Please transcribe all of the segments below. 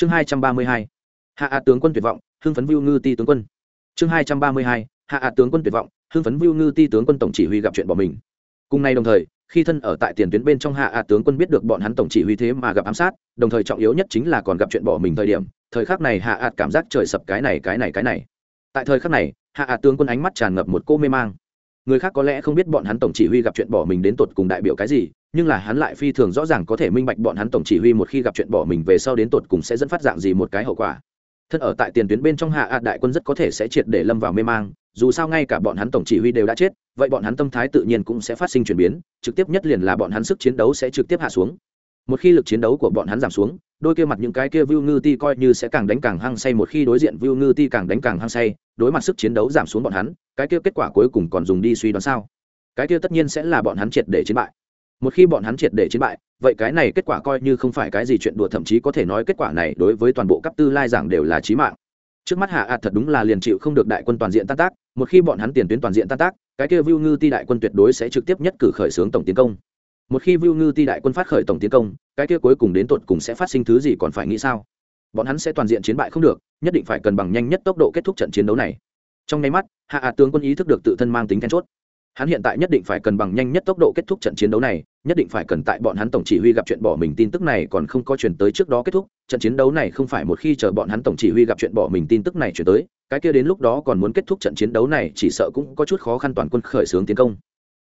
chương hai trăm ba mươi hai. Hạ ạ tướng quân tuyệt vọng, hưng phấn vưu ngư ti tướng quân. Chương hai trăm ba mươi hai. Hạ ạ tướng quân tuyệt vọng, hưng phấn vưu ngư ti tướng quân tổng chỉ huy gặp chuyện bỏ mình. Cùng nay đồng thời, khi thân ở tại tiền tuyến bên trong hạ ạ tướng quân biết được bọn hắn tổng chỉ huy thế mà gặp ám sát, đồng thời trọng yếu nhất chính là còn gặp chuyện bỏ mình thời điểm, thời khắc này hạ ạ cảm giác trời sập cái này cái này cái này. Tại thời khắc này, hạ ạ tướng quân ánh mắt tràn ngập một cô mê mang người khác có lẽ không biết bọn hắn tổng chỉ huy gặp chuyện bỏ mình đến tột cùng đại biểu cái gì, nhưng là hắn lại phi thường rõ ràng có thể minh bạch bọn hắn tổng chỉ huy một khi gặp chuyện bỏ mình về sau đến tột cùng sẽ dẫn phát dạng gì một cái hậu quả. Thân ở tại tiền tuyến bên trong hạ ạt đại quân rất có thể sẽ triệt để lâm vào mê mang, dù sao ngay cả bọn hắn tổng chỉ huy đều đã chết, vậy bọn hắn tâm thái tự nhiên cũng sẽ phát sinh chuyển biến, trực tiếp nhất liền là bọn hắn sức chiến đấu sẽ trực tiếp hạ xuống. Một khi lực chiến đấu của bọn hắn giảm xuống đôi kia mặt những cái kia view ngư ti coi như sẽ càng đánh càng hăng say một khi đối diện view ngư ti càng đánh càng hăng say, đối mặt sức chiến đấu giảm xuống bọn hắn, cái kia kết quả cuối cùng còn dùng đi suy đoán sao? Cái kia tất nhiên sẽ là bọn hắn triệt để chiến bại. Một khi bọn hắn triệt để chiến bại, vậy cái này kết quả coi như không phải cái gì chuyện đùa, thậm chí có thể nói kết quả này đối với toàn bộ cấp tư lai giảng đều là chí mạng. Trước mắt hạ ạt thật đúng là liền chịu không được đại quân toàn diện tan tác, một khi bọn hắn tiền tuyến toàn diện tan tác, cái kia view ngư ti đại quân tuyệt đối sẽ trực tiếp nhất cử khởi xướng tổng tiến công một khi Vu ngư ti đại quân phát khởi tổng tiến công, cái kia cuối cùng đến tột cùng sẽ phát sinh thứ gì còn phải nghĩ sao? Bọn hắn sẽ toàn diện chiến bại không được, nhất định phải cần bằng nhanh nhất tốc độ kết thúc trận chiến đấu này. Trong nháy mắt, hạ ạt tướng quân ý thức được tự thân mang tính then chốt. Hắn hiện tại nhất định phải cần bằng nhanh nhất tốc độ kết thúc trận chiến đấu này, nhất định phải cần tại bọn hắn tổng chỉ huy gặp chuyện bỏ mình tin tức này còn không có chuyển tới trước đó kết thúc. Trận chiến đấu này không phải một khi chờ bọn hắn tổng chỉ huy gặp chuyện bỏ mình tin tức này chuyển tới, cái kia đến lúc đó còn muốn kết thúc trận chiến đấu này chỉ sợ cũng có chút khó khăn toàn quân khởi xướng tiến công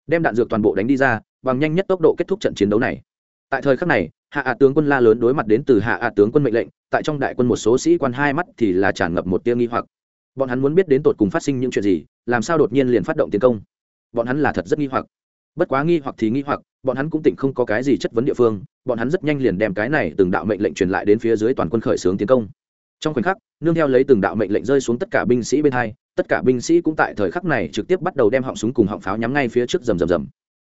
đem đạn dược toàn bộ đánh đi ra, bằng nhanh nhất tốc độ kết thúc trận chiến đấu này. Tại thời khắc này, hạ ạ tướng quân la lớn đối mặt đến từ hạ ạ tướng quân mệnh lệnh, tại trong đại quân một số sĩ quan hai mắt thì là tràn ngập một tia nghi hoặc. Bọn hắn muốn biết đến tột cùng phát sinh những chuyện gì, làm sao đột nhiên liền phát động tiến công. Bọn hắn là thật rất nghi hoặc. Bất quá nghi hoặc thì nghi hoặc, bọn hắn cũng tỉnh không có cái gì chất vấn địa phương, bọn hắn rất nhanh liền đem cái này từng đạo mệnh lệnh truyền lại đến phía dưới toàn quân khởi xướng tiến công. Trong khoảnh khắc, nương theo lấy từng đạo mệnh lệnh rơi xuống tất cả binh sĩ bên hai tất cả binh sĩ cũng tại thời khắc này trực tiếp bắt đầu đem họng súng cùng họng pháo nhắm ngay phía trước rầm rầm rầm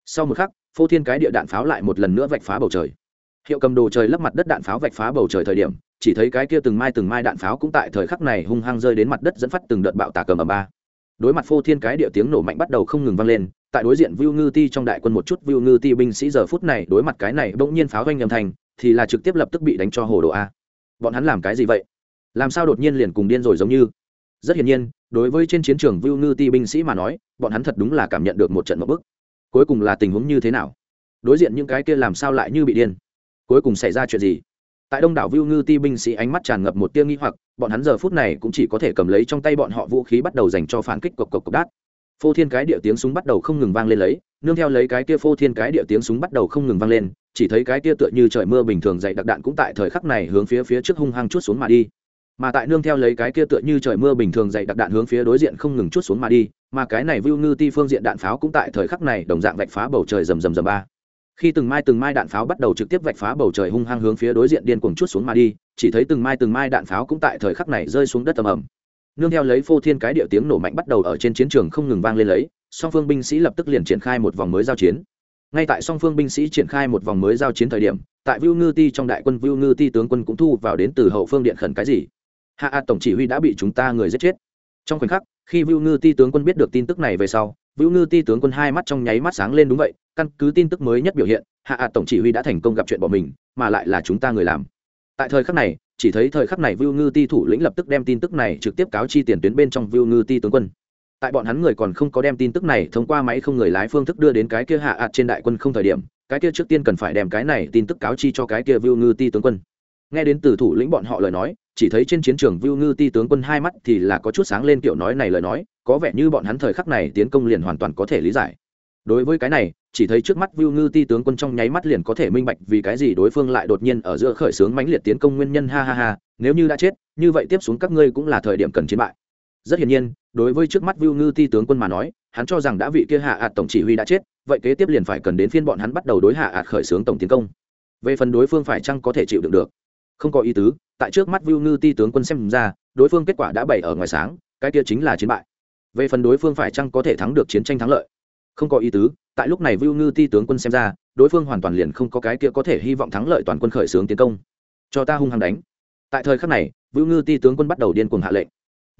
sau một khắc phô thiên cái địa đạn pháo lại một lần nữa vạch phá bầu trời hiệu cầm đồ trời lấp mặt đất đạn pháo vạch phá bầu trời thời điểm chỉ thấy cái kia từng mai từng mai đạn pháo cũng tại thời khắc này hung hăng rơi đến mặt đất dẫn phát từng đợt bạo tà cầm ở ba đối mặt phô thiên cái địa tiếng nổ mạnh bắt đầu không ngừng vang lên tại đối diện vu Ngư Ti trong đại quân một chút vu Ngư Ti binh sĩ giờ phút này đối mặt cái này bỗng nhiên pháo vang âm thanh, thì là trực tiếp lập tức bị đánh cho hồ đồ a. Bọn hắn làm cái gì vậy? Làm sao đột nhiên liền cùng điên rồi giống như? Rất hiển nhiên, đối với trên chiến trường Vưu Ngư Ti binh sĩ mà nói, bọn hắn thật đúng là cảm nhận được một trận một bức. Cuối cùng là tình huống như thế nào? Đối diện những cái kia làm sao lại như bị điên? Cuối cùng xảy ra chuyện gì? Tại Đông đảo Vưu Ngư Ti binh sĩ ánh mắt tràn ngập một tia nghi hoặc, bọn hắn giờ phút này cũng chỉ có thể cầm lấy trong tay bọn họ vũ khí bắt đầu dành cho phản kích cộc cộc cộc đát phô thiên cái địa tiếng súng bắt đầu không ngừng vang lên lấy nương theo lấy cái kia phô thiên cái địa tiếng súng bắt đầu không ngừng vang lên chỉ thấy cái kia tựa như trời mưa bình thường dày đặc đạn cũng tại thời khắc này hướng phía phía trước hung hăng chút xuống mà đi mà tại nương theo lấy cái kia tựa như trời mưa bình thường dày đặc đạn hướng phía đối diện không ngừng chút xuống mà đi, mà cái này vưu ngư ti phương diện đạn pháo cũng tại thời khắc này đồng dạng vạch phá bầu trời rầm rầm rầm ba. Khi từng mai từng mai đạn pháo bắt đầu trực tiếp vạch phá bầu trời hung hăng hướng phía đối diện điên cuồng chút xuống mà đi, chỉ thấy từng mai từng mai đạn pháo cũng tại thời khắc này rơi xuống đất tầm ẩm nương theo lấy phô thiên cái địa tiếng nổ mạnh bắt đầu ở trên chiến trường không ngừng vang lên lấy, song phương binh sĩ lập tức liền triển khai một vòng mới giao chiến. Ngay tại song phương binh sĩ triển khai một vòng mới giao chiến thời điểm, tại vưu Ngư Ti trong đại quân vưu Ngư Ti tướng quân cũng thu vào đến từ hậu phương điện khẩn cái gì? Hạ A tổng chỉ huy đã bị chúng ta người giết chết. Trong khoảnh khắc, khi Vu Ngư Ti tướng quân biết được tin tức này về sau, Vu Ngư Ti tướng quân hai mắt trong nháy mắt sáng lên đúng vậy, căn cứ tin tức mới nhất biểu hiện, Hạ ạt tổng chỉ huy đã thành công gặp chuyện bỏ mình, mà lại là chúng ta người làm. Tại thời khắc này, chỉ thấy thời khắc này Vu Ngư Ti thủ lĩnh lập tức đem tin tức này trực tiếp cáo chi tiền tuyến bên trong Vu Ngư Ti tướng quân tại bọn hắn người còn không có đem tin tức này thông qua máy không người lái phương thức đưa đến cái kia hạ ạt trên đại quân không thời điểm cái kia trước tiên cần phải đem cái này tin tức cáo chi cho cái kia Vũ ngư ti tướng quân nghe đến từ thủ lĩnh bọn họ lời nói chỉ thấy trên chiến trường vưu ngư ti tướng quân hai mắt thì là có chút sáng lên kiểu nói này lời nói có vẻ như bọn hắn thời khắc này tiến công liền hoàn toàn có thể lý giải. Đối với cái này chỉ thấy trước mắt vưu ngư ti tướng quân trong nháy mắt liền có thể minh bạch vì cái gì đối phương lại đột nhiên ở giữa khởi sướng mãnh liệt tiến công nguyên nhân ha ha ha nếu như đã chết như vậy tiếp xuống các ngươi cũng là thời điểm cần chiến bại. Rất hiển nhiên đối với trước mắt Vu Ngư Ti tướng quân mà nói, hắn cho rằng đã vị kia hạ ạt tổng chỉ huy đã chết, vậy kế tiếp liền phải cần đến phiên bọn hắn bắt đầu đối hạ ạt khởi sướng tổng tiến công. Về phần đối phương phải chăng có thể chịu đựng được, không có ý tứ, tại trước mắt Vu Ngư Ti tướng quân xem ra, đối phương kết quả đã bày ở ngoài sáng, cái kia chính là chiến bại. Về phần đối phương phải chăng có thể thắng được chiến tranh thắng lợi, không có ý tứ, tại lúc này Vu Ngư Ti tướng quân xem ra, đối phương hoàn toàn liền không có cái kia có thể hy vọng thắng lợi toàn quân khởi xướng tiến công. Cho ta hung hăng đánh. Tại thời khắc này, Vu Ngư Ti tướng quân bắt đầu điên cuồng hạ lệnh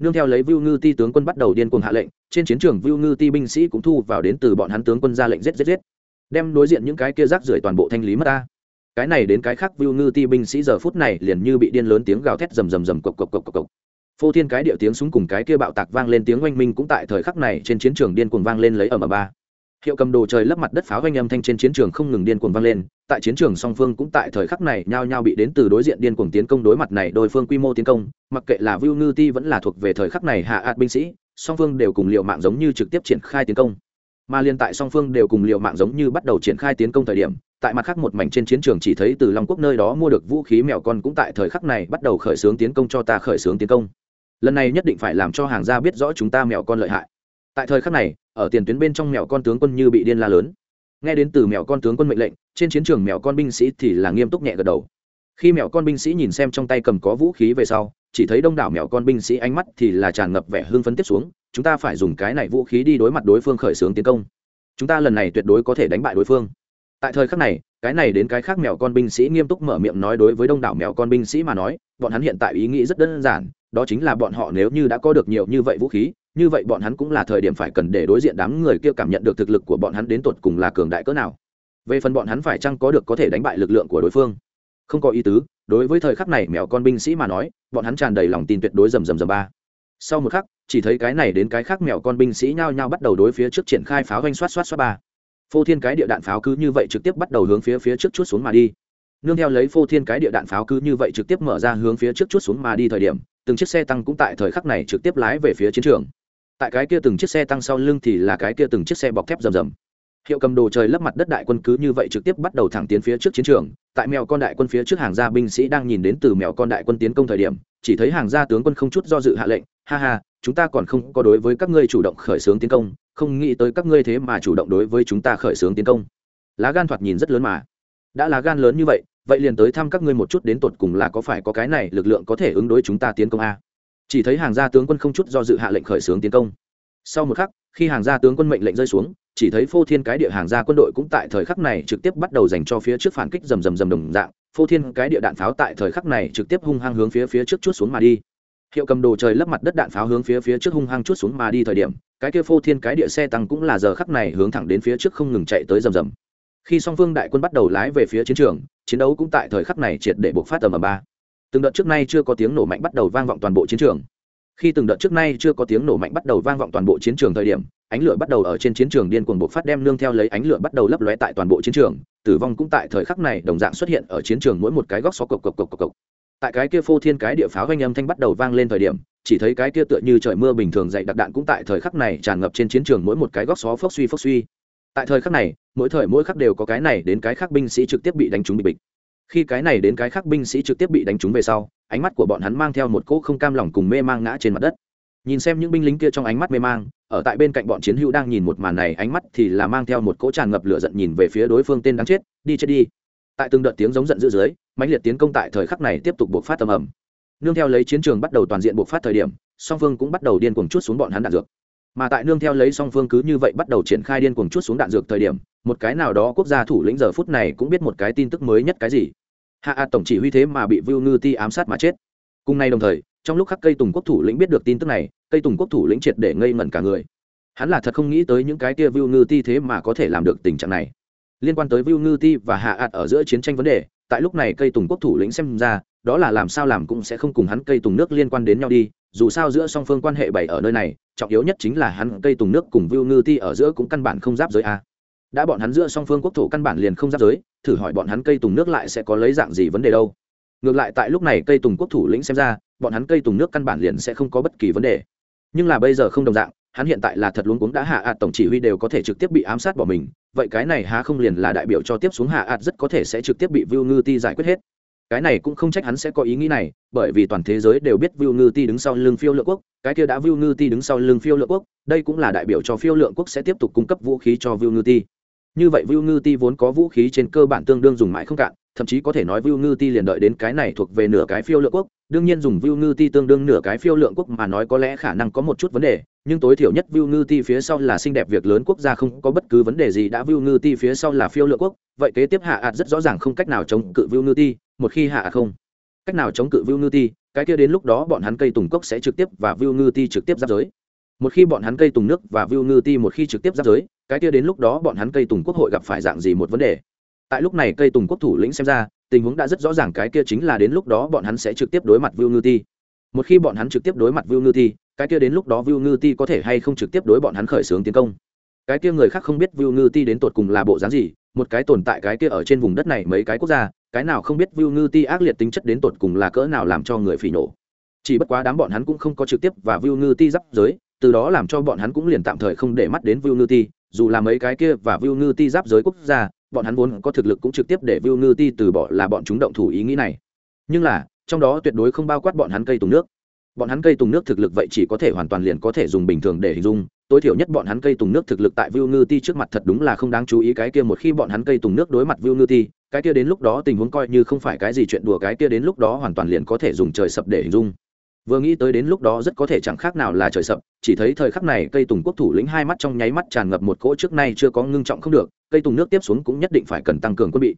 nương theo lấy Vu Ngư Ti tướng quân bắt đầu điên cuồng hạ lệnh, trên chiến trường Vu Ngư Ti binh sĩ cũng thu vào đến từ bọn hắn tướng quân ra lệnh giết giết giết. Đem đối diện những cái kia rác rưởi toàn bộ thanh lý mất ta cái này đến cái khác view ngư ti binh sĩ giờ phút này liền như bị điên lớn tiếng gào thét rầm rầm rầm cộc cộc cộc cộc cộc. Phô thiên cái điệu tiếng súng cùng cái kia bạo tạc vang lên tiếng oanh minh cũng tại thời khắc này trên chiến trường điên cuồng vang lên lấy ở m ba. Hiệu cầm đồ trời lấp mặt đất pháo oanh âm thanh trên chiến trường không ngừng điên cuồng vang lên, tại chiến trường song phương cũng tại thời khắc này nhao nhao bị đến từ đối diện điên cuồng tiến công đối mặt này đôi phương quy mô tiến công, mặc kệ là view ngư ti vẫn là thuộc về thời khắc này hạ ạt binh sĩ, song phương đều cùng liệu mạng giống như trực tiếp triển khai tiến công. Mà liên tại song phương đều cùng liệu mạng giống như bắt đầu triển khai tiến công thời điểm tại mặt khác một mảnh trên chiến trường chỉ thấy từ long quốc nơi đó mua được vũ khí mèo con cũng tại thời khắc này bắt đầu khởi xướng tiến công cho ta khởi xướng tiến công. Lần này nhất định phải làm cho hàng gia biết rõ chúng ta mèo con lợi hại. Tại thời khắc này, ở tiền tuyến bên trong mèo con tướng quân như bị điên la lớn. Nghe đến từ mèo con tướng quân mệnh lệnh, trên chiến trường mèo con binh sĩ thì là nghiêm túc nhẹ gật đầu. Khi mèo con binh sĩ nhìn xem trong tay cầm có vũ khí về sau, chỉ thấy đông đảo mèo con binh sĩ ánh mắt thì là tràn ngập vẻ hương phấn tiếp xuống, chúng ta phải dùng cái này vũ khí đi đối mặt đối phương khởi xướng tiến công. Chúng ta lần này tuyệt đối có thể đánh bại đối phương tại thời khắc này, cái này đến cái khác mèo con binh sĩ nghiêm túc mở miệng nói đối với đông đảo mèo con binh sĩ mà nói, bọn hắn hiện tại ý nghĩ rất đơn giản, đó chính là bọn họ nếu như đã có được nhiều như vậy vũ khí, như vậy bọn hắn cũng là thời điểm phải cần để đối diện đám người kia cảm nhận được thực lực của bọn hắn đến tột cùng là cường đại cỡ nào. Về phần bọn hắn phải chăng có được có thể đánh bại lực lượng của đối phương? Không có ý tứ, đối với thời khắc này mèo con binh sĩ mà nói, bọn hắn tràn đầy lòng tin tuyệt đối rầm rầm rầm ba. Sau một khắc, chỉ thấy cái này đến cái khác mèo con binh sĩ nhao nhao bắt đầu đối phía trước triển khai pháo doanh xoát xoát xoát ba phô thiên cái địa đạn pháo cứ như vậy trực tiếp bắt đầu hướng phía phía trước chút xuống mà đi. Nương theo lấy phô thiên cái địa đạn pháo cứ như vậy trực tiếp mở ra hướng phía trước chút xuống mà đi thời điểm, từng chiếc xe tăng cũng tại thời khắc này trực tiếp lái về phía chiến trường. Tại cái kia từng chiếc xe tăng sau lưng thì là cái kia từng chiếc xe bọc thép rầm rầm. Hiệu cầm đồ trời lấp mặt đất đại quân cứ như vậy trực tiếp bắt đầu thẳng tiến phía trước chiến trường. Tại mèo con đại quân phía trước hàng gia binh sĩ đang nhìn đến từ mèo con đại quân tiến công thời điểm, chỉ thấy hàng gia tướng quân không chút do dự hạ lệnh, ha ha, chúng ta còn không có đối với các ngươi chủ động khởi xướng tiến công không nghĩ tới các ngươi thế mà chủ động đối với chúng ta khởi xướng tiến công. Lá gan thoạt nhìn rất lớn mà. Đã là gan lớn như vậy vậy liền tới thăm các ngươi một chút đến tột cùng là có phải có cái này lực lượng có thể ứng đối chúng ta tiến công a? Chỉ thấy hàng gia tướng quân không chút do dự hạ lệnh khởi xướng tiến công. Sau một khắc, khi hàng gia tướng quân mệnh lệnh rơi xuống, chỉ thấy phô thiên cái địa hàng gia quân đội cũng tại thời khắc này trực tiếp bắt đầu dành cho phía trước phản kích rầm rầm rầm đồng dạng. Phô thiên cái địa đạn pháo tại thời khắc này trực tiếp hung hăng hướng phía phía trước chút xuống mà đi. Hiệu cầm đồ trời lấp mặt đất đạn pháo hướng phía phía trước hung hăng chút xuống mà đi thời điểm cái kia phô thiên cái địa xe tăng cũng là giờ khắc này hướng thẳng đến phía trước không ngừng chạy tới rầm rầm. Khi song phương đại quân bắt đầu lái về phía chiến trường, chiến đấu cũng tại thời khắc này triệt để buộc phát tầm ở ba. Từng đợt trước nay chưa có tiếng nổ mạnh bắt đầu vang vọng toàn bộ chiến trường. Khi từng đợt trước nay chưa có tiếng nổ mạnh bắt đầu vang vọng toàn bộ chiến trường thời điểm, ánh lửa bắt đầu ở trên chiến trường điên cuồng buộc phát đem nương theo lấy ánh lửa bắt đầu lấp lóe tại toàn bộ chiến trường, tử vong cũng tại thời khắc này đồng dạng xuất hiện ở chiến trường mỗi một cái góc xó cộc cộc cộc cộc cộc tại cái kia phô thiên cái địa pháo hoanh âm thanh bắt đầu vang lên thời điểm, chỉ thấy cái kia tựa như trời mưa bình thường dậy đặc đạn cũng tại thời khắc này tràn ngập trên chiến trường mỗi một cái góc xó phốc suy phốc suy. Tại thời khắc này, mỗi thời mỗi khắc đều có cái này đến cái khác binh sĩ trực tiếp bị đánh trúng bị bịch. Khi cái này đến cái khác binh sĩ trực tiếp bị đánh trúng về sau, ánh mắt của bọn hắn mang theo một cỗ không cam lòng cùng mê mang ngã trên mặt đất. Nhìn xem những binh lính kia trong ánh mắt mê mang, ở tại bên cạnh bọn chiến hữu đang nhìn một màn này, ánh mắt thì là mang theo một cỗ tràn ngập lửa giận nhìn về phía đối phương tên đáng chết, đi chết đi tại từng đợt tiếng giống giận dữ dưới, mãnh liệt tiến công tại thời khắc này tiếp tục buộc phát tầm ẩm nương theo lấy chiến trường bắt đầu toàn diện buộc phát thời điểm, song phương cũng bắt đầu điên cuồng chút xuống bọn hắn đạn dược. Mà tại nương theo lấy song phương cứ như vậy bắt đầu triển khai điên cuồng chút xuống đạn dược thời điểm, một cái nào đó quốc gia thủ lĩnh giờ phút này cũng biết một cái tin tức mới nhất cái gì. Hạ a tổng chỉ huy thế mà bị vưu ngư ti ám sát mà chết. Cùng nay đồng thời, trong lúc khắc cây tùng quốc thủ lĩnh biết được tin tức này cây tùng quốc thủ lĩnh triệt để ngây ngẩn cả người. Hắn là thật không nghĩ tới những cái kia vưu ngư ti thế mà có thể làm được tình trạng này liên quan tới Vu ngư ti và hạ ạt ở giữa chiến tranh vấn đề, tại lúc này cây tùng quốc thủ lĩnh xem ra, đó là làm sao làm cũng sẽ không cùng hắn cây tùng nước liên quan đến nhau đi, dù sao giữa song phương quan hệ bảy ở nơi này, trọng yếu nhất chính là hắn cây tùng nước cùng Vu ngư ti ở giữa cũng căn bản không giáp giới a. Đã bọn hắn giữa song phương quốc thổ căn bản liền không giáp giới, thử hỏi bọn hắn cây tùng nước lại sẽ có lấy dạng gì vấn đề đâu. Ngược lại tại lúc này cây tùng quốc thủ lĩnh xem ra, bọn hắn cây tùng nước căn bản liền sẽ không có bất kỳ vấn đề. Nhưng là bây giờ không đồng dạng hắn hiện tại là thật luôn cuống đã hạ ạt, tổng chỉ huy đều có thể trực tiếp bị ám sát bỏ mình, vậy cái này há không liền là đại biểu cho tiếp xuống hạ ạt rất có thể sẽ trực tiếp bị Vu ngư ti giải quyết hết. Cái này cũng không trách hắn sẽ có ý nghĩ này, bởi vì toàn thế giới đều biết Vu ngư ti đứng sau lưng phiêu lượng quốc, cái kia đã Vu ngư ti đứng sau lưng phiêu lượng quốc, đây cũng là đại biểu cho phiêu lượng quốc sẽ tiếp tục cung cấp vũ khí cho Vu ngư ti. Như vậy Vu ngư ti vốn có vũ khí trên cơ bản tương đương dùng mãi không cạn thậm chí có thể nói vưu ngư ti liền đợi đến cái này thuộc về nửa cái phiêu lượng quốc, đương nhiên dùng vưu ngư ti tương đương nửa cái phiêu lượng quốc mà nói có lẽ khả năng có một chút vấn đề, nhưng tối thiểu nhất vưu ngư ti phía sau là xinh đẹp việc lớn quốc gia không có bất cứ vấn đề gì đã vưu ngư ti phía sau là phiêu lượng quốc, vậy kế tiếp hạ ạt rất rõ ràng không cách nào chống cự vưu ngư ti, một khi hạ ạt không cách nào chống cự vưu ngư ti, cái kia đến lúc đó bọn hắn cây tùng cốc sẽ trực tiếp và vưu ngư ti trực tiếp giáp giới. Một khi bọn hắn cây tùng nước và vưu ngư ti một khi trực tiếp giáp giới, cái kia đến lúc đó bọn hắn cây tùng quốc hội gặp phải dạng gì một vấn đề? Tại lúc này cây tùng quốc thủ lĩnh xem ra tình huống đã rất rõ ràng cái kia chính là đến lúc đó bọn hắn sẽ trực tiếp đối mặt Vu Ngư Ti. Một khi bọn hắn trực tiếp đối mặt Vu Ngư Ti, cái kia đến lúc đó Vu Ngư Ti có thể hay không trực tiếp đối bọn hắn khởi xướng tiến công. Cái kia người khác không biết Vu Ngư Ti đến tột cùng là bộ dáng gì, một cái tồn tại cái kia ở trên vùng đất này mấy cái quốc gia, cái nào không biết Vu Ngư Ti ác liệt tính chất đến tột cùng là cỡ nào làm cho người phỉ nổ. Chỉ bất quá đám bọn hắn cũng không có trực tiếp và Vu Ngư Ti giáp giới, từ đó làm cho bọn hắn cũng liền tạm thời không để mắt đến Vu Ngư Ti, dù là mấy cái kia và Vu Ngư Ti giáp giới quốc gia, bọn hắn vốn có thực lực cũng trực tiếp để Vu Ngư Ti từ bỏ là bọn chúng động thủ ý nghĩ này. Nhưng là, trong đó tuyệt đối không bao quát bọn hắn cây tùng nước. Bọn hắn cây tùng nước thực lực vậy chỉ có thể hoàn toàn liền có thể dùng bình thường để hình dung, tối thiểu nhất bọn hắn cây tùng nước thực lực tại Vu Ngư Ti trước mặt thật đúng là không đáng chú ý cái kia một khi bọn hắn cây tùng nước đối mặt Vu Ngư Ti, cái kia đến lúc đó tình huống coi như không phải cái gì chuyện đùa cái kia đến lúc đó hoàn toàn liền có thể dùng trời sập để hình dung vừa nghĩ tới đến lúc đó rất có thể chẳng khác nào là trời sập, chỉ thấy thời khắc này cây tùng quốc thủ lĩnh hai mắt trong nháy mắt tràn ngập một cỗ trước nay chưa có ngưng trọng không được, cây tùng nước tiếp xuống cũng nhất định phải cần tăng cường quân bị.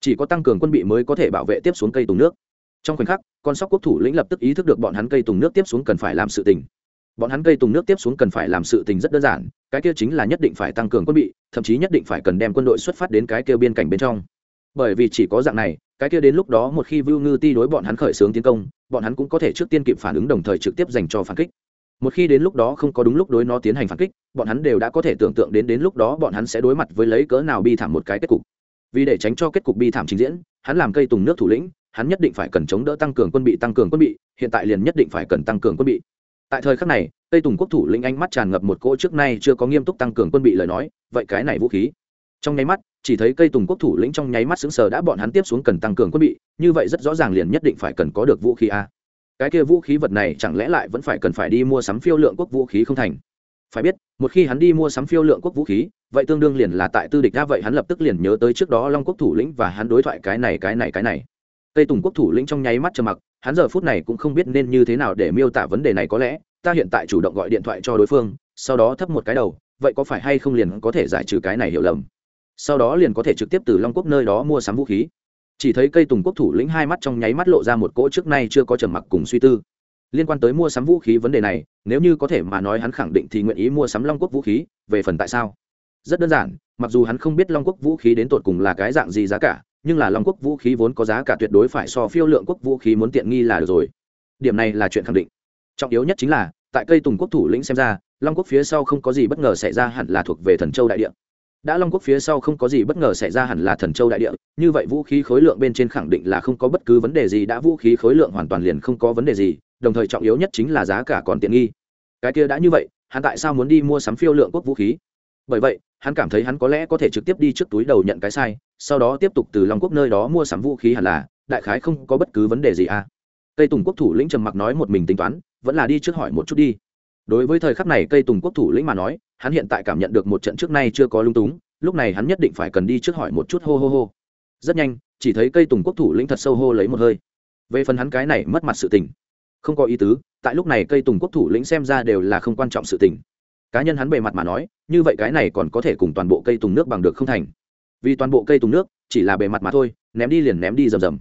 Chỉ có tăng cường quân bị mới có thể bảo vệ tiếp xuống cây tùng nước. Trong khoảnh khắc, con sóc quốc thủ lĩnh lập tức ý thức được bọn hắn cây tùng nước tiếp xuống cần phải làm sự tình. Bọn hắn cây tùng nước tiếp xuống cần phải làm sự tình rất đơn giản, cái kia chính là nhất định phải tăng cường quân bị, thậm chí nhất định phải cần đem quân đội xuất phát đến cái kia biên cảnh bên trong. Bởi vì chỉ có dạng này cái kia đến lúc đó một khi Vu Ngư Ti đối bọn hắn khởi xướng tiến công, bọn hắn cũng có thể trước tiên kịp phản ứng đồng thời trực tiếp dành cho phản kích. Một khi đến lúc đó không có đúng lúc đối nó tiến hành phản kích, bọn hắn đều đã có thể tưởng tượng đến đến lúc đó bọn hắn sẽ đối mặt với lấy cỡ nào bi thảm một cái kết cục. Vì để tránh cho kết cục bi thảm trình diễn, hắn làm cây tùng nước thủ lĩnh, hắn nhất định phải cần chống đỡ tăng cường quân bị tăng cường quân bị, hiện tại liền nhất định phải cần tăng cường quân bị. Tại thời khắc này, Tây Tùng quốc thủ lĩnh ánh mắt tràn ngập một cỗ trước nay chưa có nghiêm túc tăng cường quân bị lời nói, vậy cái này vũ khí. Trong nháy mắt, chỉ thấy cây tùng quốc thủ lĩnh trong nháy mắt xứng sờ đã bọn hắn tiếp xuống cần tăng cường quân bị như vậy rất rõ ràng liền nhất định phải cần có được vũ khí a. Cái kia vũ khí vật này chẳng lẽ lại vẫn phải cần phải đi mua sắm phiêu lượng quốc vũ khí không thành? Phải biết một khi hắn đi mua sắm phiêu lượng quốc vũ khí vậy tương đương liền là tại tư địch đã vậy hắn lập tức liền nhớ tới trước đó long quốc thủ lĩnh và hắn đối thoại cái này cái này cái này. Tây tùng quốc thủ lĩnh trong nháy mắt trầm mặc hắn giờ phút này cũng không biết nên như thế nào để miêu tả vấn đề này có lẽ ta hiện tại chủ động gọi điện thoại cho đối phương sau đó thấp một cái đầu vậy có phải hay không liền có thể giải trừ cái này hiểu lầm? Sau đó liền có thể trực tiếp từ long quốc nơi đó mua sắm vũ khí. Chỉ thấy cây tùng quốc thủ lĩnh hai mắt trong nháy mắt lộ ra một cỗ trước nay chưa có trầm mặc cùng suy tư. Liên quan tới mua sắm vũ khí vấn đề này, nếu như có thể mà nói hắn khẳng định thì nguyện ý mua sắm long quốc vũ khí, về phần tại sao? Rất đơn giản, mặc dù hắn không biết long quốc vũ khí đến tột cùng là cái dạng gì giá cả, nhưng là long quốc vũ khí vốn có giá cả tuyệt đối phải so phiêu lượng quốc vũ khí muốn tiện nghi là được rồi. Điểm này là chuyện khẳng định. Trọng yếu nhất chính là, tại cây tùng quốc thủ lĩnh xem ra, long quốc phía sau không có gì bất ngờ xảy ra hẳn là thuộc về thần châu đại địa đã long quốc phía sau không có gì bất ngờ xảy ra hẳn là thần châu đại địa, như vậy vũ khí khối lượng bên trên khẳng định là không có bất cứ vấn đề gì, đã vũ khí khối lượng hoàn toàn liền không có vấn đề gì, đồng thời trọng yếu nhất chính là giá cả còn tiện nghi. Cái kia đã như vậy, hắn tại sao muốn đi mua sắm phiêu lượng quốc vũ khí? Bởi vậy, hắn cảm thấy hắn có lẽ có thể trực tiếp đi trước túi đầu nhận cái sai, sau đó tiếp tục từ long quốc nơi đó mua sắm vũ khí hẳn là, đại khái không có bất cứ vấn đề gì à. Tây tùng quốc thủ lĩnh trầm mặc nói một mình tính toán, vẫn là đi trước hỏi một chút đi. Đối với thời khắc này cây tùng quốc thủ lĩnh mà nói hắn hiện tại cảm nhận được một trận trước nay chưa có lung túng, lúc này hắn nhất định phải cần đi trước hỏi một chút hô hô hô. Rất nhanh, chỉ thấy cây tùng quốc thủ lĩnh thật sâu hô lấy một hơi. Về phần hắn cái này mất mặt sự tình, không có ý tứ, tại lúc này cây tùng quốc thủ lĩnh xem ra đều là không quan trọng sự tình. Cá nhân hắn bề mặt mà nói, như vậy cái này còn có thể cùng toàn bộ cây tùng nước bằng được không thành. Vì toàn bộ cây tùng nước, chỉ là bề mặt mà thôi, ném đi liền ném đi rầm rầm.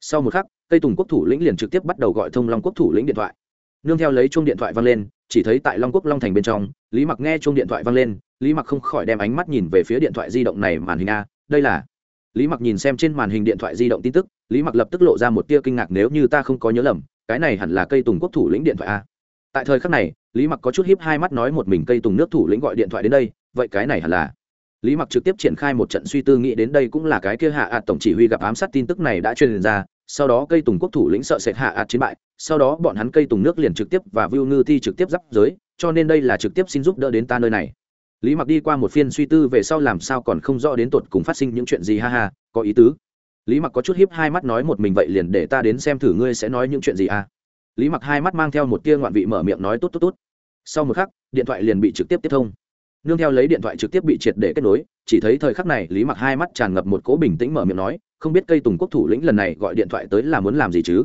Sau một khắc, cây tùng quốc thủ lĩnh liền trực tiếp bắt đầu gọi thông long quốc thủ lĩnh điện thoại. Nương theo lấy chuông điện thoại vang lên chỉ thấy tại long quốc long thành bên trong, lý mặc nghe chuông điện thoại vang lên, lý mặc không khỏi đem ánh mắt nhìn về phía điện thoại di động này màn hình a, đây là. Lý mặc nhìn xem trên màn hình điện thoại di động tin tức, lý mặc lập tức lộ ra một tia kinh ngạc nếu như ta không có nhớ lầm, cái này hẳn là cây tùng quốc thủ lĩnh điện thoại a. Tại thời khắc này, lý mặc có chút hiếp hai mắt nói một mình cây tùng nước thủ lĩnh gọi điện thoại đến đây, vậy cái này hẳn là. Lý mặc trực tiếp triển khai một trận suy tư nghĩ đến đây cũng là cái kia hạ ạt tổng chỉ huy gặp ám sát tin tức này đã truyền ra, sau đó cây tùng quốc thủ lĩnh sợ sệt hạ ạt chiến bại sau đó bọn hắn cây tùng nước liền trực tiếp và vưu ngư thi trực tiếp giáp giới, cho nên đây là trực tiếp xin giúp đỡ đến ta nơi này. Lý mặc đi qua một phiên suy tư về sau làm sao còn không rõ đến tột cùng phát sinh những chuyện gì ha ha, có ý tứ. Lý mặc có chút hiếp hai mắt nói một mình vậy liền để ta đến xem thử ngươi sẽ nói những chuyện gì à. Lý mặc hai mắt mang theo một tia ngoạn vị mở miệng nói tốt tốt tốt. Sau một khắc, điện thoại liền bị trực tiếp tiếp thông. Nương theo lấy điện thoại trực tiếp bị triệt để kết nối, chỉ thấy thời khắc này lý mặc hai mắt tràn ngập một cố bình tĩnh mở miệng nói, không biết cây tùng quốc thủ lĩnh lần này gọi điện thoại tới là muốn làm gì chứ?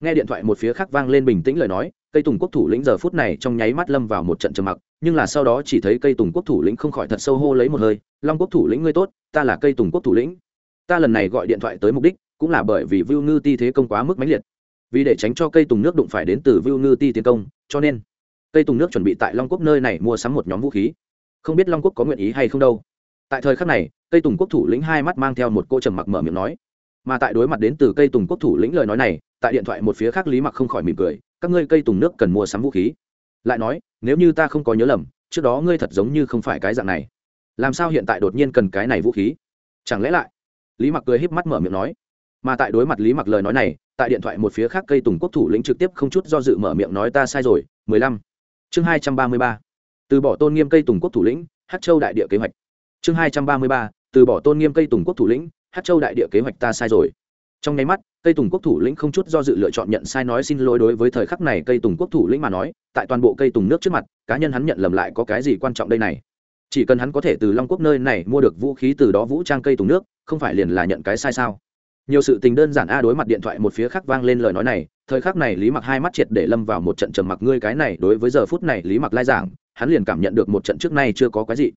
Nghe điện thoại một phía khác vang lên bình tĩnh lời nói, cây tùng quốc thủ lĩnh giờ phút này trong nháy mắt lâm vào một trận trầm mặc, nhưng là sau đó chỉ thấy cây tùng quốc thủ lĩnh không khỏi thật sâu hô lấy một hơi, long quốc thủ lĩnh ngươi tốt, ta là cây tùng quốc thủ lĩnh. Ta lần này gọi điện thoại tới mục đích cũng là bởi vì vưu ngư ti thế công quá mức mãnh liệt. Vì để tránh cho cây tùng nước đụng phải đến từ vưu ngư ti tiến công, cho nên cây tùng nước chuẩn bị tại long quốc nơi này mua sắm một nhóm vũ khí. Không biết long quốc có nguyện ý hay không đâu. Tại thời khắc này, cây tùng quốc thủ lĩnh hai mắt mang theo một cô trầm mặc mở miệng nói mà tại đối mặt đến từ cây tùng quốc thủ lĩnh lời nói này, tại điện thoại một phía khác lý mặc không khỏi mỉm cười, các ngươi cây tùng nước cần mua sắm vũ khí. Lại nói, nếu như ta không có nhớ lầm, trước đó ngươi thật giống như không phải cái dạng này. Làm sao hiện tại đột nhiên cần cái này vũ khí? Chẳng lẽ lại? Lý mặc cười híp mắt mở miệng nói. Mà tại đối mặt lý mặc lời nói này, tại điện thoại một phía khác cây tùng quốc thủ lĩnh trực tiếp không chút do dự mở miệng nói ta sai rồi, mười lăm. Chương hai trăm ba mươi ba. Từ bỏ tôn nghiêm cây tùng quốc thủ lĩnh hát châu đại địa kế hoạch. Chương hai trăm ba mươi ba, từ bỏ tôn nghiêm cây tùng quốc thủ lĩnh hát châu đại địa kế hoạch ta sai rồi. Trong nháy mắt, cây tùng quốc thủ lĩnh không chút do dự lựa chọn nhận sai nói xin lỗi đối với thời khắc này cây tùng quốc thủ lĩnh mà nói, tại toàn bộ cây tùng nước trước mặt, cá nhân hắn nhận lầm lại có cái gì quan trọng đây này? Chỉ cần hắn có thể từ long quốc nơi này mua được vũ khí từ đó vũ trang cây tùng nước, không phải liền là nhận cái sai sao? Nhiều sự tình đơn giản a, đối mặt điện thoại một phía khác vang lên lời nói này, thời khắc này lý mặc hai mắt triệt để lâm vào một trận trầm mặc, ngươi cái này đối với giờ phút này lý mặc lai giảng, hắn liền cảm nhận được một trận trước nay chưa có cái gì.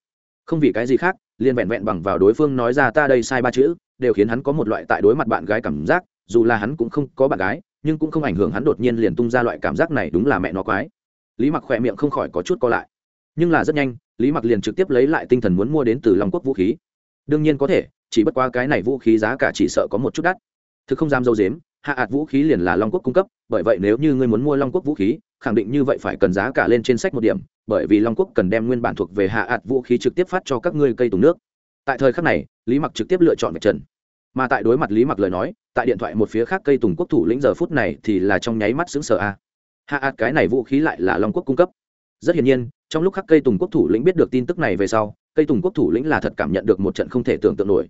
Không vì cái gì khác liền vẹn vẹn bằng vào đối phương nói ra ta đây sai ba chữ, đều khiến hắn có một loại tại đối mặt bạn gái cảm giác, dù là hắn cũng không có bạn gái, nhưng cũng không ảnh hưởng hắn đột nhiên liền tung ra loại cảm giác này đúng là mẹ nó quái. Lý mặc khỏe miệng không khỏi có chút co lại. Nhưng là rất nhanh, lý mặc liền trực tiếp lấy lại tinh thần muốn mua đến từ long quốc vũ khí. Đương nhiên có thể, chỉ bất qua cái này vũ khí giá cả chỉ sợ có một chút đắt. Thực không dám dâu dếm, hạ ạt vũ khí liền là long quốc cung cấp, bởi vậy nếu như ngươi muốn mua long quốc vũ khí khẳng định như vậy phải cần giá cả lên trên sách một điểm, bởi vì long quốc cần đem nguyên bản thuộc về hạ ạt vũ khí trực tiếp phát cho các ngươi cây tùng nước. Tại thời khắc này, lý mặc trực tiếp lựa chọn vạch trần. Mà tại đối mặt lý mặc lời nói, tại điện thoại một phía khác cây tùng quốc thủ lĩnh giờ phút này thì là trong nháy mắt xứng sở a. Hạ ạt cái này vũ khí lại là long quốc cung cấp. Rất hiển nhiên, trong lúc khắc cây tùng quốc thủ lĩnh biết được tin tức này về sau, cây tùng quốc thủ lĩnh là thật cảm nhận được một trận không thể tưởng tượng nổi.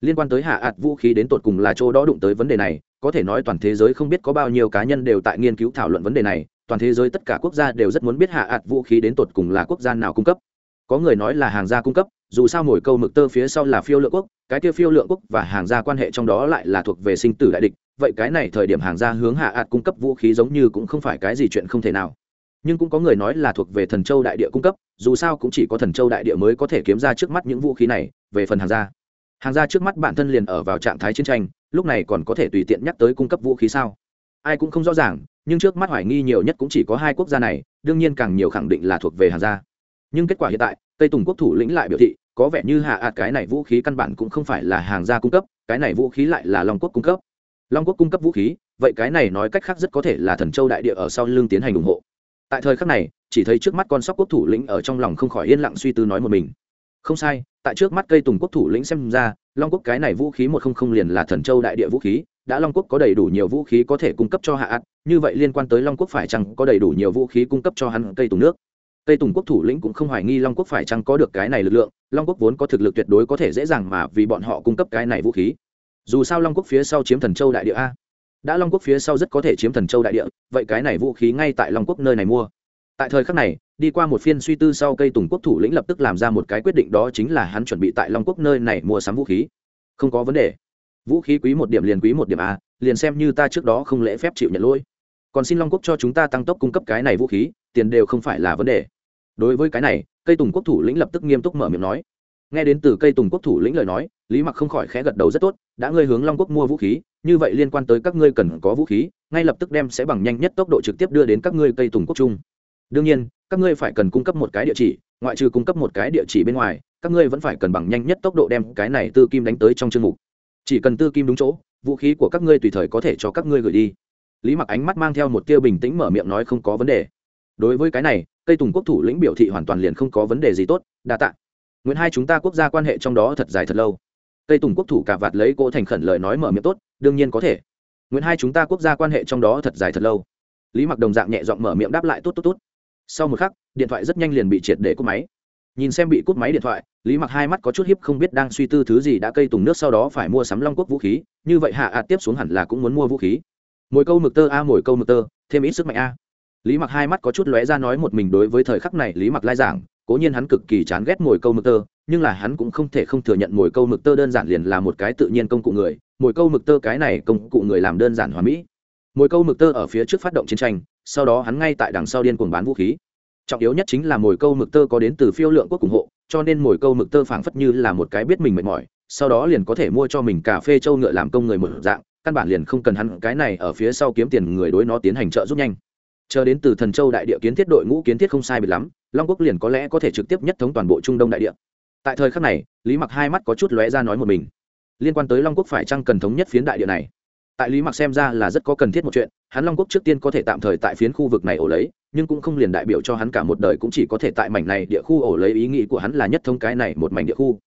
Liên quan tới hạ ạt vũ khí đến tột cùng là chỗ đó đụng tới vấn đề này, có thể nói toàn thế giới không biết có bao nhiêu cá nhân đều tại nghiên cứu thảo luận vấn đề này toàn thế giới tất cả quốc gia đều rất muốn biết hạ ạt vũ khí đến tột cùng là quốc gia nào cung cấp. Có người nói là hàng gia cung cấp, dù sao mồi câu mực tơ phía sau là phiêu lượng quốc, cái kia phiêu lượng quốc và hàng gia quan hệ trong đó lại là thuộc về sinh tử đại địch, vậy cái này thời điểm hàng gia hướng hạ ạt cung cấp vũ khí giống như cũng không phải cái gì chuyện không thể nào. Nhưng cũng có người nói là thuộc về thần châu đại địa cung cấp, dù sao cũng chỉ có thần châu đại địa mới có thể kiếm ra trước mắt những vũ khí này, về phần hàng gia. Hàng gia trước mắt bản thân liền ở vào trạng thái chiến tranh, lúc này còn có thể tùy tiện nhắc tới cung cấp vũ khí sao? Ai cũng không rõ ràng nhưng trước mắt hoài nghi nhiều nhất cũng chỉ có hai quốc gia này, đương nhiên càng nhiều khẳng định là thuộc về hàng gia. Nhưng kết quả hiện tại, tây tùng quốc thủ lĩnh lại biểu thị, có vẻ như hạ ạt cái này vũ khí căn bản cũng không phải là hàng gia cung cấp, cái này vũ khí lại là long quốc cung cấp. Long quốc cung cấp vũ khí, vậy cái này nói cách khác rất có thể là thần châu đại địa ở sau lưng tiến hành ủng hộ. Tại thời khắc này, chỉ thấy trước mắt con sóc quốc thủ lĩnh ở trong lòng không khỏi yên lặng suy tư nói một mình. Không sai, tại trước mắt cây tùng quốc thủ lĩnh xem ra, long quốc cái này vũ khí một không không liền là thần châu đại địa vũ khí đã long quốc có đầy đủ nhiều vũ khí có thể cung cấp cho hạ ạt như vậy liên quan tới long quốc phải chăng có đầy đủ nhiều vũ khí cung cấp cho hắn cây tùng nước? Cây tùng quốc thủ lĩnh cũng không hoài nghi long quốc phải chăng có được cái này lực lượng, long quốc vốn có thực lực tuyệt đối có thể dễ dàng mà vì bọn họ cung cấp cái này vũ khí. Dù sao long quốc phía sau chiếm thần châu đại địa a. Đã long quốc phía sau rất có thể chiếm thần châu đại địa, vậy cái này vũ khí ngay tại long quốc nơi này mua. Tại thời khắc này, đi qua một phiên suy tư sau cây tùng quốc thủ lĩnh lập tức làm ra một cái quyết định, đó chính là hắn chuẩn bị tại long quốc nơi này mua sắm vũ khí. Không có vấn đề vũ khí quý một điểm liền quý một điểm a, liền xem như ta trước đó không lễ phép chịu nhận lỗi. Còn xin long quốc cho chúng ta tăng tốc cung cấp cái này vũ khí, tiền đều không phải là vấn đề. Đối với cái này cây tùng quốc thủ lĩnh lập tức nghiêm túc mở miệng nói. Nghe đến từ cây tùng quốc thủ lĩnh lời nói, lý mặc không khỏi khẽ gật đầu rất tốt, đã ngươi hướng long quốc mua vũ khí, như vậy liên quan tới các ngươi cần có vũ khí, ngay lập tức đem sẽ bằng nhanh nhất tốc độ trực tiếp đưa đến các ngươi cây tùng quốc trung. Đương nhiên, các ngươi phải cần cung cấp một cái địa chỉ, ngoại trừ cung cấp một cái địa chỉ bên ngoài, các ngươi vẫn phải cần bằng nhanh nhất tốc độ đem cái này tư kim đánh tới trong chương mục chỉ cần tư kim đúng chỗ, vũ khí của các ngươi tùy thời có thể cho các ngươi gửi đi. Lý mặc ánh mắt mang theo một tia bình tĩnh mở miệng nói không có vấn đề. Đối với cái này, cây tùng quốc thủ lĩnh biểu thị hoàn toàn liền không có vấn đề gì tốt, đa tạ. Nguyện hai chúng ta quốc gia quan hệ trong đó thật dài thật lâu. Cây tùng quốc thủ cả vạt lấy cỗ thành khẩn lời nói mở miệng tốt, đương nhiên có thể. Nguyện hai chúng ta quốc gia quan hệ trong đó thật dài thật lâu. Lý mặc đồng dạng nhẹ giọng mở miệng đáp lại tốt tốt tốt. Sau một khắc, điện thoại rất nhanh liền bị triệt để cúp máy nhìn xem bị cút máy điện thoại, lý mặc hai mắt có chút hiếp không biết đang suy tư thứ gì đã cây tùng nước sau đó phải mua sắm long quốc vũ khí, như vậy hạ ạt tiếp xuống hẳn là cũng muốn mua vũ khí. Mỗi câu mực tơ a mỗi câu mực tơ, thêm ít sức mạnh a. Lý mặc hai mắt có chút lóe ra nói một mình đối với thời khắc này lý mặc lai giảng, cố nhiên hắn cực kỳ chán ghét mồi câu mực tơ, nhưng là hắn cũng không thể không thừa nhận mồi câu mực tơ đơn giản liền là một cái tự nhiên công cụ người, mồi câu mực tơ cái này công cụ người làm đơn giản hóa mỹ. Mồi câu mực tơ ở phía trước phát động chiến tranh, sau đó hắn ngay tại đằng sau điên cuồng bán vũ khí trọng yếu nhất chính là mồi câu mực tơ có đến từ phiêu lượng quốc ủng hộ, cho nên mồi câu mực tơ phảng phất như là một cái biết mình mệt mỏi, sau đó liền có thể mua cho mình cà phê châu ngựa làm công người một dạng, căn bản liền không cần hắn cái này ở phía sau kiếm tiền người đối nó tiến hành trợ giúp nhanh. Chờ đến từ thần châu đại địa kiến thiết đội ngũ kiến thiết không sai biệt lắm, long quốc liền có lẽ có thể trực tiếp nhất thống toàn bộ trung đông đại địa. Tại thời khắc này, lý mặc hai mắt có chút lóe ra nói một mình. Liên quan tới long quốc phải chăng cần thống nhất phiến đại địa này? Tại lý mặc xem ra là rất có cần thiết một chuyện, hắn long quốc trước tiên có thể tạm thời tại phiến khu vực này ổ lấy nhưng cũng không liền đại biểu cho hắn cả một đời cũng chỉ có thể tại mảnh này địa khu ổ lấy ý nghĩ của hắn là nhất thống cái này một mảnh địa khu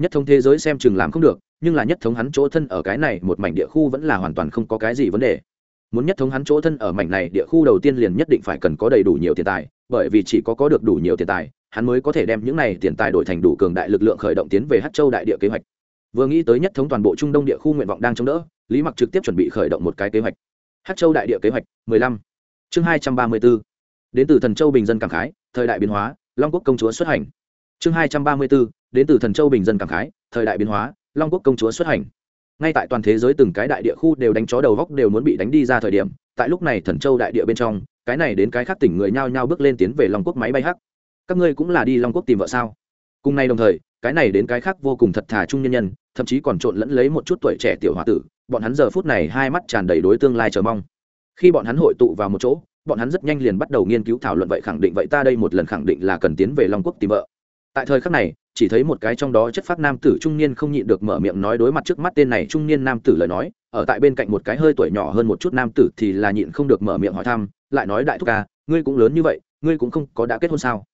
nhất thống thế giới xem chừng làm không được, nhưng là nhất thống hắn chỗ thân ở cái này một mảnh địa khu vẫn là hoàn toàn không có cái gì vấn đề muốn nhất thống hắn chỗ thân ở mảnh này địa khu đầu tiên liền nhất định phải cần có đầy đủ nhiều tiền tài, bởi vì chỉ có có được đủ nhiều tiền tài, hắn mới có thể đem những này tiền tài đổi thành đủ cường đại lực lượng khởi động tiến về hát châu đại địa kế hoạch vừa nghĩ tới nhất thống toàn bộ trung đông địa khu nguyện vọng đang chống đỡ, lý mặc trực tiếp chuẩn bị khởi động một cái kế hoạch hát châu đại địa kế hoạch 15. chương 234 đến từ thần châu bình dân cảm khái, thời đại biến hóa, long quốc công chúa xuất hành. Chương 234. đến từ thần châu bình dân cảm khái, thời đại biến hóa, long quốc công chúa xuất hành. Ngay tại toàn thế giới từng cái đại địa khu đều đánh chó đầu góc đều muốn bị đánh đi ra thời điểm, tại lúc này thần châu đại địa bên trong, cái này đến cái khác tỉnh người nhao nhao bước lên tiến về long quốc máy bay hắc. Các ngươi cũng là đi long quốc tìm vợ sao? Cùng nay đồng thời, cái này đến cái khác vô cùng thật thà trung nhân nhân, thậm chí còn trộn lẫn lấy một chút tuổi trẻ tiểu h o a tử, bọn hắn giờ phút này hai mắt tràn đầy đối tương lai chờ mong. Khi bọn hắn hội tụ vào một chỗ bọn hắn rất nhanh liền bắt đầu nghiên cứu thảo luận vậy khẳng định vậy ta đây một lần khẳng định là cần tiến về long quốc tìm vợ. Tại thời khắc này, chỉ thấy một cái trong đó chất phát nam tử trung niên không nhịn được mở miệng nói đối mặt trước mắt tên này trung niên nam tử lời nói, ở tại bên cạnh một cái hơi tuổi nhỏ hơn một chút nam tử thì là nhịn không được mở miệng hỏi thăm, lại nói đại thúc ca, ngươi cũng lớn như vậy, ngươi cũng không có đã kết hôn sao?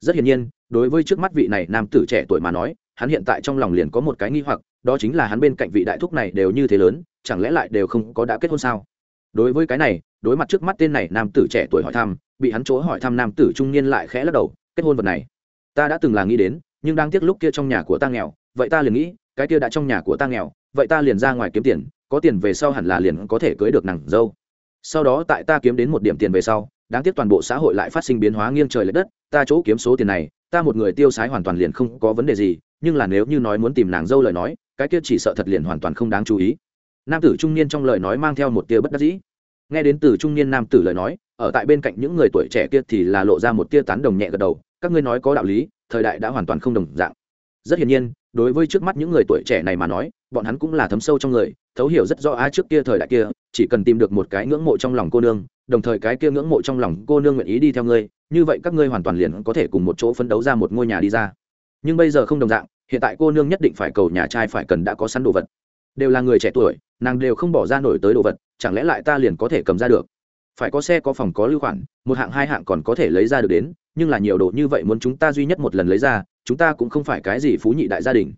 Rất hiển nhiên, đối với trước mắt vị này nam tử trẻ tuổi mà nói, hắn hiện tại trong lòng liền có một cái nghi hoặc, đó chính là hắn bên cạnh vị đại thúc này đều như thế lớn, chẳng lẽ lại đều không có đã kết hôn sao? Đối với cái này đối mặt trước mắt tên này nam tử trẻ tuổi hỏi thăm, bị hắn chỗ hỏi thăm nam tử trung niên lại khẽ lắc đầu, kết hôn vật này, ta đã từng là nghĩ đến, nhưng đang tiếc lúc kia trong nhà của ta nghèo, vậy ta liền nghĩ, cái kia đã trong nhà của ta nghèo, vậy ta liền ra ngoài kiếm tiền, có tiền về sau hẳn là liền có thể cưới được nàng dâu. Sau đó tại ta kiếm đến một điểm tiền về sau, đáng tiếc toàn bộ xã hội lại phát sinh biến hóa nghiêng trời l ệ đất, ta chỗ kiếm số tiền này, ta một người tiêu sái hoàn toàn liền không có vấn đề gì, nhưng là nếu như nói muốn tìm nàng dâu lời nói, cái kia chỉ sợ thật liền hoàn toàn không đáng chú ý. Nam tử trung niên trong lời nói mang theo một tia bất đắc dĩ nghe đến từ trung niên nam tử lời nói, ở tại bên cạnh những người tuổi trẻ kia thì là lộ ra một tia tán đồng nhẹ gật đầu, các ngươi nói có đạo lý, thời đại đã hoàn toàn không đồng dạng. Rất hiển nhiên, đối với trước mắt những người tuổi trẻ này mà nói, bọn hắn cũng là thấm sâu trong người, thấu hiểu rất rõ á trước kia thời đại kia, chỉ cần tìm được một cái ngưỡng mộ trong lòng cô nương, đồng thời cái kia ngưỡng mộ trong lòng cô nương nguyện ý đi theo ngươi, như vậy các ngươi hoàn toàn liền có thể cùng một chỗ phấn đấu ra một ngôi nhà đi ra. Nhưng bây giờ không đồng dạng, hiện tại cô nương nhất định phải cầu nhà trai phải cần đã có sẵn đồ vật đều là người trẻ tuổi, nàng đều không bỏ ra nổi tới đồ vật, chẳng lẽ lại ta liền có thể cầm ra được? Phải có xe có phòng có lưu khoản, một hạng hai hạng còn có thể lấy ra được đến, nhưng là nhiều đồ như vậy muốn chúng ta duy nhất một lần lấy ra, chúng ta cũng không phải cái gì phú nhị đại gia đình.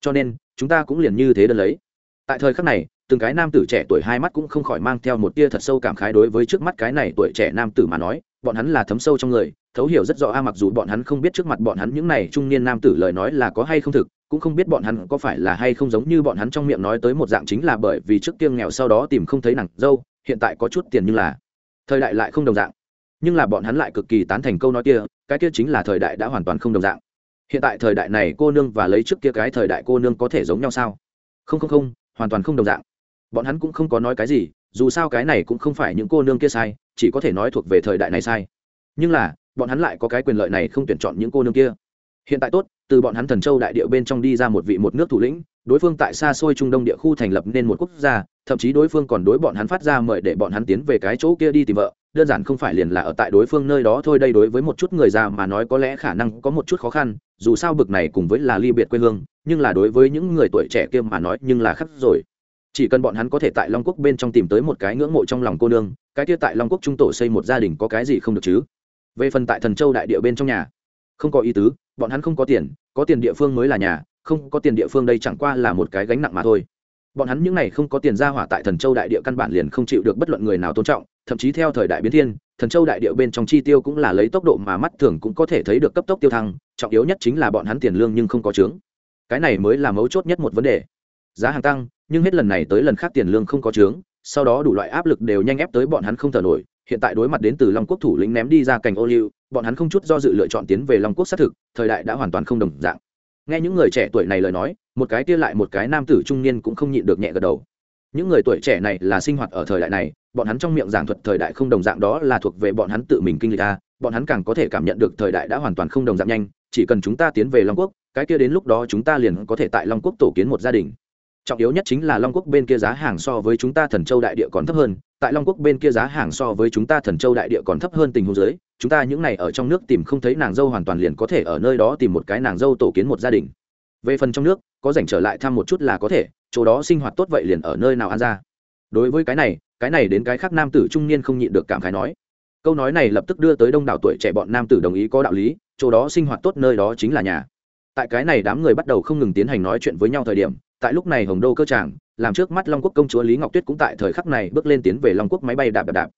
Cho nên, chúng ta cũng liền như thế đơn lấy. Tại thời khắc này, từng cái nam tử trẻ tuổi hai mắt cũng không khỏi mang theo một tia thật sâu cảm khái đối với trước mắt cái này tuổi trẻ nam tử mà nói, bọn hắn là thấm sâu trong người thấu hiểu rất rõ a mặc dù bọn hắn không biết trước mặt bọn hắn những này trung niên nam tử lời nói là có hay không thực, cũng không biết bọn hắn có phải là hay không giống như bọn hắn trong miệng nói tới một dạng chính là bởi vì trước kia nghèo sau đó tìm không thấy nàng dâu, hiện tại có chút tiền nhưng là thời đại lại không đồng dạng. Nhưng là bọn hắn lại cực kỳ tán thành câu nói kia, cái kia chính là thời đại đã hoàn toàn không đồng dạng. Hiện tại thời đại này cô nương và lấy trước kia cái thời đại cô nương có thể giống nhau sao? Không không không, hoàn toàn không đồng dạng. Bọn hắn cũng không có nói cái gì, dù sao cái này cũng không phải những cô nương kia sai, chỉ có thể nói thuộc về thời đại này sai. Nhưng là bọn hắn lại có cái quyền lợi này không tuyển chọn những cô nương kia. Hiện tại tốt, từ bọn hắn thần châu đại địa bên trong đi ra một vị một nước thủ lĩnh, đối phương tại xa xôi trung đông địa khu thành lập nên một quốc gia, thậm chí đối phương còn đối bọn hắn phát ra mời để bọn hắn tiến về cái chỗ kia đi tìm vợ, đơn giản không phải liền là ở tại đối phương nơi đó thôi, đây đối với một chút người già mà nói có lẽ khả năng có một chút khó khăn, dù sao bực này cùng với là ly biệt quê hương, nhưng là đối với những người tuổi trẻ kia mà nói nhưng là khắc rồi. Chỉ cần bọn hắn có thể tại long quốc bên trong tìm tới một cái ngưỡng mộ trong lòng cô nương, cái kia tại long quốc trung tổ xây một gia đình có cái gì không được chứ? Về phần tại thần châu đại địa bên trong nhà. Không có ý tứ, bọn hắn không có tiền có tiền địa phương mới là nhà, không có tiền địa phương đây chẳng qua là một cái gánh nặng mà thôi. Bọn hắn những n à y không có tiền ra hỏa tại thần châu đại địa căn bản liền không chịu được bất luận người nào tôn trọng, thậm chí theo thời đại biến thiên, thần châu đại địa bên trong chi tiêu cũng là lấy tốc độ mà mắt thường cũng có thể thấy được cấp tốc tiêu thăng, trọng yếu nhất chính là bọn hắn tiền lương nhưng không có trướng cái này mới là mấu chốt nhất một vấn đề. Giá hàng tăng, nhưng hết lần này tới lần khác tiền lương không có trướng sau đó đủ loại áp lực đều nhanh ép tới bọn hắn không thở nổi hiện tại đối mặt đến từ long quốc thủ lĩnh ném đi ra cành ô liu bọn hắn không chút do dự lựa chọn tiến về long quốc xác thực thời đại đã hoàn toàn không đồng dạng. Nghe những người trẻ tuổi này lời nói một cái kia lại một cái nam tử trung niên cũng không nhịn được nhẹ gật đầu. Những người tuổi trẻ này là sinh hoạt ở thời đại này bọn hắn trong miệng giảng thuật thời đại không đồng dạng đó là thuộc về bọn hắn tự mình kinh lịch ta, bọn hắn càng có thể cảm nhận được thời đại đã hoàn toàn không đồng dạng nhanh chỉ cần chúng ta tiến về long quốc cái kia đến lúc đó chúng ta liền có thể tại long quốc tổ kiến một gia đình trọng yếu nhất chính là long quốc bên kia giá hàng so với chúng ta thần châu đại địa còn thấp hơn. Tại long quốc bên kia giá hàng so với chúng ta thần châu đại địa còn thấp hơn tình huống dưới, chúng ta những này ở trong nước tìm không thấy nàng dâu hoàn toàn liền có thể ở nơi đó tìm một cái nàng dâu tổ kiến một gia đình. Về phần trong nước, có dành trở lại thăm một chút là có thể, chỗ đó sinh hoạt tốt vậy liền ở nơi nào ăn ra. Đối với cái này cái này đến cái khác nam tử trung niên không nhịn được cảm khái nói. Câu nói này lập tức đưa tới đông đảo tuổi trẻ bọn nam tử đồng ý có đạo lý, chỗ đó sinh hoạt tốt nơi đó chính là nhà. Tại cái này đám người bắt đầu không ngừng tiến hành nói chuyện với nhau thời điểm tại lúc này hồng đô cơ tràng, làm trước mắt long quốc công chúa lý ngọc tuyết cũng tại thời khắc này bước lên tiến về long quốc máy bay đạp đạp đạp.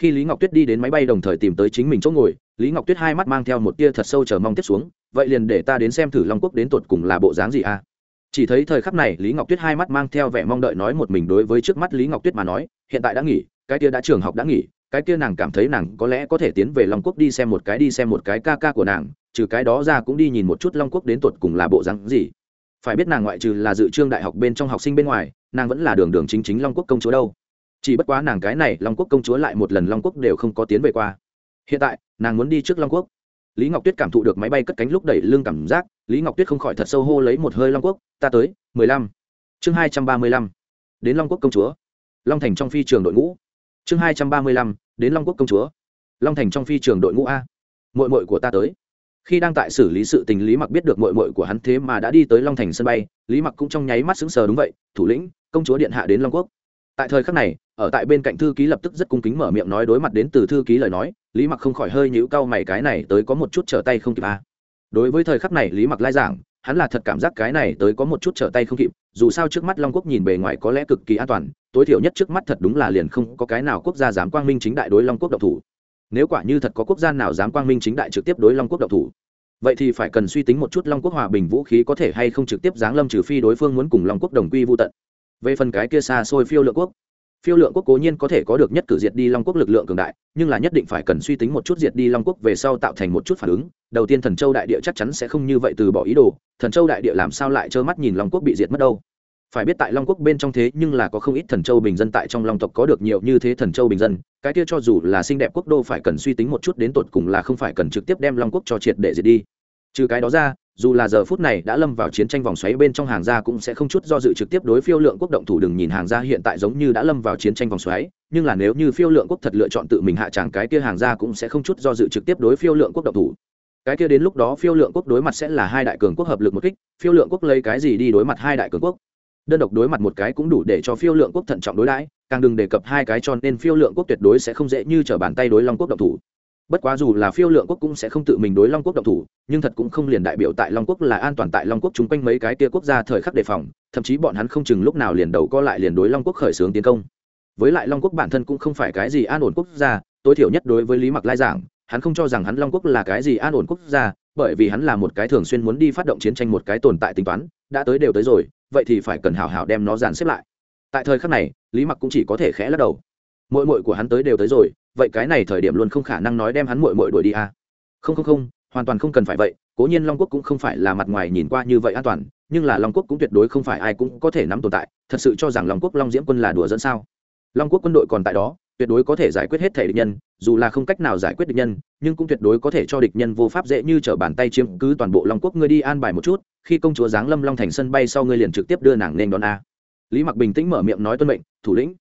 Khi lý ngọc tuyết đi đến máy bay đồng thời tìm tới chính mình chỗ ngồi, lý ngọc tuyết hai mắt mang theo một tia thật sâu chờ mong tiếp xuống, vậy liền để ta đến xem thử long quốc đến tột cùng là bộ dáng gì à? chỉ thấy thời khắc này lý ngọc tuyết hai mắt mang theo vẻ mong đợi nói một mình đối với trước mắt lý ngọc tuyết mà nói, hiện tại đã nghỉ, cái kia đã trường học đã nghỉ, cái kia nàng cảm thấy nàng có lẽ có thể tiến về long quốc đi xem một cái, đi xem một cái ca ca của nàng, trừ cái đó ra cũng đi nhìn một chút long quốc đến tột cùng là bộ rắn gì phải biết nàng ngoại trừ là dự trương đại học bên trong học sinh bên ngoài, nàng vẫn là đường đường chính chính long quốc công chúa đâu. Chỉ bất quá nàng cái này long quốc công chúa lại một lần long quốc đều không có tiến về qua. Hiện tại, nàng muốn đi trước long quốc. Lý ngọc tuyết cảm thụ được máy bay cất cánh lúc đẩy lưng cảm giác, lý ngọc tuyết không khỏi thật sâu hô lấy một hơi long quốc, ta tới, mười lăm. Chương hai trăm ba mươi lăm. Đến long quốc công chúa. Long thành trong phi trường đội ngũ. Chương hai trăm ba mươi lăm, đến long quốc công chúa. Long thành trong phi trường đội ngũ a. Mội mội của ta tới khi đang tại xử lý sự tình, lý mặc biết được mội mội của hắn thế mà đã đi tới long thành sân bay, lý mặc cũng trong nháy mắt sững sờ đúng vậy, thủ lĩnh, công chúa điện hạ đến long quốc. Tại thời khắc này, ở tại bên cạnh thư ký lập tức rất cung kính mở miệng nói đối mặt đến từ thư ký lời nói, lý mặc không khỏi hơi nhũ cau mày, cái này tới có một chút trở tay không kịp a đối với thời khắc này, lý mặc lai giảng, hắn là thật cảm giác cái này tới có một chút trở tay không kịp, dù sao trước mắt long quốc nhìn bề ngoài có lẽ cực kỳ an toàn, tối thiểu nhất trước mắt thật đúng là liền không có cái nào quốc gia dám quang minh chính đại đối long quốc độc thủ nếu quả như thật có quốc gia nào dám quang minh chính đại trực tiếp đối long quốc độc thủ, vậy thì phải cần suy tính một chút long quốc hòa bình vũ khí có thể hay không trực tiếp giáng lâm trừ phi đối phương muốn cùng long quốc đồng quy vô tận. Về phần cái kia xa xôi phiêu lượng quốc, phiêu lượng quốc cố nhiên có thể có được nhất cử diệt đi long quốc lực lượng cường đại, nhưng là nhất định phải cần suy tính một chút diệt đi long quốc về sau tạo thành một chút phản ứng. Đầu tiên thần châu đại địa chắc chắn sẽ không như vậy từ bỏ ý đồ, thần châu đại địa làm sao lại trơ mắt nhìn long quốc bị diệt mất đâu? Phải biết tại long quốc bên trong thế nhưng là có không ít thần châu bình dân tại trong long tộc có được nhiều như thế thần châu bình dân, cái kia cho dù là xinh đẹp quốc đô phải cần suy tính một chút đến tột cùng là không phải cần trực tiếp đem long quốc cho triệt để diệt đi. Trừ cái đó ra, dù là giờ phút này đã lâm vào chiến tranh vòng xoáy bên trong hàng gia cũng sẽ không chút do dự trực tiếp đối phiêu lượng quốc động thủ đừng nhìn hàng gia hiện tại giống như đã lâm vào chiến tranh vòng xoáy, nhưng là nếu như phiêu lượng quốc thật lựa chọn tự mình hạ tràng cái kia hàng gia cũng sẽ không chút do dự trực tiếp đối phiêu lượng quốc động thủ. Cái kia đến lúc đó phiêu lượng quốc đối mặt sẽ là hai đại cường quốc hợp lực một kích, phiêu lượng quốc lấy cái gì đi đối mặt hai đại cường quốc? Đơn độc đối mặt một cái cũng đủ để cho phiêu lượng quốc thận trọng đối đãi, càng đừng đề cập hai cái cho nên phiêu lượng quốc tuyệt đối sẽ không dễ như t r ở bàn tay đối long quốc động thủ. Bất quá dù là phiêu lượng quốc cũng sẽ không tự mình đối long quốc động thủ, nhưng thật cũng không liền đại biểu tại long quốc là an toàn tại long quốc chung quanh mấy cái tia quốc gia thời khắc đề phòng, thậm chí bọn hắn không chừng lúc nào liền đầu co lại liền đối long quốc khởi xướng tiến công. Với lại long quốc bản thân cũng không phải cái gì an ổn quốc gia, tối thiểu nhất đối với lý mặc lai giảng, hắn không cho rằng hắn long quốc là cái gì an ổn quốc gia, bởi vì hắn là một cái thường xuyên muốn đi phát động chiến tranh một cái tồn tại tính toán, đã tới đều tới rồi vậy thì phải cần hảo hảo đem nó dàn xếp lại. Tại thời khắc này, lý mặc cũng chỉ có thể khẽ lắc đầu. Mội mội của hắn tới đều tới rồi, vậy cái này thời điểm luôn không khả năng nói đem hắn mội mội đuổi đi à. không không không, hoàn toàn không cần phải vậy, cố nhiên long quốc cũng không phải là mặt ngoài nhìn qua như vậy an toàn, nhưng là long quốc cũng tuyệt đối không phải ai cũng có thể nắm tồn tại, thật sự cho rằng long quốc long diễm quân là đùa dẫn sao? Long quốc quân đội còn tại đó, tuyệt đối có thể giải quyết hết thể địch nhân, dù là không cách nào giải quyết địch nhân, nhưng cũng tuyệt đối có thể cho địch nhân vô pháp dễ như t r ở bàn tay chiếm cứ toàn bộ long quốc. Ngươi đi an bài một chút khi công chúa giáng lâm long thành sân bay sau ngươi liền trực tiếp đưa nàng lên đón a. Lý mặc bình tĩnh mở miệng nói tuân mệnh, thủ lĩnh.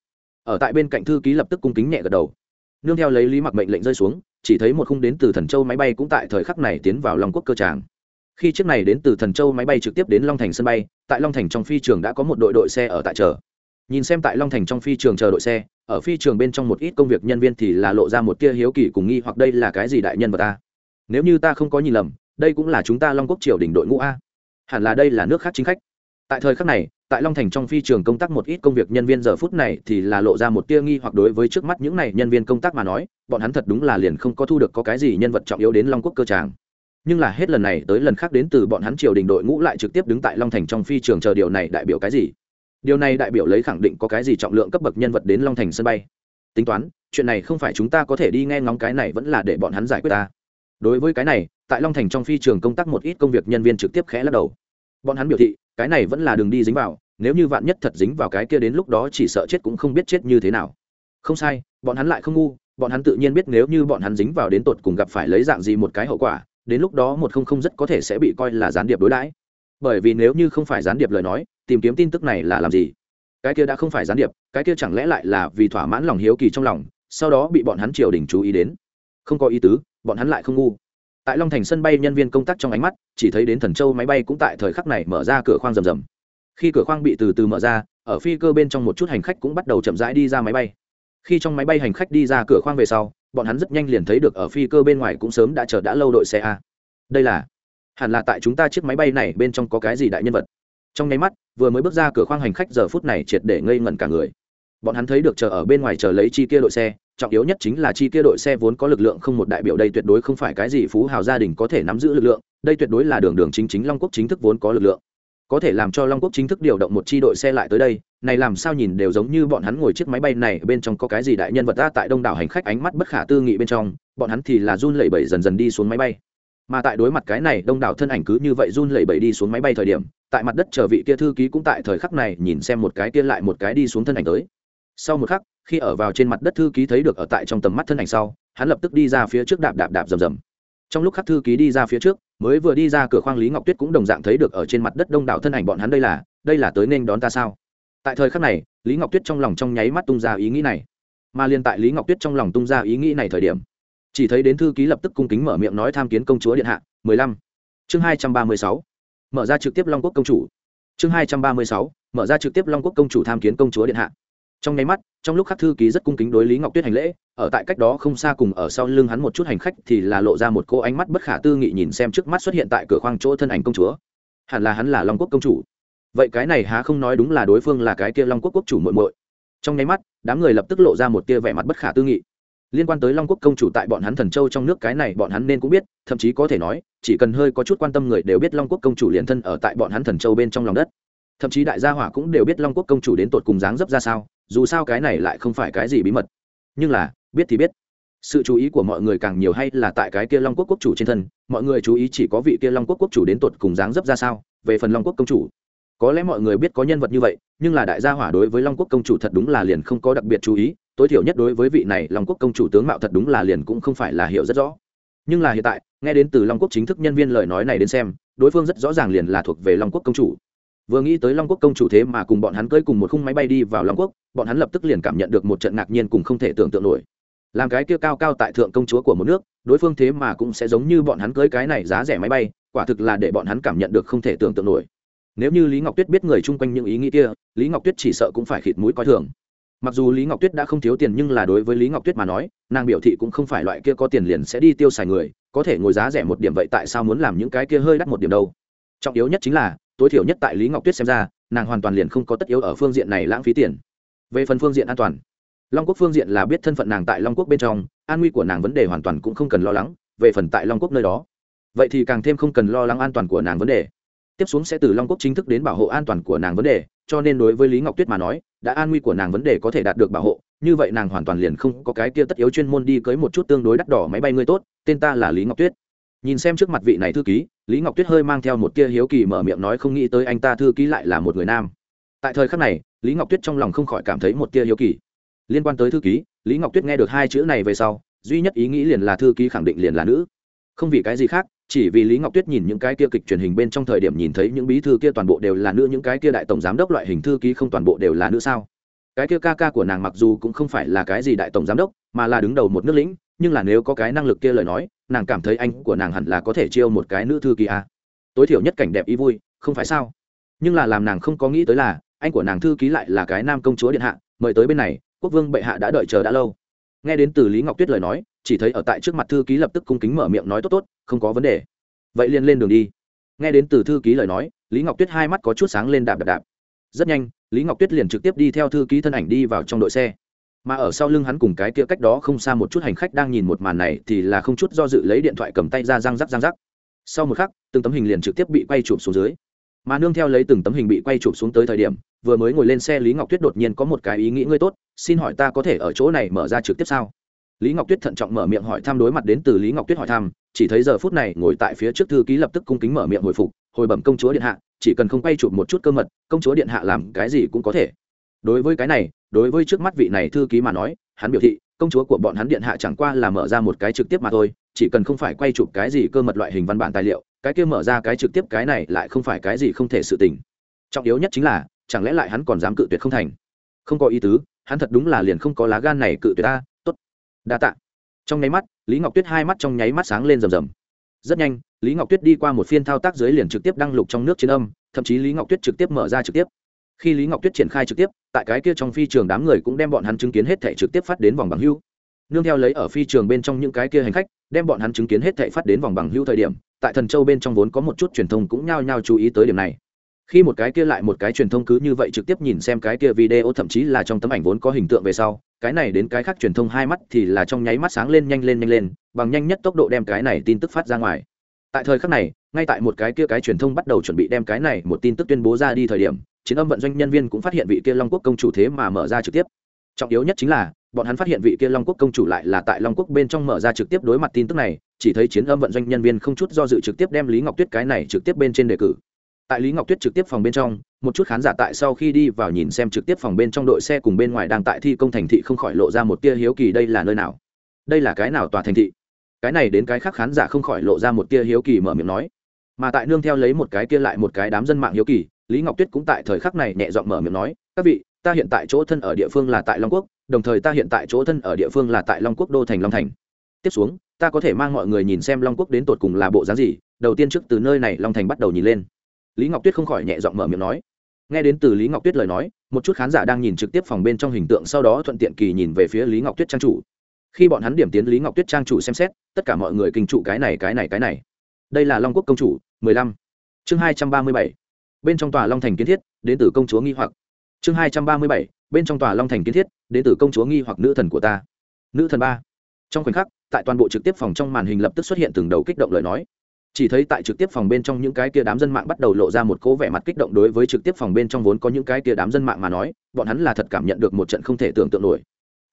Ở tại bên cạnh thư ký lập tức cung kính nhẹ gật đầu. Nương theo lấy lý mặc mệnh lệnh rơi xuống, chỉ thấy một khung đến từ thần châu máy bay cũng tại thời khắc này tiến vào long quốc cơ tràng. Khi chiếc này đến từ thần châu máy bay trực tiếp đến long thành sân bay, tại long thành trong phi trường đã có một đội đội xe ở tại chờ. Nhìn xem tại long thành trong phi trường chờ đội xe, ở phi trường bên trong một ít công việc nhân viên thì là lộ ra một tia hiếu kỳ cùng nghi hoặc đây là cái gì đại nhân vật ta nếu như ta không có nhìn lầm, đây cũng là chúng ta long quốc triều đỉnh đội ngũ a hẳn là đây là nước khác chính khách. Tại thời khắc này, tại long thành trong phi trường công tác một ít công việc nhân viên giờ phút này thì là lộ ra một tia nghi hoặc đối với trước mắt những này nhân viên công tác mà nói, bọn hắn thật đúng là liền không có thu được có cái gì nhân vật trọng yếu đến long quốc cơ tràng. Nhưng là hết lần này tới lần khác đến từ bọn hắn triều đình đội ngũ lại trực tiếp đứng tại long thành trong phi trường chờ điều này đại biểu cái gì? Điều này đại biểu lấy khẳng định có cái gì trọng lượng cấp bậc nhân vật đến long thành sân bay. Tính toán, chuyện này không phải chúng ta có thể đi nghe ngóng cái này vẫn là để bọn hắn giải quyết ta. Đối với cái này, tại long thành trong phi trường công tác một ít công việc nhân viên trực tiếp khẽ lắc đầu bọn hắn biểu thị, cái này vẫn là đường đi dính vào, nếu như vạn nhất thật dính vào cái kia đến lúc đó chỉ sợ chết cũng không biết chết như thế nào. Không sai, bọn hắn lại không ngu, bọn hắn tự nhiên biết nếu như bọn hắn dính vào đến tột cùng gặp phải lấy dạng gì một cái hậu quả, đến lúc đó một không không rất có thể sẽ bị coi là gián điệp đối đãi. Bởi vì nếu như không phải gián điệp lời nói, tìm kiếm tin tức này là làm gì? Cái kia đã không phải gián điệp, cái kia chẳng lẽ lại là vì thỏa mãn lòng hiếu kỳ trong lòng, sau đó bị bọn hắn triều đình chú ý đến? Không có ý tứ, bọn hắn lại không ngu tại long thành sân bay nhân viên công tác trong ánh mắt, chỉ thấy đến thần châu máy bay cũng tại thời khắc này mở ra cửa khoang rầm rầm. Khi cửa khoang bị từ từ mở ra, ở phi cơ bên trong một chút hành khách cũng bắt đầu chậm rãi đi ra máy bay. Khi trong máy bay hành khách đi ra cửa khoang về sau, bọn hắn rất nhanh liền thấy được ở phi cơ bên ngoài cũng sớm đã chờ đã lâu đội xe a. Đây là, hẳn là tại chúng ta chiếc máy bay này bên trong có cái gì đại nhân vật. Trong nháy mắt, vừa mới bước ra cửa khoang hành khách giờ phút này triệt để ngây ngẩn cả người. Bọn hắn thấy được chờ ở bên ngoài chờ lấy chi kia đội xe trọng yếu nhất chính là chi kia đội xe vốn có lực lượng không một đại biểu đây tuyệt đối không phải cái gì phú hào gia đình có thể nắm giữ lực lượng, đây tuyệt đối là đường đường chính chính long quốc chính thức vốn có lực lượng. Có thể làm cho long quốc chính thức điều động một chi đội xe lại tới đây, này làm sao nhìn đều giống như bọn hắn ngồi chiếc máy bay này bên trong có cái gì đại nhân vật ta tại đông đảo hành khách ánh mắt bất khả tư nghị bên trong, bọn hắn thì là run lẩy bẩy dần dần đi xuống máy bay. Mà tại đối mặt cái này, đông đảo thân ảnh cứ như vậy run lẩy bẩy đi xuống máy bay thời điểm, tại mặt đất chờ vị kia thư ký cũng tại thời khắc này nhìn xem một cái kia lại một cái đi xuống thân ảnh tới sau một khắc, khi ở vào trên mặt đất thư ký thấy được ở tại trong tầm mắt thân ảnh sau, hắn lập tức đi ra phía trước đạp đạp đạp rầm rầm. Trong lúc khắc thư ký đi ra phía trước, mới vừa đi ra cửa khoang lý ngọc tuyết cũng đồng dạng thấy được ở trên mặt đất đông đảo thân ảnh bọn hắn đây là đây là tới nên đón ta sao? Tại thời khắc này, lý ngọc tuyết trong lòng trong nháy mắt tung ra ý nghĩ này. Mà liên tại lý ngọc tuyết trong lòng tung ra ý nghĩ này thời điểm, chỉ thấy đến thư ký lập tức cung kính mở miệng nói tham kiến công chúa điện hạ, mười lăm. Chương hai trăm ba mươi sáu. Mở ra trực tiếp long quốc công chủ. Chương hai trăm ba mươi sáu. Mở ra trực tiếp long quốc công chủ tham kiến công chúa điện hạ trong nháy mắt, trong lúc khắc thư ký rất cung kính đối lý ngọc tuyết hành lễ, ở tại cách đó không xa cùng ở sau lưng hắn một chút hành khách thì là lộ ra một cô ánh mắt bất khả tư nghị nhìn xem trước mắt xuất hiện tại cửa khoang chỗ thân ảnh công chúa. Hẳn là hắn là long quốc công chủ. Vậy cái này há không nói đúng là đối phương là cái kia long quốc quốc chủ muội muội. Trong nháy mắt, đám người lập tức lộ ra một tia vẻ mặt bất khả tư nghị. Liên quan tới long quốc công chủ tại bọn hắn thần châu trong nước cái này bọn hắn nên cũng biết, thậm chí có thể nói, chỉ cần hơi có chút quan tâm người đều biết long quốc công chủ liền thân ở tại bọn hắn thần châu bên trong lòng đất thậm chí đại gia hỏa cũng đều biết long quốc công chủ đến tột cùng dáng dấp ra sao, dù sao cái này lại không phải cái gì bí mật. Nhưng là, biết thì biết. Sự chú ý của mọi người càng nhiều hay là tại cái kia long quốc quốc chủ trên thân, mọi người chú ý chỉ có vị kia long quốc quốc chủ đến tột cùng dáng dấp ra sao, về phần long quốc công chủ. Có lẽ mọi người biết có nhân vật như vậy, nhưng là đại gia hỏa đối với long quốc công chủ thật đúng là liền không có đặc biệt chú ý, tối thiểu nhất đối với vị này long quốc công chủ tướng mạo thật đúng là liền cũng không phải là hiểu rất rõ. Nhưng là hiện tại, nghe đến từ long quốc chính thức nhân viên lời nói này đến xem, đối phương rất rõ ràng liền là thuộc về long quốc công chủ vừa nghĩ tới long quốc công chủ thế mà cùng bọn hắn cưới cùng một khung máy bay đi vào long quốc, bọn hắn lập tức liền cảm nhận được một trận ngạc nhiên cùng không thể tưởng tượng nổi. Làm cái kia cao cao tại thượng công chúa của một nước, đối phương thế mà cũng sẽ giống như bọn hắn cưới cái này giá rẻ máy bay, quả thực là để bọn hắn cảm nhận được không thể tưởng tượng nổi. Nếu như lý ngọc tuyết biết người chung quanh những ý nghĩ kia, lý ngọc tuyết chỉ sợ cũng phải khịt mũi coi thường. Mặc dù lý ngọc tuyết đã không thiếu tiền nhưng là đối với lý ngọc tuyết mà nói, nàng biểu thị cũng không phải loại kia có tiền liền sẽ đi tiêu xài người, có thể ngồi giá rẻ một điểm vậy tại sao muốn làm những cái kia hơi đắt một điểm đâu? Trọng yếu nhất chính là tối thiểu nhất tại lý ngọc tuyết xem ra, nàng hoàn toàn liền không có tất yếu ở phương diện này lãng phí tiền. Về phần phương diện an toàn, long quốc phương diện là biết thân phận nàng tại long quốc bên trong, an nguy của nàng vấn đề hoàn toàn cũng không cần lo lắng, về phần tại long quốc nơi đó, vậy thì càng thêm không cần lo lắng an toàn của nàng vấn đề. Tiếp xuống sẽ từ long quốc chính thức đến bảo hộ an toàn của nàng vấn đề, cho nên đối với lý ngọc tuyết mà nói, đã an nguy của nàng vấn đề có thể đạt được bảo hộ, như vậy nàng hoàn toàn liền không có cái kia tất yếu chuyên môn đi cưới một chút tương đối đắt đỏ máy bay ngươi tốt, tên ta là lý ngọc tuyết nhìn xem trước mặt vị này thư ký, lý ngọc tuyết hơi mang theo một tia hiếu kỳ mở miệng nói không nghĩ tới anh ta thư ký lại là một người nam. Tại thời khắc này, lý ngọc tuyết trong lòng không khỏi cảm thấy một tia hiếu kỳ. Liên quan tới thư ký, lý ngọc tuyết nghe được hai chữ này về sau, duy nhất ý nghĩ liền là thư ký khẳng định liền là nữ. Không vì cái gì khác, chỉ vì lý ngọc tuyết nhìn những cái kia kịch truyền hình bên trong thời điểm nhìn thấy những bí thư kia toàn bộ đều là nữ, những cái kia đại tổng giám đốc loại hình thư ký không toàn bộ đều là nữ sao? Cái kia ca ca của nàng mặc dù cũng không phải là cái gì đại tổng giám đốc, mà là đứng đầu một nước lĩnh nhưng là nếu có cái năng lực kia lời nói, nàng cảm thấy anh của nàng hẳn là có thể chiêu một cái nữ thư ký a. Tối thiểu nhất cảnh đẹp ý vui, không phải sao? Nhưng là làm nàng không có nghĩ tới là, anh của nàng thư ký lại là cái nam công chúa điện hạ, mời tới bên này, quốc vương bệ hạ đã đợi chờ đã lâu. Nghe đến từ lý ngọc tuyết lời nói, chỉ thấy ở tại trước mặt thư ký lập tức cung kính mở miệng nói tốt tốt, không có vấn đề. Vậy liền lên đường đi. Nghe đến từ thư ký lời nói, lý ngọc tuyết hai mắt có chút sáng lên đạp đạp đạp. Rất nhanh, lý ngọc tuyết liền trực tiếp đi theo thư ký thân ảnh đi vào trong đội xe mà ở sau lưng hắn cùng cái kia cách đó không xa một chút hành khách đang nhìn một màn này thì là không chút do dự lấy điện thoại cầm tay ra răng rắc răng rắc. Sau một khắc, từng tấm hình liền trực tiếp bị quay chụp xuống dưới. Mà nương theo lấy từng tấm hình bị quay chụp xuống tới thời điểm, vừa mới ngồi lên xe lý ngọc tuyết đột nhiên có một cái ý nghĩ, ngươi tốt, xin hỏi ta có thể ở chỗ này mở ra trực tiếp sao? Lý ngọc tuyết thận trọng mở miệng hỏi thăm đối mặt đến từ lý ngọc tuyết hỏi thăm, chỉ thấy giờ phút này ngồi tại phía trước thư ký lập tức cung kính mở miệng hồi phục, hồi bẩm công chúa điện hạ, chỉ cần không quay chụp một chút cơ mật, công chúa điện hạ làm cái gì cũng có thể đối với cái này, đối với trước mắt vị này thư ký mà nói, hắn biểu thị, công chúa của bọn hắn điện hạ chẳng qua là mở ra một cái trực tiếp mà thôi, chỉ cần không phải quay chụp cái gì cơ mật loại hình văn bản tài liệu, cái kia mở ra cái trực tiếp cái này lại không phải cái gì không thể sự tình. Trọng yếu nhất chính là, chẳng lẽ lại hắn còn dám cự tuyệt không thành? Không có ý tứ, hắn thật đúng là liền không có lá gan này cự tuyệt ta, tốt. Đa tạ. Trong nháy mắt, lý ngọc tuyết hai mắt trong nháy mắt sáng lên rầm rầm. Rất nhanh, lý ngọc tuyết đi qua một phiên thao tác dưới liền trực tiếp đăng lục trong nước chiến âm, thậm chí lý ngọc tuyết trực tiếp mở ra trực tiếp khi lý ngọc tuyết triển khai trực tiếp tại cái kia trong phi trường đám người cũng đem bọn hắn chứng kiến hết thẻ trực tiếp phát đến vòng bằng hưu nương theo lấy ở phi trường bên trong những cái kia hành khách đem bọn hắn chứng kiến hết thể phát đến vòng bằng hưu thời điểm tại thần châu bên trong vốn có một chút truyền thông cũng nhao nhao chú ý tới điểm này khi một cái kia lại một cái truyền thông cứ như vậy trực tiếp nhìn xem cái kia video thậm chí là trong tấm ảnh vốn có hình tượng về sau cái này đến cái khác truyền thông hai mắt thì là trong nháy mắt sáng lên nhanh lên nhanh lên bằng nhanh nhất tốc độ đem cái này tin tức phát ra ngoài tại thời khắc này ngay tại một cái kia cái truyền thông bắt đầu chuẩn bị đem cái này một tin tức tuyên bố ra đi thời điểm chiến âm vận doanh nhân viên cũng phát hiện vị kia long quốc công chủ thế mà mở ra trực tiếp. Trọng yếu nhất chính là, bọn hắn phát hiện vị kia long quốc công chủ lại là tại long quốc bên trong mở ra trực tiếp đối mặt tin tức này, chỉ thấy chiến âm vận doanh nhân viên không chút do dự trực tiếp đem lý ngọc tuyết cái này trực tiếp bên trên đề cử. Tại lý ngọc tuyết trực tiếp phòng bên trong, một chút khán giả tại sau khi đi vào nhìn xem trực tiếp phòng bên trong đội xe cùng bên ngoài đang tại thi công thành thị không khỏi lộ ra một tia hiếu kỳ đây là nơi nào. Đây là cái nào tòa thành thị? Cái này đến cái khác khán giả không khỏi lộ ra một tia hiếu kỳ mở miệng nói. Mà tại nương theo lấy một cái kia lại một cái đám dân mạng hiếu kỳ lý ngọc tuyết cũng tại thời khắc này nhẹ giọng mở miệng nói, các vị, ta hiện tại chỗ thân ở địa phương là tại long quốc, đồng thời ta hiện tại chỗ thân ở địa phương là tại long quốc đô thành long thành. Tiếp xuống, ta có thể mang mọi người nhìn xem long quốc đến tột cùng là bộ dáng gì, đầu tiên trước từ nơi này long thành bắt đầu nhìn lên. Lý ngọc tuyết không khỏi nhẹ giọng mở miệng nói. Nghe đến từ lý ngọc tuyết lời nói, một chút khán giả đang nhìn trực tiếp phòng bên trong hình tượng sau đó thuận tiện kỳ nhìn về phía lý ngọc tuyết trang chủ. Khi bọn hắn điểm tiến lý ngọc tuyết trang chủ xem xét, tất cả mọi người kinh trụ cái này cái này cái này. Đây là long quốc công chủ, mười lăm. Chương hai trăm ba mươi bảy bên trong tòa long thành kiến thiết, đến từ công chúa nghi hoặc. Chương hai trăm ba mươi bảy, bên trong tòa long thành kiến thiết, đến từ công chúa nghi hoặc nữ thần của ta. Nữ thần ba. Trong khoảnh khắc, tại toàn bộ trực tiếp phòng trong màn hình lập tức xuất hiện từng đầu kích động lời nói. Chỉ thấy tại trực tiếp phòng bên trong những cái kia đám dân mạng bắt đầu lộ ra một cố vẻ mặt kích động đối với trực tiếp phòng bên trong vốn có những cái kia đám dân mạng mà nói, bọn hắn là thật cảm nhận được một trận không thể tưởng tượng nổi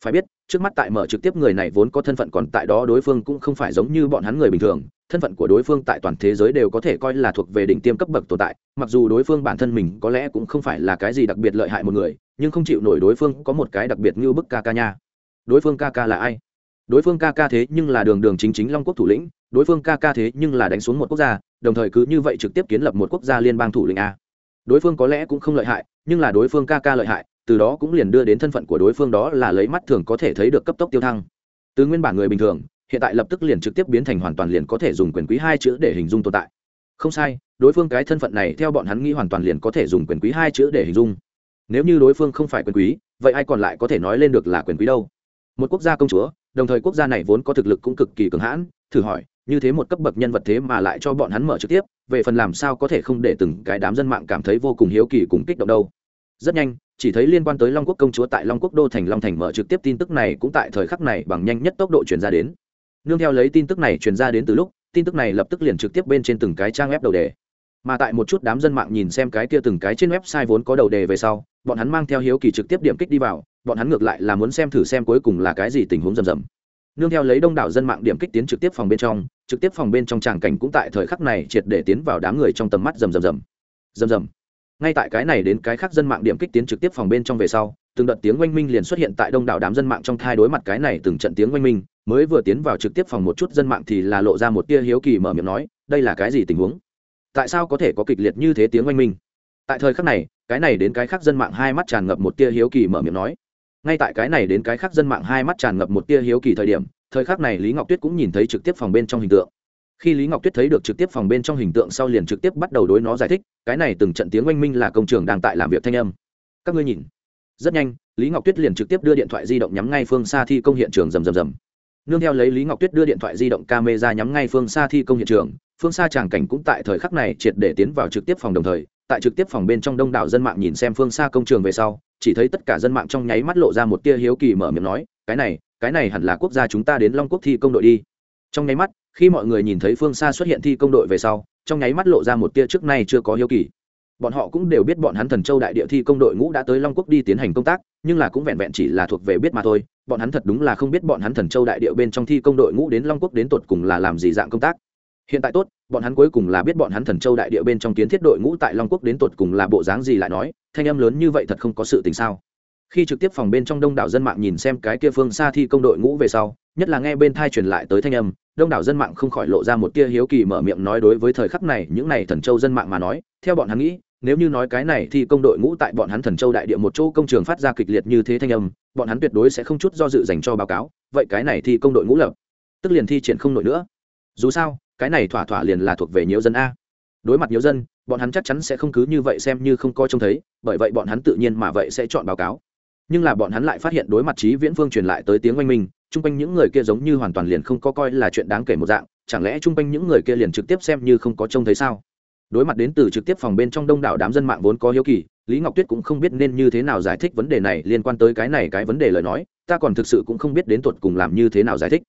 phải biết, trước mắt tại mở trực tiếp người này vốn có thân phận còn tại đó đối phương cũng không phải giống như bọn hắn người bình thường. Thân phận của đối phương tại toàn thế giới đều có thể coi là thuộc về đỉnh tiêm cấp bậc tồn tại, mặc dù đối phương bản thân mình có lẽ cũng không phải là cái gì đặc biệt lợi hại một người, nhưng không chịu nổi đối phương có một cái đặc biệt như bức ca ca nha. Đối phương ca ca là ai? Đối phương ca ca thế nhưng là đường đường chính chính long quốc thủ lĩnh, đối phương ca ca thế nhưng là đánh xuống một quốc gia, đồng thời cứ như vậy trực tiếp kiến lập một quốc gia liên bang thủ lĩnh a. Đối phương có lẽ cũng không lợi hại, nhưng là đối phương ca ca lợi hại từ đó cũng liền đưa đến thân phận của đối phương đó là lấy mắt thường có thể thấy được cấp tốc tiêu thăng. Từ nguyên bản người bình thường, hiện tại lập tức liền trực tiếp biến thành hoàn toàn liền có thể dùng quyền quý hai chữ để hình dung tồn tại. Không sai, đối phương cái thân phận này theo bọn hắn nghĩ hoàn toàn liền có thể dùng quyền quý hai chữ để hình dung. Nếu như đối phương không phải quyền quý, vậy ai còn lại có thể nói lên được là quyền quý đâu? Một quốc gia công chúa, đồng thời quốc gia này vốn có thực lực cũng cực kỳ cường hãn, thử hỏi, như thế một cấp bậc nhân vật thế mà lại cho bọn hắn mở trực tiếp, về phần làm sao có thể không để từng cái đám dân mạng cảm thấy vô cùng hiếu kỳ cùng kích động đâu? Rất nhanh chỉ thấy liên quan tới long quốc công chúa tại long quốc đô thành long thành mở trực tiếp tin tức này cũng tại thời khắc này bằng nhanh nhất tốc độ truyền ra đến. Nương theo lấy tin tức này truyền ra đến từ lúc, tin tức này lập tức liền trực tiếp bên trên từng cái trang web đầu đề. Mà tại một chút đám dân mạng nhìn xem cái kia từng cái trên website vốn có đầu đề về sau, bọn hắn mang theo hiếu kỳ trực tiếp điểm kích đi vào, bọn hắn ngược lại là muốn xem thử xem cuối cùng là cái gì tình huống rầm rầm. Nương theo lấy đông đảo dân mạng điểm kích tiến trực tiếp phòng bên trong, trực tiếp phòng bên trong tràng cảnh cũng tại thời khắc này triệt để tiến vào đám người trong tầm mắt rầm rầm rầm. Rầm rầm ngay tại cái này đến cái khác dân mạng điểm kích tiến trực tiếp phòng bên trong về sau, từng đợt tiếng oanh minh liền xuất hiện tại đông đảo đám dân mạng trong thai đối mặt cái này từng trận tiếng oanh minh, mới vừa tiến vào trực tiếp phòng một chút dân mạng thì là lộ ra một tia hiếu kỳ mở miệng nói, đây là cái gì tình huống? Tại sao có thể có kịch liệt như thế tiếng oanh minh? Tại thời khắc này, cái này đến cái khác dân mạng hai mắt tràn ngập một tia hiếu kỳ mở miệng nói. Ngay tại cái này đến cái khác dân mạng hai mắt tràn ngập một tia hiếu kỳ thời điểm, thời khắc này lý ngọc tuyết cũng nhìn thấy trực tiếp phòng bên trong hình tượng khi lý ngọc tuyết thấy được trực tiếp phòng bên trong hình tượng sau liền trực tiếp bắt đầu đối nó giải thích, cái này từng trận tiếng oanh minh là công trường đang tại làm việc thanh âm. Các ngươi nhìn. Rất nhanh, lý ngọc tuyết liền trực tiếp đưa điện thoại di động nhắm ngay phương xa thi công hiện trường rầm rầm rầm. Nương theo lấy lý ngọc tuyết đưa điện thoại di động camera nhắm ngay phương xa thi công hiện trường, phương xa tràng cảnh cũng tại thời khắc này triệt để tiến vào trực tiếp phòng đồng thời, tại trực tiếp phòng bên trong đông đảo dân mạng nhìn xem phương xa công trường về sau, chỉ thấy tất cả dân mạng trong nháy mắt lộ ra một tia hiếu kỳ mở miệng nói, cái này cái này hẳn là quốc gia chúng ta đến long quốc thi công đội đi. Trong nháy mắt khi mọi người nhìn thấy phương xa xuất hiện thi công đội về sau, trong nháy mắt lộ ra một tia trước nay chưa có hiếu kỳ. Bọn họ cũng đều biết bọn hắn thần châu đại địa thi công đội ngũ đã tới long quốc đi tiến hành công tác, nhưng là cũng vẹn vẹn chỉ là thuộc về biết mà thôi, bọn hắn thật đúng là không biết bọn hắn thần châu đại địa bên trong thi công đội ngũ đến long quốc đến tột cùng là làm gì dạng công tác. Hiện tại tốt, bọn hắn cuối cùng là biết bọn hắn thần châu đại địa bên trong kiến thiết đội ngũ tại long quốc đến tột cùng là bộ dáng gì lại nói, thanh âm lớn như vậy thật không có sự tình sao? Khi trực tiếp phòng bên trong đông đảo dân mạng nhìn xem cái kia phương xa thi công đội ngũ về sau, nhất là nghe bên thai truyền lại tới thanh âm, đông đảo dân mạng không khỏi lộ ra một tia hiếu kỳ mở miệng nói đối với thời khắc này những này thần châu dân mạng mà nói, theo bọn hắn nghĩ, nếu như nói cái này thì công đội ngũ tại bọn hắn thần châu đại địa một chỗ công trường phát ra kịch liệt như thế thanh âm, bọn hắn tuyệt đối sẽ không chút do dự dành cho báo cáo, vậy cái này thì công đội ngũ lập, tức liền thi triển không nổi nữa. Dù sao, cái này thỏa thỏa liền là thuộc về nhiều dân a. Đối mặt nhiều dân, bọn hắn chắc chắn sẽ không cứ như vậy xem như không coi trông thấy, bởi vậy bọn hắn tự nhiên mà vậy sẽ chọn báo cáo nhưng là bọn hắn lại phát hiện đối mặt trí viễn phương truyền lại tới tiếng oanh minh, chung quanh những người kia giống như hoàn toàn liền không có coi là chuyện đáng kể một dạng, chẳng lẽ chung quanh những người kia liền trực tiếp xem như không có trông thấy sao? Đối mặt đến từ trực tiếp phòng bên trong đông đảo đám dân mạng vốn có hiếu kỳ, lý ngọc tuyết cũng không biết nên như thế nào giải thích vấn đề này liên quan tới cái này cái vấn đề lời nói, ta còn thực sự cũng không biết đến tuột cùng làm như thế nào giải thích.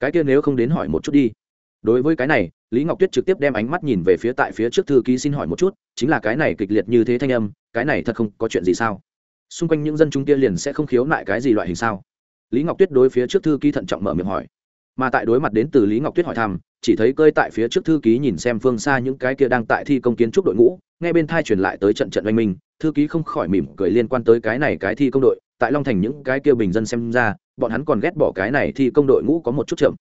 Cái kia nếu không đến hỏi một chút đi. Đối với cái này, lý ngọc tuyết trực tiếp đem ánh mắt nhìn về phía tại phía trước thư ký xin hỏi một chút, chính là cái này kịch liệt như thế thanh âm, cái này thật không có chuyện gì sao? Xung quanh những dân chúng kia liền sẽ không khiếu nại cái gì loại hình sao? Lý ngọc tuyết đối phía trước thư ký thận trọng mở miệng hỏi. Mà tại đối mặt đến từ lý ngọc tuyết hỏi thăm, chỉ thấy cơi tại phía trước thư ký nhìn xem phương xa những cái kia đang tại thi công kiến trúc đội ngũ, nghe bên thai truyền lại tới trận trận oanh minh, thư ký không khỏi mỉm cười liên quan tới cái này cái thi công đội, tại long thành những cái kia bình dân xem ra, bọn hắn còn ghét bỏ cái này thi công đội ngũ có một chút chậm.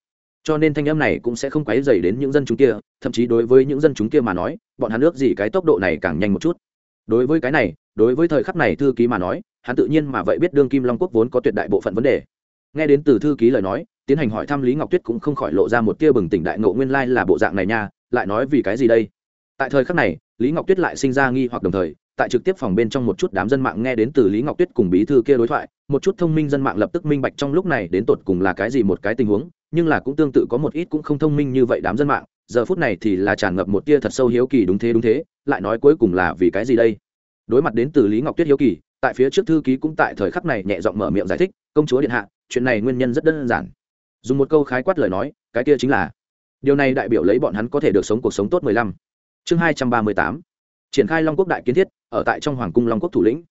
Cho nên thanh âm này cũng sẽ không quấy dày đến những dân chúng kia, thậm chí đối với những dân chúng kia mà nói, bọn hắn ước gì cái tốc độ này càng nhanh một chút. Đối với cái này đối với thời khắc này thư ký mà nói, hắn tự nhiên mà vậy biết đương kim long quốc vốn có tuyệt đại bộ phận vấn đề. Nghe đến từ thư ký lời nói, tiến hành hỏi thăm lý ngọc tuyết cũng không khỏi lộ ra một tia bừng tỉnh đại ngộ nguyên lai là bộ dạng này nha, lại nói vì cái gì đây? Tại thời khắc này, lý ngọc tuyết lại sinh ra nghi hoặc đồng thời, tại trực tiếp phòng bên trong một chút đám dân mạng nghe đến từ lý ngọc tuyết cùng bí thư kia đối thoại, một chút thông minh dân mạng lập tức minh bạch trong lúc này đến tột cùng là cái gì một cái tình huống, nhưng là cũng tương tự có một ít cũng không thông minh như vậy đám dân mạng, giờ phút này thì là tràn ngập một tia thật sâu hiếu kỳ đúng thế đúng thế, lại nói cuối cùng là vì cái gì đây? Đối mặt đến từ lý ngọc tuyết hiếu kỳ, tại phía trước thư ký cũng tại thời khắc này nhẹ giọng mở miệng giải thích, công chúa điện hạ, chuyện này nguyên nhân rất đơn giản. Dùng một câu khái quát lời nói, cái kia chính là, điều này đại biểu lấy bọn hắn có thể được sống cuộc sống tốt mười lăm. Chương hai trăm ba mươi tám, triển khai long quốc đại kiến thiết, ở tại trong hoàng cung long quốc thủ lĩnh.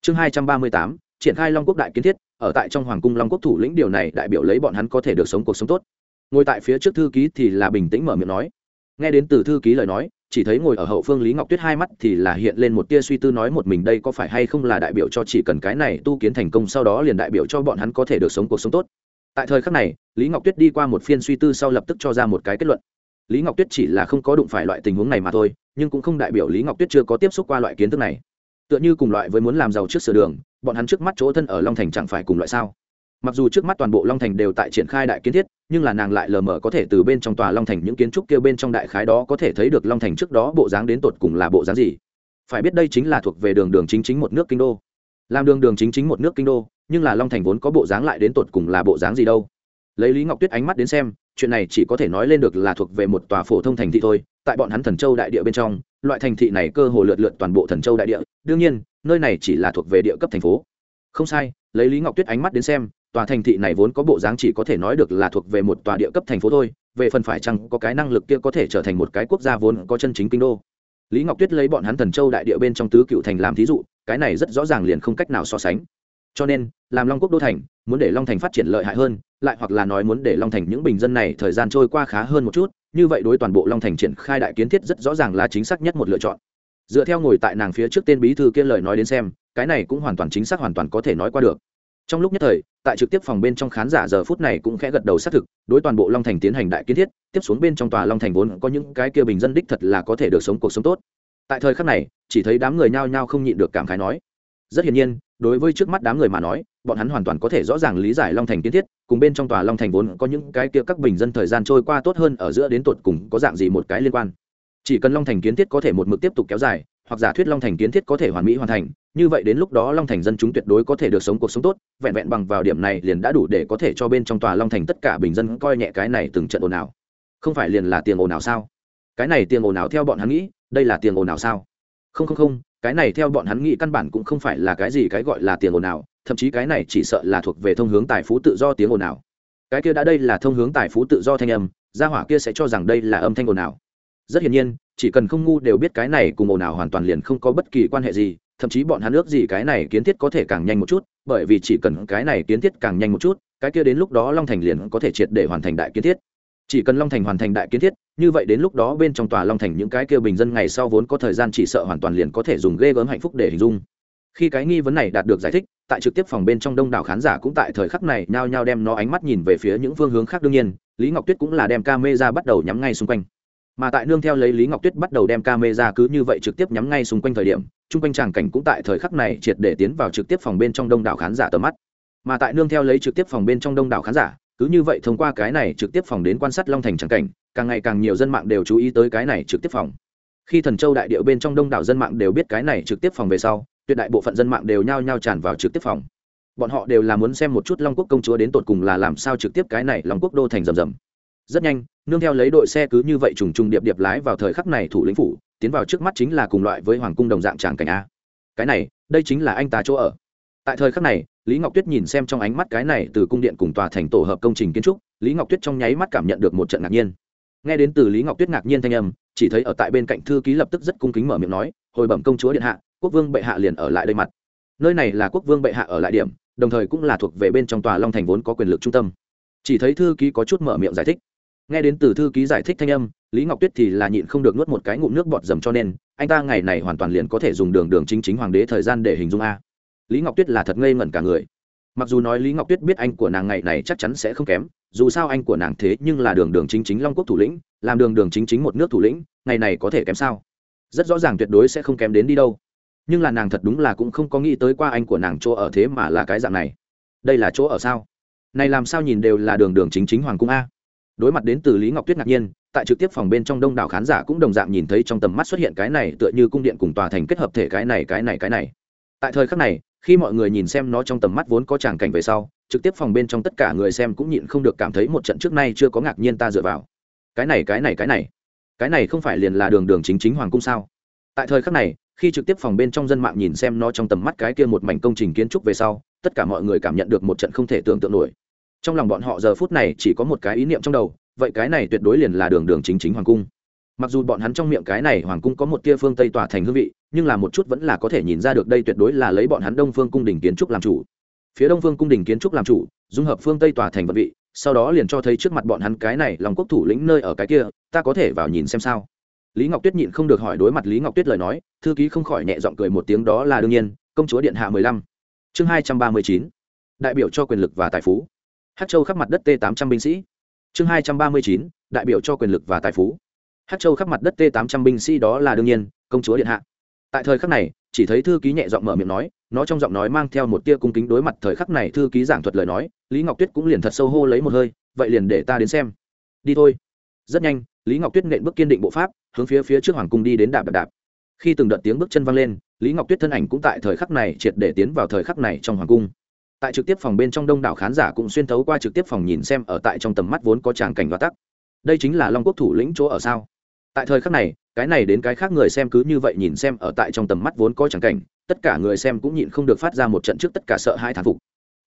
Chương hai trăm ba mươi tám, triển khai long quốc đại kiến thiết, ở tại trong hoàng cung long quốc thủ lĩnh, điều này đại biểu lấy bọn hắn có thể được sống cuộc sống tốt. Ngồi tại phía trước thư ký thì là bình tĩnh mở miệng nói. Nghe đến từ thư ký lời nói chỉ thấy ngồi ở hậu phương lý ngọc tuyết hai mắt thì là hiện lên một tia suy tư nói một mình đây có phải hay không là đại biểu cho chỉ cần cái này tu kiến thành công sau đó liền đại biểu cho bọn hắn có thể được sống cuộc sống tốt. Tại thời khắc này, lý ngọc tuyết đi qua một phiên suy tư sau lập tức cho ra một cái kết luận. Lý ngọc tuyết chỉ là không có đụng phải loại tình huống này mà thôi, nhưng cũng không đại biểu lý ngọc tuyết chưa có tiếp xúc qua loại kiến thức này. Tựa như cùng loại với muốn làm giàu trước sửa đường, bọn hắn trước mắt chỗ thân ở long thành chẳng phải cùng loại sao? Mặc dù trước mắt toàn bộ long thành đều tại triển khai đại kiến thiết nhưng là nàng lại lờ mờ có thể từ bên trong tòa long thành những kiến trúc kia bên trong đại khái đó có thể thấy được long thành trước đó bộ dáng đến tột cùng là bộ dáng gì. Phải biết đây chính là thuộc về đường đường chính chính một nước kinh đô. Làm đường đường chính chính một nước kinh đô, nhưng là long thành vốn có bộ dáng lại đến tột cùng là bộ dáng gì đâu. Lấy lý ngọc tuyết ánh mắt đến xem, chuyện này chỉ có thể nói lên được là thuộc về một tòa phổ thông thành thị thôi, tại bọn hắn thần châu đại địa bên trong, loại thành thị này cơ hồ lượt lượt toàn bộ thần châu đại địa. Đương nhiên, nơi này chỉ là thuộc về địa cấp thành phố. Không sai, lấy lý ngọc tuyết ánh mắt đến xem tòa thành thị này vốn có bộ dáng chỉ có thể nói được là thuộc về một tòa địa cấp thành phố thôi, về phần phải chăng có cái năng lực kia có thể trở thành một cái quốc gia vốn có chân chính kinh đô. Lý ngọc tuyết lấy bọn hắn thần châu đại địa bên trong tứ cựu thành làm thí dụ, cái này rất rõ ràng liền không cách nào so sánh. Cho nên, làm long quốc đô thành, muốn để long thành phát triển lợi hại hơn, lại hoặc là nói muốn để long thành những bình dân này thời gian trôi qua khá hơn một chút, như vậy đối toàn bộ long thành triển khai đại kiến thiết rất rõ ràng là chính xác nhất một lựa chọn. Dựa theo ngồi tại nàng phía trước tên bí thư kia lời nói đến xem, cái này cũng hoàn toàn chính xác hoàn toàn có thể nói qua được trong lúc nhất thời, tại trực tiếp phòng bên trong khán giả giờ phút này cũng khẽ gật đầu xác thực, đối toàn bộ long thành tiến hành đại kiến thiết, tiếp xuống bên trong tòa long thành vốn có những cái kia bình dân đích thật là có thể được sống cuộc sống tốt. Tại thời khắc này, chỉ thấy đám người nhao nhao không nhịn được cảm khái nói. Rất hiển nhiên, đối với trước mắt đám người mà nói, bọn hắn hoàn toàn có thể rõ ràng lý giải long thành kiến thiết, cùng bên trong tòa long thành vốn có những cái kia các bình dân thời gian trôi qua tốt hơn ở giữa đến tột cùng có dạng gì một cái liên quan. Chỉ cần long thành kiến thiết có thể một mực tiếp tục kéo dài hoặc giả thuyết long thành kiến thiết có thể hoàn mỹ hoàn thành, như vậy đến lúc đó long thành dân chúng tuyệt đối có thể được sống cuộc sống tốt, vẹn vẹn bằng vào điểm này liền đã đủ để có thể cho bên trong tòa long thành tất cả bình dân coi nhẹ cái này từng trận ồn ào. Không phải liền là tiền ồn ào sao? Cái này tiền ồn ào theo bọn hắn nghĩ, đây là tiền ồn ào sao? Không không không, cái này theo bọn hắn nghĩ căn bản cũng không phải là cái gì cái gọi là tiền ồn ào, thậm chí cái này chỉ sợ là thuộc về thông hướng tài phú tự do tiếng ồn ào. Cái kia đã đây là thông hướng tài phú tự do thanh âm, gia hỏa kia sẽ cho rằng đây là âm thanh ồn ào. Rất hiển nhiên chỉ cần không ngu đều biết cái này cùng ồn ào hoàn toàn liền không có bất kỳ quan hệ gì, thậm chí bọn hắn ước gì cái này kiến thiết có thể càng nhanh một chút, bởi vì chỉ cần cái này kiến thiết càng nhanh một chút, cái kia đến lúc đó long thành liền có thể triệt để hoàn thành đại kiến thiết. Chỉ cần long thành hoàn thành đại kiến thiết, như vậy đến lúc đó bên trong tòa long thành những cái kia bình dân ngày sau vốn có thời gian chỉ sợ hoàn toàn liền có thể dùng ghê gớm hạnh phúc để hình dung. Khi cái nghi vấn này đạt được giải thích, tại trực tiếp phòng bên trong đông đảo khán giả cũng tại thời khắc này nhao nhao đem nó ánh mắt nhìn về phía những phương hướng khác. Đương nhiên, lý ngọc tuyết cũng là đem ca mê ra bắt đầu nhắm ngay xung quanh mà tại nương theo lấy lý ngọc tuyết bắt đầu đem ca mê ra cứ như vậy trực tiếp nhắm ngay xung quanh thời điểm, chung quanh tràng cảnh cũng tại thời khắc này triệt để tiến vào trực tiếp phòng bên trong đông đảo khán giả tầm mắt. Mà tại nương theo lấy trực tiếp phòng bên trong đông đảo khán giả, cứ như vậy thông qua cái này trực tiếp phòng đến quan sát long thành tràng cảnh, càng ngày càng nhiều dân mạng đều chú ý tới cái này trực tiếp phòng. Khi thần châu đại điệu bên trong đông đảo dân mạng đều biết cái này trực tiếp phòng về sau, tuyệt đại bộ phận dân mạng đều nhao nhao tràn vào trực tiếp phòng. Bọn họ đều là muốn xem một chút long quốc công chúa đến tột cùng là làm sao trực tiếp cái này long quốc đô thành rầm rầm. Rất nhanh nương theo lấy đội xe cứ như vậy trùng trùng điệp điệp lái vào thời khắc này thủ lĩnh phủ, tiến vào trước mắt chính là cùng loại với hoàng cung đồng dạng tràng cảnh a. Cái này, đây chính là anh ta chỗ ở. Tại thời khắc này, lý ngọc tuyết nhìn xem trong ánh mắt cái này từ cung điện cùng tòa thành tổ hợp công trình kiến trúc, lý ngọc tuyết trong nháy mắt cảm nhận được một trận ngạc nhiên. Nghe đến từ lý ngọc tuyết ngạc nhiên thanh âm, chỉ thấy ở tại bên cạnh thư ký lập tức rất cung kính mở miệng nói, hồi bẩm công chúa điện hạ, quốc vương bệ hạ liền ở lại đây mặt. Nơi này là quốc vương bệ hạ ở lại điểm, đồng thời cũng là thuộc về bên trong tòa long thành vốn có quyền lực trung tâm. Chỉ thấy thư ký có chút mở miệng giải thích nghe đến từ thư ký giải thích thanh âm, lý ngọc tuyết thì là nhịn không được nuốt một cái ngụm nước bọt dầm cho nên, anh ta ngày này hoàn toàn liền có thể dùng đường đường chính chính hoàng đế thời gian để hình dung a. Lý ngọc tuyết là thật ngây ngẩn cả người. Mặc dù nói lý ngọc tuyết biết anh của nàng ngày này chắc chắn sẽ không kém, dù sao anh của nàng thế nhưng là đường đường chính chính long quốc thủ lĩnh, làm đường đường chính chính một nước thủ lĩnh, ngày này có thể kém sao? Rất rõ ràng tuyệt đối sẽ không kém đến đi đâu. Nhưng là nàng thật đúng là cũng không có nghĩ tới qua anh của nàng chỗ ở thế mà là cái dạng này. Đây là chỗ ở sao? Này làm sao nhìn đều là đường đường chính chính hoàng cung a? Đối mặt đến từ lý ngọc tuyết ngạc nhiên, tại trực tiếp phòng bên trong đông đảo khán giả cũng đồng dạng nhìn thấy trong tầm mắt xuất hiện cái này tựa như cung điện cùng tòa thành kết hợp thể cái này cái này cái này. Tại thời khắc này, khi mọi người nhìn xem nó trong tầm mắt vốn có tràng cảnh về sau, trực tiếp phòng bên trong tất cả người xem cũng nhịn không được cảm thấy một trận trước nay chưa có ngạc nhiên ta dựa vào. Cái này cái này cái này. Cái này không phải liền là đường đường chính chính hoàng cung sao? Tại thời khắc này, khi trực tiếp phòng bên trong dân mạng nhìn xem nó trong tầm mắt cái kia một mảnh công trình kiến trúc về sau, tất cả mọi người cảm nhận được một trận không thể tưởng tượng nổi trong lòng bọn họ giờ phút này chỉ có một cái ý niệm trong đầu, vậy cái này tuyệt đối liền là đường đường chính chính hoàng cung. Mặc dù bọn hắn trong miệng cái này hoàng cung có một tia phương tây tỏa thành hương vị, nhưng là một chút vẫn là có thể nhìn ra được đây tuyệt đối là lấy bọn hắn đông phương cung đình kiến trúc làm chủ. Phía đông phương cung đình kiến trúc làm chủ, dung hợp phương tây tỏa thành vật vị, sau đó liền cho thấy trước mặt bọn hắn cái này lòng quốc thủ lĩnh nơi ở cái kia, ta có thể vào nhìn xem sao? Lý ngọc tuyết nhịn không được hỏi đối mặt lý ngọc tuyết lời nói, thư ký không khỏi nhẹ g i ọ n g cười một tiếng đó là đương nhiên, công chúa điện hạ mười lăm. Chương hai trăm ba mươi chín. Đại biểu cho quyền lực và tài phú hát châu khắp mặt đất t tám trăm binh sĩ. Chương hai trăm ba mươi chín, đại biểu cho quyền lực và tài phú. Hát châu khắp mặt đất t tám trăm binh sĩ đó là đương nhiên, công chúa điện hạ. Tại thời khắc này, chỉ thấy thư ký nhẹ giọng mở miệng nói, nó trong giọng nói mang theo một tia cung kính đối mặt thời khắc này thư ký giảng thuật lời nói, lý ngọc tuyết cũng liền thật sâu hô lấy một hơi, vậy liền để ta đến xem. Đi thôi. Rất nhanh, lý ngọc tuyết nện bước kiên định bộ pháp, hướng phía phía trước hoàng cung đi đến đạp đạp đạp. Khi từng đợt tiếng bước chân vang lên, lý ngọc tuyết thân ảnh cũng tại thời khắc này triệt để tiến vào thời khắc này trong hoàng cung tại trực tiếp phòng bên trong đông đảo khán giả cũng xuyên thấu qua trực tiếp phòng nhìn xem ở tại trong tầm mắt vốn có tràng cảnh và tắc. Đây chính là long quốc thủ lĩnh chỗ ở sao? Tại thời khắc này, cái này đến cái khác người xem cứ như vậy nhìn xem ở tại trong tầm mắt vốn có tràng cảnh, tất cả người xem cũng nhịn không được phát ra một trận trước tất cả sợ hai thán phục.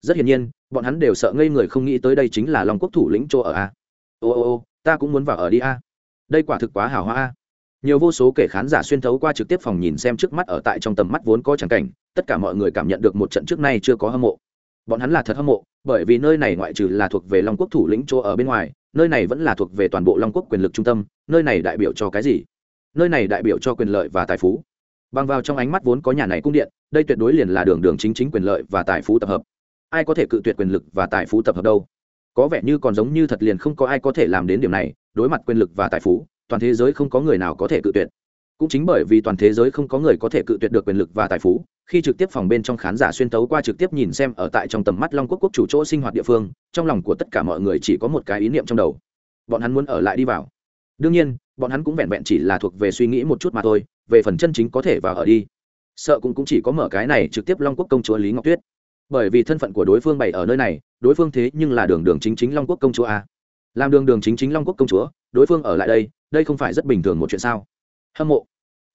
Rất hiển nhiên, bọn hắn đều sợ ngây người không nghĩ tới đây chính là long quốc thủ lĩnh chỗ ở a. Ô ô ô, ta cũng muốn vào ở đi a. Đây quả thực quá hào hoa a. Nhiều vô số kể khán giả xuyên thấu qua trực tiếp phòng nhìn xem trước mắt ở tại trong tầm mắt vốn có tràng cảnh, tất cả mọi người cảm nhận được một trận trước nay chưa có hâm mộ bọn hắn là thật hâm mộ, bởi vì nơi này ngoại trừ là thuộc về long quốc thủ lĩnh chỗ ở bên ngoài, nơi này vẫn là thuộc về toàn bộ long quốc quyền lực trung tâm, nơi này đại biểu cho cái gì? Nơi này đại biểu cho quyền lợi và tài phú. Bằng vào trong ánh mắt vốn có nhà này cung điện, đây tuyệt đối liền là đường đường chính chính quyền lợi và tài phú tập hợp. Ai có thể cự tuyệt quyền lực và tài phú tập hợp đâu? Có vẻ như còn giống như thật liền không có ai có thể làm đến điểm này, đối mặt quyền lực và tài phú, toàn thế giới không có người nào có thể cự tuyệt cũng chính bởi vì toàn thế giới không có người có thể cự tuyệt được quyền lực và tài phú khi trực tiếp phòng bên trong khán giả xuyên tấu qua trực tiếp nhìn xem ở tại trong tầm mắt long quốc quốc chủ chỗ sinh hoạt địa phương trong lòng của tất cả mọi người chỉ có một cái ý niệm trong đầu. Bọn hắn muốn ở lại đi vào. Đương nhiên bọn hắn cũng vẹn vẹn chỉ là thuộc về suy nghĩ một chút mà thôi về phần chân chính có thể vào ở đi. Sợ cũng, cũng chỉ có mở cái này trực tiếp long quốc công chúa lý ngọc tuyết. Bởi vì thân phận của đối phương bày ở nơi này đối phương thế nhưng là đường đường chính chính long quốc công chúa a. Làm đường đường chính chính long quốc công chúa đối phương ở lại đây đây không phải rất bình thường một chuyện sao? Hâm mộ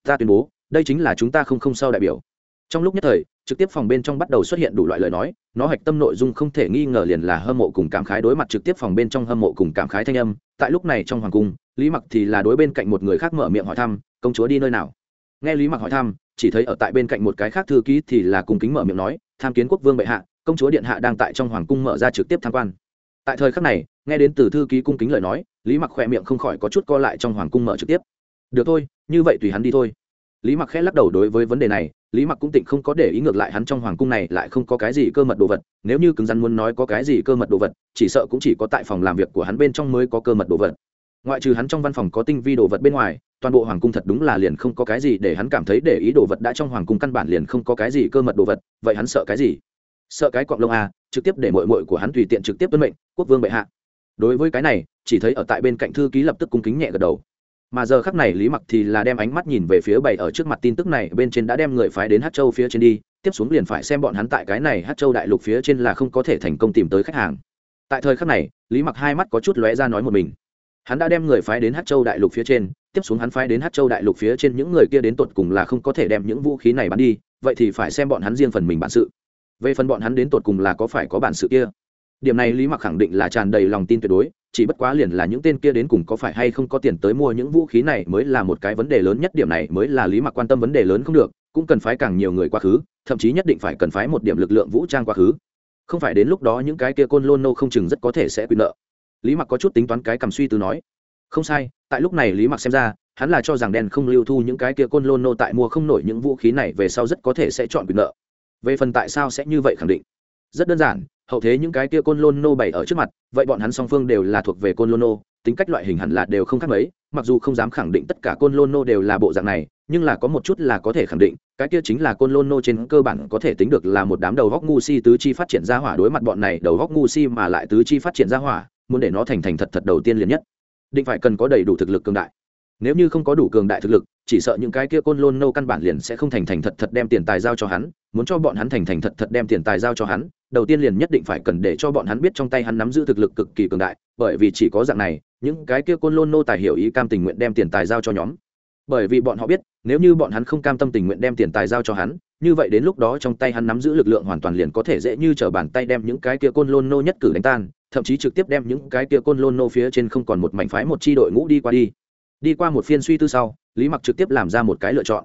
ta tuyên bố, đây chính là chúng ta không không sao đại biểu. Trong lúc nhất thời, trực tiếp phòng bên trong bắt đầu xuất hiện đủ loại lời nói, nó hạch tâm nội dung không thể nghi ngờ liền là hâm mộ cùng cảm khái đối mặt trực tiếp phòng bên trong hâm mộ cùng cảm khái thanh âm. Tại lúc này trong hoàng cung, lý mặc thì là đối bên cạnh một người khác mở miệng hỏi thăm, công chúa đi nơi nào? Nghe lý mặc hỏi thăm, chỉ thấy ở tại bên cạnh một cái khác thư ký thì là cùng kính mở miệng nói, tham kiến quốc vương bệ hạ, công chúa điện hạ đang tại trong hoàng cung mở ra trực tiếp tham quan. Tại thời khắc này, nghe đến từ thư ký cung kính lời nói, lý mặc khỏe miệng không khỏi có chút co lại trong hoàng cung mở trực tiếp được thôi, như vậy tùy hắn đi thôi. Lý mặc khẽ lắc đầu đối với vấn đề này, lý mặc cũng tịnh không có để ý ngược lại hắn trong hoàng cung này lại không có cái gì cơ mật đồ vật, nếu như cứng rắn muốn nói có cái gì cơ mật đồ vật, chỉ sợ cũng chỉ có tại phòng làm việc của hắn bên trong mới có cơ mật đồ vật. Ngoại trừ hắn trong văn phòng có tinh vi đồ vật bên ngoài, toàn bộ hoàng cung thật đúng là liền không có cái gì để hắn cảm thấy để ý đồ vật đã trong hoàng cung căn bản liền không có cái gì cơ mật đồ vật, vậy hắn sợ cái gì? Sợ cái cọng lông à trực tiếp để mội mội của hắn tùy tiện trực tiếp tuân mệnh, quốc vương bệ hạ. Đối với cái này, chỉ thấy ở tại bên cạnh thư ký lập tức cung kính nhẹ gật đầu mà giờ khắc này lý mặc thì là đem ánh mắt nhìn về phía bảy ở trước mặt tin tức này, bên trên đã đem người phái đến hát châu phía trên đi, tiếp xuống liền phải xem bọn hắn tại cái này hát châu đại lục phía trên là không có thể thành công tìm tới khách hàng. Tại thời khắc này, lý mặc hai mắt có chút lóe ra nói một mình. Hắn đã đem người phái đến hát châu đại lục phía trên, tiếp xuống hắn phái đến hát châu đại lục phía trên những người kia đến tột cùng là không có thể đem những vũ khí này bắn đi, vậy thì phải xem bọn hắn riêng phần mình bản sự. Về phần bọn hắn đến tột cùng là có phải có bản sự kia? Điểm này lý mặc khẳng định là tràn đầy lòng tin tuyệt đối, chỉ bất quá liền là những tên kia đến cùng có phải hay không có tiền tới mua những vũ khí này mới là một cái vấn đề lớn nhất, điểm này mới là lý mặc quan tâm vấn đề lớn không được, cũng cần phái càng nhiều người quá khứ, thậm chí nhất định phải cần phái một điểm lực lượng vũ trang quá khứ. Không phải đến lúc đó những cái kia côn lôn nô không chừng rất có thể sẽ quyền nợ. Lý mặc có chút tính toán cái cầm suy từ nói, không sai, tại lúc này lý mặc xem ra, hắn là cho rằng đen không lưu thu những cái kia côn lôn nô tại mua không nổi những vũ khí này về sau rất có thể sẽ chọn quyền nợ. Về phần tại sao sẽ như vậy khẳng định. Rất đơn giản hậu thế những cái kia côn lôn nô bày ở trước mặt, vậy bọn hắn song phương đều là thuộc về côn lôn nô, tính cách loại hình hẳn là đều không khác mấy, mặc dù không dám khẳng định tất cả côn lôn nô đều là bộ dạng này, nhưng là có một chút là có thể khẳng định, cái kia chính là côn lôn nô trên cơ bản có thể tính được là một đám đầu góc ngu si tứ chi phát triển ra hỏa đối mặt bọn này đầu góc ngu si mà lại tứ chi phát triển ra hỏa, muốn để nó thành thành thật thật đầu tiên liền nhất. Định phải cần có đầy đủ thực lực cường đại nếu như không có đủ cường đại thực lực, chỉ sợ những cái kia côn lôn nô căn bản liền sẽ không thành thành thật thật đem tiền tài giao cho hắn, muốn cho bọn hắn thành thành thật thật đem tiền tài giao cho hắn, đầu tiên liền nhất định phải cần để cho bọn hắn biết trong tay hắn nắm giữ thực lực cực kỳ cường đại, bởi vì chỉ có dạng này, những cái kia côn lôn nô tài hiểu ý cam tình nguyện đem tiền tài giao cho nhóm. Bởi vì bọn họ biết, nếu như bọn hắn không cam tâm tình nguyện đem tiền tài giao cho hắn, như vậy đến lúc đó trong tay hắn nắm giữ lực lượng hoàn toàn liền có thể dễ như t r ở bàn tay đem những cái kia côn lôn nô nhất cử đánh tan, thậm chí trực tiếp đem những cái kia côn lôn nô phía trên không còn một mảnh phái một chi đội ngũ đi qua đi đi qua một phiên suy tư sau, lý mặc trực tiếp làm ra một cái lựa chọn.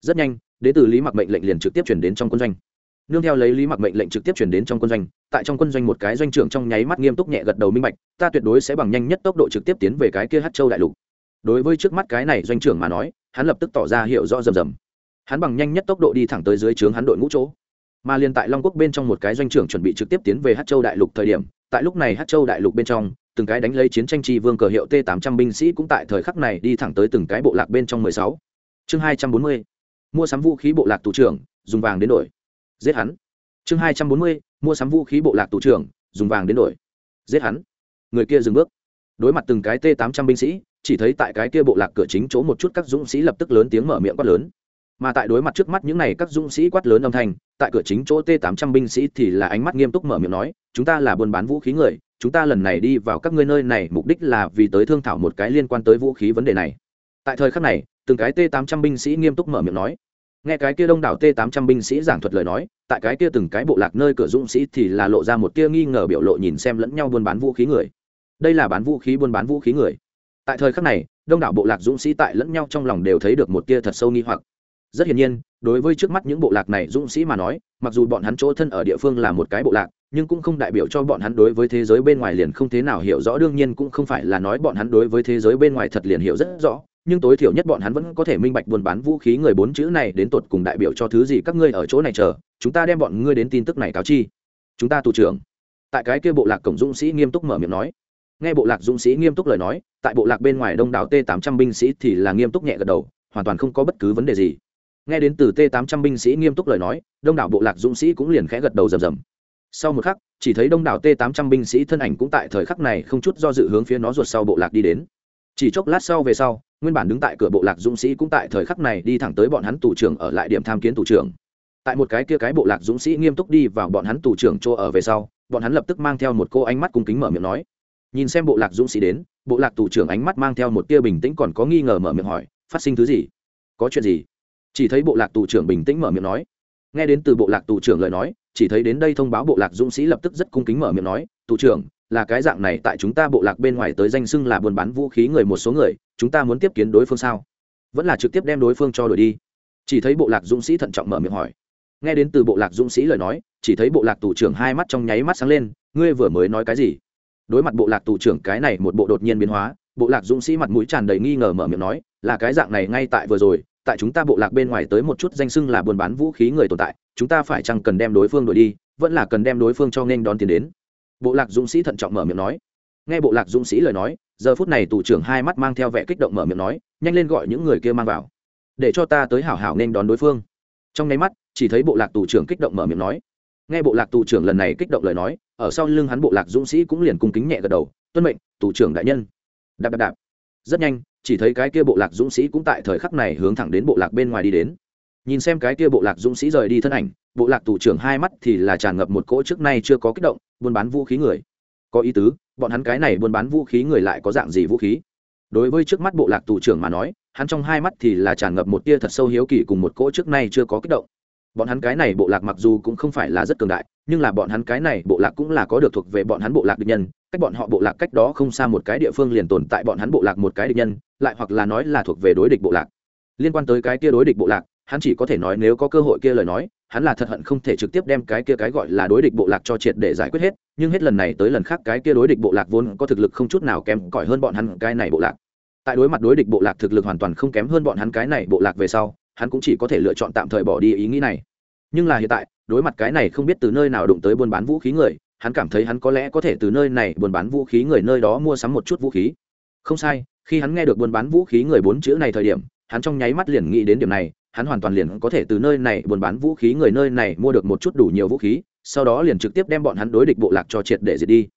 Rất nhanh đ ế từ lý mặc mệnh lệnh liền trực tiếp chuyển đến trong quân doanh. Nương theo lấy lý mặc mệnh lệnh trực tiếp chuyển đến trong quân doanh, tại trong quân doanh một cái doanh trưởng trong nháy mắt nghiêm túc nhẹ gật đầu minh bạch, ta tuyệt đối sẽ bằng nhanh nhất tốc độ trực tiếp tiến về cái kia hát châu đại lục. Đối với trước mắt cái này doanh trưởng mà nói, hắn lập tức tỏ ra hiệu rõ rầm rầm. Hắn bằng nhanh nhất tốc độ đi thẳng tới dưới trướng hắn đội ngũ chỗ. Mà liền tại long quốc bên trong một cái doanh trưởng chuẩn bị trực tiếp tiến về hát châu đại lục thời điểm, tại lúc này hát châu đại lục bên trong từng cái đánh lấy chiến tranh tri vương cờ hiệu t 800 binh sĩ cũng tại thời khắc này đi thẳng tới từng cái bộ lạc bên trong 16. chương 240. mua sắm vũ khí bộ lạc tù trưởng, dùng vàng đến đổi giết hắn chương 240. mua sắm vũ khí bộ lạc tù trưởng, dùng vàng đến đổi giết hắn người kia dừng bước đối mặt từng cái t 800 binh sĩ, chỉ thấy tại cái kia bộ lạc cửa chính chỗ một chút các dũng sĩ lập tức lớn tiếng mở miệng quát lớn mà tại đối mặt trước mắt những này các dũng sĩ quát lớn âm thanh, tại cửa chính chỗ t 800 binh sĩ thì là ánh mắt nghiêm túc mở miệng nói, chúng ta là buôn bán vũ khí người chúng ta lần này đi vào các ngươi nơi này, mục đích là vì tới thương thảo một cái liên quan tới vũ khí vấn đề này. Tại thời khắc này, từng cái t 800 binh sĩ nghiêm túc mở miệng nói. Nghe cái kia đông đảo t 800 binh sĩ giảng thuật lời nói, tại cái kia từng cái bộ lạc nơi cửa dũng sĩ thì là lộ ra một tia nghi ngờ biểu lộ nhìn xem lẫn nhau buôn bán vũ khí người. Đây là bán vũ khí buôn bán vũ khí người. Tại thời khắc này, đông đảo bộ lạc dũng sĩ tại lẫn nhau trong lòng đều thấy được một tia thật sâu nghi hoặc. Rất hiển nhiên, đối với trước mắt những bộ lạc này dũng sĩ mà nói, mặc dù bọn hắn chỗ thân ở địa phương là một cái bộ lạc nhưng cũng không đại biểu cho bọn hắn đối với thế giới bên ngoài liền không thế nào hiểu rõ, đương nhiên cũng không phải là nói bọn hắn đối với thế giới bên ngoài thật liền hiểu rất rõ, nhưng tối thiểu nhất bọn hắn vẫn có thể minh bạch buôn bán vũ khí người bốn chữ này đến tột cùng đại biểu cho thứ gì, các ngươi ở chỗ này chờ, chúng ta đem bọn ngươi đến tin tức này cáo chi. Chúng ta tù trưởng. Tại cái kia bộ lạc cổng dũng sĩ nghiêm túc mở miệng nói. Nghe bộ lạc dũng sĩ nghiêm túc lời nói, tại bộ lạc bên ngoài đông đảo t tám trăm binh sĩ thì là nghiêm túc nhẹ gật đầu, hoàn toàn không có bất cứ vấn đề gì. Nghe đến từ t tám trăm binh sĩ nghiêm túc lời nói, đông đảo bộ lạc dũng sĩ cũng liền khẽ gật đầu rầm rầm sau một khắc, chỉ thấy đông đảo t 800 binh sĩ thân ảnh cũng tại thời khắc này không chút do dự hướng phía nó ruột sau bộ lạc đi đến. Chỉ chốc lát sau về sau, nguyên bản đứng tại cửa bộ lạc dũng sĩ cũng tại thời khắc này đi thẳng tới bọn hắn tù trưởng ở lại điểm tham kiến tù trưởng. Tại một cái kia cái bộ lạc dũng sĩ nghiêm túc đi vào bọn hắn tù trưởng chỗ ở về sau, bọn hắn lập tức mang theo một cô ánh mắt cung kính mở miệng nói. Nhìn xem bộ lạc dũng sĩ đến, bộ lạc tù trưởng ánh mắt mang theo một tia bình tĩnh còn có nghi ngờ mở miệng hỏi, phát sinh thứ gì? Có chuyện gì? Chỉ thấy bộ lạc tù trưởng bình tĩnh mở miệng nói. Nghe đến từ bộ lạc tù trưởng lời nói chỉ thấy đến đây thông báo bộ lạc dũng sĩ lập tức rất cung kính mở miệng nói, tù trưởng, là cái dạng này, tại chúng ta bộ lạc bên ngoài tới danh xưng là buôn bán vũ khí người một số người, chúng ta muốn tiếp kiến đối phương sao? Vẫn là trực tiếp đem đối phương cho đổi đi. Chỉ thấy bộ lạc dũng sĩ thận trọng mở miệng hỏi. Nghe đến từ bộ lạc dũng sĩ lời nói, chỉ thấy bộ lạc tù trưởng hai mắt trong nháy mắt sáng lên, ngươi vừa mới nói cái gì? Đối mặt bộ lạc tù trưởng cái này một bộ đột nhiên biến hóa, bộ lạc dũng sĩ mặt mũi tràn đầy nghi ngờ mở miệng nói, là cái dạng này ngay tại vừa rồi tại chúng ta bộ lạc bên ngoài tới một chút danh xưng là buôn bán vũ khí người tồn tại, chúng ta phải chăng cần đem đối phương đuổi đi, vẫn là cần đem đối phương cho nghênh đón tiền đến. Bộ lạc dũng sĩ thận trọng mở miệng nói. Nghe bộ lạc dũng sĩ lời nói, giờ phút này tù trưởng hai mắt mang theo vẻ kích động mở miệng nói, nhanh lên gọi những người kia mang vào. Để cho ta tới hảo hảo nghênh đón đối phương. Trong nháy mắt, chỉ thấy bộ lạc tù trưởng kích động mở miệng nói. Nghe bộ lạc tù trưởng lần này kích động lời nói, ở sau lưng hắn bộ lạc dũng sĩ cũng liền cung kính nhẹ gật đầu, tuân mệnh, tù trưởng đại nhân. Đạp đạp đạp. Rất nhanh chỉ thấy cái kia bộ lạc dũng sĩ cũng tại thời khắc này hướng thẳng đến bộ lạc bên ngoài đi đến. Nhìn xem cái kia bộ lạc dũng sĩ rời đi thân ảnh, bộ lạc tù trưởng hai mắt thì là tràn ngập một cỗ trước nay chưa có kích động, buôn bán vũ khí người. Có ý tứ, bọn hắn cái này buôn bán vũ khí người lại có dạng gì vũ khí? Đối với trước mắt bộ lạc tù trưởng mà nói, hắn trong hai mắt thì là tràn ngập một tia thật sâu hiếu kỳ cùng một cỗ trước nay chưa có kích động bọn hắn cái này bộ lạc mặc dù cũng không phải là rất cường đại, nhưng là bọn hắn cái này bộ lạc cũng là có được thuộc về bọn hắn bộ lạc địch nhân, cách bọn họ bộ lạc cách đó không xa một cái địa phương liền tồn tại bọn hắn bộ lạc một cái địch nhân, lại hoặc là nói là thuộc về đối địch bộ lạc. Liên quan tới cái kia đối địch bộ lạc, hắn chỉ có thể nói nếu có cơ hội kia lời nói, hắn là thật hận không thể trực tiếp đem cái kia cái gọi là đối địch bộ lạc cho triệt để giải quyết hết, nhưng hết lần này tới lần khác cái kia đối địch bộ lạc vốn có thực lực không chút nào kém cỏi hơn bọn hắn cái này bộ lạc. Tại đối mặt đối địch bộ lạc thực lực hoàn toàn không kém hơn bọn hắn cái này bộ lạc về sau hắn cũng chỉ có thể lựa chọn tạm thời bỏ đi ý nghĩ này. Nhưng là hiện tại, đối mặt cái này không biết từ nơi nào đụng tới buôn bán vũ khí người, hắn cảm thấy hắn có lẽ có thể từ nơi này buôn bán vũ khí người nơi đó mua sắm một chút vũ khí. Không sai, khi hắn nghe được buôn bán vũ khí người bốn chữ này thời điểm, hắn trong nháy mắt liền nghĩ đến điểm này, hắn hoàn toàn liền có thể từ nơi này buôn bán vũ khí người nơi này mua được một chút đủ nhiều vũ khí, sau đó liền trực tiếp đem bọn hắn đối địch bộ lạc cho triệt để diệt đi.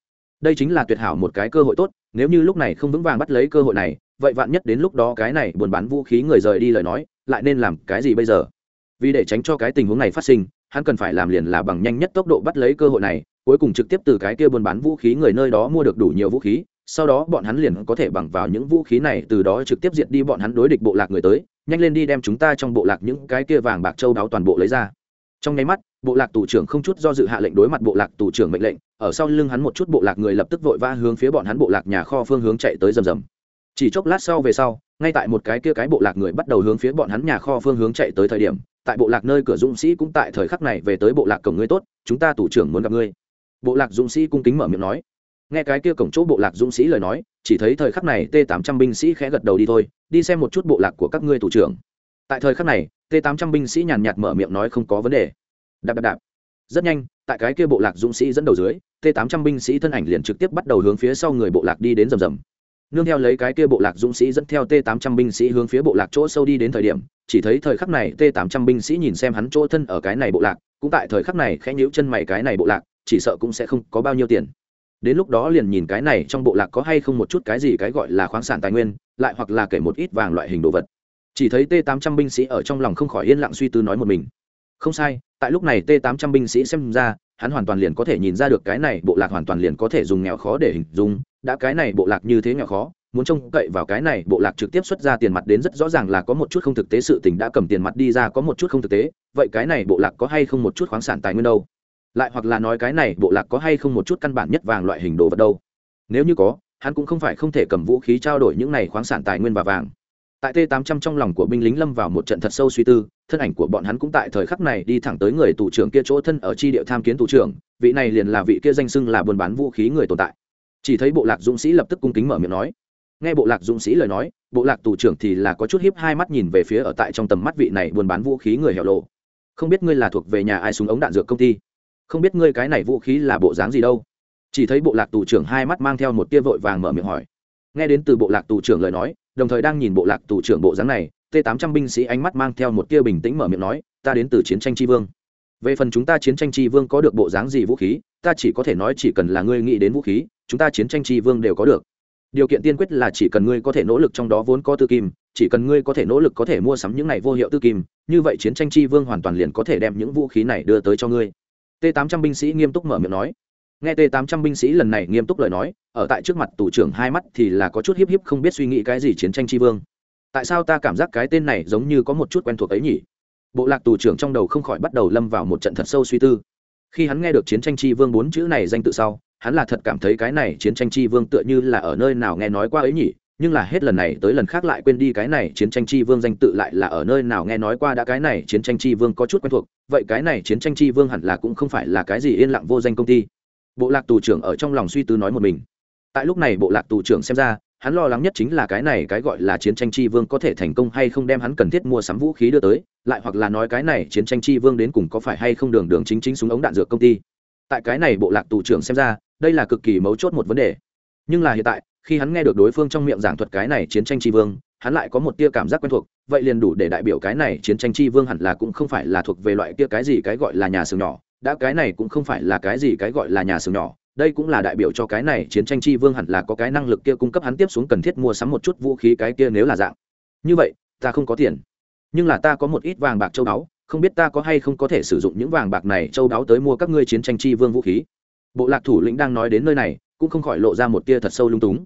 Đây chính là tuyệt hảo một cái cơ hội tốt, nếu như lúc này không vững vàng bắt lấy cơ hội này, vậy vạn nhất đến lúc đó cái này buôn bán vũ khí người rời đi lời nói lại nên làm cái gì bây giờ? Vì để tránh cho cái tình huống này phát sinh, hắn cần phải làm liền là bằng nhanh nhất tốc độ bắt lấy cơ hội này, cuối cùng trực tiếp từ cái kia buôn bán vũ khí người nơi đó mua được đủ nhiều vũ khí, sau đó bọn hắn liền có thể bằng vào những vũ khí này từ đó trực tiếp diệt đi bọn hắn đối địch bộ lạc người tới, nhanh lên đi đem chúng ta trong bộ lạc những cái kia vàng bạc châu đáo toàn bộ lấy ra. Trong nháy mắt, bộ lạc tù trưởng không chút do dự hạ lệnh đối mặt bộ lạc tù trưởng mệnh lệnh, ở sau lưng hắn một chút bộ lạc người lập tức vội vã hướng phía bọn hắn bộ lạc nhà kho phương hướng chạy tới rầm rầm chỉ chốc lát sau về sau, ngay tại một cái kia cái bộ lạc người bắt đầu hướng phía bọn hắn nhà kho phương hướng chạy tới thời điểm, tại bộ lạc nơi cửa dũng sĩ cũng tại thời khắc này về tới bộ lạc cổng ngươi tốt, chúng ta thủ trưởng muốn gặp ngươi. Bộ lạc dũng sĩ cung kính mở miệng nói. Nghe cái kia cổng chỗ bộ lạc dũng sĩ lời nói, chỉ thấy thời khắc này t tám trăm binh sĩ khẽ gật đầu đi thôi, đi xem một chút bộ lạc của các ngươi thủ trưởng. Tại thời khắc này t tám trăm binh sĩ nhàn nhạt mở miệng nói không có vấn đề. Đạp đạp đạp. Rất nhanh, tại cái kia bộ lạc dũng sĩ dẫn đầu dưới t tám trăm binh sĩ thân ảnh liền trực tiếp bắt đầu hướng phía sau người bộ lạc đi đến rầm rầm nương theo lấy cái kia bộ lạc dũng sĩ dẫn theo t tám trăm binh sĩ hướng phía bộ lạc chỗ sâu đi đến thời điểm, chỉ thấy thời khắc này t tám trăm binh sĩ nhìn xem hắn chỗ thân ở cái này bộ lạc, cũng tại thời khắc này khẽ nhíu chân mày cái này bộ lạc, chỉ sợ cũng sẽ không có bao nhiêu tiền. Đến lúc đó liền nhìn cái này trong bộ lạc có hay không một chút cái gì cái gọi là khoáng sản tài nguyên, lại hoặc là kể một ít vàng loại hình đồ vật. Chỉ thấy t 800 binh sĩ ở trong lòng không khỏi yên lặng suy tư nói một mình. Không sai, tại lúc này t 800 binh sĩ xem ra, hắn hoàn toàn liền có thể nhìn ra được cái này bộ lạc hoàn toàn liền có thể dùng nghèo khó để hình dung đã cái này bộ lạc như thế nhỏ khó, muốn trông cậy vào cái này bộ lạc trực tiếp xuất ra tiền mặt đến rất rõ ràng là có một chút không thực tế sự tình đã cầm tiền mặt đi ra có một chút không thực tế, vậy cái này bộ lạc có hay không một chút khoáng sản tài nguyên đâu? Lại hoặc là nói cái này bộ lạc có hay không một chút căn bản nhất vàng loại hình đồ vật đâu? Nếu như có, hắn cũng không phải không thể cầm vũ khí trao đổi những này khoáng sản tài nguyên và vàng. Tại t 800 trong lòng của binh lính lâm vào một trận thật sâu suy tư, thân ảnh của bọn hắn cũng tại thời khắc này đi thẳng tới người tù trưởng kia chỗ thân ở tri địa tham kiến tù trưởng, vị này liền là vị kia danh xưng là buôn bán vũ khí người tồn tại chỉ thấy bộ lạc dũng sĩ lập tức cung kính mở miệng nói. Nghe bộ lạc dũng sĩ lời nói, bộ lạc tù trưởng thì là có chút hiếp hai mắt nhìn về phía ở tại trong tầm mắt vị này buôn bán vũ khí người hẻo lộ không biết ngươi là thuộc về nhà ai súng ống đạn dược công ty? Không biết ngươi cái này vũ khí là bộ dáng gì đâu? Chỉ thấy bộ lạc tù trưởng hai mắt mang theo một tia vội vàng mở miệng hỏi. Nghe đến từ bộ lạc tù trưởng lời nói, đồng thời đang nhìn bộ lạc tù trưởng bộ dáng này, t 800 binh sĩ ánh mắt mang theo một tia bình tĩnh mở miệng nói, ta đến từ chiến tranh tri vương về phần chúng ta chiến tranh tri vương có được bộ dáng gì vũ khí, ta chỉ có thể nói chỉ cần là ngươi nghĩ đến vũ khí, chúng ta chiến tranh tri vương đều có được. Điều kiện tiên quyết là chỉ cần ngươi có thể nỗ lực trong đó vốn có tư kim, chỉ cần ngươi có thể nỗ lực có thể mua sắm những này vô hiệu tư kim, như vậy chiến tranh tri vương hoàn toàn liền có thể đem những vũ khí này đưa tới cho ngươi. T 800 binh sĩ nghiêm túc mở miệng nói. Nghe t 800 binh sĩ lần này nghiêm túc lời nói, ở tại trước mặt tù trưởng hai mắt thì là có chút hiếp hiếp không biết suy nghĩ cái gì chiến tranh tri vương. Tại sao ta cảm giác cái tên này giống như có một chút quen thuộc ấy nhỉ? Bộ lạc tù trưởng trong đầu không khỏi bắt đầu lâm vào một trận thật sâu suy tư. Khi hắn nghe được chiến tranh tri vương bốn chữ này danh tự sau, hắn là thật cảm thấy cái này chiến tranh tri vương tựa như là ở nơi nào nghe nói qua ấy nhỉ, nhưng là hết lần này tới lần khác lại quên đi cái này chiến tranh chi vương danh tự lại là ở nơi nào nghe nói qua đã cái này chiến tranh chi vương có chút quen thuộc, vậy cái này chiến tranh chi vương hẳn là cũng không phải là cái gì yên lặng vô danh công ty. Bộ lạc tù trưởng ở trong lòng suy tư nói một mình. Tại lúc này bộ lạc tù trưởng xem ra hắn lo lắng nhất chính là cái này cái gọi là chiến tranh chi vương có thể thành công hay không đem hắn cần thiết mua sắm vũ khí đưa tới, lại hoặc là nói cái này chiến tranh chi vương đến cùng có phải hay không đường đường chính chính súng ống đạn dược công ty. Tại cái này bộ lạc tù trưởng xem ra, đây là cực kỳ mấu chốt một vấn đề. Nhưng là hiện tại, khi hắn nghe được đối phương trong miệng giảng thuật cái này chiến tranh tri vương, hắn lại có một tia cảm giác quen thuộc, vậy liền đủ để đại biểu cái này chiến tranh tri vương hẳn là cũng không phải là thuộc về loại kia cái gì cái gọi là nhà xưởng nhỏ, đã cái này cũng không phải là cái gì cái gọi là nhà xưởng nhỏ đây cũng là đại biểu cho cái này chiến tranh chi vương hẳn là có cái năng lực kia cung cấp hắn tiếp xuống cần thiết mua sắm một chút vũ khí cái kia nếu là dạng. Như vậy, ta không có tiền. Nhưng là ta có một ít vàng bạc châu báu, không biết ta có hay không có thể sử dụng những vàng bạc này châu báu tới mua các ngươi chiến tranh chi vương vũ khí. Bộ lạc thủ lĩnh đang nói đến nơi này, cũng không khỏi lộ ra một tia thật sâu lung túng.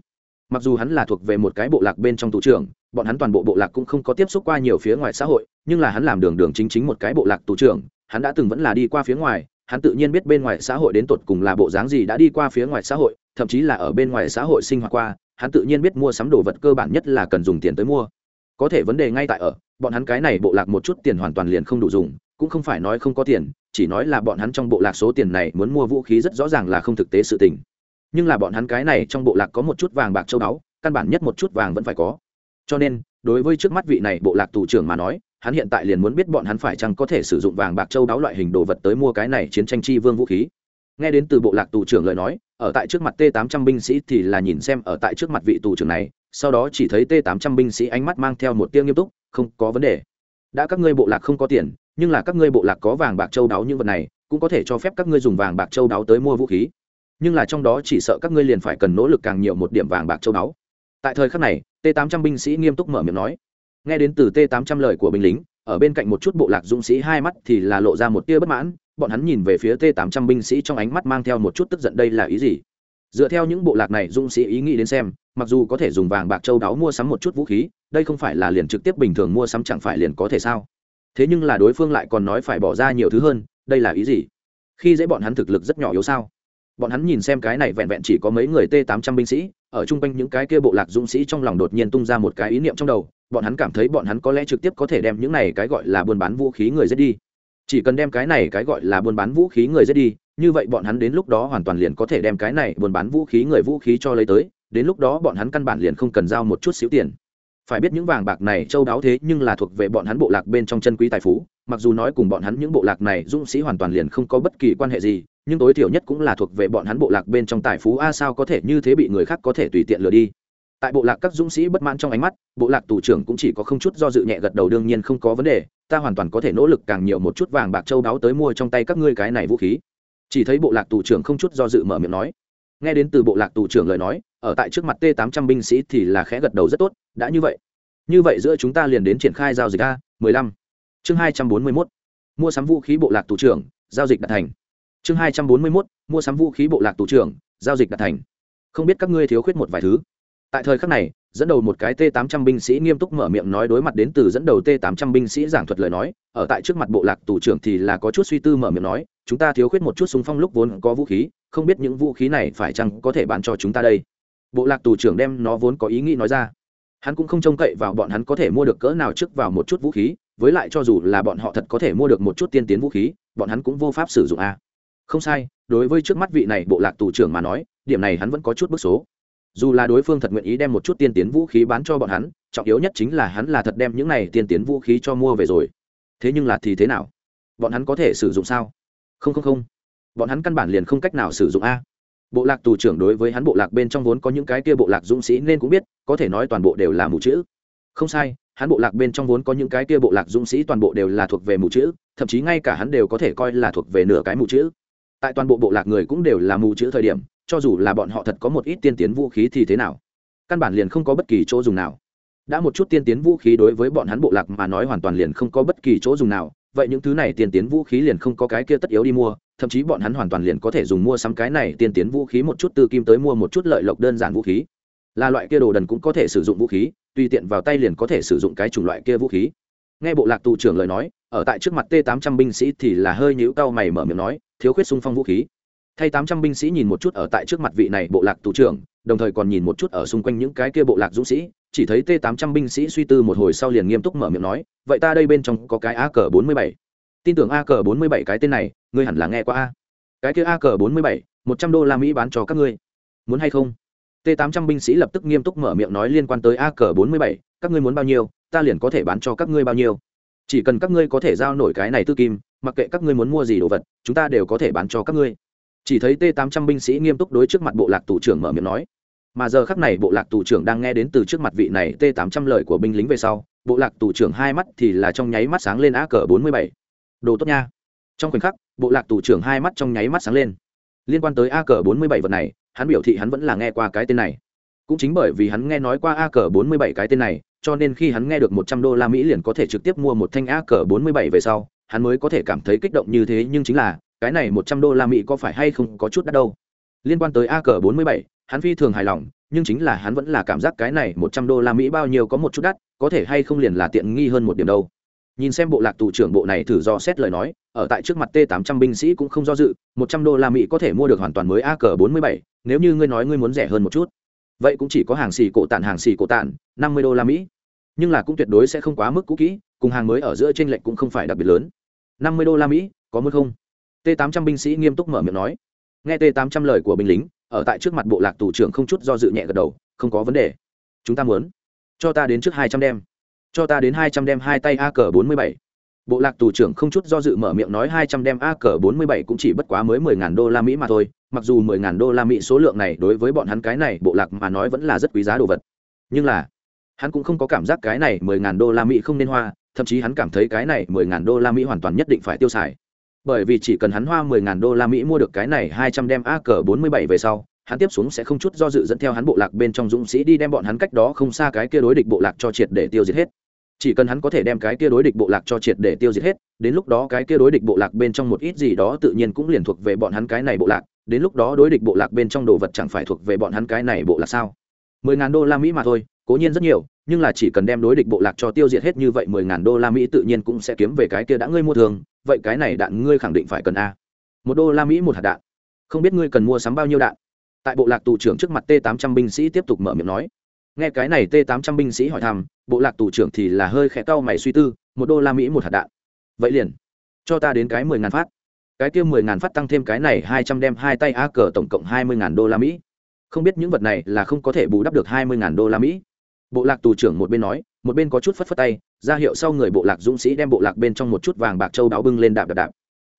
Mặc dù hắn là thuộc về một cái bộ lạc bên trong thủ trưởng, bọn hắn toàn bộ bộ lạc cũng không có tiếp xúc qua nhiều phía ngoài xã hội, nhưng là hắn làm đường đường chính chính một cái bộ lạc thủ trưởng, hắn đã từng vẫn là đi qua phía ngoài hắn tự nhiên biết bên ngoài xã hội đến tột cùng là bộ dáng gì đã đi qua phía ngoài xã hội, thậm chí là ở bên ngoài xã hội sinh hoạt qua, hắn tự nhiên biết mua sắm đồ vật cơ bản nhất là cần dùng tiền tới mua. Có thể vấn đề ngay tại ở, bọn hắn cái này bộ lạc một chút tiền hoàn toàn liền không đủ dùng, cũng không phải nói không có tiền, chỉ nói là bọn hắn trong bộ lạc số tiền này muốn mua vũ khí rất rõ ràng là không thực tế sự tình. Nhưng là bọn hắn cái này trong bộ lạc có một chút vàng bạc châu báu, căn bản nhất một chút vàng vẫn phải có. Cho nên, đối với trước mắt vị này bộ lạc tù trưởng mà nói hắn hiện tại liền muốn biết bọn hắn phải chăng có thể sử dụng vàng bạc châu đáo loại hình đồ vật tới mua cái này chiến tranh chi vương vũ khí. Nghe đến từ bộ lạc tù trưởng lời nói, ở tại trước mặt t 800 binh sĩ thì là nhìn xem ở tại trước mặt vị tù trưởng này, sau đó chỉ thấy t 800 binh sĩ ánh mắt mang theo một tia nghiêm túc, không có vấn đề. Đã các ngươi bộ lạc không có tiền, nhưng là các ngươi bộ lạc có vàng bạc châu đáo những vật này, cũng có thể cho phép các ngươi dùng vàng bạc châu đáo tới mua vũ khí. Nhưng là trong đó chỉ sợ các ngươi liền phải cần nỗ lực càng nhiều một điểm vàng bạc châu đáo. Tại thời khắc này t 800 binh sĩ nghiêm túc mở miệng nói nghe đến từ t 800 lời của binh lính, ở bên cạnh một chút bộ lạc dũng sĩ hai mắt thì là lộ ra một tia bất mãn, bọn hắn nhìn về phía t 800 binh sĩ trong ánh mắt mang theo một chút tức giận đây là ý gì? Dựa theo những bộ lạc này dũng sĩ ý nghĩ đến xem, mặc dù có thể dùng vàng bạc châu đáo mua sắm một chút vũ khí, đây không phải là liền trực tiếp bình thường mua sắm chẳng phải liền có thể sao? Thế nhưng là đối phương lại còn nói phải bỏ ra nhiều thứ hơn, đây là ý gì? Khi dễ bọn hắn thực lực rất nhỏ yếu sao? Bọn hắn nhìn xem cái này vẹn vẹn chỉ có mấy người t 800 binh sĩ, ở chung quanh những cái kia bộ lạc dũng sĩ trong lòng đột nhiên tung ra một cái ý niệm trong đầu bọn hắn cảm thấy bọn hắn có lẽ trực tiếp có thể đem những này cái gọi là buôn bán vũ khí người giết đi. Chỉ cần đem cái này cái gọi là buôn bán vũ khí người giết đi, như vậy bọn hắn đến lúc đó hoàn toàn liền có thể đem cái này buôn bán vũ khí người vũ khí cho lấy tới, đến lúc đó bọn hắn căn bản liền không cần giao một chút xíu tiền. Phải biết những vàng bạc này châu đáo thế nhưng là thuộc về bọn hắn bộ lạc bên trong chân quý tài phú, mặc dù nói cùng bọn hắn những bộ lạc này dũng sĩ hoàn toàn liền không có bất kỳ quan hệ gì, nhưng tối thiểu nhất cũng là thuộc về bọn hắn bộ lạc bên trong tài phú, a sao có thể như thế bị người khác có thể tùy tiện lừa đi tại bộ lạc các dũng sĩ bất mãn trong ánh mắt, bộ lạc tù trưởng cũng chỉ có không chút do dự nhẹ gật đầu đương nhiên không có vấn đề, ta hoàn toàn có thể nỗ lực càng nhiều một chút vàng bạc châu đáo tới mua trong tay các ngươi cái này vũ khí chỉ thấy bộ lạc tù trưởng không chút do dự mở miệng nói nghe đến từ bộ lạc tù trưởng lời nói, ở tại trước mặt t 800 binh sĩ thì là khẽ gật đầu rất tốt, đã như vậy như vậy giữa chúng ta liền đến triển khai giao dịch a 15. chương 241. mua sắm vũ khí bộ lạc tù trưởng, giao dịch đạt thành chương 241. mua sắm vũ khí bộ lạc tù trưởng, giao dịch đạt thành không biết các ngươi thiếu khuyết một vài thứ tại thời khắc này, dẫn đầu một cái t 800 binh sĩ nghiêm túc mở miệng nói đối mặt đến từ dẫn đầu t 800 binh sĩ giảng thuật lời nói, ở tại trước mặt bộ lạc tù trưởng thì là có chút suy tư mở miệng nói, chúng ta thiếu khuyết một chút súng phong lúc vốn có vũ khí, không biết những vũ khí này phải chăng có thể bán cho chúng ta đây? Bộ lạc tù trưởng đem nó vốn có ý nghĩ nói ra. Hắn cũng không trông cậy vào bọn hắn có thể mua được cỡ nào trước vào một chút vũ khí, với lại cho dù là bọn họ thật có thể mua được một chút tiên tiến vũ khí, bọn hắn cũng vô pháp sử dụng a. Không sai, đối với trước mắt vị này bộ lạc tù trưởng mà nói, điểm này hắn vẫn có chút bức số dù là đối phương thật nguyện ý đem một chút tiên tiến vũ khí bán cho bọn hắn, trọng yếu nhất chính là hắn là thật đem những này tiên tiến vũ khí cho mua về rồi. Thế nhưng là thì thế nào? Bọn hắn có thể sử dụng sao? Không không không. Bọn hắn căn bản liền không cách nào sử dụng a. Bộ lạc tù trưởng đối với hắn bộ lạc bên trong vốn có những cái kia bộ lạc dũng sĩ nên cũng biết, có thể nói toàn bộ đều là mù chữ. Không sai, hắn bộ lạc bên trong vốn có những cái kia bộ lạc dũng sĩ toàn bộ đều là thuộc về mù chữ, thậm chí ngay cả hắn đều có thể coi là thuộc về nửa cái mù chữ. Tại toàn bộ bộ lạc người cũng đều là mù chữ thời điểm cho dù là bọn họ thật có một ít tiên tiến vũ khí thì thế nào? Căn bản liền không có bất kỳ chỗ dùng nào. Đã một chút tiên tiến vũ khí đối với bọn hắn bộ lạc mà nói hoàn toàn liền không có bất kỳ chỗ dùng nào, vậy những thứ này tiên tiến vũ khí liền không có cái kia tất yếu đi mua, thậm chí bọn hắn hoàn toàn liền có thể dùng mua sắm cái này tiên tiến vũ khí một chút từ kim tới mua một chút lợi lộc đơn giản vũ khí. Là loại kia đồ đần cũng có thể sử dụng vũ khí, tùy tiện vào tay liền có thể sử dụng cái chủng loại kia vũ khí. Nghe bộ lạc tù trưởng lời nói, ở tại trước mặt t 800 binh sĩ thì là hơi nhũ cao mày mở miệng nói, thiếu khuyết xung phong vũ khí thay 800 binh sĩ nhìn một chút ở tại trước mặt vị này bộ lạc tù trưởng đồng thời còn nhìn một chút ở xung quanh những cái kia bộ lạc dũng sĩ chỉ thấy t 800 binh sĩ suy tư một hồi sau liền nghiêm túc mở miệng nói vậy ta đây bên trong có cái a cờ 47. tin tưởng a cờ 47 cái tên này ngươi hẳn là nghe qua a. Cái kia a cờ 47, 100 đô la mỹ bán cho các ngươi. Muốn hay không? T 800 binh sĩ lập tức nghiêm túc mở miệng nói liên quan tới a cờ 47, các ngươi muốn bao nhiêu ta liền có thể bán cho các ngươi bao nhiêu. Chỉ cần các ngươi có thể giao nổi cái này tư kim mặc kệ các ngươi muốn mua gì đồ vật chúng ta đều có thể bán cho các ngươi chỉ thấy t 800 binh sĩ nghiêm túc đối trước mặt bộ lạc tù trưởng mở miệng nói. Mà giờ khắc này bộ lạc tù trưởng đang nghe đến từ trước mặt vị này t 800 lời của binh lính về sau, bộ lạc tù trưởng hai mắt thì là trong nháy mắt sáng lên á cờ 47. đồ tốt nha. Trong khoảnh khắc, bộ lạc tù trưởng hai mắt trong nháy mắt sáng lên. Liên quan tới a cờ bốn mươi bảy vật này, hắn biểu thị hắn vẫn là nghe qua cái tên này. Cũng chính bởi vì hắn nghe nói qua a cờ bốn mươi bảy cái tên này, cho nên khi hắn nghe được một trăm đô la mỹ liền có thể trực tiếp mua một thanh a cờ bốn mươi bảy về sau, hắn mới có thể cảm thấy kích động như thế, nhưng chính là cái này một trăm đô la mỹ có phải hay không có chút đắt đâu. Liên quan tới a cờ bốn mươi bảy, hắn phi thường hài lòng, nhưng chính là hắn vẫn là cảm giác cái này một trăm đô la mỹ bao nhiêu có một chút đắt, có thể hay không liền là tiện nghi hơn một điểm đâu. Nhìn xem bộ lạc tù trưởng bộ này thử do xét lời nói, ở tại trước mặt t 800 binh sĩ cũng không do dự, một trăm đô la mỹ có thể mua được hoàn toàn mới a cờ bốn mươi bảy, nếu như ngươi nói ngươi muốn rẻ hơn một chút. Vậy cũng chỉ có hàng xì cổ tản, hàng xì cổ tản, năm mươi đô la mỹ. Nhưng là cũng tuyệt đối sẽ không quá mức cũ kỹ, cùng hàng mới ở giữa trên lệnh cũng không phải đặc biệt lớn. năm mươi đô la mỹ, có mức không? T 800 binh sĩ nghiêm túc mở miệng nói. Nghe t 800 lời của binh lính, ở tại trước mặt bộ lạc tù trưởng không chút do dự nhẹ gật đầu, không có vấn đề. Chúng ta muốn cho ta đến trước hai trăm đem. Cho ta đến hai trăm đem hai tay a cờ bốn mươi bảy. Bộ lạc tù trưởng không chút do dự mở miệng nói hai trăm đem a cờ bốn mươi bảy cũng chỉ bất quá mới mười ngàn đô la mỹ mà thôi, mặc dù mười ngàn đô la mỹ số lượng này đối với bọn hắn cái này bộ lạc mà nói vẫn là rất quý giá đồ vật. Nhưng là, hắn cũng không có cảm giác cái này mười ngàn đô la mỹ không nên hoa, thậm chí hắn cảm thấy cái này mười ngàn đô la mỹ hoàn toàn nhất định phải tiêu xài bởi vì chỉ cần hắn hoa mười ngàn đô la mỹ mua được cái này hai trăm đem ak47 về sau, hắn tiếp xuống sẽ không chút do dự dẫn theo hắn bộ lạc bên trong dũng sĩ đi đem bọn hắn cách đó không xa cái kia đối địch bộ lạc cho triệt để tiêu diệt hết. Chỉ cần hắn có thể đem cái kia đối địch bộ lạc cho triệt để tiêu diệt hết, đến lúc đó cái kia đối địch bộ lạc bên trong một ít gì đó tự nhiên cũng liền thuộc về bọn hắn cái này bộ lạc, đến lúc đó đối địch bộ lạc bên trong đồ vật chẳng phải thuộc về bọn hắn cái này bộ lạc sao? mười ngàn đô la mỹ mà thôi cố nhiên rất nhiều, nhưng là chỉ cần đem đối địch bộ lạc cho tiêu diệt hết như vậy mười ngàn đô la mỹ tự nhiên cũng sẽ kiếm về cái kia đã ngươi mua thường, vậy cái này đạn ngươi khẳng định phải cần a. Một đô la mỹ một hạt đạn. Không biết ngươi cần mua sắm bao nhiêu đạn. Tại bộ lạc tù trưởng trước mặt t 800 binh sĩ tiếp tục mở miệng nói. Nghe cái này t 800 binh sĩ hỏi thăm, bộ lạc tù trưởng thì là hơi khẽ cau mày suy tư, một đô la mỹ một hạt đạn. Vậy liền, cho ta đến cái mười ngàn phát. Cái kia mười ngàn phát tăng thêm cái này hai trăm đem hai tay a cờ tổng cộng hai mươi ngàn đô la mỹ. Không biết những vật này là không có thể bù đắp được hai mươi ngàn đô la mỹ bộ lạc tù trưởng một bên nói, một bên có chút phất phất tay, ra hiệu sau người bộ lạc dũng sĩ đem bộ lạc bên trong một chút vàng bạc châu đáo bưng lên đạp đạp đạp.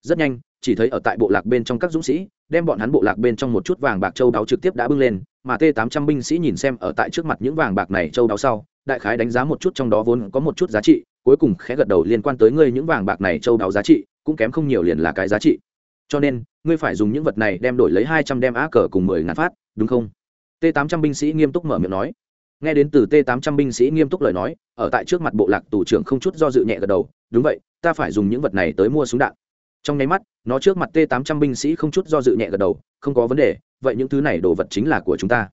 Rất nhanh, chỉ thấy ở tại bộ lạc bên trong các dũng sĩ, đem bọn hắn bộ lạc bên trong một chút vàng bạc châu đáo trực tiếp đã bưng lên, mà t 800 binh sĩ nhìn xem ở tại trước mặt những vàng bạc này châu đáo sau, đại khái đánh giá một chút trong đó vốn có một chút giá trị, cuối cùng khẽ gật đầu liên quan tới ngươi những vàng bạc này châu đáo giá trị, cũng kém không nhiều liền là cái giá trị. Cho nên, ngươi phải dùng những vật này đem đổi lấy hai trăm đem á cờ cùng mười ngàn phát, đúng không? T 800 binh sĩ nghiêm túc mở miệng nói nghe đến từ t 800 binh sĩ nghiêm túc lời nói, ở tại trước mặt bộ lạc tù trưởng không chút do dự nhẹ gật đầu, đúng vậy, ta phải dùng những vật này tới mua súng đạn trong nháy mắt, nó trước mặt t 800 binh sĩ không chút do dự nhẹ gật đầu, không có vấn đề, vậy những thứ này đồ vật chính là của chúng ta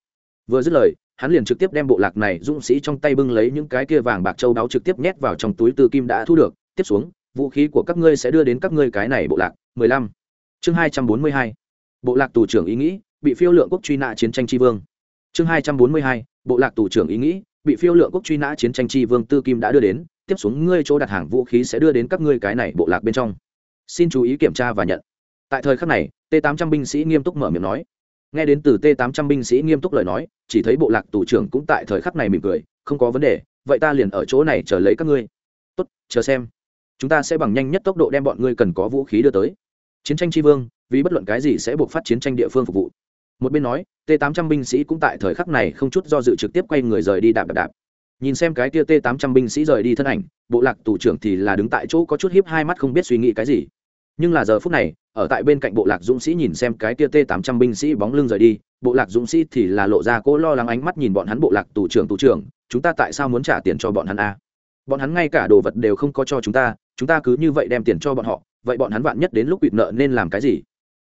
vừa dứt lời, hắn liền trực tiếp đem bộ lạc này dũng sĩ trong tay bưng lấy những cái kia vàng bạc châu đáo trực tiếp nhét vào trong túi tư kim đã thu được tiếp xuống, vũ khí của các ngươi sẽ đưa đến các ngươi cái này bộ lạc 15. chương 242. bộ lạc tù trưởng ý nghĩ, bị phiêu lượng quốc truy nã chiến tranh tri vương chương 242 bộ lạc tù trưởng ý nghĩ, bị phiêu lượng quốc truy nã chiến tranh tri vương tư kim đã đưa đến, tiếp xuống ngươi chỗ đặt hàng vũ khí sẽ đưa đến các ngươi cái này bộ lạc bên trong. Xin chú ý kiểm tra và nhận. Tại thời khắc này t 800 binh sĩ nghiêm túc mở miệng nói. Nghe đến từ t 800 binh sĩ nghiêm túc lời nói, chỉ thấy bộ lạc tù trưởng cũng tại thời khắc này mỉm cười, không có vấn đề, vậy ta liền ở chỗ này chờ lấy các ngươi. Tốt, chờ xem. Chúng ta sẽ bằng nhanh nhất tốc độ đem bọn ngươi cần có vũ khí đưa tới. Chiến tranh tri vương, vì bất luận cái gì sẽ buộc phát chiến tranh địa phương phục vụ một bên nói, t 800 binh sĩ cũng tại thời khắc này không chút do dự trực tiếp quay người rời đi đạp đạp đạp. Nhìn xem cái kia t 800 binh sĩ rời đi thân ảnh, bộ lạc tù trưởng thì là đứng tại chỗ có chút hiếp hai mắt không biết suy nghĩ cái gì. Nhưng là giờ phút này, ở tại bên cạnh bộ lạc dũng sĩ nhìn xem cái tia t tám trăm binh sĩ bóng lưng rời đi, bộ lạc dũng sĩ thì là lộ ra cỗ lo lắng ánh mắt nhìn bọn hắn bộ lạc tù trưởng tù trưởng, chúng ta tại sao muốn trả tiền cho bọn hắn a? Bọn hắn ngay cả đồ vật đều không có cho chúng ta chúng ta cứ như vậy đem tiền cho bọn họ, vậy bọn hắn vạn nhất đến lúc bị nợ nên làm cái gì?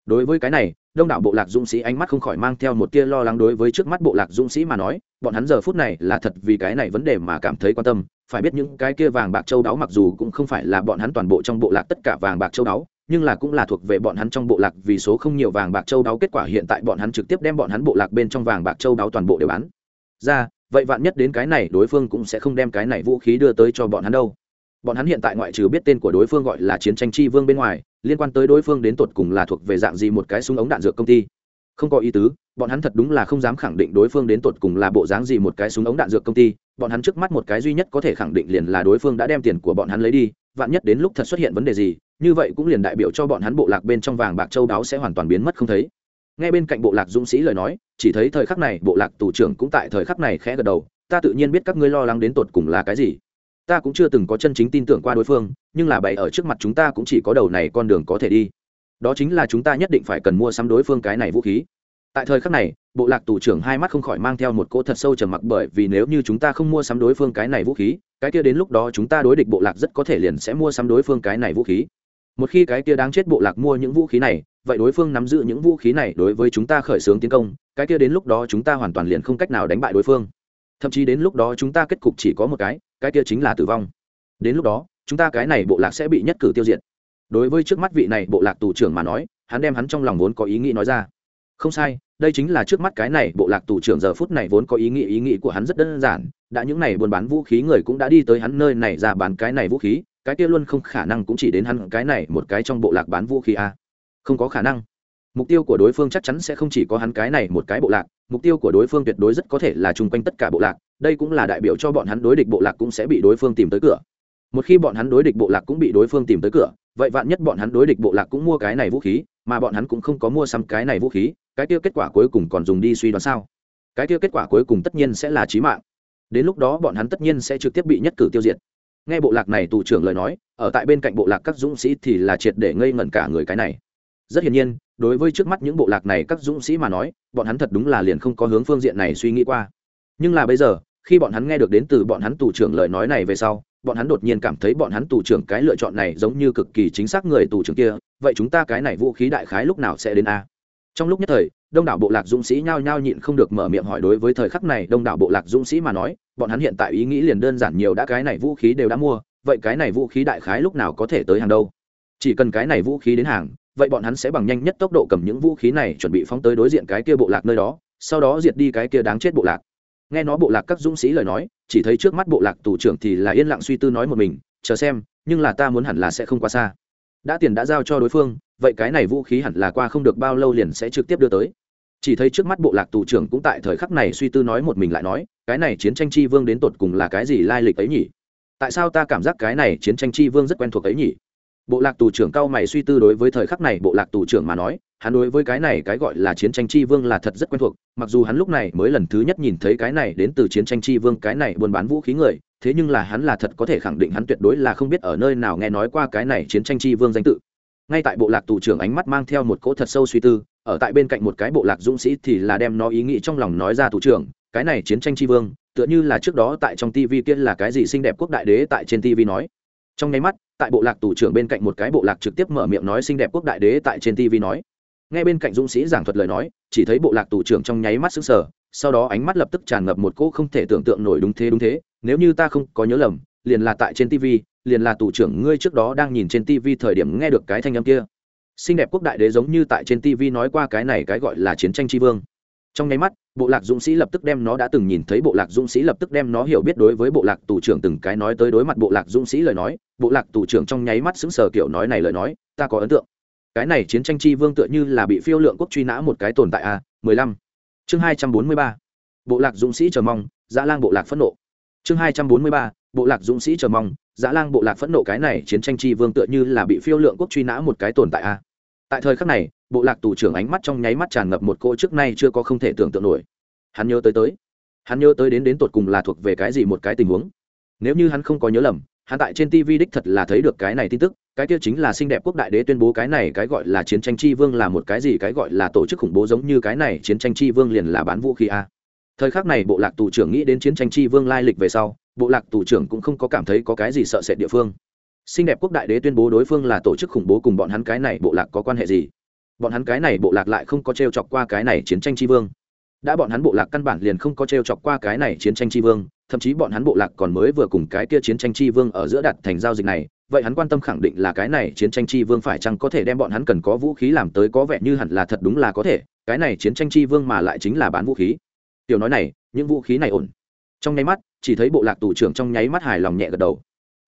Đối với cái này đông đảo bộ lạc dũng sĩ ánh mắt không khỏi mang theo một tia lo lắng đối với trước mắt bộ lạc dũng sĩ mà nói, bọn hắn giờ phút này là thật vì cái này vấn đề mà cảm thấy quan tâm. Phải biết những cái kia vàng bạc châu đáo mặc dù cũng không phải là bọn hắn toàn bộ trong bộ lạc tất cả vàng bạc châu đáo, nhưng là cũng là thuộc về bọn hắn trong bộ lạc vì số không nhiều vàng bạc châu đáo kết quả hiện tại bọn hắn trực tiếp đem bọn hắn bộ lạc bên trong vàng bạc châu đáo toàn bộ đều bán. Ra, vậy vạn nhất đến cái này đối phương cũng sẽ không đem cái này vũ khí đưa tới cho bọn hắn đâu bọn hắn hiện tại ngoại trừ biết tên của đối phương gọi là chiến tranh chi vương bên ngoài, liên quan tới đối phương đến tột cùng là thuộc về dạng gì một cái súng ống đạn dược công ty. Không có ý tứ, bọn hắn thật đúng là không dám khẳng định đối phương đến tột cùng là bộ dáng gì một cái súng ống đạn dược công ty. Bọn hắn trước mắt một cái duy nhất có thể khẳng định liền là đối phương đã đem tiền của bọn hắn lấy đi, vạn nhất đến lúc thật xuất hiện vấn đề gì, như vậy cũng liền đại biểu cho bọn hắn bộ lạc bên trong vàng bạc châu đáo sẽ hoàn toàn biến mất không thấy. Ngay bên cạnh bộ lạc dũng sĩ lời nói, chỉ thấy thời khắc này bộ lạc tù trưởng cũng tại thời khắc này khẽ gật đầu, ta tự nhiên biết các ngươi lo lắng đến tột cùng là cái gì ta cũng chưa từng có chân chính tin tưởng qua đối phương, nhưng là bày ở trước mặt chúng ta cũng chỉ có đầu này con đường có thể đi. Đó chính là chúng ta nhất định phải cần mua sắm đối phương cái này vũ khí. Tại thời khắc này, bộ lạc tù trưởng hai mắt không khỏi mang theo một cỗ thật sâu trầm mặc bởi vì nếu như chúng ta không mua sắm đối phương cái này vũ khí, cái kia đến lúc đó chúng ta đối địch bộ lạc rất có thể liền sẽ mua sắm đối phương cái này vũ khí. Một khi cái kia đáng chết bộ lạc mua những vũ khí này, vậy đối phương nắm giữ những vũ khí này đối với chúng ta khởi xướng tiến công, cái kia đến lúc đó chúng ta hoàn toàn liền không cách nào đánh bại đối phương. Thậm chí đến lúc đó chúng ta kết cục chỉ có một cái cái kia chính là tử vong. Đến lúc đó, chúng ta cái này bộ lạc sẽ bị nhất cử tiêu diệt. Đối với trước mắt vị này bộ lạc tù trưởng mà nói, hắn đem hắn trong lòng vốn có ý nghĩ nói ra. Không sai, đây chính là trước mắt cái này bộ lạc tù trưởng giờ phút này vốn có ý nghĩ ý nghĩ của hắn rất đơn giản, đã những này buôn bán vũ khí người cũng đã đi tới hắn nơi này ra bán cái này vũ khí, cái kia luôn không khả năng cũng chỉ đến hắn cái này một cái trong bộ lạc bán vũ khí a. À. không có khả năng. Mục tiêu của đối phương chắc chắn sẽ không chỉ có hắn cái này một cái bộ lạc, mục tiêu của đối phương tuyệt đối rất có thể là chung quanh tất cả bộ lạc đây cũng là đại biểu cho bọn hắn đối địch bộ lạc cũng sẽ bị đối phương tìm tới cửa. Một khi bọn hắn đối địch bộ lạc cũng bị đối phương tìm tới cửa, vậy vạn nhất bọn hắn đối địch bộ lạc cũng mua cái này vũ khí, mà bọn hắn cũng không có mua xăm cái này vũ khí, cái kia kết quả cuối cùng còn dùng đi suy đoán sao? Cái kia kết quả cuối cùng tất nhiên sẽ là trí mạng. Đến lúc đó bọn hắn tất nhiên sẽ trực tiếp bị nhất cử tiêu diệt. Nghe bộ lạc này tù trưởng lời nói, ở tại bên cạnh bộ lạc các dũng sĩ thì là triệt để ngây ngẩn cả người cái này. Rất hiển nhiên, đối với trước mắt những bộ lạc này các dũng sĩ mà nói, bọn hắn thật đúng là liền không có hướng phương diện này suy nghĩ qua. Nhưng là bây giờ khi bọn hắn nghe được đến từ bọn hắn tù trưởng lời nói này về sau, bọn hắn đột nhiên cảm thấy bọn hắn tù trưởng cái lựa chọn này giống như cực kỳ chính xác người tù trưởng kia, vậy chúng ta cái này vũ khí đại khái lúc nào sẽ đến a? Trong lúc nhất thời, đông đảo bộ lạc dũng sĩ nhao nhao nhịn không được mở miệng hỏi đối với thời khắc này đông đảo bộ lạc dũng sĩ mà nói, bọn hắn hiện tại ý nghĩ liền đơn giản nhiều đã cái này vũ khí đều đã mua, vậy cái này vũ khí đại khái lúc nào có thể tới hàng đâu? Chỉ cần cái này vũ khí đến hàng, vậy bọn hắn sẽ bằng nhanh nhất tốc độ cầm những vũ khí này chuẩn bị phóng tới đối diện cái kia bộ lạc nơi đó, sau đó diệt đi cái kia đáng chết bộ lạc nghe nó bộ lạc các dũng sĩ lời nói, chỉ thấy trước mắt bộ lạc tù trưởng thì là yên lặng suy tư nói một mình, chờ xem, nhưng là ta muốn hẳn là sẽ không quá xa. Đã tiền đã giao cho đối phương, vậy cái này vũ khí hẳn là qua không được bao lâu liền sẽ trực tiếp đưa tới. Chỉ thấy trước mắt bộ lạc tù trưởng cũng tại thời khắc này suy tư nói một mình lại nói, cái này chiến tranh chi vương đến tột cùng là cái gì lai lịch ấy nhỉ? Tại sao ta cảm giác cái này chiến tranh chi vương rất quen thuộc ấy nhỉ? Bộ lạc tù trưởng cao mày suy tư đối với thời khắc này bộ lạc tù trưởng mà nói, hắn đối với cái này cái gọi là chiến tranh chi vương là thật rất quen thuộc, mặc dù hắn lúc này mới lần thứ nhất nhìn thấy cái này đến từ chiến tranh chi vương, cái này buôn bán vũ khí người, thế nhưng là hắn là thật có thể khẳng định hắn tuyệt đối là không biết ở nơi nào nghe nói qua cái này chiến tranh chi vương danh tự. Ngay tại bộ lạc tù trưởng ánh mắt mang theo một cỗ thật sâu suy tư, ở tại bên cạnh một cái bộ lạc dũng sĩ thì là đem nó ý nghĩ trong lòng nói ra tù trưởng, cái này chiến tranh tri vương, tựa như là trước đó tại trong tv kia là cái gì xinh đẹp quốc đại đế tại trên tv nói. Trong nháy mắt tại bộ lạc tù trưởng bên cạnh một cái bộ lạc trực tiếp mở miệng nói xinh đẹp quốc đại đế tại trên tv nói. Ngay bên cạnh dũng sĩ giảng thuật lời nói, chỉ thấy bộ lạc tù trưởng trong nháy mắt xứng sở sau đó ánh mắt lập tức tràn ngập một cỗ không thể tưởng tượng nổi đúng thế đúng thế, nếu như ta không có nhớ lầm, liền là tại trên tv liền là tù trưởng ngươi trước đó đang nhìn trên tv thời điểm nghe được cái thanh âm kia. Xinh đẹp quốc đại đế giống như tại trên tv nói qua cái này cái gọi là chiến tranh tri vương trong nháy mắt, bộ lạc dũng sĩ lập tức đem nó đã từng nhìn thấy bộ lạc dũng sĩ lập tức đem nó hiểu biết đối với bộ lạc tù trưởng từng cái nói tới đối mặt bộ lạc dũng sĩ lời nói, bộ lạc tù trưởng trong nháy mắt xứng sờ kiểu nói này lời nói, ta có ấn tượng. Cái này chiến tranh chi vương tựa như là bị phiêu lượng quốc truy nã một cái tồn tại a mười lăm. Chương hai trăm bốn mươi ba. Bộ lạc dũng sĩ chờ mong, dã lang bộ lạc phẫn nộ. Chương hai trăm bốn mươi ba. Bộ lạc dũng sĩ chờ mong, dã lang bộ lạc phẫn nộ cái này chiến tranh chi vương tựa như là bị phiêu lượng quốc truy nã một cái tồn tại a tại thời khắc này bộ lạc tù trưởng ánh mắt trong nháy mắt tràn ngập một cô trước nay chưa có không thể tưởng tượng nổi. Hắn nhớ tới tới. Hắn nhớ tới đến đến tột cùng là thuộc về cái gì một cái tình huống. Nếu như hắn không có nhớ lầm, hắn tại trên tv đích thật là thấy được cái này tin tức, cái kia chính là xinh đẹp quốc đại đế tuyên bố cái này cái gọi là chiến tranh chi vương là một cái gì, cái gọi là tổ chức khủng bố giống như cái này chiến tranh chi vương liền là bán vũ khí a. Thời khắc này bộ lạc tù trưởng nghĩ đến chiến tranh chi vương lai lịch về sau, bộ lạc tù trưởng cũng không có cảm thấy có cái gì sợ sệt địa phương. Xinh đẹp quốc đại đế tuyên bố đối phương là tổ chức khủng bố cùng bọn hắn cái này bộ lạc có quan hệ gì? Bọn hắn cái này bộ lạc lại không có t r e o chọc qua cái này chiến tranh tri vương. Đã bọn hắn bộ lạc căn bản liền không có t r e o chọc qua cái này chiến tranh tri vương, thậm chí bọn hắn bộ lạc còn mới vừa cùng cái kia chiến tranh tri vương ở giữa đặt thành giao dịch này, vậy hắn quan tâm khẳng định là cái này chiến tranh tri vương phải chăng có thể đem bọn hắn cần có vũ khí làm tới có vẻ như hẳn là thật đúng là có thể, cái này chiến tranh tri vương mà lại chính là bán vũ khí. Tiểu nói này, những vũ khí này ổn. Trong nháy mắt, chỉ thấy bộ lạc tù trưởng trong nháy mắt hài lòng nhẹ gật đầu.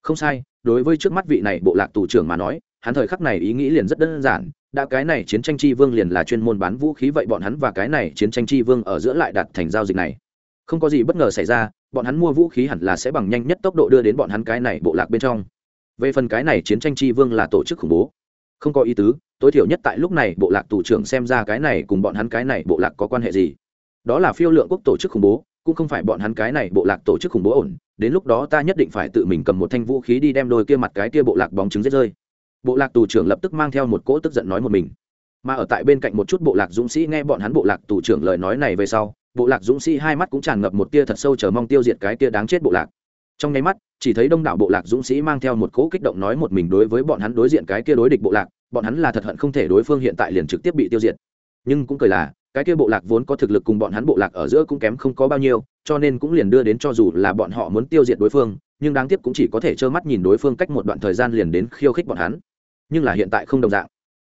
Không sai, đối với trước mắt vị này bộ lạc tù trưởng mà nói, hắn thời khắc này ý nghĩ liền rất đơn giản đã cái này chiến tranh chi vương liền là chuyên môn bán vũ khí vậy bọn hắn và cái này chiến tranh chi vương ở giữa lại đặt thành giao dịch này. Không có gì bất ngờ xảy ra, bọn hắn mua vũ khí hẳn là sẽ bằng nhanh nhất tốc độ đưa đến bọn hắn cái này bộ lạc bên trong. Về phần cái này chiến tranh chi vương là tổ chức khủng bố. Không có ý tứ, tối thiểu nhất tại lúc này bộ lạc tù trưởng xem ra cái này cùng bọn hắn cái này bộ lạc có quan hệ gì. Đó là phiêu lượng quốc tổ chức khủng bố, cũng không phải bọn hắn cái này bộ lạc tổ chức khủng bố ổn, đến lúc đó ta nhất định phải tự mình cầm một thanh vũ khí đi đem đôi kia mặt cái kia bộ lạc bóng trứng giết rơi bộ lạc tù trưởng lập tức mang theo một cỗ tức giận nói một mình. Mà ở tại bên cạnh một chút bộ lạc dũng sĩ nghe bọn hắn bộ lạc tù trưởng lời nói này về sau, bộ lạc dũng sĩ hai mắt cũng tràn ngập một tia thật sâu chờ mong tiêu diệt cái tia đáng chết bộ lạc. Trong nháy mắt, chỉ thấy đông đảo bộ lạc dũng sĩ mang theo một cỗ kích động nói một mình đối với bọn hắn đối diện cái kia đối địch bộ lạc, bọn hắn là thật hận không thể đối phương hiện tại liền trực tiếp bị tiêu diệt. Nhưng cũng cười là, cái kia bộ lạc vốn có thực lực cùng bọn hắn bộ lạc ở giữa cũng kém không có bao nhiêu, cho nên cũng liền đưa đến cho dù là bọn họ muốn tiêu diệt đối phương, nhưng đáng tiếc cũng chỉ có thể trơ mắt nhìn đối phương cách một đoạn thời gian liền đến khiêu khích bọn hắn nhưng là hiện tại không đồng dạng.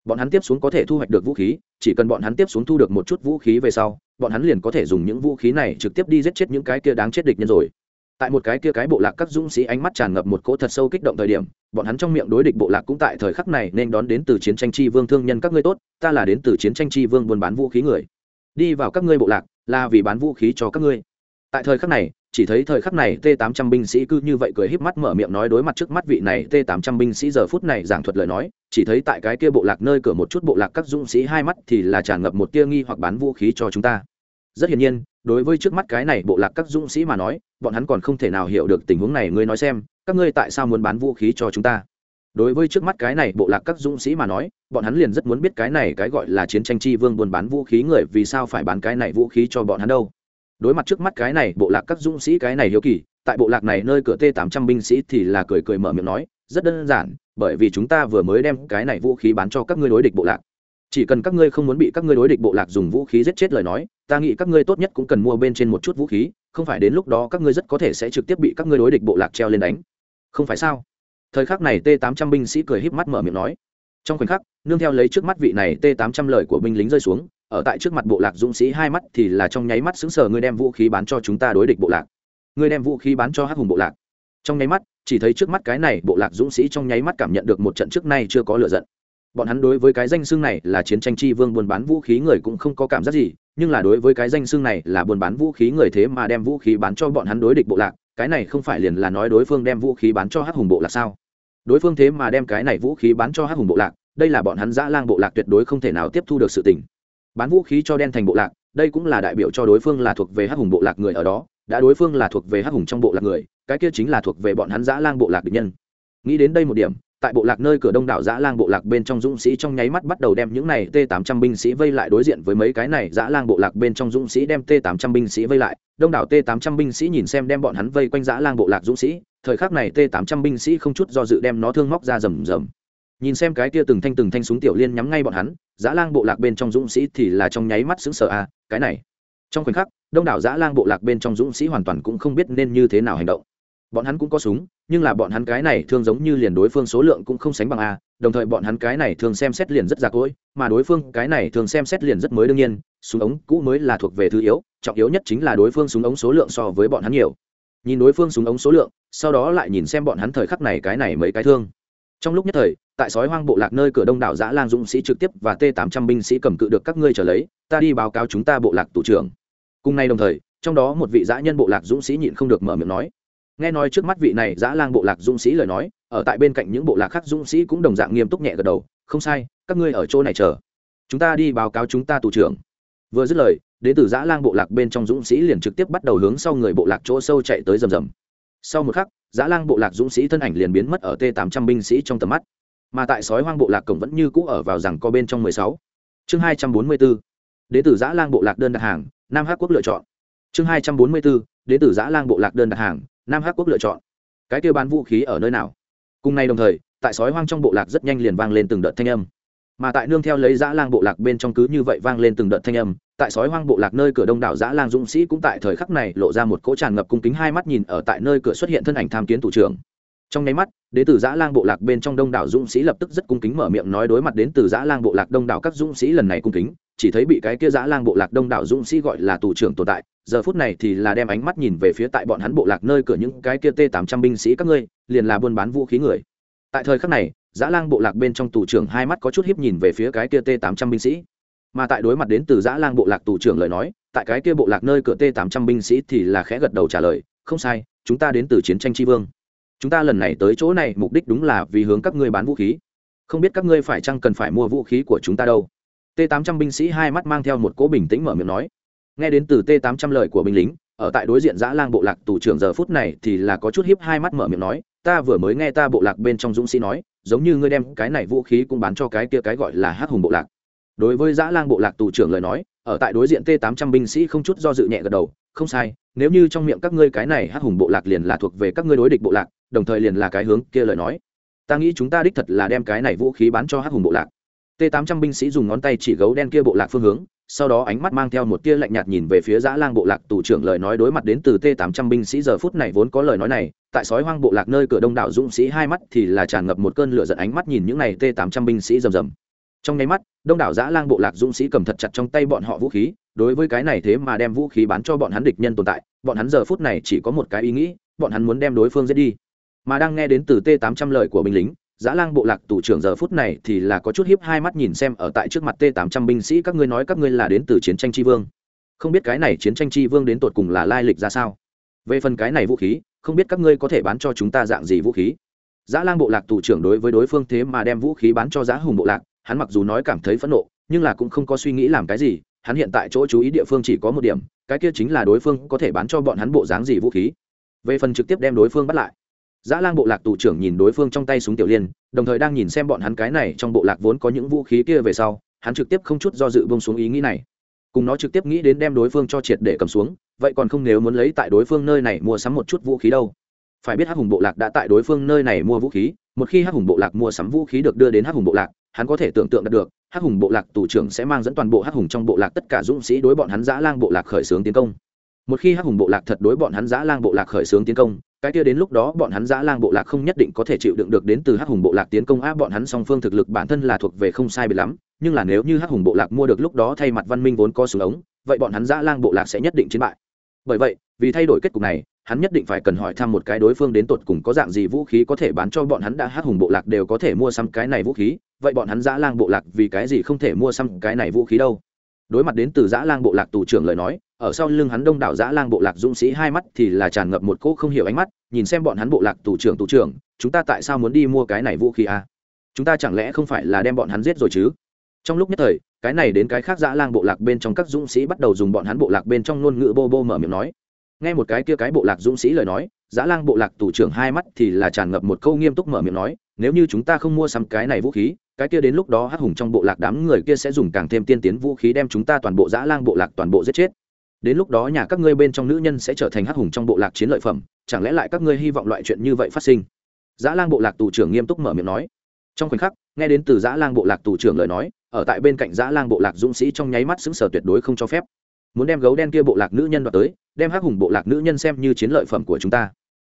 Bọn hắn tiếp xuống có thể thu hoạch được vũ khí, chỉ cần bọn hắn tiếp xuống thu được một chút vũ khí về sau, bọn hắn liền có thể dùng những vũ khí này trực tiếp đi giết chết những cái kia đáng chết địch nhân rồi. Tại một cái kia cái bộ lạc các dũng sĩ ánh mắt tràn ngập một cỗ thật sâu kích động thời điểm, bọn hắn trong miệng đối địch bộ lạc cũng tại thời khắc này nên đón đến từ chiến tranh chi vương thương nhân các ngươi tốt, ta là đến từ chiến tranh chi vương buôn bán vũ khí người. Đi vào các ngươi bộ lạc, là vì bán vũ khí cho các ngươi. Tại thời khắc này chỉ thấy thời khắc này t 800 binh sĩ cứ như vậy cười híp mắt mở miệng nói đối mặt trước mắt vị này t 800 binh sĩ giờ phút này giảng thuật lời nói, chỉ thấy tại cái kia bộ lạc nơi cửa một chút bộ lạc các dũng sĩ hai mắt thì là tràn ngập một tia nghi hoặc bán vũ khí cho chúng ta. Rất hiển nhiên, đối với trước mắt cái này bộ lạc các dũng sĩ mà nói, bọn hắn còn không thể nào hiểu được tình huống này, ngươi nói xem, các ngươi tại sao muốn bán vũ khí cho chúng ta? Đối với trước mắt cái này bộ lạc các dũng sĩ mà nói, bọn hắn liền rất muốn biết cái này cái gọi là chiến tranh chi vương buôn bán vũ khí người vì sao phải bán cái này vũ khí cho bọn hắn đâu đối mặt trước mắt cái này, bộ lạc các dũng sĩ cái này hiếu kỳ, tại bộ lạc này nơi cửa t 800 binh sĩ thì là cười cười mở miệng nói, rất đơn giản, bởi vì chúng ta vừa mới đem cái này vũ khí bán cho các ngươi đối địch bộ lạc. Chỉ cần các ngươi không muốn bị các ngươi đối địch bộ lạc dùng vũ khí giết chết lời nói, ta nghĩ các ngươi tốt nhất cũng cần mua bên trên một chút vũ khí, không phải đến lúc đó các ngươi rất có thể sẽ trực tiếp bị các ngươi đối địch bộ lạc treo lên đánh. Không phải sao? Thời khắc này t 800 binh sĩ cười híp mắt mở miệng nói. Trong khoảnh khắc, nương theo lấy trước mắt vị này t 800 lời của binh lính rơi xuống ở tại trước mặt bộ lạc dũng sĩ hai mắt thì là trong nháy mắt xứng sờ, ngươi đem vũ khí bán cho chúng ta đối địch bộ lạc. Ngươi đem vũ khí bán cho hắc hùng bộ lạc. Trong nháy mắt, chỉ thấy trước mắt cái này bộ lạc dũng sĩ trong nháy mắt cảm nhận được một trận trước nay chưa có lựa giận. Bọn hắn đối với cái danh xưng này là chiến tranh chi vương buôn bán vũ khí người cũng không có cảm giác gì, nhưng là đối với cái danh xưng này là buôn bán vũ khí người thế mà đem vũ khí bán cho bọn hắn đối địch bộ lạc, cái này không phải liền là nói đối phương đem vũ khí bán cho hắc hùng bộ lạc sao? Đối phương thế mà đem cái này vũ khí bán cho hắc hùng bộ lạc, đây là bọn hắn dã lang bộ lạc tuyệt đối không thể nào tiếp thu được sự tình bán vũ khí cho đen thành bộ lạc, đây cũng là đại biểu cho đối phương là thuộc về hắc hùng bộ lạc người ở đó, đã đối phương là thuộc về hắc hùng trong bộ lạc người, cái kia chính là thuộc về bọn hắn dã lang bộ lạc địch nhân. Nghĩ đến đây một điểm, tại bộ lạc nơi cửa đông đảo dã lang bộ lạc bên trong dũng sĩ trong nháy mắt bắt đầu đem những này t 800 binh sĩ vây lại đối diện với mấy cái này dã lang bộ lạc bên trong dũng sĩ đem t 800 binh sĩ vây lại. Đông đảo t 800 binh sĩ nhìn xem đem bọn hắn vây quanh dã lang bộ lạc dũng sĩ, thời khắc này t 800 binh sĩ không chút do dự đem nó thương móc ra rầm rầm nhìn xem cái kia từng thanh từng thanh súng tiểu liên nhắm ngay bọn hắn dã lang bộ lạc bên trong dũng sĩ thì là trong nháy mắt xứng sở a à, cái này. Trong khoảnh khắc đông đảo dã lang bộ lạc bên trong dũng sĩ hoàn toàn cũng không biết nên như thế nào hành động. Bọn hắn cũng có súng nhưng là bọn hắn cái này thường giống như liền đối phương số lượng cũng không sánh bằng a đồng thời bọn hắn cái này thường xem xét liền rất già cỗi mà đối phương cái này thường xem xét liền rất mới đương nhiên súng ống cũ mới là thuộc về thứ yếu trọng yếu nhất chính là đối phương súng ống số lượng so với bọn hắn nhiều. Nhìn đối phương súng ống số lượng sau đó lại nhìn xem bọn hắn thời khắc này cái này mấy cái thương trong lúc nhất thời, tại sói hoang bộ lạc nơi cửa đông đảo giã lang dũng sĩ trực tiếp và t 800 binh sĩ cầm cự được các ngươi trở lấy, ta đi báo cáo chúng ta bộ lạc tù trưởng. Cùng nay đồng thời, trong đó một vị giã nhân bộ lạc dũng sĩ nhịn không được mở miệng nói. Nghe nói trước mắt vị này giã lang bộ lạc dũng sĩ lời nói, ở tại bên cạnh những bộ lạc khác dũng sĩ cũng đồng dạng nghiêm túc nhẹ gật đầu, không sai, các ngươi ở chỗ này chờ. Chúng ta đi báo cáo chúng ta tù trưởng. Vừa dứt lời đến từ giã lang bộ lạc bên trong dũng sĩ liền trực tiếp bắt đầu hướng sau người bộ lạc chỗ sâu chạy tới rầm rầm sau một khắc, giã lang bộ lạc dũng sĩ thân ảnh liền biến mất ở t 800 binh sĩ trong tầm mắt mà tại sói hoang bộ lạc cổng vẫn như cũ ở vào rằng co bên trong 16. chương 244. Đế tử giã lang bộ lạc đơn đặt hàng, nam hát quốc lựa chọn chương 244. Đế tử giã lang bộ lạc đơn đặt hàng, nam hắc quốc lựa chọn cái kêu bán vũ khí ở nơi nào cùng nay đồng thời, tại sói hoang trong bộ lạc rất nhanh liền vang lên từng đợt thanh âm mà tại nương theo lấy dã lang bộ lạc bên trong cứ như vậy vang lên từng đợt thanh âm tại sói hoang bộ lạc nơi cửa đông đảo giã lang dũng sĩ cũng tại thời khắc này lộ ra một cỗ tràn ngập cung kính hai mắt nhìn ở tại nơi cửa xuất hiện thân ảnh tham kiến thủ trưởng. Trong nháy mắt đến từ giã lang bộ lạc bên trong đông đảo dũng sĩ lập tức rất cung kính mở miệng nói đối mặt đến từ giã lang bộ lạc đông đảo các dũng sĩ lần này cung kính, chỉ thấy bị cái kia giã lang bộ lạc đông đảo dũng sĩ gọi là tù trưởng tồn tại, giờ phút này thì là đem ánh mắt nhìn về phía tại bọn hắn bộ lạc nơi cửa những cái kia t tám trăm binh sĩ các ngươi, liền là buôn bán vũ khí người. Tại thời khắc này, giã lang bộ lạc bên trong tù trưởng hai mắt có chút hiếp nhìn về phía cái kia t tám trăm binh sĩ mà tại đối mặt đến từ giã lang bộ lạc tù trưởng lời nói, tại cái kia bộ lạc nơi cửa t tám trăm binh sĩ thì là khẽ gật đầu trả lời, không sai, chúng ta đến từ chiến tranh tri vương. Chúng ta lần này tới chỗ này mục đích đúng là vì hướng các ngươi bán vũ khí. Không biết các ngươi phải chăng cần phải mua vũ khí của chúng ta đâu. T 800 binh sĩ hai mắt mang theo một cỗ bình tĩnh mở miệng nói. Nghe đến từ t 800 lời của binh lính, ở tại đối diện giã lang bộ lạc tù trưởng giờ phút này thì là có chút hiếp hai mắt mở miệng nói, ta vừa mới nghe ta bộ lạc bên trong dũng sĩ nói, giống như ngươi đem cái này vũ khí cũng bán cho cái kia cái gọi là hắc hùng bộ lạc đối với dã lang bộ lạc tù trưởng lời nói, ở tại đối diện t 800 binh sĩ không chút do dự nhẹ gật đầu, không sai, nếu như trong miệng các ngươi cái này hắc hùng bộ lạc liền là thuộc về các ngươi đối địch bộ lạc, đồng thời liền là cái hướng kia lời nói, ta nghĩ chúng ta đích thật là đem cái này vũ khí bán cho hắc hùng bộ lạc. T 800 binh sĩ dùng ngón tay chỉ gấu đen kia bộ lạc phương hướng, sau đó ánh mắt mang theo một tia lạnh nhạt nhìn về phía dã lang bộ lạc tù trưởng lời nói đối mặt đến từ t 800 binh sĩ giờ phút này vốn có lời nói này, tại sói hoang bộ lạc nơi cửa đông đảo dũng sĩ hai mắt thì là tràn ngập một cơn lửa giận ánh mắt nhìn những này t 800 binh sĩ rầm rầm. Trong nháy mắt đông đảo giã lang bộ lạc dũng sĩ cầm thật chặt trong tay bọn họ vũ khí đối với cái này thế mà đem vũ khí bán cho bọn hắn địch nhân tồn tại bọn hắn giờ phút này chỉ có một cái ý nghĩ bọn hắn muốn đem đối phương giết đi mà đang nghe đến từ t 800 lời của binh lính giã Lang bộ lạc tù trưởng giờ phút này thì là có chút hiếp hai mắt nhìn xem ở tại trước mặt T800 binh sĩ các ngươi nói các ngươi là đến từ chiến tranh tri vương. Không biết cái này chiến tranh tri vương đến tột cùng là lai lịch ra sao? Về phần cái này vũ khí, không biết các ngươi có thể bán cho chúng ta dạng gì vũ khí? giã Lang bộ lạc tù trưởng đối với đối phương thế mà đem vũ khí bán cho giã Hùng bộ lạc, hắn mặc dù nói cảm thấy phẫn nộ, nhưng là cũng không có suy nghĩ làm cái gì, hắn hiện tại chỗ chú ý địa phương chỉ có một điểm, cái kia chính là đối phương có thể bán cho bọn hắn bộ dáng gì vũ khí. Về phần trực tiếp đem đối phương bắt lại, Dã Lang bộ lạc tù trưởng nhìn đối phương trong tay súng tiểu liên, đồng thời đang nhìn xem bọn hắn cái này trong bộ lạc vốn có những vũ khí kia về sau, hắn trực tiếp không chút do dự buông xuống ý nghĩ này. Cùng nó trực tiếp nghĩ đến đem đối phương cho triệt để cầm xuống, vậy còn không nếu muốn lấy tại đối phương nơi này mua sắm một chút vũ khí đâu. Phải biết Hắc Hùng bộ lạc đã tại đối phương nơi này mua vũ khí, một khi Hắc Hùng bộ lạc mua sắm vũ khí được đưa đến Hắc Hùng bộ lạc, hắn có thể tưởng tượng được, Hắc Hùng bộ lạc tù trưởng sẽ mang dẫn toàn bộ Hắc Hùng trong bộ lạc tất cả dũng sĩ đối bọn hắn Dã Lang bộ lạc khởi xướng tiến công. Một khi Hắc Hùng bộ lạc thật đối bọn hắn Dã Lang bộ lạc khởi xướng tiến công, cái kia đến lúc đó bọn hắn giã lang bộ lạc không nhất định có thể chịu đựng được đến từ hắc hùng bộ lạc tiến công Á bọn hắn song phương thực lực bản thân là thuộc về không sai biệt lắm nhưng là nếu như hắc hùng bộ lạc mua được lúc đó thay mặt văn minh vốn có súng ống vậy bọn hắn giã lang bộ lạc sẽ nhất định chiến bại bởi vậy vì thay đổi kết cục này hắn nhất định phải cần hỏi thăm một cái đối phương đến tột cùng có dạng gì vũ khí có thể bán cho bọn hắn đã hắc hùng bộ lạc đều có thể mua xăm cái này vũ khí vậy bọn hắn giã lang bộ lạc vì cái gì không thể mua xăm cái này vũ khí đâu? Đối mặt đến từ giã lang bộ lạc tù trưởng lời nói, ở sau lưng hắn đông đảo giã lang bộ lạc dũng sĩ hai mắt thì là tràn ngập một cỗ không hiểu ánh mắt, nhìn xem bọn hắn bộ lạc tù trưởng tù trưởng, chúng ta tại sao muốn đi mua cái này vũ khí à? chúng ta chẳng lẽ không phải là đem bọn hắn giết rồi chứ? Trong lúc nhất thời, cái này đến cái khác giã lang bộ lạc bên trong các dũng sĩ bắt đầu dùng bọn hắn bộ lạc bên trong ngôn ngữ bô bô mở miệng nói. Nghe một cái kia cái bộ lạc dũng sĩ lời nói, giã lang bộ lạc tù trưởng hai mắt thì là tràn ngập một câu nghiêm túc mở miệng nói nếu như chúng ta không mua sắm cái này vũ khí, cái kia đến lúc đó hắc hùng trong bộ lạc đám người kia sẽ dùng càng thêm tiên tiến vũ khí đem chúng ta toàn bộ dã lang bộ lạc toàn bộ giết chết. Đến lúc đó nhà các ngươi bên trong nữ nhân sẽ trở thành hắc hùng trong bộ lạc chiến lợi phẩm, chẳng lẽ lại các ngươi hy vọng loại chuyện như vậy phát sinh? Dã lang bộ lạc tù trưởng nghiêm túc mở miệng nói. Trong khoảnh khắc, nghe đến từ dã lang bộ lạc tù trưởng lời nói, ở tại bên cạnh dã lang bộ lạc dũng sĩ trong nháy mắt xứng sở tuyệt đối không cho phép. Muốn đem gấu đen kia bộ lạc nữ nhân vào tới, đem hắc hùng bộ lạc nữ nhân xem như chiến lợi phẩm của chúng ta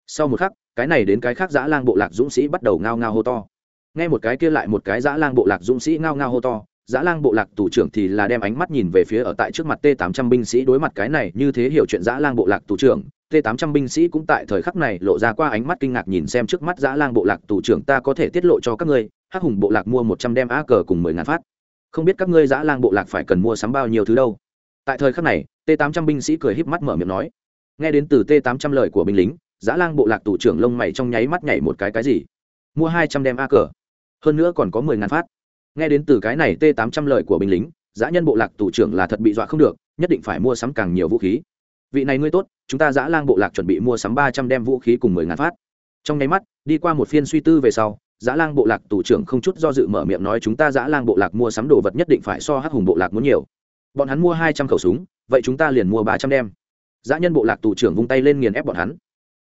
sau một khắc, cái này đến cái khác dã lang bộ lạc dũng sĩ bắt đầu ngao ngao hô to. Nghe một cái kia lại một cái dã lang bộ lạc dũng sĩ ngao ngao hô to, dã lang bộ lạc tù trưởng thì là đem ánh mắt nhìn về phía ở tại trước mặt t 800 binh sĩ đối mặt cái này như thế hiểu chuyện dã lang bộ lạc tù trưởng. T 800 binh sĩ cũng tại thời khắc này lộ ra qua ánh mắt kinh ngạc nhìn xem trước mắt dã lang bộ lạc tù trưởng ta có thể tiết lộ cho các ngươi, hắc hùng bộ lạc mua một trăm đem á cờ cùng mười ngàn phát. Không biết các ngươi dã lang bộ lạc phải cần mua sắm bao nhiêu thứ đâu. Tại thời khắc này t 800 binh sĩ cười híp mắt mở miệng nói. Nghe đến từ t 800 lời của binh lính giã lang bộ lạc tù trưởng lông mày trong nháy mắt nhảy một cái cái gì? Mua hai trăm đem a cờ. Hơn nữa còn có mười ngàn phát. Nghe đến từ cái này t tám trăm lời của binh lính, giã nhân bộ lạc tù trưởng là thật bị dọa không được, nhất định phải mua sắm càng nhiều vũ khí. Vị này ngươi tốt, chúng ta giã lang bộ lạc chuẩn bị mua sắm ba trăm đem vũ khí cùng mười ngàn phát. Trong nháy mắt, đi qua một phiên suy tư về sau, giã lang bộ lạc tù trưởng không chút do dự mở miệng nói chúng ta giã lang bộ lạc mua sắm đồ vật nhất định phải so hắc hùng bộ lạc muốn nhiều. Bọn hắn mua hai trăm khẩu súng, vậy chúng ta liền mua ba trăm đem. Giã nhân bộ lạc tù trưởng vung tay lên nghiền ép bọn hắn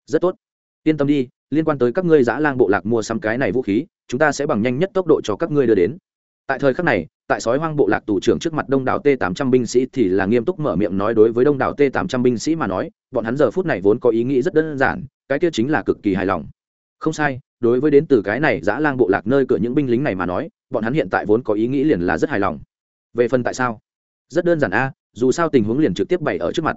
rất tốt. Yên tâm đi, liên quan tới các ngươi giã lang bộ lạc mua sắm cái này vũ khí, chúng ta sẽ bằng nhanh nhất tốc độ cho các ngươi đưa đến. Tại thời khắc này, tại sói hoang bộ lạc tù trưởng trước mặt đông đảo t 800 binh sĩ thì là nghiêm túc mở miệng nói đối với đông đảo t 800 binh sĩ mà nói, bọn hắn giờ phút này vốn có ý nghĩ rất đơn giản, cái kia chính là cực kỳ hài lòng. Không sai, đối với đến từ cái này giã lang bộ lạc nơi cửa những binh lính này mà nói, bọn hắn hiện tại vốn có ý nghĩ liền là rất hài lòng. Về phần tại sao? Rất đơn giản a, dù sao tình huống liền trực tiếp bày ở trước mặt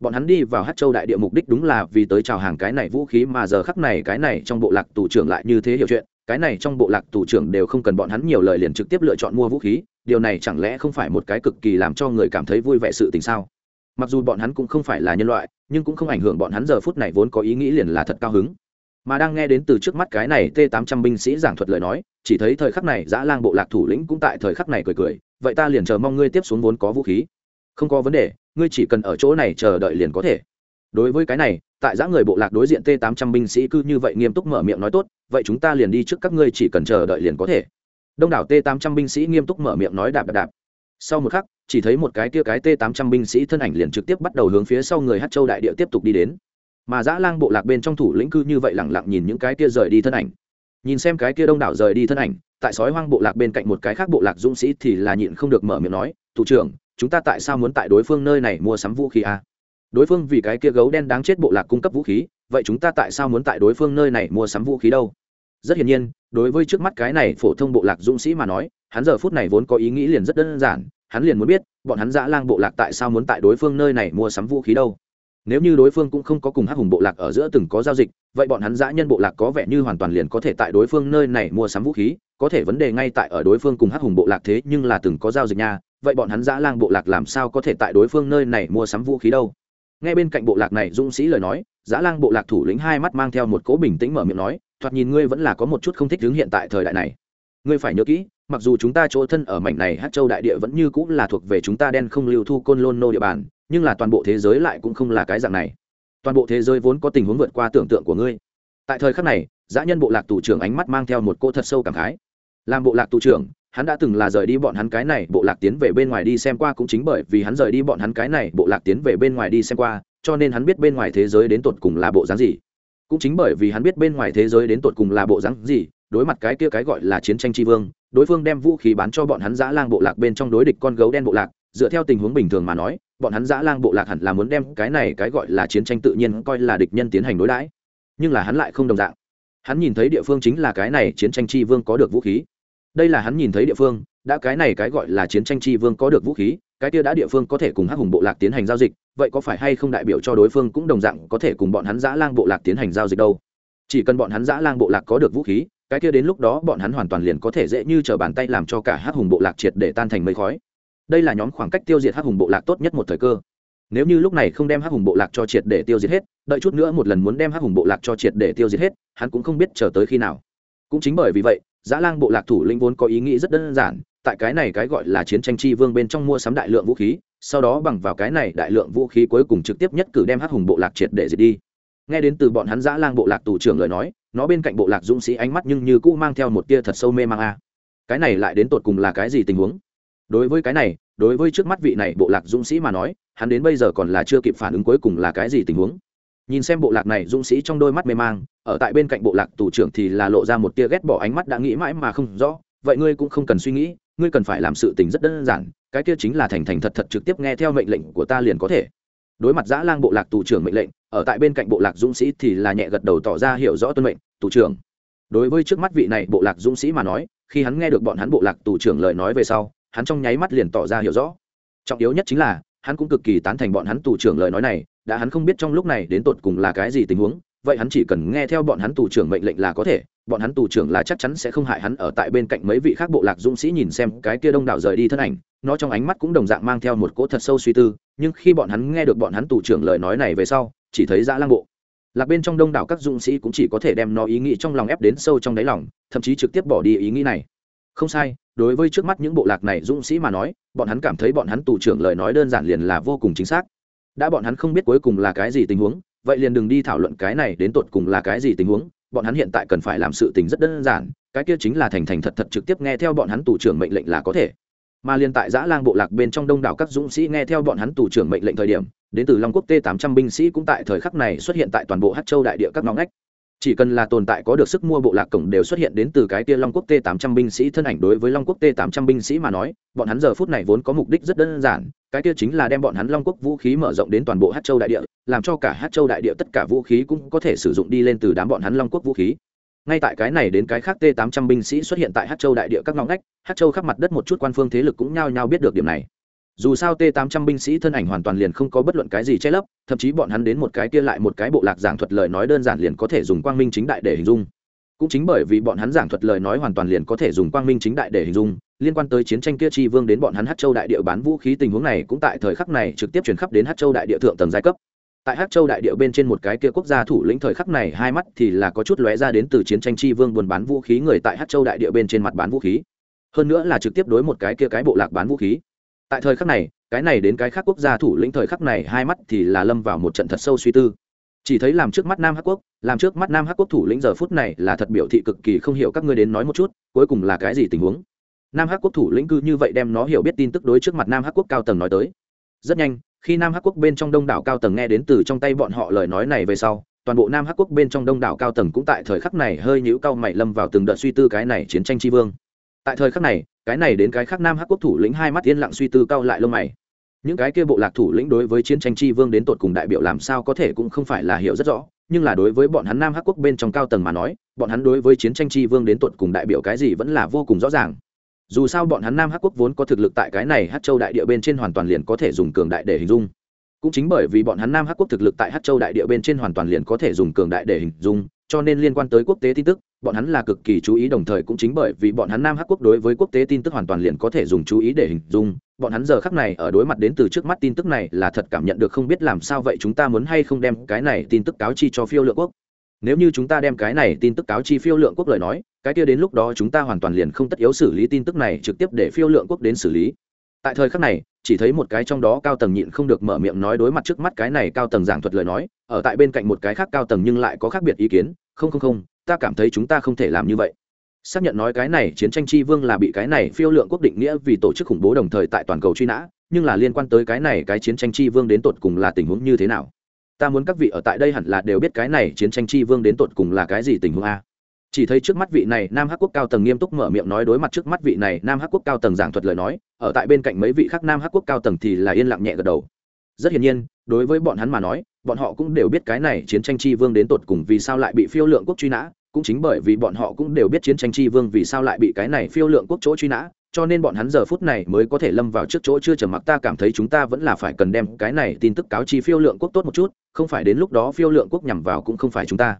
bọn hắn đi vào hát châu đại địa mục đích đúng là vì tới chào hàng cái này vũ khí mà giờ khắc này cái này trong bộ lạc tù trưởng lại như thế hiểu chuyện, cái này trong bộ lạc tù trưởng đều không cần bọn hắn nhiều lời liền trực tiếp lựa chọn mua vũ khí, điều này chẳng lẽ không phải một cái cực kỳ làm cho người cảm thấy vui vẻ sự tình sao? Mặc dù bọn hắn cũng không phải là nhân loại, nhưng cũng không ảnh hưởng bọn hắn giờ phút này vốn có ý nghĩ liền là thật cao hứng. Mà đang nghe đến từ trước mắt cái này t 800 binh sĩ giảng thuật lời nói, chỉ thấy thời khắc này dã lang bộ lạc thủ lĩnh cũng tại thời khắc này cười cười, vậy ta liền chờ mong ngươi tiếp xuống vốn có vũ khí. Không có vấn đề ngươi chỉ cần ở chỗ này chờ đợi liền có thể. Đối với cái này, tại giã người bộ lạc đối diện t 800 binh sĩ cứ như vậy nghiêm túc mở miệng nói tốt, vậy chúng ta liền đi trước các ngươi chỉ cần chờ đợi liền có thể. Đông đảo t 800 binh sĩ nghiêm túc mở miệng nói đạp đạp đạp. Sau một khắc, chỉ thấy một cái kia cái t 800 binh sĩ thân ảnh liền trực tiếp bắt đầu hướng phía sau người hát châu đại địa tiếp tục đi đến. Mà dã lang bộ lạc bên trong thủ lĩnh cư như vậy lẳng lặng nhìn những cái kia rời đi thân ảnh. Nhìn xem cái kia đông đảo rời đi thân ảnh, tại sói hoang bộ lạc bên cạnh một cái khác bộ lạc dũng sĩ thì là nhịn không được mở miệng nói, thủ trưởng chúng ta tại sao muốn tại đối phương nơi này mua sắm vũ khí a đối phương vì cái kia gấu đen đáng chết bộ lạc cung cấp vũ khí, vậy chúng ta tại sao muốn tại đối phương nơi này mua sắm vũ khí đâu? Rất hiển nhiên, đối với trước mắt cái này phổ thông bộ lạc dũng sĩ mà nói, hắn giờ phút này vốn có ý nghĩ liền rất đơn giản, hắn liền muốn biết, bọn hắn dã lang bộ lạc tại sao muốn tại đối phương nơi này mua sắm vũ khí đâu? Nếu như đối phương cũng không có cùng hắc hùng bộ lạc ở giữa từng có giao dịch, vậy bọn hắn dã nhân bộ lạc có vẻ như hoàn toàn liền có thể tại đối phương nơi này mua sắm vũ khí, có thể vấn đề ngay tại ở đối phương cùng hắc hùng bộ lạc thế nhưng là từng có giao dịch nha vậy bọn hắn dã lang bộ lạc làm sao có thể tại đối phương nơi này mua sắm vũ khí đâu? Ngay bên cạnh bộ lạc này dũng sĩ lời nói, dã lang bộ lạc thủ lĩnh hai mắt mang theo một cố bình tĩnh mở miệng nói, thoạt nhìn ngươi vẫn là có một chút không thích đứng hiện tại thời đại này. Ngươi phải nhớ kỹ, mặc dù chúng ta chỗ thân ở mảnh này hát châu đại địa vẫn như cũng là thuộc về chúng ta đen không lưu thu côn lôn nô địa bàn, nhưng là toàn bộ thế giới lại cũng không là cái dạng này. Toàn bộ thế giới vốn có tình huống vượt qua tưởng tượng của ngươi. Tại thời khắc này, dã nhân bộ lạc tù trưởng ánh mắt mang theo một cô thật sâu cảm khái. Làm bộ lạc tù trưởng hắn đã từng là rời đi bọn hắn cái này, bộ lạc tiến về bên ngoài đi xem qua cũng chính bởi vì hắn rời đi bọn hắn cái này, bộ lạc tiến về bên ngoài đi xem qua, cho nên hắn biết bên ngoài thế giới đến tột cùng là bộ dáng gì. Cũng chính bởi vì hắn biết bên ngoài thế giới đến tột cùng là bộ dáng gì, đối mặt cái kia cái gọi là chiến tranh tri vương, đối phương đem vũ khí bán cho bọn hắn giã lang bộ lạc bên trong đối địch con gấu đen bộ lạc. Dựa theo tình huống bình thường mà nói, bọn hắn giã lang bộ lạc hẳn là muốn đem cái này cái gọi là chiến tranh tự nhiên coi là địch nhân tiến hành đối đãi. Nhưng là hắn lại không đồng dạng. Hắn nhìn thấy địa phương chính là cái này chiến tranh tri vương có được vũ khí đây là hắn nhìn thấy địa phương, đã cái này cái gọi là chiến tranh tri vương có được vũ khí, cái kia đã địa phương có thể cùng hắc hùng bộ lạc tiến hành giao dịch, vậy có phải hay không đại biểu cho đối phương cũng đồng dạng có thể cùng bọn hắn giã lang bộ lạc tiến hành giao dịch đâu? Chỉ cần bọn hắn giã lang bộ lạc có được vũ khí, cái kia đến lúc đó bọn hắn hoàn toàn liền có thể dễ như t bàn tay làm cho cả hắc hùng bộ lạc triệt để tan thành mây khói. Đây là nhóm khoảng cách tiêu diệt hắc hùng bộ lạc tốt nhất một thời cơ. Nếu như lúc này không đem hắc hùng bộ lạc cho triệt để tiêu diệt hết, đợi chút nữa một lần muốn đem hắc hùng bộ lạc cho triệt để tiêu diệt hết, hắn cũng không biết chờ tới khi nào. Cũng chính bởi vì vậy giã lang bộ lạc thủ lĩnh vốn có ý nghĩ rất đơn giản, tại cái này cái gọi là chiến tranh chi vương bên trong mua sắm đại lượng vũ khí, sau đó bằng vào cái này đại lượng vũ khí cuối cùng trực tiếp nhất cử đem hắc hùng bộ lạc triệt để diệt đi. Nghe đến từ bọn hắn giã lang bộ lạc tù trưởng lời nói, nó bên cạnh bộ lạc dũng sĩ ánh mắt nhưng như cũ mang theo một tia thật sâu mê mang a. Cái này lại đến tột cùng là cái gì tình huống? Đối với cái này, đối với trước mắt vị này bộ lạc dũng sĩ mà nói, hắn đến bây giờ còn là chưa kịp phản ứng cuối cùng là cái gì tình huống? Nhìn xem bộ lạc này, dũng sĩ trong đôi mắt mê mang, ở tại bên cạnh bộ lạc tù trưởng thì là lộ ra một tia ghét bỏ ánh mắt đã nghĩ mãi mà không rõ. Vậy ngươi cũng không cần suy nghĩ, ngươi cần phải làm sự tình rất đơn giản, cái kia chính là thành thành thật thật trực tiếp nghe theo mệnh lệnh của ta liền có thể. Đối mặt giã lang bộ lạc tù trưởng mệnh lệnh, ở tại bên cạnh bộ lạc dũng sĩ thì là nhẹ gật đầu tỏ ra hiểu rõ tuân mệnh, tù trưởng. Đối với trước mắt vị này bộ lạc dũng sĩ mà nói, khi hắn nghe được bọn hắn bộ lạc tù trưởng lời nói về sau, hắn trong nháy mắt liền tỏ ra hiểu rõ. Trọng yếu nhất chính là, hắn cũng cực kỳ tán thành bọn hắn tù trưởng lời nói này đã hắn không biết trong lúc này đến tột cùng là cái gì tình huống, vậy hắn chỉ cần nghe theo bọn hắn tù trưởng mệnh lệnh là có thể, bọn hắn tù trưởng là chắc chắn sẽ không hại hắn ở tại bên cạnh mấy vị khác bộ lạc dũng sĩ nhìn xem cái kia đông đảo rời đi thân ảnh, nó trong ánh mắt cũng đồng dạng mang theo một cỗ thật sâu suy tư, nhưng khi bọn hắn nghe được bọn hắn tù trưởng lời nói này về sau, chỉ thấy dã lang bộ. Lạc bên trong đông đảo các dũng sĩ cũng chỉ có thể đem nó ý nghĩ trong lòng ép đến sâu trong đáy lòng, thậm chí trực tiếp bỏ đi ý nghĩ này. Không sai, đối với trước mắt những bộ lạc này dũng sĩ mà nói, bọn hắn cảm thấy bọn hắn tù trưởng lời nói đơn giản liền là vô cùng chính xác đã bọn hắn không biết cuối cùng là cái gì tình huống, vậy liền đừng đi thảo luận cái này đến tột cùng là cái gì tình huống, bọn hắn hiện tại cần phải làm sự tình rất đơn giản, cái kia chính là thành thành thật thật trực tiếp nghe theo bọn hắn tù trưởng mệnh lệnh là có thể. Mà liên tại giã lang bộ lạc bên trong đông đảo các dũng sĩ nghe theo bọn hắn tù trưởng mệnh lệnh thời điểm, đến từ long quốc t tám trăm binh sĩ cũng tại thời khắc này xuất hiện tại toàn bộ hát châu đại địa các ngõ ngách chỉ cần là tồn tại có được sức mua bộ lạc cổng đều xuất hiện đến từ cái kia long quốc t tám trăm binh sĩ thân ảnh đối với long quốc t tám trăm binh sĩ mà nói, bọn hắn giờ phút này vốn có mục đích rất đơn giản, cái kia chính là đem bọn hắn long quốc vũ khí mở rộng đến toàn bộ hát châu đại địa, làm cho cả hát châu đại địa tất cả vũ khí cũng có thể sử dụng đi lên từ đám bọn hắn long quốc vũ khí. Ngay tại cái này đến cái khác t tám trăm binh sĩ xuất hiện tại hát châu đại địa các ngõ ngách hát châu khắp mặt đất một chút quan phương thế lực cũng nhao nhao biết được điểm này dù sao t 800 binh sĩ thân ảnh hoàn toàn liền không có bất luận cái gì che lấp, thậm chí bọn hắn đến một cái kia lại một cái bộ lạc giảng thuật lời nói đơn giản liền có thể dùng quang minh chính đại để hình dung. Cũng chính bởi vì bọn hắn giảng thuật lời nói hoàn toàn liền có thể dùng quang minh chính đại để hình dung, liên quan tới chiến tranh kia chi vương đến bọn hắn hát châu đại địa bán vũ khí tình huống này cũng tại thời khắc này trực tiếp chuyển khắp đến hát châu đại địa thượng tầng giai cấp. Tại hát châu đại địa bên trên một cái kia quốc gia thủ lĩnh thời khắc này hai mắt thì là có chút lóe ra đến từ chiến tranh chi vương buôn bán vũ khí người tại hát châu đại địa bên trên mặt bán vũ khí. Hơn nữa là trực tiếp đối một cái kia cái bộ lạc bán vũ khí tại thời khắc này, cái này đến cái khác quốc gia thủ lĩnh thời khắc này hai mắt thì là lâm vào một trận thật sâu suy tư. Chỉ thấy làm trước mắt nam hắc quốc, làm trước mắt nam hắc quốc thủ lĩnh giờ phút này là thật biểu thị cực kỳ không hiểu các ngươi đến nói một chút, cuối cùng là cái gì tình huống. Nam hắc quốc thủ lĩnh cư như vậy đem nó hiểu biết tin tức đối trước mặt nam hắc quốc cao tầng nói tới. Rất nhanh, khi nam hắc quốc bên trong đông đảo cao tầng nghe đến từ trong tay bọn họ lời nói này về sau, toàn bộ nam hắc quốc bên trong đông đảo cao tầng cũng tại thời khắc này hơi nhũ cao mày lâm vào từng đợt suy tư cái này chiến tranh tri vương. Tại thời khắc này cái này đến cái khác nam hắc quốc thủ lĩnh hai mắt yên lặng suy tư cao lại lông mày. Những cái kia bộ lạc thủ lĩnh đối với chiến tranh tri vương đến tột cùng đại biểu làm sao có thể cũng không phải là hiểu rất rõ, nhưng là đối với bọn hắn nam hắc quốc bên trong cao tầng mà nói, bọn hắn đối với chiến tranh tri vương đến tột cùng đại biểu cái gì vẫn là vô cùng rõ ràng. Dù sao bọn hắn nam hắc quốc vốn có thực lực tại cái này hát châu đại địa bên trên hoàn toàn liền có thể dùng cường đại để hình dung. Cũng chính bởi vì bọn hắn nam hắc quốc thực lực tại hát châu đại địa bên trên hoàn toàn liền có thể dùng cường đại để hình dung, cho nên liên quan tới quốc tế tin tức bọn hắn là cực kỳ chú ý, đồng thời cũng chính bởi vì bọn hắn nam hắc quốc đối với quốc tế tin tức hoàn toàn liền có thể dùng chú ý để hình dung. Bọn hắn giờ khắc này ở đối mặt đến từ trước mắt tin tức này là thật cảm nhận được không biết làm sao vậy chúng ta muốn hay không đem cái này tin tức cáo chi cho phiêu lượng quốc? Nếu như chúng ta đem cái này tin tức cáo chi phiêu lượng quốc lời nói, cái kia đến lúc đó chúng ta hoàn toàn liền không tất yếu xử lý tin tức này trực tiếp để phiêu lượng quốc đến xử lý. Tại thời khắc này, chỉ thấy một cái trong đó cao tầng nhịn không được mở miệng nói đối mặt trước mắt cái này cao tầng giảng thuật lời nói, ở tại bên cạnh một cái khác cao tầng nhưng lại có khác biệt ý kiến. Không không không ta cảm thấy chúng ta không thể làm như vậy. Xác nhận nói cái này, chiến tranh chi vương là bị cái này phiêu lượng quốc định nghĩa vì tổ chức khủng bố đồng thời tại toàn cầu truy nã, nhưng là liên quan tới cái này, cái chiến tranh chi vương đến tột cùng là tình huống như thế nào? Ta muốn các vị ở tại đây hẳn là đều biết cái này chiến tranh chi vương đến tột cùng là cái gì tình huống a? Chỉ thấy trước mắt vị này nam hắc quốc cao tầng nghiêm túc mở miệng nói đối mặt trước mắt vị này nam hắc quốc cao tầng giảng thuật lời nói, ở tại bên cạnh mấy vị khác nam hắc quốc cao tầng thì là yên lặng nhẹ gật đầu. Rất hiển nhiên, đối với bọn hắn mà nói, bọn họ cũng đều biết cái này chiến tranh chi vương đến tột cùng vì sao lại bị phiêu lượng quốc truy nã cũng chính bởi vì bọn họ cũng đều biết chiến tranh chi vương vì sao lại bị cái này phiêu lượng quốc chỗ truy nã, cho nên bọn hắn giờ phút này mới có thể lâm vào trước chỗ chưa trầm mặc. Ta cảm thấy chúng ta vẫn là phải cần đem cái này tin tức cáo chi phiêu lượng quốc tốt một chút, không phải đến lúc đó phiêu lượng quốc nhằm vào cũng không phải chúng ta.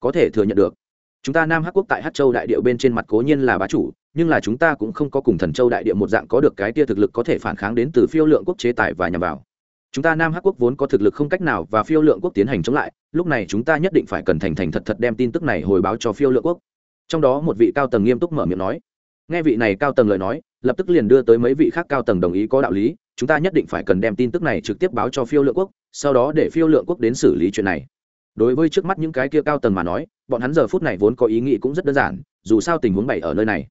Có thể thừa nhận được, chúng ta nam hắc quốc tại hát châu đại điệu bên trên mặt cố nhiên là bá chủ, nhưng là chúng ta cũng không có cùng thần châu đại địa một dạng có được cái tia thực lực có thể phản kháng đến từ phiêu lượng quốc chế tài và nhằm vào chúng ta nam hắc quốc vốn có thực lực không cách nào và phiêu lượng quốc tiến hành chống lại, lúc này chúng ta nhất định phải cần thành thành thật thật đem tin tức này hồi báo cho phiêu lượng quốc. Trong đó một vị cao tầng nghiêm túc mở miệng nói. Nghe vị này cao tầng lời nói, lập tức liền đưa tới mấy vị khác cao tầng đồng ý có đạo lý, chúng ta nhất định phải cần đem tin tức này trực tiếp báo cho phiêu lượng quốc, sau đó để phiêu lượng quốc đến xử lý chuyện này. Đối với trước mắt những cái kia cao tầng mà nói, bọn hắn giờ phút này vốn có ý nghĩ cũng rất đơn giản, dù sao tình huống bày ở nơi này.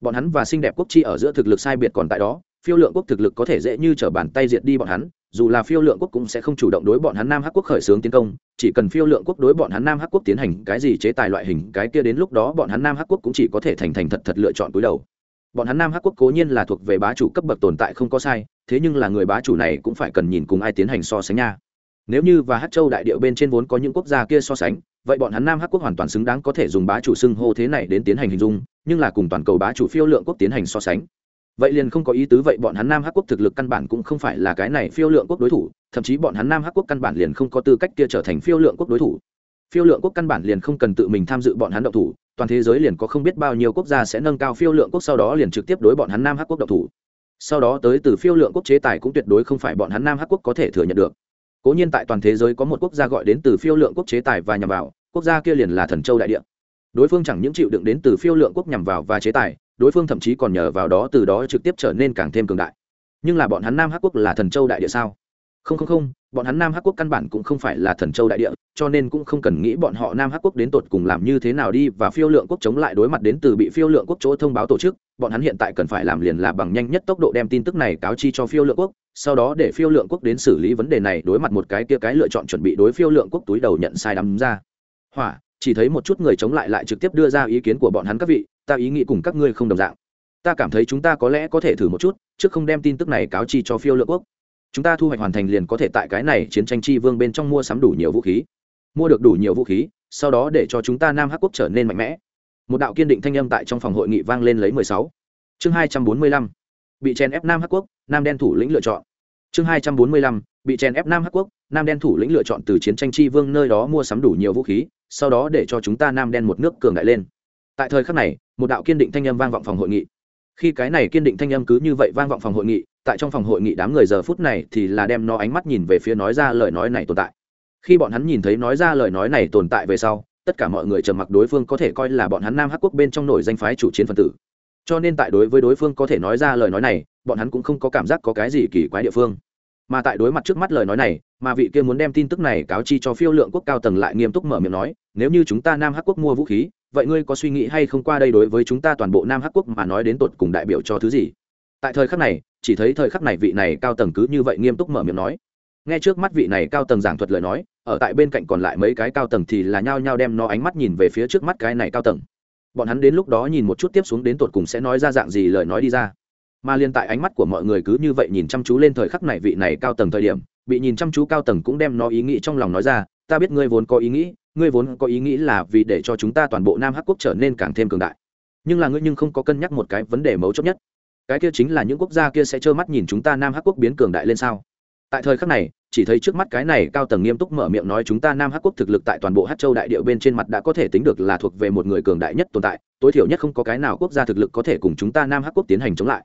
Bọn hắn và xinh đẹp quốc chi ở giữa thực lực sai biệt còn tại đó, phiêu lượng quốc thực lực có thể dễ như t r ở bàn tay diệt đi bọn hắn dù là phiêu lượng quốc cũng sẽ không chủ động đối bọn hắn nam hắc quốc khởi xướng tiến công, chỉ cần phiêu lượng quốc đối bọn hắn nam hắc quốc tiến hành cái gì chế tài loại hình cái kia đến lúc đó bọn hắn nam hắc quốc cũng chỉ có thể thành thành thật thật lựa chọn túi đầu. Bọn hắn nam hắc quốc cố nhiên là thuộc về bá chủ cấp bậc tồn tại không có sai, thế nhưng là người bá chủ này cũng phải cần nhìn cùng ai tiến hành so sánh nha. Nếu như và hát châu đại điệu bên trên vốn có những quốc gia kia so sánh, vậy bọn hắn nam hắc quốc hoàn toàn xứng đáng có thể dùng bá chủ xưng hô thế này đến tiến hành hình dung, nhưng là cùng toàn cầu bá chủ phiêu lượng quốc tiến hành so sánh vậy liền không có ý tứ vậy bọn hắn nam hắc quốc thực lực căn bản cũng không phải là cái này phiêu lượng quốc đối thủ, thậm chí bọn hắn nam hắc quốc căn bản liền không có tư cách kia trở thành phiêu lượng quốc đối thủ. Phiêu lượng quốc căn bản liền không cần tự mình tham dự bọn hắn động thủ, toàn thế giới liền có không biết bao nhiêu quốc gia sẽ nâng cao phiêu lượng quốc sau đó liền trực tiếp đối bọn hắn nam hắc quốc động thủ. Sau đó tới từ phiêu lượng quốc chế tài cũng tuyệt đối không phải bọn hắn nam hắc quốc có thể thừa nhận được. Cố nhiên tại toàn thế giới có một quốc gia gọi đến từ phiêu lượng quốc chế tài và nhằm vào, quốc gia kia liền là thần châu đại địa. Đối phương chẳng những chịu đựng đến từ phiêu lượng quốc nhằm vào và chế tài đối phương thậm chí còn nhờ vào đó từ đó trực tiếp trở nên càng thêm cường đại. Nhưng là bọn hắn nam hắc quốc là thần châu đại địa sao? Không không không, bọn hắn nam hắc quốc căn bản cũng không phải là thần châu đại địa, cho nên cũng không cần nghĩ bọn họ nam hắc quốc đến tột cùng làm như thế nào đi và phiêu lượng quốc chống lại đối mặt đến từ bị phiêu lượng quốc chỗ thông báo tổ chức. Bọn hắn hiện tại cần phải làm liền là bằng nhanh nhất tốc độ đem tin tức này cáo chi cho phiêu lượng quốc, sau đó để phiêu lượng quốc đến xử lý vấn đề này đối mặt một cái kia cái lựa chọn chuẩn bị đối phiêu lượng quốc túi đầu nhận sai đắm ra. Hỏa, chỉ thấy một chút người chống lại lại trực tiếp đưa ra ý kiến của bọn hắn các vị ta ý nghĩ cùng các ngươi không đồng dạng. Ta cảm thấy chúng ta có lẽ có thể thử một chút, trước không đem tin tức này cáo chi cho phiêu lượng quốc. Chúng ta thu hoạch hoàn thành liền có thể tại cái này chiến tranh chi vương bên trong mua sắm đủ nhiều vũ khí. Mua được đủ nhiều vũ khí, sau đó để cho chúng ta nam hắc quốc trở nên mạnh mẽ. Một đạo kiên định thanh âm tại trong phòng hội nghị vang lên lấy mười sáu. Chương hai trăm bốn mươi lăm. Bị chèn ép nam hắc quốc, nam đen thủ lĩnh lựa chọn. Chương hai trăm bốn mươi lăm. Bị chèn ép nam hắc quốc, nam đen thủ lĩnh lựa chọn từ chiến tranh chi vương nơi đó mua sắm đủ nhiều vũ khí, sau đó để cho chúng ta nam đen một nước cường đại lên tại thời khắc này, một đạo kiên định thanh âm vang vọng phòng hội nghị. Khi cái này kiên định thanh âm cứ như vậy vang vọng phòng hội nghị, tại trong phòng hội nghị đám người giờ phút này thì là đem nó ánh mắt nhìn về phía nói ra lời nói này tồn tại. Khi bọn hắn nhìn thấy nói ra lời nói này tồn tại về sau, tất cả mọi người trầm mặc đối phương có thể coi là bọn hắn nam hắc quốc bên trong nổi danh phái chủ chiến phân tử. Cho nên tại đối với đối phương có thể nói ra lời nói này, bọn hắn cũng không có cảm giác có cái gì kỳ quái địa phương. Mà tại đối mặt trước mắt lời nói này, mà vị kia muốn đem tin tức này cáo chi cho phiêu lượng quốc cao tầng lại nghiêm túc mở miệng nói, nếu như chúng ta nam hắc quốc mua vũ khí vậy ngươi có suy nghĩ hay không qua đây đối với chúng ta toàn bộ nam hắc quốc mà nói đến tột cùng đại biểu cho thứ gì? Tại thời khắc này, chỉ thấy thời khắc này vị này cao tầng cứ như vậy nghiêm túc mở miệng nói. Nghe trước mắt vị này cao tầng giảng thuật lời nói, ở tại bên cạnh còn lại mấy cái cao tầng thì là nhao nhao đem nó ánh mắt nhìn về phía trước mắt cái này cao tầng. Bọn hắn đến lúc đó nhìn một chút tiếp xuống đến tột cùng sẽ nói ra dạng gì lời nói đi ra. Mà liên tại ánh mắt của mọi người cứ như vậy nhìn chăm chú lên thời khắc này vị này cao tầng thời điểm, bị nhìn chăm chú cao tầng cũng đem nó ý nghĩ trong lòng nói ra ta biết ngươi vốn có ý nghĩ, ngươi vốn có ý nghĩ là vì để cho chúng ta toàn bộ nam hắc quốc trở nên càng thêm cường đại. Nhưng là ngươi nhưng không có cân nhắc một cái vấn đề mấu chốt nhất. Cái kia chính là những quốc gia kia sẽ trơ mắt nhìn chúng ta nam hắc quốc biến cường đại lên sao? Tại thời khắc này, chỉ thấy trước mắt cái này cao tầng nghiêm túc mở miệng nói chúng ta nam hắc quốc thực lực tại toàn bộ hát châu đại điệu bên trên mặt đã có thể tính được là thuộc về một người cường đại nhất tồn tại, tối thiểu nhất không có cái nào quốc gia thực lực có thể cùng chúng ta nam hắc quốc tiến hành chống lại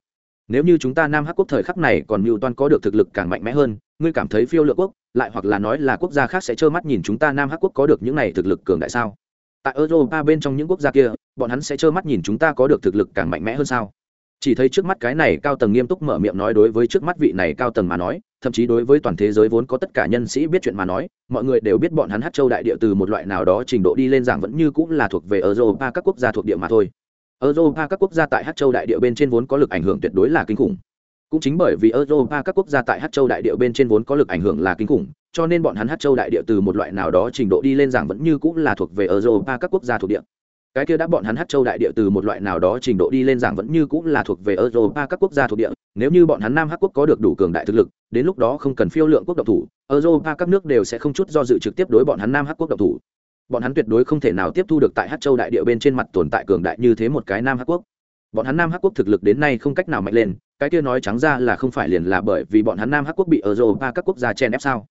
nếu như chúng ta nam hắc quốc thời khắc này còn mưu toan có được thực lực càng mạnh mẽ hơn, ngươi cảm thấy phiêu lựa quốc, lại hoặc là nói là quốc gia khác sẽ trơ mắt nhìn chúng ta nam hắc quốc có được những này thực lực cường đại sao? Tại europa bên trong những quốc gia kia, bọn hắn sẽ trơ mắt nhìn chúng ta có được thực lực càng mạnh mẽ hơn sao? Chỉ thấy trước mắt cái này cao tầng nghiêm túc mở miệng nói đối với trước mắt vị này cao tầng mà nói, thậm chí đối với toàn thế giới vốn có tất cả nhân sĩ biết chuyện mà nói, mọi người đều biết bọn hắn hát châu đại địa từ một loại nào đó trình độ đi lên giảng vẫn như cũng là thuộc về europa, các quốc gia thuộc địa mà thôi europa các quốc gia tại hát châu đại địa bên trên vốn có lực ảnh hưởng tuyệt đối là kinh khủng. Cũng chính bởi vì europa các quốc gia tại hát châu đại địa bên trên vốn có lực ảnh hưởng là kinh khủng, cho nên bọn hắn hát châu đại địa từ một loại nào đó trình độ đi lên giảng vẫn như cũng là thuộc về europa các quốc gia thuộc địa. Cái kia đã bọn hắn hát châu đại địa từ một loại nào đó trình độ đi lên giảng vẫn như cũng là thuộc về europa các quốc gia thuộc địa, nếu như bọn hắn nam hắc quốc có được đủ cường đại thực lực, đến lúc đó không cần phiêu lượng quốc độc thủ, europa các nước đều sẽ không chút do dự trực tiếp đối bọn hắn nam hắc quốc độc thủ bọn hắn tuyệt đối không thể nào tiếp thu được tại hát châu đại địa bên trên mặt tồn tại cường đại như thế một cái nam hắc quốc. Bọn hắn nam hắc quốc thực lực đến nay không cách nào mạnh lên, cái kia nói trắng ra là không phải liền là bởi vì bọn hắn nam hắc quốc bị ở Châu Ba các quốc gia chen ép sao?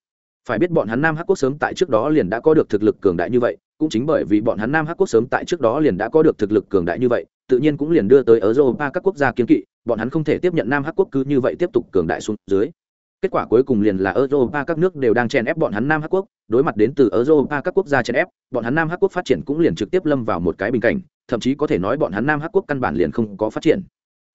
Phải biết bọn hắn nam hắc quốc sớm tại trước đó liền đã có được thực lực cường đại như vậy, cũng chính bởi vì bọn hắn nam hắc quốc sớm tại trước đó liền đã có được thực lực cường đại như vậy, tự nhiên cũng liền đưa tới ở europa các quốc gia kiến kỵ, bọn hắn không thể tiếp nhận nam hắc quốc cứ như vậy tiếp tục cường đại xuống dưới kết quả cuối cùng liền là europa các nước đều đang chen ép bọn hắn nam hắc quốc. Đối mặt đến từ europa các quốc gia chen ép, bọn hắn nam hắc quốc phát triển cũng liền trực tiếp lâm vào một cái bình cảnh, thậm chí có thể nói bọn hắn nam hắc quốc căn bản liền không có phát triển.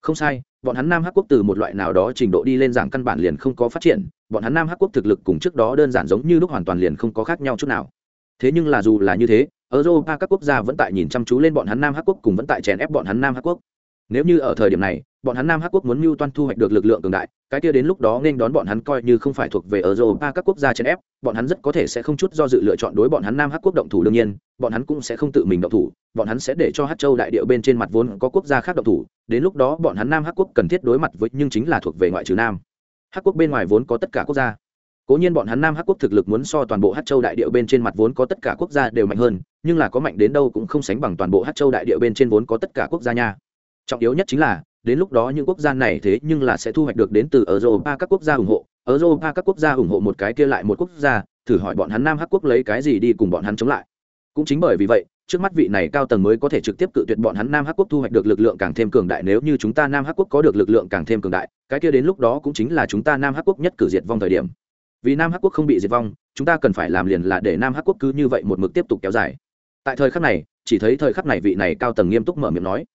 Không sai, bọn hắn nam hắc quốc từ một loại nào đó trình độ đi lên dạng căn bản liền không có phát triển, bọn hắn nam hắc quốc thực lực cùng trước đó đơn giản giống như lúc hoàn toàn liền không có khác nhau chút nào. Thế nhưng là dù là như thế, europa các quốc gia vẫn tại nhìn chăm chú lên bọn hắn nam hắc quốc cùng vẫn tại chèn ép bọn hắn nam hắc quốc. Nếu như ở thời điểm này bọn hắn nam hắc quốc muốn mưu toan thu hoạch được lực lượng cường đại, cái kia đến lúc đó nên đón bọn hắn coi như không phải thuộc về ở Châu ba các quốc gia chèn ép, bọn hắn rất có thể sẽ không chút do dự lựa chọn đối bọn hắn nam hắc quốc động thủ đương nhiên, bọn hắn cũng sẽ không tự mình động thủ, bọn hắn sẽ để cho hát châu đại địa bên trên mặt vốn có quốc gia khác động thủ, đến lúc đó bọn hắn nam hắc quốc cần thiết đối mặt với nhưng chính là thuộc về ngoại trừ nam. Hắc quốc bên ngoài vốn có tất cả quốc gia. Cố nhiên bọn hắn nam hắc quốc thực lực muốn so toàn bộ hát châu đại địa bên trên mặt vốn có tất cả quốc gia đều mạnh hơn, nhưng là có mạnh đến đâu cũng không sánh bằng toàn bộ hát châu đại địa bên trên vốn có tất cả quốc gia nha. Trọng yếu nhất chính là đến lúc đó những quốc gia này thế nhưng là sẽ thu hoạch được đến từ europa các quốc gia ủng hộ. Europa các quốc gia ủng hộ một cái kia lại một quốc gia, thử hỏi bọn hắn nam hắc quốc lấy cái gì đi cùng bọn hắn chống lại. Cũng chính bởi vì vậy, trước mắt vị này cao tầng mới có thể trực tiếp cự tuyệt bọn hắn nam hắc quốc thu hoạch được lực lượng càng thêm cường đại. Nếu như chúng ta nam hắc quốc có được lực lượng càng thêm cường đại, cái kia đến lúc đó cũng chính là chúng ta nam hắc quốc nhất cử diệt vong thời điểm. Vì nam hắc quốc không bị diệt vong, chúng ta cần phải làm liền là để nam hắc quốc cứ như vậy một mực tiếp tục kéo dài. Tại thời khắc này, chỉ thấy thời khắc này vị này cao tầng nghiêm túc mở miệng nói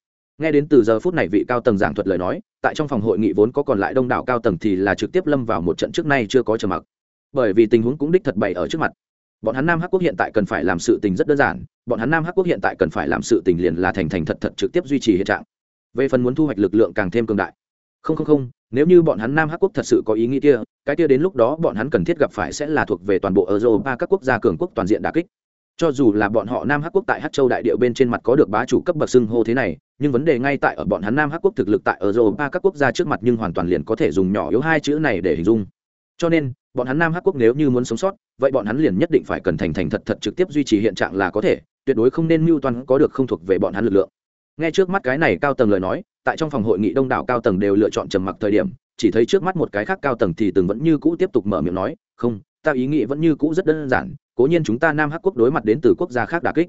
nghe đến từ giờ phút này vị cao tầng giảng thuật lời nói, tại trong phòng hội nghị vốn có còn lại đông đảo cao tầng thì là trực tiếp lâm vào một trận trước nay chưa có trầm mặc. Bởi vì tình huống cũng đích thật bày ở trước mặt. Bọn hắn nam hắc quốc hiện tại cần phải làm sự tình rất đơn giản, bọn hắn nam hắc quốc hiện tại cần phải làm sự tình liền là thành thành thật thật trực tiếp duy trì hiện trạng. Về phần muốn thu hoạch lực lượng càng thêm cường đại. Không không không, nếu như bọn hắn nam hắc quốc thật sự có ý nghĩ kia, cái kia đến lúc đó bọn hắn cần thiết gặp phải sẽ là thuộc về toàn bộ europa các quốc gia cường quốc toàn diện đà kích cho dù là bọn họ nam hắc quốc tại hát châu đại điệu bên trên mặt có được bá chủ cấp bậc xưng hô thế này, nhưng vấn đề ngay tại ở bọn hắn nam hắc quốc thực lực tại ở rồi ba các quốc gia trước mặt nhưng hoàn toàn liền có thể dùng nhỏ yếu hai chữ này để hình dung. Cho nên, bọn hắn nam hắc quốc nếu như muốn sống sót, vậy bọn hắn liền nhất định phải cần thành thành thật thật trực tiếp duy trì hiện trạng là có thể, tuyệt đối không nên mưu toan có được không thuộc về bọn hắn lực lượng. Nghe trước mắt cái này cao tầng lời nói, tại trong phòng hội nghị đông đảo cao tầng đều lựa chọn trầm mặc thời điểm, chỉ thấy trước mắt một cái khác cao tầng thì từng vẫn như cũ tiếp tục mở miệng nói, không, ta ý nghĩ vẫn như cũ rất đơn giản cố nhiên chúng ta nam hắc quốc đối mặt đến từ quốc gia khác đà kích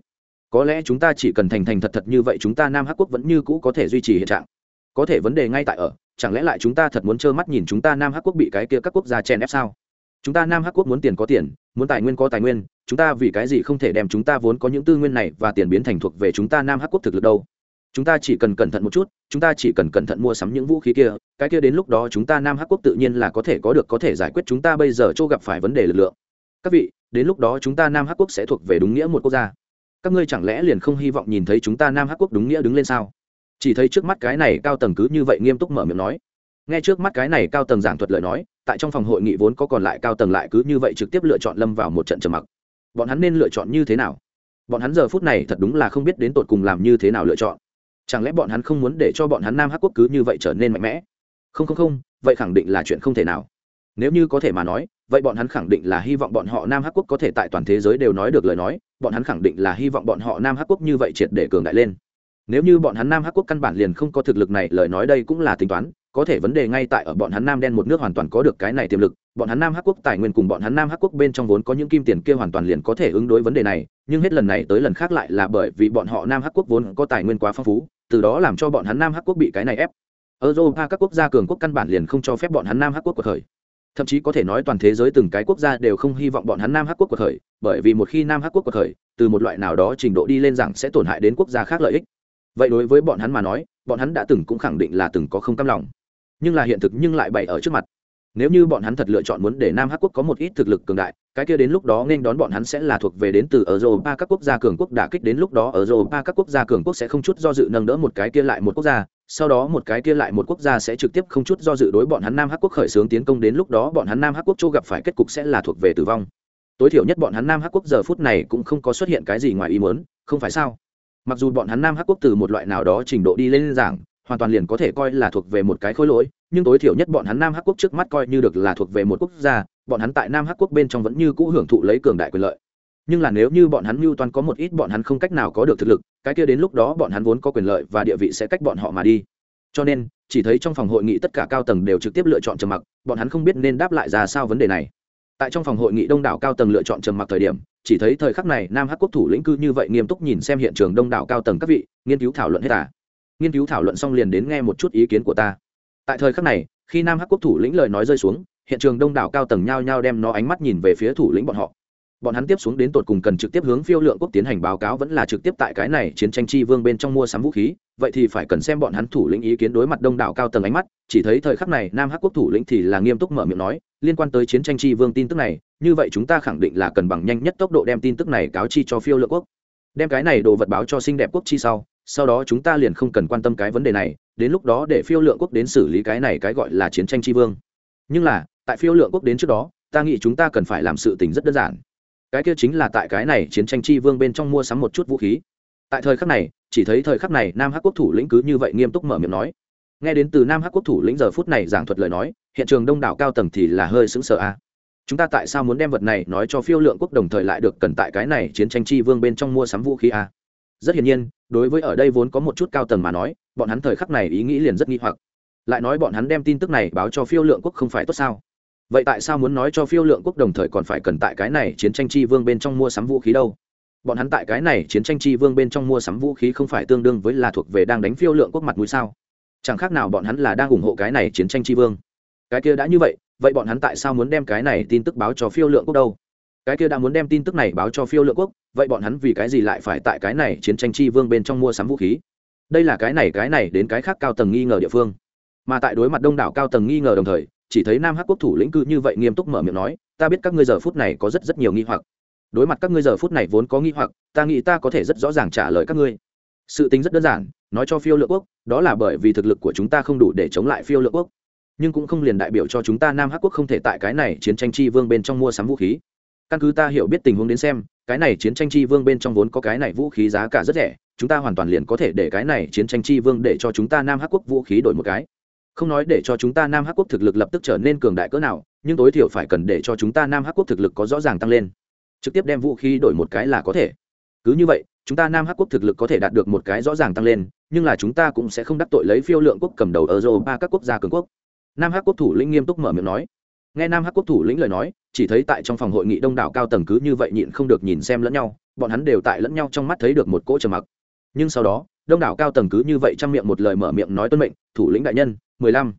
có lẽ chúng ta chỉ cần thành thành thật thật như vậy chúng ta nam hắc quốc vẫn như cũ có thể duy trì hiện trạng có thể vấn đề ngay tại ở chẳng lẽ lại chúng ta thật muốn trơ mắt nhìn chúng ta nam hắc quốc bị cái kia các quốc gia chèn ép sao chúng ta nam hắc quốc muốn tiền có tiền muốn tài nguyên có tài nguyên chúng ta vì cái gì không thể đem chúng ta vốn có những tư nguyên này và tiền biến thành thuộc về chúng ta nam hắc quốc thực lực đâu chúng ta chỉ cần cẩn thận một chút chúng ta chỉ cần cẩn thận mua sắm những vũ khí kia cái kia đến lúc đó chúng ta nam hắc quốc tự nhiên là có thể có được có thể giải quyết chúng ta bây giờ chỗ gặp phải vấn đề lực lượng các vị đến lúc đó chúng ta nam hắc quốc sẽ thuộc về đúng nghĩa một quốc gia. Các ngươi chẳng lẽ liền không hy vọng nhìn thấy chúng ta nam hắc quốc đúng nghĩa đứng lên sao? Chỉ thấy trước mắt cái này cao tầng cứ như vậy nghiêm túc mở miệng nói. Nghe trước mắt cái này cao tầng giảng thuật lời nói, tại trong phòng hội nghị vốn có còn lại cao tầng lại cứ như vậy trực tiếp lựa chọn lâm vào một trận trầm mặc. Bọn hắn nên lựa chọn như thế nào? Bọn hắn giờ phút này thật đúng là không biết đến tột cùng làm như thế nào lựa chọn. Chẳng lẽ bọn hắn không muốn để cho bọn hắn nam hắc quốc cứ như vậy trở nên mạnh mẽ? Không không không, vậy khẳng định là chuyện không thể nào nếu như có thể mà nói, vậy bọn hắn khẳng định là hy vọng bọn họ nam hắc quốc có thể tại toàn thế giới đều nói được lời nói, bọn hắn khẳng định là hy vọng bọn họ nam hắc quốc như vậy triệt để cường đại lên. Nếu như bọn hắn nam hắc quốc căn bản liền không có thực lực này, lời nói đây cũng là tính toán, có thể vấn đề ngay tại ở bọn hắn nam đen một nước hoàn toàn có được cái này tiềm lực, bọn hắn nam hắc quốc tài nguyên cùng bọn hắn nam hắc quốc bên trong vốn có những kim tiền kia hoàn toàn liền có thể ứng đối vấn đề này, nhưng hết lần này tới lần khác lại là bởi vì bọn họ nam hắc quốc vốn có tài nguyên quá phong phú, từ đó làm cho bọn hắn nam hắc quốc bị cái này ép. Europa các quốc gia cường quốc căn bản liền không cho phép bọn hắn nam hắc quốc cuộc khởi thậm chí có thể nói toàn thế giới từng cái quốc gia đều không hy vọng bọn hắn nam hắc quốc cuộc khởi, bởi vì một khi nam hắc quốc cuộc khởi, từ một loại nào đó trình độ đi lên rằng sẽ tổn hại đến quốc gia khác lợi ích. Vậy đối với bọn hắn mà nói, bọn hắn đã từng cũng khẳng định là từng có không cam lòng. Nhưng là hiện thực nhưng lại bày ở trước mặt nếu như bọn hắn thật lựa chọn muốn để nam hắc quốc có một ít thực lực cường đại, cái kia đến lúc đó nên đón bọn hắn sẽ là thuộc về đến từ ở europa các quốc gia cường quốc đả kích đến lúc đó ở europa các quốc gia cường quốc sẽ không chút do dự nâng đỡ một cái kia lại một quốc gia, sau đó một cái kia lại một quốc gia sẽ trực tiếp không chút do dự đối bọn hắn nam hắc quốc khởi xướng tiến công đến lúc đó bọn hắn nam hắc quốc châu gặp phải kết cục sẽ là thuộc về tử vong. Tối thiểu nhất bọn hắn nam hắc quốc giờ phút này cũng không có xuất hiện cái gì ngoài ý muốn, không phải sao? Mặc dù bọn hắn nam hắc quốc từ một loại nào đó trình độ đi lên giảng hoàn toàn liền có thể coi là thuộc về một cái khối lỗi, nhưng tối thiểu nhất bọn hắn nam hắc quốc trước mắt coi như được là thuộc về một quốc gia, bọn hắn tại nam hắc quốc bên trong vẫn như cũ hưởng thụ lấy cường đại quyền lợi. Nhưng là nếu như bọn hắn mưu toan có một ít bọn hắn không cách nào có được thực lực, cái kia đến lúc đó bọn hắn vốn có quyền lợi và địa vị sẽ cách bọn họ mà đi. Cho nên, chỉ thấy trong phòng hội nghị tất cả cao tầng đều trực tiếp lựa chọn trầm mặc, bọn hắn không biết nên đáp lại ra sao vấn đề này. Tại trong phòng hội nghị đông đảo cao tầng lựa chọn trầm mặc thời điểm, chỉ thấy thời khắc này nam hắc quốc thủ lĩnh cư như vậy nghiêm túc nhìn xem hiện trường đông đảo cao tầng các vị, nghiên cứu thảo luận hết à nghiên cứu thảo luận xong liền đến nghe một chút ý kiến của ta. Tại thời khắc này, khi nam hắc quốc thủ lĩnh lời nói rơi xuống, hiện trường đông đảo cao tầng nhao nhao đem nó ánh mắt nhìn về phía thủ lĩnh bọn họ. Bọn hắn tiếp xuống đến tột cùng cần trực tiếp hướng phiêu lượng quốc tiến hành báo cáo vẫn là trực tiếp tại cái này chiến tranh chi vương bên trong mua sắm vũ khí, vậy thì phải cần xem bọn hắn thủ lĩnh ý kiến đối mặt đông đảo cao tầng ánh mắt, chỉ thấy thời khắc này nam hắc quốc thủ lĩnh thì là nghiêm túc mở miệng nói, liên quan tới chiến tranh chi vương tin tức này, như vậy chúng ta khẳng định là cần bằng nhanh nhất tốc độ đem tin tức này cáo chi cho phiêu lượng quốc. Đem cái này đồ vật báo cho xinh đẹp quốc chi sau sau đó chúng ta liền không cần quan tâm cái vấn đề này, đến lúc đó để phiêu lượng quốc đến xử lý cái này cái gọi là chiến tranh tri vương. Nhưng là, tại phiêu lượng quốc đến trước đó, ta nghĩ chúng ta cần phải làm sự tình rất đơn giản. Cái kia chính là tại cái này chiến tranh tri vương bên trong mua sắm một chút vũ khí. Tại thời khắc này, chỉ thấy thời khắc này nam hắc quốc thủ lĩnh cứ như vậy nghiêm túc mở miệng nói. Nghe đến từ nam hắc quốc thủ lĩnh giờ phút này giảng thuật lời nói, hiện trường đông đảo cao tầng thì là hơi xứng sờ a. Chúng ta tại sao muốn đem vật này nói cho phiêu lượng quốc đồng thời lại được cần tại cái này chiến tranh chi vương bên trong mua sắm vũ khí a? Rất hiển nhiên, đối với ở đây vốn có một chút cao tầng mà nói, bọn hắn thời khắc này ý nghĩ liền rất nghi hoặc. Lại nói bọn hắn đem tin tức này báo cho phiêu lượng quốc không phải tốt sao? Vậy tại sao muốn nói cho phiêu lượng quốc đồng thời còn phải cần tại cái này chiến tranh chi vương bên trong mua sắm vũ khí đâu? Bọn hắn tại cái này chiến tranh chi vương bên trong mua sắm vũ khí không phải tương đương với là thuộc về đang đánh phiêu lượng quốc mặt mũi sao? Chẳng khác nào bọn hắn là đang ủng hộ cái này chiến tranh chi vương. Cái kia đã như vậy vậy bọn hắn tại sao muốn đem cái này tin tức báo cho phiêu lượng quốc đâu? Cái kia đã muốn đem tin tức này báo cho phiêu lượng quốc vậy bọn hắn vì cái gì lại phải tại cái này chiến tranh chi vương bên trong mua sắm vũ khí? Đây là cái này cái này đến cái khác cao tầng nghi ngờ địa phương. Mà tại đối mặt đông đảo cao tầng nghi ngờ đồng thời, chỉ thấy nam hắc quốc thủ lĩnh cư như vậy nghiêm túc mở miệng nói, ta biết các ngươi giờ phút này có rất rất nhiều nghi hoặc. Đối mặt các ngươi giờ phút này vốn có nghi hoặc, ta nghĩ ta có thể rất rõ ràng trả lời các ngươi. Sự tính rất đơn giản, nói cho phiêu lựa quốc, đó là bởi vì thực lực của chúng ta không đủ để chống lại phiêu lựa quốc. Nhưng cũng không liền đại biểu cho chúng ta nam hắc quốc không thể tại cái này chiến tranh chi vương bên trong mua sắm vũ khí. Căn cứ ta hiểu biết tình huống đến xem cái này chiến tranh chi vương bên trong vốn có cái này vũ khí giá cả rất rẻ, chúng ta hoàn toàn liền có thể để cái này chiến tranh chi vương để cho chúng ta nam hắc quốc vũ khí đổi một cái. Không nói để cho chúng ta nam hắc quốc thực lực lập tức trở nên cường đại cỡ nào, nhưng tối thiểu phải cần để cho chúng ta nam hắc quốc thực lực có rõ ràng tăng lên. Trực tiếp đem vũ khí đổi một cái là có thể. Cứ như vậy, chúng ta nam hắc quốc thực lực có thể đạt được một cái rõ ràng tăng lên, nhưng là chúng ta cũng sẽ không đắc tội lấy phiêu lượng quốc cầm đầu ở ba các quốc gia cường quốc. Nam hắc quốc thủ lĩnh nghiêm túc mở miệng nói nghe nam hắc quốc thủ lĩnh lời nói, chỉ thấy tại trong phòng hội nghị đông đảo cao tầng cứ như vậy nhịn không được nhìn xem lẫn nhau, bọn hắn đều tại lẫn nhau trong mắt thấy được một cỗ trầm mặc. Nhưng sau đó, đông đảo cao tầng cứ như vậy chăm miệng một lời mở miệng nói tuân mệnh, thủ lĩnh đại nhân, mười lăm.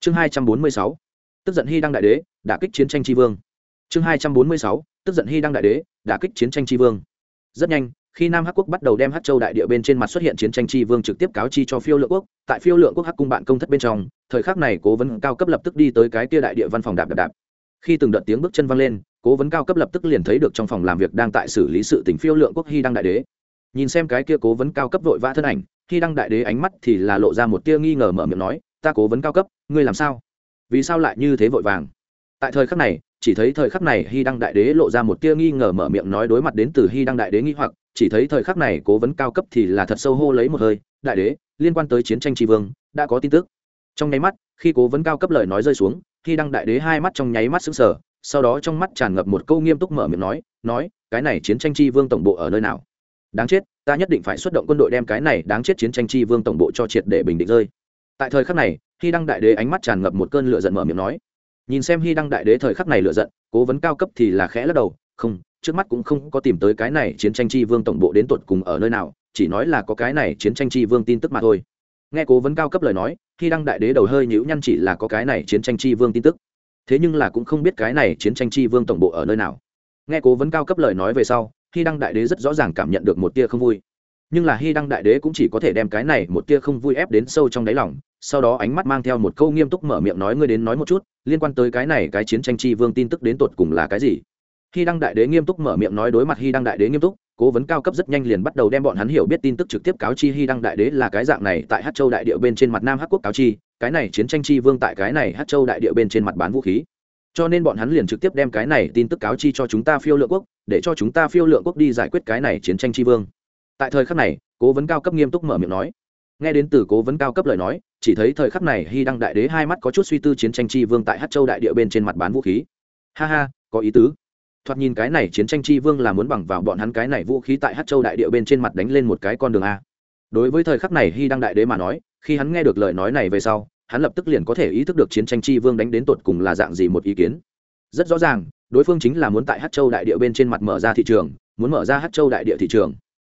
Chương hai trăm bốn mươi sáu. Tức giận hy đăng đại đế đã kích chiến tranh tri vương. Chương hai trăm bốn mươi sáu. Tức giận hy đăng đại đế đã kích chiến tranh tri vương. Rất nhanh khi nam hắc quốc bắt đầu đem hắc châu đại địa bên trên mặt xuất hiện chiến tranh chi vương trực tiếp cáo chi cho phiêu lượng quốc, tại phiêu lượng quốc hắc cung bạn công thất bên trong, thời khắc này cố vấn cao cấp lập tức đi tới cái kia đại địa văn phòng đạp đạp đạp. Khi từng đợt tiếng bước chân văng lên, cố vấn cao cấp lập tức liền thấy được trong phòng làm việc đang tại xử lý sự tỉnh phiêu lượng quốc hy đăng đại đế. Nhìn xem cái kia cố vấn cao cấp vội vã thân ảnh, hy đăng đại đế ánh mắt thì là lộ ra một tia nghi ngờ mở miệng nói, ta cố vấn cao cấp, ngươi làm sao? Vì sao lại như thế vội vàng? Tại thời khắc này, chỉ thấy thời khắc này hy đăng đại đế lộ ra một tia nghi ngờ mở miệng nói đối mặt đến từ hy đăng đại đế nghi hoặc, chỉ thấy thời khắc này cố vấn cao cấp thì là thật sâu hô lấy một hơi, đại đế, liên quan tới chiến tranh tri vương, đã có tin tức. Trong nháy mắt, khi cố vấn cao cấp lời nói rơi xuống, hy đăng đại đế hai mắt trong nháy mắt sững sờ, sau đó trong mắt tràn ngập một câu nghiêm túc mở miệng nói nói, cái này chiến tranh tri vương tổng bộ ở nơi nào? Đáng chết, ta nhất định phải xuất động quân đội đem cái này đáng chết chiến tranh tri vương tổng bộ cho triệt để bình định rơi. Tại thời khắc này, hy đăng đại đế ánh mắt tràn ngập một cơn lửa giận mở miệng nói nhìn xem hy đăng đại đế thời khắc này lựa giận, cố vấn cao cấp thì là khẽ lắc đầu, không, trước mắt cũng không có tìm tới cái này chiến tranh chi vương tổng bộ đến tột cùng ở nơi nào, chỉ nói là có cái này chiến tranh chi vương tin tức mà thôi. Nghe cố vấn cao cấp lời nói hy đăng đại đế đầu hơi nhữ nhăn chỉ là có cái này chiến tranh chi vương tin tức. Thế nhưng là cũng không biết cái này chiến tranh chi vương tổng bộ ở nơi nào. Nghe cố vấn cao cấp lời nói về sau hy đăng đại đế rất rõ ràng cảm nhận được một tia không vui nhưng là hy đăng đại đế cũng chỉ có thể đem cái này một tia không vui ép đến sâu trong đáy lòng, sau đó ánh mắt mang theo một câu nghiêm túc mở miệng nói ngươi đến nói một chút, liên quan tới cái này cái chiến tranh chi vương tin tức đến tột cùng là cái gì. Hy đăng đại đế nghiêm túc mở miệng nói đối mặt hy đăng đại đế nghiêm túc, cố vấn cao cấp rất nhanh liền bắt đầu đem bọn hắn hiểu biết tin tức trực tiếp cáo chi hy đăng đại đế là cái dạng này tại hát châu đại địa bên trên mặt nam hát quốc cáo chi, cái này chiến tranh chi vương tại cái này hát châu đại địa bên trên mặt bán vũ khí. Cho nên bọn hắn liền trực tiếp đem cái này tin tức cáo chi cho chúng ta phiêu lượng quốc, để cho chúng ta phiêu lượng quốc đi giải quyết cái này chiến tranh chi vương tại thời khắc này, cố vấn cao cấp nghiêm túc mở miệng nói. Nghe đến từ cố vấn cao cấp lời nói, chỉ thấy thời khắc này hy đăng đại đế hai mắt có chút suy tư chiến tranh chi vương tại hát châu đại địa bên trên mặt bán vũ khí. Ha ha, có ý tứ. Thoạt nhìn cái này chiến tranh chi vương là muốn bằng vào bọn hắn cái này vũ khí tại hát châu đại địa bên trên mặt đánh lên một cái con đường a. Đối với thời khắc này hy đăng đại đế mà nói, khi hắn nghe được lời nói này về sau, hắn lập tức liền có thể ý thức được chiến tranh chi vương đánh đến tột cùng là dạng gì một ý kiến. Rất rõ ràng, đối phương chính là muốn tại hát châu đại địa bên trên mặt mở ra thị trường, muốn mở ra hát châu đại địa thị trường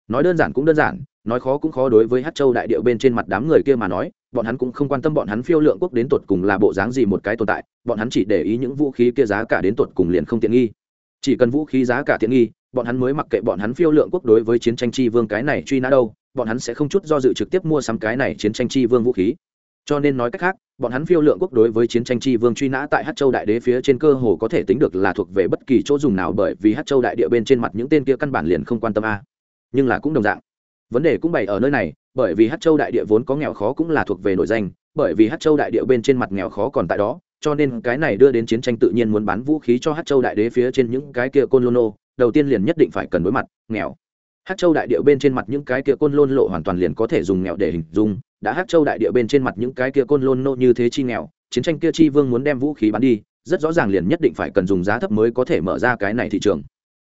nói đơn giản cũng đơn giản, nói khó cũng khó đối với hát châu đại điệu bên trên mặt đám người kia mà nói, bọn hắn cũng không quan tâm bọn hắn phiêu lượng quốc đến tột cùng là bộ dáng gì một cái tồn tại, bọn hắn chỉ để ý những vũ khí kia giá cả đến tột cùng liền không tiện nghi. Chỉ cần vũ khí giá cả tiện nghi, bọn hắn mới mặc kệ bọn hắn phiêu lượng quốc đối với chiến tranh chi vương cái này truy nã đâu, bọn hắn sẽ không chút do dự trực tiếp mua sắm cái này chiến tranh chi vương vũ khí. Cho nên nói cách khác, bọn hắn phiêu lượng quốc đối với chiến tranh chi vương truy nã tại hát châu đại đế phía trên cơ hồ có thể tính được là thuộc về bất kỳ chỗ dùng nào bởi vì hát châu đại địa bên trên mặt những tên kia căn bản liền không quan tâm a nhưng là cũng đồng dạng. Vấn đề cũng bày ở nơi này, bởi vì hát châu đại địa vốn có nghèo khó cũng là thuộc về nổi danh, bởi vì hát châu đại địa bên trên mặt nghèo khó còn tại đó, cho nên cái này đưa đến chiến tranh tự nhiên muốn bán vũ khí cho hát châu đại đế phía trên những cái kia côn lôn nô, đầu tiên liền nhất định phải cần đối mặt, nghèo. Hát châu đại địa bên trên mặt những cái kia côn lôn lộ hoàn toàn liền có thể dùng nghèo để hình dung, đã hát châu đại địa bên trên mặt những cái kia côn lôn nô như thế chi nghèo, chiến tranh kia chi vương muốn đem vũ khí bán đi, rất rõ ràng liền nhất định phải cần dùng giá thấp mới có thể mở ra cái này thị trường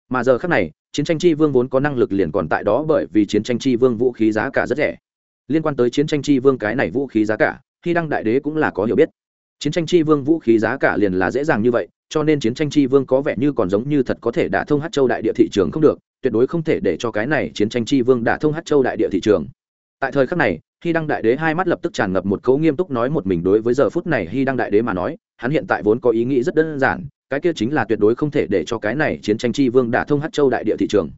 mà giờ khác này, chiến tranh chi vương vốn có năng lực liền còn tại đó bởi vì chiến tranh chi vương vũ khí giá cả rất rẻ. Liên quan tới chiến tranh chi vương cái này vũ khí giá cả, khi đăng đại đế cũng là có hiểu biết. Chiến tranh chi vương vũ khí giá cả liền là dễ dàng như vậy, cho nên chiến tranh chi vương có vẻ như còn giống như thật có thể đả thông hát châu đại địa thị trường không được, tuyệt đối không thể để cho cái này chiến tranh chi vương đả thông hát châu đại địa thị trường. Tại thời khắc này, khi đăng đại đế hai mắt lập tức tràn ngập một cấu nghiêm túc nói một mình đối với giờ phút này khi đăng đại đế mà nói, hắn hiện tại vốn có ý nghĩ rất đơn giản cái kia chính là tuyệt đối không thể để cho cái này chiến tranh chi vương đả thông hát châu đại địa thị trường.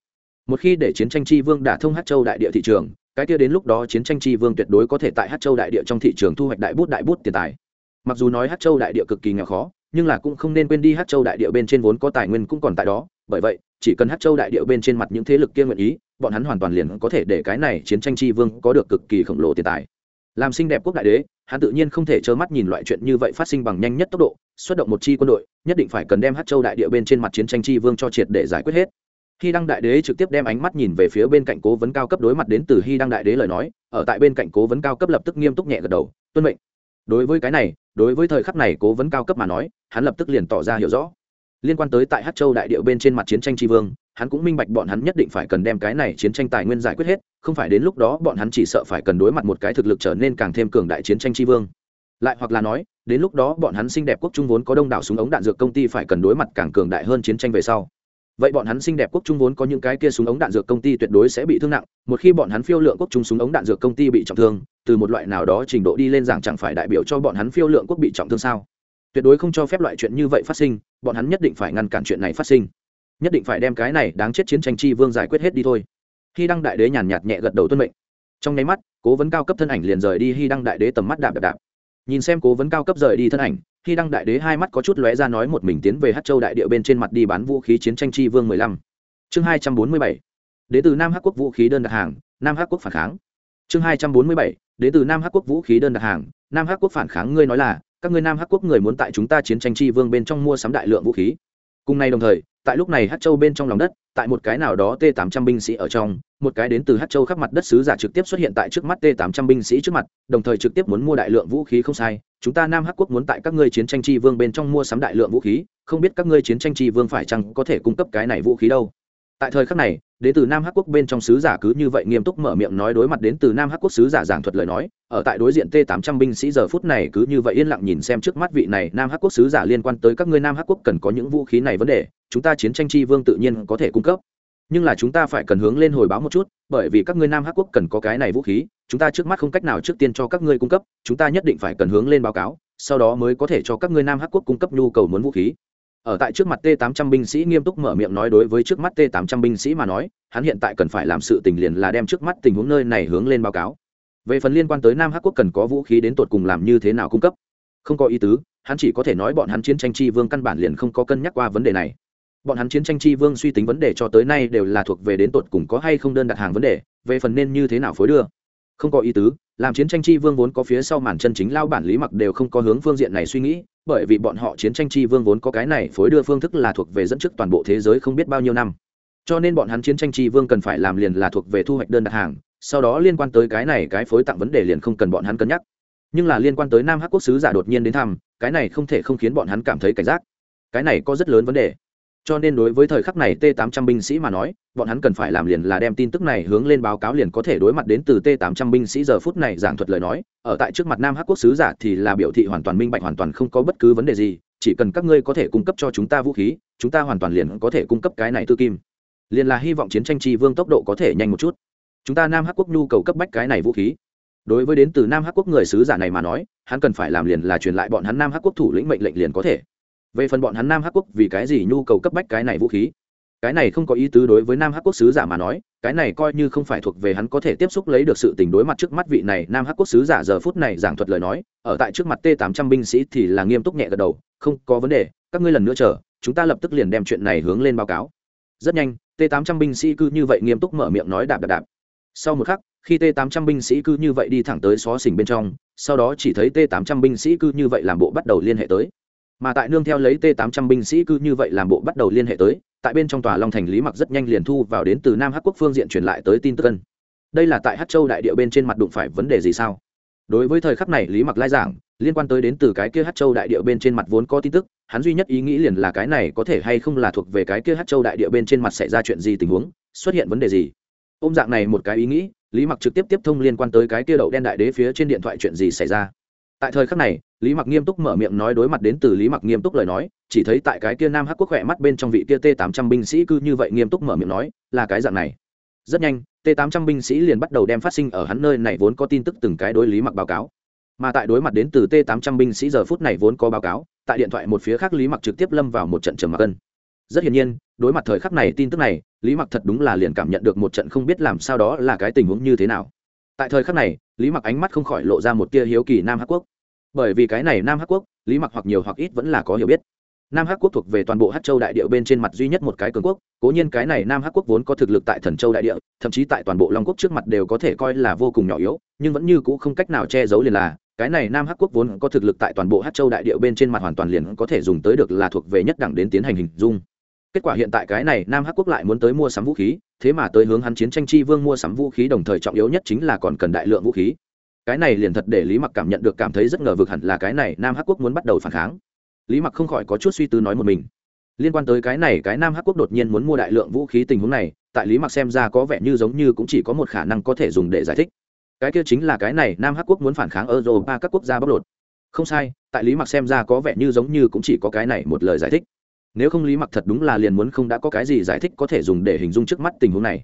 Một khi để chiến tranh chi vương đả thông hát châu đại địa thị trường, cái kia đến lúc đó chiến tranh chi vương tuyệt đối có thể tại hát châu đại địa trong thị trường thu hoạch đại bút đại bút tiền tài. Mặc dù nói hát châu đại địa cực kỳ nghèo khó, nhưng là cũng không nên quên đi hát châu đại địa bên trên vốn có tài nguyên cũng còn tại đó. Bởi vậy, chỉ cần hát châu đại địa bên trên mặt những thế lực kia nguyện ý, bọn hắn hoàn toàn liền có thể để cái này chiến tranh chi vương có được cực kỳ khổng lồ tiền tài. Làm xinh đẹp quốc đại đế, hắn tự nhiên không thể trơ mắt nhìn loại chuyện như vậy phát sinh bằng nhanh nhất tốc độ xuất động một chi quân đội, nhất định phải cần đem hát châu đại địa bên trên mặt chiến tranh chi vương cho triệt để giải quyết hết. Khi đăng đại đế trực tiếp đem ánh mắt nhìn về phía bên cạnh cố vấn cao cấp đối mặt đến từ hy đăng đại đế lời nói, ở tại bên cạnh cố vấn cao cấp lập tức nghiêm túc nhẹ gật đầu, tuân mệnh. Đối với cái này, đối với thời khắc này cố vấn cao cấp mà nói, hắn lập tức liền tỏ ra hiểu rõ. Liên quan tới tại hát châu đại địa bên trên mặt chiến tranh tri vương, hắn cũng minh bạch bọn hắn nhất định phải cần đem cái này chiến tranh tài nguyên giải quyết hết, không phải đến lúc đó bọn hắn chỉ sợ phải cần đối mặt một cái thực lực trở nên càng thêm cường đại chiến tranh tri vương. Lại hoặc là nói đến lúc đó bọn hắn xinh đẹp quốc trung vốn có đông đảo súng ống đạn dược công ty phải cần đối mặt càng cường đại hơn chiến tranh về sau. Vậy bọn hắn xinh đẹp quốc trung vốn có những cái kia súng ống đạn dược công ty tuyệt đối sẽ bị thương nặng, một khi bọn hắn phiêu lượng quốc trung súng ống đạn dược công ty bị trọng thương, từ một loại nào đó trình độ đi lên rằng chẳng phải đại biểu cho bọn hắn phiêu lượng quốc bị trọng thương sao? Tuyệt đối không cho phép loại chuyện như vậy phát sinh, bọn hắn nhất định phải ngăn cản chuyện này phát sinh. Nhất định phải đem cái này đáng chết chiến tranh chi vương giải quyết hết đi thôi. Khi đăng đại đế nhàn nhạt nhẹ gật đầu tuân mệnh. Trong nháy mắt, cố vấn cao cấp thân ảnh liền rời đi hy đăng đại đế tầm mắt đạp đạp đạp nhìn xem cố vấn cao cấp rời đi thân ảnh, khi đăng đại đế hai mắt có chút lóe ra nói một mình tiến về hát châu đại địa bên trên mặt đi bán vũ khí chiến tranh chi vương mười lăm. Chương hai trăm bốn mươi bảy. Đế từ nam hắc quốc vũ khí đơn đặt hàng, nam hắc quốc phản kháng. Chương hai trăm bốn mươi bảy. Đế từ nam hắc quốc vũ khí đơn đặt hàng, nam hắc quốc phản kháng ngươi nói là, các ngươi nam hắc quốc người muốn tại chúng ta chiến tranh chi vương bên trong mua sắm đại lượng vũ khí. Cùng ngày đồng thời, tại lúc này hát châu bên trong lòng đất, tại một cái nào đó t 800 binh sĩ ở trong một cái đến từ hát châu khắp mặt đất sứ giả trực tiếp xuất hiện tại trước mắt t 800 binh sĩ trước mặt, đồng thời trực tiếp muốn mua đại lượng vũ khí không sai. Chúng ta nam hắc quốc muốn tại các ngươi chiến tranh chi vương bên trong mua sắm đại lượng vũ khí, không biết các ngươi chiến tranh chi vương phải chăng có thể cung cấp cái này vũ khí đâu. Tại thời khắc này, đến từ nam hắc quốc bên trong sứ giả cứ như vậy nghiêm túc mở miệng nói đối mặt đến từ nam hắc quốc sứ giả giảng thuật lời nói, ở tại đối diện t 800 binh sĩ giờ phút này cứ như vậy yên lặng nhìn xem trước mắt vị này nam hắc quốc sứ giả liên quan tới các ngươi nam hắc quốc cần có những vũ khí này vấn đề, chúng ta chiến tranh chi vương tự nhiên có thể cung cấp nhưng là chúng ta phải cần hướng lên hồi báo một chút, bởi vì các ngươi nam hắc quốc cần có cái này vũ khí, chúng ta trước mắt không cách nào trước tiên cho các ngươi cung cấp, chúng ta nhất định phải cần hướng lên báo cáo, sau đó mới có thể cho các ngươi nam hắc quốc cung cấp nhu cầu muốn vũ khí. Ở tại trước mặt t 800 binh sĩ nghiêm túc mở miệng nói đối với trước mắt t 800 binh sĩ mà nói, hắn hiện tại cần phải làm sự tình liền là đem trước mắt tình huống nơi này hướng lên báo cáo. Về phần liên quan tới nam hắc quốc cần có vũ khí đến tột cùng làm như thế nào cung cấp, không có ý tứ, hắn chỉ có thể nói bọn hắn chiến tranh chi vương căn bản liền không có cân nhắc qua vấn đề này bọn hắn chiến tranh chi vương suy tính vấn đề cho tới nay đều là thuộc về đến tột cùng có hay không đơn đặt hàng vấn đề, về phần nên như thế nào phối đưa. Không có ý tứ, làm chiến tranh chi vương vốn có phía sau màn chân chính lao bản lý mặc đều không có hướng phương diện này suy nghĩ, bởi vì bọn họ chiến tranh chi vương vốn có cái này phối đưa phương thức là thuộc về dẫn trước toàn bộ thế giới không biết bao nhiêu năm. Cho nên bọn hắn chiến tranh chi vương cần phải làm liền là thuộc về thu hoạch đơn đặt hàng, sau đó liên quan tới cái này cái phối tặng vấn đề liền không cần bọn hắn cân nhắc. Nhưng là liên quan tới nam hắc quốc sứ giả đột nhiên đến thăm, cái này không thể không khiến bọn hắn cảm thấy cảnh giác. Cái này có rất lớn vấn đề cho nên đối với thời khắc này t 800 binh sĩ mà nói, bọn hắn cần phải làm liền là đem tin tức này hướng lên báo cáo liền có thể đối mặt đến từ t 800 binh sĩ giờ phút này giảng thuật lời nói. Ở tại trước mặt nam hắc quốc sứ giả thì là biểu thị hoàn toàn minh bạch, hoàn toàn không có bất cứ vấn đề gì. Chỉ cần các ngươi có thể cung cấp cho chúng ta vũ khí, chúng ta hoàn toàn liền có thể cung cấp cái này tư kim. Liền là hy vọng chiến tranh tri vương tốc độ có thể nhanh một chút. Chúng ta nam hắc quốc nhu cầu cấp bách cái này vũ khí. Đối với đến từ nam hắc quốc người sứ giả này mà nói, hắn cần phải làm liền là truyền lại bọn hắn nam hắc quốc thủ lĩnh mệnh lệnh liền có thể về phần bọn hắn nam hắc quốc, vì cái gì nhu cầu cấp bách cái này vũ khí? Cái này không có ý tứ đối với nam hắc quốc sứ giả mà nói, cái này coi như không phải thuộc về hắn có thể tiếp xúc lấy được sự tình đối mặt trước mắt vị này nam hắc quốc sứ giả giờ phút này giảng thuật lời nói, ở tại trước mặt t 800 binh sĩ thì là nghiêm túc nhẹ gật đầu, không có vấn đề, các ngươi lần nữa chờ, chúng ta lập tức liền đem chuyện này hướng lên báo cáo. Rất nhanh t 800 binh sĩ cứ như vậy nghiêm túc mở miệng nói đạp đạp đạp. Sau một khắc, khi t 800 binh sĩ cứ như vậy đi thẳng tới xó xỉnh bên trong, sau đó chỉ thấy t 800 binh sĩ cứ như vậy làm bộ bắt đầu liên hệ tới mà tại nương theo lấy t 800 binh sĩ cứ như vậy làm bộ bắt đầu liên hệ tới, tại bên trong tòa long thành lý mặc rất nhanh liền thu vào đến từ nam hắc quốc phương diện truyền lại tới tin tức cân đây là tại hát châu đại địa bên trên mặt đụng phải vấn đề gì sao? Đối với thời khắc này lý mặc lai giảng, liên quan tới đến từ cái kia hát châu đại địa bên trên mặt vốn có tin tức, hắn duy nhất ý nghĩ liền là cái này có thể hay không là thuộc về cái kia hát châu đại địa bên trên mặt xảy ra chuyện gì tình huống, xuất hiện vấn đề gì? Ôm dạng này một cái ý nghĩ, lý mặc trực tiếp tiếp thông liên quan tới cái kia đậu đen đại đế phía trên điện thoại chuyện gì xảy ra? Tại thời khắc này, lý mặc nghiêm túc mở miệng nói đối mặt đến từ lý mặc nghiêm túc lời nói, chỉ thấy tại cái kia nam hắc quốc khỏe mắt bên trong vị kia t 800 binh sĩ cứ như vậy nghiêm túc mở miệng nói, là cái dạng này. Rất nhanh t 800 binh sĩ liền bắt đầu đem phát sinh ở hắn nơi này vốn có tin tức từng cái đối lý mặc báo cáo. Mà tại đối mặt đến từ t 800 binh sĩ giờ phút này vốn có báo cáo, tại điện thoại một phía khác lý mặc trực tiếp lâm vào một trận trầm mặc cân rất hiển nhiên, đối mặt thời khắc này tin tức này, lý mặc thật đúng là liền cảm nhận được một trận không biết làm sao đó là cái tình huống như thế nào tại thời khắc này, lý mặc ánh mắt không khỏi lộ ra một tia hiếu kỳ nam hắc quốc. Bởi vì cái này nam hắc quốc, lý mặc hoặc nhiều hoặc ít vẫn là có hiểu biết. Nam hắc quốc thuộc về toàn bộ hát châu đại địa bên trên mặt duy nhất một cái cường quốc, cố nhiên cái này nam hắc quốc vốn có thực lực tại thần châu đại địa, thậm chí tại toàn bộ long quốc trước mặt đều có thể coi là vô cùng nhỏ yếu, nhưng vẫn như c ũ không cách nào che giấu liền là, cái này nam hắc quốc vốn có thực lực tại toàn bộ hát châu đại địa bên trên mặt hoàn toàn liền có thể dùng tới được là thuộc về nhất đẳng đến tiến hành hình dung kết quả hiện tại cái này nam hắc quốc lại muốn tới mua sắm vũ khí, thế mà tới hướng hắn chiến tranh chi vương mua sắm vũ khí đồng thời trọng yếu nhất chính là còn cần đại lượng vũ khí. Cái này liền thật để lý mặc cảm nhận được cảm thấy rất ngờ vực hẳn là cái này nam hắc quốc muốn bắt đầu phản kháng. Lý mặc không khỏi có chút suy tư nói một mình. Liên quan tới cái này, cái nam hắc quốc đột nhiên muốn mua đại lượng vũ khí tình huống này, tại lý mặc xem ra có vẻ như giống như cũng chỉ có một khả năng có thể dùng để giải thích. Cái kia chính là cái này nam hắc quốc muốn phản kháng europa các quốc gia bóc lột. Không sai, tại lý mặc xem ra có vẻ như giống như cũng chỉ có cái này một lời giải thích nếu không lý mặc thật đúng là liền muốn không đã có cái gì giải thích có thể dùng để hình dung trước mắt tình huống này.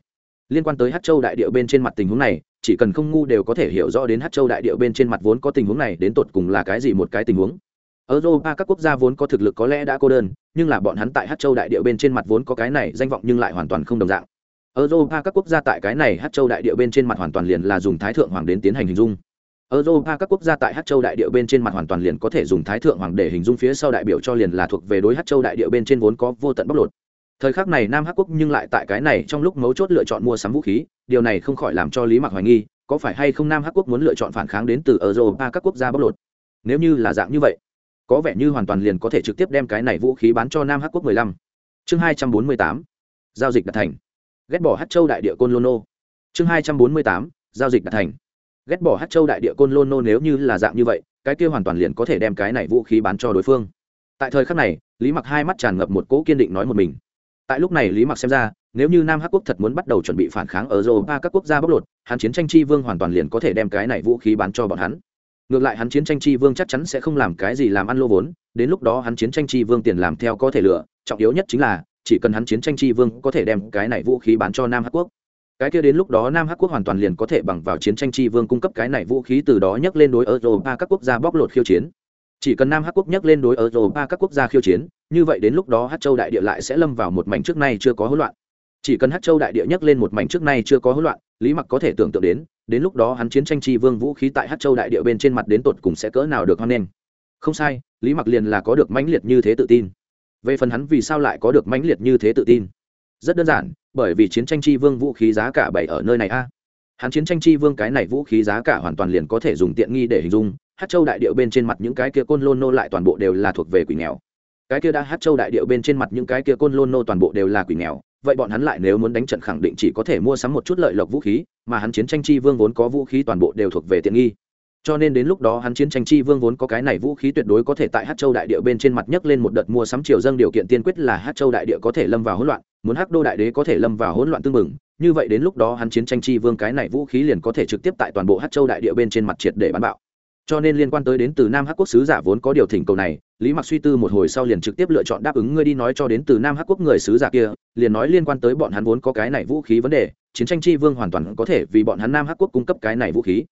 Liên quan tới hát châu đại điệu bên trên mặt tình huống này, chỉ cần không ngu đều có thể hiểu rõ đến hát châu đại điệu bên trên mặt vốn có tình huống này đến tột cùng là cái gì một cái tình huống. Europa các quốc gia vốn có thực lực có lẽ đã cô đơn, nhưng là bọn hắn tại hát châu đại điệu bên trên mặt vốn có cái này danh vọng nhưng lại hoàn toàn không đồng dạng. Europa các quốc gia tại cái này hát châu đại điệu bên trên mặt hoàn toàn liền là dùng thái thượng hoàng đến tiến hành hình dung europa các quốc gia tại Hắc châu đại địa bên trên mặt hoàn toàn liền có thể dùng thái thượng hoàng để hình dung phía sau đại biểu cho liền là thuộc về đối Hắc châu đại địa bên trên vốn có vô tận bóc lột thời khắc này nam hắc quốc nhưng lại tại cái này trong lúc mấu chốt lựa chọn mua sắm vũ khí, điều này không khỏi làm cho lý mặc hoài nghi, có phải hay không nam hắc quốc muốn lựa chọn phản kháng đến từ europa các quốc gia bóc lột nếu như là dạng như vậy, có vẻ như hoàn toàn liền có thể trực tiếp đem cái này vũ khí bán cho nam hắc quốc 15. chương 248. giao dịch đạt thành ghét bỏ Hắc châu đại địa côn lôn chương 248. giao dịch đạt thành ghét bỏ hát châu đại địa côn lôn nô nếu như là dạng như vậy, cái kia hoàn toàn liền có thể đem cái này vũ khí bán cho đối phương. Tại thời khắc này, lý mặc hai mắt tràn ngập một cỗ kiên định nói một mình. Tại lúc này lý mặc xem ra, nếu như nam hắc quốc thật muốn bắt đầu chuẩn bị phản kháng ở ba các quốc gia bóc lột, hắn chiến tranh chi vương hoàn toàn liền có thể đem cái này vũ khí bán cho bọn hắn. Ngược lại hắn chiến tranh chi vương chắc chắn sẽ không làm cái gì làm ăn lô vốn, đến lúc đó hắn chiến tranh chi vương tiền làm theo có thể lựa, trọng yếu nhất chính là, chỉ cần hắn chiến tranh chi vương có thể đem cái này vũ khí bán cho nam hắc quốc cái kia đến lúc đó nam hắc quốc hoàn toàn liền có thể bằng vào chiến tranh chi vương cung cấp cái này vũ khí từ đó nhắc lên đối ba các quốc gia bóc lột khiêu chiến. Chỉ cần nam hắc quốc nhắc lên đối ba các quốc gia khiêu chiến, như vậy đến lúc đó hát châu đại địa lại sẽ lâm vào một mảnh trước nay chưa có hỗn loạn. Chỉ cần hát châu đại địa nhắc lên một mảnh trước nay chưa có hỗn loạn, lý mặc có thể tưởng tượng đến đến lúc đó hắn chiến tranh chi vương vũ khí tại hát châu đại địa bên trên mặt đến tột cùng sẽ cỡ nào được hoan nghênh. Không sai, lý mặc liền là có được mãnh liệt như thế tự tin. Về phần hắn vì sao lại có được mãnh liệt như thế tự tin? Rất đơn giản, bởi vì chiến tranh chi vương vũ khí giá cả bảy ở nơi này a. Hắn chiến tranh chi vương cái này vũ khí giá cả hoàn toàn liền có thể dùng tiện nghi để hình dung hát châu đại điệu bên trên mặt những cái kia côn lôn nô lại toàn bộ đều là thuộc về quỷ nghèo. Cái kia đã hát châu đại điệu bên trên mặt những cái kia côn lôn nô toàn bộ đều là quỷ nghèo, vậy bọn hắn lại nếu muốn đánh trận khẳng định chỉ có thể mua sắm một chút lợi lộc vũ khí, mà hắn chiến tranh chi vương vốn có vũ khí toàn bộ đều thuộc về tiện nghi cho nên đến lúc đó hắn chiến tranh chi vương vốn có cái này vũ khí tuyệt đối có thể tại hát châu đại địa bên trên mặt nhấc lên một đợt mua sắm triều dân điều kiện tiên quyết là hát châu đại địa có thể lâm vào hỗn loạn, muốn hắc đô đại đế có thể lâm vào hỗn loạn tương mừng như vậy đến lúc đó hắn chiến tranh chi vương cái này vũ khí liền có thể trực tiếp tại toàn bộ hát châu đại địa bên trên mặt triệt để bán bạo. Cho nên liên quan tới đến từ nam hắc quốc sứ giả vốn có điều thỉnh cầu này, lý mặc suy tư một hồi sau liền trực tiếp lựa chọn đáp ứng ngươi đi nói cho đến từ nam hắc quốc người sứ giả kia, liền nói liên quan tới bọn hắn vốn có cái này vũ khí vấn đề, chiến tranh chi vương hoàn toàn có thể vì bọn hắn nam hắc quốc cung cấp cái này vũ khí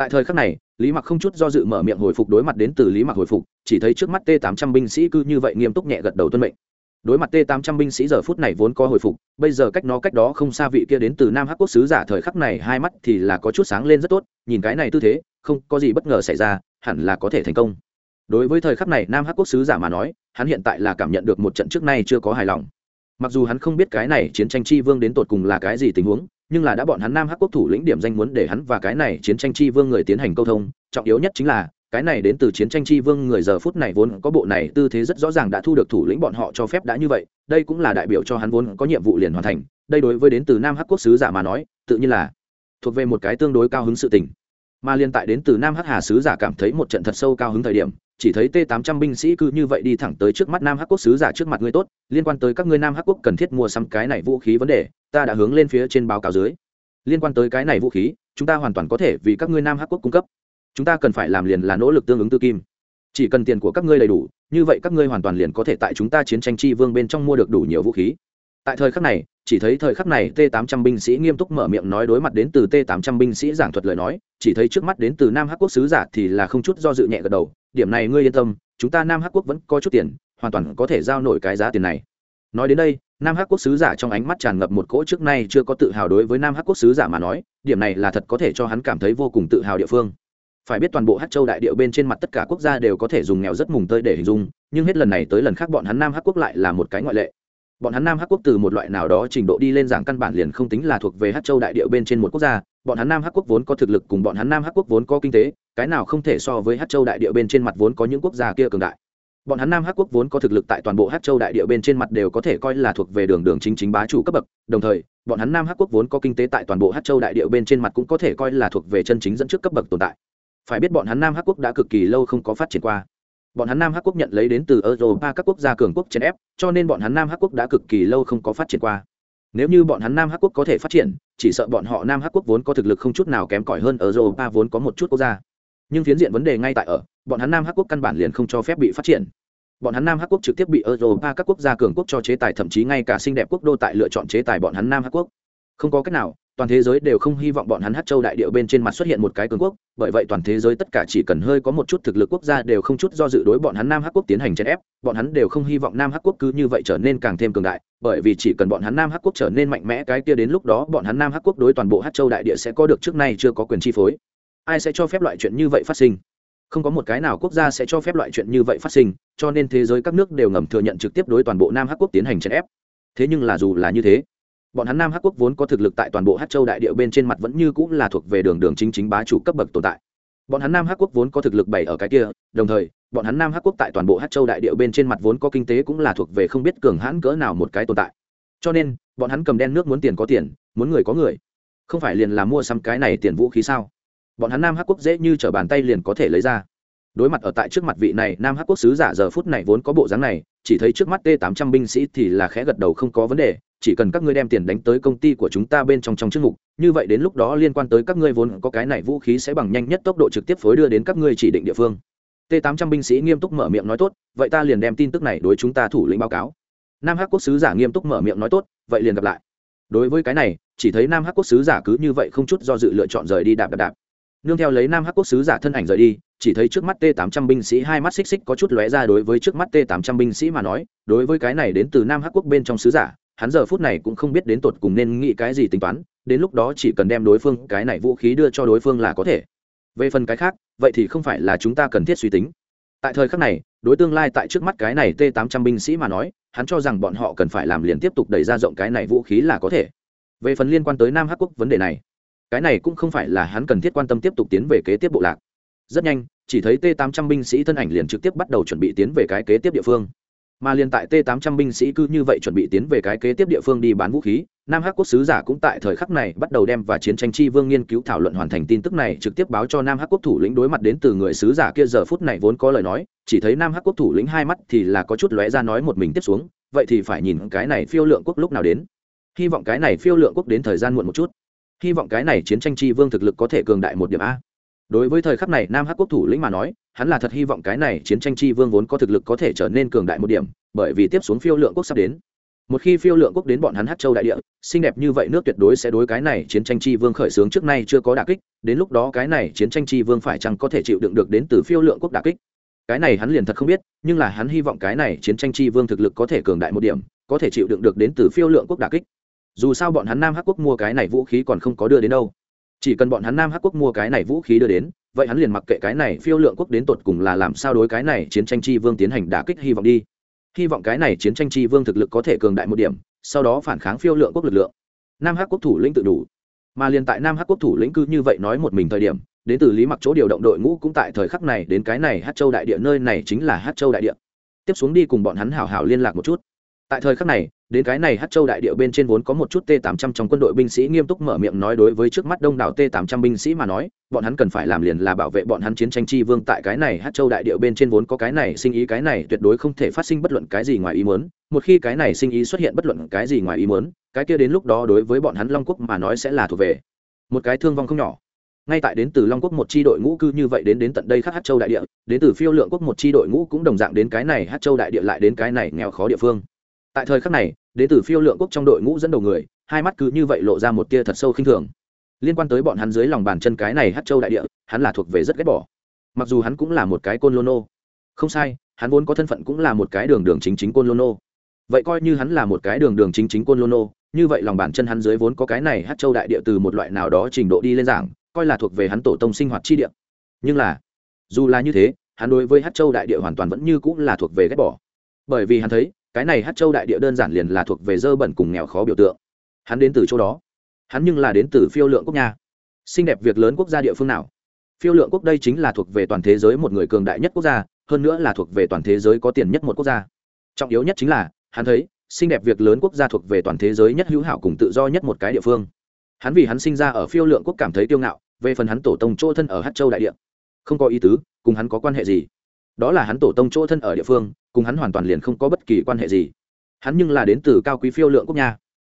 tại thời khắc này, lý mặc không chút do dự mở miệng hồi phục đối mặt đến từ lý mặc hồi phục, chỉ thấy trước mắt t 800 binh sĩ cứ như vậy nghiêm túc nhẹ gật đầu tuân mệnh. Đối mặt t 800 binh sĩ giờ phút này vốn có hồi phục, bây giờ cách nó cách đó không xa vị kia đến từ nam hắc quốc sứ giả thời khắc này hai mắt thì là có chút sáng lên rất tốt, nhìn cái này tư thế, không có gì bất ngờ xảy ra, hẳn là có thể thành công. Đối với thời khắc này nam hắc quốc sứ giả mà nói, hắn hiện tại là cảm nhận được một trận trước nay chưa có hài lòng. Mặc dù hắn không biết cái này chiến tranh chi vương đến tột cùng là cái gì tình huống nhưng là đã bọn hắn nam hắc quốc thủ lĩnh điểm danh muốn để hắn và cái này chiến tranh chi vương người tiến hành câu thông, trọng yếu nhất chính là, cái này đến từ chiến tranh chi vương người giờ phút này vốn có bộ này tư thế rất rõ ràng đã thu được thủ lĩnh bọn họ cho phép đã như vậy, đây cũng là đại biểu cho hắn vốn có nhiệm vụ liền hoàn thành, đây đối với đến từ nam hắc quốc sứ giả mà nói, tự nhiên là thuộc về một cái tương đối cao hứng sự tình mà liên tại đến từ nam hắc hà sứ giả cảm thấy một trận thật sâu cao hứng thời điểm, chỉ thấy t 800 binh sĩ cứ như vậy đi thẳng tới trước mắt nam hắc quốc sứ giả trước mặt ngươi tốt, liên quan tới các ngươi nam hắc quốc cần thiết mua xăm cái này vũ khí vấn đề, ta đã hướng lên phía trên báo cáo dưới. Liên quan tới cái này vũ khí, chúng ta hoàn toàn có thể vì các ngươi nam hắc quốc cung cấp. Chúng ta cần phải làm liền là nỗ lực tương ứng tư kim. Chỉ cần tiền của các ngươi đầy đủ, như vậy các ngươi hoàn toàn liền có thể tại chúng ta chiến tranh chi vương bên trong mua được đủ nhiều vũ khí tại thời khắc này, chỉ thấy thời khắc này t 800 binh sĩ nghiêm túc mở miệng nói đối mặt đến từ t 800 binh sĩ giảng thuật lời nói, chỉ thấy trước mắt đến từ nam hắc quốc sứ giả thì là không chút do dự nhẹ gật đầu, điểm này ngươi yên tâm, chúng ta nam hắc quốc vẫn có chút tiền, hoàn toàn có thể giao nổi cái giá tiền này. Nói đến đây, nam hắc quốc sứ giả trong ánh mắt tràn ngập một cỗ trước nay chưa có tự hào đối với nam hắc quốc sứ giả mà nói, điểm này là thật có thể cho hắn cảm thấy vô cùng tự hào địa phương. Phải biết toàn bộ hát châu đại điệu bên trên mặt tất cả quốc gia đều có thể dùng nghèo rất mùng tơi để hình dung, nhưng hết lần này tới lần khác bọn hắn nam hắc quốc lại là một cái ngoại lệ bọn hắn nam hắc quốc từ một loại nào đó trình độ đi lên giảng căn bản liền không tính là thuộc về hắc châu đại Địa bên trên một quốc gia. Bọn hắn nam hắc quốc vốn có thực lực cùng bọn hắn nam hắc quốc vốn có kinh tế, cái nào không thể so với hắc châu đại Địa bên trên mặt vốn có những quốc gia kia cường đại. Bọn hắn nam hắc quốc vốn có thực lực tại toàn bộ hắc châu đại địa bên trên mặt đều có thể coi là thuộc về đường đường chính chính bá chủ cấp bậc. Đồng thời, bọn hắn nam hắc quốc vốn có kinh tế tại toàn bộ hắc châu đại địa bên trên mặt cũng có thể coi là thuộc về chân chính dẫn trước cấp bậc tồn tại. Phải biết bọn hắn nam hắc quốc đã cực kỳ lâu không có phát triển qua bọn hắn nam hắc quốc nhận lấy đến từ europa các quốc gia cường quốc chèn ép, cho nên bọn hắn nam hắc quốc đã cực kỳ lâu không có phát triển qua. Nếu như bọn hắn nam hắc quốc có thể phát triển, chỉ sợ bọn họ nam hắc quốc vốn có thực lực không chút nào kém cỏi hơn europa vốn có một chút quốc gia. Nhưng phiến diện vấn đề ngay tại ở, bọn hắn nam hắc quốc căn bản liền không cho phép bị phát triển. Bọn hắn nam hắc quốc trực tiếp bị europa các quốc gia cường quốc cho chế tài, thậm chí ngay cả xinh đẹp quốc đô tại lựa chọn chế tài bọn hắn nam hắc quốc. Không có cách nào toàn thế giới đều không hy vọng bọn hắn hát châu đại điệu bên trên mặt xuất hiện một cái cường quốc, bởi vậy toàn thế giới tất cả chỉ cần hơi có một chút thực lực quốc gia đều không chút do dự đối bọn hắn nam hắc quốc tiến hành chèn ép, bọn hắn đều không hy vọng nam hắc quốc cứ như vậy trở nên càng thêm cường đại, bởi vì chỉ cần bọn hắn nam hắc quốc trở nên mạnh mẽ cái kia đến lúc đó bọn hắn nam hắc quốc đối toàn bộ hát châu đại địa sẽ có được trước nay chưa có quyền chi phối. Ai sẽ cho phép loại chuyện như vậy phát sinh? Không có một cái nào quốc gia sẽ cho phép loại chuyện như vậy phát sinh, cho nên thế giới các nước đều ngầm thừa nhận trực tiếp đối toàn bộ nam hắc quốc tiến hành chèn ép. Thế nhưng là dù là như thế bọn hắn nam hắc quốc vốn có thực lực tại toàn bộ hát châu đại địa bên trên mặt vẫn như cũng là thuộc về đường đường chính chính bá chủ cấp bậc tồn tại. Bọn hắn nam hắc quốc vốn có thực lực bày ở cái kia, đồng thời, bọn hắn nam hắc quốc tại toàn bộ hát châu đại địa bên trên mặt vốn có kinh tế cũng là thuộc về không biết cường hãn cỡ nào một cái tồn tại. Cho nên, bọn hắn cầm đen nước muốn tiền có tiền, muốn người có người. Không phải liền là mua xăm cái này tiền vũ khí sao? Bọn hắn nam hắc quốc dễ như t r ở bàn tay liền có thể lấy ra. Đối mặt ở tại trước mặt vị này, nam hắc quốc sứ giả giờ phút này vốn có bộ dáng này, chỉ thấy trước mắt t tám trăm binh sĩ thì là khẽ gật đầu không có vấn đề chỉ cần các ngươi đem tiền đánh tới công ty của chúng ta bên trong trong chức mục, như vậy đến lúc đó liên quan tới các ngươi vốn có cái này vũ khí sẽ bằng nhanh nhất tốc độ trực tiếp phối đưa đến các ngươi chỉ định địa phương. T tám trăm binh sĩ nghiêm túc mở miệng nói tốt, vậy ta liền đem tin tức này đối chúng ta thủ lĩnh báo cáo. Nam hắc quốc sứ giả nghiêm túc mở miệng nói tốt, vậy liền gặp lại. Đối với cái này, chỉ thấy nam hắc quốc sứ giả cứ như vậy không chút do dự lựa chọn rời đi đạp đạp đạp. Nương theo lấy nam hắc quốc sứ giả thân ảnh rời đi, chỉ thấy trước mắt t 800 binh sĩ hai mắt xích xích có chút lóe ra đối với trước mắt t 800 binh sĩ mà nói, đối với cái này đến từ nam hắc quốc bên trong sứ giả hắn giờ phút này cũng không biết đến tột cùng nên nghĩ cái gì tính toán, đến lúc đó chỉ cần đem đối phương, cái này vũ khí đưa cho đối phương là có thể. Về phần cái khác, vậy thì không phải là chúng ta cần thiết suy tính. Tại thời khắc này, đối tương lai tại trước mắt cái này t 800 binh sĩ mà nói, hắn cho rằng bọn họ cần phải làm liền tiếp tục đẩy ra rộng cái này vũ khí là có thể. Về phần liên quan tới nam hắc quốc vấn đề này, cái này cũng không phải là hắn cần thiết quan tâm tiếp tục tiến về kế tiếp bộ lạc. Rất nhanh, chỉ thấy t 800 binh sĩ thân ảnh liền trực tiếp bắt đầu chuẩn bị tiến về cái kế tiếp địa phương mà liền tại t 800 binh sĩ cứ như vậy chuẩn bị tiến về cái kế tiếp địa phương đi bán vũ khí, nam hắc quốc sứ giả cũng tại thời khắc này bắt đầu đem và chiến tranh chi vương nghiên cứu thảo luận hoàn thành tin tức này, trực tiếp báo cho nam hắc quốc thủ lĩnh đối mặt đến từ người sứ giả kia giờ phút này vốn có lời nói, chỉ thấy nam hắc quốc thủ lĩnh hai mắt thì là có chút lóe ra nói một mình tiếp xuống, vậy thì phải nhìn cái này phiêu lượng quốc lúc nào đến. Hy vọng cái này phiêu lượng quốc đến thời gian muộn một chút. Hy vọng cái này chiến tranh chi vương thực lực có thể cường đại một điểm a. Đối với thời khắc này, nam hắc quốc thủ lĩnh mà nói hắn là thật hy vọng cái này chiến tranh chi vương vốn có thực lực có thể trở nên cường đại một điểm, bởi vì tiếp xuống phiêu lượng quốc sắp đến. Một khi phiêu lượng quốc đến bọn hắn hát châu đại địa, xinh đẹp như vậy nước tuyệt đối sẽ đối cái này chiến tranh chi vương khởi xướng trước nay chưa có đà kích, đến lúc đó cái này chiến tranh chi vương phải chăng có thể chịu đựng được đến từ phiêu lượng quốc đà kích? Cái này hắn liền thật không biết, nhưng là hắn hy vọng cái này chiến tranh chi vương thực lực có thể cường đại một điểm, có thể chịu đựng được đến từ phiêu lượng quốc đà kích. Dù sao bọn hắn nam hắc quốc mua cái này vũ khí còn không có đưa đến đâu. Chỉ cần bọn hắn nam hắc quốc mua cái này vũ khí đưa đến vậy hắn liền mặc kệ cái này phiêu lượng quốc đến tột cùng là làm sao đối cái này chiến tranh chi vương tiến hành đả kích hy vọng đi. Hy vọng cái này chiến tranh chi vương thực lực có thể cường đại một điểm, sau đó phản kháng phiêu lượng quốc lực lượng. Nam hắc quốc thủ lĩnh tự đủ. Mà liền tại nam hắc quốc thủ lĩnh cư như vậy nói một mình thời điểm, đến từ lý mặc chỗ điều động đội ngũ cũng tại thời khắc này đến cái này hát châu đại địa, nơi này chính là hát châu đại địa. Tiếp xuống đi cùng bọn hắn hảo hảo liên lạc một chút. Tại thời khắc này đến cái này hát châu đại địa bên trên vốn có một chút t 800 trong quân đội binh sĩ nghiêm túc mở miệng nói đối với trước mắt đông đảo t 800 binh sĩ mà nói, bọn hắn cần phải làm liền là bảo vệ bọn hắn chiến tranh chi vương tại cái này hát châu đại địa bên trên vốn có cái này sinh ý, cái này tuyệt đối không thể phát sinh bất luận cái gì ngoài ý muốn. Một khi cái này sinh ý xuất hiện bất luận cái gì ngoài ý muốn, cái kia đến lúc đó đối với bọn hắn long quốc mà nói sẽ là thuộc về một cái thương vong không nhỏ. Ngay tại đến từ long quốc một chi đội ngũ cư như vậy đến đến tận đây khắc hát châu đại địa, đến từ phiêu lượng quốc một chi đội ngũ cũng đồng dạng đến cái này hát châu đại địa lại đến cái này nghèo khó địa phương. Tại thời khắc này đến từ phiêu lượng quốc trong đội ngũ dẫn đầu người, hai mắt cứ như vậy lộ ra một tia thật sâu khinh thường. Liên quan tới bọn hắn dưới lòng bàn chân cái này hát châu đại địa, hắn là thuộc về rất ghét bỏ. Mặc dù hắn cũng là một cái côn lô nô. Không sai, hắn vốn có thân phận cũng là một cái đường đường chính chính côn lô nô. Vậy coi như hắn là một cái đường đường chính chính côn lô nô, như vậy lòng bàn chân hắn dưới vốn có cái này hát châu đại địa từ một loại nào đó trình độ đi lên giảng, coi là thuộc về hắn tổ tông sinh hoạt chi địa. Nhưng là, dù là như thế, hắn đối với hát châu đại địa hoàn toàn vẫn như cũng là thuộc về ghét bỏ. Bởi vì hắn thấy cái này hát châu đại địa đơn giản liền là thuộc về dơ bẩn cùng nghèo khó biểu tượng. Hắn đến từ chỗ đó. Hắn nhưng là đến từ phiêu lượng quốc nhà xinh đẹp việc lớn quốc gia địa phương nào? Phiêu lượng quốc đây chính là thuộc về toàn thế giới một người cường đại nhất quốc gia, hơn nữa là thuộc về toàn thế giới có tiền nhất một quốc gia. Trọng yếu nhất chính là, hắn thấy, xinh đẹp việc lớn quốc gia thuộc về toàn thế giới nhất hữu hảo cùng tự do nhất một cái địa phương. Hắn vì hắn sinh ra ở phiêu lượng quốc cảm thấy kiêu ngạo, về phần hắn tổ tông chỗ thân ở hát châu đại địa. Không có ý tứ, cùng hắn có quan hệ gì? Đó là hắn tổ tông chỗ thân ở địa phương, cùng hắn hoàn toàn liền không có bất kỳ quan hệ gì. Hắn nhưng là đến từ cao quý phiêu lượng quốc nha.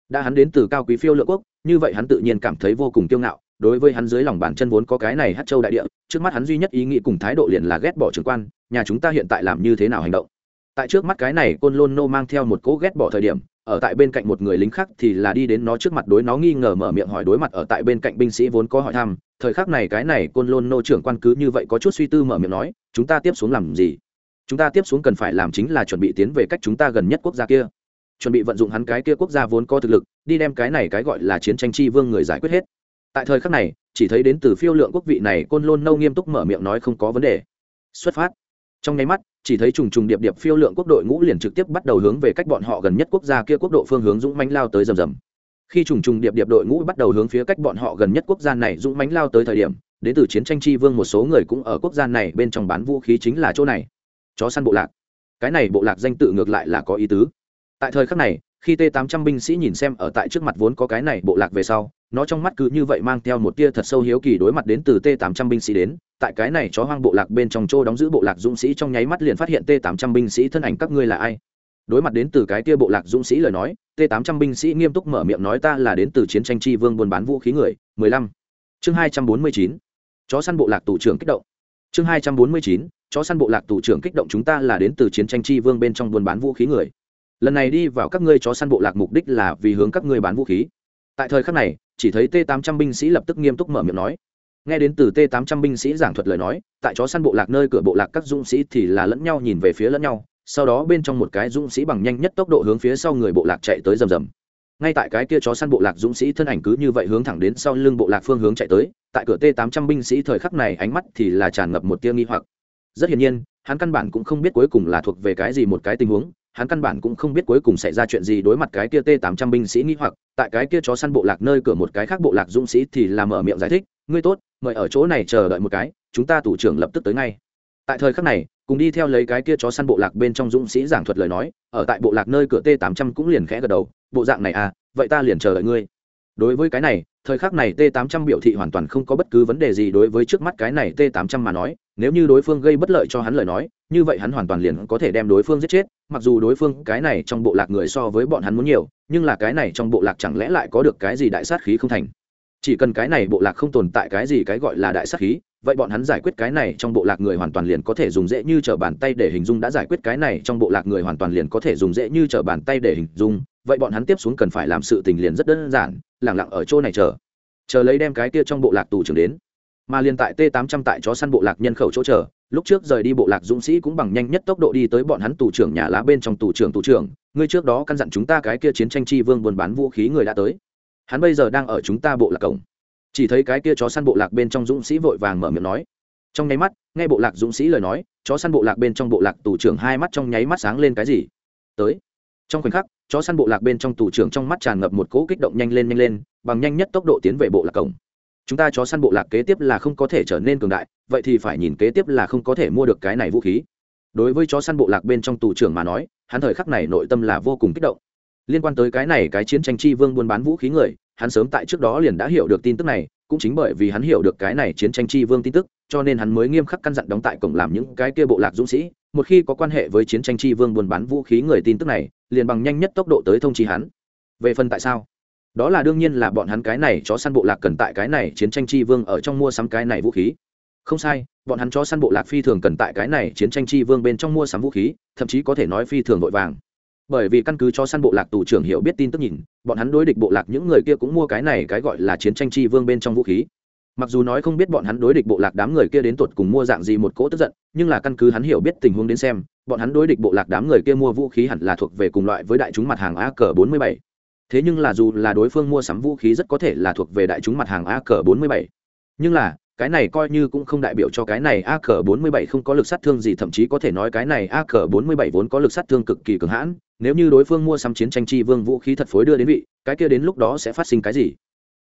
Đã hắn đến từ cao quý phiêu lượng quốc, như vậy hắn tự nhiên cảm thấy vô cùng kiêu ngạo. Đối với hắn dưới lòng bàn chân vốn có cái này hát châu đại địa, trước mắt hắn duy nhất ý nghĩ cùng thái độ liền là ghét bỏ trưởng quan, nhà chúng ta hiện tại làm như thế nào hành động? Tại trước mắt cái này côn lôn nô mang theo một cỗ ghét bỏ thời điểm, ở tại bên cạnh một người lính khác thì là đi đến nó trước mặt đối nó nghi ngờ mở miệng hỏi đối mặt ở tại bên cạnh binh sĩ vốn có hỏi thăm, thời khắc này cái này côn lôn nô trưởng quan cứ như vậy có chút suy tư mở miệng nói, chúng ta tiếp xuống làm gì? Chúng ta tiếp xuống cần phải làm chính là chuẩn bị tiến về cách chúng ta gần nhất quốc gia kia. Chuẩn bị vận dụng hắn cái kia quốc gia vốn có thực lực, đi đem cái này cái gọi là chiến tranh chi vương người giải quyết hết. Tại thời khắc này, chỉ thấy đến từ phiêu lượng quốc vị này côn lôn nâu nghiêm túc mở miệng nói không có vấn đề. Xuất phát. Trong nháy mắt chỉ thấy trùng trùng điệp điệp phiêu lượng quốc đội ngũ liền trực tiếp bắt đầu hướng về cách bọn họ gần nhất quốc gia kia quốc độ phương hướng dũng mãnh lao tới rầm rầm. Khi trùng trùng điệp điệp đội ngũ bắt đầu hướng phía cách bọn họ gần nhất quốc gia này dũng mãnh lao tới thời điểm đến từ chiến tranh chi vương một số người cũng ở quốc gia này bên trong bán vũ khí chính là chỗ này. Chó săn bộ lạc. Cái này bộ lạc danh tự ngược lại là có ý tứ. Tại thời khắc này, khi t 800 binh sĩ nhìn xem ở tại trước mặt vốn có cái này bộ lạc về sau, nó trong mắt cứ như vậy mang theo một tia thật sâu hiếu kỳ đối mặt đến từ t 800 binh sĩ đến tại cái này chó hoang bộ lạc bên trong chỗ đóng giữ bộ lạc dũng sĩ trong nháy mắt liền phát hiện t 800 binh sĩ thân ảnh các ngươi là ai đối mặt đến từ cái kia bộ lạc dũng sĩ lời nói t 800 binh sĩ nghiêm túc mở miệng nói ta là đến từ chiến tranh tri vương buôn bán vũ khí người 15. chương 249. chó săn bộ lạc tù trưởng kích động chương 249. chó săn bộ lạc tù trưởng kích động chúng ta là đến từ chiến tranh tri vương bên trong buôn bán vũ khí người lần này đi vào các ngươi chó săn bộ lạc mục đích là vì hướng các ngươi bán vũ khí tại thời khắc này, chỉ thấy t 800 binh sĩ lập tức nghiêm túc mở miệng nói nghe đến từ t 800 binh sĩ giảng thuật lời nói, tại chó săn bộ lạc nơi cửa bộ lạc các dũng sĩ thì là lẫn nhau nhìn về phía lẫn nhau, sau đó bên trong một cái dũng sĩ bằng nhanh nhất tốc độ hướng phía sau người bộ lạc chạy tới rầm rầm. Ngay tại cái kia chó săn bộ lạc dũng sĩ thân ảnh cứ như vậy hướng thẳng đến sau lưng bộ lạc phương hướng chạy tới, tại cửa t 800 binh sĩ thời khắc này ánh mắt thì là tràn ngập một tia nghi hoặc. Rất hiển nhiên, hắn căn bản cũng không biết cuối cùng là thuộc về cái gì một cái tình huống, hắn căn bản cũng không biết cuối cùng xảy ra chuyện gì đối mặt cái kia t 800 binh sĩ nghi hoặc. Tại cái kia chó săn bộ lạc nơi cửa một cái khác bộ lạc dũng sĩ thì là mở miệng giải thích ngươi tốt, mời ở chỗ này chờ đợi một cái, chúng ta thủ trưởng lập tức tới ngay. Tại thời khắc này, cùng đi theo lấy cái kia chó săn bộ lạc bên trong dũng sĩ giảng thuật lời nói, ở tại bộ lạc nơi cửa t 800 cũng liền khẽ gật đầu, bộ dạng này à vậy ta liền chờ đợi ngươi. Đối với cái này, thời khắc này t 800 biểu thị hoàn toàn không có bất cứ vấn đề gì đối với trước mắt cái này t 800 mà nói, nếu như đối phương gây bất lợi cho hắn lời nói, như vậy hắn hoàn toàn liền có thể đem đối phương giết chết, mặc dù đối phương cái này trong bộ lạc người so với bọn hắn muốn nhiều, nhưng là cái này trong bộ lạc chẳng lẽ lại có được cái gì đại sát khí không thành? Chỉ cần cái này bộ lạc không tồn tại cái gì cái gọi là đại sát khí, vậy bọn hắn giải quyết cái này trong bộ lạc người hoàn toàn liền có thể dùng dễ như t r ở bàn tay để hình dung đã giải quyết cái này trong bộ lạc người hoàn toàn liền có thể dùng dễ như t r ở bàn tay để hình dung, vậy bọn hắn tiếp xuống cần phải làm sự tình liền rất đơn giản, lẳng lặng ở chỗ này chờ. Chờ lấy đem cái kia trong bộ lạc tù trưởng đến. Mà liền tại t 800 tại chó săn bộ lạc nhân khẩu chỗ chờ, lúc trước rời đi bộ lạc dũng sĩ cũng bằng nhanh nhất tốc độ đi tới bọn hắn tù trưởng nhà lá bên trong tù trưởng tù trưởng, ngươi trước đó căn dặn chúng ta cái kia chiến tranh chi vương buôn bán vũ khí người đã tới hắn bây giờ đang ở chúng ta bộ lạc cổng. Chỉ thấy cái kia chó săn bộ lạc bên trong dũng sĩ vội vàng mở miệng nói. Trong nháy mắt, nghe bộ lạc dũng sĩ lời nói, chó săn bộ lạc bên trong bộ lạc tù trưởng hai mắt trong nháy mắt sáng lên cái gì? Tới. Trong khoảnh khắc, chó săn bộ lạc bên trong tù trưởng trong mắt tràn ngập một cỗ kích động nhanh lên nhanh lên, bằng nhanh nhất tốc độ tiến về bộ lạc cổng. Chúng ta chó săn bộ lạc kế tiếp là không có thể trở nên cường đại, vậy thì phải nhìn kế tiếp là không có thể mua được cái này vũ khí. Đối với chó săn bộ lạc bên trong tù trưởng mà nói, hắn thời khắc này nội tâm là vô cùng kích động liên quan tới cái này cái chiến tranh chi vương buôn bán vũ khí người, hắn sớm tại trước đó liền đã hiểu được tin tức này, cũng chính bởi vì hắn hiểu được cái này chiến tranh chi vương tin tức, cho nên hắn mới nghiêm khắc căn dặn đóng tại cổng làm những cái kia bộ lạc dũng sĩ. Một khi có quan hệ với chiến tranh chi vương buôn bán vũ khí người tin tức này, liền bằng nhanh nhất tốc độ tới thông chi hắn. Về phần tại sao? Đó là đương nhiên là bọn hắn cái này chó săn bộ lạc cần tại cái này chiến tranh chi vương ở trong mua sắm cái này vũ khí. Không sai, bọn hắn chó săn bộ lạc phi thường cần tại cái này chiến tranh chi vương bên trong mua sắm vũ khí, thậm chí có thể nói phi thường vội vàng bởi vì căn cứ cho săn bộ lạc tù trưởng hiểu biết tin tức nhìn, bọn hắn đối địch bộ lạc những người kia cũng mua cái này cái gọi là chiến tranh chi vương bên trong vũ khí. Mặc dù nói không biết bọn hắn đối địch bộ lạc đám người kia đến tột cùng mua dạng gì một cỗ tức giận, nhưng là căn cứ hắn hiểu biết tình huống đến xem, bọn hắn đối địch bộ lạc đám người kia mua vũ khí hẳn là thuộc về cùng loại với đại chúng mặt hàng a cờ bốn mươi bảy. Thế nhưng là dù là đối phương mua sắm vũ khí rất có thể là thuộc về đại chúng mặt hàng a cờ bốn mươi bảy. Nhưng là cái này coi như cũng không đại biểu cho cái này a cờ bốn mươi bảy không có lực sát thương gì, thậm chí có thể nói cái này a cờ bốn mươi bảy vốn có lực sát thương cực kỳ cường hãn. Nếu như đối phương mua sắm chiến tranh chi vương vũ khí thật phối đưa đến vị, cái kia đến lúc đó sẽ phát sinh cái gì?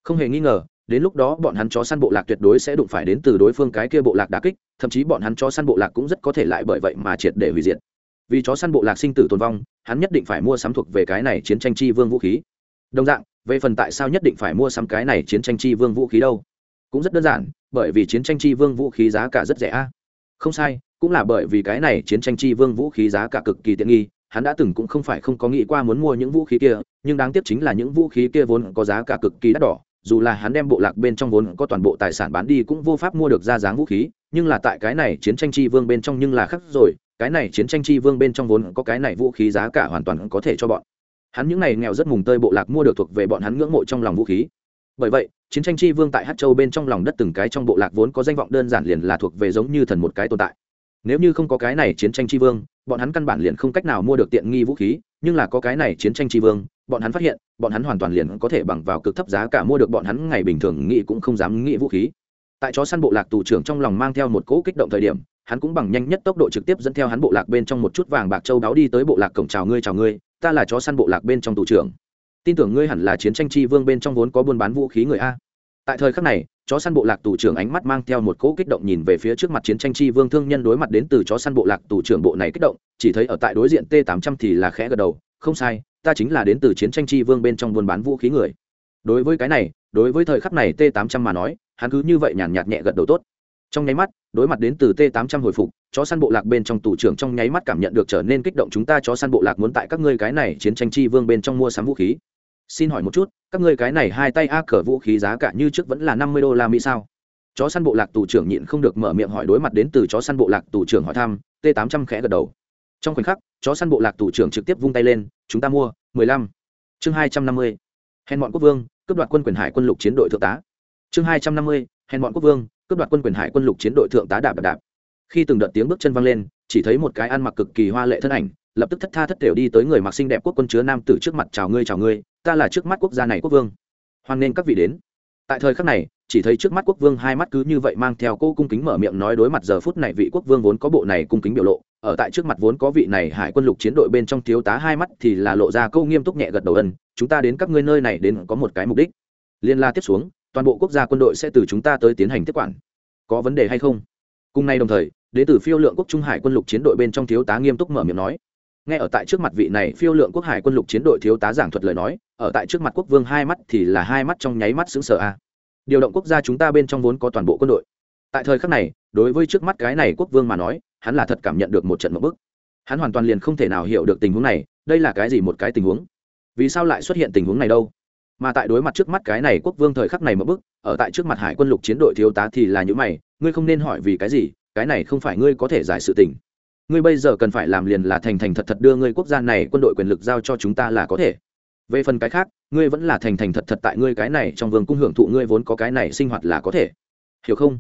Không hề nghi ngờ, đến lúc đó bọn hắn chó săn bộ lạc tuyệt đối sẽ đụng phải đến từ đối phương cái kia bộ lạc đá kích, thậm chí bọn hắn chó săn bộ lạc cũng rất có thể lại bởi vậy mà triệt để hủy diệt. Vì chó săn bộ lạc sinh tử tồn vong, hắn nhất định phải mua sắm thuộc về cái này chiến tranh chi vương vũ khí. Đồng dạng, về phần tại sao nhất định phải mua sắm cái này chiến tranh chi vương vũ khí đâu? Cũng rất đơn giản, bởi vì chiến tranh chi vương vũ khí giá cả rất rẻ a. Không sai, cũng là bởi vì cái này chiến tranh chi vương vũ khí giá cả cực kỳ tiện nghi, hắn đã từng cũng không phải không có nghĩ qua muốn mua những vũ khí kia, nhưng đáng tiếc chính là những vũ khí kia vốn có giá cả cực kỳ đắt đỏ, dù là hắn đem bộ lạc bên trong vốn có toàn bộ tài sản bán đi cũng vô pháp mua được ra dáng vũ khí, nhưng là tại cái này chiến tranh chi vương bên trong nhưng là khác rồi, cái này chiến tranh chi vương bên trong vốn có cái này vũ khí giá cả hoàn toàn có thể cho bọn. Hắn những này nghèo rất mùng tơi bộ lạc mua được thuộc về bọn hắn ngưỡng mộ trong lòng vũ khí bởi vậy, chiến tranh chi vương tại hát châu bên trong lòng đất từng cái trong bộ lạc vốn có danh vọng đơn giản liền là thuộc về giống như thần một cái tồn tại. Nếu như không có cái này chiến tranh chi vương, bọn hắn căn bản liền không cách nào mua được tiện nghi vũ khí, nhưng là có cái này chiến tranh chi vương, bọn hắn phát hiện, bọn hắn hoàn toàn liền có thể bằng vào cực thấp giá cả mua được bọn hắn ngày bình thường nghĩ cũng không dám nghĩ vũ khí. Tại chó săn bộ lạc tù trưởng trong lòng mang theo một cỗ kích động thời điểm, hắn cũng bằng nhanh nhất tốc độ trực tiếp dẫn theo hắn bộ lạc bên trong một chút vàng bạc châu đáo đi tới bộ lạc cổng chào ngươi chào ngươi, ta là chó săn bộ lạc bên trong tù trưởng tin tưởng ngươi hẳn là chiến tranh chi vương bên trong vốn có buôn bán vũ khí người a. Tại thời khắc này, chó săn bộ lạc tù trưởng ánh mắt mang theo một cỗ kích động nhìn về phía trước mặt chiến tranh chi vương thương nhân đối mặt đến từ chó săn bộ lạc tù trưởng bộ này kích động, chỉ thấy ở tại đối diện t 800 thì là khẽ gật đầu, không sai, ta chính là đến từ chiến tranh chi vương bên trong buôn bán vũ khí người. Đối với cái này, đối với thời khắc này t 800 mà nói, hắn cứ như vậy nhàn nhạt nhẹ gật đầu tốt. Trong nháy mắt, đối mặt đến từ t 800 hồi phục, chó săn bộ lạc bên trong tù trưởng trong nháy mắt cảm nhận được trở nên kích động chúng ta chó săn bộ lạc muốn tại các ngươi cái này chiến tranh chi vương bên trong mua sắm vũ khí xin hỏi một chút, các ngươi cái này hai tay a cờ vũ khí giá cả như trước vẫn là năm mươi đô la mỹ sao? Chó săn bộ lạc tù trưởng nhịn không được mở miệng hỏi đối mặt đến từ chó săn bộ lạc tù trưởng hỏi thăm, t 800 khẽ gật đầu. Trong khoảnh khắc, chó săn bộ lạc tù trưởng trực tiếp vung tay lên, chúng ta mua, mười lăm. Chương hai trăm năm mươi, hèn bọn quốc vương, cướp đoạt quân quyền hải quân lục chiến đội thượng tá. Chương hai trăm năm mươi, hèn bọn quốc vương, cướp đoạt quân quyền hải quân lục chiến đội thượng tá đạp đạp đạp. Khi từng đợt tiếng bước chân văng lên, chỉ thấy một cái ăn mặc cực kỳ hoa lệ thân ảnh lập tức thất tha thất thểu đi tới người mặc xinh đẹp quốc quân chứa nam tử trước mặt chào ngươi chào ngươi, ta là trước mắt quốc gia này quốc vương. Hoan nên các vị đến. Tại thời khắc này, chỉ thấy trước mắt quốc vương hai mắt cứ như vậy mang theo cô cung kính mở miệng nói đối mặt giờ phút này vị quốc vương vốn có bộ này cung kính biểu lộ, ở tại trước mặt vốn có vị này hải quân lục chiến đội bên trong thiếu tá hai mắt thì là lộ ra câu nghiêm túc nhẹ gật đầu ân, chúng ta đến các ngươi nơi này đến có một cái mục đích. Liên la tiếp xuống, toàn bộ quốc gia quân đội sẽ từ chúng ta tới tiến hành tiếp quản. Có vấn đề hay không? Cùng nay đồng thời đến từ phiêu lượng quốc trung hải quân lục chiến đội bên trong thiếu tá nghiêm túc mở miệng nói nghe ở tại trước mặt vị này phiêu lượng quốc hải quân lục chiến đội thiếu tá giảng thuật lời nói, ở tại trước mặt quốc vương hai mắt thì là hai mắt trong nháy mắt xứng sở a. Điều động quốc gia chúng ta bên trong vốn có toàn bộ quân đội. Tại thời khắc này, đối với trước mắt cái này quốc vương mà nói, hắn là thật cảm nhận được một trận mậu bức. Hắn hoàn toàn liền không thể nào hiểu được tình huống này, đây là cái gì một cái tình huống? Vì sao lại xuất hiện tình huống này đâu? Mà tại đối mặt trước mắt cái này quốc vương thời khắc này mậu bức, ở tại trước mặt hải quân lục chiến đội thiếu tá thì là những mày, ngươi không nên hỏi vì cái gì, cái này không phải ngươi có thể giải sự tình ngươi bây giờ cần phải làm liền là thành thành thật thật đưa ngươi quốc gia này quân đội quyền lực giao cho chúng ta là có thể. Về phần cái khác, ngươi vẫn là thành thành thật thật tại ngươi cái này trong vương cung hưởng thụ ngươi vốn có cái này sinh hoạt là có thể. Hiểu không?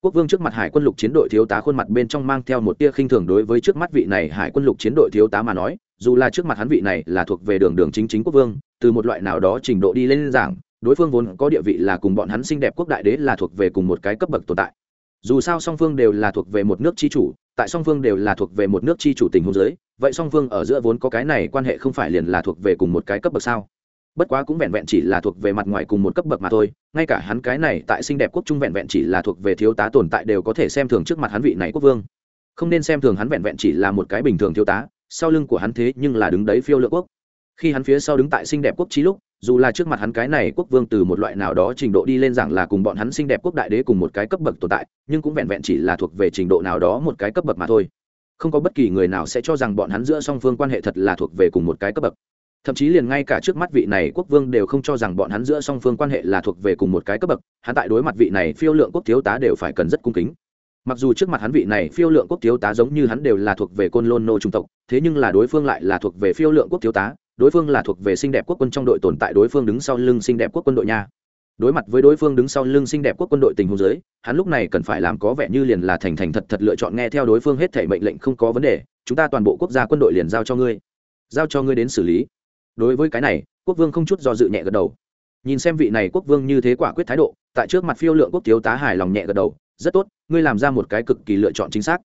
Quốc vương trước mặt hải quân lục chiến đội thiếu tá khuôn mặt bên trong mang theo một tia khinh thường đối với trước mắt vị này hải quân lục chiến đội thiếu tá mà nói, dù là trước mặt hắn vị này là thuộc về đường đường chính chính quốc vương, từ một loại nào đó trình độ đi lên giảng, đối phương vốn có địa vị là cùng bọn hắn xinh đẹp quốc đại đế là thuộc về cùng một cái cấp bậc tồn tại. Dù sao song phương đều là thuộc về một nước chi chủ tại song phương đều là thuộc về một nước chi chủ tình hôn giới, vậy song phương ở giữa vốn có cái này quan hệ không phải liền là thuộc về cùng một cái cấp bậc sao? Bất quá cũng vẹn vẹn chỉ là thuộc về mặt ngoài cùng một cấp bậc mà thôi, ngay cả hắn cái này tại xinh đẹp quốc trung vẹn vẹn chỉ là thuộc về thiếu tá tồn tại đều có thể xem thường trước mặt hắn vị này quốc vương. Không nên xem thường hắn vẹn vẹn chỉ là một cái bình thường thiếu tá, sau lưng của hắn thế nhưng là đứng đấy phiêu lựa quốc. Khi hắn phía sau đứng tại xinh đẹp quốc trí lúc dù là trước mặt hắn cái này quốc vương từ một loại nào đó trình độ đi lên rằng là cùng bọn hắn xinh đẹp quốc đại đế cùng một cái cấp bậc tồn tại, nhưng cũng vẹn vẹn chỉ là thuộc về trình độ nào đó một cái cấp bậc mà thôi. Không có bất kỳ người nào sẽ cho rằng bọn hắn giữa song phương quan hệ thật là thuộc về cùng một cái cấp bậc. Thậm chí liền ngay cả trước mắt vị này quốc vương đều không cho rằng bọn hắn giữa song phương quan hệ là thuộc về cùng một cái cấp bậc, hắn tại đối mặt vị này phiêu lượng quốc thiếu tá đều phải cần rất cung kính. Mặc dù trước mặt hắn vị này phiêu lượng quốc thiếu tá giống như hắn đều là thuộc về côn lôn nô trung tộc, thế nhưng là đối phương lại là thuộc về phiêu lượng quốc thiếu tá đối phương là thuộc về xinh đẹp quốc quân trong đội tồn tại đối phương đứng sau lưng xinh đẹp quốc quân đội nha. Đối mặt với đối phương đứng sau lưng xinh đẹp quốc quân đội tình huống dưới, hắn lúc này cần phải làm có vẻ như liền là thành thành thật thật lựa chọn nghe theo đối phương hết thể mệnh lệnh không có vấn đề, chúng ta toàn bộ quốc gia quân đội liền giao cho ngươi. Giao cho ngươi đến xử lý. Đối với cái này, quốc vương không chút do dự nhẹ gật đầu. Nhìn xem vị này quốc vương như thế quả quyết thái độ, tại trước mặt phiêu lượng quốc thiếu tá hài lòng nhẹ gật đầu. Rất tốt, ngươi làm ra một cái cực kỳ lựa chọn chính xác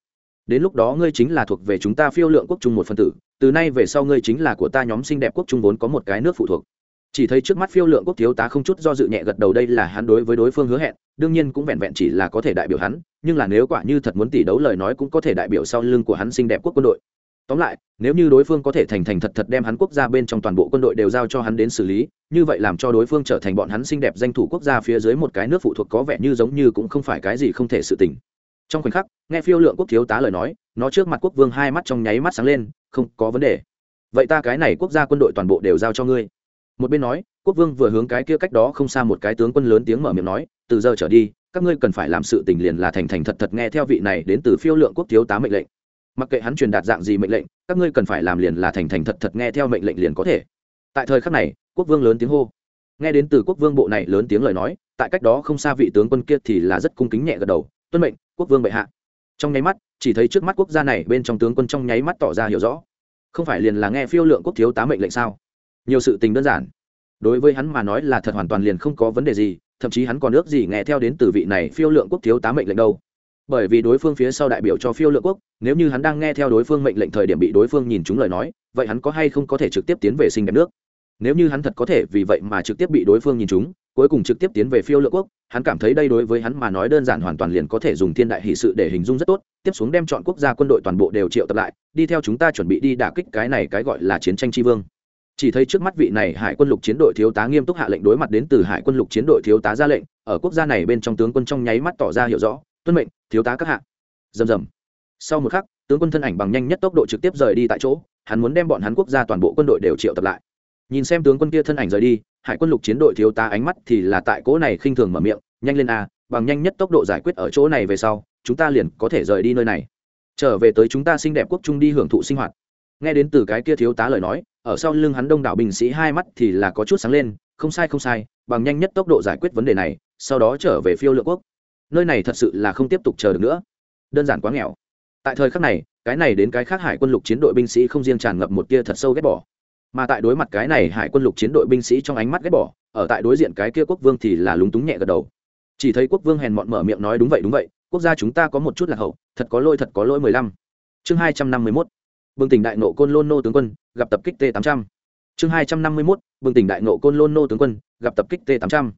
đến lúc đó ngươi chính là thuộc về chúng ta phiêu lượng quốc trung một phân tử, từ nay về sau ngươi chính là của ta nhóm xinh đẹp quốc trung vốn có một cái nước phụ thuộc. Chỉ thấy trước mắt phiêu lượng quốc thiếu tá không chút do dự nhẹ gật đầu, đây là hắn đối với đối phương hứa hẹn, đương nhiên cũng vẹn vẹn chỉ là có thể đại biểu hắn, nhưng là nếu quả như thật muốn tỷ đấu lời nói cũng có thể đại biểu sau lưng của hắn xinh đẹp quốc quân đội. Tóm lại, nếu như đối phương có thể thành thành thật thật đem hắn quốc gia bên trong toàn bộ quân đội đều giao cho hắn đến xử lý, như vậy làm cho đối phương trở thành bọn hắn xinh đẹp danh thủ quốc gia phía dưới một cái nước phụ thuộc có vẻ như giống như cũng không phải cái gì không thể sự tình trong khoảnh khắc, nghe phiêu lượng quốc thiếu tá lời nói, nó trước mặt quốc vương hai mắt trong nháy mắt sáng lên, không có vấn đề. Vậy ta cái này quốc gia quân đội toàn bộ đều giao cho ngươi. Một bên nói, quốc vương vừa hướng cái kia cách đó không xa một cái tướng quân lớn tiếng mở miệng nói, từ giờ trở đi, các ngươi cần phải làm sự tình liền là thành thành thật thật nghe theo vị này đến từ phiêu lượng quốc thiếu tá mệnh lệnh. Mặc kệ hắn truyền đạt dạng gì mệnh lệnh, các ngươi cần phải làm liền là thành thành thật thật nghe theo mệnh lệnh liền có thể. Tại thời khắc này, quốc vương lớn tiếng hô. Nghe đến từ quốc vương bộ này lớn tiếng lời nói, tại cách đó không xa vị tướng quân kia thì là rất cung kính nhẹ gật đầu, tuân mệnh quốc vương bệ hạ. Trong nháy mắt, chỉ thấy trước mắt quốc gia này bên trong tướng quân trong nháy mắt tỏ ra hiểu rõ. Không phải liền là nghe phiêu lượng quốc thiếu tá mệnh lệnh sao? Nhiều sự tình đơn giản. Đối với hắn mà nói là thật hoàn toàn liền không có vấn đề gì, thậm chí hắn còn ước gì nghe theo đến từ vị này phiêu lượng quốc thiếu tá mệnh lệnh đâu. Bởi vì đối phương phía sau đại biểu cho phiêu lượng quốc, nếu như hắn đang nghe theo đối phương mệnh lệnh thời điểm bị đối phương nhìn chúng lời nói, vậy hắn có hay không có thể trực tiếp tiến về sinh đẹp nước? Nếu như hắn thật có thể vì vậy mà trực tiếp bị đối phương nhìn chúng cuối cùng trực tiếp tiến về phiêu lượng quốc, hắn cảm thấy đây đối với hắn mà nói đơn giản hoàn toàn liền có thể dùng thiên đại hỷ sự để hình dung rất tốt, tiếp xuống đem chọn quốc gia quân đội toàn bộ đều triệu tập lại, đi theo chúng ta chuẩn bị đi đả kích cái này cái gọi là chiến tranh tri vương. Chỉ thấy trước mắt vị này hải quân lục chiến đội thiếu tá nghiêm túc hạ lệnh đối mặt đến từ hải quân lục chiến đội thiếu tá ra lệnh, ở quốc gia này bên trong tướng quân trong nháy mắt tỏ ra hiểu rõ, tuân mệnh, thiếu tá các hạ. Dầm dầm sau một khắc, tướng quân thân ảnh bằng nhanh nhất tốc độ trực tiếp rời đi tại chỗ, hắn muốn đem bọn hắn quốc gia toàn bộ quân đội đều triệu tập lại. Nhìn xem tướng quân kia thân ảnh rời đi hải quân lục chiến đội thiếu tá ánh mắt thì là tại cỗ này khinh thường mở miệng, nhanh lên a, bằng nhanh nhất tốc độ giải quyết ở chỗ này về sau, chúng ta liền có thể rời đi nơi này. Trở về tới chúng ta xinh đẹp quốc trung đi hưởng thụ sinh hoạt. Nghe đến từ cái kia thiếu tá lời nói, ở sau lưng hắn đông đảo binh sĩ hai mắt thì là có chút sáng lên, không sai không sai, bằng nhanh nhất tốc độ giải quyết vấn đề này, sau đó trở về phiêu lựa quốc. Nơi này thật sự là không tiếp tục chờ được nữa. Đơn giản quá nghèo. Tại thời khắc này, cái này đến cái khác hải quân lục chiến đội binh sĩ không riêng tràn ngập một tia thật sâu ghét bỏ mà tại đối mặt cái này hải quân lục chiến đội binh sĩ trong ánh mắt ghét bỏ, ở tại đối diện cái kia quốc vương thì là lúng túng nhẹ gật đầu. Chỉ thấy quốc vương hèn mọn mở miệng nói đúng vậy đúng vậy, quốc gia chúng ta có một chút là hậu, thật có lỗi, thật có lỗi mười lăm. Chương hai trăm năm mươi mốt, bừng tỉnh đại nộ côn lôn nô tướng quân, gặp tập kích t tám trăm. Chương hai trăm năm mươi mốt, bừng tỉnh đại nộ côn lôn nô tướng quân, gặp tập kích t tám trăm.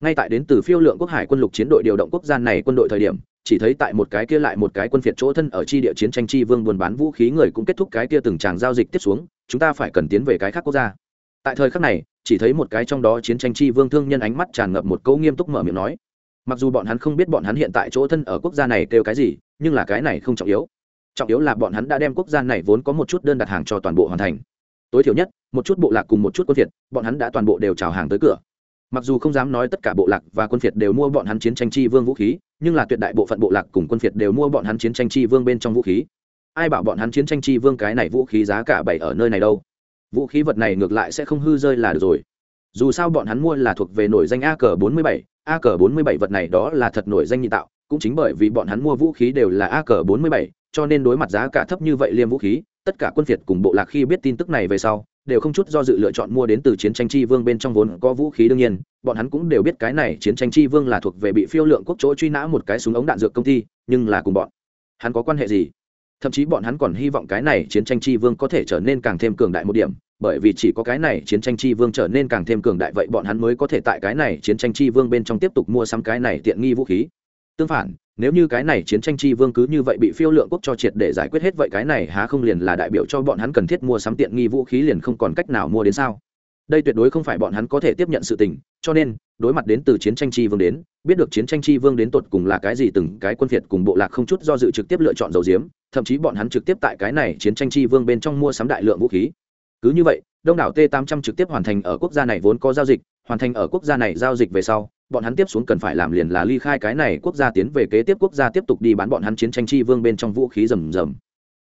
Ngay tại đến từ phiêu lượng quốc hải quân lục chiến đội điều động quốc gia này quân đội thời điểm, chỉ thấy tại một cái kia lại một cái quân phiệt chỗ thân ở chi địa chiến tranh chi vương buôn bán vũ khí người cũng kết thúc cái kia từng tràng giao dịch tiếp xuống chúng ta phải cần tiến về cái khác quốc gia. Tại thời khắc này chỉ thấy một cái trong đó chiến tranh chi vương thương nhân ánh mắt tràn ngập một câu nghiêm túc mở miệng nói. Mặc dù bọn hắn không biết bọn hắn hiện tại chỗ thân ở quốc gia này kêu cái gì nhưng là cái này không trọng yếu. Trọng yếu là bọn hắn đã đem quốc gia này vốn có một chút đơn đặt hàng cho toàn bộ hoàn thành. Tối thiểu nhất một chút bộ lạc cùng một chút quân phiệt, bọn hắn đã toàn bộ đều trào hàng tới cửa. Mặc dù không dám nói tất cả bộ lạc và quân phiệt đều mua bọn hắn chiến tranh chi vương vũ khí nhưng là tuyệt đại bộ phận bộ lạc cùng quân phiệt đều mua bọn hắn chiến tranh chi vương bên trong vũ khí ai bảo bọn hắn chiến tranh chi vương cái này vũ khí giá cả bảy ở nơi này đâu? Vũ khí vật này ngược lại sẽ không hư rơi là được rồi. Dù sao bọn hắn mua là thuộc về nổi danh a cờ bốn mươi bảy, a cờ bốn mươi bảy vật này đó là thật nổi danh nhị tạo, cũng chính bởi vì bọn hắn mua vũ khí đều là a cờ bốn mươi bảy, cho nên đối mặt giá cả thấp như vậy liêm vũ khí, tất cả quân phiệt cùng bộ lạc khi biết tin tức này về sau, đều không chút do dự lựa chọn mua đến từ chiến tranh chi vương bên trong vốn có vũ khí đương nhiên, bọn hắn cũng đều biết cái này chiến tranh chi vương là thuộc về bị phiêu lượng quốc chỗ truy nã một cái súng ống đạn dược công ty, nhưng là cùng bọn hắn có quan hệ gì? Thậm chí bọn hắn còn hy vọng cái này chiến tranh chi vương có thể trở nên càng thêm cường đại một điểm, bởi vì chỉ có cái này chiến tranh chi vương trở nên càng thêm cường đại vậy bọn hắn mới có thể tại cái này chiến tranh chi vương bên trong tiếp tục mua sắm cái này tiện nghi vũ khí. Tương phản, nếu như cái này chiến tranh chi vương cứ như vậy bị phiêu lượng quốc cho triệt để giải quyết hết vậy cái này há không liền là đại biểu cho bọn hắn cần thiết mua sắm tiện nghi vũ khí liền không còn cách nào mua đến sao? Đây tuyệt đối không phải bọn hắn có thể tiếp nhận sự tình, cho nên, đối mặt đến từ chiến tranh chi vương đến, biết được chiến tranh chi vương đến tột cùng là cái gì từng cái quân phiệt cùng bộ lạc không chút do dự trực tiếp lựa chọn dầu diếm, thậm chí bọn hắn trực tiếp tại cái này chiến tranh chi vương bên trong mua sắm đại lượng vũ khí. Cứ như vậy, đông đảo t 800 trực tiếp hoàn thành ở quốc gia này vốn có giao dịch, hoàn thành ở quốc gia này giao dịch về sau, bọn hắn tiếp xuống cần phải làm liền là ly khai cái này quốc gia tiến về kế tiếp quốc gia tiếp tục đi bán bọn hắn chiến tranh chi vương bên trong vũ khí rầm rầm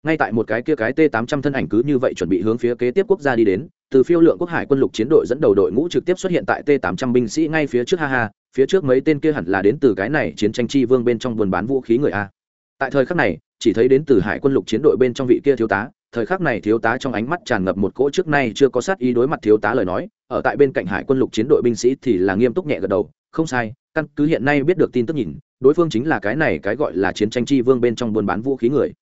ngay tại một cái kia cái t 800 thân ảnh cứ như vậy chuẩn bị hướng phía kế tiếp quốc gia đi đến, từ phiêu lượng quốc hải quân lục chiến đội dẫn đầu đội ngũ trực tiếp xuất hiện tại t 800 binh sĩ ngay phía trước, ha ha, phía trước mấy tên kia hẳn là đến từ cái này chiến tranh chi vương bên trong buôn bán vũ khí người a. Tại thời khắc này, chỉ thấy đến từ hải quân lục chiến đội bên trong vị kia thiếu tá, thời khắc này thiếu tá trong ánh mắt tràn ngập một cỗ trước nay chưa có sát ý đối mặt thiếu tá lời nói, ở tại bên cạnh hải quân lục chiến đội binh sĩ thì là nghiêm túc nhẹ gật đầu, không sai, căn cứ hiện nay biết được tin tức nhìn, đối phương chính là cái này cái gọi là chiến tranh chi vương bên trong buôn bán vũ khí người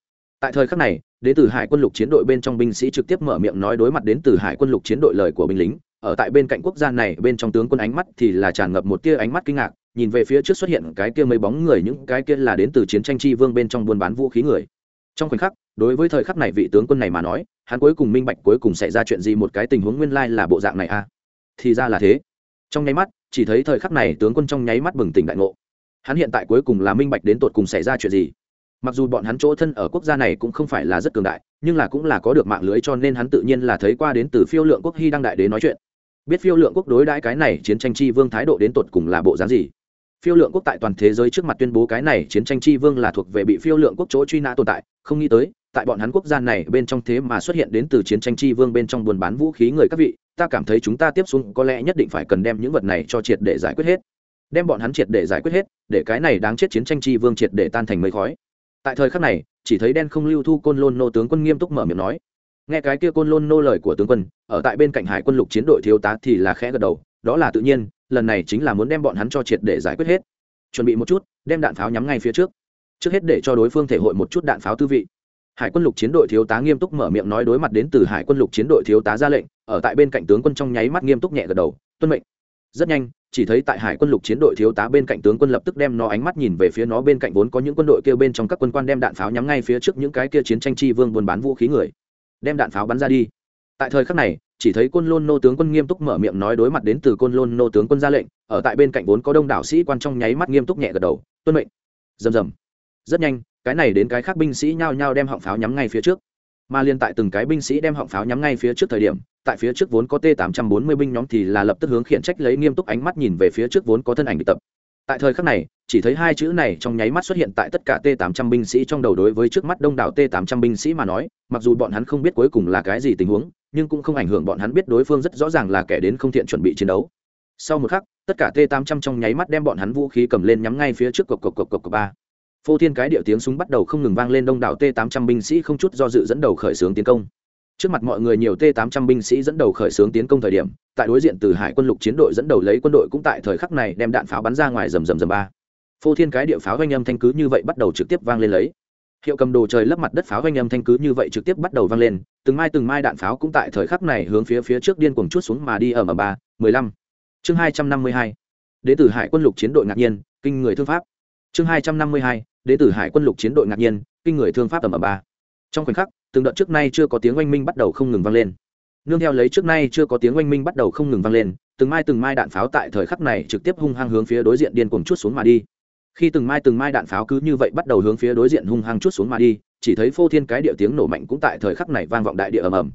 tại thời khắc này, đến từ hải quân lục chiến đội bên trong binh sĩ trực tiếp mở miệng nói đối mặt đến từ hải quân lục chiến đội lời của binh lính. Ở tại bên cạnh quốc gia này, bên trong tướng quân ánh mắt thì là tràn ngập một tia ánh mắt kinh ngạc, nhìn về phía trước xuất hiện cái kia mấy bóng người, những cái kia là đến từ chiến tranh chi vương bên trong buôn bán vũ khí người. Trong khoảnh khắc, đối với thời khắc này vị tướng quân này mà nói, hắn cuối cùng minh bạch cuối cùng xảy ra chuyện gì một cái tình huống nguyên lai là bộ dạng này à? Thì ra là thế. Trong nháy mắt, chỉ thấy thời khắc này tướng quân trong nháy mắt bừng tỉnh đại ngộ. Hắn hiện tại cuối cùng là minh bạch đến tột cùng xảy ra chuyện gì mặc dù bọn hắn chỗ thân ở quốc gia này cũng không phải là rất cường đại, nhưng là cũng là có được mạng lưới cho nên hắn tự nhiên là thấy qua đến từ phiêu lượng quốc hy đăng đại đế nói chuyện. Biết phiêu lượng quốc đối đãi cái này chiến tranh chi vương thái độ đến tột cùng là bộ dáng gì? Phiêu lượng quốc tại toàn thế giới trước mặt tuyên bố cái này chiến tranh chi vương là thuộc về bị phiêu lượng quốc chỗ truy nã tồn tại, không nghĩ tới, tại bọn hắn quốc gia này bên trong thế mà xuất hiện đến từ chiến tranh chi vương bên trong buôn bán vũ khí người các vị, ta cảm thấy chúng ta tiếp xuống có lẽ nhất định phải cần đem những vật này cho triệt để giải quyết hết. Đem bọn hắn triệt để giải quyết hết, để cái này đáng chết chiến tranh chi vương triệt để tan thành mây khói tại thời khắc này, chỉ thấy đen không lưu thu côn lôn nô tướng quân nghiêm túc mở miệng nói. Nghe cái kia côn lôn nô lời của tướng quân, ở tại bên cạnh hải quân lục chiến đội thiếu tá thì là khẽ gật đầu, đó là tự nhiên, lần này chính là muốn đem bọn hắn cho triệt để giải quyết hết. Chuẩn bị một chút, đem đạn pháo nhắm ngay phía trước. Trước hết để cho đối phương thể hội một chút đạn pháo tư vị. Hải quân lục chiến đội thiếu tá nghiêm túc mở miệng nói đối mặt đến từ hải quân lục chiến đội thiếu tá ra lệnh, ở tại bên cạnh tướng quân trong nháy mắt nghiêm túc nhẹ gật đầu, tuân mệnh. Rất nhanh chỉ thấy tại hải quân lục chiến đội thiếu tá bên cạnh tướng quân lập tức đem nó ánh mắt nhìn về phía nó bên cạnh vốn có những quân đội kêu bên trong các quân quan đem đạn pháo nhắm ngay phía trước những cái kia chiến tranh chi vương buôn bán vũ khí người, đem đạn pháo bắn ra đi. Tại thời khắc này, chỉ thấy côn lôn nô tướng quân nghiêm túc mở miệng nói đối mặt đến từ côn lôn nô tướng quân ra lệnh, ở tại bên cạnh vốn có đông đảo sĩ quan trong nháy mắt nghiêm túc nhẹ gật đầu, tuân mệnh. Rầm rầm. Rất nhanh, cái này đến cái khác binh sĩ nhao nhao đem họng pháo nhắm ngay phía trước mà liên tại từng cái binh sĩ đem họng pháo nhắm ngay phía trước thời điểm, tại phía trước vốn có t 840 binh nhóm thì là lập tức hướng khiển trách lấy nghiêm túc ánh mắt nhìn về phía trước vốn có thân ảnh bị tập. Tại thời khắc này, chỉ thấy hai chữ này trong nháy mắt xuất hiện tại tất cả t 800 binh sĩ trong đầu đối với trước mắt đông đảo t 800 binh sĩ mà nói, mặc dù bọn hắn không biết cuối cùng là cái gì tình huống, nhưng cũng không ảnh hưởng bọn hắn biết đối phương rất rõ ràng là kẻ đến không thiện chuẩn bị chiến đấu. Sau một khắc, tất cả t 800 trong nháy mắt đem bọn hắn vũ khí cầm lên nhắm ngay phía trước cộc cộc cộc cộc ba phô thiên cái điệu tiếng súng bắt đầu không ngừng vang lên đông đảo t 800 binh sĩ không chút do dự dẫn đầu khởi xướng tiến công. Trước mặt mọi người nhiều t 800 binh sĩ dẫn đầu khởi xướng tiến công thời điểm, tại đối diện từ hải quân lục chiến đội dẫn đầu lấy quân đội cũng tại thời khắc này đem đạn pháo bắn ra ngoài rầm rầm rầm ba. Phô thiên cái điệu pháo doanh âm thanh cứ như vậy bắt đầu trực tiếp vang lên lấy. Hiệu cầm đồ trời lấp mặt đất pháo doanh âm thanh cứ như vậy trực tiếp bắt đầu vang lên, từng mai từng mai đạn pháo cũng tại thời khắc này hướng phía phía trước điên cuồng chút xuống mà đi ở m ba, mười lăm. Chương hai trăm năm mươi hai. Đế tử hải quân lục chiến đội ngạc nhiên, kinh người thương pháp. Chương hai trăm năm mươi hai đế tử hải quân lục chiến đội ngạc nhiên, kinh người thương pháp tầm ở ba. Trong khoảnh khắc, từng đợt trước nay chưa có tiếng oanh minh bắt đầu không ngừng vang lên. Nương theo lấy trước nay chưa có tiếng oanh minh bắt đầu không ngừng vang lên, từng mai từng mai đạn pháo tại thời khắc này trực tiếp hung hăng hướng phía đối diện điên cuồng chút xuống mà đi. Khi từng mai từng mai đạn pháo cứ như vậy bắt đầu hướng phía đối diện hung hăng chút xuống mà đi, chỉ thấy phô thiên cái địa tiếng nổ mạnh cũng tại thời khắc này vang vọng đại địa ầm ầm.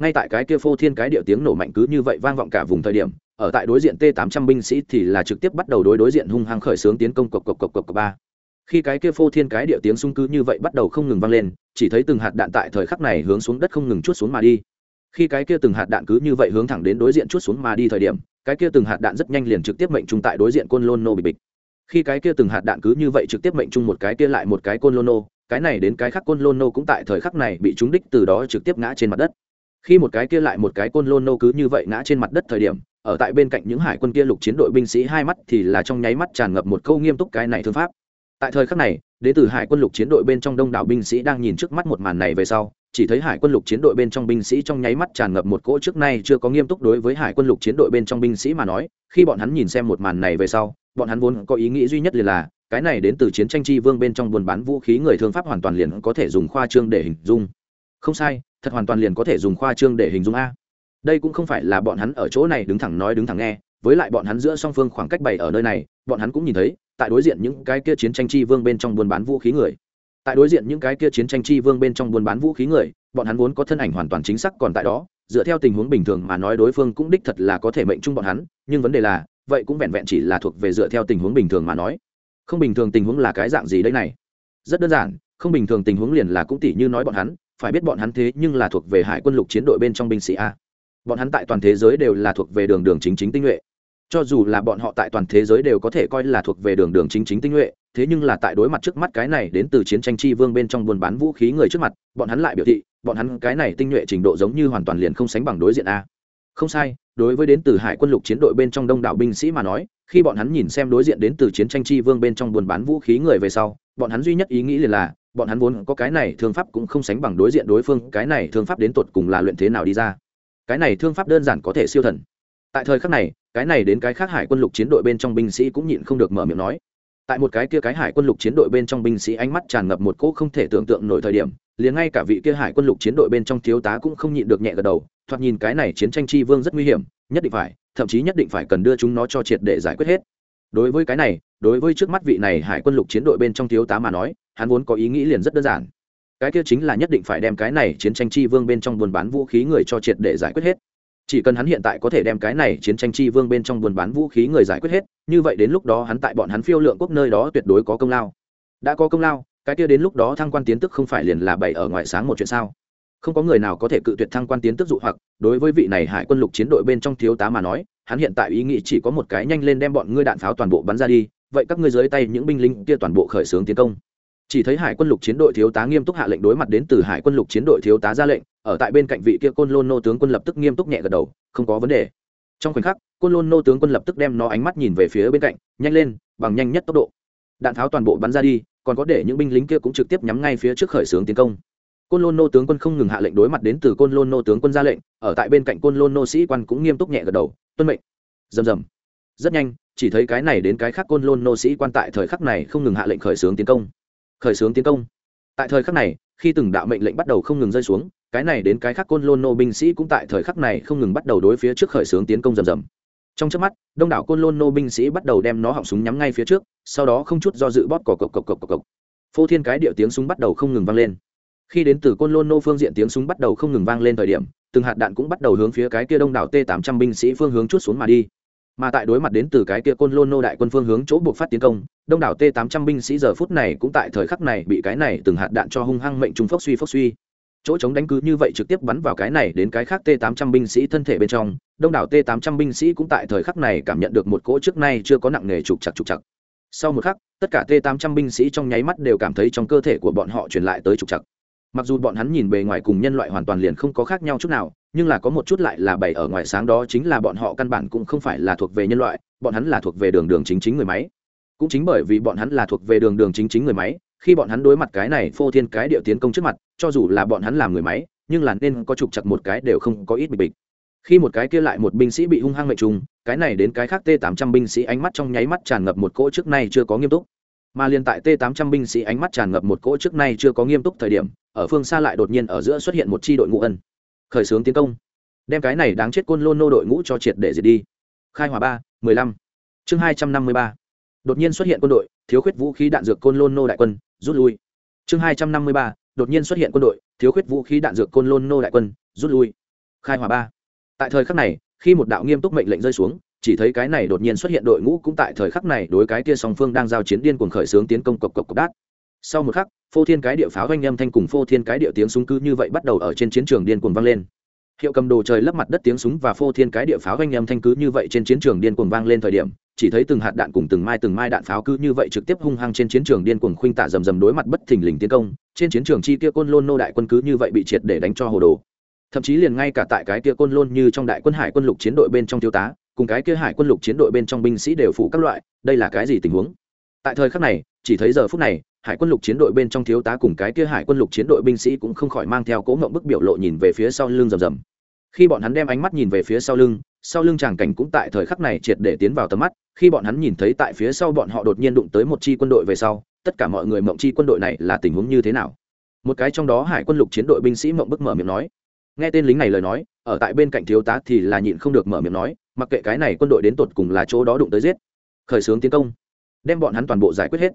Ngay tại cái kia phô thiên cái địa tiếng nổ mạnh cứ như vậy vang vọng cả vùng thời điểm, ở tại đối diện t 800 binh sĩ thì là trực tiếp bắt đầu đối đối diện hung hăng khởi xướng tiến công cộc cộc cộc cộc ba khi cái kia phô thiên cái địa tiếng sung cứ như vậy bắt đầu không ngừng vang lên, chỉ thấy từng hạt đạn tại thời khắc này hướng xuống đất không ngừng chút xuống mà đi. Khi cái kia từng hạt đạn cứ như vậy hướng thẳng đến đối diện chút xuống mà đi thời điểm, cái kia từng hạt đạn rất nhanh liền trực tiếp mệnh trung tại đối diện côn lôn nô bị bịch. Khi cái kia từng hạt đạn cứ như vậy trực tiếp mệnh trung một cái kia lại một cái côn lôn nô, cái này đến cái khác côn lôn nô cũng tại thời khắc này bị trúng đích từ đó trực tiếp ngã trên mặt đất. Khi một cái kia lại một cái côn lôn nô cứ như vậy ngã trên mặt đất thời điểm, ở tại bên cạnh những hải quân kia lục chiến đội binh sĩ hai mắt thì là trong nháy mắt tràn ngập một câu nghiêm túc cái này thương pháp tại thời khắc này đ ế từ hải quân lục chiến đội bên trong đông đảo binh sĩ đang nhìn trước mắt một màn này về sau, chỉ thấy hải quân lục chiến đội bên trong binh sĩ trong nháy mắt tràn ngập một cỗ trước nay chưa có nghiêm túc đối với hải quân lục chiến đội bên trong binh sĩ mà nói, khi bọn hắn nhìn xem một màn này về sau, bọn hắn vốn có ý nghĩ duy nhất liền là, cái này đến từ chiến tranh chi vương bên trong buôn bán vũ khí người thương pháp hoàn toàn liền có thể dùng khoa trương để hình dung. Không sai, thật hoàn toàn liền có thể dùng khoa trương để hình dung a. Đây cũng không phải là bọn hắn ở chỗ này đứng thẳng nói đứng thẳng nghe, với lại bọn hắn giữa song phương khoảng cách bày ở nơi này, bọn hắn cũng nhìn thấy tại đối diện những cái kia chiến tranh chi vương bên trong buôn bán vũ khí người. Tại đối diện những cái kia chiến tranh chi vương bên trong buôn bán vũ khí người, bọn hắn vốn có thân ảnh hoàn toàn chính xác còn tại đó, dựa theo tình huống bình thường mà nói đối phương cũng đích thật là có thể mệnh chung bọn hắn, nhưng vấn đề là, vậy cũng vẹn vẹn chỉ là thuộc về dựa theo tình huống bình thường mà nói. Không bình thường tình huống là cái dạng gì đây này? Rất đơn giản, không bình thường tình huống liền là cũng tỷ như nói bọn hắn, phải biết bọn hắn thế nhưng là thuộc về hải quân lục chiến đội bên trong binh sĩ a. Bọn hắn tại toàn thế giới đều là thuộc về đường đường chính chính tinh nhuệ cho dù là bọn họ tại toàn thế giới đều có thể coi là thuộc về đường đường chính chính tinh nhuệ, thế nhưng là tại đối mặt trước mắt cái này đến từ chiến tranh chi vương bên trong buôn bán vũ khí người trước mặt, bọn hắn lại biểu thị, bọn hắn cái này tinh nhuệ trình độ giống như hoàn toàn liền không sánh bằng đối diện a. Không sai, đối với đến từ hải quân lục chiến đội bên trong đông đảo binh sĩ mà nói, khi bọn hắn nhìn xem đối diện đến từ chiến tranh chi vương bên trong buôn bán vũ khí người về sau, bọn hắn duy nhất ý nghĩ liền là, bọn hắn vốn có cái này thương pháp cũng không sánh bằng đối diện đối phương, cái này thương pháp đến tột cùng là luyện thế nào đi ra? Cái này thương pháp đơn giản có thể siêu thần tại thời khắc này, cái này đến cái khác hải quân lục chiến đội bên trong binh sĩ cũng nhịn không được mở miệng nói. Tại một cái kia cái hải quân lục chiến đội bên trong binh sĩ ánh mắt tràn ngập một cỗ không thể tưởng tượng nổi thời điểm, liền ngay cả vị kia hải quân lục chiến đội bên trong thiếu tá cũng không nhịn được nhẹ gật đầu, thoạt nhìn cái này chiến tranh chi vương rất nguy hiểm, nhất định phải, thậm chí nhất định phải cần đưa chúng nó cho triệt để giải quyết hết. Đối với cái này, đối với trước mắt vị này hải quân lục chiến đội bên trong thiếu tá mà nói, hắn vốn có ý nghĩ liền rất đơn giản. Cái kia chính là nhất định phải đem cái này chiến tranh chi vương bên trong buôn bán vũ khí người cho triệt để giải quyết hết chỉ cần hắn hiện tại có thể đem cái này chiến tranh chi vương bên trong buôn bán vũ khí người giải quyết hết, như vậy đến lúc đó hắn tại bọn hắn phiêu lượng quốc nơi đó tuyệt đối có công lao. Đã có công lao, cái kia đến lúc đó thăng quan tiến tức không phải liền là bày ở ngoài sáng một chuyện sao? Không có người nào có thể cự tuyệt thăng quan tiến tức dụ hoặc, đối với vị này hải quân lục chiến đội bên trong thiếu tá mà nói, hắn hiện tại ý nghĩ chỉ có một cái nhanh lên đem bọn ngươi đạn pháo toàn bộ bắn ra đi, vậy các ngươi dưới tay những binh lính kia toàn bộ khởi xướng tiến công chỉ thấy hải quân lục chiến đội thiếu tá nghiêm túc hạ lệnh đối mặt đến từ hải quân lục chiến đội thiếu tá ra lệnh, ở tại bên cạnh vị kia côn lôn nô tướng quân lập tức nghiêm túc nhẹ gật đầu, không có vấn đề. Trong khoảnh khắc, côn lôn nô tướng quân lập tức đem nó ánh mắt nhìn về phía bên cạnh, nhanh lên, bằng nhanh nhất tốc độ. Đạn tháo toàn bộ bắn ra đi, còn có để những binh lính kia cũng trực tiếp nhắm ngay phía trước khởi xướng tiến công. Côn lôn nô tướng quân không ngừng hạ lệnh đối mặt đến từ côn lôn nô tướng quân ra lệnh, ở tại bên cạnh côn lôn nô sĩ quan cũng nghiêm túc nhẹ gật đầu, tuân mệnh. Rầm rầm. Rất nhanh, chỉ thấy cái này đến cái khác côn lôn nô sĩ quan tại thời khắc này không ngừng hạ lệnh khởi xướng tiến công khởi xướng tiến công. Tại thời khắc này, khi từng đạo mệnh lệnh bắt đầu không ngừng rơi xuống, cái này đến cái khác côn lôn nô binh sĩ cũng tại thời khắc này không ngừng bắt đầu đối phía trước khởi xướng tiến công rầm rầm. Trong chớp mắt, đông đảo côn lôn nô binh sĩ bắt đầu đem nó họng súng nhắm ngay phía trước, sau đó không chút do dự bóp cộc cộc cộc cộc cộc phô thiên cái điệu tiếng súng bắt đầu không ngừng vang lên. Khi đến từ côn lôn nô phương diện tiếng súng bắt đầu không ngừng vang lên thời điểm, từng hạt đạn cũng bắt đầu hướng phía cái kia đông đảo t 800 binh sĩ phương hướng chút xuống mà đi mà tại đối mặt đến từ cái kia côn lôn nô đại quân phương hướng chỗ buộc phát tiến công, đông đảo t 800 binh sĩ giờ phút này cũng tại thời khắc này bị cái này từng hạt đạn cho hung hăng mệnh trung phốc suy phốc suy. Chỗ chống đánh cứ như vậy trực tiếp bắn vào cái này đến cái khác t 800 binh sĩ thân thể bên trong, đông đảo t 800 binh sĩ cũng tại thời khắc này cảm nhận được một cỗ trước nay chưa có nặng nề trục chặt trục chặt sau một khắc, tất cả t 800 binh sĩ trong nháy mắt đều cảm thấy trong cơ thể của bọn họ truyền lại tới trục chặt mặc dù bọn hắn nhìn bề ngoài cùng nhân loại hoàn toàn liền không có khác nhau chút nào, nhưng là có một chút lại là bày ở ngoài sáng đó chính là bọn họ căn bản cũng không phải là thuộc về nhân loại, bọn hắn là thuộc về đường đường chính chính người máy. Cũng chính bởi vì bọn hắn là thuộc về đường đường chính chính người máy, khi bọn hắn đối mặt cái này phô thiên cái điệu tiến công trước mặt, cho dù là bọn hắn làm người máy, nhưng là nên có trục chặt một cái đều không có ít bịch bịch. Khi một cái kia lại một binh sĩ bị hung hăng mệnh trùng, cái này đến cái khác t 800 binh sĩ ánh mắt trong nháy mắt tràn ngập một cỗ trước nay chưa có nghiêm túc mà liền tại t 800 binh sĩ ánh mắt tràn ngập một cỗ trước nay chưa có nghiêm túc thời điểm, ở phương xa lại đột nhiên ở giữa xuất hiện một chi đội ngũ ân. Khởi xướng tiến công. Đem cái này đáng chết côn lôn nô đội ngũ cho triệt để diệt đi. Khai hỏa ba, mười lăm. Chương hai trăm năm mươi ba. Đột nhiên xuất hiện quân đội, thiếu khuyết vũ khí đạn dược côn lôn nô đại quân, rút lui. Chương hai trăm năm mươi ba. Đột nhiên xuất hiện quân đội, thiếu khuyết vũ khí đạn dược côn lôn nô đại quân, rút lui. Khai hỏa ba. Tại thời khắc này, khi một đạo nghiêm túc mệnh lệnh rơi xuống chỉ thấy cái này đột nhiên xuất hiện đội ngũ cũng tại thời khắc này đối cái kia song phương đang giao chiến điên cuồng khởi xướng tiến công cộc cộc cộc đát. Sau một khắc, phô thiên cái địa pháo doanh âm thanh cùng phô thiên cái địa tiếng súng cứ như vậy bắt đầu ở trên chiến trường điên cuồng vang lên. Hiệu cầm đồ trời lấp mặt đất tiếng súng và phô thiên cái địa pháo doanh âm thanh cứ như vậy trên chiến trường điên cuồng vang lên thời điểm, chỉ thấy từng hạt đạn cùng từng mai từng mai đạn pháo cứ như vậy trực tiếp hung hăng trên chiến trường điên cuồng khuynh tả rầm rầm đối mặt bất thình lình tiến công, trên chiến trường chi kia côn lôn nô đại quân cứ như vậy bị triệt để đánh cho hồ đồ. Thậm chí liền ngay cả tại cái kia côn lôn như trong đại quân hải quân lục chiến đội bên trong thiếu tá cùng cái kia hải quân lục chiến đội bên trong binh sĩ đều phụ các loại, đây là cái gì tình huống? Tại thời khắc này, chỉ thấy giờ phút này, hải quân lục chiến đội bên trong thiếu tá cùng cái kia hải quân lục chiến đội binh sĩ cũng không khỏi mang theo cố ngộng bức biểu lộ nhìn về phía sau lưng rầm rầm. Khi bọn hắn đem ánh mắt nhìn về phía sau lưng sau lưng tràng cảnh cũng tại thời khắc này triệt để tiến vào tầm mắt, khi bọn hắn nhìn thấy tại phía sau bọn họ đột nhiên đụng tới một chi quân đội về sau, tất cả mọi người mộng chi quân đội này là tình huống như thế nào? Một cái trong đó hải quân lục chiến đội binh sĩ mộng bức mở miệng nói. Nghe tên lính này lời nói, ở tại bên cạnh thiếu tá thì là nhịn không được mở miệng nói mặc kệ cái này quân đội đến tột cùng là chỗ đó đụng tới giết, khởi xướng tiến công, đem bọn hắn toàn bộ giải quyết hết.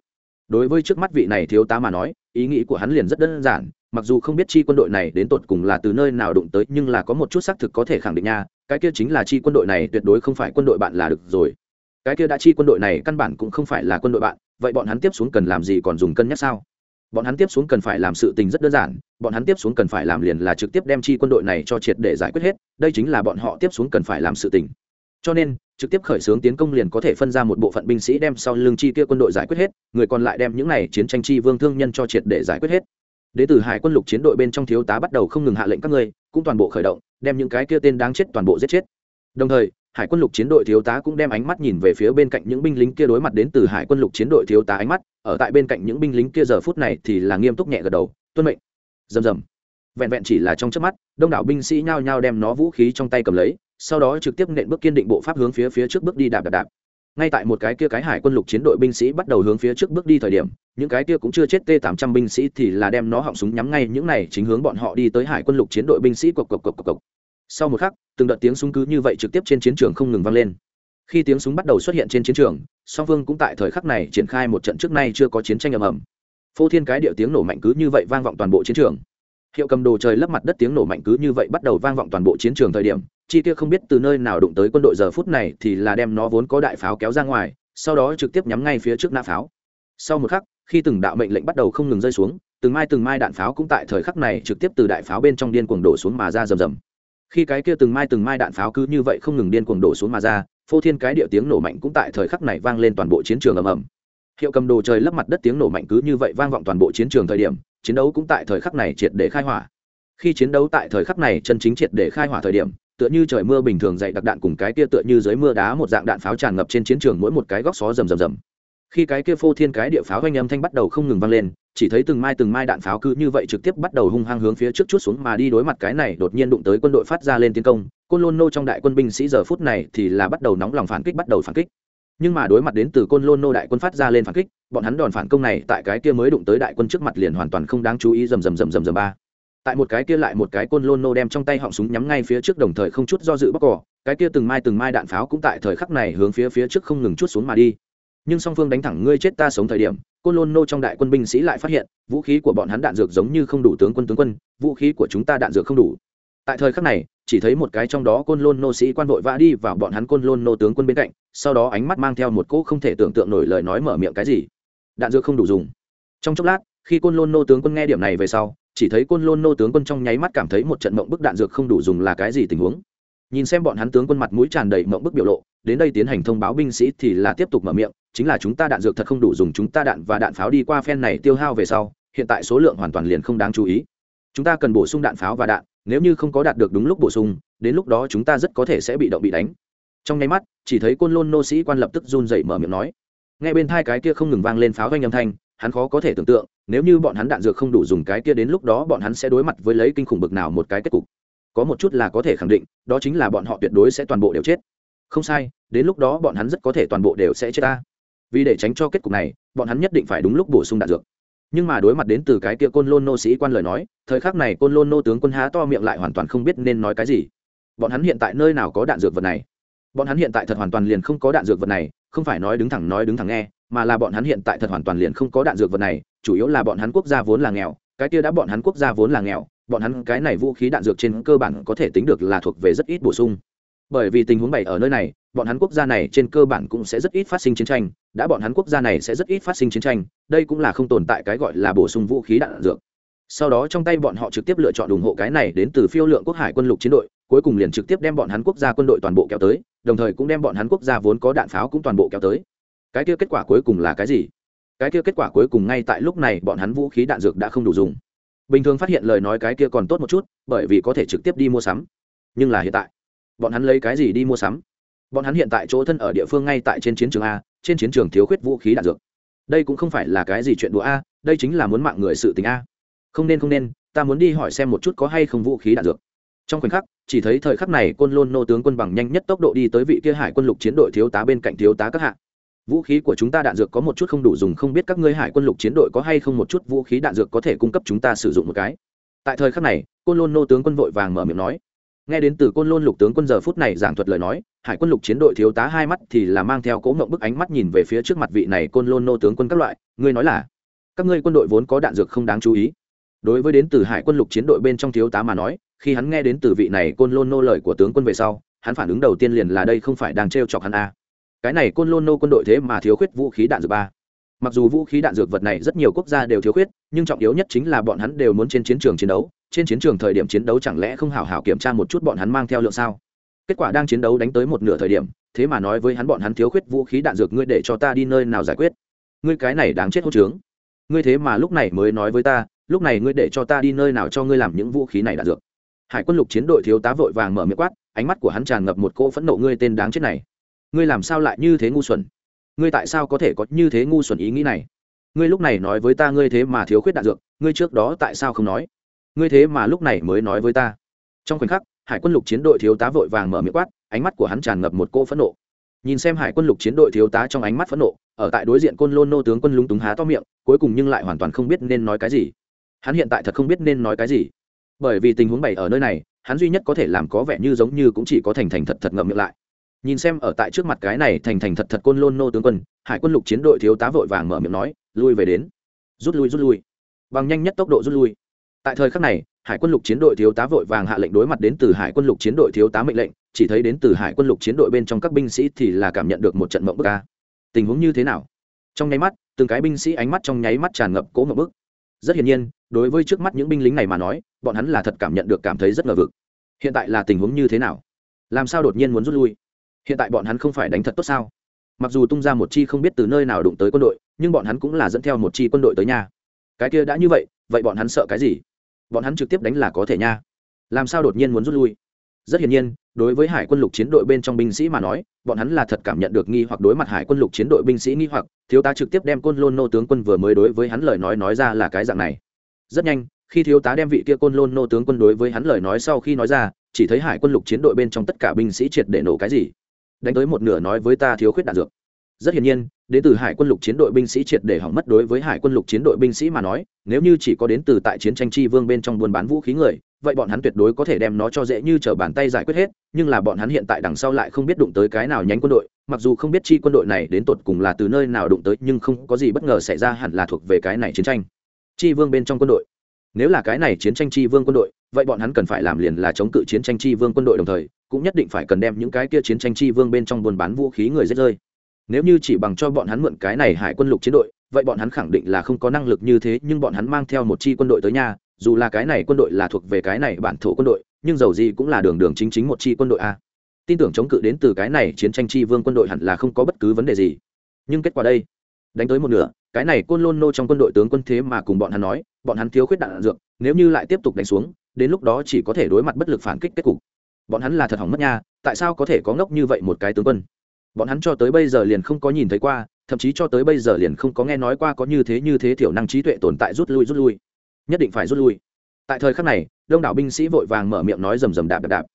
Đối với trước mắt vị này thiếu tá mà nói, ý nghĩ của hắn liền rất đơn giản, mặc dù không biết chi quân đội này đến tột cùng là từ nơi nào đụng tới, nhưng là có một chút xác thực có thể khẳng định nha, cái kia chính là chi quân đội này tuyệt đối không phải quân đội bạn là được rồi. Cái kia đã chi quân đội này căn bản cũng không phải là quân đội bạn, vậy bọn hắn tiếp xuống cần làm gì còn dùng cân nhắc sao? Bọn hắn tiếp xuống cần phải làm sự tình rất đơn giản, bọn hắn tiếp xuống cần phải làm liền là trực tiếp đem chi quân đội này cho triệt để giải quyết hết, đây chính là bọn họ tiếp xuống cần phải làm sự tình cho nên, trực tiếp khởi xướng tiến công liền có thể phân ra một bộ phận binh sĩ đem sau lưng chi kia quân đội giải quyết hết, người còn lại đem những này chiến tranh chi vương thương nhân cho triệt để giải quyết hết. Đế tử hải quân lục chiến đội bên trong thiếu tá bắt đầu không ngừng hạ lệnh các ngươi cũng toàn bộ khởi động, đem những cái kia tên đáng chết toàn bộ giết chết. Đồng thời, hải quân lục chiến đội thiếu tá cũng đem ánh mắt nhìn về phía bên cạnh những binh lính kia đối mặt đến từ hải quân lục chiến đội thiếu tá ánh mắt, ở tại bên cạnh những binh lính kia giờ phút này thì là nghiêm túc nhẹ gật đầu, tuân mệnh. Rầm rầm. Vẹn vẹn chỉ là trong chớp mắt, đông đảo binh sĩ nhao nhao đem nó vũ khí trong tay cầm lấy sau đó trực tiếp nện bước kiên định bộ pháp hướng phía phía trước bước đi đạp đạp đạp. Ngay tại một cái kia cái hải quân lục chiến đội binh sĩ bắt đầu hướng phía trước bước đi thời điểm, những cái kia cũng chưa chết t 800 binh sĩ thì là đem nó họng súng nhắm ngay, những này chính hướng bọn họ đi tới hải quân lục chiến đội binh sĩ cộc cộc cộc cộc cộc. Sau một khắc, từng đợt tiếng súng cứ như vậy trực tiếp trên chiến trường không ngừng vang lên. Khi tiếng súng bắt đầu xuất hiện trên chiến trường, song phương cũng tại thời khắc này triển khai một trận trước nay chưa có chiến tranh ầm ầm. Phô thiên cái điệu tiếng nổ mạnh cứ như vậy vang vọng toàn bộ chiến trường hiệu cầm đồ trời lấp mặt đất tiếng nổ mạnh cứ như vậy bắt đầu vang vọng toàn bộ chiến trường thời điểm, chi kia không biết từ nơi nào đụng tới quân đội giờ phút này thì là đem nó vốn có đại pháo kéo ra ngoài, sau đó trực tiếp nhắm ngay phía trước nã pháo. Sau một khắc, khi từng đạo mệnh lệnh bắt đầu không ngừng rơi xuống, từng mai từng mai đạn pháo cũng tại thời khắc này trực tiếp từ đại pháo bên trong điên cuồng đổ xuống mà ra rầm rầm. Khi cái kia từng mai từng mai đạn pháo cứ như vậy không ngừng điên cuồng đổ xuống mà ra, phô thiên cái địa tiếng nổ mạnh cũng tại thời khắc này vang lên toàn bộ chiến trường ầm ầm. Hiệu cầm đồ trời lấp mặt đất tiếng nổ mạnh cứ như vậy vang vọng toàn bộ chiến trường thời điểm chiến đấu cũng tại thời khắc này triệt để khai hỏa. Khi chiến đấu tại thời khắc này chân chính triệt để khai hỏa thời điểm, tựa như trời mưa bình thường dậy đặc đạn cùng cái kia tựa như dưới mưa đá một dạng đạn pháo tràn ngập trên chiến trường mỗi một cái góc xó rầm rầm rầm. Khi cái kia phô thiên cái địa pháo oanh âm thanh bắt đầu không ngừng vang lên, chỉ thấy từng mai từng mai đạn pháo cứ như vậy trực tiếp bắt đầu hung hăng hướng phía trước chút xuống mà đi đối mặt cái này đột nhiên đụng tới quân đội phát ra lên tiến công. Côn lôn nô trong đại quân binh sĩ giờ phút này thì là bắt đầu nóng lòng phản kích, bắt đầu phản kích nhưng mà đối mặt đến từ côn lôn nô đại quân phát ra lên phản kích, bọn hắn đòn phản công này tại cái kia mới đụng tới đại quân trước mặt liền hoàn toàn không đáng chú ý rầm rầm rầm rầm rầm ba. Tại một cái kia lại một cái côn lôn nô đem trong tay họng súng nhắm ngay phía trước đồng thời không chút do dự bóc cỏ, cái kia từng mai từng mai đạn pháo cũng tại thời khắc này hướng phía phía trước không ngừng chút xuống mà đi. Nhưng song phương đánh thẳng ngươi chết ta sống thời điểm, côn lôn nô trong đại quân binh sĩ lại phát hiện, vũ khí của bọn hắn đạn dược giống như không đủ tướng quân tướng quân, vũ khí của chúng ta đạn dược không đủ tại thời khắc này, chỉ thấy một cái trong đó côn lôn nô sĩ quan vội vã đi vào bọn hắn côn lôn nô tướng quân bên cạnh, sau đó ánh mắt mang theo một cỗ không thể tưởng tượng nổi lời nói mở miệng cái gì. Đạn dược không đủ dùng. Trong chốc lát, khi côn lôn nô tướng quân nghe điểm này về sau, chỉ thấy côn lôn nô tướng quân trong nháy mắt cảm thấy một trận mộng bức đạn dược không đủ dùng là cái gì tình huống. Nhìn xem bọn hắn tướng quân mặt mũi tràn đầy mộng bức biểu lộ, đến đây tiến hành thông báo binh sĩ thì là tiếp tục mở miệng, chính là chúng ta đạn dược thật không đủ dùng, chúng ta đạn và đạn pháo đi qua phen này tiêu hao về sau, hiện tại số lượng hoàn toàn liền không đáng chú ý. Chúng ta cần bổ sung đạn pháo và đạn nếu như không có đạt được đúng lúc bổ sung, đến lúc đó chúng ta rất có thể sẽ bị động bị đánh. Trong nháy mắt, chỉ thấy côn lôn nô sĩ quan lập tức run dậy mở miệng nói. Ngay bên thai cái kia không ngừng vang lên pháo vanh âm thanh, hắn khó có thể tưởng tượng, nếu như bọn hắn đạn dược không đủ dùng cái kia đến lúc đó bọn hắn sẽ đối mặt với lấy kinh khủng bực nào một cái kết cục. Có một chút là có thể khẳng định, đó chính là bọn họ tuyệt đối sẽ toàn bộ đều chết. Không sai, đến lúc đó bọn hắn rất có thể toàn bộ đều sẽ chết ta. Vì để tránh cho kết cục này, bọn hắn nhất định phải đúng lúc bổ sung đạn dược nhưng mà đối mặt đến từ cái kia côn lôn nô sĩ quan lời nói, thời khắc này côn lôn nô tướng quân há to miệng lại hoàn toàn không biết nên nói cái gì. Bọn hắn hiện tại nơi nào có đạn dược vật này? Bọn hắn hiện tại thật hoàn toàn liền không có đạn dược vật này, không phải nói đứng thẳng nói đứng thẳng nghe, mà là bọn hắn hiện tại thật hoàn toàn liền không có đạn dược vật này, chủ yếu là bọn hắn quốc gia vốn là nghèo, cái kia đã bọn hắn quốc gia vốn là nghèo, bọn hắn cái này vũ khí đạn dược trên cơ bản có thể tính được là thuộc về rất ít bổ sung. Bởi vì tình huống bày ở nơi này bọn hắn quốc gia này trên cơ bản cũng sẽ rất ít phát sinh chiến tranh, đã bọn hắn quốc gia này sẽ rất ít phát sinh chiến tranh, đây cũng là không tồn tại cái gọi là bổ sung vũ khí đạn dược. Sau đó trong tay bọn họ trực tiếp lựa chọn ủng hộ cái này đến từ phiêu lượng quốc hải quân lục chiến đội, cuối cùng liền trực tiếp đem bọn hắn quốc gia quân đội toàn bộ kéo tới, đồng thời cũng đem bọn hắn quốc gia vốn có đạn pháo cũng toàn bộ kéo tới. Cái kia kết quả cuối cùng là cái gì? Cái kia kết quả cuối cùng ngay tại lúc này bọn hắn vũ khí đạn dược đã không đủ dùng. Bình thường phát hiện lời nói cái kia còn tốt một chút, bởi vì có thể trực tiếp đi mua sắm. Nhưng là hiện tại, bọn hắn lấy cái gì đi mua sắm? Bọn hắn hiện tại chỗ thân ở địa phương ngay tại trên chiến trường a, trên chiến trường thiếu khuyết vũ khí đạn dược. Đây cũng không phải là cái gì chuyện đùa a, đây chính là muốn mạng người sự tình a. Không nên không nên, ta muốn đi hỏi xem một chút có hay không vũ khí đạn dược. Trong khoảnh khắc, chỉ thấy thời khắc này côn lôn nô tướng quân bằng nhanh nhất tốc độ đi tới vị kia hải quân lục chiến đội thiếu tá bên cạnh thiếu tá các hạng vũ khí của chúng ta đạn dược có một chút không đủ dùng, không biết các ngươi hải quân lục chiến đội có hay không một chút vũ khí đạn dược có thể cung cấp chúng ta sử dụng một cái. Tại thời khắc này, côn lôn nô tướng quân vội vàng mở miệng nói nghe đến từ côn lôn lục tướng quân giờ phút này giảng thuật lời nói, hải quân lục chiến đội thiếu tá hai mắt thì là mang theo cỗ ngộng bức ánh mắt nhìn về phía trước mặt vị này côn lôn nô tướng quân các loại, ngươi nói là, các ngươi quân đội vốn có đạn dược không đáng chú ý đối với đến từ hải quân lục chiến đội bên trong thiếu tá mà nói, khi hắn nghe đến từ vị này côn lôn nô lời của tướng quân về sau, hắn phản ứng đầu tiên liền là đây không phải đang t chọc hắn a à. cái này côn lôn nô quân đội thế mà thiếu khuyết vũ khí đạn dược ba mặc dù vũ khí đạn dược vật này rất nhiều quốc gia đều thiếu khuyết, nhưng trọng yếu nhất chính là bọn hắn đều muốn trên chiến trường chiến đấu. Trên chiến trường thời điểm chiến đấu chẳng lẽ không hào hào kiểm tra một chút bọn hắn mang theo lượng sao? Kết quả đang chiến đấu đánh tới một nửa thời điểm, thế mà nói với hắn bọn hắn thiếu khuyết vũ khí đạn dược ngươi để cho ta đi nơi nào giải quyết? Ngươi cái này đáng chết hốt trướng. Ngươi thế mà lúc này mới nói với ta, lúc này ngươi để cho ta đi nơi nào cho ngươi làm những vũ khí này đạn dược? Hải quân lục chiến đội thiếu tá vội vàng mở miệng quát, ánh mắt của hắn tràn ngập một cỗ phẫn nộ, ngươi tên đáng chết này. Ngươi làm sao lại như thế ngu xuẩn? Ngươi tại sao có thể có như thế ngu xuẩn ý nghĩ này? Ngươi lúc này nói với ta ngươi thế mà thiếu khuyết đạn dược, ngươi trước đó tại sao không nói? Ngươi thế mà lúc này mới nói với ta. Trong khoảnh khắc, hải quân lục chiến đội thiếu tá vội vàng mở miệng quát, ánh mắt của hắn tràn ngập một cỗ phẫn nộ. Nhìn xem hải quân lục chiến đội thiếu tá trong ánh mắt phẫn nộ, ở tại đối diện côn lôn nô tướng quân lúng túng há to miệng, cuối cùng nhưng lại hoàn toàn không biết nên nói cái gì. Hắn hiện tại thật không biết nên nói cái gì. Bởi vì tình huống bày ở nơi này, hắn duy nhất có thể làm có vẻ như giống như cũng chỉ có thành thành thật thật ngậm miệng lại nhìn xem ở tại trước mặt cái này thành thành thật thật côn lôn nô tướng quân, hải quân lục chiến đội thiếu tá vội vàng mở miệng nói, lui về đến. Rút lui rút lui. Bằng nhanh nhất tốc độ rút lui. Tại thời khắc này, hải quân lục chiến đội thiếu tá vội vàng hạ lệnh đối mặt đến từ hải quân lục chiến đội thiếu tá mệnh lệnh, chỉ thấy đến từ hải quân lục chiến đội bên trong các binh sĩ thì là cảm nhận được một trận mộng bức ca tình huống như thế nào? Trong nháy mắt, từng cái binh sĩ ánh mắt trong nháy mắt tràn ngập cố ngập bức. Rất hiển nhiên, đối với trước mắt những binh lính này mà nói, bọn hắn là thật cảm nhận được cảm thấy rất ngờ vực. Hiện tại là tình huống như thế nào? Làm sao đột nhiên muốn rút lui? Hiện tại bọn hắn không phải đánh thật tốt sao? Mặc dù tung ra một chi không biết từ nơi nào đụng tới quân đội, nhưng bọn hắn cũng là dẫn theo một chi quân đội tới nhà cái kia đã như vậy vậy bọn hắn sợ cái gì? Bọn hắn trực tiếp đánh là có thể nha. Làm sao đột nhiên muốn rút lui? Rất hiển nhiên, đối với hải quân lục chiến đội bên trong binh sĩ mà nói, bọn hắn là thật cảm nhận được nghi hoặc đối mặt hải quân lục chiến đội binh sĩ nghi hoặc, thiếu tá trực tiếp đem côn lôn nô tướng quân vừa mới đối với hắn lời nói nói ra là cái dạng này. Rất nhanh, khi thiếu tá đem vị kia côn lôn nô tướng quân đối với hắn lời nói sau khi nói ra, chỉ thấy hải quân lục chiến đội bên trong tất cả binh sĩ triệt để nổ cái gì? Đánh tới một nửa nói với ta thiếu khuyết đạn dược. Rất hiển nhiên, đến từ hải quân lục chiến đội binh sĩ triệt để hỏng mất đối với hải quân lục chiến đội binh sĩ mà nói, nếu như chỉ có đến từ tại chiến tranh chi vương bên trong buôn bán vũ khí người, vậy bọn hắn tuyệt đối có thể đem nó cho dễ như t r ở bàn tay giải quyết hết, nhưng là bọn hắn hiện tại đằng sau lại không biết đụng tới cái nào nhánh quân đội, mặc dù không biết chi quân đội này đến tột cùng là từ nơi nào đụng tới, nhưng không có gì bất ngờ xảy ra hẳn là thuộc về cái này chiến tranh. Chi vương bên trong quân đội nếu là cái này chiến tranh chi vương quân đội, vậy bọn hắn cần phải làm liền là chống cự chiến tranh chi vương quân đội đồng thời, cũng nhất định phải cần đem những cái kia chiến tranh chi vương bên trong buôn bán vũ khí người giết rơi. Nếu như chỉ bằng cho bọn hắn mượn cái này hải quân lục chiến đội, vậy bọn hắn khẳng định là không có năng lực như thế, nhưng bọn hắn mang theo một chi quân đội tới nhà, dù là cái này quân đội là thuộc về cái này bản thổ quân đội, nhưng dầu gì cũng là đường đường chính chính một chi quân đội a. Tin tưởng chống cự đến từ cái này chiến tranh chi vương quân đội hẳn là không có bất cứ vấn đề gì. Nhưng kết quả đây, đánh tới một nửa, cái này côn lôn nô trong quân đội tướng quân thế mà cùng bọn hắn nói bọn hắn thiếu khuyết đạn dược, nếu như lại tiếp tục đánh xuống, đến lúc đó chỉ có thể đối mặt bất lực phản kích kết cục. Bọn hắn là thật hỏng mất nha, tại sao có thể có ngốc như vậy một cái tướng quân? Bọn hắn cho tới bây giờ liền không có nhìn thấy qua, thậm chí cho tới bây giờ liền không có nghe nói qua có như thế như thế thiểu năng trí tuệ tồn tại rút lui rút lui. Nhất định phải rút lui. Tại thời khắc này, đông đảo binh sĩ vội vàng mở miệng nói rầm rầm đạp đạp đạp.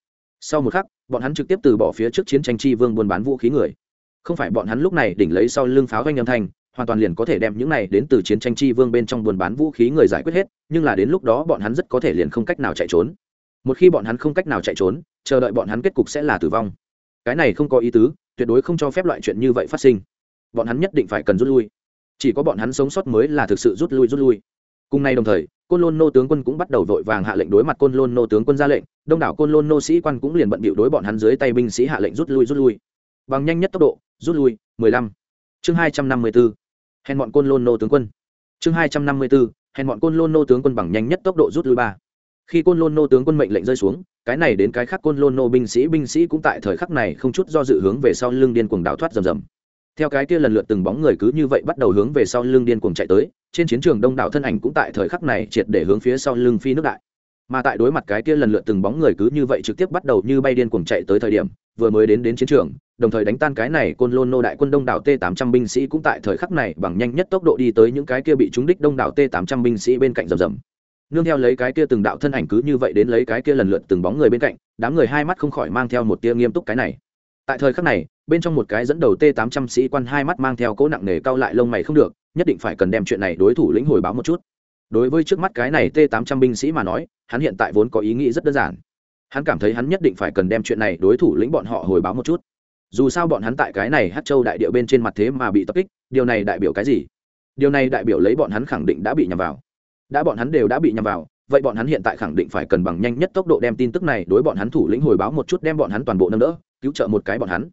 Sau một khắc, bọn hắn trực tiếp từ bỏ phía trước chiến tranh chi vương buôn bán vũ khí người. Không phải bọn hắn lúc này đỉnh lấy sau lưng pháo doanh âm thanh hoàn toàn liền có thể đem những này đến từ chiến tranh chi vương bên trong buôn bán vũ khí người giải quyết hết, nhưng là đến lúc đó bọn hắn rất có thể liền không cách nào chạy trốn. Một khi bọn hắn không cách nào chạy trốn, chờ đợi bọn hắn kết cục sẽ là tử vong. Cái này không có ý tứ, tuyệt đối không cho phép loại chuyện như vậy phát sinh. Bọn hắn nhất định phải cần rút lui. Chỉ có bọn hắn sống sót mới là thực sự rút lui rút lui. Cùng nay đồng thời, côn lôn nô tướng quân cũng bắt đầu vội vàng hạ lệnh đối mặt côn lôn nô tướng quân ra lệnh, đông đảo côn lôn nô sĩ quan cũng liền bận bịu đối bọn hắn dưới tay binh sĩ hạ lệnh rút lui rút lui. Bằng nhanh nhất tốc độ, rút lui 15. chương 254 hèn bọn côn lôn nô tướng quân. Chương hai trăm năm mươi bốn hèn bọn côn lôn nô tướng quân bằng nhanh nhất tốc độ rút lui ba. Khi côn lôn nô tướng quân mệnh lệnh rơi xuống, cái này đến cái khác côn lôn nô binh sĩ binh sĩ cũng tại thời khắc này không chút do dự hướng về sau lưng điên cuồng đảo thoát rầm rầm. Theo cái kia lần lượt từng bóng người cứ như vậy bắt đầu hướng về sau lưng điên cuồng chạy tới, trên chiến trường đông đảo thân ảnh cũng tại thời khắc này triệt để hướng phía sau lưng phi nước đại. Mà tại đối mặt cái kia lần lượt từng bóng người cứ như vậy trực tiếp bắt đầu như bay điên cuồng chạy tới thời điểm vừa mới đến đến chiến trường, đồng thời đánh tan cái này côn lôn nô đại quân đông đảo t 800 binh sĩ cũng tại thời khắc này bằng nhanh nhất tốc độ đi tới những cái kia bị trúng đích đông đảo t 800 binh sĩ bên cạnh rầm rầm. Nương theo lấy cái kia từng đạo thân ảnh cứ như vậy đến lấy cái kia lần lượt từng bóng người bên cạnh, đám người hai mắt không khỏi mang theo một tia nghiêm túc cái này. Tại thời khắc này, bên trong một cái dẫn đầu t 800 sĩ quan hai mắt mang theo cỗ nặng nề cao lại lông mày không được, nhất định phải cần đem chuyện này đối thủ lĩnh hồi báo một chút. Đối với trước mắt cái này t 800 binh sĩ mà nói, hắn hiện tại vốn có ý nghĩ rất đơn giản hắn cảm thấy hắn nhất định phải cần đem chuyện này đối thủ lĩnh bọn họ hồi báo một chút. Dù sao bọn hắn tại cái này hát châu đại điệu bên trên mặt thế mà bị tập kích, điều này đại biểu cái gì? Điều này đại biểu lấy bọn hắn khẳng định đã bị nhầm vào. Đã bọn hắn đều đã bị nhầm vào, vậy bọn hắn hiện tại khẳng định phải cần bằng nhanh nhất tốc độ đem tin tức này đối bọn hắn thủ lĩnh hồi báo một chút, đem bọn hắn toàn bộ nâng đỡ, cứu trợ một cái bọn hắn.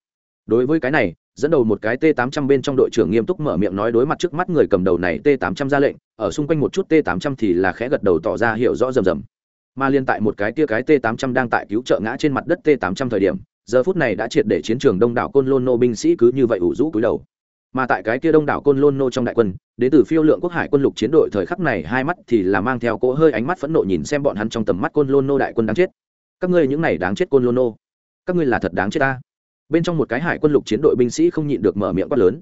Đối với cái này, dẫn đầu một cái t 800 bên trong đội trưởng nghiêm túc mở miệng nói đối mặt trước mắt người cầm đầu này t 800 ra lệnh, ở xung quanh một chút t 800 thì là khẽ gật đầu tỏ ra hiểu rõ rầm rầm mà liên tại một cái tia cái t 800 đang tại cứu trợ ngã trên mặt đất t 800 thời điểm, giờ phút này đã triệt để chiến trường đông đảo côn lôn nô binh sĩ cứ như vậy ủ rũ cúi đầu. Mà tại cái kia đông đảo côn lôn nô trong đại quân, đến từ phiêu lượng quốc hải quân lục chiến đội thời khắc này hai mắt thì là mang theo cỗ hơi ánh mắt phẫn nộ nhìn xem bọn hắn trong tầm mắt côn lôn nô đại quân đáng chết. Các ngươi những này đáng chết côn lôn nô các ngươi là thật đáng chết ta. Bên trong một cái hải quân lục chiến đội binh sĩ không nhịn được mở miệng quát lớn.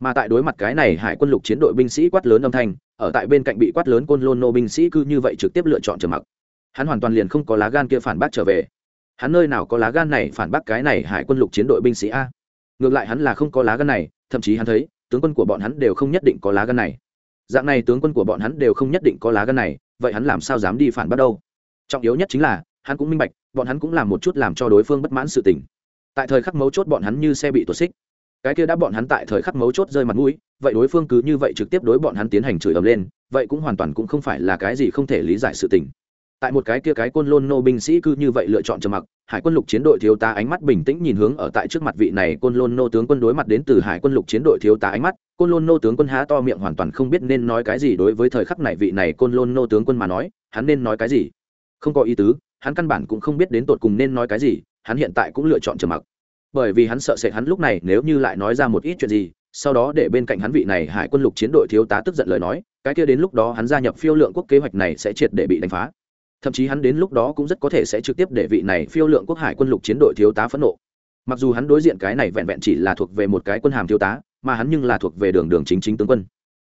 Mà tại đối mặt cái này hải quân lục chiến đội binh sĩ quát lớn âm thanh, ở tại bên cạnh bị quát lớn côn lôn nô binh sĩ cứ như vậy trực tiếp lựa chọn trầm mặc hắn hoàn toàn liền không có lá gan kia phản bác trở về. Hắn nơi nào có lá gan này phản bác cái này hải quân lục chiến đội binh sĩ a? Ngược lại hắn là không có lá gan này, thậm chí hắn thấy, tướng quân của bọn hắn đều không nhất định có lá gan này. Dạng này tướng quân của bọn hắn đều không nhất định có lá gan này, vậy hắn làm sao dám đi phản bác đâu? Trọng yếu nhất chính là, hắn cũng minh bạch, bọn hắn cũng làm một chút làm cho đối phương bất mãn sự tình. Tại thời khắc mấu chốt bọn hắn như xe bị tuột xích. Cái kia đã bọn hắn tại thời khắc mấu chốt rơi mặt mũi, vậy đối phương cứ như vậy trực tiếp đối bọn hắn tiến hành chửi ầm lên, vậy cũng hoàn toàn cũng không phải là cái gì không thể lý giải sự tình tại một cái kia cái côn lôn nô binh sĩ cứ như vậy lựa chọn trầm mặc, hải quân lục chiến đội thiếu tá ánh mắt bình tĩnh nhìn hướng ở tại trước mặt vị này côn lôn nô tướng quân đối mặt đến từ hải quân lục chiến đội thiếu tá ánh mắt. Côn lôn nô tướng quân há to miệng hoàn toàn không biết nên nói cái gì đối với thời khắc này vị này côn lôn nô tướng quân mà nói, hắn nên nói cái gì? Không có ý tứ, hắn căn bản cũng không biết đến tột cùng nên nói cái gì, hắn hiện tại cũng lựa chọn trầm mặc. Bởi vì hắn sợ sệt hắn lúc này nếu như lại nói ra một ít chuyện gì, sau đó để bên cạnh hắn vị này hải quân lục chiến đội thiếu tá tức giận lời nói, cái kia đến lúc đó hắn gia nhập phiêu lượng quốc kế hoạch này sẽ triệt để bị đánh phá thậm chí hắn đến lúc đó cũng rất có thể sẽ trực tiếp để vị này phiêu lượng quốc hải quân lục chiến đội thiếu tá phẫn nộ. Mặc dù hắn đối diện cái này vẹn vẹn chỉ là thuộc về một cái quân hàm thiếu tá, mà hắn nhưng là thuộc về đường đường chính chính tướng quân.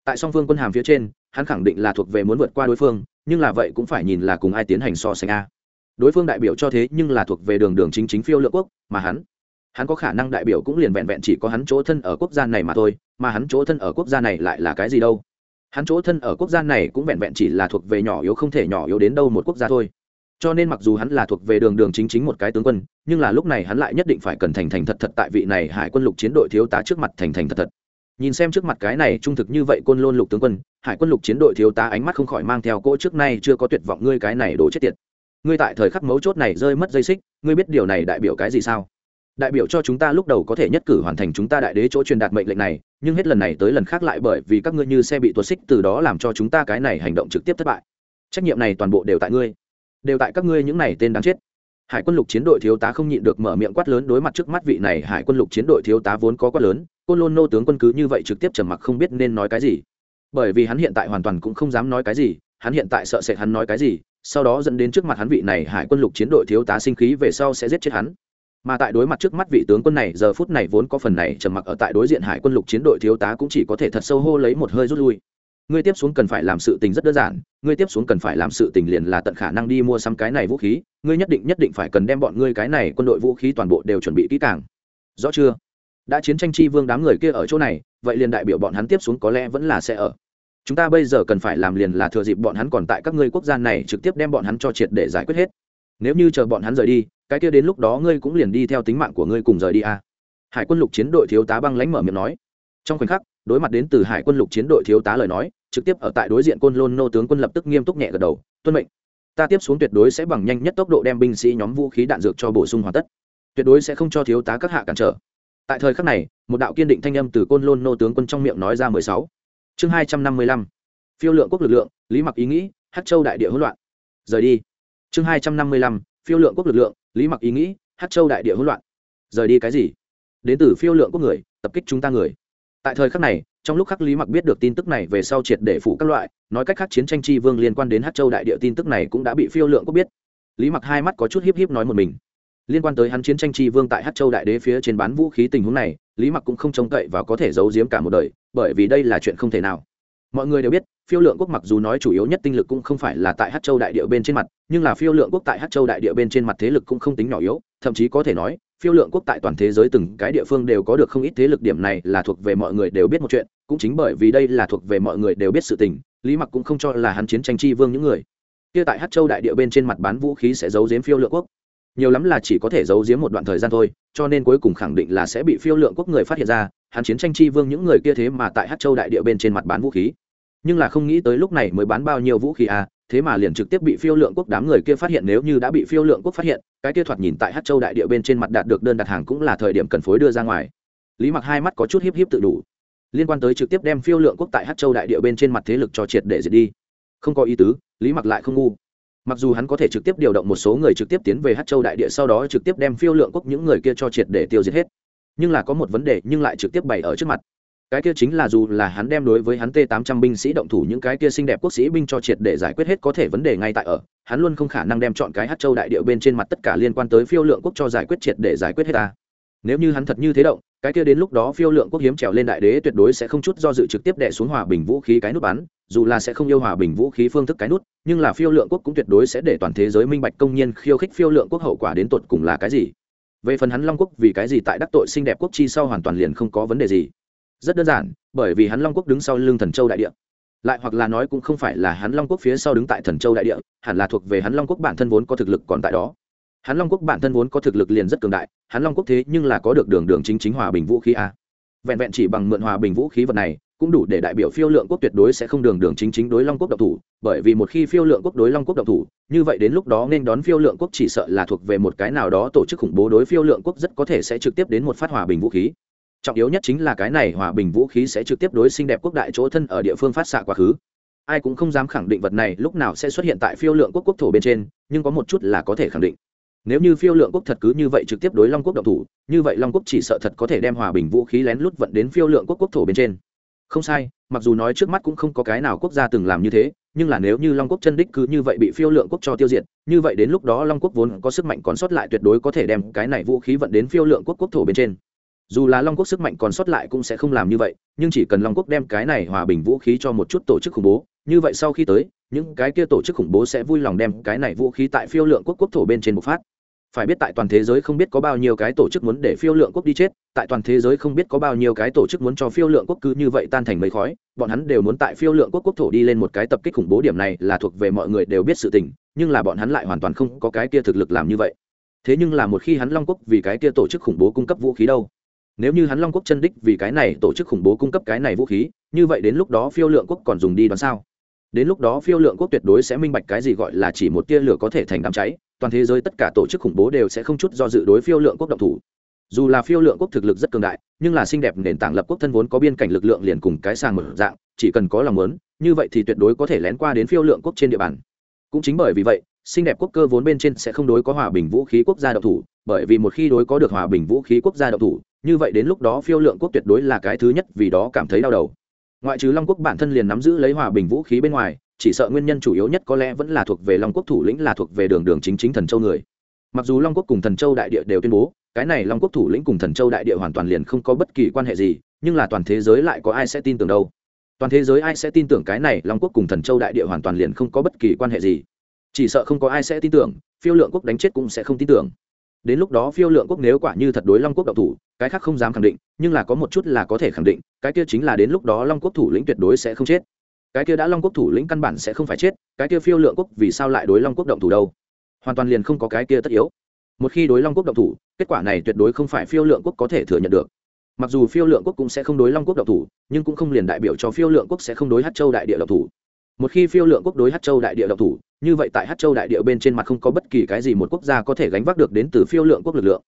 Tại song phương quân hàm phía trên, hắn khẳng định là thuộc về muốn vượt qua đối phương, nhưng là vậy cũng phải nhìn là cùng ai tiến hành so sánh a. Đối phương đại biểu cho thế nhưng là thuộc về đường đường chính chính phiêu lượng quốc, mà hắn hắn có khả năng đại biểu cũng liền vẹn vẹn chỉ có hắn chỗ thân ở quốc gia này mà thôi, mà hắn chỗ thân ở quốc gia này lại là cái gì đâu? Hắn chỗ thân ở quốc gia này cũng vẹn vẹn chỉ là thuộc về nhỏ yếu không thể nhỏ yếu đến đâu một quốc gia thôi. Cho nên mặc dù hắn là thuộc về đường đường chính chính một cái tướng quân, nhưng là lúc này hắn lại nhất định phải cần thành thành thật thật tại vị này hải quân lục chiến đội thiếu tá trước mặt thành thành thật thật. Nhìn xem trước mặt cái này trung thực như vậy côn lôn lục tướng quân, hải quân lục chiến đội thiếu tá ánh mắt không khỏi mang theo cỗ trước nay chưa có tuyệt vọng ngươi cái này đổ chết tiệt. Ngươi tại thời khắc mấu chốt này rơi mất dây xích, ngươi biết điều này đại biểu cái gì sao? Đại biểu cho chúng ta lúc đầu có thể nhất cử hoàn thành chúng ta đại đế chỗ truyền đạt mệnh lệnh này, nhưng hết lần này tới lần khác lại bởi vì các ngươi như xe bị tuột xích từ đó làm cho chúng ta cái này hành động trực tiếp thất bại. Trách nhiệm này toàn bộ đều tại ngươi, đều tại các ngươi những này tên đáng chết. Hải quân lục chiến đội thiếu tá không nhịn được mở miệng quát lớn đối mặt trước mắt vị này hải quân lục chiến đội thiếu tá vốn có quát lớn, côn lôn nô tướng quân cứ như vậy trực tiếp trầm mặc không biết nên nói cái gì. Bởi vì hắn hiện tại hoàn toàn cũng không dám nói cái gì, hắn hiện tại sợ sệt hắn nói cái gì, sau đó dẫn đến trước mặt hắn vị này hải quân lục chiến đội thiếu tá sinh khí về sau sẽ giết chết hắn mà tại đối mặt trước mắt vị tướng quân này, giờ phút này vốn có phần này trầm mặc ở tại đối diện hải quân lục chiến đội thiếu tá cũng chỉ có thể thật sâu hô lấy một hơi rút lui. Ngươi tiếp xuống cần phải làm sự tình rất đơn giản, ngươi tiếp xuống cần phải làm sự tình liền là tận khả năng đi mua xăm cái này vũ khí, ngươi nhất định nhất định phải cần đem bọn ngươi cái này quân đội vũ khí toàn bộ đều chuẩn bị kỹ càng. Rõ chưa? Đã chiến tranh chi vương đám người kia ở chỗ này, vậy liền đại biểu bọn hắn tiếp xuống có lẽ vẫn là sẽ ở. Chúng ta bây giờ cần phải làm liền là thừa dịp bọn hắn còn tại các ngươi quốc gia này trực tiếp đem bọn hắn cho triệt để giải quyết hết. Nếu như chờ bọn hắn rời đi cái kia đến lúc đó ngươi cũng liền đi theo tính mạng của ngươi cùng rời đi à. hải quân lục chiến đội thiếu tá băng lãnh mở miệng nói. Trong khoảnh khắc, đối mặt đến từ hải quân lục chiến đội thiếu tá lời nói, trực tiếp ở tại đối diện côn lôn nô tướng quân lập tức nghiêm túc nhẹ gật đầu, tuân mệnh. Ta tiếp xuống tuyệt đối sẽ bằng nhanh nhất tốc độ đem binh sĩ nhóm vũ khí đạn dược cho bổ sung hoàn tất. Tuyệt đối sẽ không cho thiếu tá các hạ cản trở. Tại thời khắc này, một đạo kiên định thanh âm từ côn lôn nô tướng quân trong miệng nói ra mười sáu. Chương hai trăm năm mươi lăm. Phiêu lượng quốc lực lượng, lý mặc ý nghĩ hát châu đại địa hỗn loạn. Rời đi. Chương hai trăm năm mươi lăm, phiêu lượng quốc lực lượng lý mặc ý nghĩ hát châu đại địa hỗn loạn. Rời đi cái gì? Đến từ phiêu lượng của người, tập kích chúng ta người. Tại thời khắc này, trong lúc khắc lý mặc biết được tin tức này về sau triệt để phủ các loại, nói cách khác chiến tranh chi vương liên quan đến hát châu đại địa tin tức này cũng đã bị phiêu lượng quốc biết. Lý mặc hai mắt có chút hiếp hiếp nói một mình. Liên quan tới hắn chiến tranh chi vương tại hát châu đại đế phía trên bán vũ khí tình huống này, lý mặc cũng không trông cậy và có thể giấu giếm cả một đời, bởi vì đây là chuyện không thể nào mọi người đều biết, phiêu lượng quốc mặc dù nói chủ yếu nhất tinh lực cũng không phải là tại hát châu đại địa bên trên mặt, nhưng là phiêu lượng quốc tại hát châu đại địa bên trên mặt thế lực cũng không tính nhỏ yếu, thậm chí có thể nói, phiêu lượng quốc tại toàn thế giới từng cái địa phương đều có được không ít thế lực, điểm này là thuộc về mọi người đều biết một chuyện, cũng chính bởi vì đây là thuộc về mọi người đều biết sự tình, lý mặc cũng không cho là hắn chiến tranh chi vương những người. Kia tại hát châu đại địa bên trên mặt bán vũ khí sẽ giấu giếm phiêu lượng quốc. Nhiều lắm là chỉ có thể giấu giếm một đoạn thời gian thôi, cho nên cuối cùng khẳng định là sẽ bị phiêu lượng quốc người phát hiện ra, hắn chiến tranh chi vương những người kia thế mà tại hát châu đại địa bên trên mặt bán vũ khí nhưng là không nghĩ tới lúc này mới bán bao nhiêu vũ khí à thế mà liền trực tiếp bị phiêu lượng quốc đám người kia phát hiện nếu như đã bị phiêu lượng quốc phát hiện, cái kia thoạt nhìn tại hát châu đại địa bên trên mặt đạt được đơn đặt hàng cũng là thời điểm cần phối đưa ra ngoài. Lý mặc hai mắt có chút hiếp hiếp tự đủ. Liên quan tới trực tiếp đem phiêu lượng quốc tại hát châu đại địa bên trên mặt thế lực cho triệt để diệt đi. Không có ý tứ, lý mặc lại không ngu. Mặc dù hắn có thể trực tiếp điều động một số người trực tiếp tiến về hát châu đại địa sau đó trực tiếp đem phiêu lượng quốc những người kia cho triệt để tiêu diệt hết. Nhưng là có một vấn đề nhưng lại trực tiếp bày ở trước mặt cái kia chính là dù là hắn đem đối với hắn t 800 binh sĩ động thủ, những cái kia xinh đẹp quốc sĩ binh cho triệt để giải quyết hết có thể vấn đề ngay tại ở, hắn luôn không khả năng đem chọn cái hát châu đại điệu bên trên mặt tất cả liên quan tới phiêu lượng quốc cho giải quyết triệt để giải quyết hết ta. Nếu như hắn thật như thế động, cái kia đến lúc đó phiêu lượng quốc hiếm trèo lên đại đế tuyệt đối sẽ không chút do dự trực tiếp đệ xuống hòa bình vũ khí cái nút bắn, dù là sẽ không yêu hòa bình vũ khí phương thức cái nút, nhưng là phiêu lượng quốc cũng tuyệt đối sẽ để toàn thế giới minh bạch công nhiên khiêu khích phiêu lượng quốc hậu quả đến tột cùng là cái gì. Về phần hắn long quốc vì cái gì tại đắc tội xinh đẹp quốc chi sau hoàn toàn liền không có vấn đề gì rất đơn giản, bởi vì hắn long quốc đứng sau lưng thần châu đại địa. Lại hoặc là nói cũng không phải là hắn long quốc phía sau đứng tại thần châu đại địa, hẳn là thuộc về hắn long quốc bản thân vốn có thực lực còn tại đó. Hắn long quốc bản thân vốn có thực lực liền rất cường đại, hắn long quốc thế nhưng là có được đường đường chính chính hòa bình vũ khí a. Vẹn vẹn chỉ bằng mượn hòa bình vũ khí vật này, cũng đủ để đại biểu phiêu lượng quốc tuyệt đối sẽ không đường đường chính chính đối long quốc độc thủ, bởi vì một khi phiêu lượng quốc đối long quốc độc thủ, như vậy đến lúc đó nên đón phiêu lượng quốc chỉ sợ là thuộc về một cái nào đó tổ chức khủng bố đối phiêu lượng quốc rất có thể sẽ trực tiếp đến một phát hòa bình vũ khí trọng yếu nhất chính là cái này hòa bình vũ khí sẽ trực tiếp đối xinh đẹp quốc đại chỗ thân ở địa phương phát xạ quá khứ. Ai cũng không dám khẳng định vật này lúc nào sẽ xuất hiện tại phiêu lượng quốc quốc thổ bên trên, nhưng có một chút là có thể khẳng định. Nếu như phiêu lượng quốc thật cứ như vậy trực tiếp đối long quốc động thủ, như vậy long quốc chỉ sợ thật có thể đem hòa bình vũ khí lén lút vận đến phiêu lượng quốc quốc thổ bên trên. Không sai, mặc dù nói trước mắt cũng không có cái nào quốc gia từng làm như thế, nhưng là nếu như long quốc chân đích cứ như vậy bị phiêu lượng quốc cho tiêu diệt, như vậy đến lúc đó long quốc vốn có sức mạnh còn sót lại tuyệt đối có thể đem cái này vũ khí vận đến phiêu lượng quốc quốc thổ bên trên dù là long quốc sức mạnh còn sót lại cũng sẽ không làm như vậy nhưng chỉ cần long quốc đem cái này hòa bình vũ khí cho một chút tổ chức khủng bố như vậy sau khi tới những cái kia tổ chức khủng bố sẽ vui lòng đem cái này vũ khí tại phiêu lượng quốc quốc thổ bên trên bộc phát phải biết tại toàn thế giới không biết có bao nhiêu cái tổ chức muốn để phiêu lượng quốc đi chết tại toàn thế giới không biết có bao nhiêu cái tổ chức muốn cho phiêu lượng quốc cứ như vậy tan thành mấy khói bọn hắn đều muốn tại phiêu lượng quốc quốc thổ đi lên một cái tập kích khủng bố điểm này là thuộc về mọi người đều biết sự tình nhưng là bọn hắn lại hoàn toàn không có cái kia thực lực làm như vậy thế nhưng là một khi hắn long quốc vì cái kia tổ chức khủng bố cung cấp vũ khí đâu nếu như hắn long quốc chân đích vì cái này tổ chức khủng bố cung cấp cái này vũ khí, như vậy đến lúc đó phiêu lượng quốc còn dùng đi đoán sao? Đến lúc đó phiêu lượng quốc tuyệt đối sẽ minh bạch cái gì gọi là chỉ một tia lửa có thể thành đám cháy, toàn thế giới tất cả tổ chức khủng bố đều sẽ không chút do dự đối phiêu lượng quốc động thủ. Dù là phiêu lượng quốc thực lực rất cường đại, nhưng là xinh đẹp nền tảng lập quốc thân vốn có biên cảnh lực lượng liền cùng cái sàng mở dạng, chỉ cần có lòng muốn, như vậy thì tuyệt đối có thể lén qua đến phiêu lượng quốc trên địa bàn. Cũng chính bởi vì vậy, xinh đẹp quốc cơ vốn bên trên sẽ không đối có hòa bình vũ khí quốc gia độc thủ, bởi vì một khi đối có được hòa bình vũ khí quốc gia độc thủ như vậy đến lúc đó phiêu lượng quốc tuyệt đối là cái thứ nhất vì đó cảm thấy đau đầu. Ngoại trừ long quốc bản thân liền nắm giữ lấy hòa bình vũ khí bên ngoài, chỉ sợ nguyên nhân chủ yếu nhất có lẽ vẫn là thuộc về long quốc thủ lĩnh là thuộc về đường đường chính chính thần châu người. Mặc dù long quốc cùng thần châu đại địa đều tuyên bố, cái này long quốc thủ lĩnh cùng thần châu đại địa hoàn toàn liền không có bất kỳ quan hệ gì, nhưng là toàn thế giới lại có ai sẽ tin tưởng đâu? Toàn thế giới ai sẽ tin tưởng cái này long quốc cùng thần châu đại địa hoàn toàn liền không có bất kỳ quan hệ gì? Chỉ sợ không có ai sẽ tin tưởng, phiêu lượng quốc đánh chết cũng sẽ không tin tưởng. Đến lúc đó phiêu lượng quốc nếu quả như thật đối long quốc đậu thủ cái khác không dám khẳng định, nhưng là có một chút là có thể khẳng định, cái kia chính là đến lúc đó long quốc thủ lĩnh tuyệt đối sẽ không chết. Cái kia đã long quốc thủ lĩnh căn bản sẽ không phải chết, cái kia phiêu lượng quốc vì sao lại đối long quốc động thủ đâu? Hoàn toàn liền không có cái kia tất yếu. Một khi đối long quốc động thủ, kết quả này tuyệt đối không phải phiêu lượng quốc có thể thừa nhận được. Mặc dù phiêu lượng quốc cũng sẽ không đối long quốc động thủ, nhưng cũng không liền đại biểu cho phiêu lượng quốc sẽ không đối hát châu đại địa động thủ. Một khi phiêu lượng quốc đối hát châu đại địa động thủ, như vậy tại hát châu đại địa bên trên mặt không có bất kỳ cái gì một quốc gia có thể gánh vác được đến từ phiêu lượng quốc lực lượng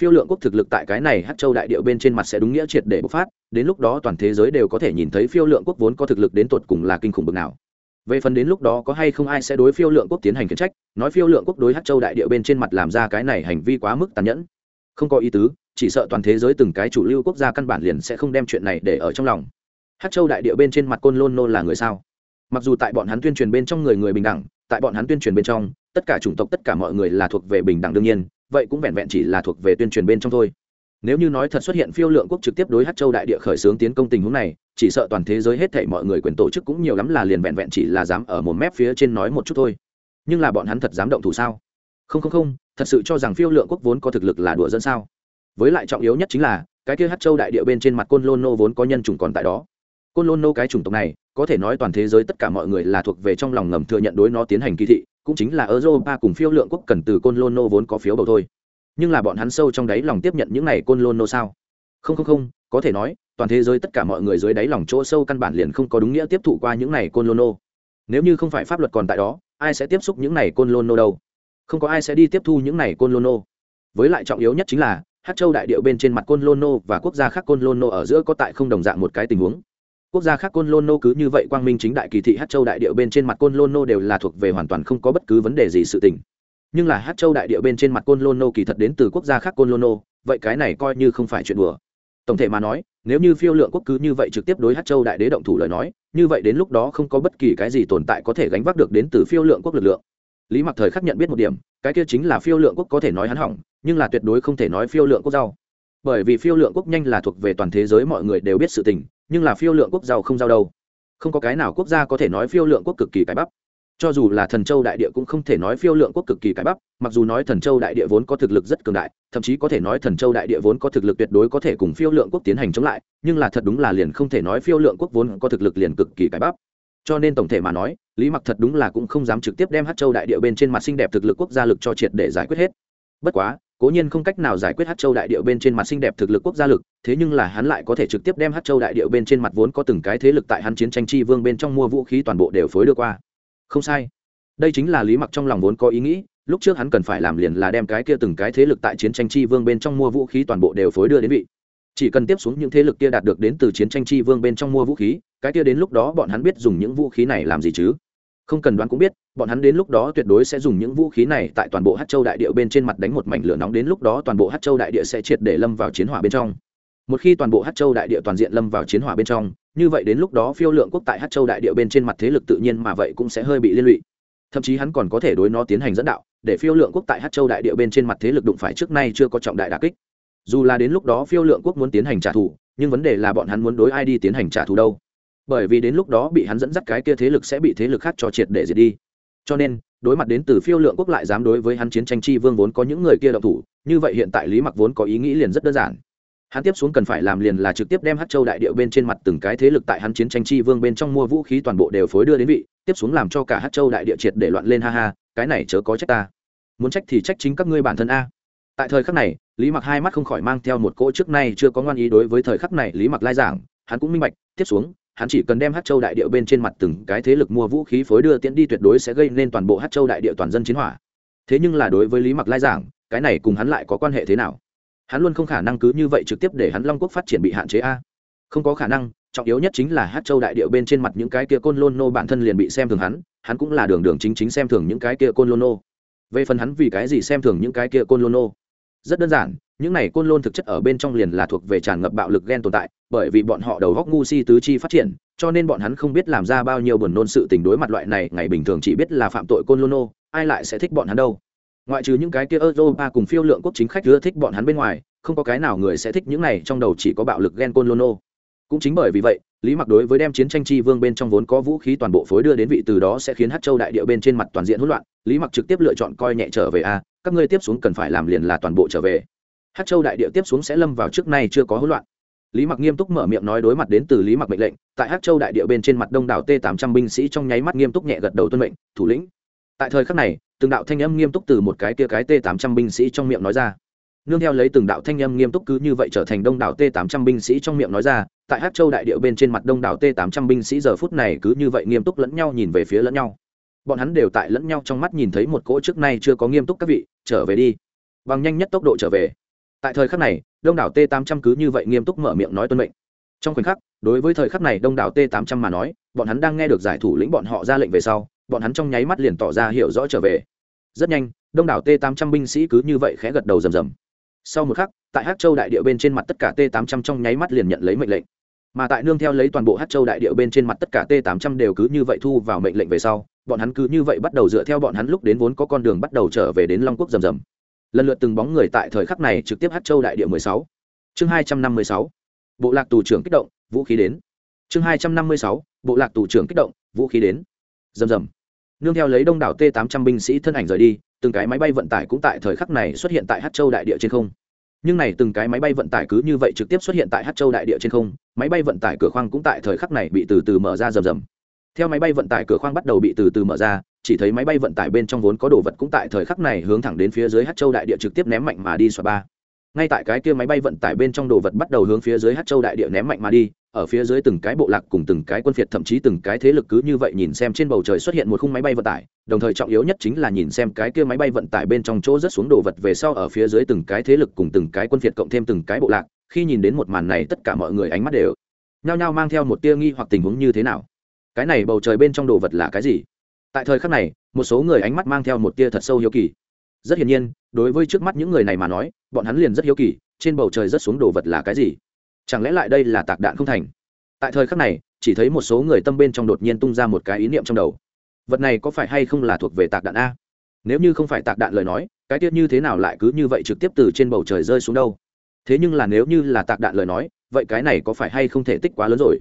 phiêu lượng quốc thực lực tại cái này hát châu đại địa bên trên mặt sẽ đúng nghĩa triệt để bộc phát, đến lúc đó toàn thế giới đều có thể nhìn thấy phiêu lượng quốc vốn có thực lực đến tột cùng là kinh khủng bực nào. Về phần đến lúc đó có hay không ai sẽ đối phiêu lượng quốc tiến hành khiển trách, nói phiêu lượng quốc đối hát châu đại địa bên trên mặt làm ra cái này hành vi quá mức tàn nhẫn. Không có ý tứ, chỉ sợ toàn thế giới từng cái chủ lưu quốc gia căn bản liền sẽ không đem chuyện này để ở trong lòng. Hát châu đại địa bên trên mặt côn lôn nô là người sao? Mặc dù tại bọn hắn tuyên truyền bên trong người người bình đẳng, tại bọn hắn tuyên truyền bên trong, tất cả chủng tộc, tất cả mọi người là thuộc về bình đẳng đương nhiên vậy cũng vẹn vẹn chỉ là thuộc về tuyên truyền bên trong thôi. Nếu như nói thật xuất hiện phiêu lượng quốc trực tiếp đối hát châu đại địa khởi xướng tiến công tình huống này, chỉ sợ toàn thế giới hết thảy mọi người quyền tổ chức cũng nhiều lắm là liền vẹn vẹn chỉ là dám ở một mép phía trên nói một chút thôi. Nhưng là bọn hắn thật dám động thủ sao? Không không không, thật sự cho rằng phiêu lượng quốc vốn có thực lực là đùa dân sao? Với lại trọng yếu nhất chính là, cái kia hát châu đại địa bên trên mặt côn lôn nô vốn có nhân chủng còn tại đó. Côn lôn nô cái chủng tộc này, có thể nói toàn thế giới tất cả mọi người là thuộc về trong lòng ngầm thừa nhận đối nó tiến hành kỳ thị cũng chính là europa cùng phiêu lượng quốc cần từ côn lôn nô vốn có phiếu bầu thôi. Nhưng là bọn hắn sâu trong đáy lòng tiếp nhận những này côn lôn nô sao? Không không không, có thể nói, toàn thế giới tất cả mọi người dưới đáy lòng chỗ sâu căn bản liền không có đúng nghĩa tiếp thụ qua những này côn lôn nô nếu như không phải pháp luật còn tại đó, ai sẽ tiếp xúc những này côn lôn nô đâu? Không có ai sẽ đi tiếp thu những này côn lôn nô với lại trọng yếu nhất chính là hát châu đại điệu bên trên mặt côn lôn nô và quốc gia khác côn lôn nô ở giữa có tại không đồng dạng một cái tình huống quốc gia khác côn lôn nô cứ như vậy quang minh chính đại kỳ thị hát châu đại điệu bên trên mặt côn lôn nô đều là thuộc về hoàn toàn không có bất cứ vấn đề gì sự tình. Nhưng là hát châu đại điệu bên trên mặt côn lôn nô kỳ thật đến từ quốc gia khác côn lôn nô, vậy cái này coi như không phải chuyện đùa. Tổng thể mà nói, nếu như phiêu lượng quốc cứ như vậy trực tiếp đối hát châu đại đế động thủ lời nói, như vậy đến lúc đó không có bất kỳ cái gì tồn tại có thể gánh vác được đến từ phiêu lượng quốc lực lượng. Lý mặc thời khắc nhận biết một điểm, cái kia chính là phiêu lượng quốc có thể nói hắn hỏng, nhưng là tuyệt đối không thể nói phiêu lượng quốc rau bởi vì phiêu lượng quốc nhanh là thuộc về toàn thế giới mọi người đều biết sự tình nhưng là phiêu lượng quốc giàu không giàu đâu. Không có cái nào quốc gia có thể nói phiêu lượng quốc cực kỳ cái bắp. Cho dù là thần châu đại địa cũng không thể nói phiêu lượng quốc cực kỳ cái bắp, mặc dù nói thần châu đại địa vốn có thực lực rất cường đại, thậm chí có thể nói thần châu đại địa vốn có thực lực tuyệt đối có thể cùng phiêu lượng quốc tiến hành chống lại, nhưng là thật đúng là liền không thể nói phiêu lượng quốc vốn có thực lực liền cực kỳ cái bắp. Cho nên tổng thể mà nói, lý mặc thật đúng là cũng không dám trực tiếp đem hát châu đại địa bên trên mặt xinh đẹp thực lực quốc gia lực cho triệt để giải quyết hết. Bất quá cố nhiên không cách nào giải quyết hát châu đại điệu bên trên mặt xinh đẹp thực lực quốc gia lực, thế nhưng là hắn lại có thể trực tiếp đem hát châu đại điệu bên trên mặt vốn có từng cái thế lực tại hắn chiến tranh chi vương bên trong mua vũ khí toàn bộ đều phối đưa qua. Không sai. Đây chính là lý mặc trong lòng vốn có ý nghĩ, lúc trước hắn cần phải làm liền là đem cái kia từng cái thế lực tại chiến tranh chi vương bên trong mua vũ khí toàn bộ đều phối đưa đến vị. Chỉ cần tiếp xuống những thế lực kia đạt được đến từ chiến tranh chi vương bên trong mua vũ khí, cái kia đến lúc đó bọn hắn biết dùng những vũ khí này làm gì chứ? Không cần đoán cũng biết, bọn hắn đến lúc đó tuyệt đối sẽ dùng những vũ khí này tại toàn bộ hát châu đại địa bên trên mặt đánh một mảnh lửa nóng, đến lúc đó toàn bộ hát châu đại địa sẽ triệt để lâm vào chiến hỏa bên trong. Một khi toàn bộ hát châu đại địa toàn diện lâm vào chiến hỏa bên trong, như vậy đến lúc đó phiêu lượng quốc tại hát châu đại địa bên trên mặt thế lực tự nhiên mà vậy cũng sẽ hơi bị liên lụy. Thậm chí hắn còn có thể đối nó tiến hành dẫn đạo, để phiêu lượng quốc tại hát châu đại địa bên trên mặt thế lực đụng phải trước nay chưa có trọng đại đà kích. Dù là đến lúc đó phiêu lượng quốc muốn tiến hành trả thù, nhưng vấn đề là bọn hắn muốn đối ai đi tiến hành trả thù đâu bởi vì đến lúc đó bị hắn dẫn dắt cái kia thế lực sẽ bị thế lực khác cho triệt để diệt đi. Cho nên, đối mặt đến từ phiêu lượng quốc lại dám đối với hắn chiến tranh chi vương vốn có những người kia động thủ, như vậy hiện tại lý mặc vốn có ý nghĩ liền rất đơn giản. Hắn tiếp xuống cần phải làm liền là trực tiếp đem hát châu đại điệu bên trên mặt từng cái thế lực tại hắn chiến tranh chi vương bên trong mua vũ khí toàn bộ đều phối đưa đến vị, tiếp xuống làm cho cả hát châu đại địa triệt để loạn lên, ha ha, cái này chớ có trách ta. Muốn trách thì trách chính các ngươi bản thân a. Tại thời khắc này, lý mặc hai mắt không khỏi mang theo một cỗ trước nay chưa có ngoan ý đối với thời khắc này lý mặc lai giảng, hắn cũng minh bạch, tiếp xuống hắn chỉ cần đem hát châu đại địa bên trên mặt từng cái thế lực mua vũ khí phối đưa tiễn đi tuyệt đối sẽ gây nên toàn bộ hát châu đại địa toàn dân chiến hỏa. Thế nhưng là đối với lý mặc lai giảng, cái này cùng hắn lại có quan hệ thế nào? Hắn luôn không khả năng cứ như vậy trực tiếp để hắn long quốc phát triển bị hạn chế a. Không có khả năng, trọng yếu nhất chính là hát châu đại điệu bên trên mặt những cái kia côn lôn nô bản thân liền bị xem thường hắn hắn cũng là đường đường chính chính xem thường những cái kia côn lôn nô. Về phần hắn vì cái gì xem thường những cái kia côn lôn nô? Rất đơn giản những này côn lôn thực chất ở bên trong liền là thuộc về tràn ngập bạo lực ghen tồn tại, bởi vì bọn họ đầu góc ngu si tứ chi phát triển, cho nên bọn hắn không biết làm ra bao nhiêu buồn nôn sự tình đối mặt loại này, ngày bình thường chỉ biết là phạm tội côn lôn nô, ai lại sẽ thích bọn hắn đâu. Ngoại trừ những cái kia europa cùng phiêu lượng quốc chính khách ưa thích bọn hắn bên ngoài, không có cái nào người sẽ thích những này, trong đầu chỉ có bạo lực ghen côn lôn nô. Cũng chính bởi vì vậy, lý mặc đối với đem chiến tranh chi vương bên trong vốn có vũ khí toàn bộ phối đưa đến vị từ đó sẽ khiến hát châu đại địa bên trên mặt toàn diện hỗn loạn, lý mặc trực tiếp lựa chọn coi nhẹ trở về a, các ngươi tiếp xuống cần phải làm liền là toàn bộ trở về hát châu đại địa tiếp xuống sẽ lâm vào trước nay chưa có hỗn loạn. Lý mặc nghiêm túc mở miệng nói đối mặt đến từ lý mặc mệnh lệnh, tại hát châu đại địa bên trên mặt đông đảo t tám trăm binh sĩ trong nháy mắt nghiêm túc nhẹ gật đầu tuân mệnh, thủ lĩnh. Tại thời khắc này, từng đạo thanh âm nghiêm túc từ một cái kia cái t tám trăm binh sĩ trong miệng nói ra. Nương theo lấy từng đạo thanh âm nghiêm túc cứ như vậy trở thành đông đảo t tám trăm binh sĩ trong miệng nói ra, tại hát châu đại địa bên trên mặt đông đảo t tám trăm binh sĩ giờ phút này cứ như vậy nghiêm túc lẫn nhau nhìn về phía lẫn nhau. Bọn hắn đều tại lẫn nhau trong mắt nhìn thấy một cỗ trước nay chưa có nghiêm túc các vị, trở về đi. Bằng nhanh nhất tốc độ trở về tại thời khắc này, đông đảo t 8 0 0 cứ như vậy nghiêm túc mở miệng nói tuân mệnh. Trong khoảnh khắc, đối với thời khắc này đông đảo t 8 0 0 mà nói, bọn hắn đang nghe được giải thủ lĩnh bọn họ ra lệnh về sau, bọn hắn trong nháy mắt liền tỏ ra hiểu rõ trở về. Rất nhanh, đông đảo t 8 0 0 binh sĩ cứ như vậy khẽ gật đầu rầm rầm. Sau một khắc, tại hát châu đại điệu bên trên mặt tất cả t 8 0 0 trong nháy mắt liền nhận lấy mệnh lệnh. Mà tại nương theo lấy toàn bộ hát châu đại điệu bên trên mặt tất cả t 8 0 0 đều cứ như vậy thu vào mệnh lệnh về sau, bọn hắn cứ như vậy bắt đầu dựa theo bọn hắn lúc đến vốn có con đường bắt đầu trở về đến long quốc rầm rầm lần lượt từng bóng người tại thời khắc này trực tiếp hát châu đại địa mười sáu. Chương hai trăm năm mươi sáu, bộ lạc tù trưởng kích động, vũ khí đến. Chương hai trăm năm mươi sáu, bộ lạc tù trưởng kích động, vũ khí đến. Rầm rầm. Nương theo lấy đông đảo t tám trăm binh sĩ thân ảnh rời đi, từng cái máy bay vận tải cũng tại thời khắc này xuất hiện tại hát châu đại địa trên không. Nhưng này từng cái máy bay vận tải cứ như vậy trực tiếp xuất hiện tại hát châu đại địa trên không, máy bay vận tải cửa khoang cũng tại thời khắc này bị từ từ mở ra rầm rầm. Theo máy bay vận tải cửa khoang bắt đầu bị từ từ mở ra chỉ thấy máy bay vận tải bên trong vốn có đồ vật cũng tại thời khắc này hướng thẳng đến phía dưới hát châu đại địa trực tiếp ném mạnh mà đi xoa ba. Ngay tại cái kia máy bay vận tải bên trong đồ vật bắt đầu hướng phía dưới hát châu đại địa ném mạnh mà đi, ở phía dưới từng cái bộ lạc cùng từng cái quân phiệt, thậm chí từng cái thế lực cứ như vậy nhìn xem trên bầu trời xuất hiện một khung máy bay vận tải, đồng thời trọng yếu nhất chính là nhìn xem cái kia máy bay vận tải bên trong chỗ rất xuống đồ vật về sau ở phía dưới từng cái thế lực cùng từng cái quân phiệt cộng thêm từng cái bộ lạc, khi nhìn đến một màn này tất cả mọi người ánh mắt đều nhao nhao mang theo một tia nghi hoặc tình huống như thế nào. Cái này bầu trời bên trong đồ vật là cái gì? Tại thời khắc này, một số người ánh mắt mang theo một tia thật sâu hiếu kỳ. Rất hiển nhiên, đối với trước mắt những người này mà nói, bọn hắn liền rất hiếu kỳ, trên bầu trời rất xuống đồ vật là cái gì? Chẳng lẽ lại đây là tạc đạn không thành? Tại thời khắc này, chỉ thấy một số người tâm bên trong đột nhiên tung ra một cái ý niệm trong đầu. Vật này có phải hay không là thuộc về tạc đạn a? Nếu như không phải tạc đạn lời nói, cái tiết như thế nào lại cứ như vậy trực tiếp từ trên bầu trời rơi xuống đâu? Thế nhưng là nếu như là tạc đạn lời nói, vậy cái này có phải hay không thể tích quá lớn rồi?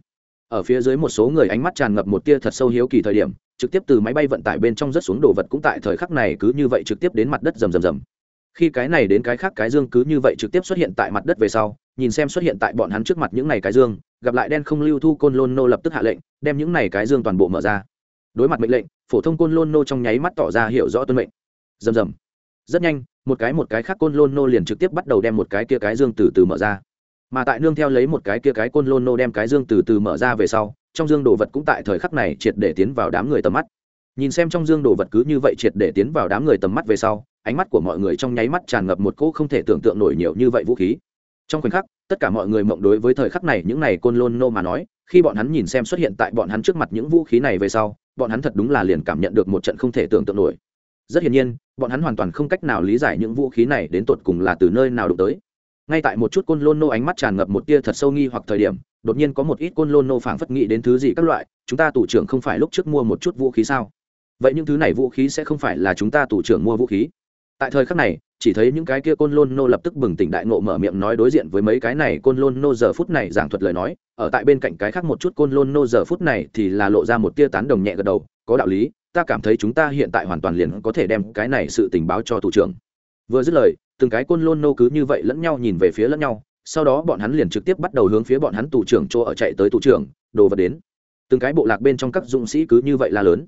Ở phía dưới một số người ánh mắt tràn ngập một tia thật sâu hiếu kỳ thời điểm, trực tiếp từ máy bay vận tải bên trong rất xuống đồ vật cũng tại thời khắc này cứ như vậy trực tiếp đến mặt đất rầm rầm rầm. Khi cái này đến cái khác cái dương cứ như vậy trực tiếp xuất hiện tại mặt đất về sau, nhìn xem xuất hiện tại bọn hắn trước mặt những này cái dương, gặp lại đen không lưu thu côn lôn nô lập tức hạ lệnh, đem những này cái dương toàn bộ mở ra. Đối mặt mệnh lệnh, phổ thông côn lôn nô trong nháy mắt tỏ ra hiểu rõ tuân mệnh. Rầm rầm. Rất nhanh, một cái một cái khác côn lôn nô liền trực tiếp bắt đầu đem một cái kia cái dương từ từ mở ra mà tại nương theo lấy một cái kia cái côn lôn nô đem cái dương từ từ mở ra về sau, trong dương đồ vật cũng tại thời khắc này triệt để tiến vào đám người tầm mắt. Nhìn xem trong dương đồ vật cứ như vậy triệt để tiến vào đám người tầm mắt về sau, ánh mắt của mọi người trong nháy mắt tràn ngập một cỗ không thể tưởng tượng nổi nhiều như vậy vũ khí. Trong khoảnh khắc, tất cả mọi người mộng đối với thời khắc này những này côn lôn nô mà nói, khi bọn hắn nhìn xem xuất hiện tại bọn hắn trước mặt những vũ khí này về sau, bọn hắn thật đúng là liền cảm nhận được một trận không thể tưởng tượng nổi. Rất hiển nhiên, bọn hắn hoàn toàn không cách nào lý giải những vũ khí này đến tột cùng là từ nơi nào đụng tới ngay tại một chút côn lôn nô ánh mắt tràn ngập một tia thật sâu nghi hoặc thời điểm, đột nhiên có một ít côn lôn nô phảng phất nghĩ đến thứ gì các loại, chúng ta tủ trưởng không phải lúc trước mua một chút vũ khí sao? Vậy những thứ này vũ khí sẽ không phải là chúng ta tủ trưởng mua vũ khí? Tại thời khắc này, chỉ thấy những cái kia côn lôn nô lập tức bừng tỉnh đại ngộ mở miệng nói đối diện với mấy cái này côn lôn nô giờ phút này giảng thuật lời nói, ở tại bên cạnh cái khác một chút côn lôn nô giờ phút này thì là lộ ra một tia tán đồng nhẹ gật đầu, có đạo lý, ta cảm thấy chúng ta hiện tại hoàn toàn liền có thể đem cái này sự tình báo cho thủ trưởng. Vừa dứt lời từng cái côn lôn nô cứ như vậy lẫn nhau nhìn về phía lẫn nhau, sau đó bọn hắn liền trực tiếp bắt đầu hướng phía bọn hắn tù trưởng chỗ ở chạy tới tù trưởng, đồ vật đến. Từng cái bộ lạc bên trong các dũng sĩ cứ như vậy la lớn.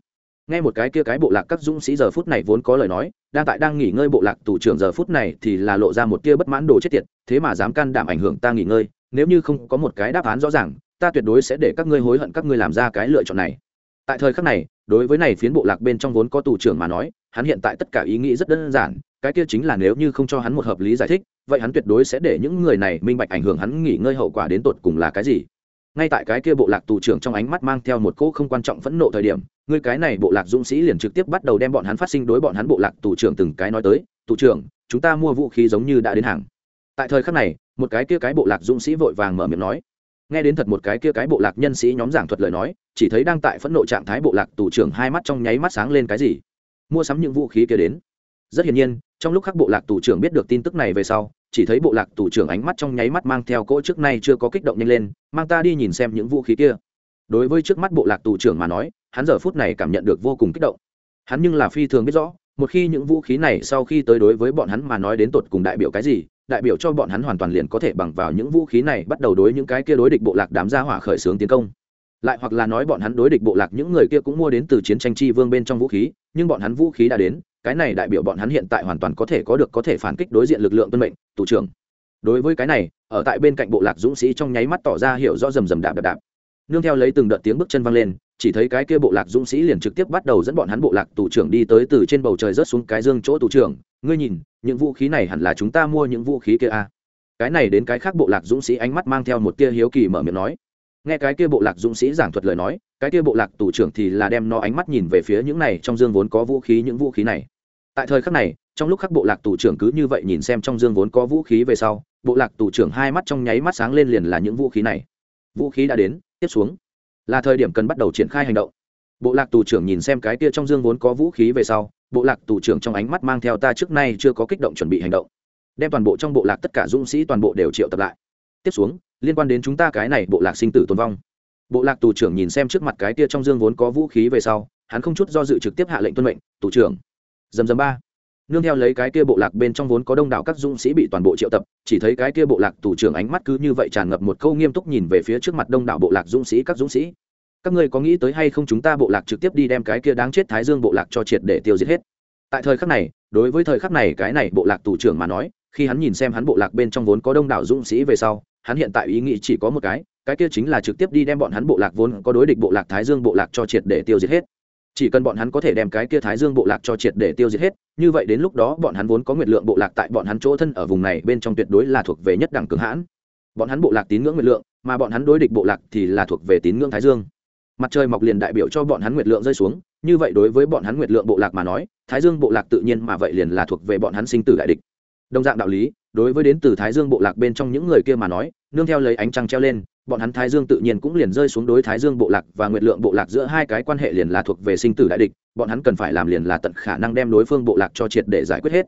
Nghe một cái kia cái bộ lạc các dũng sĩ giờ phút này vốn có lời nói, đang tại đang nghỉ ngơi bộ lạc tù trưởng giờ phút này thì là lộ ra một tia bất mãn đồ chết tiệt, thế mà dám can đảm ảnh hưởng ta nghỉ ngơi, nếu như không có một cái đáp án rõ ràng, ta tuyệt đối sẽ để các ngươi hối hận các ngươi làm ra cái lựa chọn này. Tại thời khắc này, đối với này phiến bộ lạc bên trong vốn có tù trưởng mà nói hắn hiện tại tất cả ý nghĩ rất đơn giản, cái kia chính là nếu như không cho hắn một hợp lý giải thích, vậy hắn tuyệt đối sẽ để những người này minh bạch ảnh hưởng hắn nghỉ ngơi hậu quả đến tột cùng là cái gì. Ngay tại cái kia bộ lạc tù trưởng trong ánh mắt mang theo một cỗ không quan trọng phẫn nộ thời điểm, người cái này bộ lạc dũng sĩ liền trực tiếp bắt đầu đem bọn hắn phát sinh đối bọn hắn bộ lạc tù trưởng từng cái nói tới, tù trưởng, chúng ta mua vũ khí giống như đã đến hàng. Tại thời khắc này, một cái kia cái bộ lạc dũng sĩ vội vàng mở miệng nói. Nghe đến thật một cái kia cái bộ lạc nhân sĩ nhóm giảng thuật lời nói, chỉ thấy đang tại phẫn nộ trạng thái bộ lạc tù trưởng hai mắt trong nháy mắt sáng lên cái gì? Mua sắm những vũ khí kia đến. Rất hiển nhiên, trong lúc các bộ lạc tù trưởng biết được tin tức này về sau, chỉ thấy bộ lạc tù trưởng ánh mắt trong nháy mắt mang theo cỗ trước nay chưa có kích động nhanh lên, mang ta đi nhìn xem những vũ khí kia. Đối với trước mắt bộ lạc tù trưởng mà nói, hắn giờ phút này cảm nhận được vô cùng kích động. Hắn nhưng là phi thường biết rõ, một khi những vũ khí này sau khi tới đối với bọn hắn mà nói đến tột cùng đại biểu cái gì, đại biểu cho bọn hắn hoàn toàn liền có thể bằng vào những vũ khí này bắt đầu đối những cái kia đối địch bộ lạc đám gia hỏa khởi xướng tiến công. Lại hoặc là nói bọn hắn đối địch bộ lạc những người kia cũng mua đến từ chiến tranh chi vương bên trong vũ khí nhưng bọn hắn vũ khí đã đến, cái này đại biểu bọn hắn hiện tại hoàn toàn có thể có được có thể phản kích đối diện lực lượng tuân mệnh tù trưởng. Đối với cái này, ở tại bên cạnh bộ lạc dũng sĩ trong nháy mắt tỏ ra hiểu rõ rầm rầm đạp đạp đạp. Nương theo lấy từng đợt tiếng bước chân vang lên, chỉ thấy cái kia bộ lạc dũng sĩ liền trực tiếp bắt đầu dẫn bọn hắn bộ lạc tù trưởng đi tới từ trên bầu trời rớt xuống cái dương chỗ tù trưởng. Ngươi nhìn, những vũ khí này hẳn là chúng ta mua những vũ khí kia a à. cái này đến cái khác bộ lạc dũng sĩ ánh mắt mang theo một tia hiếu kỳ mở miệng nói nghe cái kia bộ lạc dũng sĩ giảng thuật lời nói, cái kia bộ lạc tù trưởng thì là đem nó ánh mắt nhìn về phía những này trong dương vốn có vũ khí, những vũ khí này. Tại thời khắc này, trong lúc khắc bộ lạc tù trưởng cứ như vậy nhìn xem trong dương vốn có vũ khí về sau, bộ lạc tù trưởng hai mắt trong nháy mắt sáng lên liền là những vũ khí này. Vũ khí đã đến, tiếp xuống. Là thời điểm cần bắt đầu triển khai hành động. Bộ lạc tù trưởng nhìn xem cái kia trong dương vốn có vũ khí về sau, bộ lạc tù trưởng trong ánh mắt mang theo ta trước nay chưa có kích động chuẩn bị hành động. Đem toàn bộ trong bộ lạc tất cả dũng sĩ toàn bộ đều triệu tập lại. Tiếp xuống liên quan đến chúng ta cái này bộ lạc sinh tử tồn vong. Bộ lạc tù trưởng nhìn xem trước mặt cái kia trong dương vốn có vũ khí về sau, hắn không chút do dự trực tiếp hạ lệnh tuân mệnh, tù trưởng. Dầm dầm ba. Nương theo lấy cái kia bộ lạc bên trong vốn có đông đảo các dũng sĩ bị toàn bộ triệu tập, chỉ thấy cái kia bộ lạc tù trưởng ánh mắt cứ như vậy tràn ngập một câu nghiêm túc nhìn về phía trước mặt đông đảo bộ lạc dũng sĩ các dũng sĩ. Các ngươi có nghĩ tới hay không chúng ta bộ lạc trực tiếp đi đem cái kia đáng chết thái dương bộ lạc cho triệt để tiêu diệt hết? Tại thời khắc này, đối với thời khắc này cái này bộ lạc tù trưởng mà nói, khi hắn nhìn xem hắn bộ lạc bên trong vốn có đông đảo dũng sĩ về sau hắn hiện tại ý nghĩ chỉ có một cái cái kia chính là trực tiếp đi đem bọn hắn bộ lạc vốn có đối địch bộ lạc thái dương bộ lạc cho triệt để tiêu diệt hết. Chỉ cần bọn hắn có thể đem cái kia thái dương bộ lạc cho triệt để tiêu diệt hết, như vậy đến lúc đó bọn hắn vốn có nguyệt lượng bộ lạc tại bọn hắn chỗ thân ở vùng này bên trong tuyệt đối là thuộc về nhất đẳng cường hãn. Bọn hắn bộ lạc tín ngưỡng nguyệt lượng, mà bọn hắn đối địch bộ lạc thì là thuộc về tín ngưỡng thái dương. Mặt trời mọc liền đại biểu cho bọn hắn nguyệt lượng rơi xuống, như vậy đối với bọn hắn nguyệt lượng bộ lạc mà nói, thái dương bộ lạc tự nhiên mà vậy liền là thuộc về bọn hắn sinh tử đại địch. Đồng dạng đạo lý đối với đến từ thái dương bộ lạc bên trong những người kia mà nói, nương theo lấy ánh trăng treo lên, bọn hắn thái dương tự nhiên cũng liền rơi xuống đối thái dương bộ lạc và nguyệt lượng bộ lạc giữa hai cái quan hệ liền là thuộc về sinh tử đại địch, bọn hắn cần phải làm liền là tận khả năng đem đối phương bộ lạc cho triệt để giải quyết hết.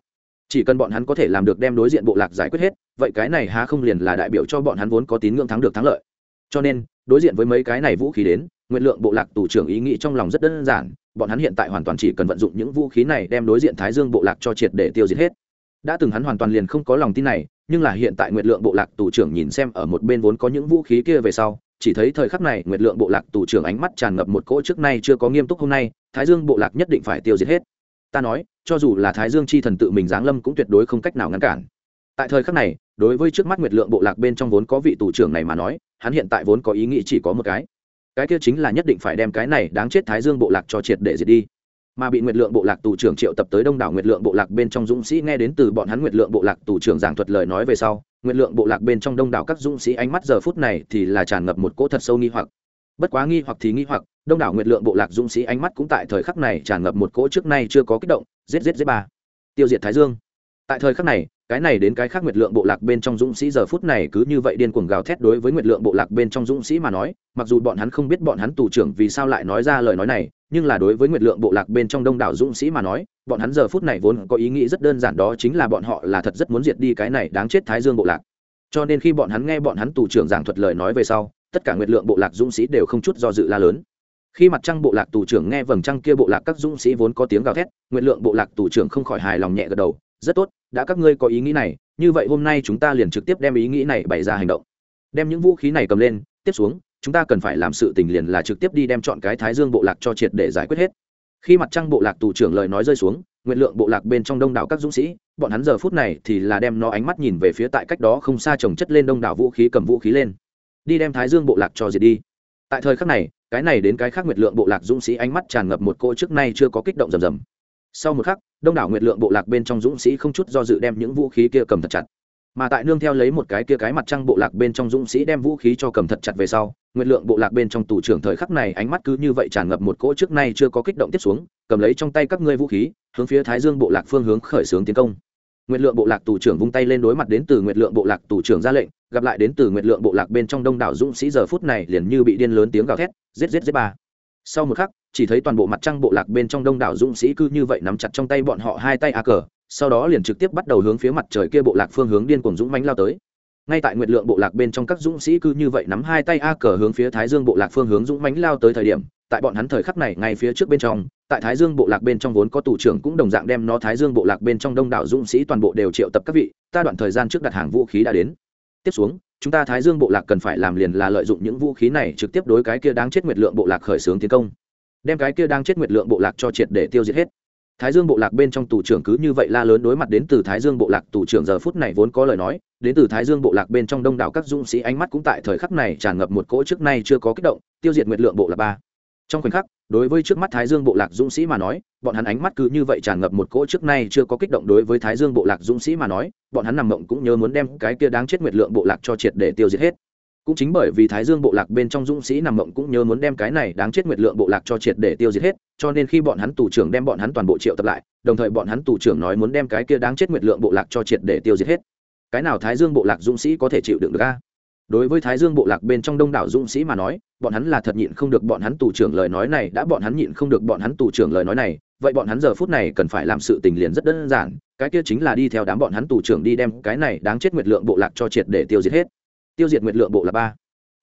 Chỉ cần bọn hắn có thể làm được đem đối diện bộ lạc giải quyết hết, vậy cái này há không liền là đại biểu cho bọn hắn vốn có tín ngưỡng thắng được thắng lợi. Cho nên, đối diện với mấy cái này vũ khí đến nguyện lượng bộ lạc tù trưởng ý nghĩ trong lòng rất đơn giản, bọn hắn hiện tại hoàn toàn chỉ cần vận dụng những vũ khí này đem đối diện thái dương bộ lạc cho triệt để tiêu diệt hết đã từng hắn hoàn toàn liền không có lòng tin này, nhưng là hiện tại nguyệt lượng bộ lạc tù trưởng nhìn xem ở một bên vốn có những vũ khí kia về sau, chỉ thấy thời khắc này nguyệt lượng bộ lạc tù trưởng ánh mắt tràn ngập một cỗ trước nay chưa có nghiêm túc hôm nay, thái dương bộ lạc nhất định phải tiêu diệt hết. Ta nói, cho dù là thái dương chi thần tự mình giáng lâm cũng tuyệt đối không cách nào ngăn cản. Tại thời khắc này, đối với trước mắt nguyệt lượng bộ lạc bên trong vốn có vị tù trưởng này mà nói, hắn hiện tại vốn có ý nghĩ chỉ có một cái. Cái kia chính là nhất định phải đem cái này đáng chết thái dương bộ lạc cho triệt để diệt đi mà bị nguyệt lượng bộ lạc tù trưởng triệu tập tới đông đảo nguyệt lượng bộ lạc bên trong dũng sĩ nghe đến từ bọn hắn nguyệt lượng bộ lạc tù trưởng giảng thuật lời nói về sau, nguyệt lượng bộ lạc bên trong đông đảo các dũng sĩ ánh mắt giờ phút này thì là tràn ngập một cỗ thật sâu nghi hoặc. Bất quá nghi hoặc thì nghi hoặc, đông đảo nguyệt lượng bộ lạc dũng sĩ ánh mắt cũng tại thời khắc này tràn ngập một cỗ trước nay chưa có kích động, giết giết giết ba. Tiêu diệt thái dương. Tại thời khắc này, cái này đến cái khác nguyệt lượng bộ lạc bên trong dũng sĩ giờ phút này cứ như vậy điên cuồng gào thét đối với nguyệt lượng bộ lạc bên trong dũng sĩ mà nói, mặc dù bọn hắn không biết bọn hắn tù trưởng vì sao lại nói ra lời nói này nhưng là đối với nguyệt lượng bộ lạc bên trong đông đảo dũng sĩ mà nói, bọn hắn giờ phút này vốn có ý nghĩ rất đơn giản đó chính là bọn họ là thật rất muốn diệt đi cái này đáng chết thái dương bộ lạc. Cho nên khi bọn hắn nghe bọn hắn tù trưởng giảng thuật lời nói về sau, tất cả nguyệt lượng bộ lạc dũng sĩ đều không chút do dự la lớn. Khi mặt trăng bộ lạc tù trưởng nghe vầng trăng kia bộ lạc các dũng sĩ vốn có tiếng gào thét, nguyệt lượng bộ lạc tù trưởng không khỏi hài lòng nhẹ gật đầu, rất tốt, đã các ngươi có ý nghĩ này, như vậy hôm nay chúng ta liền trực tiếp đem ý nghĩ này bày ra hành động. Đem những vũ khí này cầm lên, tiếp xuống chúng ta cần phải làm sự tình liền là trực tiếp đi đem chọn cái thái dương bộ lạc cho triệt để giải quyết hết. Khi mặt trăng bộ lạc tù trưởng lời nói rơi xuống, nguyện lượng bộ lạc bên trong đông đảo các dũng sĩ, bọn hắn giờ phút này thì là đem nó ánh mắt nhìn về phía tại cách đó không xa trồng chất lên đông đảo vũ khí cầm vũ khí lên. Đi đem thái dương bộ lạc cho diệt đi. Tại thời khắc này, cái này đến cái khác nguyệt lượng bộ lạc dũng sĩ ánh mắt tràn ngập một cô trước nay chưa có kích động rầm rầm. Sau một khắc, đông đảo nguyệt lượng bộ lạc bên trong dũng sĩ không chút do dự đem những vũ khí kia cầm thật chặt mà tại nương theo lấy một cái kia cái mặt trăng bộ lạc bên trong dũng sĩ đem vũ khí cho cầm thật chặt về sau, nguyệt lượng bộ lạc bên trong tù trưởng thời khắc này ánh mắt cứ như vậy tràn ngập một cỗ trước nay chưa có kích động tiếp xuống, cầm lấy trong tay các ngươi vũ khí, hướng phía thái dương bộ lạc phương hướng khởi xướng tiến công. Nguyệt lượng bộ lạc tù trưởng vung tay lên đối mặt đến từ nguyệt lượng bộ lạc tù trưởng ra lệnh, gặp lại đến từ nguyệt lượng bộ lạc bên trong đông đảo dũng sĩ giờ phút này liền như bị điên lớn tiếng gào thét, giết giết giết ba. Sau một khắc, chỉ thấy toàn bộ mặt trăng bộ lạc bên trong đông đảo dũng sĩ cứ như vậy nắm chặt trong tay bọn họ hai tay a cờ sau đó liền trực tiếp bắt đầu hướng phía mặt trời kia bộ lạc phương hướng điên cuồng dũng mãnh lao tới. Ngay tại nguyệt lượng bộ lạc bên trong các dũng sĩ cứ như vậy nắm hai tay a cờ hướng phía thái dương bộ lạc phương hướng dũng mãnh lao tới thời điểm, tại bọn hắn thời khắc này ngay phía trước bên trong, tại thái dương bộ lạc bên trong vốn có tù trưởng cũng đồng dạng đem nó thái dương bộ lạc bên trong đông đảo dũng sĩ toàn bộ đều triệu tập các vị, ta đoạn thời gian trước đặt hàng vũ khí đã đến. Tiếp xuống, chúng ta thái dương bộ lạc cần phải làm liền là lợi dụng những vũ khí này trực tiếp đối cái kia đáng chết nguyệt lượng bộ lạc khởi xướng tiến công. Đem cái kia đang chết nguyệt lượng bộ lạc cho triệt để tiêu diệt hết thái dương bộ lạc bên trong tù trưởng cứ như vậy la lớn đối mặt đến từ thái dương bộ lạc tù trưởng giờ phút này vốn có lời nói, đến từ thái dương bộ lạc bên trong đông đảo các dũng sĩ ánh mắt cũng tại thời khắc này tràn ngập một cỗ trước nay chưa có kích động, tiêu diệt nguyệt lượng bộ lạc ba. Trong khoảnh khắc, đối với trước mắt thái dương bộ lạc dũng sĩ mà nói, bọn hắn ánh mắt cứ như vậy tràn ngập một cỗ trước nay chưa có kích động đối với thái dương bộ lạc dũng sĩ mà nói, bọn hắn nằm mộng cũng nhớ muốn đem cái kia đáng chết nguyệt lượng bộ lạc cho triệt để tiêu diệt hết cũng chính bởi vì thái dương bộ lạc bên trong dũng sĩ nằm mộng cũng nhớ muốn đem cái này đáng chết nguyệt lượng bộ lạc cho triệt để tiêu diệt hết, cho nên khi bọn hắn tù trưởng đem bọn hắn toàn bộ triệu tập lại, đồng thời bọn hắn tù trưởng nói muốn đem cái kia đáng chết nguyệt lượng bộ lạc cho triệt để tiêu diệt hết. Cái nào thái dương bộ lạc dũng sĩ có thể chịu đựng được a? Đối với thái dương bộ lạc bên trong đông đảo dũng sĩ mà nói, bọn hắn là thật nhịn không được bọn hắn tù trưởng lời nói này, đã bọn hắn nhịn không được bọn hắn tù trưởng lời nói này, vậy bọn hắn giờ phút này cần phải làm sự tình liền rất đơn giản, cái kia chính là đi theo đám bọn hắn tù trưởng đi đem cái này đáng chết nguyệt lượng bộ lạc cho triệt để tiêu diệt hết tiêu diệt nguyệt lượng bộ lạc ba.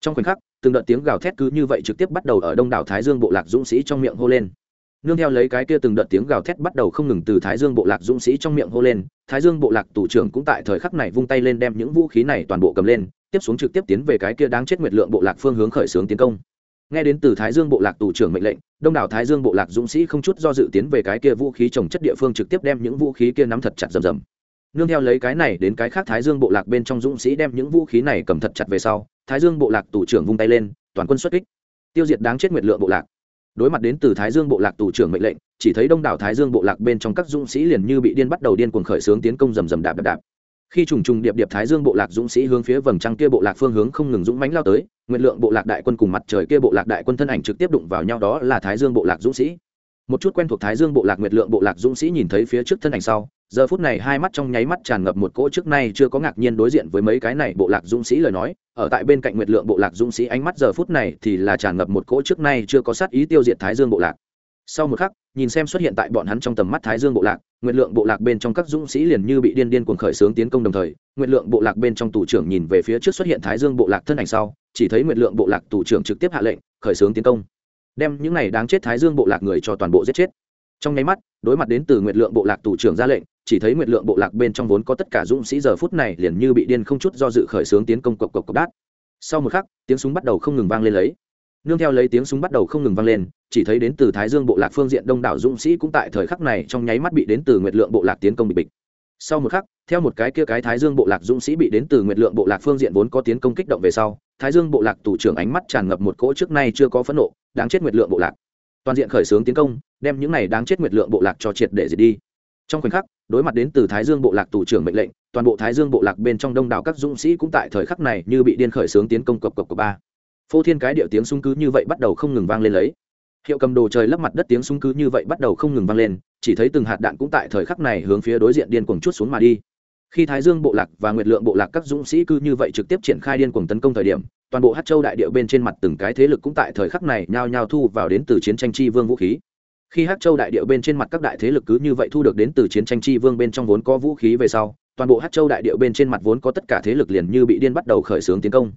Trong khoảnh khắc, từng đợt tiếng gào thét cứ như vậy trực tiếp bắt đầu ở đông đảo thái dương bộ lạc dũng sĩ trong miệng hô lên. Nương theo lấy cái kia từng đợt tiếng gào thét bắt đầu không ngừng từ thái dương bộ lạc dũng sĩ trong miệng hô lên, thái dương bộ lạc tủ trưởng cũng tại thời khắc này vung tay lên đem những vũ khí này toàn bộ cầm lên, tiếp xuống trực tiếp tiến về cái kia đáng chết nguyệt lượng bộ lạc phương hướng khởi xướng tiến công. Nghe đến từ thái dương bộ lạc tù trưởng mệnh lệnh, đông đảo thái dương bộ lạc dũng sĩ không chút do dự tiến về cái kia vũ khí trồng chất địa phương trực tiếp đem những vũ khí kia nắm thật chặt rầm rầm nương theo lấy cái này đến cái khác thái dương bộ lạc bên trong dũng sĩ đem những vũ khí này cầm thật chặt về sau thái dương bộ lạc tù trưởng vung tay lên toàn quân xuất kích tiêu diệt đáng chết nguyệt lượng bộ lạc đối mặt đến từ thái dương bộ lạc tù trưởng mệnh lệnh chỉ thấy đông đảo thái dương bộ lạc bên trong các dũng sĩ liền như bị điên bắt đầu điên cuồng khởi xướng tiến công rầm rầm đạp đạp đạp khi trùng trùng điệp điệp thái dương bộ lạc dũng sĩ hướng phía vầng trăng kia bộ lạc phương hướng không ngừng dũng mãnh lao tới nguyệt lượng bộ lạc đại quân cùng mặt trời kia bộ lạc đại quân thân ảnh trực tiếp đụng vào nhau đó là thái dương bộ lạc dũng sĩ một chút quen thuộc thái dương bộ lạc nguyệt lượng bộ lạc dũng sĩ nhìn thấy phía trước thân ảnh sau giờ phút này hai mắt trong nháy mắt tràn ngập một cỗ trước nay chưa có ngạc nhiên đối diện với mấy cái này bộ lạc dũng sĩ lời nói. Ở tại bên cạnh nguyệt lượng bộ lạc dũng sĩ ánh mắt giờ phút này thì là tràn ngập một cỗ trước nay chưa có sát ý tiêu diệt thái dương bộ lạc. Sau một khắc, nhìn xem xuất hiện tại bọn hắn trong tầm mắt thái dương bộ lạc nguyện lượng bộ lạc bên trong các dũng sĩ liền như bị điên điên cuồng khởi xướng tiến công đồng thời nguyện lượng bộ lạc bên trong tù trưởng nhìn về phía trước xuất hiện thái dương bộ lạc thân ảnh sau, chỉ thấy nguyện lượng bộ lạc tù trưởng trực tiếp hạ lệnh, khởi xướng tiến công. Đem những này đáng chết thái dương bộ lạc người cho toàn bộ giết chết trong nháy mắt, đối mặt đến từ Nguyệt lượng bộ lạc tù trưởng ra lệnh, chỉ thấy Nguyệt lượng bộ lạc bên trong vốn có tất cả dũng sĩ giờ phút này liền như bị điên không chút do dự khởi xướng tiến công cộc cộc cộc đát. Sau một khắc, tiếng súng bắt đầu không ngừng vang lên lấy. Nương theo lấy tiếng súng bắt đầu không ngừng vang lên, chỉ thấy đến từ thái dương bộ lạc phương diện đông đảo dũng sĩ cũng tại thời khắc này trong nháy mắt bị đến từ nguyệt lượng bộ lạc tiến công bị bịch. Sau một khắc, theo một cái kia cái thái dương bộ lạc dũng sĩ bị đến từ nguyệt lượng bộ lạc phương diện vốn có tiến công kích động về sau, thái dương bộ lạc tù trưởng ánh mắt tràn ngập một cỗ trước nay chưa có phẫn nộ, đáng chết nguyệt lượng bộ lạc. Toàn diện khởi xướng tiến công đem những này đáng chết nguyệt lượng bộ lạc cho triệt để diệt đi. Trong khoảnh khắc, đối mặt đến từ thái dương bộ lạc tù trưởng mệnh lệnh, toàn bộ thái dương bộ lạc bên trong đông đảo các dũng sĩ cũng tại thời khắc này như bị điên khởi xướng tiến công cộc cộc của ba. Phô thiên cái điệu tiếng súng cứ như vậy bắt đầu không ngừng vang lên lấy. Hiệu cầm đồ trời lấp mặt đất tiếng súng cứ như vậy bắt đầu không ngừng vang lên, chỉ thấy từng hạt đạn cũng tại thời khắc này hướng phía đối diện điên cuồng chút xuống mà đi. Khi thái dương bộ lạc và nguyệt lượng bộ lạc các dũng sĩ cứ như vậy trực tiếp triển khai điên cuồng tấn công thời điểm, toàn bộ hát châu đại điệu bên trên mặt từng cái thế lực cũng tại thời khắc này nhao nhao thu vào đến từ chiến tranh chi vương vũ khí khi hát châu đại điệu bên trên mặt các đại thế lực cứ như vậy thu được đến từ chiến tranh chi vương bên trong vốn có vũ khí về sau, toàn bộ hát châu đại điệu bên trên mặt vốn có tất cả thế lực liền như bị điên bắt đầu khởi xướng tiến công.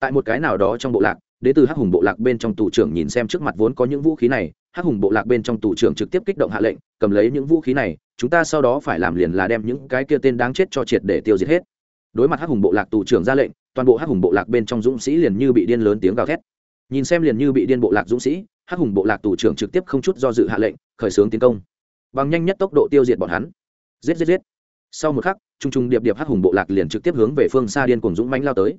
Tại một cái nào đó trong bộ lạc, đến từ hắc hùng bộ lạc bên trong tù trưởng nhìn xem trước mặt vốn có những vũ khí này, hắc hùng bộ lạc bên trong tù trưởng trực tiếp kích động hạ lệnh, cầm lấy những vũ khí này, chúng ta sau đó phải làm liền là đem những cái kia tên đáng chết cho triệt để tiêu diệt hết. Đối mặt hắc hùng bộ lạc tù trưởng ra lệnh, toàn bộ hắc hùng bộ lạc bên trong dũng sĩ liền như bị điên lớn tiếng gào thét nhìn xem liền như bị điên bộ lạc dũng sĩ, hắc hùng bộ lạc tù trưởng trực tiếp không chút do dự hạ lệnh, khởi xướng tiến công. Bằng nhanh nhất tốc độ tiêu diệt bọn hắn. Giết giết giết. Sau một khắc, trùng trùng điệp điệp hắc hùng bộ lạc liền trực tiếp hướng về phương xa điên cuồng dũng mãnh lao tới.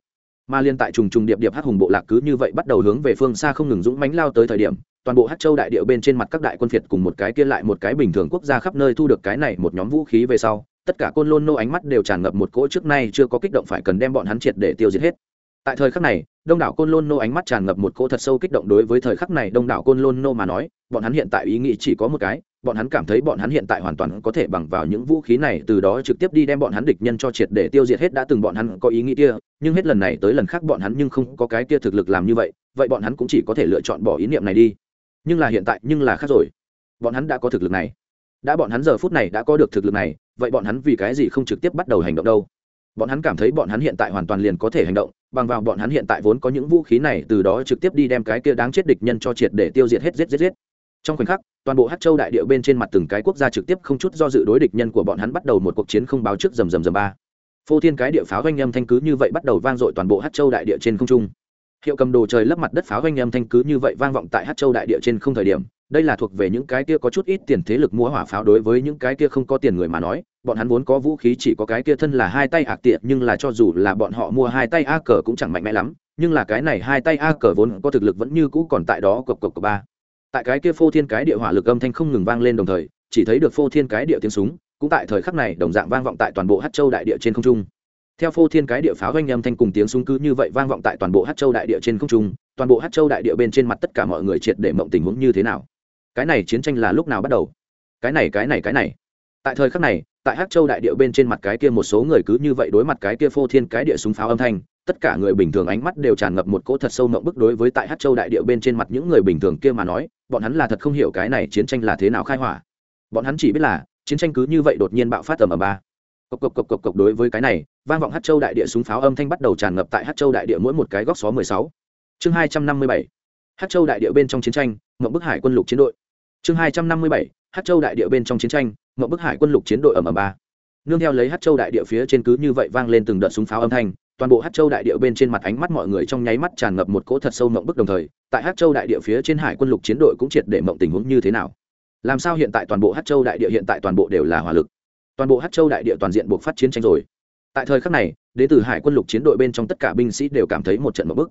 Mà liên tại trùng trùng điệp điệp hắc hùng bộ lạc cứ như vậy bắt đầu hướng về phương xa không ngừng dũng mãnh lao tới thời điểm, toàn bộ hắc châu đại địa bên trên mặt các đại quân phiệt cùng một cái kia lại một cái bình thường quốc gia khắp nơi thu được cái này một nhóm vũ khí về sau, tất cả côn lôn nô ánh mắt đều tràn ngập một cỗ trước nay chưa có kích động phải cần đem bọn hắn triệt để tiêu diệt hết tại thời khắc này, đông đảo côn lôn nô ánh mắt tràn ngập một cỗ thật sâu kích động đối với thời khắc này đông đảo côn lôn nô mà nói, bọn hắn hiện tại ý nghĩ chỉ có một cái, bọn hắn cảm thấy bọn hắn hiện tại hoàn toàn có thể bằng vào những vũ khí này từ đó trực tiếp đi đem bọn hắn địch nhân cho triệt để tiêu diệt hết đã từng bọn hắn có ý nghĩ kia, nhưng hết lần này tới lần khác bọn hắn nhưng không có cái kia thực lực làm như vậy vậy bọn hắn cũng chỉ có thể lựa chọn bỏ ý niệm này đi. Nhưng là hiện tại, nhưng là khác rồi. Bọn hắn đã có thực lực này. Đã bọn hắn giờ phút này đã có được thực lực này, vậy bọn hắn vì cái gì không trực tiếp bắt đầu hành động đâu? Bọn hắn cảm thấy bọn hắn hiện tại hoàn toàn liền có thể hành động, bằng vào bọn hắn hiện tại vốn có những vũ khí này, từ đó trực tiếp đi đem cái kia đáng chết địch nhân cho triệt để tiêu diệt hết, giết giết giết. Trong khoảnh khắc, toàn bộ hát châu đại địa bên trên mặt từng cái quốc gia trực tiếp không chút do dự đối địch nhân của bọn hắn bắt đầu một cuộc chiến không báo trước rầm rầm rầm ba. Phô thiên cái địa pháo doanh âm thanh cứ như vậy bắt đầu vang dội toàn bộ hát châu đại địa trên không trung. Hiệu cầm đồ trời lấp mặt đất pháo doanh âm thanh cứ như vậy vang vọng tại hát châu đại địa trên không thời điểm, đây là thuộc về những cái kia có chút ít tiền thế lực mua hỏa pháo đối với những cái kia không có tiền người mà nói bọn hắn vốn có vũ khí chỉ có cái kia thân là hai tay ạc tiện, nhưng là cho dù là bọn họ mua hai tay a cờ cũng chẳng mạnh mẽ lắm, nhưng là cái này hai tay a cờ vốn có thực lực vẫn như cũ còn tại đó cộc cộc cộc ba. Tại cái kia phô thiên cái địa hỏa lực âm thanh không ngừng vang lên đồng thời, chỉ thấy được phô thiên cái địa tiếng súng, cũng tại thời khắc này đồng dạng vang vọng tại toàn bộ hát châu đại địa trên không trung. Theo phô thiên cái địa pháo doanh âm thanh cùng tiếng súng cứ như vậy vang vọng tại toàn bộ hát châu đại địa trên không trung, toàn bộ hát châu đại địa bên trên mặt tất cả mọi người triệt để mộng tình huống như thế nào? Cái này chiến tranh là lúc nào bắt đầu? Cái này cái này cái này tại thời khắc này, tại hát châu đại địa bên trên mặt cái kia một số người cứ như vậy đối mặt cái kia phô thiên cái địa súng pháo âm thanh, tất cả người bình thường ánh mắt đều tràn ngập một cỗ thật sâu mộng bức đối với tại hát châu đại địa bên trên mặt những người bình thường kia mà nói, bọn hắn là thật không hiểu cái này chiến tranh là thế nào khai hỏa. Bọn hắn chỉ biết là, chiến tranh cứ như vậy đột nhiên bạo phát tầm ở ba. Cộc cộc cộc cộc cộc đối với cái này, vang vọng hát châu đại địa súng pháo âm thanh bắt đầu tràn ngập tại hát châu đại địa mỗi một cái góc xó mười sáu. Chương hai trăm năm mươi bảy. Hát châu đại địa bên trong chiến tranh mộng bức hải quân lục chiến đội. Chương hai trăm năm mươi bảy. Hát châu đại địa bên trong chiến tranh mộng bức hải quân lục chiến đội ở ầm ba. Nương theo lấy hát châu đại địa phía trên cứ như vậy vang lên từng đợt súng pháo âm thanh, toàn bộ hát châu đại địa bên trên mặt ánh mắt mọi người trong nháy mắt tràn ngập một cỗ thật sâu mộng bức đồng thời, tại hát châu đại địa phía trên hải quân lục chiến đội cũng triệt để mộng tình huống như thế nào? Làm sao hiện tại toàn bộ hát châu đại địa hiện tại toàn bộ đều là hỏa lực? Toàn bộ hát châu đại địa toàn diện buộc phát chiến tranh rồi. Tại thời khắc này, đến từ hải quân lục chiến đội bên trong tất cả binh sĩ đều cảm thấy một trận mộng bức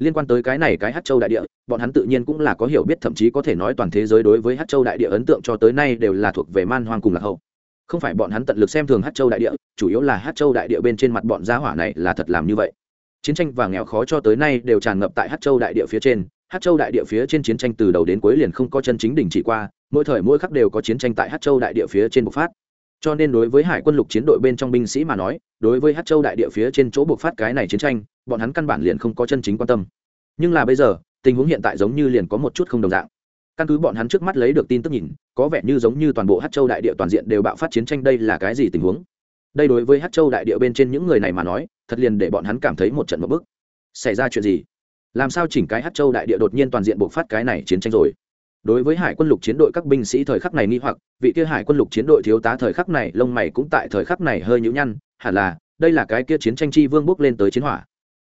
liên quan tới cái này cái hát châu đại địa, bọn hắn tự nhiên cũng là có hiểu biết, thậm chí có thể nói toàn thế giới đối với hát châu đại địa ấn tượng cho tới nay đều là thuộc về man hoang cùng lạc hậu. Không phải bọn hắn tận lực xem thường hát châu đại địa, chủ yếu là hát châu đại địa bên trên mặt bọn gia hỏa này là thật làm như vậy. Chiến tranh và nghèo khó cho tới nay đều tràn ngập tại hát châu đại địa phía trên. Hát châu đại địa phía trên chiến tranh từ đầu đến cuối liền không có chân chính đình chỉ qua, mỗi thời mỗi khắc đều có chiến tranh tại hát châu đại địa phía trên bộc phát. Cho nên đối với hải quân lục chiến đội bên trong binh sĩ mà nói, đối với hát châu đại địa phía trên chỗ bộc phát cái này chiến tranh bọn hắn căn bản liền không có chân chính quan tâm. Nhưng là bây giờ, tình huống hiện tại giống như liền có một chút không đồng dạng. Căn cứ bọn hắn trước mắt lấy được tin tức nhìn, có vẻ như giống như toàn bộ hát châu đại địa toàn diện đều bạo phát chiến tranh đây là cái gì tình huống? Đây đối với hát châu đại địa bên trên những người này mà nói, thật liền để bọn hắn cảm thấy một trận một bức. Xảy ra chuyện gì? Làm sao chỉnh cái hát châu đại địa đột nhiên toàn diện bộc phát cái này chiến tranh rồi? Đối với hải quân lục chiến đội các binh sĩ thời khắc này nghi hoặc, vị kia hải quân lục chiến đội thiếu tá thời khắc này lông mày cũng tại thời khắc này hơi nhũ nhăn, hẳn là, đây là cái kia chiến tranh chi vương bước lên tới chiến hỏa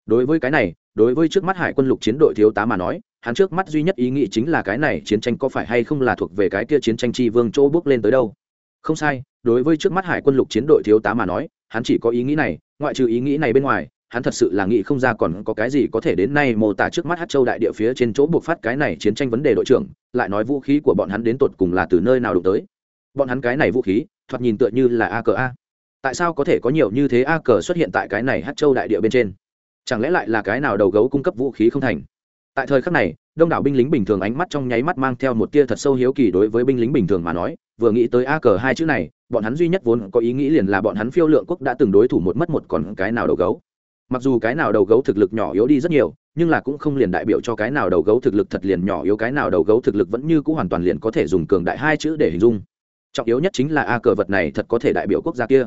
đối với cái này, đối với trước mắt hải quân lục chiến đội thiếu tá mà nói, hắn trước mắt duy nhất ý nghĩ chính là cái này chiến tranh có phải hay không là thuộc về cái kia chiến tranh tri vương chỗ bước lên tới đâu. Không sai, đối với trước mắt hải quân lục chiến đội thiếu tá mà nói, hắn chỉ có ý nghĩ này, ngoại trừ ý nghĩ này bên ngoài, hắn thật sự là nghĩ không ra còn có cái gì có thể đến nay mô tả trước mắt hát châu đại địa phía trên chỗ buộc phát cái này chiến tranh vấn đề đội trưởng, lại nói vũ khí của bọn hắn đến tột cùng là từ nơi nào đụng tới. Bọn hắn cái này vũ khí, thoạt nhìn tựa như là a cờ a. Tại sao có thể có nhiều như thế a cờ xuất hiện tại cái này hát châu đại địa bên trên? Chẳng lẽ lại là cái nào đầu gấu cung cấp vũ khí không thành? Tại thời khắc này, đông đảo binh lính bình thường ánh mắt trong nháy mắt mang theo một tia thật sâu hiếu kỳ đối với binh lính bình thường mà nói, vừa nghĩ tới a cờ hai chữ này, bọn hắn duy nhất vốn có ý nghĩ liền là bọn hắn phiêu lượng quốc đã từng đối thủ một mất một còn cái nào đầu gấu. Mặc dù cái nào đầu gấu thực lực nhỏ yếu đi rất nhiều, nhưng là cũng không liền đại biểu cho cái nào đầu gấu thực lực thật liền nhỏ yếu, cái nào đầu gấu thực lực vẫn như cũng hoàn toàn liền có thể dùng cường đại hai chữ để hình dung. Trọng yếu nhất chính là a cờ vật này thật có thể đại biểu quốc gia kia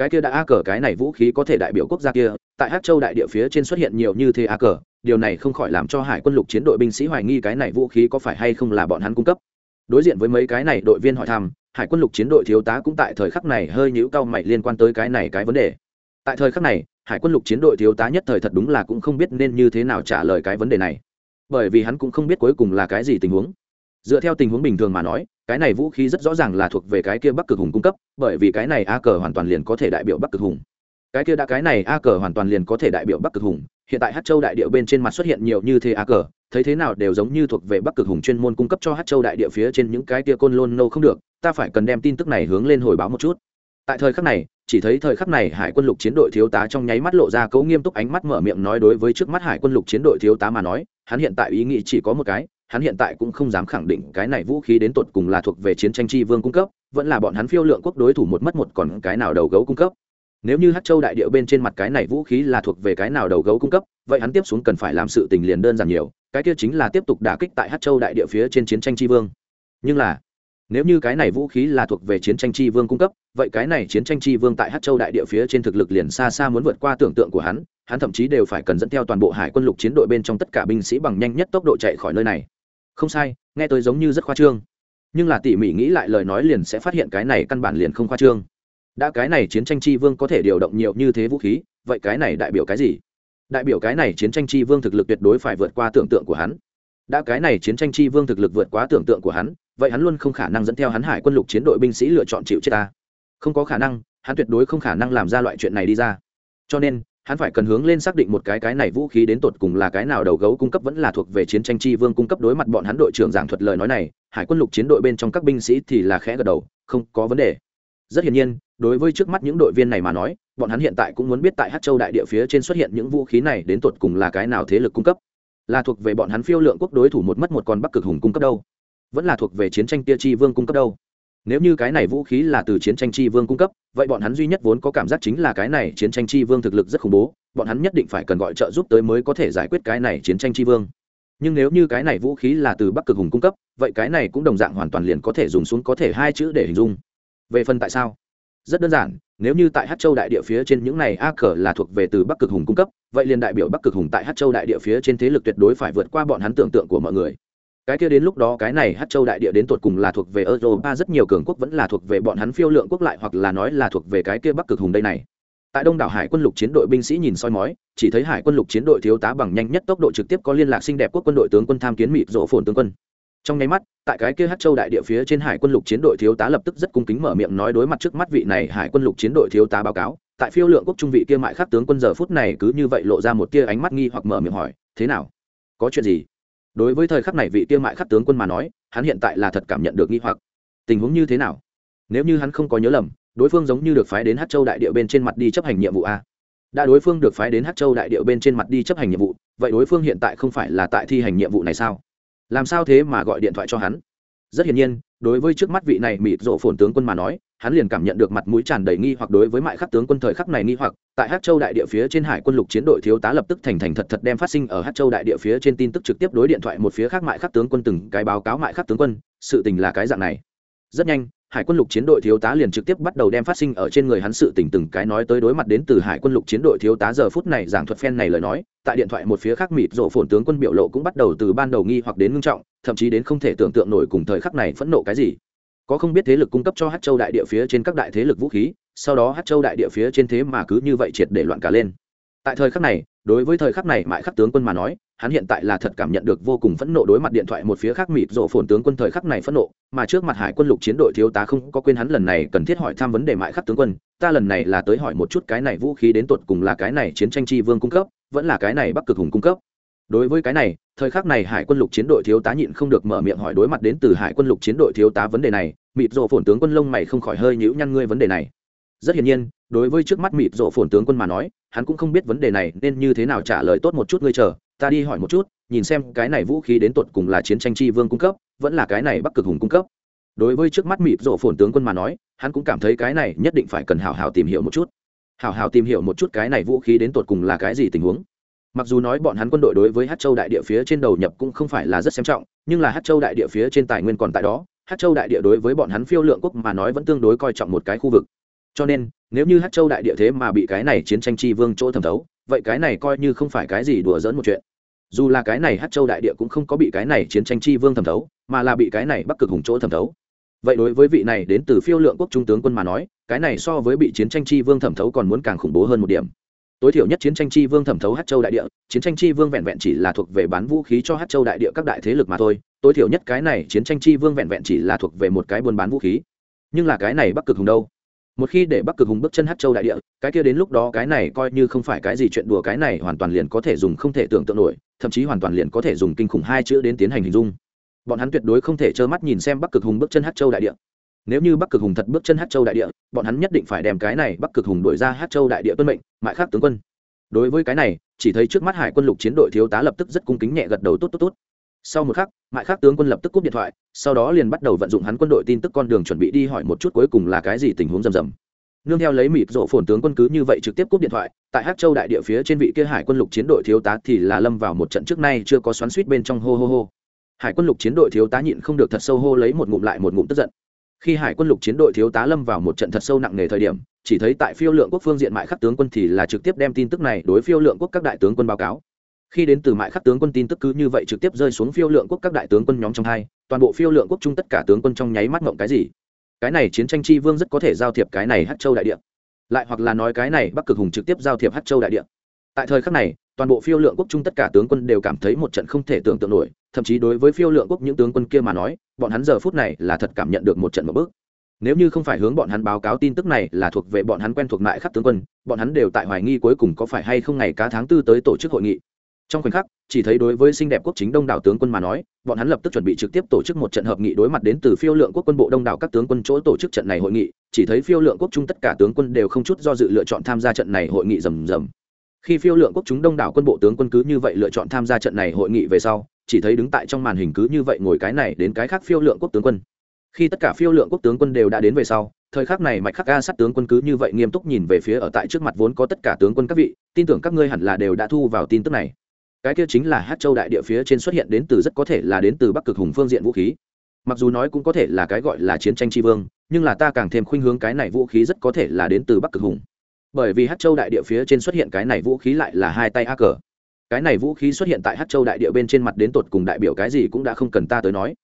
cái kia đã a cờ, cái này vũ khí có thể đại biểu quốc gia kia, tại hát châu đại địa phía trên xuất hiện nhiều như thế a cờ, điều này không khỏi làm cho hải quân lục chiến đội binh sĩ hoài nghi cái này vũ khí có phải hay không là bọn hắn cung cấp. Đối diện với mấy cái này đội viên hỏi thăm, hải quân lục chiến đội thiếu tá cũng tại thời khắc này hơi nhũ cao mày liên quan tới cái này cái vấn đề. Tại thời khắc này, hải quân lục chiến đội thiếu tá nhất thời thật đúng là cũng không biết nên như thế nào trả lời cái vấn đề này. Bởi vì hắn cũng không biết cuối cùng là cái gì tình huống. Dựa theo tình huống bình thường mà nói cái này vũ khí rất rõ ràng là thuộc về cái kia bắc cực hùng cung cấp, bởi vì cái này a cờ hoàn toàn liền có thể đại biểu bắc cực hùng. Cái kia đã, cái này a cờ hoàn toàn liền có thể đại biểu bắc cực hùng. Hiện tại hát châu đại địa bên trên mặt xuất hiện nhiều như thế a cờ, thấy thế nào đều giống như thuộc về bắc cực hùng chuyên môn cung cấp cho hát châu đại địa phía trên những cái kia côn lôn nâu không được, ta phải cần đem tin tức này hướng lên hồi báo một chút. Tại thời khắc này, chỉ thấy thời khắc này hải quân lục chiến đội thiếu tá trong nháy mắt lộ ra cấu nghiêm túc ánh mắt mở miệng nói đối với trước mắt hải quân lục chiến đội thiếu tá mà nói, hắn hiện tại ý nghĩ chỉ có một cái hắn hiện tại cũng không dám khẳng định cái này vũ khí đến tột cùng là thuộc về chiến tranh tri vương cung cấp, vẫn là bọn hắn phiêu lượng quốc đối thủ một mất một còn cái nào đầu gấu cung cấp. Nếu như hát châu đại điệu bên trên mặt cái này vũ khí là thuộc về cái nào đầu gấu cung cấp, vậy hắn tiếp xuống cần phải làm sự tình liền đơn giản nhiều, cái kia chính là tiếp tục đả kích tại hát châu đại địa phía trên chiến tranh tri vương. Nhưng là, nếu như cái này vũ khí là thuộc về chiến tranh tri vương cung cấp, vậy cái này chiến tranh tri vương tại hát châu đại địa phía trên thực lực liền xa xa muốn vượt qua tưởng tượng của hắn hắn thậm chí đều phải cần dẫn theo toàn bộ hải quân lục chiến đội bên trong tất cả binh sĩ bằng nhanh nhất tốc độ chạy khỏi nơi này không sai, nghe tôi giống như rất khoa trương. Nhưng là tỉ mỉ nghĩ lại lời nói liền sẽ phát hiện cái này căn bản liền không khoa trương. Đã cái này chiến tranh tri vương có thể điều động nhiều như thế vũ khí, vậy cái này đại biểu cái gì? Đại biểu cái này chiến tranh tri vương thực lực tuyệt đối phải vượt qua tưởng tượng của hắn. Đã cái này chiến tranh tri vương thực lực vượt quá tưởng tượng của hắn, vậy hắn luôn không khả năng dẫn theo hắn hải quân lục chiến đội binh sĩ lựa chọn chịu chết ta. Không có khả năng, hắn tuyệt đối không khả năng làm ra loại chuyện này đi ra. Cho nên hắn phải cần hướng lên xác định một cái cái này vũ khí đến tột cùng là cái nào đầu gấu cung cấp vẫn là thuộc về chiến tranh tri vương cung cấp đối mặt bọn hắn đội trưởng giảng thuật lời nói này, hải quân lục chiến đội bên trong các binh sĩ thì là khẽ gật đầu, không có vấn đề. Rất hiển nhiên, đối với trước mắt những đội viên này mà nói, bọn hắn hiện tại cũng muốn biết tại hát châu đại địa phía trên xuất hiện những vũ khí này đến tột cùng là cái nào thế lực cung cấp. Là thuộc về bọn hắn phiêu lượng quốc đối thủ một mất một con bắc cực hùng cung cấp đâu? Vẫn là thuộc về chiến tranh tia chi vương cung cấp đâu? Nếu như cái này vũ khí là từ chiến tranh chi vương cung cấp, vậy bọn hắn duy nhất vốn có cảm giác chính là cái này chiến tranh chi vương thực lực rất khủng bố, bọn hắn nhất định phải cần gọi trợ giúp tới mới có thể giải quyết cái này chiến tranh chi vương. Nhưng nếu như cái này vũ khí là từ bắc cực hùng cung cấp, vậy cái này cũng đồng dạng hoàn toàn liền có thể dùng xuống có thể hai chữ để hình dung. Về phần tại sao? Rất đơn giản, nếu như tại hát châu đại địa phía trên những này a cờ là thuộc về từ bắc cực hùng cung cấp, vậy liền đại biểu bắc cực hùng tại hát châu đại địa phía trên thế lực tuyệt đối phải vượt qua bọn hắn tưởng tượng của mọi người cái kia đến lúc đó cái này hát châu đại địa đến tột cùng là thuộc về europa, rất nhiều cường quốc vẫn là thuộc về bọn hắn phiêu lượng quốc lại hoặc là nói là thuộc về cái kia bắc cực hùng đây này. Tại đông đảo hải quân lục chiến đội binh sĩ nhìn soi mói, chỉ thấy hải quân lục chiến đội thiếu tá bằng nhanh nhất tốc độ trực tiếp có liên lạc xinh đẹp quốc quân đội tướng quân tham kiến mịt rộ phồn tướng quân. Trong nháy mắt, tại cái kia hát châu đại địa phía trên hải quân lục chiến đội thiếu tá lập tức rất cung kính mở miệng nói đối mặt trước mắt vị này hải quân lục chiến đội thiếu tá báo cáo. Tại phiêu lượng quốc trung vị kia mại khắc tướng quân giờ phút này cứ như vậy lộ ra một tia ánh mắt nghi hoặc mở miệng hỏi, thế nào? Có chuyện gì? Đối với thời khắc này vị kia mại khắc tướng quân mà nói, hắn hiện tại là thật cảm nhận được nghi hoặc. Tình huống như thế nào? Nếu như hắn không có nhớ lầm, đối phương giống như được phái đến hát châu đại địa bên trên mặt đi chấp hành nhiệm vụ a. Đã đối phương được phái đến hát châu đại địa bên trên mặt đi chấp hành nhiệm vụ, vậy đối phương hiện tại không phải là tại thi hành nhiệm vụ này sao? Làm sao thế mà gọi điện thoại cho hắn? Rất hiển nhiên, đối với trước mắt vị này mịt rộ phồn tướng quân mà nói, hắn liền cảm nhận được mặt mũi tràn đầy nghi hoặc đối với mại khắc tướng quân thời khắc này nghi hoặc. Tại hát châu đại địa phía trên hải quân lục chiến đội thiếu tá lập tức thành thành thật thật đem phát sinh ở hát châu đại địa phía trên tin tức trực tiếp đối điện thoại một phía khác mại khắc tướng quân từng cái báo cáo mại khắc tướng quân, sự tình là cái dạng này. Rất nhanh hải quân lục chiến đội thiếu tá liền trực tiếp bắt đầu đem phát sinh ở trên người hắn sự tình từng cái nói tới đối mặt đến từ hải quân lục chiến đội thiếu tá giờ phút này giảng thuật phen này lời nói, tại điện thoại một phía khác mịt rộ phồn tướng quân biểu lộ cũng bắt đầu từ ban đầu nghi hoặc đến ngưng trọng, thậm chí đến không thể tưởng tượng nổi cùng thời khắc này phẫn nộ cái gì. Có không biết thế lực cung cấp cho hát châu đại địa phía trên các đại thế lực vũ khí, sau đó hát châu đại địa phía trên thế mà cứ như vậy triệt để loạn cả lên. Tại thời khắc này, đối với thời khắc này mãi khắc tướng quân mà nói hắn hiện tại là thật cảm nhận được vô cùng phẫn nộ đối mặt điện thoại một phía khác mịt rộ phồn tướng quân thời khắc này phẫn nộ, mà trước mặt hải quân lục chiến đội thiếu tá không có quên hắn lần này cần thiết hỏi thăm vấn đề mại khắc tướng quân, ta lần này là tới hỏi một chút cái này vũ khí đến tột cùng là cái này chiến tranh chi vương cung cấp, vẫn là cái này bắc cực hùng cung cấp. Đối với cái này, thời khắc này hải quân lục chiến đội thiếu tá nhịn không được mở miệng hỏi đối mặt đến từ hải quân lục chiến đội thiếu tá vấn đề này, mịt rộ phồn tướng quân lông mày không khỏi hơi nhữ nhăn ngươi vấn đề này. Rất hiển nhiên, đối với trước mắt mịt rộ phồn tướng quân mà nói, hắn cũng không biết vấn đề này nên như thế nào trả lời tốt một chút ngươi chờ ta đi hỏi một chút, nhìn xem cái này vũ khí đến tột cùng là chiến tranh chi vương cung cấp, vẫn là cái này bắc cực hùng cung cấp. Đối với trước mắt mịp rộ phồn tướng quân mà nói, hắn cũng cảm thấy cái này nhất định phải cần hào hào tìm hiểu một chút. Hào hào tìm hiểu một chút cái này vũ khí đến tột cùng là cái gì tình huống. Mặc dù nói bọn hắn quân đội đối với hát châu đại địa phía trên đầu nhập cũng không phải là rất xem trọng, nhưng là hát châu đại địa phía trên tài nguyên còn tại đó hát châu đại địa đối với bọn hắn phiêu lượng quốc mà nói vẫn tương đối coi trọng một cái khu vực. Cho nên, nếu như hát châu đại địa thế mà bị cái này chiến tranh chi vương chỗ thẩm thấu, vậy cái này coi như không phải cái gì đùa dỡn một chuyện dù là cái này hát châu đại địa cũng không có bị cái này chiến tranh chi vương thẩm thấu, mà là bị cái này bắc cực hùng chỗ thẩm thấu. Vậy đối với vị này đến từ phiêu lượng quốc trung tướng quân mà nói, cái này so với bị chiến tranh chi vương thẩm thấu còn muốn càng khủng bố hơn một điểm. Tối thiểu nhất chiến tranh chi vương thẩm thấu hát châu đại địa, chiến tranh chi vương vẹn vẹn chỉ là thuộc về bán vũ khí cho hát châu đại địa các đại thế lực mà thôi, tối thiểu nhất cái này chiến tranh chi vương vẹn vẹn chỉ là thuộc về một cái buôn bán vũ khí. Nhưng là cái này bắc cực hùng đâu? Một khi để bắc cực hùng bước chân hát châu đại địa, cái kia đến lúc đó cái này coi như không phải cái gì chuyện đùa, cái này hoàn toàn liền có thể dùng không thể tưởng tượng nổi, thậm chí hoàn toàn liền có thể dùng kinh khủng hai chữ đến tiến hành hình dung. Bọn hắn tuyệt đối không thể trơ mắt nhìn xem bắc cực hùng bước chân hát châu đại địa. Nếu như bắc cực hùng thật bước chân hát châu đại địa, bọn hắn nhất định phải đem cái này bắc cực hùng đổi ra hát châu đại địa tuân mệnh mại khác tướng quân. Đối với cái này, chỉ thấy trước mắt hải quân lục chiến đội thiếu tá lập tức rất cung kính nhẹ gật đầu tốt tốt tốt sau một khắc, mại khắc tướng quân lập tức cúp điện thoại, sau đó liền bắt đầu vận dụng hắn quân đội tin tức con đường chuẩn bị đi hỏi một chút cuối cùng là cái gì tình huống rầm rầm. Nương theo lấy mịp rộ phồn tướng quân cứ như vậy trực tiếp cúp điện thoại, tại hát châu đại địa phía trên vị kia hải quân lục chiến đội thiếu tá thì là lâm vào một trận trước nay chưa có xoắn suýt bên trong hô hô hô. Hải quân lục chiến đội thiếu tá nhịn không được thật sâu hô lấy một ngụm lại một ngụm tức giận. Khi hải quân lục chiến đội thiếu tá lâm vào một trận thật sâu nặng nề thời điểm, chỉ thấy tại phiêu lượng quốc phương diện mại khắc tướng quân thì là trực tiếp đem tin tức này đối phiêu lượng quốc các đại tướng quân báo cáo khi đến từ mại khắc tướng quân tin tức cứ như vậy trực tiếp rơi xuống phiêu lượng quốc các đại tướng quân nhóm trong hai, toàn bộ phiêu lượng quốc chung tất cả tướng quân trong nháy mắt ngộng cái gì? Cái này chiến tranh chi vương rất có thể giao thiệp cái này hát châu đại địa. Lại hoặc là nói cái này bắc cực hùng trực tiếp giao thiệp hát châu đại địa. Tại thời khắc này, toàn bộ phiêu lượng quốc chung tất cả tướng quân đều cảm thấy một trận không thể tưởng tượng nổi, thậm chí đối với phiêu lượng quốc những tướng quân kia mà nói, bọn hắn giờ phút này là thật cảm nhận được một trận một bước nếu như không phải hướng bọn hắn báo cáo tin tức này là thuộc về bọn hắn quen thuộc mại khắc tướng quân, bọn hắn đều tại hoài nghi cuối cùng có phải hay không ngày cá tháng tư tới tổ chức hội nghị trong khoảnh khắc, chỉ thấy đối với xinh đẹp quốc chính đông đảo tướng quân mà nói, bọn hắn lập tức chuẩn bị trực tiếp tổ chức một trận hợp nghị đối mặt đến từ phiêu lượng quốc quân bộ đông đảo các tướng quân chỗ tổ chức trận này hội nghị. Chỉ thấy phiêu lượng quốc chung tất cả tướng quân đều không chút do dự lựa chọn tham gia trận này hội nghị rầm rầm. Khi phiêu lượng quốc chúng đông đảo quân bộ tướng quân cứ như vậy lựa chọn tham gia trận này hội nghị về sau, chỉ thấy đứng tại trong màn hình cứ như vậy ngồi cái này đến cái khác phiêu lượng quốc tướng quân. Khi tất cả phiêu lượng quốc tướng quân đều đã đến về sau, thời khắc này mạch khắc ga sát tướng quân cứ như vậy nghiêm túc nhìn về phía ở tại trước mặt vốn có tất cả tướng quân các vị, tin tưởng các ngươi hẳn là đều đã thu vào tin tức này cái kia chính là hát châu đại địa phía trên xuất hiện đến từ rất có thể là đến từ bắc cực hùng phương diện vũ khí. Mặc dù nói cũng có thể là cái gọi là chiến tranh tri vương, nhưng là ta càng thêm khuynh hướng cái này vũ khí rất có thể là đến từ bắc cực hùng. Bởi vì hát châu đại địa phía trên xuất hiện cái này vũ khí lại là hai tay a cờ. Cái này vũ khí xuất hiện tại hát châu đại địa bên trên mặt đến tột cùng đại biểu cái gì cũng đã không cần ta tới nói.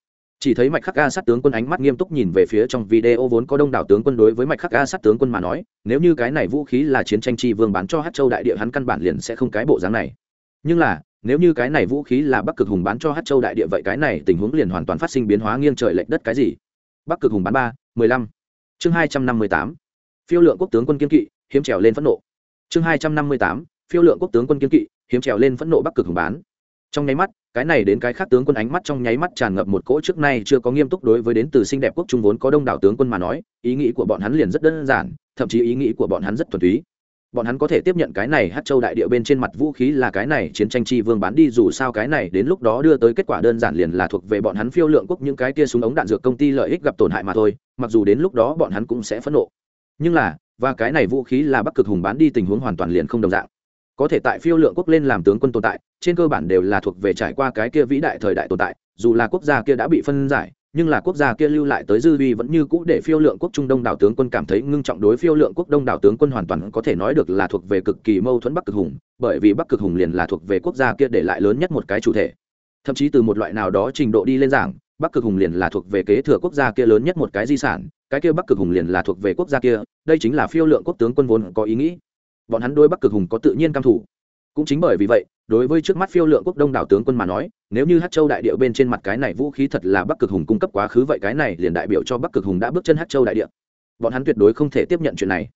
Chỉ thấy mạch khắc ga sát tướng quân ánh mắt nghiêm túc nhìn về phía trong video vốn có đông đảo tướng quân đối với mạch khắc ga sát tướng quân mà nói, nếu như cái này vũ khí là chiến tranh tri vương bán cho hát châu đại địa hắn căn bản liền sẽ không cái bộ dáng này. Nhưng là nếu như cái này vũ khí là bắc cực hùng bán cho hát châu đại địa vậy cái này tình huống liền hoàn toàn phát sinh biến hóa nghiêng trời lệch đất cái gì? Bắc cực hùng bán ba, mười lăm. Chương hai trăm năm mươi tám. Phiêu lượng quốc tướng quân kiên kỵ, hiếm trèo lên phẫn nộ. Chương hai trăm năm mươi tám. Phiêu lượng quốc tướng quân kiên kỵ, hiếm trèo lên phẫn nộ bắc cực hùng bán. Trong nháy mắt, cái này đến cái khác tướng quân ánh mắt trong nháy mắt tràn ngập một cỗ trước nay chưa có nghiêm túc đối với đến từ xinh đẹp quốc trung vốn có đông đảo tướng quân mà nói, ý nghĩ của bọn hắn liền rất đơn giản, thậm chí ý nghĩ của bọn hắn rất thuần túy bọn hắn có thể tiếp nhận cái này hát châu đại địa bên trên mặt vũ khí là cái này chiến tranh chi vương bán đi, dù sao cái này đến lúc đó đưa tới kết quả đơn giản liền là thuộc về bọn hắn phiêu lượng quốc những cái kia súng ống đạn dược công ty lợi ích gặp tổn hại mà thôi, mặc dù đến lúc đó bọn hắn cũng sẽ phẫn nộ. Nhưng là, và cái này vũ khí là bắc cực hùng bán đi tình huống hoàn toàn liền không đồng dạng. Có thể tại phiêu lượng quốc lên làm tướng quân tồn tại, trên cơ bản đều là thuộc về trải qua cái kia vĩ đại thời đại tồn tại, dù là quốc gia kia đã bị phân giải nhưng là quốc gia kia lưu lại tới dư vi vẫn như cũ để phiêu lượng quốc trung đông đảo tướng quân cảm thấy ngưng trọng đối phiêu lượng quốc đông đảo tướng quân hoàn toàn có thể nói được là thuộc về cực kỳ mâu thuẫn bắc cực hùng, bởi vì bắc cực hùng liền là thuộc về quốc gia kia để lại lớn nhất một cái chủ thể. Thậm chí từ một loại nào đó trình độ đi lên giảng, bắc cực hùng liền là thuộc về kế thừa quốc gia kia lớn nhất một cái di sản, cái kia bắc cực hùng liền là thuộc về quốc gia kia, đây chính là phiêu lượng quốc tướng quân vốn có ý nghĩ. Bọn hắn đôi bắc cực hùng có tự nhiên cam thủ cũng chính bởi vì vậy đối với trước mắt phiêu lượng quốc đông đảo tướng quân mà nói, nếu như hát châu đại địa bên trên mặt cái này vũ khí thật là bắc cực hùng cung cấp quá khứ vậy cái này liền đại biểu cho bắc cực hùng đã bước chân hát châu đại địa. Bọn hắn tuyệt đối không thể tiếp nhận chuyện này.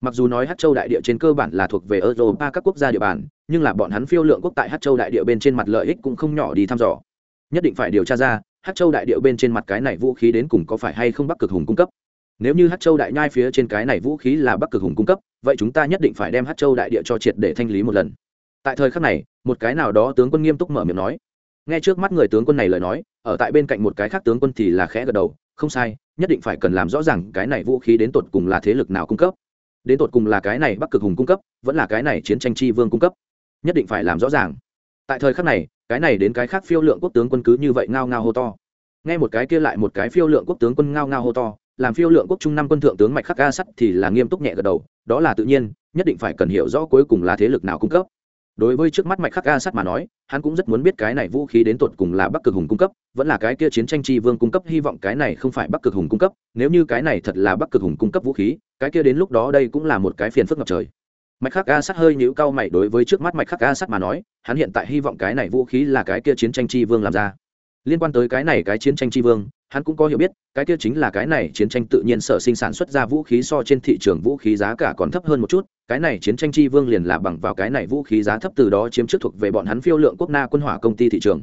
Mặc dù nói hát châu đại địa trên cơ bản là thuộc về europa các quốc gia địa bàn, nhưng là bọn hắn phiêu lượng quốc tại hát châu đại địa bên trên mặt lợi ích cũng không nhỏ đi thăm dò. Nhất định phải điều tra ra hát châu đại địa bên trên mặt cái này vũ khí đến cùng có phải hay không bắc cực hùng cung cấp. Nếu như hát châu đại nhai phía trên cái này vũ khí là bắc cực hùng cung cấp, vậy chúng ta nhất định phải đem hát châu đại địa cho triệt để thanh lý một lần. Tại thời khắc này một cái nào đó tướng quân nghiêm túc mở miệng nói. Nghe trước mắt người tướng quân này lời nói, ở tại bên cạnh một cái khác tướng quân thì là khẽ gật đầu, không sai, nhất định phải cần làm rõ ràng cái này vũ khí đến tột cùng là thế lực nào cung cấp. Đến tột cùng là cái này bắc cực hùng cung cấp, vẫn là cái này chiến tranh chi vương cung cấp. Nhất định phải làm rõ ràng. Tại thời khắc này, cái này đến cái khác phiêu lượng quốc tướng quân cứ như vậy ngao ngao hô to. Nghe một cái kia lại một cái phiêu lượng quốc tướng quân ngao ngao hô to, làm phiêu lượng quốc trung năm quân thượng tướng mạch khắc ga sắt thì là nghiêm túc nhẹ gật đầu, đó là tự nhiên, nhất định phải cần hiểu rõ cuối cùng là thế lực nào cung cấp đối với trước mắt mạch khắc ga sắt mà nói, hắn cũng rất muốn biết cái này vũ khí đến tột cùng là bắc cực hùng cung cấp, vẫn là cái kia chiến tranh chi vương cung cấp, hy vọng cái này không phải bắc cực hùng cung cấp. Nếu như cái này thật là bắc cực hùng cung cấp vũ khí, cái kia đến lúc đó đây cũng là một cái phiền phức ngập trời. Mạch khắc ga sắt hơi nhũ cao mày, đối với trước mắt mạch khắc ga sắt mà nói, hắn hiện tại hy vọng cái này vũ khí là cái kia chiến tranh chi vương làm ra liên quan tới cái này cái chiến tranh chi vương, hắn cũng có hiểu biết, cái kia chính là cái này chiến tranh tự nhiên sở sinh sản xuất ra vũ khí so trên thị trường vũ khí giá cả còn thấp hơn một chút, cái này chiến tranh chi vương liền là bằng vào cái này vũ khí giá thấp từ đó chiếm trước thuộc về bọn hắn phiêu lượng quốc na quân hỏa công ty thị trường.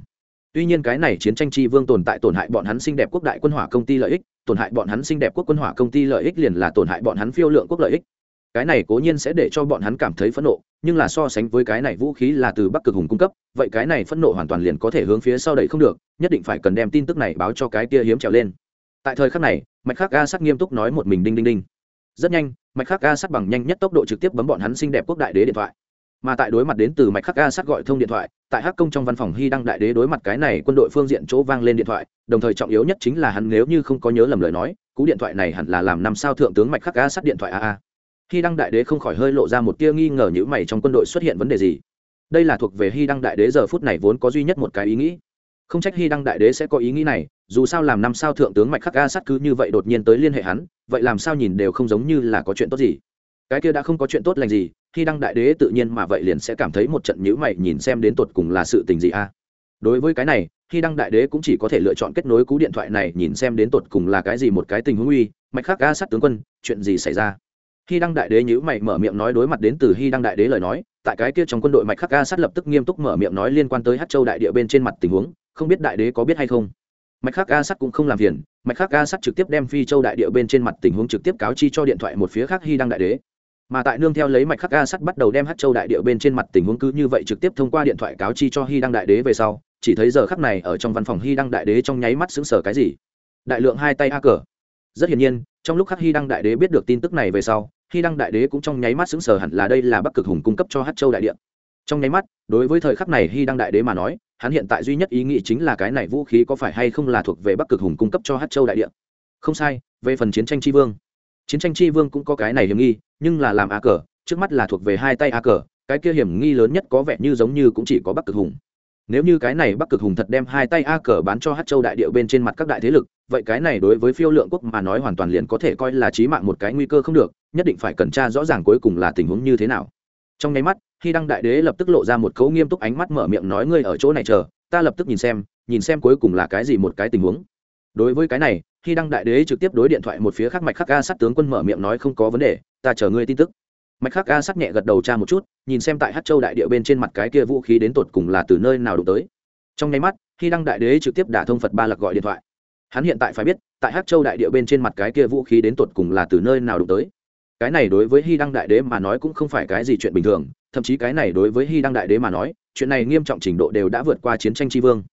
Tuy nhiên cái này chiến tranh chi vương tồn tại tổn hại bọn hắn xinh đẹp quốc đại quân hỏa công ty lợi ích, tổn hại bọn hắn xinh đẹp quốc quân hỏa công ty lợi ích liền là tổn hại bọn hắn phiêu lượng quốc lợi ích cái này cố nhiên sẽ để cho bọn hắn cảm thấy phẫn nộ, nhưng là so sánh với cái này vũ khí là từ bắc cực hùng cung cấp, vậy cái này phẫn nộ hoàn toàn liền có thể hướng phía sau đẩy không được, nhất định phải cần đem tin tức này báo cho cái kia hiếm trèo lên. Tại thời khắc này, mạch khắc ga sắc nghiêm túc nói một mình đinh đinh đinh. Rất nhanh, mạch khắc ga sắc bằng nhanh nhất tốc độ trực tiếp bấm bọn hắn xinh đẹp quốc đại đế điện thoại. Mà tại đối mặt đến từ mạch khắc ga sắc gọi thông điện thoại, tại hắc công trong văn phòng hy đăng đại đế đối mặt cái này quân đội phương diện chỗ vang lên điện thoại, đồng thời trọng yếu nhất chính là hắn nếu như không có nhớ lầm lời nói, cú điện thoại này hẳn là làm năm sao thượng tướng mạch khắc ga sắc điện thoại a hy đăng đại đế không khỏi hơi lộ ra một tia nghi ngờ nhữ mày trong quân đội xuất hiện vấn đề gì. Đây là thuộc về hy đăng đại đế giờ phút này vốn có duy nhất một cái ý nghĩ. Không trách hy đăng đại đế sẽ có ý nghĩ này, dù sao làm năm sao thượng tướng mạch khắc ga sắt cứ như vậy đột nhiên tới liên hệ hắn, vậy làm sao nhìn đều không giống như là có chuyện tốt gì. Cái kia đã không có chuyện tốt lành gì, hy đăng đại đế tự nhiên mà vậy liền sẽ cảm thấy một trận nhữ mày nhìn xem đến tột cùng là sự tình gì a. Đối với cái này, hy đăng đại đế cũng chỉ có thể lựa chọn kết nối cú điện thoại này nhìn xem đến tột cùng là cái gì một cái tình huống uy, mạch khắc ga sắt tướng quân, chuyện gì xảy ra? Hy đăng đại đế nhíu mày mở miệng nói đối mặt đến từ hy đăng đại đế lời nói, tại cái kia trong quân đội mạch khắc ga sát lập tức nghiêm túc mở miệng nói liên quan tới Hắc châu đại địa bên trên mặt tình huống, không biết đại đế có biết hay không. Mạch khắc ga sắt cũng không làm phiền, mạch khắc ga sắt trực tiếp đem phi châu đại địa bên trên mặt tình huống trực tiếp cáo chi cho điện thoại một phía khác hy đăng đại đế. Mà tại nương theo lấy mạch khắc ga sắt bắt đầu đem Hắc châu đại địa bên trên mặt tình huống cứ như vậy trực tiếp thông qua điện thoại cáo chi cho hy đăng đại đế về sau, chỉ thấy giờ khắc này ở trong văn phòng hy đăng đại đế trong nháy mắt sững sở cái gì? Đại lượng hai tay a cờ. Rất hiển nhiên, trong lúc khắc hy đăng đại đế biết được tin tức này về sau khi đăng đại đế cũng trong nháy mắt xứng sở hẳn là đây là bắc cực hùng cung cấp cho hát châu đại Điện. trong nháy mắt, đối với thời khắc này hy đăng đại đế mà nói, hắn hiện tại duy nhất ý nghĩ chính là cái này vũ khí có phải hay không là thuộc về bắc cực hùng cung cấp cho hát châu đại Điện. không sai, về phần chiến tranh tri vương chiến tranh tri vương cũng có cái này hiểm nghi, nhưng là làm a cờ, trước mắt là thuộc về hai tay a cờ, cái kia hiểm nghi lớn nhất có vẻ như giống như cũng chỉ có bắc cực hùng nếu như cái này bắc cực hùng thật đem hai tay a cờ bán cho hát châu đại điệu bên trên mặt các đại thế lực, vậy cái này đối với phiêu lượng quốc mà nói hoàn toàn liền có thể coi là trí mạng một cái nguy cơ không được, nhất định phải cẩn tra rõ ràng cuối cùng là tình huống như thế nào. Trong nháy mắt khi đăng đại đế lập tức lộ ra một cấu nghiêm túc ánh mắt mở miệng nói ngươi ở chỗ này chờ, ta lập tức nhìn xem nhìn xem cuối cùng là cái gì một cái tình huống. Đối với cái này khi đăng đại đế trực tiếp đối điện thoại một phía khác mạch khắc ca sát tướng quân mở miệng nói không có vấn đề, ta chờ ngươi tin tức mạch khắc ca sắc nhẹ gật đầu cha một chút, nhìn xem tại hát châu đại địa bên trên mặt cái kia vũ khí đến tột cùng là từ nơi nào đụng tới. Trong nháy mắt khi đăng đại đế trực tiếp đả thông phật ba lặc gọi điện thoại. Hắn hiện tại phải biết, tại hát châu đại địa bên trên mặt cái kia vũ khí đến tột cùng là từ nơi nào đụng tới. Cái này đối với hy đăng đại đế mà nói cũng không phải cái gì chuyện bình thường, thậm chí cái này đối với hy đăng đại đế mà nói, chuyện này nghiêm trọng trình độ đều đã vượt qua chiến tranh tri vương.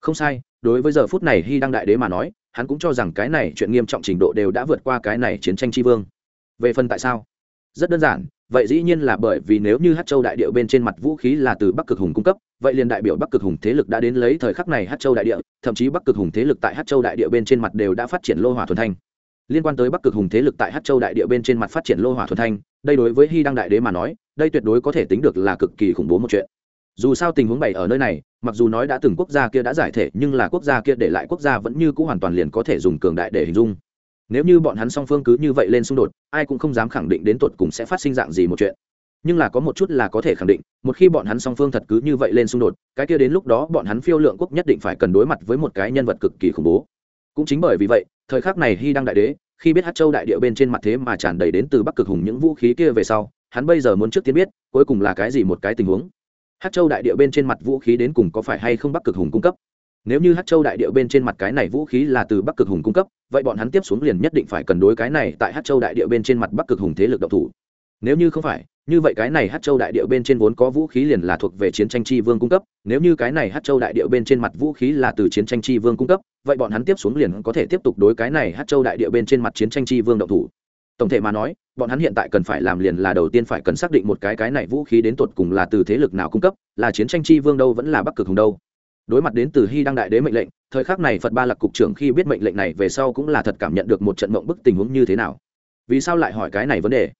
Không sai, đối với giờ phút này hy đăng đại đế mà nói, hắn cũng cho rằng cái này chuyện nghiêm trọng trình độ đều đã vượt qua cái này chiến tranh tri vương. Về phần tại sao? Rất đơn giản, vậy dĩ nhiên là bởi vì nếu như hát châu đại địa bên trên mặt vũ khí là từ bắc cực hùng cung cấp, vậy liền đại biểu bắc cực hùng thế lực đã đến lấy thời khắc này hát châu đại địa, thậm chí bắc cực hùng thế lực tại hát châu đại địa bên trên mặt đều đã phát triển lô hỏa thuần thanh. Liên quan tới bắc cực hùng thế lực tại hát châu đại địa bên trên mặt phát triển lô hỏa thuần thanh, đây đối với hy đăng đại đế mà nói, đây tuyệt đối có thể tính được là cực kỳ khủng bố một chuyện. Dù sao tình huống bày ở nơi này, mặc dù nói đã từng quốc gia kia đã giải thể, nhưng là quốc gia kia để lại quốc gia vẫn như c ũ hoàn toàn liền có thể dùng cường đại để hình dung nếu như bọn hắn song phương cứ như vậy lên xung đột, ai cũng không dám khẳng định đến tột cùng sẽ phát sinh dạng gì một chuyện. Nhưng là có một chút là có thể khẳng định, một khi bọn hắn song phương thật cứ như vậy lên xung đột, cái kia đến lúc đó bọn hắn phiêu lượng quốc nhất định phải cần đối mặt với một cái nhân vật cực kỳ khủng bố. Cũng chính bởi vì vậy, thời khắc này hy đăng đại đế, khi biết hát châu đại địa bên trên mặt thế mà tràn đầy đến từ bắc cực hùng những vũ khí kia về sau, hắn bây giờ muốn trước tiên biết, cuối cùng là cái gì một cái tình huống. Hát châu đại địa bên trên mặt vũ khí đến cùng có phải hay không bắc cực hùng cung cấp nếu như hát châu đại điệu bên trên mặt cái này vũ khí là từ bắc cực hùng cung cấp, vậy bọn hắn tiếp xuống liền nhất định phải cần đối cái này tại hát châu đại điệu bên trên mặt bắc cực hùng thế lực độc thủ. Nếu như không phải, như vậy cái này hát châu đại điệu bên trên vốn có vũ khí liền là thuộc về chiến tranh chi vương cung cấp, nếu như cái này hát châu đại điệu bên trên mặt vũ khí là từ chiến tranh chi vương cung cấp, vậy bọn hắn tiếp xuống liền có thể tiếp tục đối cái này hát châu đại điệu bên trên mặt chiến tranh chi vương độc thủ. Tổng thể mà nói, bọn hắn hiện tại cần phải làm liền là đầu tiên phải cần xác định một cái cái này vũ khí đến tột cùng là từ thế lực nào cung cấp, là chiến tranh chi vương đâu vẫn là bắc cực hùng đâu đối mặt đến từ hy đăng đại đế mệnh lệnh, thời khắc này phật ba lạc cục trưởng khi biết mệnh lệnh này về sau cũng là thật cảm nhận được một trận mộng bức tình huống như thế nào. Vì sao lại hỏi cái này vấn đề?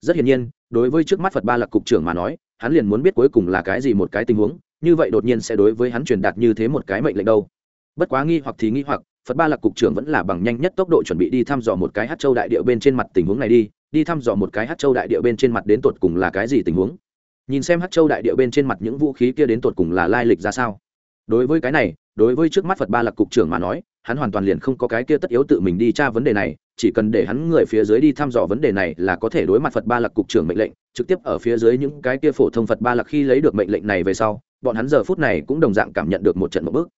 Rất hiển nhiên, đối với trước mắt phật ba lạc cục trưởng mà nói, hắn liền muốn biết cuối cùng là cái gì một cái tình huống, như vậy đột nhiên sẽ đối với hắn truyền đạt như thế một cái mệnh lệnh đâu. Bất quá nghi hoặc thì nghi hoặc, phật ba lạc cục trưởng vẫn là bằng nhanh nhất tốc độ chuẩn bị đi thăm dò một cái hát châu đại địa bên trên mặt tình huống này đi đi thăm dò một cái hát châu đại địa bên trên mặt đến tột cùng là cái gì tình huống. Nhìn xem hát châu đại địa bên trên mặt những vũ khí kia đến tột cùng là lai lịch ra sao đối với cái này, đối với trước mắt phật ba lạc cục trưởng mà nói, hắn hoàn toàn liền không có cái kia tất yếu tự mình đi tra vấn đề này, chỉ cần để hắn người phía dưới đi thăm dò vấn đề này là có thể đối mặt phật ba lạc cục trưởng mệnh lệnh, trực tiếp ở phía dưới những cái kia phổ thông phật ba lạc khi lấy được mệnh lệnh này về sau, bọn hắn giờ phút này cũng đồng dạng cảm nhận được một trận mộng bức.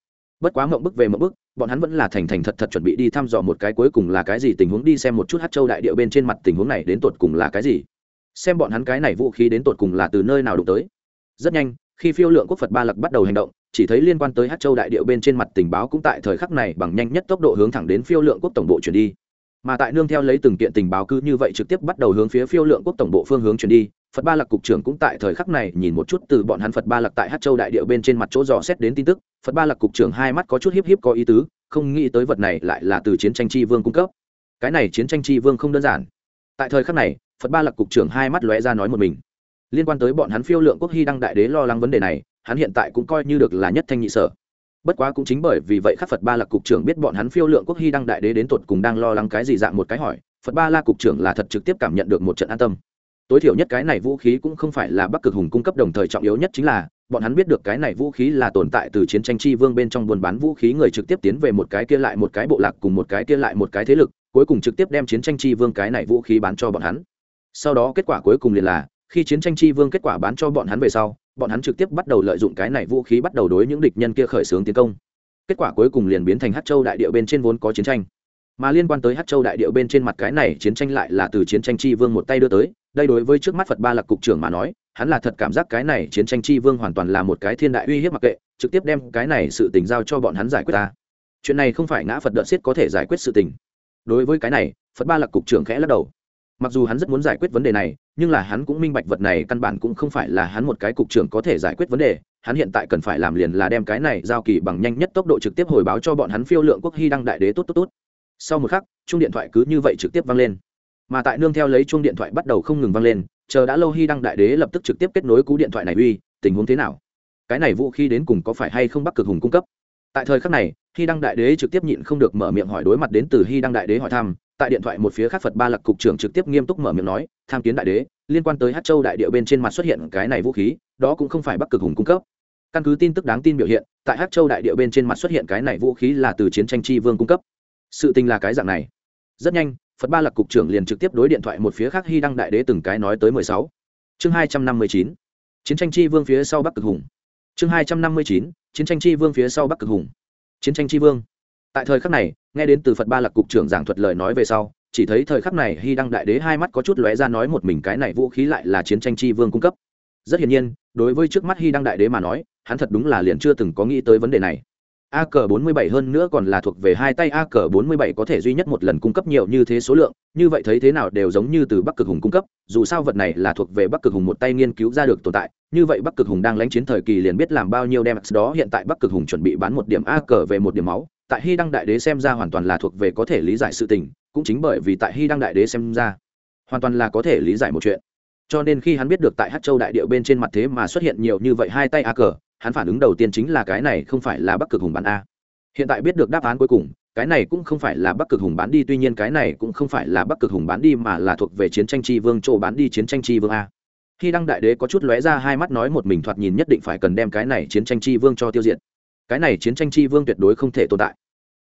Bất quá mộng bức về mộng bức, bọn hắn vẫn là thành thành thật thật chuẩn bị đi thăm dò một cái cuối cùng là cái gì tình huống, đi xem một chút hát châu đại điệu bên trên mặt tình huống này đến tột cùng là cái gì. Xem bọn hắn cái này vũ khí đến tột cùng là từ nơi nào đụng tới. Rất nhanh khi phiêu lượng quốc phật ba lạc bắt đầu hành động, chỉ thấy liên quan tới hát châu đại điệu bên trên mặt tình báo cũng tại thời khắc này bằng nhanh nhất tốc độ hướng thẳng đến phiêu lượng quốc tổng bộ chuyển đi. Mà tại nương theo lấy từng kiện tình báo cứ như vậy trực tiếp bắt đầu hướng phía phiêu lượng quốc tổng bộ phương hướng chuyển đi, phật ba lạc cục trưởng cũng tại thời khắc này nhìn một chút từ bọn hắn phật ba lạc tại hát châu đại điệu bên trên mặt chỗ dò xét đến tin tức. Phật ba lạc cục trưởng hai mắt có chút hiếp hiếp có ý tứ, không nghĩ tới vật này lại là từ chiến tranh tri vương cung cấp. Cái này chiến tranh tri vương không đơn giản. Tại thời khắc này, phật ba lạc cục trưởng hai mắt lóe ra nói một mình liên quan tới bọn hắn phiêu lượng quốc hy đăng đại đế lo lắng vấn đề này, hắn hiện tại cũng coi như được là nhất thanh nhị sở. Bất quá cũng chính bởi vì vậy khắc phật ba lạc cục trưởng biết bọn hắn phiêu lượng quốc hy đăng đại đế đến tột cùng đang lo lắng cái gì dạng một cái hỏi, phật ba la cục trưởng là thật trực tiếp cảm nhận được một trận an tâm. Tối thiểu nhất cái này vũ khí cũng không phải là bắc cực hùng cung cấp đồng thời trọng yếu nhất chính là, bọn hắn biết được cái này vũ khí là tồn tại từ chiến tranh chi vương bên trong buôn bán vũ khí người trực tiếp tiến về một cái kia lại một cái bộ lạc cùng một cái kia lại một cái thế lực, cuối cùng trực tiếp đem chiến tranh chi vương cái này vũ khí bán cho bọn hắn. Sau đó kết quả cuối cùng liền là khi chiến tranh chi vương kết quả bán cho bọn hắn về sau, bọn hắn trực tiếp bắt đầu lợi dụng cái này vũ khí bắt đầu đối những địch nhân kia khởi xướng tiến công. Kết quả cuối cùng liền biến thành hát châu đại địa bên trên vốn có chiến tranh. Mà liên quan tới hát châu đại địa bên trên mặt cái này chiến tranh lại là từ chiến tranh chi vương một tay đưa tới, đây đối với trước mắt phật ba lạc cục trưởng mà nói, hắn là thật cảm giác cái này chiến tranh chi vương hoàn toàn là một cái thiên đại uy hiếp mặc kệ, trực tiếp đem cái này sự tình giao cho bọn hắn giải quyết ta. Chuyện này không phải ngã phật đợt xiết có thể giải quyết sự tình. Đối với cái này, phật ba lạc cục trưởng khẽ lắc đầu mặc dù hắn rất muốn giải quyết vấn đề này, nhưng là hắn cũng minh bạch vật này căn bản cũng không phải là hắn một cái cục trưởng có thể giải quyết vấn đề. Hắn hiện tại cần phải làm liền là đem cái này giao kỳ bằng nhanh nhất tốc độ trực tiếp hồi báo cho bọn hắn phiêu lượng quốc hy đăng đại đế tốt tốt tốt. Sau một khắc chung điện thoại cứ như vậy trực tiếp vang lên. Mà tại nương theo lấy chung điện thoại bắt đầu không ngừng vang lên, chờ đã lâu hy đăng đại đế lập tức trực tiếp kết nối cú điện thoại này uy, tình huống thế nào? Cái này vũ khí đến cùng có phải hay không bắc cực hùng cung cấp? Tại thời khắc này, hy đăng đại đế trực tiếp nhịn không được mở miệng hỏi đối mặt đến từ hy đăng đại đế hỏi thăm tại điện thoại một phía khác phật ba lạc cục trưởng trực tiếp nghiêm túc mở miệng nói, tham kiến đại đế, liên quan tới hát châu đại địa bên trên mặt xuất hiện cái này vũ khí, đó cũng không phải bắc cực hùng cung cấp. Căn cứ tin tức đáng tin biểu hiện, tại hát châu đại địa bên trên mặt xuất hiện cái này vũ khí là từ chiến tranh chi vương cung cấp. Sự tình là cái dạng này. Rất nhanh, phật ba lạc cục trưởng liền trực tiếp đối điện thoại một phía khác hy đăng đại đế từng cái nói tới mười sáu. Chương hai trăm năm mươi chín. Chiến tranh chi vương phía sau bắc cực hùng. Chương hai trăm năm mươi chín. Chiến tranh chi vương phía sau bắc cực hùng. Chiến tranh chi vương tại thời khắc này, nghe đến từ phật ba lạc cục trưởng giảng thuật lời nói về sau, chỉ thấy thời khắc này hy đăng đại đế hai mắt có chút lóe ra nói một mình cái này vũ khí lại là chiến tranh chi vương cung cấp. Rất hiển nhiên, đối với trước mắt hy đăng đại đế mà nói, hắn thật đúng là liền chưa từng có nghĩ tới vấn đề này. A cờ bốn mươi bảy hơn nữa còn là thuộc về hai tay a cờ bốn mươi bảy có thể duy nhất một lần cung cấp nhiều như thế số lượng, như vậy thấy thế nào đều giống như từ bắc cực hùng cung cấp, dù sao vật này là thuộc về bắc cực hùng một tay nghiên cứu ra được tồn tại, như vậy bắc cực hùng đang lánh chiến thời kỳ liền biết làm bao nhiêu đem đó hiện tại bắc cực hùng chuẩn bị bán một điểm a cờ về một điểm máu tại hy đăng đại đế xem ra hoàn toàn là thuộc về có thể lý giải sự tình, cũng chính bởi vì tại hy đăng đại đế xem ra, hoàn toàn là có thể lý giải một chuyện. Cho nên khi hắn biết được tại hát châu đại điệu bên trên mặt thế mà xuất hiện nhiều như vậy hai tay a cờ, hắn phản ứng đầu tiên chính là cái này không phải là bắc cực hùng bán a. Hiện tại biết được đáp án cuối cùng, cái này cũng không phải là bắc cực hùng bán đi, tuy nhiên cái này cũng không phải là bắc cực hùng bán đi mà là thuộc về chiến tranh tri vương chỗ bán đi chiến tranh tri vương a. Khi đăng đại đế có chút lóe ra hai mắt nói một mình thoạt nhìn nhất định phải cần đem cái này chiến tranh chi vương cho tiêu diệt cái này chiến tranh chi vương tuyệt đối không thể tồn tại.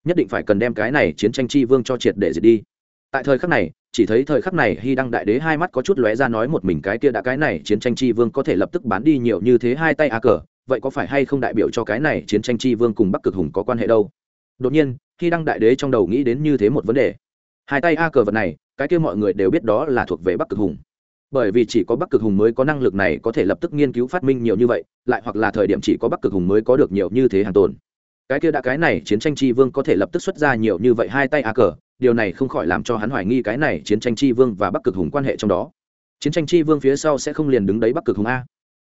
Nhất định phải cần đem cái này chiến tranh chi vương cho triệt để diệt đi. Tại thời khắc này, chỉ thấy thời khắc này hy đăng đại đế hai mắt có chút lóe ra nói một mình cái kia đã cái này chiến tranh chi vương có thể lập tức bán đi nhiều như thế hai tay a cờ, vậy có phải hay không đại biểu cho cái này chiến tranh chi vương cùng bắc cực hùng có quan hệ đâu? Đột nhiên khi đăng đại đế trong đầu nghĩ đến như thế một vấn đề. Hai tay a cờ vật này, cái kia mọi người đều biết đó là thuộc về bắc cực hùng bởi vì chỉ có bắc cực hùng mới có năng lực này có thể lập tức nghiên cứu phát minh nhiều như vậy, lại hoặc là thời điểm chỉ có bắc cực hùng mới có được nhiều như thế hàng tồn. Cái kia đã cái này chiến tranh chi vương có thể lập tức xuất ra nhiều như vậy hai tay a cờ, điều này không khỏi làm cho hắn hoài nghi cái này chiến tranh chi vương và bắc cực hùng quan hệ trong đó. Chiến tranh chi vương phía sau sẽ không liền đứng đấy bắc cực hùng a.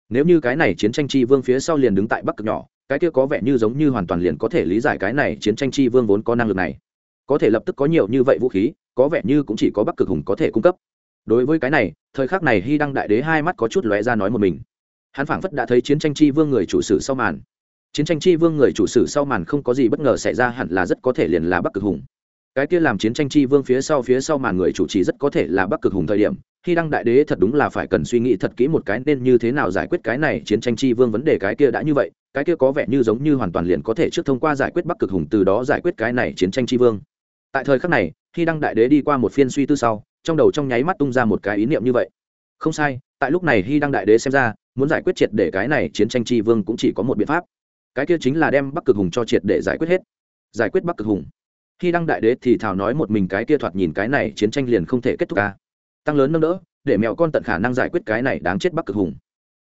Nếu như cái này chiến tranh chi vương phía sau liền đứng tại bắc cực nhỏ, cái kia có vẻ như giống như hoàn toàn liền có thể lý giải cái này chiến tranh chi vương vốn có năng lực này. Có thể lập tức có nhiều như vậy vũ khí, có vẻ như cũng chỉ có bắc cực hùng có thể cung cấp đối với cái này, thời khắc này hy đăng đại đế hai mắt có chút lóe ra nói một mình. Hắn phảng phất đã thấy chiến tranh chi vương người chủ sử sau màn. Chiến tranh chi vương người chủ sử sau màn không có gì bất ngờ xảy ra hẳn là rất có thể liền là bắc cực hùng. Cái kia làm chiến tranh chi vương phía sau phía sau màn người chủ trì rất có thể là bắc cực hùng thời điểm khi đăng đại đế thật đúng là phải cần suy nghĩ thật kỹ một cái nên như thế nào giải quyết cái này chiến tranh chi vương vấn đề cái kia đã như vậy, cái kia có vẻ như giống như hoàn toàn liền có thể trước thông qua giải quyết bắc cực hùng từ đó giải quyết cái này chiến tranh chi vương. Tại thời khắc này khi đăng đại đế đi qua một phiên suy tư sau trong đầu trong nháy mắt tung ra một cái ý niệm như vậy. Không sai, tại lúc này hy đăng đại đế xem ra, muốn giải quyết triệt để cái này chiến tranh Tri vương cũng chỉ có một biện pháp. Cái kia chính là đem bắc cực hùng cho triệt để giải quyết hết. Giải quyết bắc cực hùng. Khi đăng đại đế thì thảo nói một mình cái kia thoạt nhìn cái này chiến tranh liền không thể kết thúc ca tăng lớn nâng đỡ, để mẹo con tận khả năng giải quyết cái này đáng chết bắc cực hùng.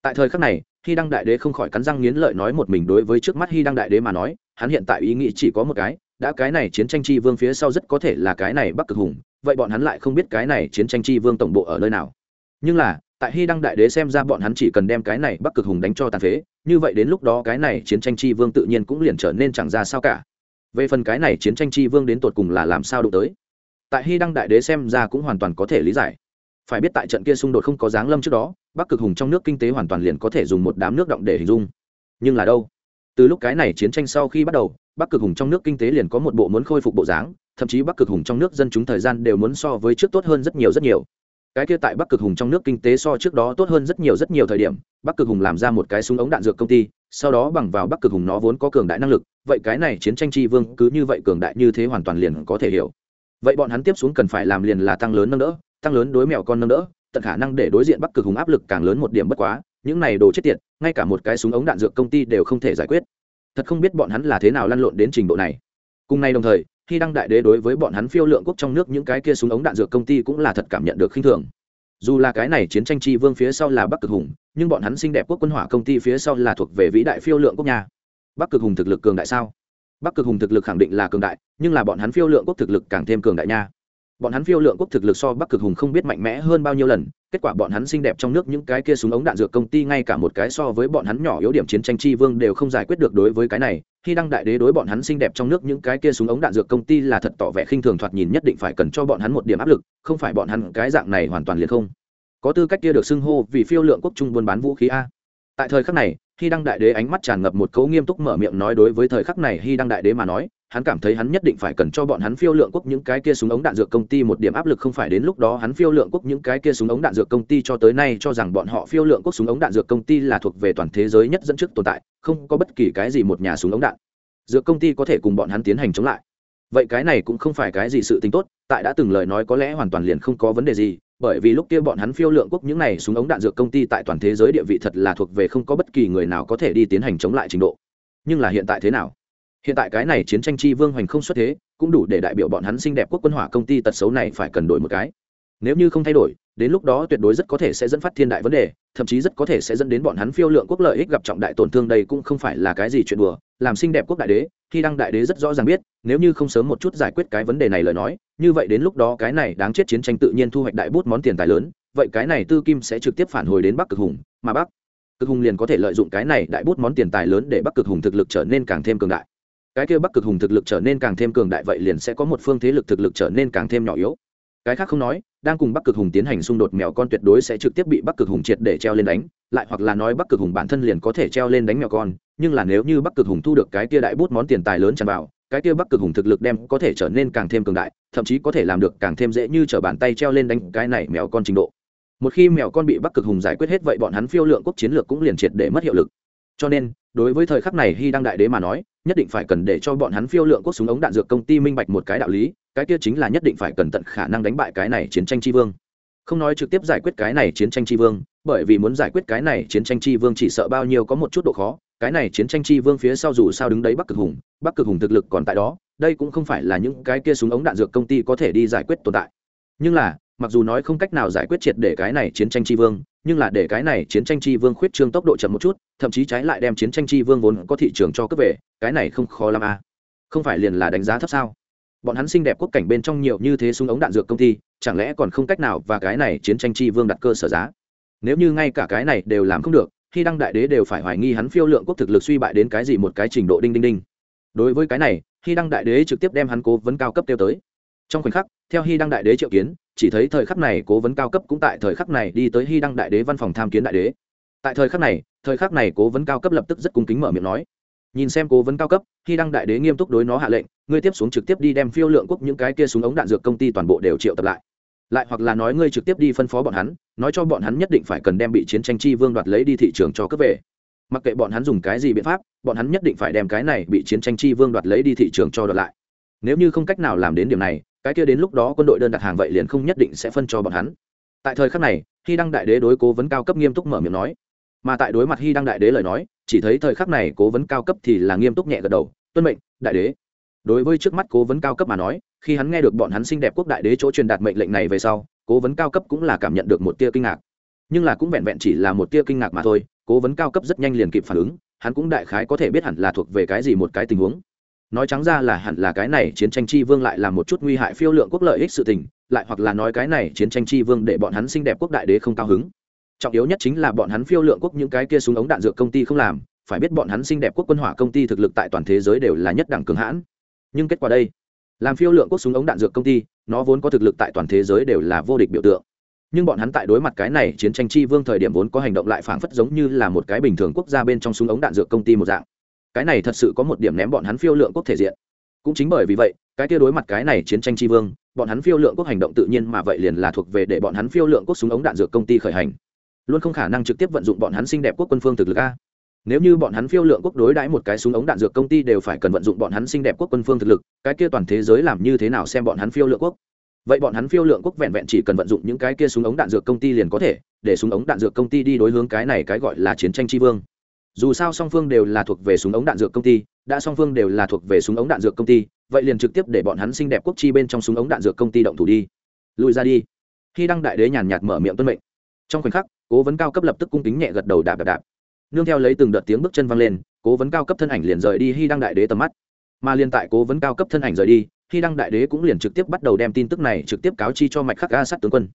Tại thời khắc này khi đăng đại đế không khỏi cắn răng nghiến lợi nói một mình đối với trước mắt hy đăng đại đế mà nói, hắn hiện tại ý nghĩ chỉ có một cái, đã cái này chiến tranh chi vương phía sau rất có thể là cái này bắc cực hùng vậy bọn hắn lại không biết cái này chiến tranh chi vương tổng bộ ở nơi nào. Nhưng là, tại hy đăng đại đế xem ra bọn hắn chỉ cần đem cái này bắc cực hùng đánh cho tàn phế, như vậy đến lúc đó cái này chiến tranh chi vương tự nhiên cũng liền trở nên chẳng ra sao cả. Về phần cái này chiến tranh chi vương đến tột cùng là làm sao đụng tới? Tại hy đăng đại đế xem ra cũng hoàn toàn có thể lý giải. Phải biết tại trận kia xung đột không có giáng lâm trước đó, bắc cực hùng trong nước kinh tế hoàn toàn liền có thể dùng một đám nước động để hình dung. Nhưng là đâu? Từ lúc cái này chiến tranh sau khi bắt đầu, bắc cực hùng trong nước kinh tế liền có một bộ muốn khôi phục bộ dáng thậm chí bắc cực hùng trong nước dân chúng thời gian đều muốn so với trước tốt hơn rất nhiều rất nhiều. Cái kia tại bắc cực hùng trong nước kinh tế so trước đó tốt hơn rất nhiều rất nhiều thời điểm, bắc cực hùng làm ra một cái súng ống đạn dược công ty, sau đó bằng vào bắc cực hùng nó vốn có cường đại năng lực, vậy cái này chiến tranh tri vương cứ như vậy cường đại như thế hoàn toàn liền có thể hiểu. Vậy bọn hắn tiếp xuống cần phải làm liền là tăng lớn nâng đỡ, tăng lớn đối mèo con nâng đỡ, tận khả năng để đối diện bắc cực hùng áp lực càng lớn một điểm bất quá, những này đồ chết tiệt, ngay cả một cái súng ống đạn dược công ty đều không thể giải quyết. Thật không biết bọn hắn là thế nào lăn lộn đến trình độ này. Cùng ngày đồng thời khi đăng đại đế đối với bọn hắn phiêu lượng quốc trong nước những cái kia súng ống đạn dược công ty cũng là thật cảm nhận được khinh thường. Dù là cái này chiến tranh tri vương phía sau là bắc cực hùng, nhưng bọn hắn xinh đẹp quốc quân hỏa công ty phía sau là thuộc về vĩ đại phiêu lượng quốc nhà. Bắc cực hùng thực lực cường đại sao? Bắc cực hùng thực lực khẳng định là cường đại, nhưng là bọn hắn phiêu lượng quốc thực lực càng thêm cường đại nha. Bọn hắn phiêu lượng quốc thực lực so bắc cực hùng không biết mạnh mẽ hơn bao nhiêu lần kết quả bọn hắn xinh đẹp trong nước những cái kia súng ống đạn dược công ty ngay cả một cái so với bọn hắn nhỏ yếu điểm chiến tranh chi vương đều không giải quyết được đối với cái này. Khi đăng đại đế đối bọn hắn xinh đẹp trong nước những cái kia súng ống đạn dược công ty là thật tỏ vẻ khinh thường thoạt nhìn nhất định phải cần cho bọn hắn một điểm áp lực, không phải bọn hắn cái dạng này hoàn toàn liền không. Có tư cách kia được xưng hô vì phiêu lượng quốc trung buôn bán vũ khí a. Tại thời khắc này, khi đăng đại đế ánh mắt tràn ngập một cấu nghiêm túc mở miệng nói đối với thời khắc này khi đăng đại đế mà nói hắn cảm thấy hắn nhất định phải cần cho bọn hắn phiêu lượng quốc những cái kia súng ống đạn dược công ty một điểm áp lực không phải đến lúc đó hắn phiêu lượng quốc những cái kia súng ống đạn dược công ty cho tới nay cho rằng bọn họ phiêu lượng quốc súng ống đạn dược công ty là thuộc về toàn thế giới nhất dẫn trước tồn tại, không có bất kỳ cái gì một nhà súng ống đạn. Dược công ty có thể cùng bọn hắn tiến hành chống lại. Vậy cái này cũng không phải cái gì sự tính tốt, tại đã từng lời nói có lẽ hoàn toàn liền không có vấn đề gì, bởi vì lúc kia bọn hắn phiêu lượng quốc những này súng ống đạn dược công ty tại toàn thế giới địa vị thật là thuộc về không có bất kỳ người nào có thể đi tiến hành chống lại trình độ. Nhưng là hiện tại thế nào? Hiện tại cái này chiến tranh chi vương hoành không xuất thế, cũng đủ để đại biểu bọn hắn xinh đẹp quốc quân hỏa công ty tật xấu này phải cần đổi một cái. Nếu như không thay đổi, đến lúc đó tuyệt đối rất có thể sẽ dẫn phát thiên đại vấn đề, thậm chí rất có thể sẽ dẫn đến bọn hắn phiêu lượng quốc lợi ích gặp trọng đại tổn thương đây cũng không phải là cái gì chuyện đùa. Làm xinh đẹp quốc đại đế, khi đăng đại đế rất rõ ràng biết, nếu như không sớm một chút giải quyết cái vấn đề này lời nói, như vậy đến lúc đó cái này đáng chết chiến tranh tự nhiên thu hoạch đại bút món tiền tài lớn, vậy cái này tư kim sẽ trực tiếp phản hồi đến bắc cực hùng, mà bắc cực hùng liền có thể lợi dụng cái này đại bút món tiền tài lớn để bắc cực hùng thực lực trở nên càng thêm cường đại cái kia bắc cực hùng thực lực trở nên càng thêm cường đại vậy liền sẽ có một phương thế lực thực lực trở nên càng thêm nhỏ yếu. Cái khác không nói, đang cùng bắc cực hùng tiến hành xung đột mèo con tuyệt đối sẽ trực tiếp bị bắc cực hùng triệt để treo lên đánh, lại hoặc là nói bắc cực hùng bản thân liền có thể treo lên đánh mèo con, nhưng là nếu như bắc cực hùng thu được cái kia đại bút món tiền tài lớn tràn vào, cái kia bắc cực hùng thực lực đem có thể trở nên càng thêm cường đại, thậm chí có thể làm được càng thêm dễ như t r ở bàn tay treo lên đánh cái này mèo con trình độ. Một khi mèo con bị bắc cực hùng giải quyết hết vậy bọn hắn phiêu lượng quốc chiến lược cũng liền triệt để mất hiệu lực. Cho nên đối với thời khắc này hy đăng đại đế mà nói, nhất định phải cần để cho bọn hắn phiêu lượng quốc súng ống đạn dược công ty minh bạch một cái đạo lý, cái kia chính là nhất định phải cần tận khả năng đánh bại cái này chiến tranh tri vương. Không nói trực tiếp giải quyết cái này chiến tranh tri vương, bởi vì muốn giải quyết cái này chiến tranh tri vương chỉ sợ bao nhiêu có một chút độ khó, cái này chiến tranh tri vương phía sau dù sao đứng đấy bắc cực hùng, bắc cực hùng thực lực còn tại đó, đây cũng không phải là những cái kia súng ống đạn dược công ty có thể đi giải quyết tồn tại. Nhưng là mặc dù nói không cách nào giải quyết triệt để cái này chiến tranh tri vương, nhưng là để cái này chiến tranh tri vương khuyết trương tốc độ chậm một chút, thậm chí trái lại đem chiến tranh tri vương vốn có thị trường cho cấp về, cái này không khó làm à. không phải liền là đánh giá thấp sao? Bọn hắn xinh đẹp quốc cảnh bên trong nhiều như thế súng ống đạn dược công ty, chẳng lẽ còn không cách nào và cái này chiến tranh tri vương đặt cơ sở giá? Nếu như ngay cả cái này đều làm không được, khi đăng đại đế đều phải hoài nghi hắn phiêu lượng quốc thực lực suy bại đến cái gì một cái trình độ đinh đinh đinh. Đối với cái này, khi đăng đại đế trực tiếp đem hắn cố vấn cao cấp tiêu tới trong khoảnh khắc, theo hy đăng đại đế triệu kiến, chỉ thấy thời khắc này cố vấn cao cấp cũng tại thời khắc này đi tới hy đăng đại đế văn phòng tham kiến đại đế. Tại thời khắc này, thời khắc này cố vấn cao cấp lập tức rất cung kính mở miệng nói. Nhìn xem cố vấn cao cấp, hy đăng đại đế nghiêm túc đối nó hạ lệnh, ngươi tiếp xuống trực tiếp đi đem phiêu lượng quốc những cái kia súng ống đạn dược công ty toàn bộ đều triệu tập lại. Lại hoặc là nói ngươi trực tiếp đi phân phó bọn hắn, nói cho bọn hắn nhất định phải cần đem bị chiến tranh chi vương đoạt lấy đi thị trường cho cấp về. Mặc kệ bọn hắn dùng cái gì biện pháp, bọn hắn nhất định phải đem cái này bị chiến tranh chi vương đoạt lấy đi thị trường cho đoạt lại. Nếu như không cách nào làm đến điểm này cái kia đến lúc đó quân đội đơn đặt hàng vậy liền không nhất định sẽ phân cho bọn hắn. Tại thời khắc này khi đăng đại đế đối cố vấn cao cấp nghiêm túc mở miệng nói. Mà tại đối mặt hy đăng đại đế lời nói, chỉ thấy thời khắc này cố vấn cao cấp thì là nghiêm túc nhẹ gật đầu, tuân mệnh, đại đế. Đối với trước mắt cố vấn cao cấp mà nói, khi hắn nghe được bọn hắn xinh đẹp quốc đại đế chỗ truyền đạt mệnh lệnh này về sau, cố vấn cao cấp cũng là cảm nhận được một tia kinh ngạc. Nhưng là cũng vẹn vẹn chỉ là một tia kinh ngạc mà thôi, cố vấn cao cấp rất nhanh liền kịp phản ứng, hắn cũng đại khái có thể biết hẳn là thuộc về cái gì một cái tình huống nói trắng ra là hẳn là cái này chiến tranh chi vương lại là một chút nguy hại phiêu lượng quốc lợi ích sự tình, lại hoặc là nói cái này chiến tranh chi vương để bọn hắn xinh đẹp quốc đại đế không cao hứng. Trọng yếu nhất chính là bọn hắn phiêu lượng quốc những cái kia súng ống đạn dược công ty không làm, phải biết bọn hắn xinh đẹp quốc quân hỏa công ty thực lực tại toàn thế giới đều là nhất đẳng cường hãn. Nhưng kết quả đây, làm phiêu lượng quốc súng ống đạn dược công ty, nó vốn có thực lực tại toàn thế giới đều là vô địch biểu tượng. Nhưng bọn hắn tại đối mặt cái này chiến tranh chi vương thời điểm vốn có hành động lại phảng phất giống như là một cái bình thường quốc gia bên trong súng ống đạn dược công ty một dạng cái này thật sự có một điểm ném bọn hắn phiêu lượng quốc thể diện. Cũng chính bởi vì vậy, cái kia đối mặt cái này chiến tranh tri vương, bọn hắn phiêu lượng quốc hành động tự nhiên mà vậy liền là thuộc về để bọn hắn phiêu lượng quốc súng ống đạn dược công ty khởi hành. Luôn không khả năng trực tiếp vận dụng bọn hắn xinh đẹp quốc quân phương thực lực a. Nếu như bọn hắn phiêu lượng quốc đối đãi một cái súng ống đạn dược công ty đều phải cần vận dụng bọn hắn xinh đẹp quốc quân phương thực lực, cái kia toàn thế giới làm như thế nào xem bọn hắn phiêu lượng quốc? Vậy bọn hắn phiêu lượng quốc vẹn vẹn chỉ cần vận dụng những cái kia súng ống đạn dược công ty liền có thể, để súng ống đạn dược công ty đi đối hướng cái này cái gọi là chiến tranh tri vương dù sao song phương đều là thuộc về súng ống đạn dược công ty, đã song phương đều là thuộc về súng ống đạn dược công ty, vậy liền trực tiếp để bọn hắn xinh đẹp quốc chi bên trong súng ống đạn dược công ty động thủ đi. Lùi ra đi. Khi đăng đại đế nhàn nhạt mở miệng tuân mệnh. Trong khoảnh khắc, cố vấn cao cấp lập tức cung kính nhẹ gật đầu đạp đạp đạp. Nương theo lấy từng đợt tiếng bước chân vang lên, cố vấn cao cấp thân ảnh liền rời đi khi đăng đại đế tầm mắt. Mà liền tại cố vấn cao cấp thân ảnh rời đi khi đăng đại đế cũng liền trực tiếp bắt đầu đem tin tức này trực tiếp cáo chi cho mạch khắc ga sát tướng quân.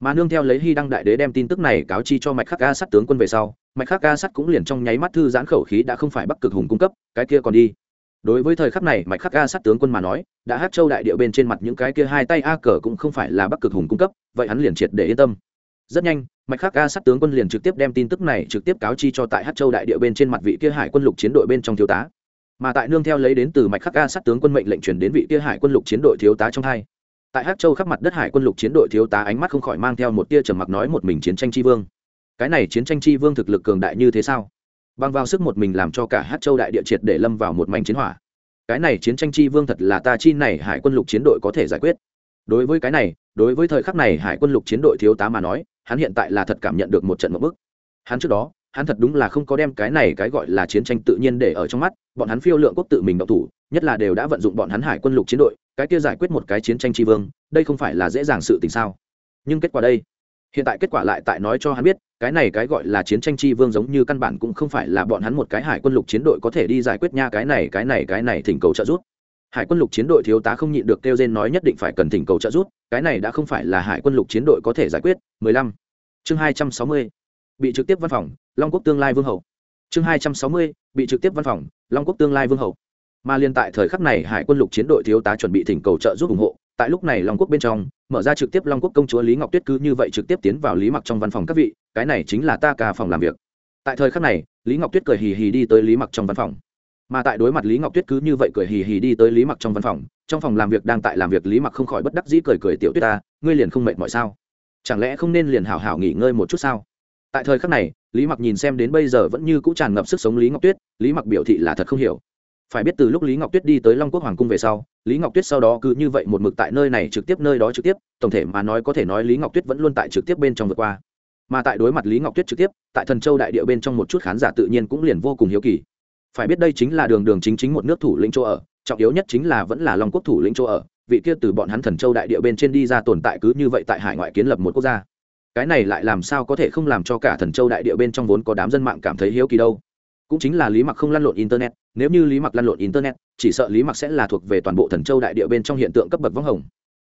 Mà nương theo lấy hy đăng đại đế đem tin tức này cáo chi cho mạch khắc ga sát tướng quân về sau mạch khắc ga sắt cũng liền trong nháy mắt thư giãn khẩu khí đã không phải bắc cực hùng cung cấp, cái kia còn đi. Đối với thời khắc này, mạch khắc ga sắt tướng quân mà nói, đã hát châu đại điệu bên trên mặt những cái kia hai tay a cờ cũng không phải là bắc cực hùng cung cấp, vậy hắn liền triệt để yên tâm. Rất nhanh, mạch khắc ga sắt tướng quân liền trực tiếp đem tin tức này trực tiếp cáo chi cho tại hát châu đại điệu bên trên mặt vị kia hải quân lục chiến đội bên trong thiếu tá. Mà tại nương theo lấy đến từ mạch khắc ga sắt tướng quân mệnh lệnh truyền đến vị kia hải quân lục chiến đội thiếu tá trong hai. Tại hát châu khắp mặt đất hải quân lục chiến đội thiếu tá ánh mắt không khỏi mang theo một tia trầm mặc nói một mình chiến tranh tri vương cái này chiến tranh tri vương thực lực cường đại như thế sao? Băng vào sức một mình làm cho cả hát châu đại địa triệt để lâm vào một mảnh chiến hỏa. Cái này chiến tranh tri vương thật là ta chi này hải quân lục chiến đội có thể giải quyết. Đối với cái này, đối với thời khắc này hải quân lục chiến đội thiếu tá mà nói, hắn hiện tại là thật cảm nhận được một trận một bức. Hắn trước đó, hắn thật đúng là không có đem cái này cái gọi là chiến tranh tự nhiên để ở trong mắt, bọn hắn phiêu lượng quốc tự mình động thủ, nhất là đều đã vận dụng bọn hắn hải quân lục chiến đội, cái kia giải quyết một cái chiến tranh tri vương, đây không phải là dễ dàng sự tình sao? Nhưng kết quả đây hiện tại kết quả lại tại nói cho hắn biết, cái này cái gọi là chiến tranh tri vương giống như căn bản cũng không phải là bọn hắn một cái hải quân lục chiến đội có thể đi giải quyết nha, cái này cái này cái này thỉnh cầu trợ giúp hải quân lục chiến đội thiếu tá không nhịn được kêu rên nói nhất định phải cần thỉnh cầu trợ giúp, cái này đã không phải là hải quân lục chiến đội có thể giải quyết 15. chương 260. bị trực tiếp văn phòng, long quốc tương lai vương hậu chương 260. bị trực tiếp văn phòng, long quốc tương lai vương hậu mà liên tại thời khắc này, hải quân lục chiến đội thiếu tá chuẩn bị thỉnh cầu trợ giúp ủng hộ tại lúc này long quốc bên trong, mở ra trực tiếp long quốc công chúa lý ngọc tuyết cứ như vậy trực tiếp tiến vào lý mặc trong văn phòng các vị, cái này chính là ta ca phòng làm việc. Tại thời khắc này, lý ngọc tuyết cười hì hì đi tới lý mặc trong văn phòng. Mà tại đối mặt lý ngọc tuyết cứ như vậy cười hì hì đi tới lý mặc trong văn phòng, trong phòng làm việc đang tại làm việc lý mặc không khỏi bất đắc dĩ cười cười, tiểu tuyết ta, ngươi liền không mệt mọi sao? Chẳng lẽ không nên liền hảo hảo nghỉ ngơi một chút sao? Tại thời khắc này, lý mặc nhìn xem đến bây giờ vẫn như cũ tràn ngập sức sống lý ngọc tuyết, lý mặc biểu thị là thật không hiểu. Phải biết từ lúc lý ngọc tuyết đi tới long quốc hoàng cung về sau lý ngọc tuyết sau đó cứ như vậy một mực tại nơi này trực tiếp nơi đó trực tiếp, tổng thể mà nói có thể nói lý ngọc tuyết vẫn luôn tại trực tiếp bên trong vượt qua. Mà tại đối mặt lý ngọc tuyết trực tiếp, tại thần châu đại địa bên trong một chút khán giả tự nhiên cũng liền vô cùng hiếu kỳ. Phải biết đây chính là đường đường chính chính một nước thủ lĩnh chỗ ở, trọng yếu nhất chính là vẫn là long quốc thủ lĩnh chỗ ở, vị kia từ bọn hắn thần châu đại địa bên trên đi ra tồn tại cứ như vậy tại hải ngoại kiến lập một quốc gia. Cái này lại làm sao có thể không làm cho cả thần châu đại địa bên trong vốn có đám dân mạng cảm thấy hiếu kỳ đâu? Cũng chính là lý mặc không lăn lộn internet, nếu như lý mặc lăn lộn internet, chỉ sợ lý mặc sẽ là thuộc về toàn bộ thần châu đại địa bên trong hiện tượng cấp bậc vắng hồng.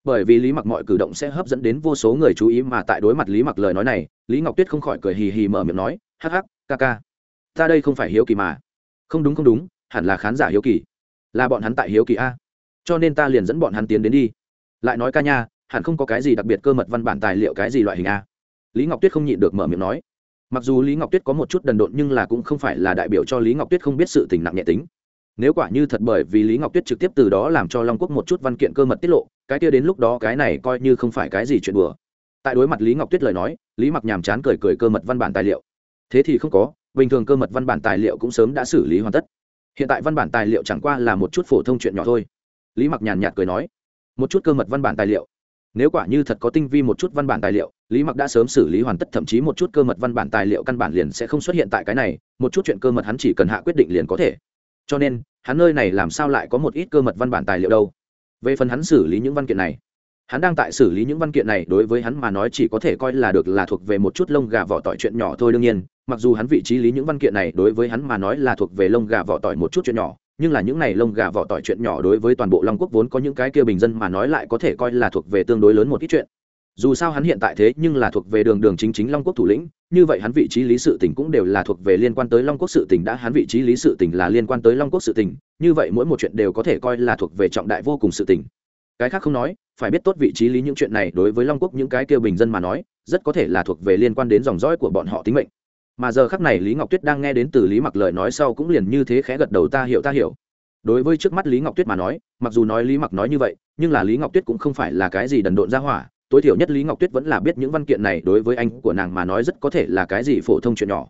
Bởi vì lý mặc mọi cử động sẽ hấp dẫn đến vô số người chú ý mà tại đối mặt lý mặc lời nói này, lý ngọc tuyết không khỏi cười hì hì mở miệng nói, hắc hắc, ca ca, ta đây không phải hiếu kỳ mà. Không đúng không đúng, hẳn là khán giả hiếu kỳ. Là bọn hắn tại hiếu kỳ a, cho nên ta liền dẫn bọn hắn tiến đến đi. Lại nói ca nha, hẳn không có cái gì đặc biệt cơ mật văn bản tài liệu, cái gì loại hình a? Lý ngọc tuyết không nhịn được mở miệng nói mặc dù lý ngọc tuyết có một chút đần độn nhưng là cũng không phải là đại biểu cho lý ngọc tuyết không biết sự tình nặng nhẹ tính. Nếu quả như thật bởi vì lý ngọc tuyết trực tiếp từ đó làm cho long quốc một chút văn kiện cơ mật tiết lộ, cái kia đến lúc đó cái này coi như không phải cái gì chuyện đùa. Tại đối mặt lý ngọc tuyết lời nói, lý mặc nhàm chán cười cười cơ mật văn bản tài liệu. Thế thì không có, bình thường cơ mật văn bản tài liệu cũng sớm đã xử lý hoàn tất. Hiện tại văn bản tài liệu chẳng qua là một chút phổ thông chuyện nhỏ thôi. Lý mặc nhàn nhạt cười nói, một chút cơ mật văn bản tài liệu nếu quả như thật có tinh vi một chút văn bản tài liệu, lý mặc đã sớm xử lý hoàn tất, thậm chí một chút cơ mật văn bản tài liệu căn bản liền sẽ không xuất hiện tại cái này, một chút chuyện cơ mật hắn chỉ cần hạ quyết định liền có thể. Cho nên, hắn nơi này làm sao lại có một ít cơ mật văn bản tài liệu đâu? Về phần hắn xử lý những văn kiện này, hắn đang tại xử lý những văn kiện này, đối với hắn mà nói chỉ có thể coi là được là thuộc về một chút lông gà vỏ tỏi chuyện nhỏ thôi đương nhiên, mặc dù hắn vị trí lý những văn kiện này đối với hắn mà nói là thuộc về lông gà vỏ tỏi một chút chuyện nhỏ nhưng là những này lông gà vỏ tỏi chuyện nhỏ đối với toàn bộ long quốc vốn có những cái kia bình dân mà nói lại có thể coi là thuộc về tương đối lớn một ít chuyện. Dù sao hắn hiện tại thế nhưng là thuộc về đường đường chính chính long quốc thủ lĩnh, như vậy hắn vị trí lý sự tỉnh cũng đều là thuộc về liên quan tới long quốc sự tỉnh đã, hắn vị trí lý sự tỉnh là liên quan tới long quốc sự tỉnh, như vậy mỗi một chuyện đều có thể coi là thuộc về trọng đại vô cùng sự tỉnh. Cái khác không nói, phải biết tốt vị trí lý những chuyện này đối với long quốc những cái kêu bình dân mà nói, rất có thể là thuộc về liên quan đến dòng dõi của bọn họ tính mệnh mà giờ khắc này lý ngọc tuyết đang nghe đến từ lý mặc lời nói sau cũng liền như thế khẽ gật đầu ta hiểu ta hiểu. Đối với trước mắt lý ngọc tuyết mà nói, mặc dù nói lý mặc nói như vậy, nhưng là lý ngọc tuyết cũng không phải là cái gì đần độn ra hỏa. Tối thiểu nhất lý ngọc tuyết vẫn là biết những văn kiện này đối với anh của nàng mà nói rất có thể là cái gì phổ thông chuyện nhỏ.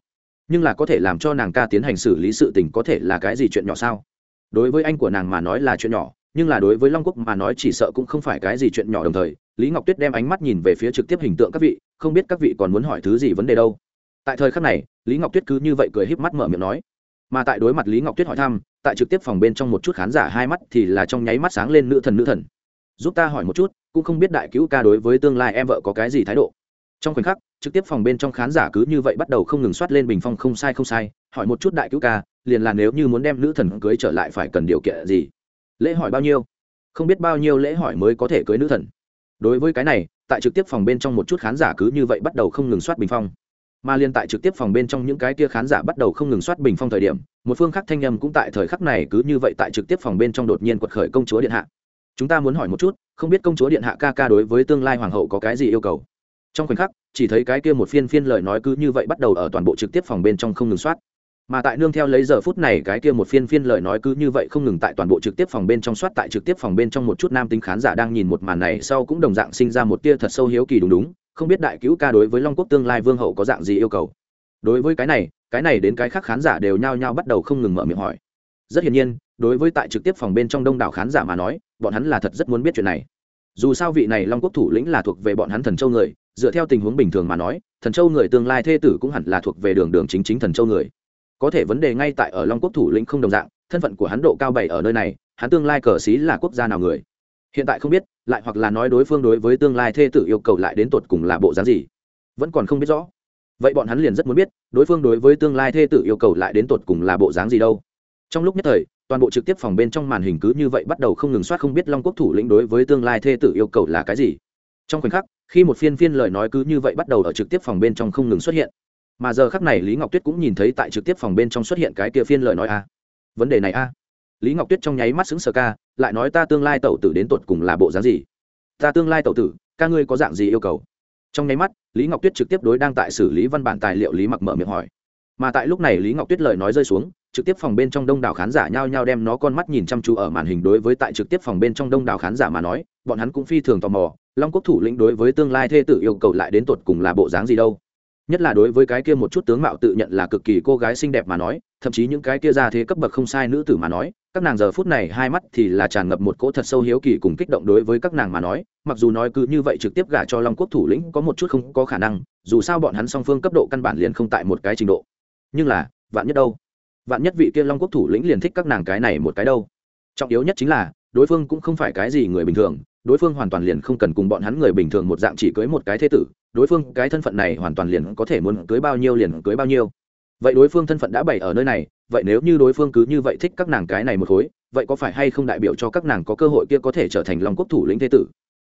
Nhưng là có thể làm cho nàng ca tiến hành xử lý sự tình có thể là cái gì chuyện nhỏ sao? Đối với anh của nàng mà nói là chuyện nhỏ, nhưng là đối với long quốc mà nói chỉ sợ cũng không phải cái gì chuyện nhỏ đồng thời. Lý ngọc tuyết đem ánh mắt nhìn về phía trực tiếp hình tượng các vị, không biết các vị còn muốn hỏi thứ gì vấn đề đâu tại thời khắc này, lý ngọc tuyết cứ như vậy cười híp mắt mở miệng nói. Mà tại đối mặt lý ngọc tuyết hỏi thăm, tại trực tiếp phòng bên trong một chút khán giả hai mắt thì là trong nháy mắt sáng lên nữ thần nữ thần. Giúp ta hỏi một chút, cũng không biết đại cứu ca đối với tương lai em vợ có cái gì thái độ. Trong khoảnh khắc, trực tiếp phòng bên trong khán giả cứ như vậy bắt đầu không ngừng soát lên bình phong không sai không sai, hỏi một chút đại cứu ca, liền là nếu như muốn đem nữ thần cưới trở lại phải cần điều kiện gì? Lễ hỏi bao nhiêu? Không biết bao nhiêu lễ hỏi mới có thể cưới nữ thần. Đối với cái này, tại trực tiếp phòng bên trong một chút khán giả cứ như vậy bắt đầu không ngừng soát bình phong mà liên tại trực tiếp phòng bên trong những cái kia khán giả bắt đầu không ngừng soát bình phong thời điểm, một phương khắc thanh nhầm cũng tại thời khắc này cứ như vậy tại trực tiếp phòng bên trong đột nhiên quật khởi công chúa điện hạ. Chúng ta muốn hỏi một chút, không biết công chúa điện hạ ca ca đối với tương lai hoàng hậu có cái gì yêu cầu? Trong khoảnh khắc, chỉ thấy cái kia một phiên phiên lời nói cứ như vậy bắt đầu ở toàn bộ trực tiếp phòng bên trong không ngừng soát. Mà tại nương theo lấy giờ phút này cái kia một phiên phiên lời nói cứ như vậy không ngừng tại toàn bộ trực tiếp phòng bên trong soát tại trực tiếp phòng bên trong một chút nam tính khán giả đang nhìn một màn này sau cũng đồng dạng sinh ra một tia thật sâu hiếu kỳ đúng đúng không biết đại cứu ca đối với long quốc tương lai vương hậu có dạng gì yêu cầu. Đối với cái này cái này đến cái khác khán giả đều nhao nhao bắt đầu không ngừng mở miệng hỏi. Rất hiển nhiên, đối với tại trực tiếp phòng bên trong đông đảo khán giả mà nói, bọn hắn là thật rất muốn biết chuyện này. Dù sao vị này long quốc thủ lĩnh là thuộc về bọn hắn thần châu người, dựa theo tình huống bình thường mà nói, thần châu người tương lai thê tử cũng hẳn là thuộc về đường đường chính chính thần châu người. Có thể vấn đề ngay tại ở long quốc thủ lĩnh không đồng dạng, thân phận của hắn độ cao bảy ở nơi này, hắn tương lai cờ xí là quốc gia nào người? Hiện tại không biết, lại hoặc là nói đối phương đối với tương lai thê tử yêu cầu lại đến tột cùng là bộ dáng gì. Vẫn còn không biết rõ. Vậy bọn hắn liền rất muốn biết, đối phương đối với tương lai thê tử yêu cầu lại đến tột cùng là bộ dáng gì đâu. Trong lúc nhất thời, toàn bộ trực tiếp phòng bên trong màn hình cứ như vậy bắt đầu không ngừng soát không biết long quốc thủ lĩnh đối với tương lai thê tử yêu cầu là cái gì. Trong khoảnh khắc, khi một phiên phiên lời nói cứ như vậy bắt đầu ở trực tiếp phòng bên trong không ngừng xuất hiện. Mà giờ khắc này lý ngọc tuyết cũng nhìn thấy tại trực tiếp phòng bên trong xuất hiện cái kia phiên lời nói a. Vấn đề này a lý ngọc tuyết trong nháy mắt xứng sờ ca, lại nói ta tương lai tẩu tử đến tột cùng là bộ dáng gì? Ta tương lai tẩu tử, ca ngươi có dạng gì yêu cầu? Trong nháy mắt, lý ngọc tuyết trực tiếp đối đang tại xử lý văn bản tài liệu lý mặc mở miệng hỏi. Mà tại lúc này lý ngọc tuyết lời nói rơi xuống, trực tiếp phòng bên trong đông đảo khán giả nhao nhao đem nó con mắt nhìn chăm chú ở màn hình đối với tại trực tiếp phòng bên trong đông đảo khán giả mà nói, bọn hắn cũng phi thường tò mò, long quốc thủ lĩnh đối với tương lai thê tử yêu cầu lại đến tột cùng là bộ dáng gì đâu? Nhất là đối với cái kia một chút tướng mạo tự nhận là cực kỳ cô gái xinh đẹp mà nói, thậm chí những cái kia ra thế cấp bậc không sai nữ tử mà nói, các nàng giờ phút này hai mắt thì là tràn ngập một cỗ thật sâu hiếu kỳ cùng kích động đối với các nàng mà nói, mặc dù nói cứ như vậy trực tiếp gả cho long quốc thủ lĩnh có một chút không có khả năng, dù sao bọn hắn song phương cấp độ căn bản liền không tại một cái trình độ. Nhưng là, vạn nhất đâu? Vạn nhất vị kia long quốc thủ lĩnh liền thích các nàng cái này một cái đâu? Trọng yếu nhất chính là, đối phương cũng không phải cái gì người bình thường đối phương hoàn toàn liền không cần cùng bọn hắn người bình thường một dạng chỉ cưới một cái thế tử, đối phương cái thân phận này hoàn toàn liền có thể muốn cưới bao nhiêu liền cưới bao nhiêu. Vậy đối phương thân phận đã bày ở nơi này, vậy nếu như đối phương cứ như vậy thích các nàng cái này một khối, vậy có phải hay không đại biểu cho các nàng có cơ hội kia có thể trở thành long quốc thủ lĩnh thế tử?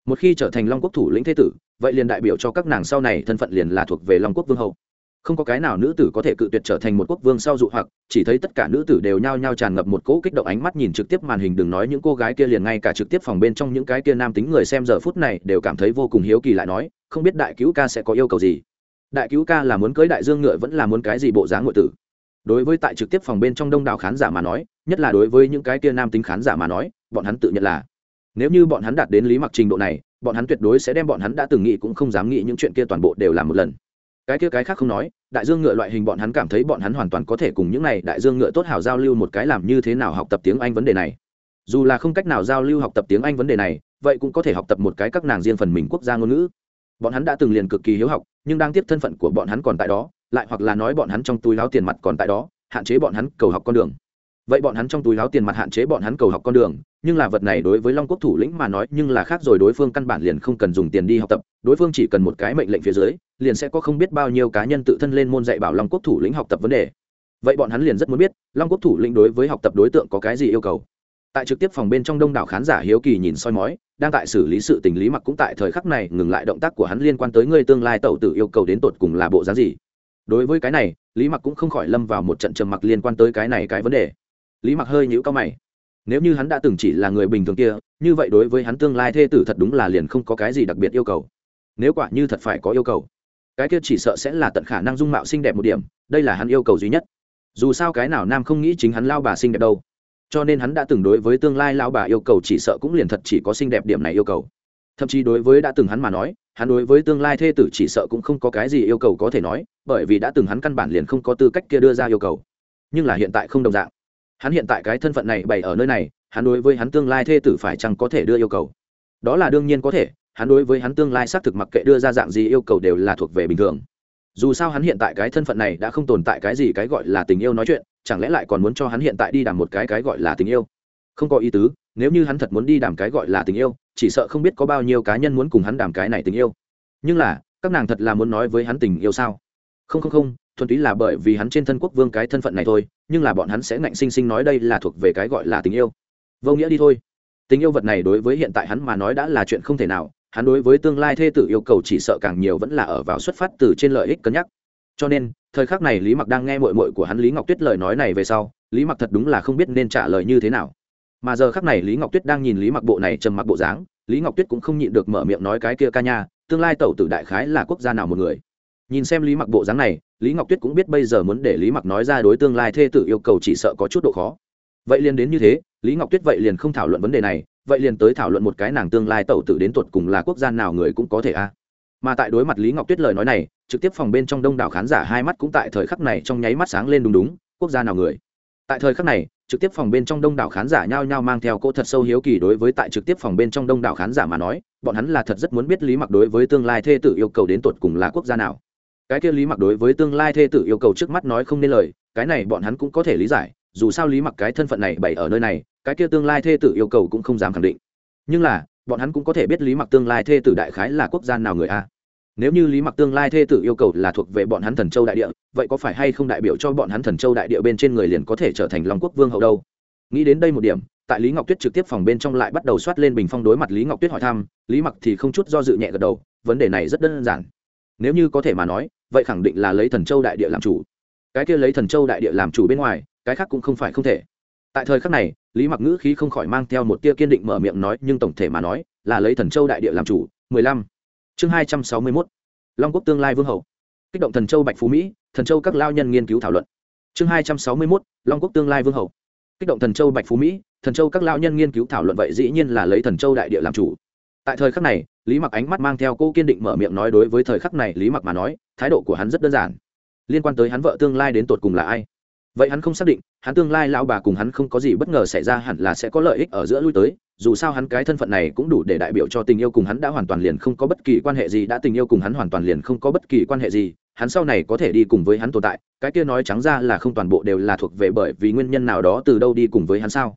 Một khi trở thành long quốc thủ lĩnh thế tử, vậy liền đại biểu cho các nàng sau này thân phận liền là thuộc về long quốc vương hậu không có cái nào nữ tử có thể cự tuyệt trở thành một quốc vương sau dụ hoặc, chỉ thấy tất cả nữ tử đều nhao nhao tràn ngập một cỗ kích động ánh mắt nhìn trực tiếp màn hình đừng nói những cô gái kia liền ngay cả trực tiếp phòng bên trong những cái kia nam tính người xem giờ phút này đều cảm thấy vô cùng hiếu kỳ lại nói, không biết đại cứu ca sẽ có yêu cầu gì. Đại cứu ca là muốn cưới đại dương ngựa vẫn là muốn cái gì bộ dáng ngụy tử? Đối với tại trực tiếp phòng bên trong đông đảo khán giả mà nói, nhất là đối với những cái kia nam tính khán giả mà nói, bọn hắn tự nhận là. Nếu như bọn hắn đạt đến lý mặc trình độ này, bọn hắn tuyệt đối sẽ đem bọn hắn đã từng nghĩ cũng không dám nghĩ những chuyện kia toàn bộ đều làm một lần cái kia cái khác không nói, đại dương ngựa loại hình bọn hắn cảm thấy bọn hắn hoàn toàn có thể cùng những này đại dương ngựa tốt hảo giao lưu một cái làm như thế nào học tập tiếng anh vấn đề này. Dù là không cách nào giao lưu học tập tiếng anh vấn đề này, vậy cũng có thể học tập một cái các nàng riêng phần mình quốc gia ngôn ngữ. Bọn hắn đã từng liền cực kỳ hiếu học, nhưng đang tiếp thân phận của bọn hắn còn tại đó, lại hoặc là nói bọn hắn trong túi láo tiền mặt còn tại đó, hạn chế bọn hắn cầu học con đường. Vậy bọn hắn trong túi láo tiền mặt hạn chế bọn hắn cầu học con đường, nhưng là vật này đối với long quốc thủ lĩnh mà nói, nhưng là khác rồi, đối phương căn bản liền không cần dùng tiền đi học tập, đối phương chỉ cần một cái mệnh lệnh phía dưới liền sẽ có không biết bao nhiêu cá nhân tự thân lên môn dạy bảo long quốc thủ lĩnh học tập vấn đề. Vậy bọn hắn liền rất muốn biết, long quốc thủ lĩnh đối với học tập đối tượng có cái gì yêu cầu. Tại trực tiếp phòng bên trong đông đảo khán giả hiếu kỳ nhìn soi mói, đang tại xử lý sự tình lý mặc cũng tại thời khắc này ngừng lại động tác của hắn liên quan tới người tương lai tẩu tử yêu cầu đến tột cùng là bộ dáng gì. Đối với cái này, lý mặc cũng không khỏi lâm vào một trận trầm mặc liên quan tới cái này cái vấn đề. Lý mặc hơi nhíu cao mày. Nếu như hắn đã từng chỉ là người bình thường kia, như vậy đối với hắn tương lai thê tử thật đúng là liền không có cái gì đặc biệt yêu cầu. Nếu quả như thật phải có yêu cầu cái kia chỉ sợ sẽ là tận khả năng dung mạo xinh đẹp một điểm, đây là hắn yêu cầu duy nhất. Dù sao cái nào nam không nghĩ chính hắn lao bà xinh đẹp đâu. Cho nên hắn đã từng đối với tương lai lao bà yêu cầu chỉ sợ cũng liền thật chỉ có xinh đẹp điểm này yêu cầu. Thậm chí đối với đã từng hắn mà nói, hắn đối với tương lai thê tử chỉ sợ cũng không có cái gì yêu cầu có thể nói, bởi vì đã từng hắn căn bản liền không có tư cách kia đưa ra yêu cầu. Nhưng là hiện tại không đồng dạng. Hắn hiện tại cái thân phận này bày ở nơi này, hắn đối với hắn tương lai thê tử phải chăng có thể đưa yêu cầu? Đó là đương nhiên có thể hắn đối với hắn tương lai xác thực mặc kệ đưa ra dạng gì yêu cầu đều là thuộc về bình thường. Dù sao hắn hiện tại cái thân phận này đã không tồn tại cái gì cái gọi là tình yêu nói chuyện, chẳng lẽ lại còn muốn cho hắn hiện tại đi đàm một cái cái gọi là tình yêu? Không có ý tứ, nếu như hắn thật muốn đi đàm cái gọi là tình yêu, chỉ sợ không biết có bao nhiêu cá nhân muốn cùng hắn đàm cái này tình yêu. Nhưng là, các nàng thật là muốn nói với hắn tình yêu sao? Không không không, thuần túy là bởi vì hắn trên thân quốc vương cái thân phận này thôi, nhưng là bọn hắn sẽ ngạnh sinh sinh nói đây là thuộc về cái gọi là tình yêu. Vô nghĩa đi thôi. Tình yêu vật này đối với hiện tại hắn mà nói đã là chuyện không thể nào hắn đối với tương lai thê tử yêu cầu chỉ sợ càng nhiều vẫn là ở vào xuất phát từ trên lợi ích cân nhắc. Cho nên, thời khắc này lý mặc đang nghe mội mội của hắn lý ngọc tuyết lời nói này về sau, lý mặc thật đúng là không biết nên trả lời như thế nào. Mà giờ khắc này lý ngọc tuyết đang nhìn lý mặc bộ này trầm mặc bộ dáng, lý ngọc tuyết cũng không nhịn được mở miệng nói cái kia ca nha, tương lai tẩu tử đại khái là quốc gia nào một người. Nhìn xem lý mặc bộ dáng này, lý ngọc tuyết cũng biết bây giờ muốn để lý mặc nói ra đối tương lai thê tử yêu cầu chỉ sợ có chút độ khó vậy liền đến như thế, lý ngọc tuyết vậy liền không thảo luận vấn đề này, vậy liền tới thảo luận một cái nàng tương lai tẩu tử đến tuột cùng là quốc gia nào người cũng có thể a. Mà tại đối mặt lý ngọc tuyết lời nói này, trực tiếp phòng bên trong đông đảo khán giả hai mắt cũng tại thời khắc này trong nháy mắt sáng lên đúng đúng, quốc gia nào người. Tại thời khắc này, trực tiếp phòng bên trong đông đảo khán giả nhao nhao mang theo cô thật sâu hiếu kỳ đối với tại trực tiếp phòng bên trong đông đảo khán giả mà nói, bọn hắn là thật rất muốn biết lý mặc đối với tương lai thê tử yêu cầu đến tột cùng là quốc gia nào. Cái kia lý mặc đối với tương lai thê tử yêu cầu trước mắt nói không nên lời, cái này bọn hắn cũng có thể lý giải dù sao lý mặc cái thân phận này bày ở nơi này, cái kia tương lai thê tử yêu cầu cũng không dám khẳng định. Nhưng là, bọn hắn cũng có thể biết lý mặc tương lai thê tử đại khái là quốc gia nào người a. Nếu như lý mặc tương lai thê tử yêu cầu là thuộc về bọn hắn thần châu đại địa, vậy có phải hay không đại biểu cho bọn hắn thần châu đại địa bên trên người liền có thể trở thành long quốc vương hậu đâu? Nghĩ đến đây một điểm, tại lý ngọc tuyết trực tiếp phòng bên trong lại bắt đầu soát lên bình phong đối mặt lý ngọc tuyết hỏi thăm, lý mặc thì không chút do dự nhẹ gật đầu, vấn đề này rất đơn giản. Nếu như có thể mà nói, vậy khẳng định là lấy thần châu đại địa làm chủ. Cái kia lấy thần châu đại địa làm chủ bên ngoài cái khác cũng không phải không thể. Tại thời khắc này, lý mặc ngữ khí không khỏi mang theo một tia kiên định mở miệng nói, nhưng tổng thể mà nói, là lấy thần châu đại địa làm chủ, mười lăm. Chương hai trăm sáu mươi mốt. Long quốc tương lai vương hậu. Kích động thần châu bạch phú mỹ, thần châu các lao nhân nghiên cứu thảo luận. Chương hai trăm sáu mươi mốt, long quốc tương lai vương hậu. Kích động thần châu bạch phú mỹ, thần châu các lao nhân nghiên cứu thảo luận vậy dĩ nhiên là lấy thần châu đại địa làm chủ. Tại thời khắc này, lý mặc ánh mắt mang theo cô kiên định mở miệng nói đối với thời khắc này lý mặc mà nói, thái độ của hắn rất đơn giản. Liên quan tới hắn vợ tương lai đến tột cùng là ai? Vậy hắn không xác định, hắn tương lai lão bà cùng hắn không có gì bất ngờ xảy ra hẳn là sẽ có lợi ích ở giữa lui tới, dù sao hắn cái thân phận này cũng đủ để đại biểu cho tình yêu cùng hắn đã hoàn toàn liền không có bất kỳ quan hệ gì, đã tình yêu cùng hắn hoàn toàn liền không có bất kỳ quan hệ gì, hắn sau này có thể đi cùng với hắn tồn tại, cái kia nói trắng ra là không toàn bộ đều là thuộc về bởi vì nguyên nhân nào đó từ đâu đi cùng với hắn sao?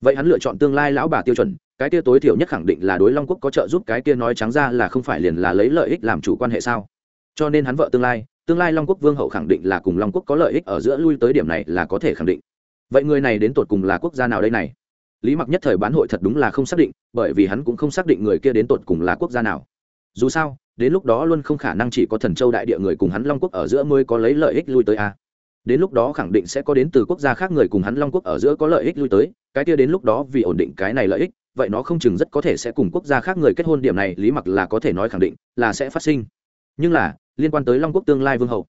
Vậy hắn lựa chọn tương lai lão bà tiêu chuẩn, cái kia tối thiểu nhất khẳng định là đối long quốc có trợ giúp, cái kia nói trắng ra là không phải liền là lấy lợi ích làm chủ quan hệ sao? Cho nên hắn vợ tương lai tương lai long quốc vương hậu khẳng định là cùng long quốc có lợi ích ở giữa lui tới điểm này là có thể khẳng định. Vậy người này đến tột cùng là quốc gia nào đây này? Lý mặc nhất thời bán hội thật đúng là không xác định, bởi vì hắn cũng không xác định người kia đến tột cùng là quốc gia nào. Dù sao, đến lúc đó luôn không khả năng chỉ có thần châu đại địa người cùng hắn long quốc ở giữa mới có lấy lợi ích lui tới a đến lúc đó khẳng định sẽ có đến từ quốc gia khác người cùng hắn long quốc ở giữa có lợi ích lui tới, cái kia đến lúc đó vì ổn định cái này lợi ích, vậy nó không chừng rất có thể sẽ cùng quốc gia khác người kết hôn, điểm này lý mặc là có thể nói khẳng định là sẽ phát sinh. Nhưng là liên quan tới long quốc tương lai vương hậu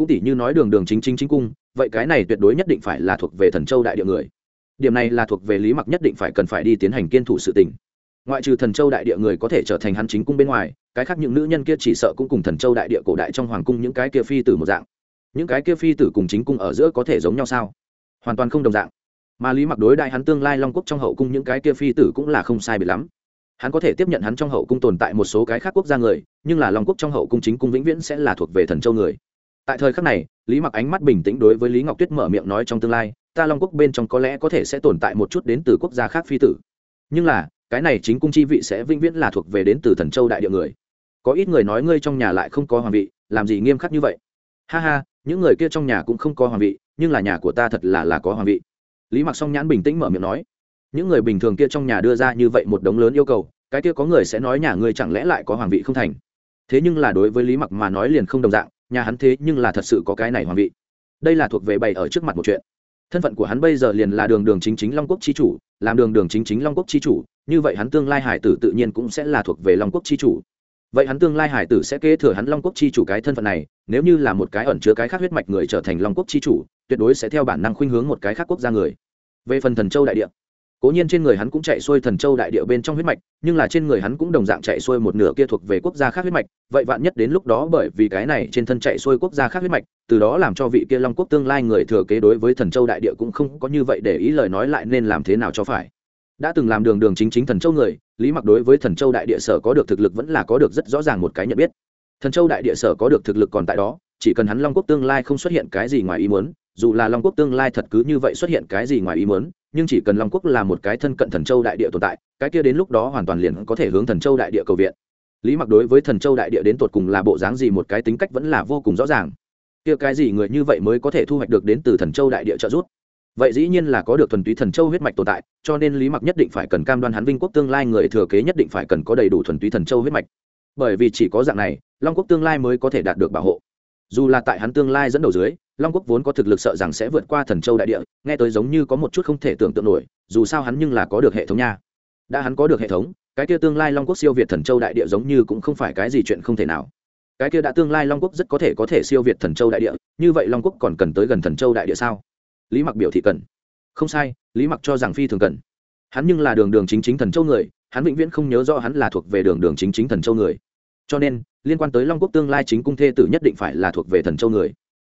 cũng tỷ như nói đường đường chính chính chính cung, vậy cái này tuyệt đối nhất định phải là thuộc về thần châu đại địa người. Điểm này là thuộc về lý mặc nhất định phải cần phải đi tiến hành kiên thủ sự tình. Ngoại trừ thần châu đại địa người có thể trở thành hắn chính cung bên ngoài, cái khác những nữ nhân kia chỉ sợ cũng cùng thần châu đại địa cổ đại trong hoàng cung những cái kia phi tử một dạng. Những cái kia phi tử cùng chính cung ở giữa có thể giống nhau sao? Hoàn toàn không đồng dạng. Mà lý mặc đối đại hắn tương lai long quốc trong hậu cung những cái kia phi tử cũng là không sai biệt lắm hắn có thể tiếp nhận hắn trong hậu cung tồn tại một số cái khác quốc gia người, nhưng là long quốc trong hậu cung chính cung vĩnh viễn sẽ là thuộc về thần châu người. Tại thời khắc này, lý mặc ánh mắt bình tĩnh đối với lý ngọc tuyết mở miệng nói trong tương lai, ta long quốc bên trong có lẽ có thể sẽ tồn tại một chút đến từ quốc gia khác phi tử. Nhưng là, cái này chính cung chi vị sẽ vĩnh viễn là thuộc về đến từ thần châu đại địa người. Có ít người nói ngươi trong nhà lại không có hoàng vị, làm gì nghiêm khắc như vậy? Ha ha, những người kia trong nhà cũng không có hoàng vị, nhưng là nhà của ta thật là là có hoàng vị. Lý mặc song nhãn bình tĩnh mở miệng nói những người bình thường kia trong nhà đưa ra như vậy một đống lớn yêu cầu, cái kia có người sẽ nói nhà ngươi chẳng lẽ lại có hoàng vị không thành? Thế nhưng là đối với lý mặc mà nói liền không đồng dạng, nhà hắn thế nhưng là thật sự có cái này hoàng vị. Đây là thuộc về bày ở trước mặt một chuyện. Thân phận của hắn bây giờ liền là đường đường chính chính long quốc chi chủ, làm đường đường chính chính long quốc chi chủ, như vậy hắn tương lai hải tử tự nhiên cũng sẽ là thuộc về long quốc chi chủ. Vậy hắn tương lai hải tử sẽ kế thừa hắn long quốc chi chủ cái thân phận này, nếu như là một cái ẩn chứa cái khác huyết mạch người trở thành long quốc chi chủ, tuyệt đối sẽ theo bản năng khuynh hướng một cái khác quốc gia người. Về phần thần châu đại địa cố nhiên trên người hắn cũng chạy xuôi thần châu đại địa bên trong huyết mạch, nhưng là trên người hắn cũng đồng dạng chạy xuôi một nửa kia thuộc về quốc gia khác huyết mạch, vậy vạn nhất đến lúc đó bởi vì cái này trên thân chạy xuôi quốc gia khác huyết mạch, từ đó làm cho vị kia long quốc tương lai người thừa kế đối với thần châu đại địa cũng không có như vậy để ý lời nói lại nên làm thế nào cho phải. Đã từng làm đường đường chính chính thần châu người, lý mặc đối với thần châu đại địa sở có được thực lực vẫn là có được rất rõ ràng một cái nhận biết. Thần châu đại địa sở có được thực lực còn tại đó, chỉ cần hắn long quốc tương lai không xuất hiện cái gì ngoài ý muốn dù là long quốc tương lai thật cứ như vậy xuất hiện cái gì ngoài ý muốn, nhưng chỉ cần long quốc là một cái thân cận thần châu đại địa tồn tại, cái kia đến lúc đó hoàn toàn liền có thể hướng thần châu đại địa cầu viện. Lý mặc đối với thần châu đại địa đến tột cùng là bộ dáng gì một cái tính cách vẫn là vô cùng rõ ràng. Kia cái gì người như vậy mới có thể thu hoạch được đến từ thần châu đại địa trợ giúp? Vậy dĩ nhiên là có được thuần túy thần châu huyết mạch tồn tại, cho nên lý mặc nhất định phải cần cam đoan hắn vinh quốc tương lai người thừa kế nhất định phải cần có đầy đủ thuần túy thần châu huyết mạch. Bởi vì chỉ có dạng này, long quốc tương lai mới có thể đạt được bảo hộ dù là tại hắn tương lai dẫn đầu dưới, long quốc vốn có thực lực sợ rằng sẽ vượt qua thần châu đại địa, nghe tới giống như có một chút không thể tưởng tượng nổi, dù sao hắn nhưng là có được hệ thống nha. Đã hắn có được hệ thống, cái kia tương lai long quốc siêu việt thần châu đại địa giống như cũng không phải cái gì chuyện không thể nào. Cái kia đã tương lai long quốc rất có thể có thể siêu việt thần châu đại địa, như vậy long quốc còn cần tới gần thần châu đại địa sao? Lý mặc biểu thị cần. Không sai, lý mặc cho rằng phi thường cần. Hắn nhưng là đường đường chính chính thần châu người, hắn vĩnh viễn không nhớ rõ hắn là thuộc về đường đường chính chính thần châu người cho nên, liên quan tới long quốc tương lai chính cung thê tử nhất định phải là thuộc về thần châu người.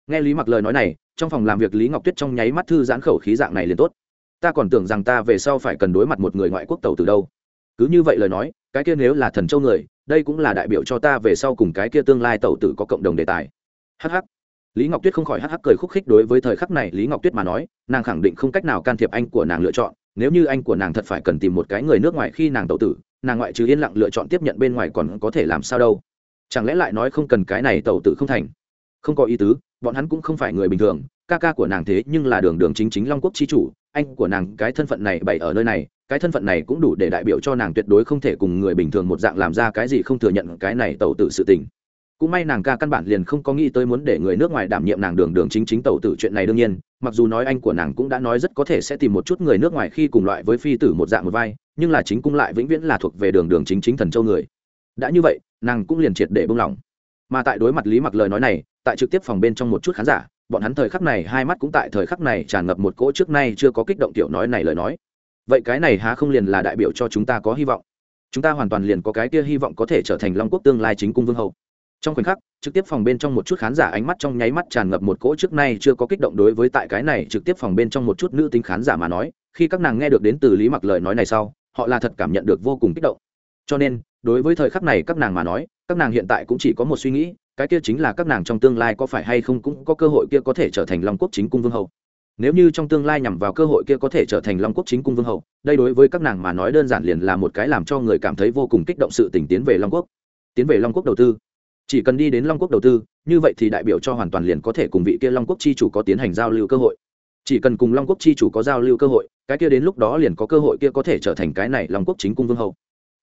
Nghe lý mặc lời nói này, trong phòng làm việc lý ngọc tuyết trong nháy mắt thư giãn khẩu khí dạng này liền tốt. Ta còn tưởng rằng ta về sau phải cần đối mặt một người ngoại quốc tàu từ đâu. Cứ như vậy lời nói, cái kia nếu là thần châu người, đây cũng là đại biểu cho ta về sau cùng cái kia tương lai tàu tử có cộng đồng đề tài. Hh lý ngọc tuyết không khỏi hh cười khúc khích đối với thời khắc này lý ngọc tuyết mà nói, nàng khẳng định không cách nào can thiệp anh của nàng lựa chọn, nếu như anh của nàng thật phải cần tìm một cái người nước ngoài khi nàng tàu tử nàng ngoại trừ yên lặng lựa chọn tiếp nhận bên ngoài còn có thể làm sao đâu. Chẳng lẽ lại nói không cần cái này tẩu tử không thành? Không có ý tứ, bọn hắn cũng không phải người bình thường, ca ca của nàng thế nhưng là đường đường chính chính long quốc chi chủ, anh của nàng, cái thân phận này bày ở nơi này, cái thân phận này cũng đủ để đại biểu cho nàng tuyệt đối không thể cùng người bình thường một dạng làm ra cái gì không thừa nhận cái này tẩu tử sự tình. Cũng may nàng ca căn bản liền không có nghĩ tới muốn để người nước ngoài đảm nhiệm nàng đường đường chính chính tẩu tử chuyện này đương nhiên, mặc dù nói anh của nàng cũng đã nói rất có thể sẽ tìm một chút người nước ngoài khi cùng loại với phi tử một dạng một vai nhưng là chính cung lại vĩnh viễn là thuộc về đường đường chính chính thần châu người. Đã như vậy, nàng cũng liền triệt để bông lỏng. Mà tại đối mặt lý mặc lời nói này, tại trực tiếp phòng bên trong một chút khán giả, bọn hắn thời khắc này hai mắt cũng tại thời khắc này tràn ngập một cỗ trước nay chưa có kích động tiểu nói này lời nói. Vậy cái này há không liền là đại biểu cho chúng ta có hy vọng? Chúng ta hoàn toàn liền có cái kia hy vọng có thể trở thành long quốc tương lai chính cung vương hậu trong khoảnh khắc, trực tiếp phòng bên trong một chút khán giả ánh mắt trong nháy mắt tràn ngập một cỗ trước nay chưa có kích động đối với tại cái này trực tiếp phòng bên trong một chút nữ tính khán giả mà nói, khi các nàng nghe được đến từ lý mặc lời nói này sau họ là thật cảm nhận được vô cùng kích động. Cho nên, đối với thời khắc này các nàng mà nói, các nàng hiện tại cũng chỉ có một suy nghĩ, cái kia chính là các nàng trong tương lai có phải hay không cũng có cơ hội kia có thể trở thành long quốc chính cung vương hậu nếu như trong tương lai nhằm vào cơ hội kia có thể trở thành long quốc chính cung vương hậu đây đối với các nàng mà nói đơn giản liền là một cái làm cho người cảm thấy vô cùng kích động sự tỉnh tiến về long quốc. Tiến về long quốc đầu tư. Chỉ cần đi đến long quốc đầu tư, như vậy thì đại biểu cho hoàn toàn liền có thể cùng vị kia long quốc chi chủ có tiến hành giao lưu cơ hội chỉ cần cùng long quốc chi chủ có giao lưu cơ hội, cái kia đến lúc đó liền có cơ hội kia có thể trở thành cái này long quốc chính cung vương hậu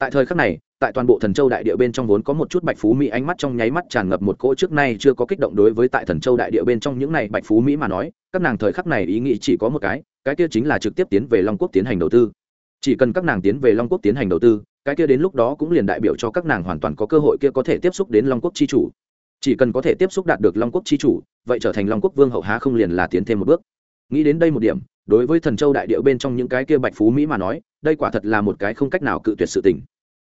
tại thời khắc này, tại toàn bộ thần châu đại địa bên trong vốn có một chút bạch phú mỹ ánh mắt trong nháy mắt tràn ngập một cỗ trước nay chưa có kích động đối với tại thần châu đại địa bên trong những này bạch phú mỹ mà nói, các nàng thời khắc này ý nghĩ chỉ có một cái cái kia chính là trực tiếp tiến về long quốc tiến hành đầu tư. Chỉ cần các nàng tiến về long quốc tiến hành đầu tư, cái kia đến lúc đó cũng liền đại biểu cho các nàng hoàn toàn có cơ hội kia có thể tiếp xúc đến long quốc chi chủ. Chỉ cần có thể tiếp xúc đạt được long quốc chi chủ, vậy trở thành long quốc vương hậu há không liền là tiến thêm một bước nghĩ đến đây một điểm, đối với thần châu đại địa bên trong những cái kia bạch phú mỹ mà nói, đây quả thật là một cái không cách nào cự tuyệt sự tình.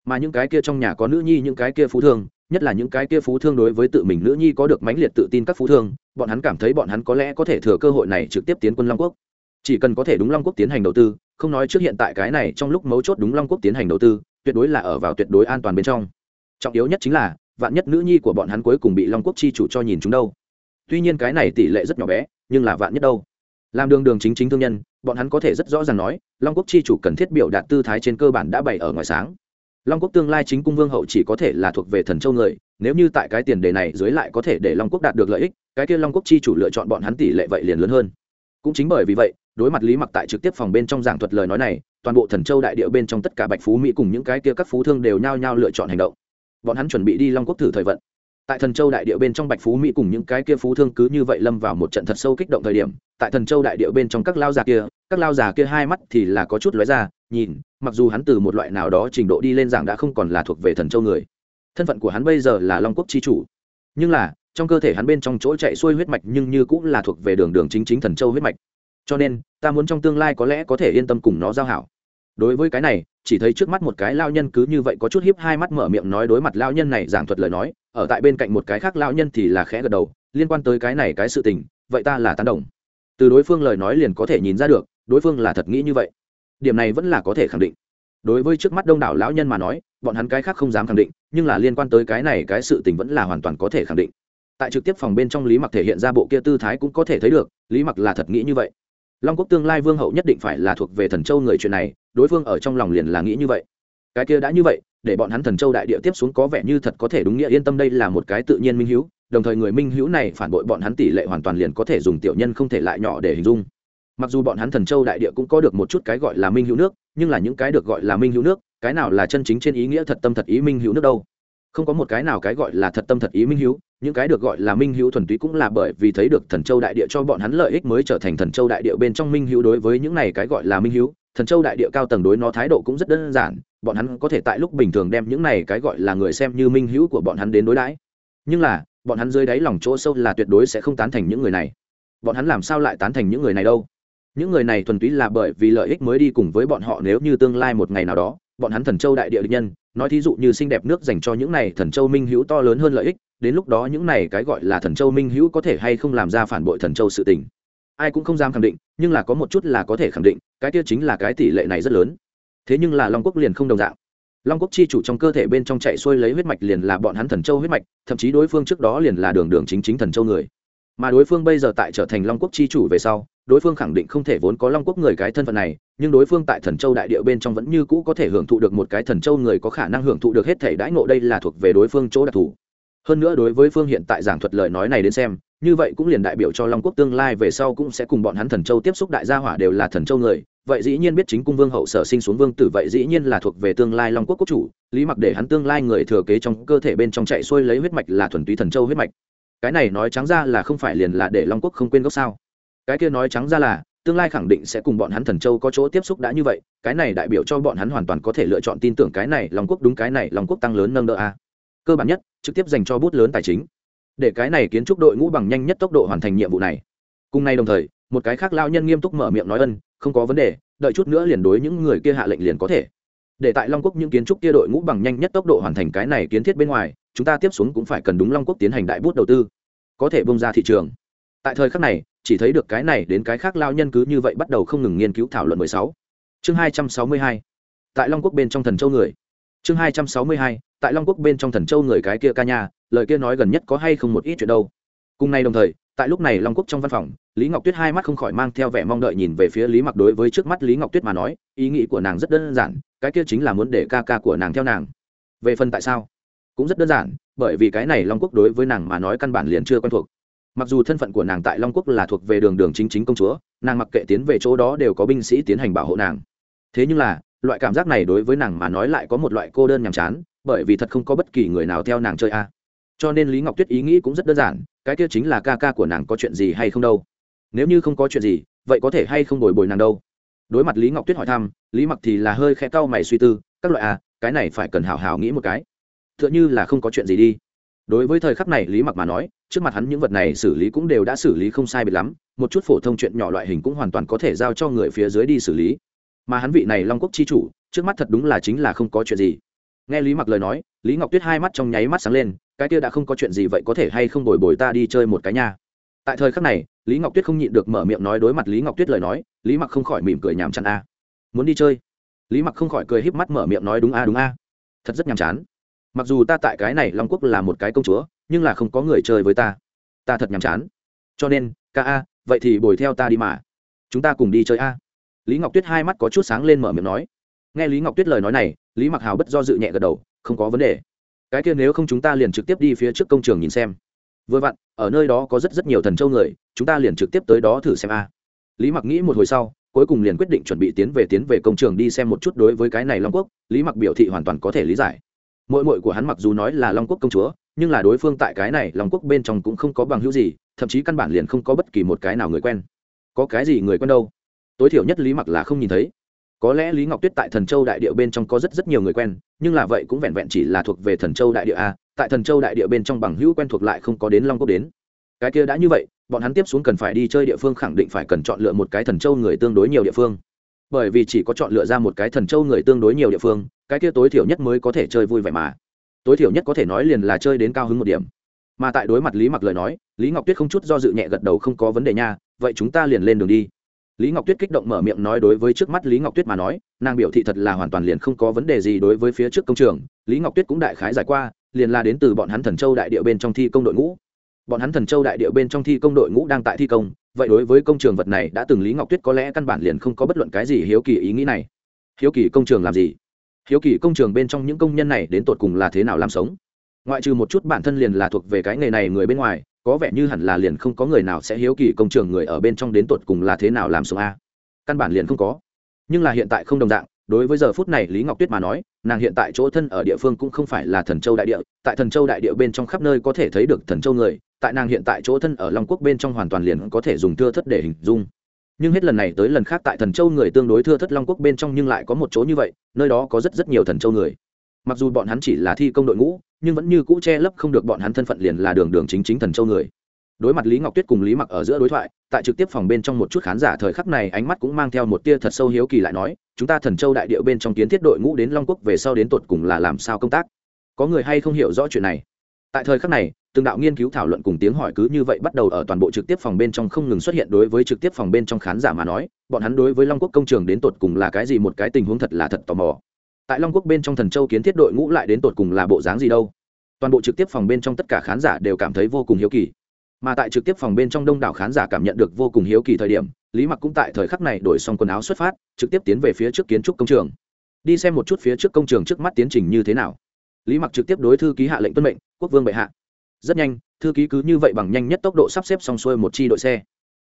Mà những cái kia trong nhà có nữ nhi, những cái kia phú thương, nhất là những cái kia phú thương đối với tự mình nữ nhi có được mãnh liệt tự tin các phú thương, bọn hắn cảm thấy bọn hắn có lẽ có thể thừa cơ hội này trực tiếp tiến quân long quốc. Chỉ cần có thể đúng long quốc tiến hành đầu tư, không nói trước hiện tại cái này trong lúc mấu chốt đúng long quốc tiến hành đầu tư, tuyệt đối là ở vào tuyệt đối an toàn bên trong. Trọng yếu nhất chính là, vạn nhất nữ nhi của bọn hắn cuối cùng bị long quốc chi chủ cho nhìn chúng đâu. Tuy nhiên cái này tỷ lệ rất nhỏ bé, nhưng là vạn nhất đâu làm đường đường chính chính thương nhân, bọn hắn có thể rất rõ ràng nói, long quốc chi chủ cần thiết biểu đạt tư thái trên cơ bản đã bày ở ngoài sáng. Long quốc tương lai chính cung vương hậu chỉ có thể là thuộc về thần châu người, nếu như tại cái tiền đề này dưới lại có thể để long quốc đạt được lợi ích, cái kia long quốc chi chủ lựa chọn bọn hắn tỷ lệ vậy liền lớn hơn. Cũng chính bởi vì vậy, đối mặt lý mặc tại trực tiếp phòng bên trong giảng thuật lời nói này, toàn bộ thần châu đại địa bên trong tất cả bạch phú mỹ cùng những cái kia các phú thương đều nhao nhao lựa chọn hành động. Bọn hắn chuẩn bị đi long quốc thử thời vận tại thần châu đại địa bên trong bạch phú mỹ cùng những cái kia phú thương cứ như vậy lâm vào một trận thật sâu kích động thời điểm, tại thần châu đại địa bên trong các lao già kia, các lao già kia hai mắt thì là có chút lóe ra, nhìn, mặc dù hắn từ một loại nào đó trình độ đi lên giảng đã không còn là thuộc về thần châu người. Thân phận của hắn bây giờ là long quốc chi chủ. Nhưng là, trong cơ thể hắn bên trong chỗ chạy xuôi huyết mạch nhưng như cũng là thuộc về đường đường chính chính thần châu huyết mạch. Cho nên, ta muốn trong tương lai có lẽ có thể yên tâm cùng nó giao hảo đối với cái này, chỉ thấy trước mắt một cái lao nhân cứ như vậy có chút hiếp hai mắt mở miệng nói đối mặt lao nhân này giảng thuật lời nói, ở tại bên cạnh một cái khác lao nhân thì là khẽ gật đầu, liên quan tới cái này cái sự tình, vậy ta là tán đồng. Từ đối phương lời nói liền có thể nhìn ra được, đối phương là thật nghĩ như vậy. Điểm này vẫn là có thể khẳng định. Đối với trước mắt đông đảo lão nhân mà nói, bọn hắn cái khác không dám khẳng định, nhưng là liên quan tới cái này cái sự tình vẫn là hoàn toàn có thể khẳng định. Tại trực tiếp phòng bên trong lý mặc thể hiện ra bộ kia tư thái cũng có thể thấy được, lý mặc là thật nghĩ như vậy long quốc tương lai vương hậu nhất định phải là thuộc về thần châu người chuyện này, đối phương ở trong lòng liền là nghĩ như vậy. Cái kia đã như vậy, để bọn hắn thần châu đại địa tiếp xuống có vẻ như thật có thể đúng nghĩa, yên tâm đây là một cái tự nhiên minh hữu, đồng thời người minh hữu này phản bội bọn hắn tỷ lệ hoàn toàn liền có thể dùng tiểu nhân không thể lại nhỏ để hình dung. Mặc dù bọn hắn thần châu đại địa cũng có được một chút cái gọi là minh hữu nước, nhưng là những cái được gọi là minh hữu nước, cái nào là chân chính trên ý nghĩa thật tâm thật ý minh hữu nước đâu? Không có một cái nào cái gọi là thật tâm thật ý minh hữu những cái được gọi là minh hữu thuần túy cũng là bởi vì thấy được thần châu đại địa cho bọn hắn lợi ích mới trở thành thần châu đại địa bên trong minh hữu đối với những này cái gọi là minh hữu thần châu đại địa cao tầng đối nó thái độ cũng rất đơn giản, bọn hắn có thể tại lúc bình thường đem những này cái gọi là người xem như minh hữu của bọn hắn đến đối đãi. Nhưng là, bọn hắn dưới đáy lòng chỗ sâu là tuyệt đối sẽ không tán thành những người này. Bọn hắn làm sao lại tán thành những người này đâu? Những người này thuần túy là bởi vì lợi ích mới đi cùng với bọn họ nếu như tương lai một ngày nào đó, bọn hắn thần châu đại địa địch nhân nói thí dụ như xinh đẹp nước dành cho những này thần châu minh hữu to lớn hơn lợi ích, đến lúc đó những này cái gọi là thần châu minh hữu có thể hay không làm ra phản bội thần châu sự tình. Ai cũng không dám khẳng định, nhưng là có một chút là có thể khẳng định, cái kia chính là cái tỷ lệ này rất lớn. Thế nhưng là long quốc liền không đồng dạng. Long quốc chi chủ trong cơ thể bên trong chạy xuôi lấy huyết mạch liền là bọn hắn thần châu huyết mạch, thậm chí đối phương trước đó liền là đường đường chính chính thần châu người. Mà đối phương bây giờ tại trở thành long quốc chi chủ về sau, đối phương khẳng định không thể vốn có long quốc người cái thân phận này nhưng đối phương tại thần châu đại địa bên trong vẫn như cũ có thể hưởng thụ được một cái thần châu người có khả năng hưởng thụ được hết thể đãi ngộ đây là thuộc về đối phương chỗ đặc thù. Hơn nữa đối với phương hiện tại giảng thuật lời nói này đến xem, như vậy cũng liền đại biểu cho long quốc tương lai về sau cũng sẽ cùng bọn hắn thần châu tiếp xúc đại gia hỏa đều là thần châu người, vậy dĩ nhiên biết chính cung vương hậu sở sinh xuống vương tử vậy dĩ nhiên là thuộc về tương lai long quốc quốc chủ, lý mặc để hắn tương lai người thừa kế trong cơ thể bên trong chạy xuôi lấy huyết mạch là thuần túy thần châu huyết mạch. Cái này nói trắng ra là không phải liền là để long quốc không quên gốc sao? Cái kia nói trắng ra là tương lai khẳng định sẽ cùng bọn hắn thần châu có chỗ tiếp xúc đã như vậy, cái này đại biểu cho bọn hắn hoàn toàn có thể lựa chọn tin tưởng cái này long quốc đúng cái này long quốc tăng lớn nâng đỡ a. Cơ bản nhất, trực tiếp dành cho bút lớn tài chính. Để cái này kiến trúc đội ngũ bằng nhanh nhất tốc độ hoàn thành nhiệm vụ này. Cùng nay đồng thời, một cái khác lao nhân nghiêm túc mở miệng nói ân, không có vấn đề, đợi chút nữa liền đối những người kia hạ lệnh liền có thể. Để tại long quốc những kiến trúc kia đội ngũ bằng nhanh nhất tốc độ hoàn thành cái này kiến thiết bên ngoài, chúng ta tiếp xuống cũng phải cần đúng long quốc tiến hành đại bút đầu tư. Có thể bông ra thị trường. Tại thời khắc này chỉ thấy được cái này đến cái khác lao nhân cứ như vậy bắt đầu không ngừng nghiên cứu thảo luận 16. chương 262. tại long quốc bên trong thần châu người chương 262. tại long quốc bên trong thần châu người cái kia ca nha, lời kia nói gần nhất có hay không một ít chuyện đâu cùng nay đồng thời, tại lúc này long quốc trong văn phòng, lý ngọc tuyết hai mắt không khỏi mang theo vẻ mong đợi nhìn về phía lý mặc đối với trước mắt lý ngọc tuyết mà nói, ý nghĩ của nàng rất đơn giản, cái kia chính là muốn để ca ca của nàng theo nàng về phần tại sao cũng rất đơn giản, bởi vì cái này long quốc đối với nàng mà nói căn bản liền chưa quen thuộc mặc dù thân phận của nàng tại long quốc là thuộc về đường đường chính chính công chúa, nàng mặc kệ tiến về chỗ đó đều có binh sĩ tiến hành bảo hộ nàng. Thế nhưng là, loại cảm giác này đối với nàng mà nói lại có một loại cô đơn nhàm chán, bởi vì thật không có bất kỳ người nào theo nàng chơi a. Cho nên lý ngọc tuyết ý nghĩ cũng rất đơn giản, cái kia chính là ca ca của nàng có chuyện gì hay không đâu. Nếu như không có chuyện gì, vậy có thể hay không bồi bồi nàng đâu? Đối mặt lý ngọc tuyết hỏi thăm, lý mặc thì là hơi khẽ cau mày suy tư, các loại à cái này phải cần hào hào nghĩ một cái. T h ư ợ n h ư là không có chuyện gì đi đối với thời khắc này, lý mặc mà nói, trước mặt hắn những vật này xử lý cũng đều đã xử lý không sai biệt lắm, một chút phổ thông chuyện nhỏ loại hình cũng hoàn toàn có thể giao cho người phía dưới đi xử lý. Mà hắn vị này long quốc chi chủ, trước mắt thật đúng là chính là không có chuyện gì. Nghe lý mặc lời nói, lý ngọc tuyết hai mắt trong nháy mắt sáng lên, cái kia đã không có chuyện gì vậy có thể hay không bồi bồi ta đi chơi một cái nha. Tại thời khắc này, lý ngọc tuyết không nhịn được mở miệng nói đối mặt lý ngọc tuyết lời nói, lý mặc không khỏi mỉm cười nhàm chán a. Muốn đi chơi? Lý mặc không khỏi cười híp mắt mở miệng nói đúng a đúng a. Thật rất nhàm chán mặc dù ta tại cái này long quốc là một cái công chúa, nhưng là không có người chơi với ta. Ta thật nhàm chán. Cho nên, ca a, vậy thì bồi theo ta đi mà. Chúng ta cùng đi chơi a. Lý ngọc tuyết hai mắt có chút sáng lên mở miệng nói. Nghe lý ngọc tuyết lời nói này, lý mặc hào bất do dự nhẹ gật đầu, không có vấn đề. Cái kia nếu không chúng ta liền trực tiếp đi phía trước công trường nhìn xem. Vừa vặn, ở nơi đó có rất rất nhiều thần châu người, chúng ta liền trực tiếp tới đó thử xem a. Lý mặc nghĩ một hồi sau, cuối cùng liền quyết định chuẩn bị tiến về tiến về công trường đi xem một chút đối với cái này long quốc, lý mặc biểu thị hoàn toàn có thể lý giải mội mội của hắn mặc dù nói là long quốc công chúa, nhưng là đối phương tại cái này long quốc bên trong cũng không có bằng hữu gì, thậm chí căn bản liền không có bất kỳ một cái nào người quen. Có cái gì người quen đâu? Tối thiểu nhất lý mặc là không nhìn thấy. Có lẽ lý ngọc tuyết tại thần châu đại địa bên trong có rất rất nhiều người quen, nhưng là vậy cũng vẹn vẹn chỉ là thuộc về thần châu đại địa a tại thần châu đại địa bên trong bằng hữu quen thuộc lại không có đến long quốc đến. Cái kia đã như vậy, bọn hắn tiếp xuống cần phải đi chơi địa phương khẳng định phải cần chọn lựa một cái thần châu người tương đối nhiều địa phương bởi vì chỉ có chọn lựa ra một cái thần châu người tương đối nhiều địa phương, cái kia tối thiểu nhất mới có thể chơi vui vẻ mà. Tối thiểu nhất có thể nói liền là chơi đến cao hứng một điểm. Mà tại đối mặt lý mặc lời nói, lý ngọc tuyết không chút do dự nhẹ gật đầu không có vấn đề nha, vậy chúng ta liền lên đường đi. Lý ngọc tuyết kích động mở miệng nói đối với trước mắt lý ngọc tuyết mà nói, nàng biểu thị thật là hoàn toàn liền không có vấn đề gì đối với phía trước công trường, lý ngọc tuyết cũng đại khái giải qua, liền là đến từ bọn hắn thần châu đại địa bên trong thi công đội ngũ bọn hắn thần châu đại địa bên trong thi công đội ngũ đang tại thi công, vậy đối với công trường vật này đã từng lý ngọc tuyết có lẽ căn bản liền không có bất luận cái gì hiếu kỳ ý nghĩ này. Hiếu kỳ công trường làm gì? Hiếu kỳ công trường bên trong những công nhân này đến tột cùng là thế nào làm sống? Ngoại trừ một chút bản thân liền là thuộc về cái nghề này người bên ngoài, có vẻ như hẳn là liền không có người nào sẽ hiếu kỳ công trường người ở bên trong đến tột cùng là thế nào làm sống a? Căn bản liền không có. Nhưng là hiện tại không đồng dạng đối với giờ phút này lý ngọc tuyết mà nói, nàng hiện tại chỗ thân ở địa phương cũng không phải là thần châu đại địa, tại thần châu đại địa bên trong khắp nơi có thể thấy được thần châu người, tại nàng hiện tại chỗ thân ở long quốc bên trong hoàn toàn liền có thể dùng thưa thất để hình dung. Nhưng hết lần này tới lần khác tại thần châu người tương đối thưa thất long quốc bên trong nhưng lại có một chỗ như vậy, nơi đó có rất rất nhiều thần châu người. Mặc dù bọn hắn chỉ là thi công đội ngũ, nhưng vẫn như cũ che lấp không được bọn hắn thân phận liền là đường đường chính chính thần châu người đối mặt lý ngọc tuyết cùng lý mặc ở giữa đối thoại, tại trực tiếp phòng bên trong một chút khán giả thời khắc này ánh mắt cũng mang theo một tia thật sâu hiếu kỳ lại nói, chúng ta thần châu đại điệu bên trong kiến thiết đội ngũ đến long quốc về sau đến tột cùng là làm sao công tác? Có người hay không hiểu rõ chuyện này? Tại thời khắc này, từng đạo nghiên cứu thảo luận cùng tiếng hỏi cứ như vậy bắt đầu ở toàn bộ trực tiếp phòng bên trong không ngừng xuất hiện đối với trực tiếp phòng bên trong khán giả mà nói, bọn hắn đối với long quốc công trường đến tột cùng là cái gì một cái tình huống thật là thật tò mò. Tại long quốc bên trong thần châu kiến thiết đội ngũ lại đến tột cùng là bộ dáng gì đâu? Toàn bộ trực tiếp phòng bên trong tất cả khán giả đều cảm thấy vô cùng hiếu kỳ mà tại trực tiếp phòng bên trong đông đảo khán giả cảm nhận được vô cùng hiếu kỳ thời điểm, lý mặc cũng tại thời khắc này đổi xong quần áo xuất phát, trực tiếp tiến về phía trước kiến trúc công trường. Đi xem một chút phía trước công trường trước mắt tiến trình như thế nào. Lý mặc trực tiếp đối thư ký hạ lệnh tuân mệnh, quốc vương bệ hạ. Rất nhanh, thư ký cứ như vậy bằng nhanh nhất tốc độ sắp xếp xong xuôi một chi đội xe.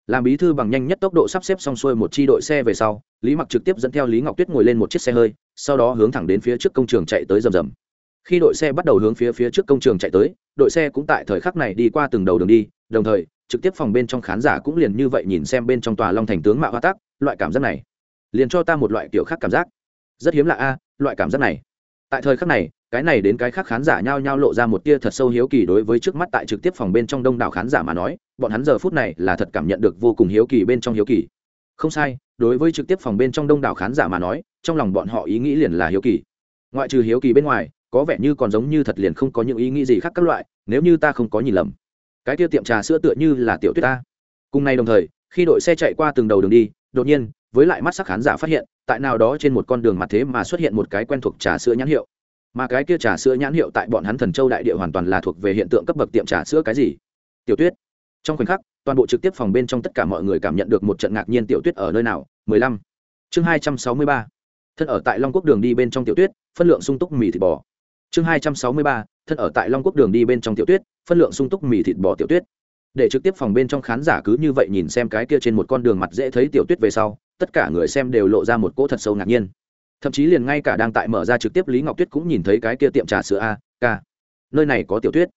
Làm bí thư bằng nhanh nhất tốc độ sắp xếp xong xuôi một chi đội xe về sau, lý mặc trực tiếp dẫn theo lý ngọc tuyết ngồi lên một chiếc xe hơi, sau đó hướng thẳng đến phía trước công trường chạy tới rầm rầm. Khi đội xe bắt đầu hướng phía phía trước công trường chạy tới, đội xe cũng tại thời khắc này đi qua từng đầu đường đi đồng thời, trực tiếp phòng bên trong khán giả cũng liền như vậy nhìn xem bên trong tòa long thành tướng mạo hoa tác loại cảm giác này, liền cho ta một loại kiểu khác cảm giác. Rất hiếm lạ a, loại cảm giác này. Tại thời khắc này, cái này đến cái khác khán giả nhao nhao lộ ra một tia thật sâu hiếu kỳ đối với trước mắt tại trực tiếp phòng bên trong đông đảo khán giả mà nói, bọn hắn giờ phút này là thật cảm nhận được vô cùng hiếu kỳ bên trong hiếu kỳ. Không sai, đối với trực tiếp phòng bên trong đông đảo khán giả mà nói, trong lòng bọn họ ý nghĩ liền là hiếu kỳ. Ngoại trừ hiếu kỳ bên ngoài, có vẻ như còn giống như thật liền không có những ý nghĩ gì khác các loại, nếu như ta không có nhìn lầm cái kia tiệm trà sữa tựa như là tiểu tuyết ta. Cùng ngày đồng thời, khi đội xe chạy qua từng đầu đường đi, đột nhiên, với lại mắt sắc khán giả phát hiện, tại nào đó trên một con đường mặt thế mà xuất hiện một cái quen thuộc trà sữa nhãn hiệu. Mà cái kia trà sữa nhãn hiệu tại bọn hắn thần châu đại địa hoàn toàn là thuộc về hiện tượng cấp bậc tiệm trà sữa cái gì? Tiểu tuyết. Trong khoảnh khắc, toàn bộ trực tiếp phòng bên trong tất cả mọi người cảm nhận được một trận ngạc nhiên tiểu tuyết ở nơi nào? 15. chương 263. thân ở tại long quốc đường đi bên trong tiểu tuyết, phân lượng sung túc mì thịt bò chương 263. thân ở tại long quốc đường đi bên trong tiểu tuyết, phân lượng sung túc mì thịt bò tiểu tuyết. Để trực tiếp phòng bên trong khán giả cứ như vậy nhìn xem cái kia trên một con đường mặt dễ thấy tiểu tuyết về sau, tất cả người xem đều lộ ra một cỗ thật sâu ngạc nhiên. Thậm chí liền ngay cả đang tại mở ra trực tiếp lý ngọc tuyết cũng nhìn thấy cái kia tiệm trà sữa a, k. Nơi này có tiểu tuyết.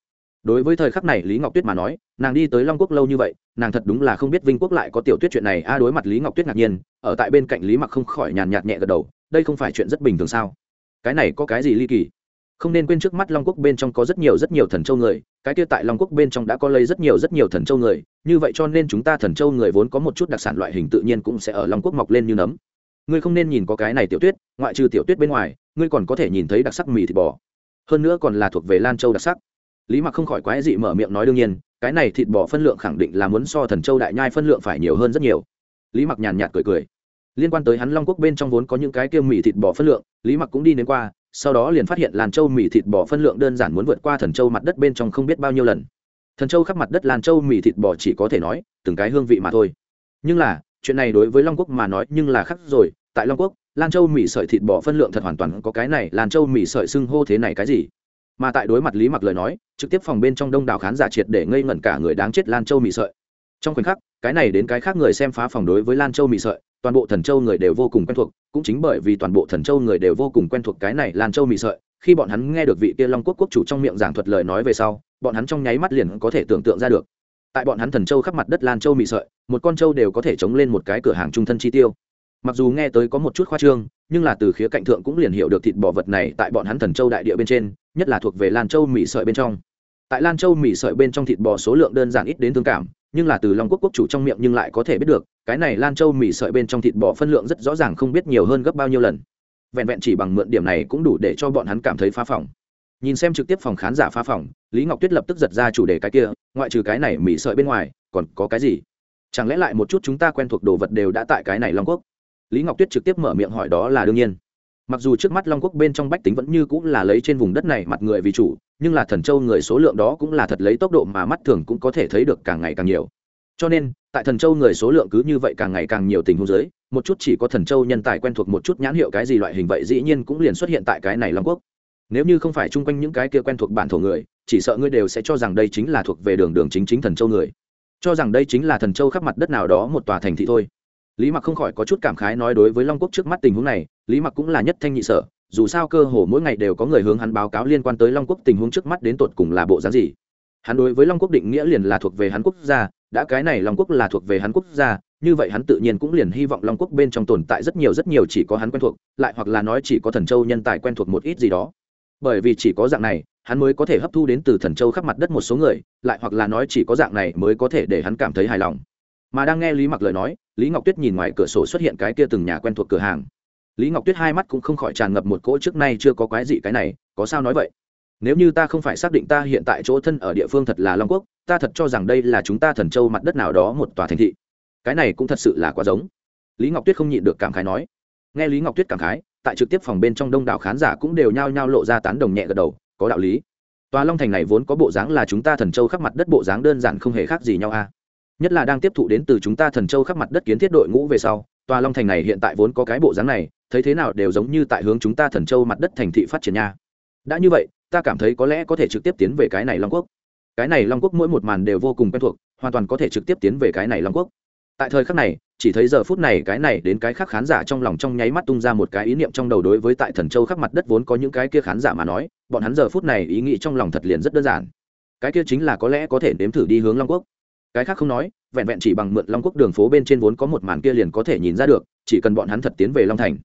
Đối với thời khắc này lý ngọc tuyết mà nói, nàng đi tới long quốc lâu như vậy, nàng thật đúng là không biết vinh quốc lại có tiểu tuyết chuyện này. A đối mặt lý ngọc tuyết ngạc nhiên, ở tại bên cạnh lý mặc không khỏi nhàn nhạt nhẹ gật đầu, đây không phải chuyện rất bình thường sao? Cái này có cái gì ly kỳ? Không nên quên trước mắt long quốc bên trong có rất nhiều rất nhiều thần châu người, cái kia tại long quốc bên trong đã có lấy rất nhiều rất nhiều thần châu người, như vậy cho nên chúng ta thần châu người vốn có một chút đặc sản loại hình tự nhiên cũng sẽ ở long quốc mọc lên như nấm. Ngươi không nên nhìn có cái này tiểu tuyết, ngoại trừ tiểu tuyết bên ngoài, ngươi còn có thể nhìn thấy đặc sắc mì thịt bò. Hơn nữa còn là thuộc về lan châu đặc sắc. Lý mặc không khỏi quái dị mở miệng nói đương nhiên, cái này thịt bò phân lượng khẳng định là muốn so thần châu đại nhai phân lượng phải nhiều hơn rất nhiều. Lý mặc nhàn nhạt cười cười. Liên quan tới hắn long quốc bên trong vốn có những cái kia mì thịt bò phân lượng, lý mặc cũng đi đến qua sau đó liền phát hiện làn châu mì thịt bò phân lượng đơn giản muốn vượt qua thần châu mặt đất bên trong không biết bao nhiêu lần. Thần châu khắp mặt đất làn châu mì thịt bò chỉ có thể nói, từng cái hương vị mà thôi. Nhưng là, chuyện này đối với long quốc mà nói nhưng là khác rồi. Tại long quốc, lan châu mì sợi thịt bò phân lượng thật hoàn toàn có cái này, lan châu mì sợi xưng hô thế này cái gì? Mà tại đối mặt lý mặc lời nói, trực tiếp phòng bên trong đông đảo khán giả triệt để ngây ngẩn cả người đáng chết lan châu mì sợi. Trong khoảnh khắc, cái này đến cái khác người xem phá phòng đối với lan châu mì sợi toàn bộ thần châu người đều vô cùng quen thuộc, cũng chính bởi vì toàn bộ thần châu người đều vô cùng quen thuộc cái này lan châu mì sợi, khi bọn hắn nghe được vị kia long quốc quốc chủ trong miệng giảng thuật lời nói về sau, bọn hắn trong nháy mắt liền có thể tưởng tượng ra được. Tại bọn hắn thần châu khắp mặt đất lan châu mì sợi, một con châu đều có thể chống lên một cái cửa hàng trung thân chi tiêu. Mặc dù nghe tới có một chút khoa trương, nhưng là từ khía cạnh thượng cũng liền hiểu được thịt bò vật này tại bọn hắn thần châu đại địa bên trên, nhất là thuộc về lan châu mì sợi bên trong. Tại lan châu mì sợi bên trong thịt bò số lượng đơn giản ít đến thương cảm nhưng là từ long quốc quốc chủ trong miệng nhưng lại có thể biết được, cái này lan châu mì sợi bên trong thịt bò phân lượng rất rõ ràng không biết nhiều hơn gấp bao nhiêu lần. Vẹn vẹn chỉ bằng mượn điểm này cũng đủ để cho bọn hắn cảm thấy phá phòng nhìn xem trực tiếp phòng khán giả phá phòng lý ngọc tuyết lập tức giật ra chủ đề cái kia, ngoại trừ cái này mì sợi bên ngoài, còn có cái gì? Chẳng lẽ lại một chút chúng ta quen thuộc đồ vật đều đã tại cái này long quốc? Lý ngọc tuyết trực tiếp mở miệng hỏi đó là đương nhiên. Mặc dù trước mắt long quốc bên trong bách tính vẫn như cũng là lấy trên vùng đất này mặt người vì chủ nhưng là thần châu người số lượng đó cũng là thật lấy tốc độ mà mắt thường cũng có thể thấy được càng ngày càng nhiều. Cho nên, tại thần châu người số lượng cứ như vậy càng ngày càng nhiều tình huống giới một chút chỉ có thần châu nhân tài quen thuộc một chút nhãn hiệu cái gì loại hình vậy dĩ nhiên cũng liền xuất hiện tại cái này long quốc. Nếu như không phải chung quanh những cái kia quen thuộc bản thổ người, chỉ sợ ngươi đều sẽ cho rằng đây chính là thuộc về đường đường chính chính thần châu người. Cho rằng đây chính là thần châu khắp mặt đất nào đó một tòa thành thị thôi. Lý mặc không khỏi có chút cảm khái nói đối với long quốc trước mắt tình huống này, lý mặc cũng là nhất thanh nhị sở dù sao cơ hồ mỗi ngày đều có người hướng hắn báo cáo liên quan tới long quốc tình huống trước mắt đến tột cùng là bộ dáng gì. Hắn đối với long quốc định nghĩa liền là thuộc về hắn quốc gia, đã cái này long quốc là thuộc về hắn quốc gia, như vậy hắn tự nhiên cũng liền hy vọng long quốc bên trong tồn tại rất nhiều rất nhiều chỉ có hắn quen thuộc, lại hoặc là nói chỉ có thần châu nhân tài quen thuộc một ít gì đó. Bởi vì chỉ có dạng này, hắn mới có thể hấp thu đến từ thần châu khắp mặt đất một số người, lại hoặc là nói chỉ có dạng này mới có thể để hắn cảm thấy hài lòng. Mà đang nghe lý mặc lời nói, lý ngọc tuyết nhìn ngoài cửa sổ xuất hiện cái kia từng nhà quen thuộc cửa hàng lý ngọc tuyết hai mắt cũng không khỏi tràn ngập một cỗ trước nay chưa có quái gì cái này, có sao nói vậy? Nếu như ta không phải xác định ta hiện tại chỗ thân ở địa phương thật là long quốc, ta thật cho rằng đây là chúng ta thần châu mặt đất nào đó một tòa thành thị. Cái này cũng thật sự là quá giống. Lý ngọc tuyết không nhịn được cảm khái nói. Nghe lý ngọc tuyết cảm khái, tại trực tiếp phòng bên trong đông đảo khán giả cũng đều nhao nhao lộ ra tán đồng nhẹ gật đầu, có đạo lý. Tòa long thành này vốn có bộ dáng là chúng ta thần châu khắp mặt đất bộ dáng đơn giản không hề khác gì nhau a. Nhất là đang tiếp thụ đến từ chúng ta thần châu khắp mặt đất kiến thiết đội ngũ về sau, tòa long thành này hiện tại vốn có cái bộ dáng này thấy thế nào đều giống như tại hướng chúng ta thần châu mặt đất thành thị phát triển nha. Đã như vậy, ta cảm thấy có lẽ có thể trực tiếp tiến về cái này long quốc. Cái này long quốc mỗi một màn đều vô cùng quen thuộc, hoàn toàn có thể trực tiếp tiến về cái này long quốc. Tại thời khắc này, chỉ thấy giờ phút này cái này đến cái khác khán giả trong lòng trong nháy mắt tung ra một cái ý niệm trong đầu đối với tại thần châu khắc mặt đất vốn có những cái kia khán giả mà nói, bọn hắn giờ phút này ý nghĩ trong lòng thật liền rất đơn giản. Cái kia chính là có lẽ có thể nếm thử đi hướng long quốc. Cái khác không nói, vẹn vẹn chỉ bằng mượn long quốc đường phố bên trên vốn có một màn kia liền có thể nhìn ra được, chỉ cần bọn hắn thật tiến về long thành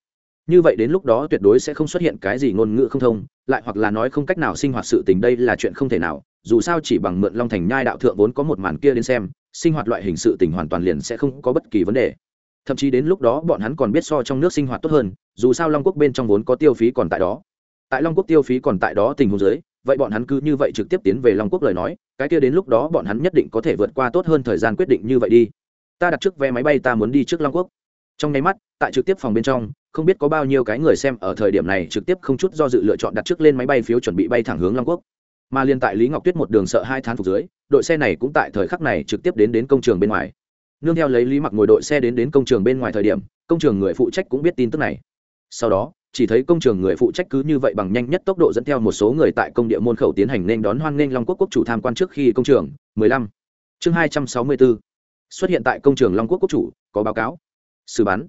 như vậy đến lúc đó tuyệt đối sẽ không xuất hiện cái gì ngôn ngữ không thông, lại hoặc là nói không cách nào sinh hoạt sự tình đây là chuyện không thể nào, dù sao chỉ bằng mượn long thành nhai đạo thượng vốn có một màn kia đến xem, sinh hoạt loại hình sự tình hoàn toàn liền sẽ không có bất kỳ vấn đề. Thậm chí đến lúc đó bọn hắn còn biết so trong nước sinh hoạt tốt hơn, dù sao long quốc bên trong vốn có tiêu phí còn tại đó. Tại long quốc tiêu phí còn tại đó tình huống dưới, vậy bọn hắn cứ như vậy trực tiếp tiến về long quốc lời nói, cái kia đến lúc đó bọn hắn nhất định có thể vượt qua tốt hơn thời gian quyết định như vậy đi. Ta đặt trước vé máy bay, ta muốn đi trước long quốc. Trong nháy mắt, tại trực tiếp phòng bên trong không biết có bao nhiêu cái người xem ở thời điểm này trực tiếp không chút do dự lựa chọn đặt trước lên máy bay phiếu chuẩn bị bay thẳng hướng long quốc mà liên tại lý ngọc tuyết một đường sợ hai tháng phục dưới, đội xe này cũng tại thời khắc này trực tiếp đến đến công trường bên ngoài nương theo lấy lý mặc ngồi đội xe đến đến công trường bên ngoài thời điểm, công trường người phụ trách cũng biết tin tức này sau đó, chỉ thấy công trường người phụ trách cứ như vậy bằng nhanh nhất tốc độ dẫn theo một số người tại công địa môn khẩu tiến hành nên đón hoan nghênh long quốc quốc chủ tham quan trước khi công trường 15. chương 264. xuất hiện tại công trường long quốc quốc chủ, có báo cáo xử bắn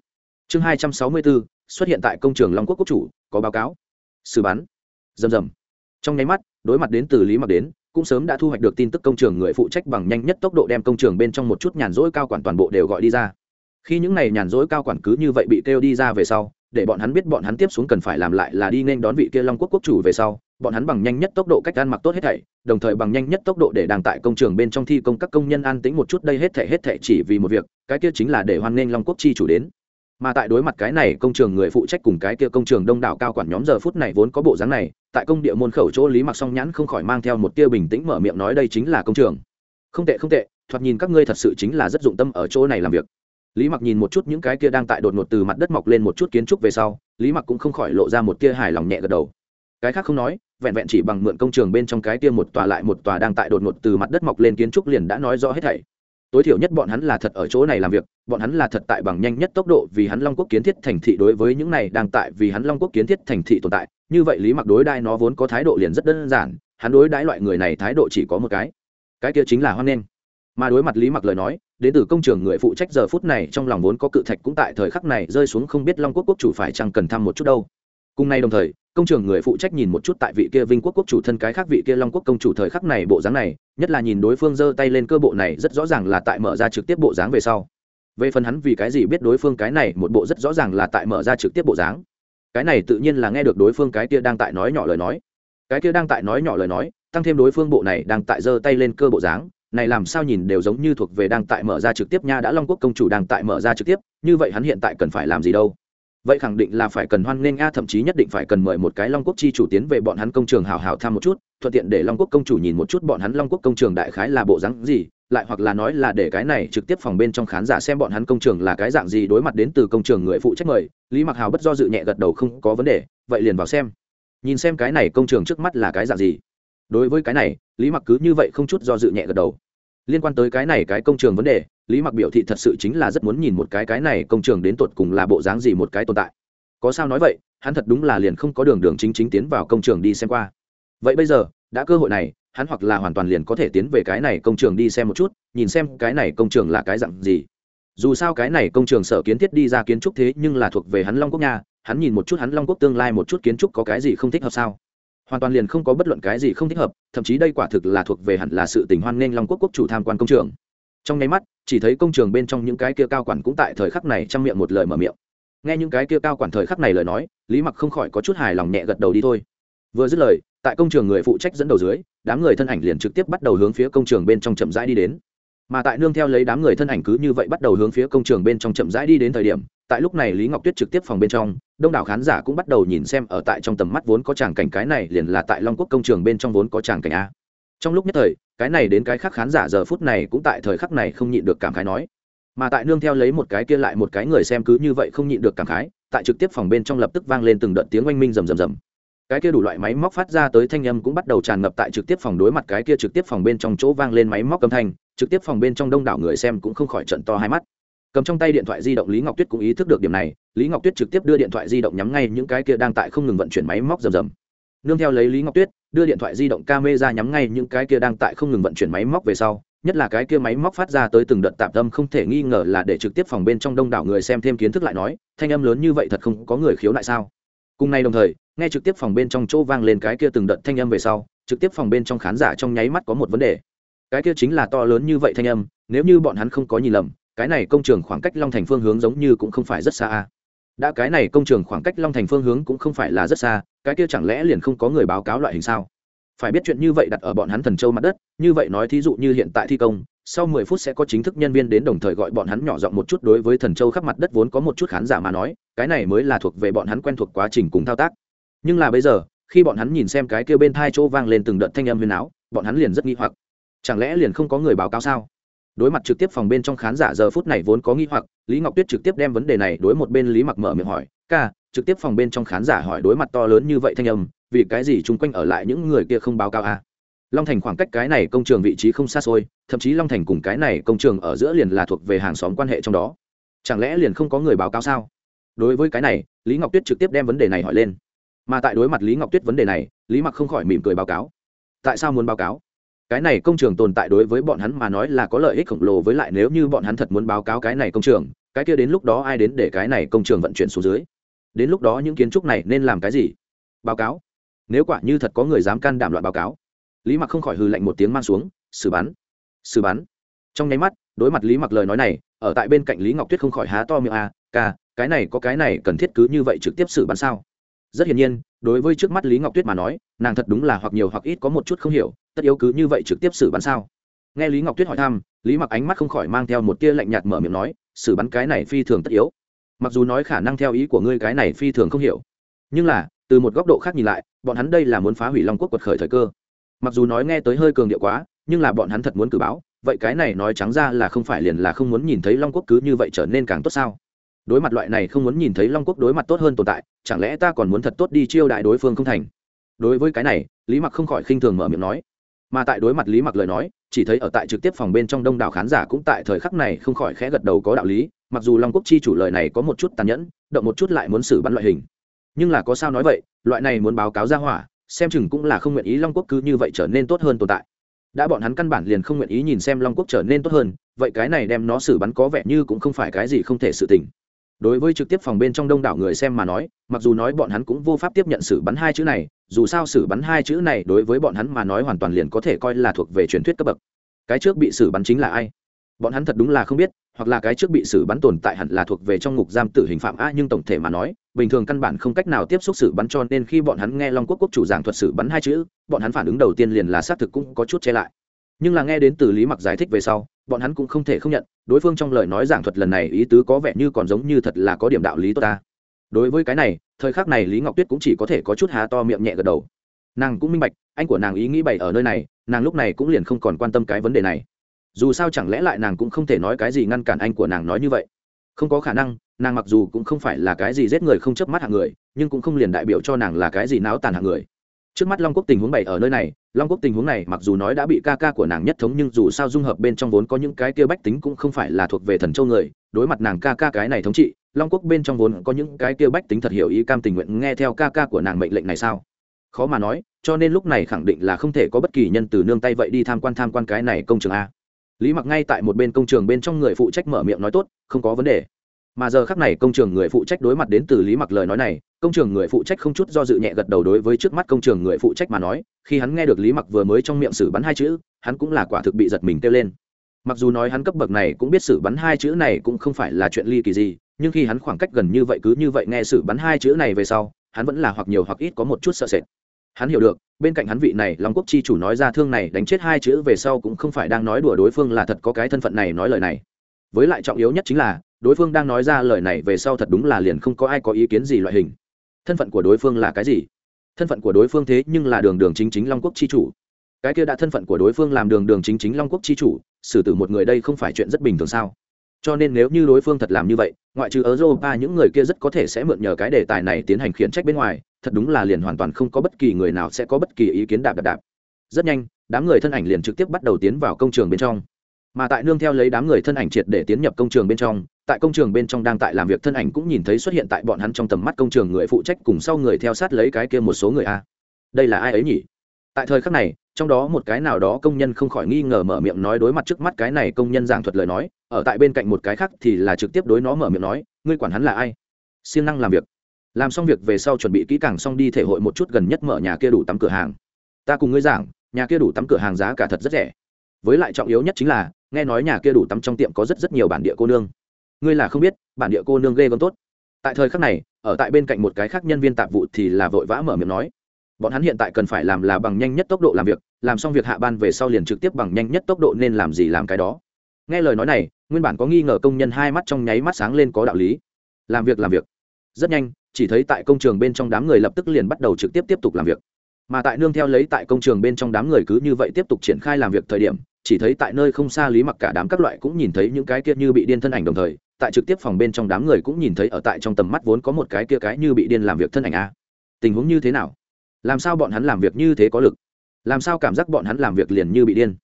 chương 264 xuất hiện tại công trường long quốc quốc chủ, có báo cáo. Xử bắn. Rầm rầm. Trong nháy mắt, đối mặt đến từ lý mặc đến, cũng sớm đã thu hoạch được tin tức công trường người phụ trách bằng nhanh nhất tốc độ đem công trường bên trong một chút nhàn rỗi cao quản toàn bộ đều gọi đi ra. Khi những này nhàn rỗi cao quản cứ như vậy bị kêu đi ra về sau, để bọn hắn biết bọn hắn tiếp xuống cần phải làm lại là đi nên đón vị kia long quốc quốc chủ về sau, bọn hắn bằng nhanh nhất tốc độ cách ăn mặc tốt hết thảy, đồng thời bằng nhanh nhất tốc độ để đàng tại công trường bên trong thi công các công nhân an tĩnh một chút, đây hết thảy hết thảy chỉ vì một việc, cái kia chính là để hoan nghênh long quốc chi chủ đến mà tại đối mặt cái này công trường người phụ trách cùng cái kia công trường đông đảo cao quản nhóm giờ phút này vốn có bộ dáng này, tại công địa môn khẩu chỗ lý mặc song nhãn không khỏi mang theo một tia bình tĩnh mở miệng nói đây chính là công trường. Không tệ không tệ, thoạt nhìn các ngươi thật sự chính là rất dụng tâm ở chỗ này làm việc. Lý mặc nhìn một chút những cái kia đang tại đột ngột từ mặt đất mọc lên một chút kiến trúc về sau, lý mặc cũng không khỏi lộ ra một tia hài lòng nhẹ gật đầu. Cái khác không nói, vẹn vẹn chỉ bằng mượn công trường bên trong cái kia một tòa lại một tòa đang tại đột ngột từ mặt đất mọc lên kiến trúc liền đã nói rõ hết thảy tối thiểu nhất bọn hắn là thật ở chỗ này làm việc, bọn hắn là thật tại bằng nhanh nhất tốc độ vì hắn long quốc kiến thiết thành thị đối với những này đang tại vì hắn long quốc kiến thiết thành thị tồn tại. Như vậy lý mặc đối đai nó vốn có thái độ liền rất đơn giản, hắn đối đãi loại người này thái độ chỉ có một cái. Cái kia chính là hoan nghênh. Mà đối mặt lý mặc lời nói, đến từ công trường người phụ trách giờ phút này trong lòng vốn có cự thạch cũng tại thời khắc này rơi xuống không biết long quốc quốc chủ phải chăng cần thăm một chút đâu cùng nay đồng thời, công trường người phụ trách nhìn một chút tại vị kia vinh quốc quốc chủ thân cái khác vị kia long quốc công chủ thời khắc này bộ dáng này, nhất là nhìn đối phương giơ tay lên cơ bộ này rất rõ ràng là tại mở ra trực tiếp bộ dáng về sau. Về phần hắn vì cái gì biết đối phương cái này, một bộ rất rõ ràng là tại mở ra trực tiếp bộ dáng. Cái này tự nhiên là nghe được đối phương cái kia đang tại nói nhỏ lời nói. Cái kia đang tại nói nhỏ lời nói, tăng thêm đối phương bộ này đang tại giơ tay lên cơ bộ dáng, này làm sao nhìn đều giống như thuộc về đang tại mở ra trực tiếp nha đã long quốc công chủ đang tại mở ra trực tiếp, như vậy hắn hiện tại cần phải làm gì đâu? Vậy khẳng định là phải cần hoan nghênh a, thậm chí nhất định phải cần mời một cái long quốc chi chủ tiến về bọn hắn công trường hào hào tham một chút, thuận tiện để long quốc công chủ nhìn một chút bọn hắn long quốc công trường đại khái là bộ rắn gì, lại hoặc là nói là để cái này trực tiếp phòng bên trong khán giả xem bọn hắn công trường là cái dạng gì đối mặt đến từ công trường người phụ trách mời, lý mặc hào bất do dự nhẹ gật đầu không có vấn đề, vậy liền vào xem. Nhìn xem cái này công trường trước mắt là cái dạng gì. Đối với cái này, lý mặc cứ như vậy không chút do dự nhẹ gật đầu liên quan tới cái này cái công trường vấn đề, lý mặc biểu thị thật sự chính là rất muốn nhìn một cái cái này công trường đến tột cùng là bộ dáng gì một cái tồn tại. Có sao nói vậy, hắn thật đúng là liền không có đường đường chính chính tiến vào công trường đi xem qua. Vậy bây giờ, đã cơ hội này, hắn hoặc là hoàn toàn liền có thể tiến về cái này công trường đi xem một chút, nhìn xem cái này công trường là cái dặn gì. Dù sao cái này công trường sở kiến thiết đi ra kiến trúc thế nhưng là thuộc về hắn long quốc nha, hắn nhìn một chút hắn long quốc tương lai một chút kiến trúc có cái gì không thích hợp sao? Hoàn toàn liền không có bất luận cái gì không thích hợp, thậm chí đây quả thực là thuộc về hẳn là sự tình hoan nghênh long quốc quốc chủ tham quan công trường. Trong nháy mắt, chỉ thấy công trường bên trong những cái kia cao quản cũng tại thời khắc này trong miệng một lời mở miệng. Nghe những cái kia cao quản thời khắc này lời nói, lý mặc không khỏi có chút hài lòng nhẹ gật đầu đi thôi. Vừa dứt lời, tại công trường người phụ trách dẫn đầu dưới, đám người thân ảnh liền trực tiếp bắt đầu hướng phía công trường bên trong chậm rãi đi đến. Mà tại nương theo lấy đám người thân ảnh cứ như vậy bắt đầu hướng phía công trường bên trong chậm rãi đi đến thời điểm tại lúc này lý ngọc tuyết trực tiếp phòng bên trong, đông đảo khán giả cũng bắt đầu nhìn xem ở tại trong tầm mắt vốn có tràng cảnh cái này liền là tại long quốc công trường bên trong vốn có tràng cảnh a. Trong lúc nhất thời, cái này đến cái khác khán giả giờ phút này cũng tại thời khắc này không nhịn được cảm khái nói. Mà tại nương theo lấy một cái kia lại một cái người xem cứ như vậy không nhịn được cảm khái, tại trực tiếp phòng bên trong lập tức vang lên từng đợt tiếng oanh minh rầm rầm rầm. Cái kia đủ loại máy móc phát ra tới thanh âm cũng bắt đầu tràn ngập tại trực tiếp phòng đối mặt cái kia trực tiếp phòng bên trong chỗ vang lên máy móc âm thanh, trực tiếp phòng bên trong đông đảo người xem cũng không khỏi trận to hai mắt cầm trong tay điện thoại di động lý ngọc tuyết cũng ý thức được điểm này, lý ngọc tuyết trực tiếp đưa điện thoại di động nhắm ngay những cái kia đang tại không ngừng vận chuyển máy móc rầm rầm. Nương theo lấy lý ngọc tuyết, đưa điện thoại di động camera nhắm ngay những cái kia đang tại không ngừng vận chuyển máy móc về sau, nhất là cái kia máy móc phát ra tới từng đợt tạm tâm không thể nghi ngờ là để trực tiếp phòng bên trong đông đảo người xem thêm kiến thức lại nói, thanh âm lớn như vậy thật không có người khiếu lại sao? Cùng nay đồng thời, nghe trực tiếp phòng bên trong chỗ vang lên cái kia từng đợt thanh âm về sau, trực tiếp phòng bên trong khán giả trong nháy mắt có một vấn đề. Cái kia chính là to lớn như vậy thanh âm, nếu như bọn hắn không có nhìn lầm cái này công trường khoảng cách long thành phương hướng giống như cũng không phải rất xa à. đã cái này công trường khoảng cách long thành phương hướng cũng không phải là rất xa, cái kia chẳng lẽ liền không có người báo cáo loại hình sao? Phải biết chuyện như vậy đặt ở bọn hắn thần châu mặt đất, như vậy nói thí dụ như hiện tại thi công, sau mười phút sẽ có chính thức nhân viên đến đồng thời gọi bọn hắn nhỏ giọng một chút đối với thần châu khắp mặt đất vốn có một chút khán giả mà nói, cái này mới là thuộc về bọn hắn quen thuộc quá trình cùng thao tác. Nhưng là bây giờ, khi bọn hắn nhìn xem cái kia bên thai chỗ vang lên từng đợt thanh âm huyền áo, bọn hắn liền rất nghi hoặc. Chẳng lẽ liền không có người báo cáo sao? Đối mặt trực tiếp phòng bên trong khán giả giờ phút này vốn có nghi hoặc, lý ngọc tuyết trực tiếp đem vấn đề này đối một bên lý mặc mở miệng hỏi, ca, trực tiếp phòng bên trong khán giả hỏi đối mặt to lớn như vậy thanh âm, vì cái gì chung quanh ở lại những người kia không báo cáo à? long thành khoảng cách cái này công trường vị trí không xa xôi, thậm chí long thành cùng cái này công trường ở giữa liền là thuộc về hàng xóm quan hệ trong đó. Chẳng lẽ liền không có người báo cáo sao? Đối với cái này, lý ngọc tuyết trực tiếp đem vấn đề này hỏi lên. Mà tại đối mặt lý ngọc tuyết vấn đề này, lý mặc không khỏi mỉm cười báo cáo. Tại sao muốn báo cáo? Cái này công trường tồn tại đối với bọn hắn mà nói là có lợi ích khổng lồ với lại nếu như bọn hắn thật muốn báo cáo cái này công trường cái kia đến lúc đó ai đến để cái này công trường vận chuyển xuống dưới? Đến lúc đó những kiến trúc này nên làm cái gì? Báo cáo. Nếu quả như thật có người dám can đảm loạn báo cáo. Lý mặc không khỏi hư lạnh một tiếng mang xuống xử bắn. Xử bắn. Trong nháy mắt đối mặt lý mặc lời nói này ở tại bên cạnh lý ngọc tuyết không khỏi há to miệng a à, ca cái này có cái này cần thiết cứ như vậy trực tiếp xử bắn sao? Rất hiển nhiên đối với trước mắt lý ngọc tuyết mà nói nàng thật đúng là hoặc nhiều hoặc ít có một chút không hiểu tất yếu cứ như vậy trực tiếp xử bắn sao? Nghe lý ngọc tuyết hỏi thăm, lý mặc ánh mắt không khỏi mang theo một tia lạnh nhạt mở miệng nói, xử bắn cái này phi thường tất yếu. Mặc dù nói khả năng theo ý của ngươi cái này phi thường không hiểu, nhưng là, từ một góc độ khác nhìn lại, bọn hắn đây là muốn phá hủy long quốc quật khởi thời cơ. Mặc dù nói nghe tới hơi cường điệu quá, nhưng là bọn hắn thật muốn cử báo, vậy cái này nói trắng ra là không phải liền là không muốn nhìn thấy long quốc cứ như vậy trở nên càng tốt sao? Đối mặt loại này không muốn nhìn thấy long quốc đối mặt tốt hơn tồn tại, chẳng lẽ ta còn muốn thật tốt đi chiêu đại đối phương không thành? Đối với cái này, lý mặc không khỏi khinh thường mở miệng nói mà tại đối mặt lý mặc lời nói, chỉ thấy ở tại trực tiếp phòng bên trong đông đảo khán giả cũng tại thời khắc này không khỏi khẽ gật đầu có đạo lý, mặc dù long quốc chi chủ lời này có một chút tàn nhẫn, động một chút lại muốn xử bắn loại hình. Nhưng là có sao nói vậy, loại này muốn báo cáo ra hỏa, xem chừng cũng là không nguyện ý long quốc cứ như vậy trở nên tốt hơn tồn tại. Đã bọn hắn căn bản liền không nguyện ý nhìn xem long quốc trở nên tốt hơn, vậy cái này đem nó xử bắn có vẻ như cũng không phải cái gì không thể sự tình đối với trực tiếp phòng bên trong đông đảo người xem mà nói, mặc dù nói bọn hắn cũng vô pháp tiếp nhận xử bắn hai chữ này, dù sao xử bắn hai chữ này đối với bọn hắn mà nói hoàn toàn liền có thể coi là thuộc về truyền thuyết cấp bậc. Cái trước bị xử bắn chính là ai? Bọn hắn thật đúng là không biết, hoặc là cái trước bị xử bắn tồn tại hẳn là thuộc về trong ngục giam tử hình phạm a, nhưng tổng thể mà nói, bình thường căn bản không cách nào tiếp xúc xử bắn cho nên khi bọn hắn nghe long quốc quốc chủ giảng thuật xử bắn hai chữ, bọn hắn phản ứng đầu tiên liền là xác thực cũng có chút che lại. Nhưng là nghe đến từ lý mặc giải thích về sau bọn hắn cũng không thể không nhận, đối phương trong lời nói giảng thuật lần này ý tứ có vẻ như còn giống như thật là có điểm đạo lý tốt ta. Đối với cái này, thời khắc này lý ngọc tuyết cũng chỉ có thể có chút há to miệng nhẹ gật đầu. Nàng cũng minh bạch, anh của nàng ý nghĩ bày ở nơi này, nàng lúc này cũng liền không còn quan tâm cái vấn đề này. Dù sao chẳng lẽ lại nàng cũng không thể nói cái gì ngăn cản anh của nàng nói như vậy? Không có khả năng, nàng mặc dù cũng không phải là cái gì giết người không chớp mắt hạng người, nhưng cũng không liền đại biểu cho nàng là cái gì náo tàn hạng người trước mắt long quốc tình huống bảy ở nơi này, long quốc tình huống này mặc dù nói đã bị ca ca của nàng nhất thống nhưng dù sao dung hợp bên trong vốn có những cái kia bách tính cũng không phải là thuộc về thần châu người, đối mặt nàng ca ca cái này thống trị, long quốc bên trong vốn có những cái kia bách tính thật hiểu ý cam tình nguyện nghe theo ca ca của nàng mệnh lệnh này sao? Khó mà nói, cho nên lúc này khẳng định là không thể có bất kỳ nhân từ nương tay vậy đi tham quan tham quan cái này công trường a. Lý mặc ngay tại một bên công trường bên trong người phụ trách mở miệng nói tốt, không có vấn đề. Mà giờ khắc này công trường người phụ trách đối mặt đến từ lý mặc lời nói này công trường người phụ trách không chút do dự nhẹ gật đầu đối với trước mắt công trường người phụ trách mà nói, khi hắn nghe được lý mặc vừa mới trong miệng xử bắn hai chữ, hắn cũng là quả thực bị giật mình kêu lên. Mặc dù nói hắn cấp bậc này cũng biết xử bắn hai chữ này cũng không phải là chuyện ly kỳ gì, nhưng khi hắn khoảng cách gần như vậy cứ như vậy nghe xử bắn hai chữ này về sau, hắn vẫn là hoặc nhiều hoặc ít có một chút sợ sệt. Hắn hiểu được, bên cạnh hắn vị này long quốc chi chủ nói ra thương này đánh chết hai chữ về sau cũng không phải đang nói đùa đối phương là thật có cái thân phận này nói lời này. Với lại trọng yếu nhất chính là, đối phương đang nói ra lời này về sau thật đúng là liền không có ai có ý kiến gì loại hình thân phận của đối phương là cái gì? Thân phận của đối phương thế nhưng là đường đường chính chính long quốc chi chủ. Cái kia đã thân phận của đối phương làm đường đường chính chính long quốc chi chủ, xử tử một người đây không phải chuyện rất bình thường sao? Cho nên nếu như đối phương thật làm như vậy, ngoại trừ europa, những người kia rất có thể sẽ mượn nhờ cái đề tài này tiến hành khiển trách bên ngoài, thật đúng là liền hoàn toàn không có bất kỳ người nào sẽ có bất kỳ ý kiến đạp đạp đạp. Rất nhanh, đám người thân ảnh liền trực tiếp bắt đầu tiến vào công trường bên trong mà tại nương theo lấy đám người thân ảnh triệt để tiến nhập công trường bên trong, tại công trường bên trong đang tại làm việc thân ảnh cũng nhìn thấy xuất hiện tại bọn hắn trong tầm mắt công trường người phụ trách cùng sau người theo sát lấy cái kia một số người a. Đây là ai ấy nhỉ? Tại thời khắc này, trong đó một cái nào đó công nhân không khỏi nghi ngờ mở miệng nói đối mặt trước mắt cái này công nhân giảng thuật lời nói, ở tại bên cạnh một cái khác thì là trực tiếp đối nó mở miệng nói, ngươi quản hắn là ai? Siêng năng làm việc. Làm xong việc về sau chuẩn bị kỹ càng xong đi thể hội một chút gần nhất mở nhà kia đủ tắm cửa hàng. Ta cùng ngươi giảng, nhà kia đủ tắm cửa hàng giá cả thật rất rẻ. Với lại trọng yếu nhất chính là nghe nói nhà kia đủ tắm trong tiệm có rất rất nhiều bản địa cô nương. Ngươi là không biết, bản địa cô nương ghê gớm tốt. Tại thời khắc này, ở tại bên cạnh một cái khác nhân viên tạp vụ thì là vội vã mở miệng nói. Bọn hắn hiện tại cần phải làm là bằng nhanh nhất tốc độ làm việc, làm xong việc hạ ban về sau liền trực tiếp bằng nhanh nhất tốc độ nên làm gì làm cái đó. Nghe lời nói này, nguyên bản có nghi ngờ công nhân hai mắt trong nháy mắt sáng lên có đạo lý. Làm việc làm việc. Rất nhanh, chỉ thấy tại công trường bên trong đám người lập tức liền bắt đầu trực tiếp tiếp tục làm việc mà tại nương theo lấy tại công trường bên trong đám người cứ như vậy tiếp tục triển khai làm việc thời điểm, chỉ thấy tại nơi không xa lý mặc cả đám các loại cũng nhìn thấy những cái kia như bị điên thân ảnh đồng thời, tại trực tiếp phòng bên trong đám người cũng nhìn thấy ở tại trong tầm mắt vốn có một cái kia cái như bị điên làm việc thân ảnh a. Tình huống như thế nào? Làm sao bọn hắn làm việc như thế có lực? Làm sao cảm giác bọn hắn làm việc liền như bị điên?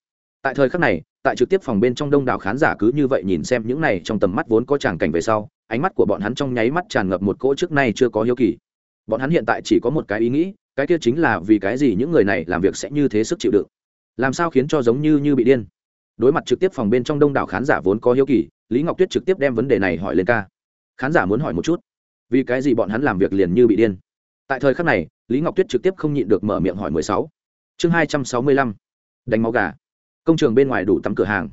Tại thời khắc này, tại trực tiếp phòng bên trong đông đảo khán giả cứ như vậy nhìn xem những này trong tầm mắt vốn có tràng cảnh về sau, ánh mắt của bọn hắn trong nháy mắt tràn ngập một cỗ trước nay chưa có hiếu kỳ. Bọn hắn hiện tại chỉ có một cái ý nghĩ cái kia chính là vì cái gì những người này làm việc sẽ như thế sức chịu đựng? Làm sao khiến cho giống như như bị điên? Đối mặt trực tiếp phòng bên trong đông đảo khán giả vốn có hiếu kỳ, lý ngọc tuyết trực tiếp đem vấn đề này hỏi lên ca. Khán giả muốn hỏi một chút, vì cái gì bọn hắn làm việc liền như bị điên? Tại thời khắc này, lý ngọc tuyết trực tiếp không nhịn được mở miệng hỏi mười sáu. Chương hai trăm sáu mươi lăm, đánh máu gà. Công trường bên ngoài đủ tắm cửa hàng.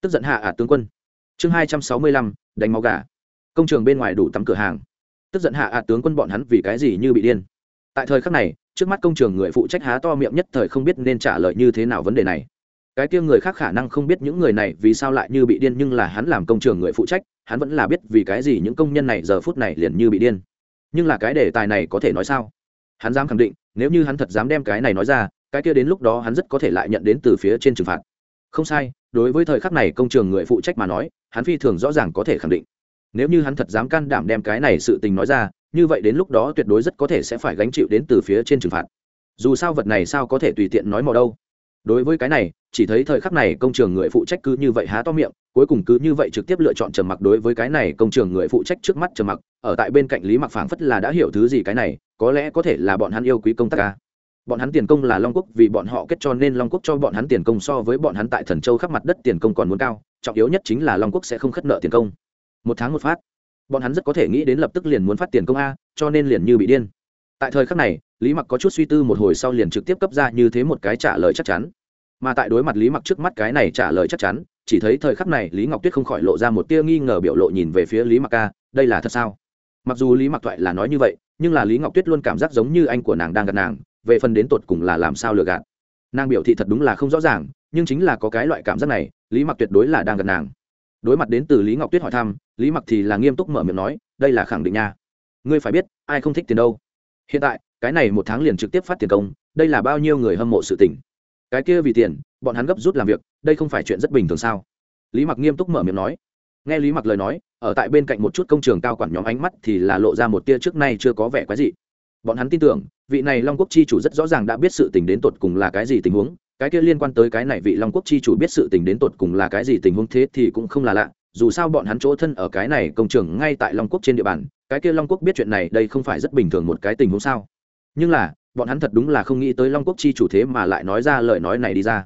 Tức giận hạ ả tướng quân. Chương hai trăm sáu mươi lăm, đánh máu gà. Công trường bên ngoài đủ tắm cửa hàng. Tức giận hạ ả tướng quân bọn hắn vì cái gì như bị điên? Tại thời khắc này, trước mắt công trường người phụ trách há to miệng nhất thời không biết nên trả lời như thế nào vấn đề này. Cái kia người khác khả năng không biết những người này vì sao lại như bị điên, nhưng là hắn làm công trường người phụ trách, hắn vẫn là biết vì cái gì những công nhân này giờ phút này liền như bị điên. Nhưng là cái đề tài này có thể nói sao? Hắn dám khẳng định, nếu như hắn thật dám đem cái này nói ra, cái kia đến lúc đó hắn rất có thể lại nhận đến từ phía trên trừng phạt. Không sai, đối với thời khắc này công trường người phụ trách mà nói, hắn phi thường rõ ràng có thể khẳng định. Nếu như hắn thật dám can đảm đem cái này sự tình nói ra như vậy đến lúc đó tuyệt đối rất có thể sẽ phải gánh chịu đến từ phía trên trừng phạt. Dù sao vật này sao có thể tùy tiện nói mò đâu. Đối với cái này, chỉ thấy thời khắc này công trường người phụ trách cứ như vậy há to miệng, cuối cùng cứ như vậy trực tiếp lựa chọn trầm mặc đối với cái này công trường người phụ trách trước mắt trầm mặc, ở tại bên cạnh lý mặc phảng phất là đã hiểu thứ gì cái này, có lẽ có thể là bọn hắn yêu quý công tác ca bọn hắn tiền công là long quốc, vì bọn họ kết cho nên long quốc cho bọn hắn tiền công so với bọn hắn tại thần châu khắp mặt đất tiền công còn muốn cao, trọng yếu nhất chính là long quốc sẽ không khất nợ tiền công. Một tháng một phát bọn hắn rất có thể nghĩ đến lập tức liền muốn phát tiền công a, cho nên liền như bị điên. Tại thời khắc này, lý mặc có chút suy tư một hồi sau liền trực tiếp cấp ra như thế một cái trả lời chắc chắn. Mà tại đối mặt lý mặc trước mắt cái này trả lời chắc chắn, chỉ thấy thời khắc này lý ngọc tuyết không khỏi lộ ra một tia nghi ngờ biểu lộ nhìn về phía lý mặc ca đây là thật sao? Mặc dù lý mặc thoại là nói như vậy, nhưng là lý ngọc tuyết luôn cảm giác giống như anh của nàng đang gạt nàng, về phần đến tột cùng là làm sao lừa gạt. Nàng biểu thị thật đúng là không rõ ràng, nhưng chính là có cái loại cảm giác này, lý mặc tuyệt đối là đang gạt nàng đối mặt đến từ lý ngọc tuyết hỏi thăm, lý mặc thì là nghiêm túc mở miệng nói, đây là khẳng định nha. Ngươi phải biết, ai không thích tiền đâu. Hiện tại, cái này một tháng liền trực tiếp phát tiền công, đây là bao nhiêu người hâm mộ sự tỉnh cái kia vì tiền, bọn hắn gấp rút làm việc, đây không phải chuyện rất bình thường sao? Lý mặc nghiêm túc mở miệng nói. Nghe lý mặc lời nói, ở tại bên cạnh một chút công trường cao quản nhóm ánh mắt thì là lộ ra một tia trước nay chưa có vẻ quái dị. Bọn hắn tin tưởng, vị này long quốc chi chủ rất rõ ràng đã biết sự tình đến tột cùng là cái gì tình huống cái kia liên quan tới cái này vị long quốc chi chủ biết sự tình đến tột cùng là cái gì tình huống thế thì cũng không là lạ. Dù sao bọn hắn chỗ thân ở cái này công trường ngay tại long quốc trên địa bàn, cái kia long quốc biết chuyện này đây không phải rất bình thường một cái tình huống sao? Nhưng là, bọn hắn thật đúng là không nghĩ tới long quốc chi chủ thế mà lại nói ra lời nói này đi ra.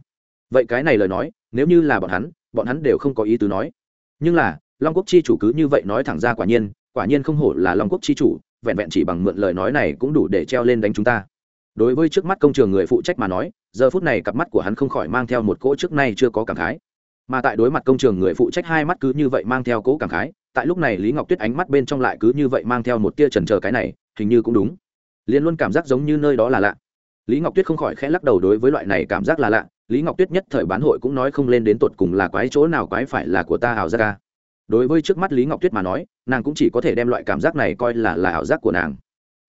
Vậy cái này lời nói, nếu như là bọn hắn bọn hắn đều không có ý tứ nói. Nhưng là, long quốc chi chủ cứ như vậy nói thẳng ra quả nhiên quả nhiên không hổ là long quốc chi chủ, vẹn vẹn chỉ bằng mượn lời nói này cũng đủ để treo lên đánh chúng ta. Đối với trước mắt công trường người phụ trách mà nói giờ phút này cặp mắt của hắn không khỏi mang theo một cỗ trước nay chưa có cảm khái. Mà tại đối mặt công trường người phụ trách hai mắt cứ như vậy mang theo cỗ cảm khái, tại lúc này lý ngọc tuyết ánh mắt bên trong lại cứ như vậy mang theo một tia trần trờ cái này, hình như cũng đúng. Liền luôn cảm giác giống như nơi đó là lạ. Lý ngọc tuyết không khỏi khẽ lắc đầu đối với loại này cảm giác là lạ. Lý ngọc tuyết nhất thời bán hội cũng nói không lên đến tột cùng là quái chỗ nào quái phải là của ta ảo giác ca đối với trước mắt lý ngọc tuyết mà nói, nàng cũng chỉ có thể đem loại cảm giác này coi là là ảo giác của nàng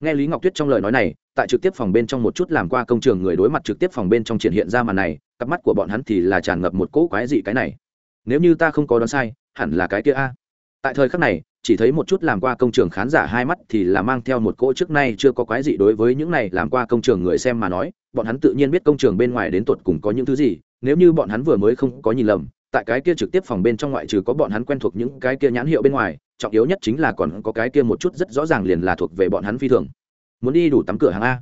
nghe lý ngọc tuyết trong lời nói này, tại trực tiếp phòng bên trong một chút làm qua công trường người đối mặt trực tiếp phòng bên trong triển hiện ra màn này, cặp mắt của bọn hắn thì là tràn ngập một cỗ quái dị cái này. Nếu như ta không có đoán sai, hẳn là cái kia a. Tại thời khắc này, chỉ thấy một chút làm qua công trường khán giả hai mắt thì là mang theo một cỗ trước nay chưa có quái dị đối với những này làm qua công trường người xem mà nói, bọn hắn tự nhiên biết công trường bên ngoài đến tột cùng có những thứ gì, nếu như bọn hắn vừa mới không có nhìn lầm, tại cái kia trực tiếp phòng bên trong ngoại trừ có bọn hắn quen thuộc những cái kia nhãn hiệu bên ngoài trọng yếu nhất chính là còn có cái kia một chút rất rõ ràng liền là thuộc về bọn hắn phi thường. Muốn đi đủ tắm cửa hàng a.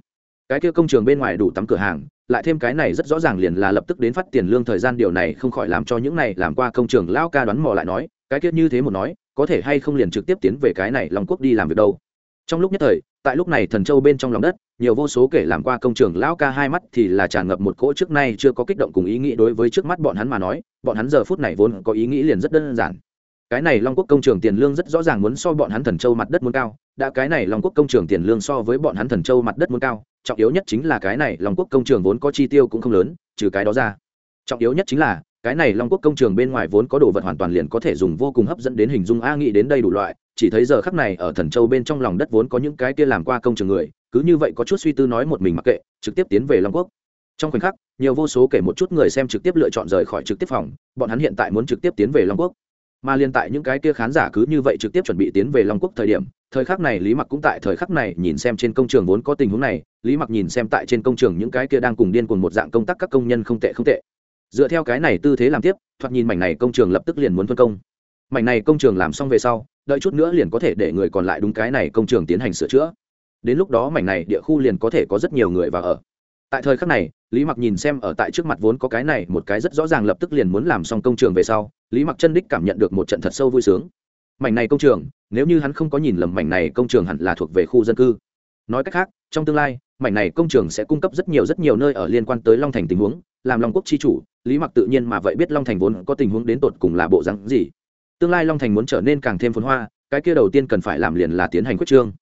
Cái kia công trường bên ngoài đủ tắm cửa hàng, lại thêm cái này rất rõ ràng liền là lập tức đến phát tiền lương thời gian điều này không khỏi làm cho những này làm qua công trường lão ca đoán mò lại nói, cái kia như thế một nói, có thể hay không liền trực tiếp tiến về cái này long quốc đi làm việc đâu. Trong lúc nhất thời, tại lúc này thần châu bên trong lòng đất, nhiều vô số kể làm qua công trường lão ca hai mắt thì là tràn ngập một cỗ trước nay chưa có kích động cùng ý nghĩ đối với trước mắt bọn hắn mà nói, bọn hắn giờ phút này vốn có ý nghĩ liền rất đơn giản cái này long quốc công trường tiền lương rất rõ ràng muốn so bọn hắn thần châu mặt đất muốn cao, đã cái này long quốc công trường tiền lương so với bọn hắn thần châu mặt đất muốn cao, trọng yếu nhất chính là cái này long quốc công trường vốn có chi tiêu cũng không lớn, trừ cái đó ra. Trọng yếu nhất chính là, cái này long quốc công trường bên ngoài vốn có đồ vật hoàn toàn liền có thể dùng vô cùng hấp dẫn đến hình dung a nghĩ đến đây đủ loại, chỉ thấy giờ khắc này ở thần châu bên trong lòng đất vốn có những cái kia làm qua công trường người, cứ như vậy có chút suy tư nói một mình mặc kệ, trực tiếp tiến về long quốc. Trong khoảnh khắc, nhiều vô số kể một chút người xem trực tiếp lựa chọn rời khỏi trực tiếp phòng, bọn hắn hiện tại muốn trực tiếp tiến về long quốc mà liên tại những cái kia khán giả cứ như vậy trực tiếp chuẩn bị tiến về long quốc thời điểm, thời khắc này lý mặc cũng tại thời khắc này nhìn xem trên công trường vốn có tình huống này, lý mặc nhìn xem tại trên công trường những cái kia đang cùng điên cùng một dạng công tác các công nhân không tệ không tệ. Dựa theo cái này tư thế làm tiếp, thoạt nhìn mảnh này công trường lập tức liền muốn phân công. Mảnh này công trường làm xong về sau, đợi chút nữa liền có thể để người còn lại đúng cái này công trường tiến hành sửa chữa. Đến lúc đó mảnh này địa khu liền có thể có rất nhiều người vào ở. Tại thời khắc này, lý mặc nhìn xem ở tại trước mặt vốn có cái này, một cái rất rõ ràng lập tức liền muốn làm xong công trường về sau lý mặc chân đích cảm nhận được một trận thật sâu vui sướng. Mảnh này công trường, nếu như hắn không có nhìn lầm mảnh này công trường hẳn là thuộc về khu dân cư. Nói cách khác, trong tương lai, mảnh này công trường sẽ cung cấp rất nhiều rất nhiều nơi ở liên quan tới long thành tình huống, làm long quốc chi chủ, lý mặc tự nhiên mà vậy biết long thành vốn có tình huống đến tột cùng là bộ rắn gì. Tương lai long thành muốn trở nên càng thêm phồn hoa, cái kia đầu tiên cần phải làm liền là tiến hành quyết trương.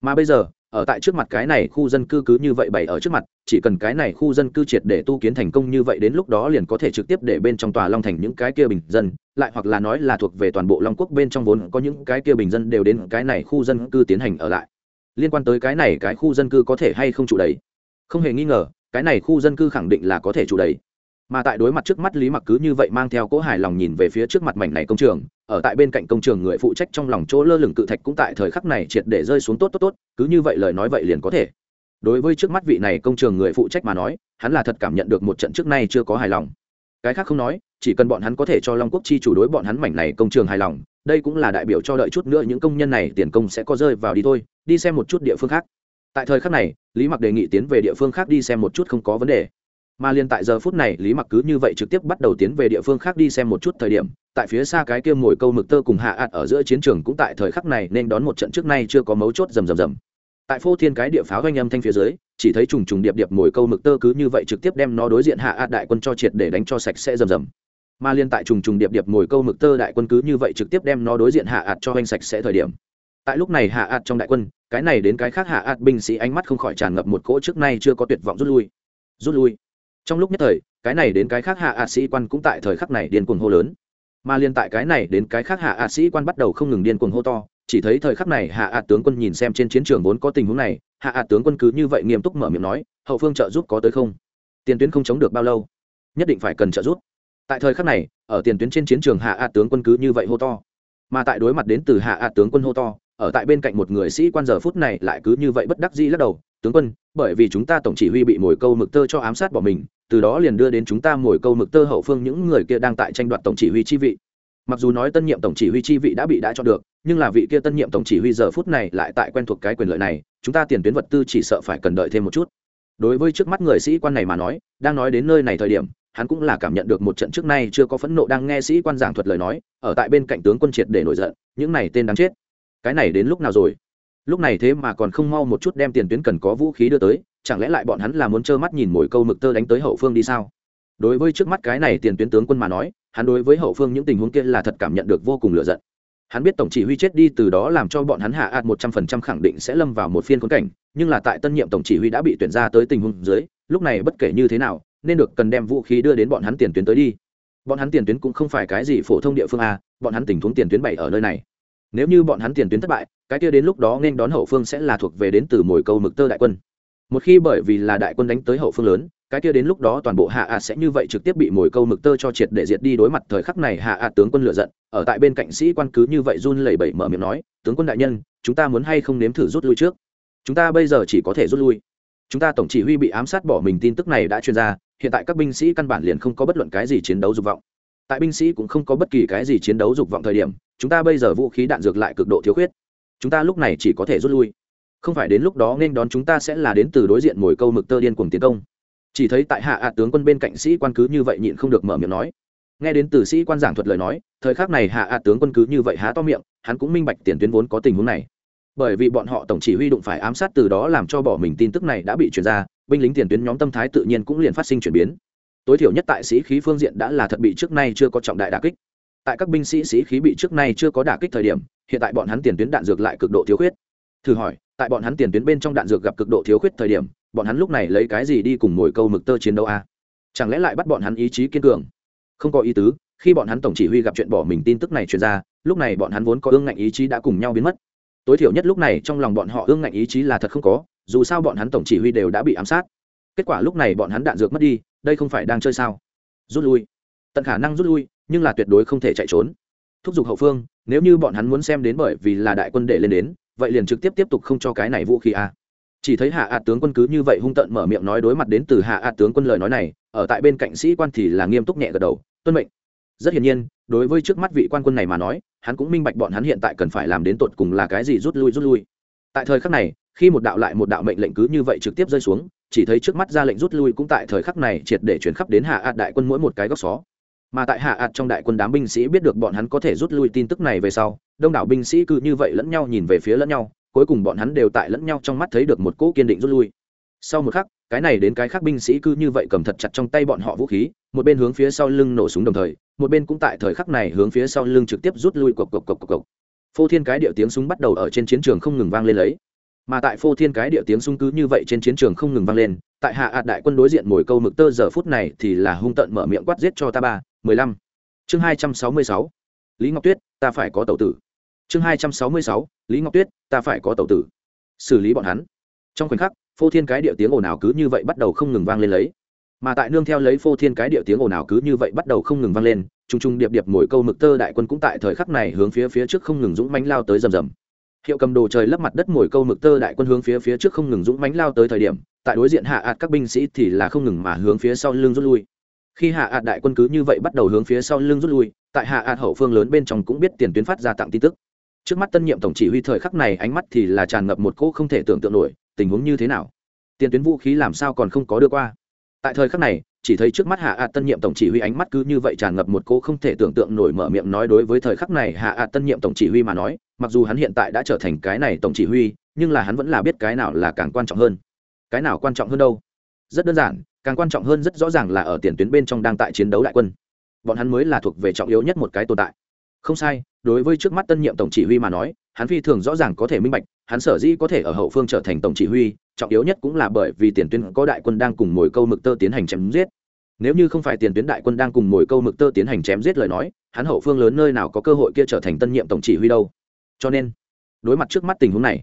Mà bây giờ ở tại trước mặt cái này khu dân cư cứ như vậy bày ở trước mặt, chỉ cần cái này khu dân cư triệt để tu kiến thành công như vậy đến lúc đó liền có thể trực tiếp để bên trong tòa long thành những cái kia bình dân, lại hoặc là nói là thuộc về toàn bộ long quốc bên trong vốn có những cái kia bình dân đều đến cái này khu dân cư tiến hành ở lại. Liên quan tới cái này cái khu dân cư có thể hay không trụ đấy không hề nghi ngờ, cái này khu dân cư khẳng định là có thể trụ đấy mà tại đối mặt trước mắt lý mặc cứ như vậy mang theo cỗ hài lòng nhìn về phía trước mặt mảnh này công trường, ở tại bên cạnh công trường người phụ trách trong lòng chỗ lơ lửng cự thạch cũng tại thời khắc này triệt để rơi xuống tốt tốt tốt, cứ như vậy lời nói vậy liền có thể. Đối với trước mắt vị này công trường người phụ trách mà nói, hắn là thật cảm nhận được một trận trước nay chưa có hài lòng. Cái khác không nói, chỉ cần bọn hắn có thể cho long quốc chi chủ đối bọn hắn mảnh này công trường hài lòng, đây cũng là đại biểu cho đợi chút nữa những công nhân này tiền công sẽ có rơi vào đi thôi, đi xem một chút địa phương khác. Tại thời khắc này, lý mặc đề nghị tiến về địa phương khác đi xem một chút không có vấn đề mà liên tại giờ phút này, lý mặc cứ như vậy trực tiếp bắt đầu tiến về địa phương khác đi xem một chút thời điểm. Tại phía xa cái kia ngồi câu mực tơ cùng hạ ạt ở giữa chiến trường cũng tại thời khắc này nên đón một trận trước nay chưa có mấu chốt rầm rầm rầm. Tại phô thiên cái địa pháo doanh âm thanh phía dưới, chỉ thấy trùng trùng điệp điệp ngồi câu mực tơ cứ như vậy trực tiếp đem nó đối diện hạ ạt đại quân cho triệt để đánh cho sạch sẽ rầm rầm. Mà liên tại trùng trùng điệp điệp ngồi câu mực tơ đại quân cứ như vậy trực tiếp đem nó đối diện hạ ạt cho anh sạch sẽ thời điểm. Tại lúc này hạ ạt trong đại quân, cái này đến cái khác hạ ạt binh sĩ ánh mắt không khỏi tràn ngập một cỗ trước nay chưa có tuyệt vọng rút lui. Rút lui trong lúc nhất thời, cái này đến cái khác hạ a sĩ quan cũng tại thời khắc này điên cuồng hô lớn. Mà liên tại cái này đến cái khác hạ a sĩ quan bắt đầu không ngừng điên cuồng hô to, chỉ thấy thời khắc này hạ a tướng quân nhìn xem trên chiến trường vốn có tình huống này, hạ a tướng quân cứ như vậy nghiêm túc mở miệng nói, hậu phương trợ giúp có tới không? Tiền tuyến không chống được bao lâu? Nhất định phải cần trợ giúp. Tại thời khắc này, ở tiền tuyến trên chiến trường hạ a tướng quân cứ như vậy hô to. Mà tại đối mặt đến từ hạ a tướng quân hô to ở tại bên cạnh một người sĩ quan giờ phút này lại cứ như vậy bất đắc dĩ lắc đầu, tướng quân, bởi vì chúng ta tổng chỉ huy bị mồi câu mực tơ cho ám sát bỏ mình, từ đó liền đưa đến chúng ta mồi câu mực tơ hậu phương những người kia đang tại tranh đoạt tổng chỉ huy chi vị. Mặc dù nói tân nhiệm tổng chỉ huy chi vị đã bị đã chọn được, nhưng là vị kia tân nhiệm tổng chỉ huy giờ phút này lại tại quen thuộc cái quyền lợi này, chúng ta tiền tuyến vật tư chỉ sợ phải cần đợi thêm một chút. Đối với trước mắt người sĩ quan này mà nói, đang nói đến nơi này thời điểm, hắn cũng là cảm nhận được một trận trước nay chưa có phẫn nộ đang nghe sĩ quan giảng thuật lời nói, ở tại bên cạnh tướng quân triệt để nổi giận, những này tên đáng chết cái này đến lúc nào rồi? Lúc này thế mà còn không mau một chút đem tiền tuyến cần có vũ khí đưa tới, chẳng lẽ lại bọn hắn là muốn trơ mắt nhìn mỗi câu mực tơ đánh tới hậu phương đi sao? Đối với trước mắt cái này tiền tuyến tướng quân mà nói, hắn đối với hậu phương những tình huống kia là thật cảm nhận được vô cùng lựa giận. Hắn biết tổng chỉ huy chết đi từ đó làm cho bọn hắn hạ ạt một trăm phần trăm khẳng định sẽ lâm vào một phiên khốn cảnh, nhưng là tại tân nhiệm tổng chỉ huy đã bị tuyển ra tới tình huống dưới, lúc này bất kể như thế nào, nên được cần đem vũ khí đưa đến bọn hắn tiền tuyến tới đi. Bọn hắn tiền tuyến cũng không phải cái gì phổ thông địa phương a, bọn hắn tình huống tiền tuyến bảy ở nơi này nếu như bọn hắn tiền tuyến thất bại, cái kia đến lúc đó nên đón hậu phương sẽ là thuộc về đến từ mồi câu mực tơ đại quân. Một khi bởi vì là đại quân đánh tới hậu phương lớn, cái kia đến lúc đó toàn bộ hạ ạt sẽ như vậy trực tiếp bị mồi câu mực tơ cho triệt để diệt đi đối mặt thời khắc này hạ ạt tướng quân lựa giận, ở tại bên cạnh sĩ quan cứ như vậy run lẩy bẩy mở miệng nói, tướng quân đại nhân, chúng ta muốn hay không nếm thử rút lui trước? Chúng ta bây giờ chỉ có thể rút lui. Chúng ta tổng chỉ huy bị ám sát bỏ mình tin tức này đã truyền ra, hiện tại các binh sĩ căn bản liền không có bất luận cái gì chiến đấu dục vọng. Tại binh sĩ cũng không có bất kỳ cái gì chiến đấu dục vọng thời điểm chúng ta bây giờ vũ khí đạn dược lại cực độ thiếu khuyết. Chúng ta lúc này chỉ có thể rút lui. Không phải đến lúc đó nên đón chúng ta sẽ là đến từ đối diện mồi câu mực tơ điên cuồng tiến công. Chỉ thấy tại hạ ạ tướng quân bên cạnh sĩ quan cứ như vậy nhịn không được mở miệng nói. Nghe đến từ sĩ quan giảng thuật lời nói, thời khắc này hạ ạ tướng quân cứ như vậy há to miệng, hắn cũng minh bạch tiền tuyến vốn có tình huống này. Bởi vì bọn họ tổng chỉ huy đụng phải ám sát từ đó làm cho bỏ mình tin tức này đã bị truyền ra, binh lính tiền tuyến nhóm tâm thái tự nhiên cũng liền phát sinh chuyển biến. Tối thiểu nhất tại sĩ khí phương diện đã là thật bị trước nay chưa có trọng đại đà kích tại các binh sĩ sĩ khí bị trước nay chưa có đả kích thời điểm, hiện tại bọn hắn tiền tuyến đạn dược lại cực độ thiếu khuyết. Thử hỏi, tại bọn hắn tiền tuyến bên trong đạn dược gặp cực độ thiếu khuyết thời điểm, bọn hắn lúc này lấy cái gì đi cùng mồi câu mực tơ chiến đấu a? Chẳng lẽ lại bắt bọn hắn ý chí kiên cường? Không có ý tứ, khi bọn hắn tổng chỉ huy gặp chuyện bỏ mình tin tức này truyền ra, lúc này bọn hắn vốn có ương ngạnh ý chí đã cùng nhau biến mất. Tối thiểu nhất lúc này trong lòng bọn họ ương ngạnh ý chí là thật không có, dù sao bọn hắn tổng chỉ huy đều đã bị ám sát. Kết quả lúc này bọn hắn đạn dược mất đi, đây không phải đang chơi sao? Rút lui. Tận khả năng rút lui nhưng là tuyệt đối không thể chạy trốn. Thúc giục hậu phương, nếu như bọn hắn muốn xem đến bởi vì là đại quân để lên đến, vậy liền trực tiếp tiếp tục không cho cái này vũ khí a chỉ thấy hạ ạt tướng quân cứ như vậy hung tận mở miệng nói đối mặt đến từ hạ ạt tướng quân lời nói này, ở tại bên cạnh sĩ quan thì là nghiêm túc nhẹ gật đầu, tuân mệnh. Rất hiển nhiên, đối với trước mắt vị quan quân này mà nói, hắn cũng minh bạch bọn hắn hiện tại cần phải làm đến tột cùng là cái gì rút lui rút lui. Tại thời khắc này, khi một đạo lại một đạo mệnh lệnh cứ như vậy trực tiếp rơi xuống, chỉ thấy trước mắt ra lệnh rút lui cũng tại thời khắc này triệt để chuyển khắp đến hạ ạ đại quân mỗi một cái góc xó mà tại hạ ạt trong đại quân đám binh sĩ biết được bọn hắn có thể rút lui tin tức này về sau, đông đảo binh sĩ cứ như vậy lẫn nhau nhìn về phía lẫn nhau, cuối cùng bọn hắn đều tại lẫn nhau trong mắt thấy được một cỗ kiên định rút lui. Sau một khắc, cái này đến cái khác binh sĩ cứ như vậy cầm thật chặt trong tay bọn họ vũ khí, một bên hướng phía sau lưng nổ súng đồng thời, một bên cũng tại thời khắc này hướng phía sau lưng trực tiếp rút lui cộc cộc cộc cộc cộc. Phô thiên cái điệu tiếng súng bắt đầu ở trên chiến trường không ngừng vang lên lấy. Mà tại phô thiên cái điệu tiếng súng cứ như vậy trên chiến trường không ngừng vang lên, tại hạ ạt đại quân đối diện mồi câu mực tơ giờ phút này thì là hung tận mở miệng quát giết cho ta ba mười lăm. Chương hai trăm sáu mươi sáu. Lý ngọc tuyết, ta phải có tẩu tử. Chương hai trăm sáu mươi sáu. Lý ngọc tuyết, ta phải có tẩu tử. Xử lý bọn hắn. Trong khoảnh khắc, phô thiên cái điệu tiếng ồn ào cứ như vậy bắt đầu không ngừng vang lên lấy. Mà tại nương theo lấy phô thiên cái điệu tiếng ồn ào cứ như vậy bắt đầu không ngừng vang lên t r u n g t r u n g điệp điệp ngồi câu mực tơ đại quân cũng tại thời khắc này hướng phía phía trước không ngừng dũng mánh lao tới rầm rầm. Hiệu cầm đồ trời lấp mặt đất ngồi câu mực tơ đại quân hướng phía phía trước không ngừng dũng mánh lao tới thời điểm, tại đối diện hạ ạt các binh sĩ thì là không ngừng mà hướng phía sau lưng rút lui khi hạ ạt đại quân cứ như vậy bắt đầu hướng phía sau lưng rút lui, tại hạ ạt hậu phương lớn bên trong cũng biết tiền tuyến phát ra tặng tin tức. Trước mắt tân nhiệm tổng chỉ huy thời khắc này ánh mắt thì là tràn ngập một cỗ không thể tưởng tượng nổi, tình huống như thế nào? Tiền tuyến vũ khí làm sao còn không có đưa qua? Tại thời khắc này, chỉ thấy trước mắt hạ ạt tân nhiệm tổng chỉ huy ánh mắt cứ như vậy tràn ngập một cỗ không thể tưởng tượng nổi mở miệng nói đối với thời khắc này hạ ạt tân nhiệm tổng chỉ huy mà nói, mặc dù hắn hiện tại đã trở thành cái này tổng chỉ huy, nhưng là hắn vẫn là biết cái nào là càng quan trọng hơn. Cái nào quan trọng hơn đâu? Rất đơn giản càng quan trọng hơn rất rõ ràng là ở tiền tuyến bên trong đang tại chiến đấu đại quân. Bọn hắn mới là thuộc về trọng yếu nhất một cái tồn tại. Không sai, đối với trước mắt tân nhiệm tổng chỉ huy mà nói, hắn phi thường rõ ràng có thể minh bạch, hắn sở dĩ có thể ở hậu phương trở thành tổng chỉ huy, trọng yếu nhất cũng là bởi vì tiền tuyến có đại quân đang cùng mồi câu mực tơ tiến hành chém giết. Nếu như không phải tiền tuyến đại quân đang cùng mồi câu mực tơ tiến hành chém giết lời nói, hắn hậu phương lớn nơi nào có cơ hội kia trở thành tân nhiệm tổng chỉ huy đâu. Cho nên, đối mặt trước mắt tình huống này,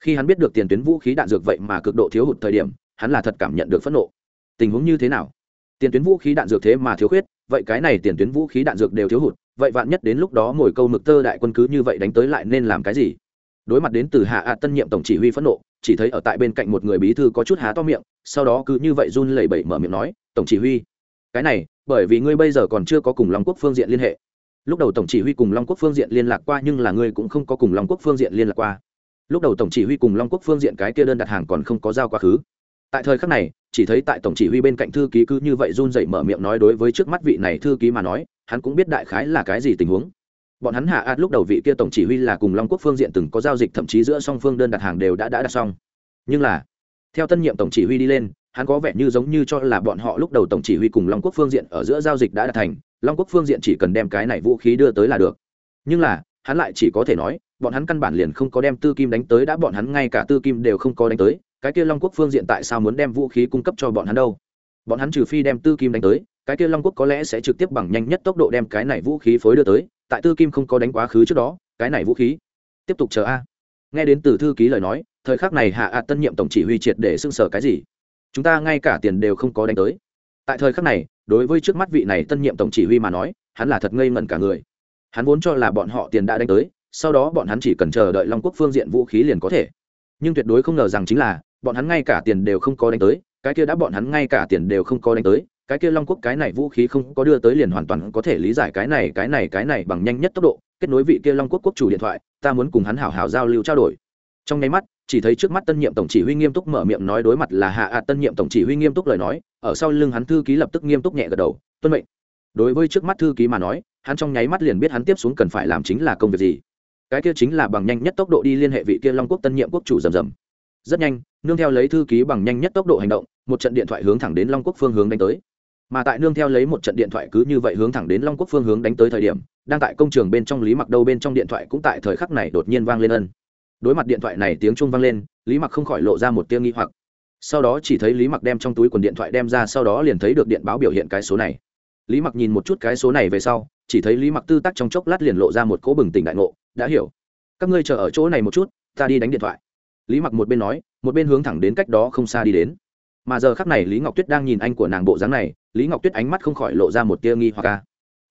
khi hắn biết được tiền tuyến vũ khí đạn dược vậy mà cực độ thiếu hụt thời điểm, hắn là thật cảm nhận được phẫn nộ tình huống như thế nào? Tiền tuyến vũ khí đạn dược thế mà thiếu khuyết, vậy cái này tiền tuyến vũ khí đạn dược đều thiếu hụt, vậy vạn nhất đến lúc đó ngồi câu mực tơ đại quân cứ như vậy đánh tới lại nên làm cái gì? Đối mặt đến từ hạ ạ tân nhiệm tổng chỉ huy phẫn nộ, chỉ thấy ở tại bên cạnh một người bí thư có chút há to miệng, sau đó cứ như vậy run lẩy bẩy mở miệng nói, tổng chỉ huy, cái này, bởi vì ngươi bây giờ còn chưa có cùng long quốc phương diện liên hệ. Lúc đầu tổng chỉ huy cùng long quốc phương diện liên lạc qua nhưng là ngươi cũng không có cùng long quốc phương diện liên lạc qua. Lúc đầu tổng chỉ huy cùng long quốc phương diện cái kia đơn đặt hàng còn không có giao quá khứ tại thời khắc này, chỉ thấy tại tổng chỉ huy bên cạnh thư ký cứ như vậy run dậy mở miệng nói đối với trước mắt vị này thư ký mà nói, hắn cũng biết đại khái là cái gì tình huống. Bọn hắn hạ ạt lúc đầu vị kia tổng chỉ huy là cùng long quốc phương diện từng có giao dịch, thậm chí giữa song phương đơn đặt hàng đều đã đã đặt xong. Nhưng là, theo tân nhiệm tổng chỉ huy đi lên, hắn có vẻ như giống như cho là bọn họ lúc đầu tổng chỉ huy cùng long quốc phương diện ở giữa giao dịch đã đạt thành, long quốc phương diện chỉ cần đem cái này vũ khí đưa tới là được. Nhưng là, hắn lại chỉ có thể nói, bọn hắn căn bản liền không có đem tư kim đánh tới, đã bọn hắn ngay cả tư kim đều không có đánh tới cái kia long quốc phương diện tại sao muốn đem vũ khí cung cấp cho bọn hắn đâu? Bọn hắn trừ phi đem tư kim đánh tới, cái kia long quốc có lẽ sẽ trực tiếp bằng nhanh nhất tốc độ đem cái này vũ khí phối đưa tới, tại tư kim không có đánh quá khứ trước đó, cái này vũ khí. Tiếp tục chờ a. Nghe đến từ thư ký lời nói, thời khắc này hạ ạ tân nhiệm tổng chỉ huy triệt để xưng sở cái gì? Chúng ta ngay cả tiền đều không có đánh tới. Tại thời khắc này, đối với trước mắt vị này tân nhiệm tổng chỉ huy mà nói, hắn là thật ngây ngẩn cả người. Hắn vốn cho là bọn họ tiền đã đánh tới, sau đó bọn hắn chỉ cần chờ đợi long quốc phương diện vũ khí liền có thể. Nhưng tuyệt đối không ngờ rằng chính là bọn hắn ngay cả tiền đều không có đánh tới, cái kia đã bọn hắn ngay cả tiền đều không có đánh tới, cái kia long quốc cái này vũ khí không có đưa tới liền hoàn toàn có thể lý giải cái này cái này cái này bằng nhanh nhất tốc độ, kết nối vị kia long quốc quốc chủ điện thoại, ta muốn cùng hắn hảo hảo giao lưu trao đổi. Trong nháy mắt, chỉ thấy trước mắt tân nhiệm tổng chỉ huy nghiêm túc mở miệng nói đối mặt là hạ ạ tân nhiệm tổng chỉ huy nghiêm túc lời nói, ở sau lưng hắn thư ký lập tức nghiêm túc nhẹ gật đầu, tuân mệnh. Đối với trước mắt thư ký mà nói, hắn trong nháy mắt liền biết hắn tiếp xuống cần phải làm chính là công việc gì. Cái kia chính là bằng nhanh nhất tốc độ đi liên hệ vị kia long quốc tân nhiệm quốc chủ rầm rầm rất nhanh, nương theo lấy thư ký bằng nhanh nhất tốc độ hành động, một trận điện thoại hướng thẳng đến long quốc phương hướng đánh tới. Mà tại nương theo lấy một trận điện thoại cứ như vậy hướng thẳng đến long quốc phương hướng đánh tới thời điểm, đang tại công trường bên trong lý mặc đâu bên trong điện thoại cũng tại thời khắc này đột nhiên vang lên ân. Đối mặt điện thoại này tiếng chuông vang lên, lý mặc không khỏi lộ ra một tiếng nghi hoặc. Sau đó chỉ thấy lý mặc đem trong túi quần điện thoại đem ra, sau đó liền thấy được điện báo biểu hiện cái số này. Lý mặc nhìn một chút cái số này về sau, chỉ thấy lý mặc tư tắc trong chốc lát liền lộ ra một cỗ bừng tỉnh đại ngộ. Đã hiểu. Các ngươi chờ ở chỗ này một chút, ta đi đánh điện thoại lý mặc một bên nói, một bên hướng thẳng đến cách đó không xa đi đến. Mà giờ khắc này lý ngọc tuyết đang nhìn anh của nàng bộ dáng này, lý ngọc tuyết ánh mắt không khỏi lộ ra một tia nghi hoặc ca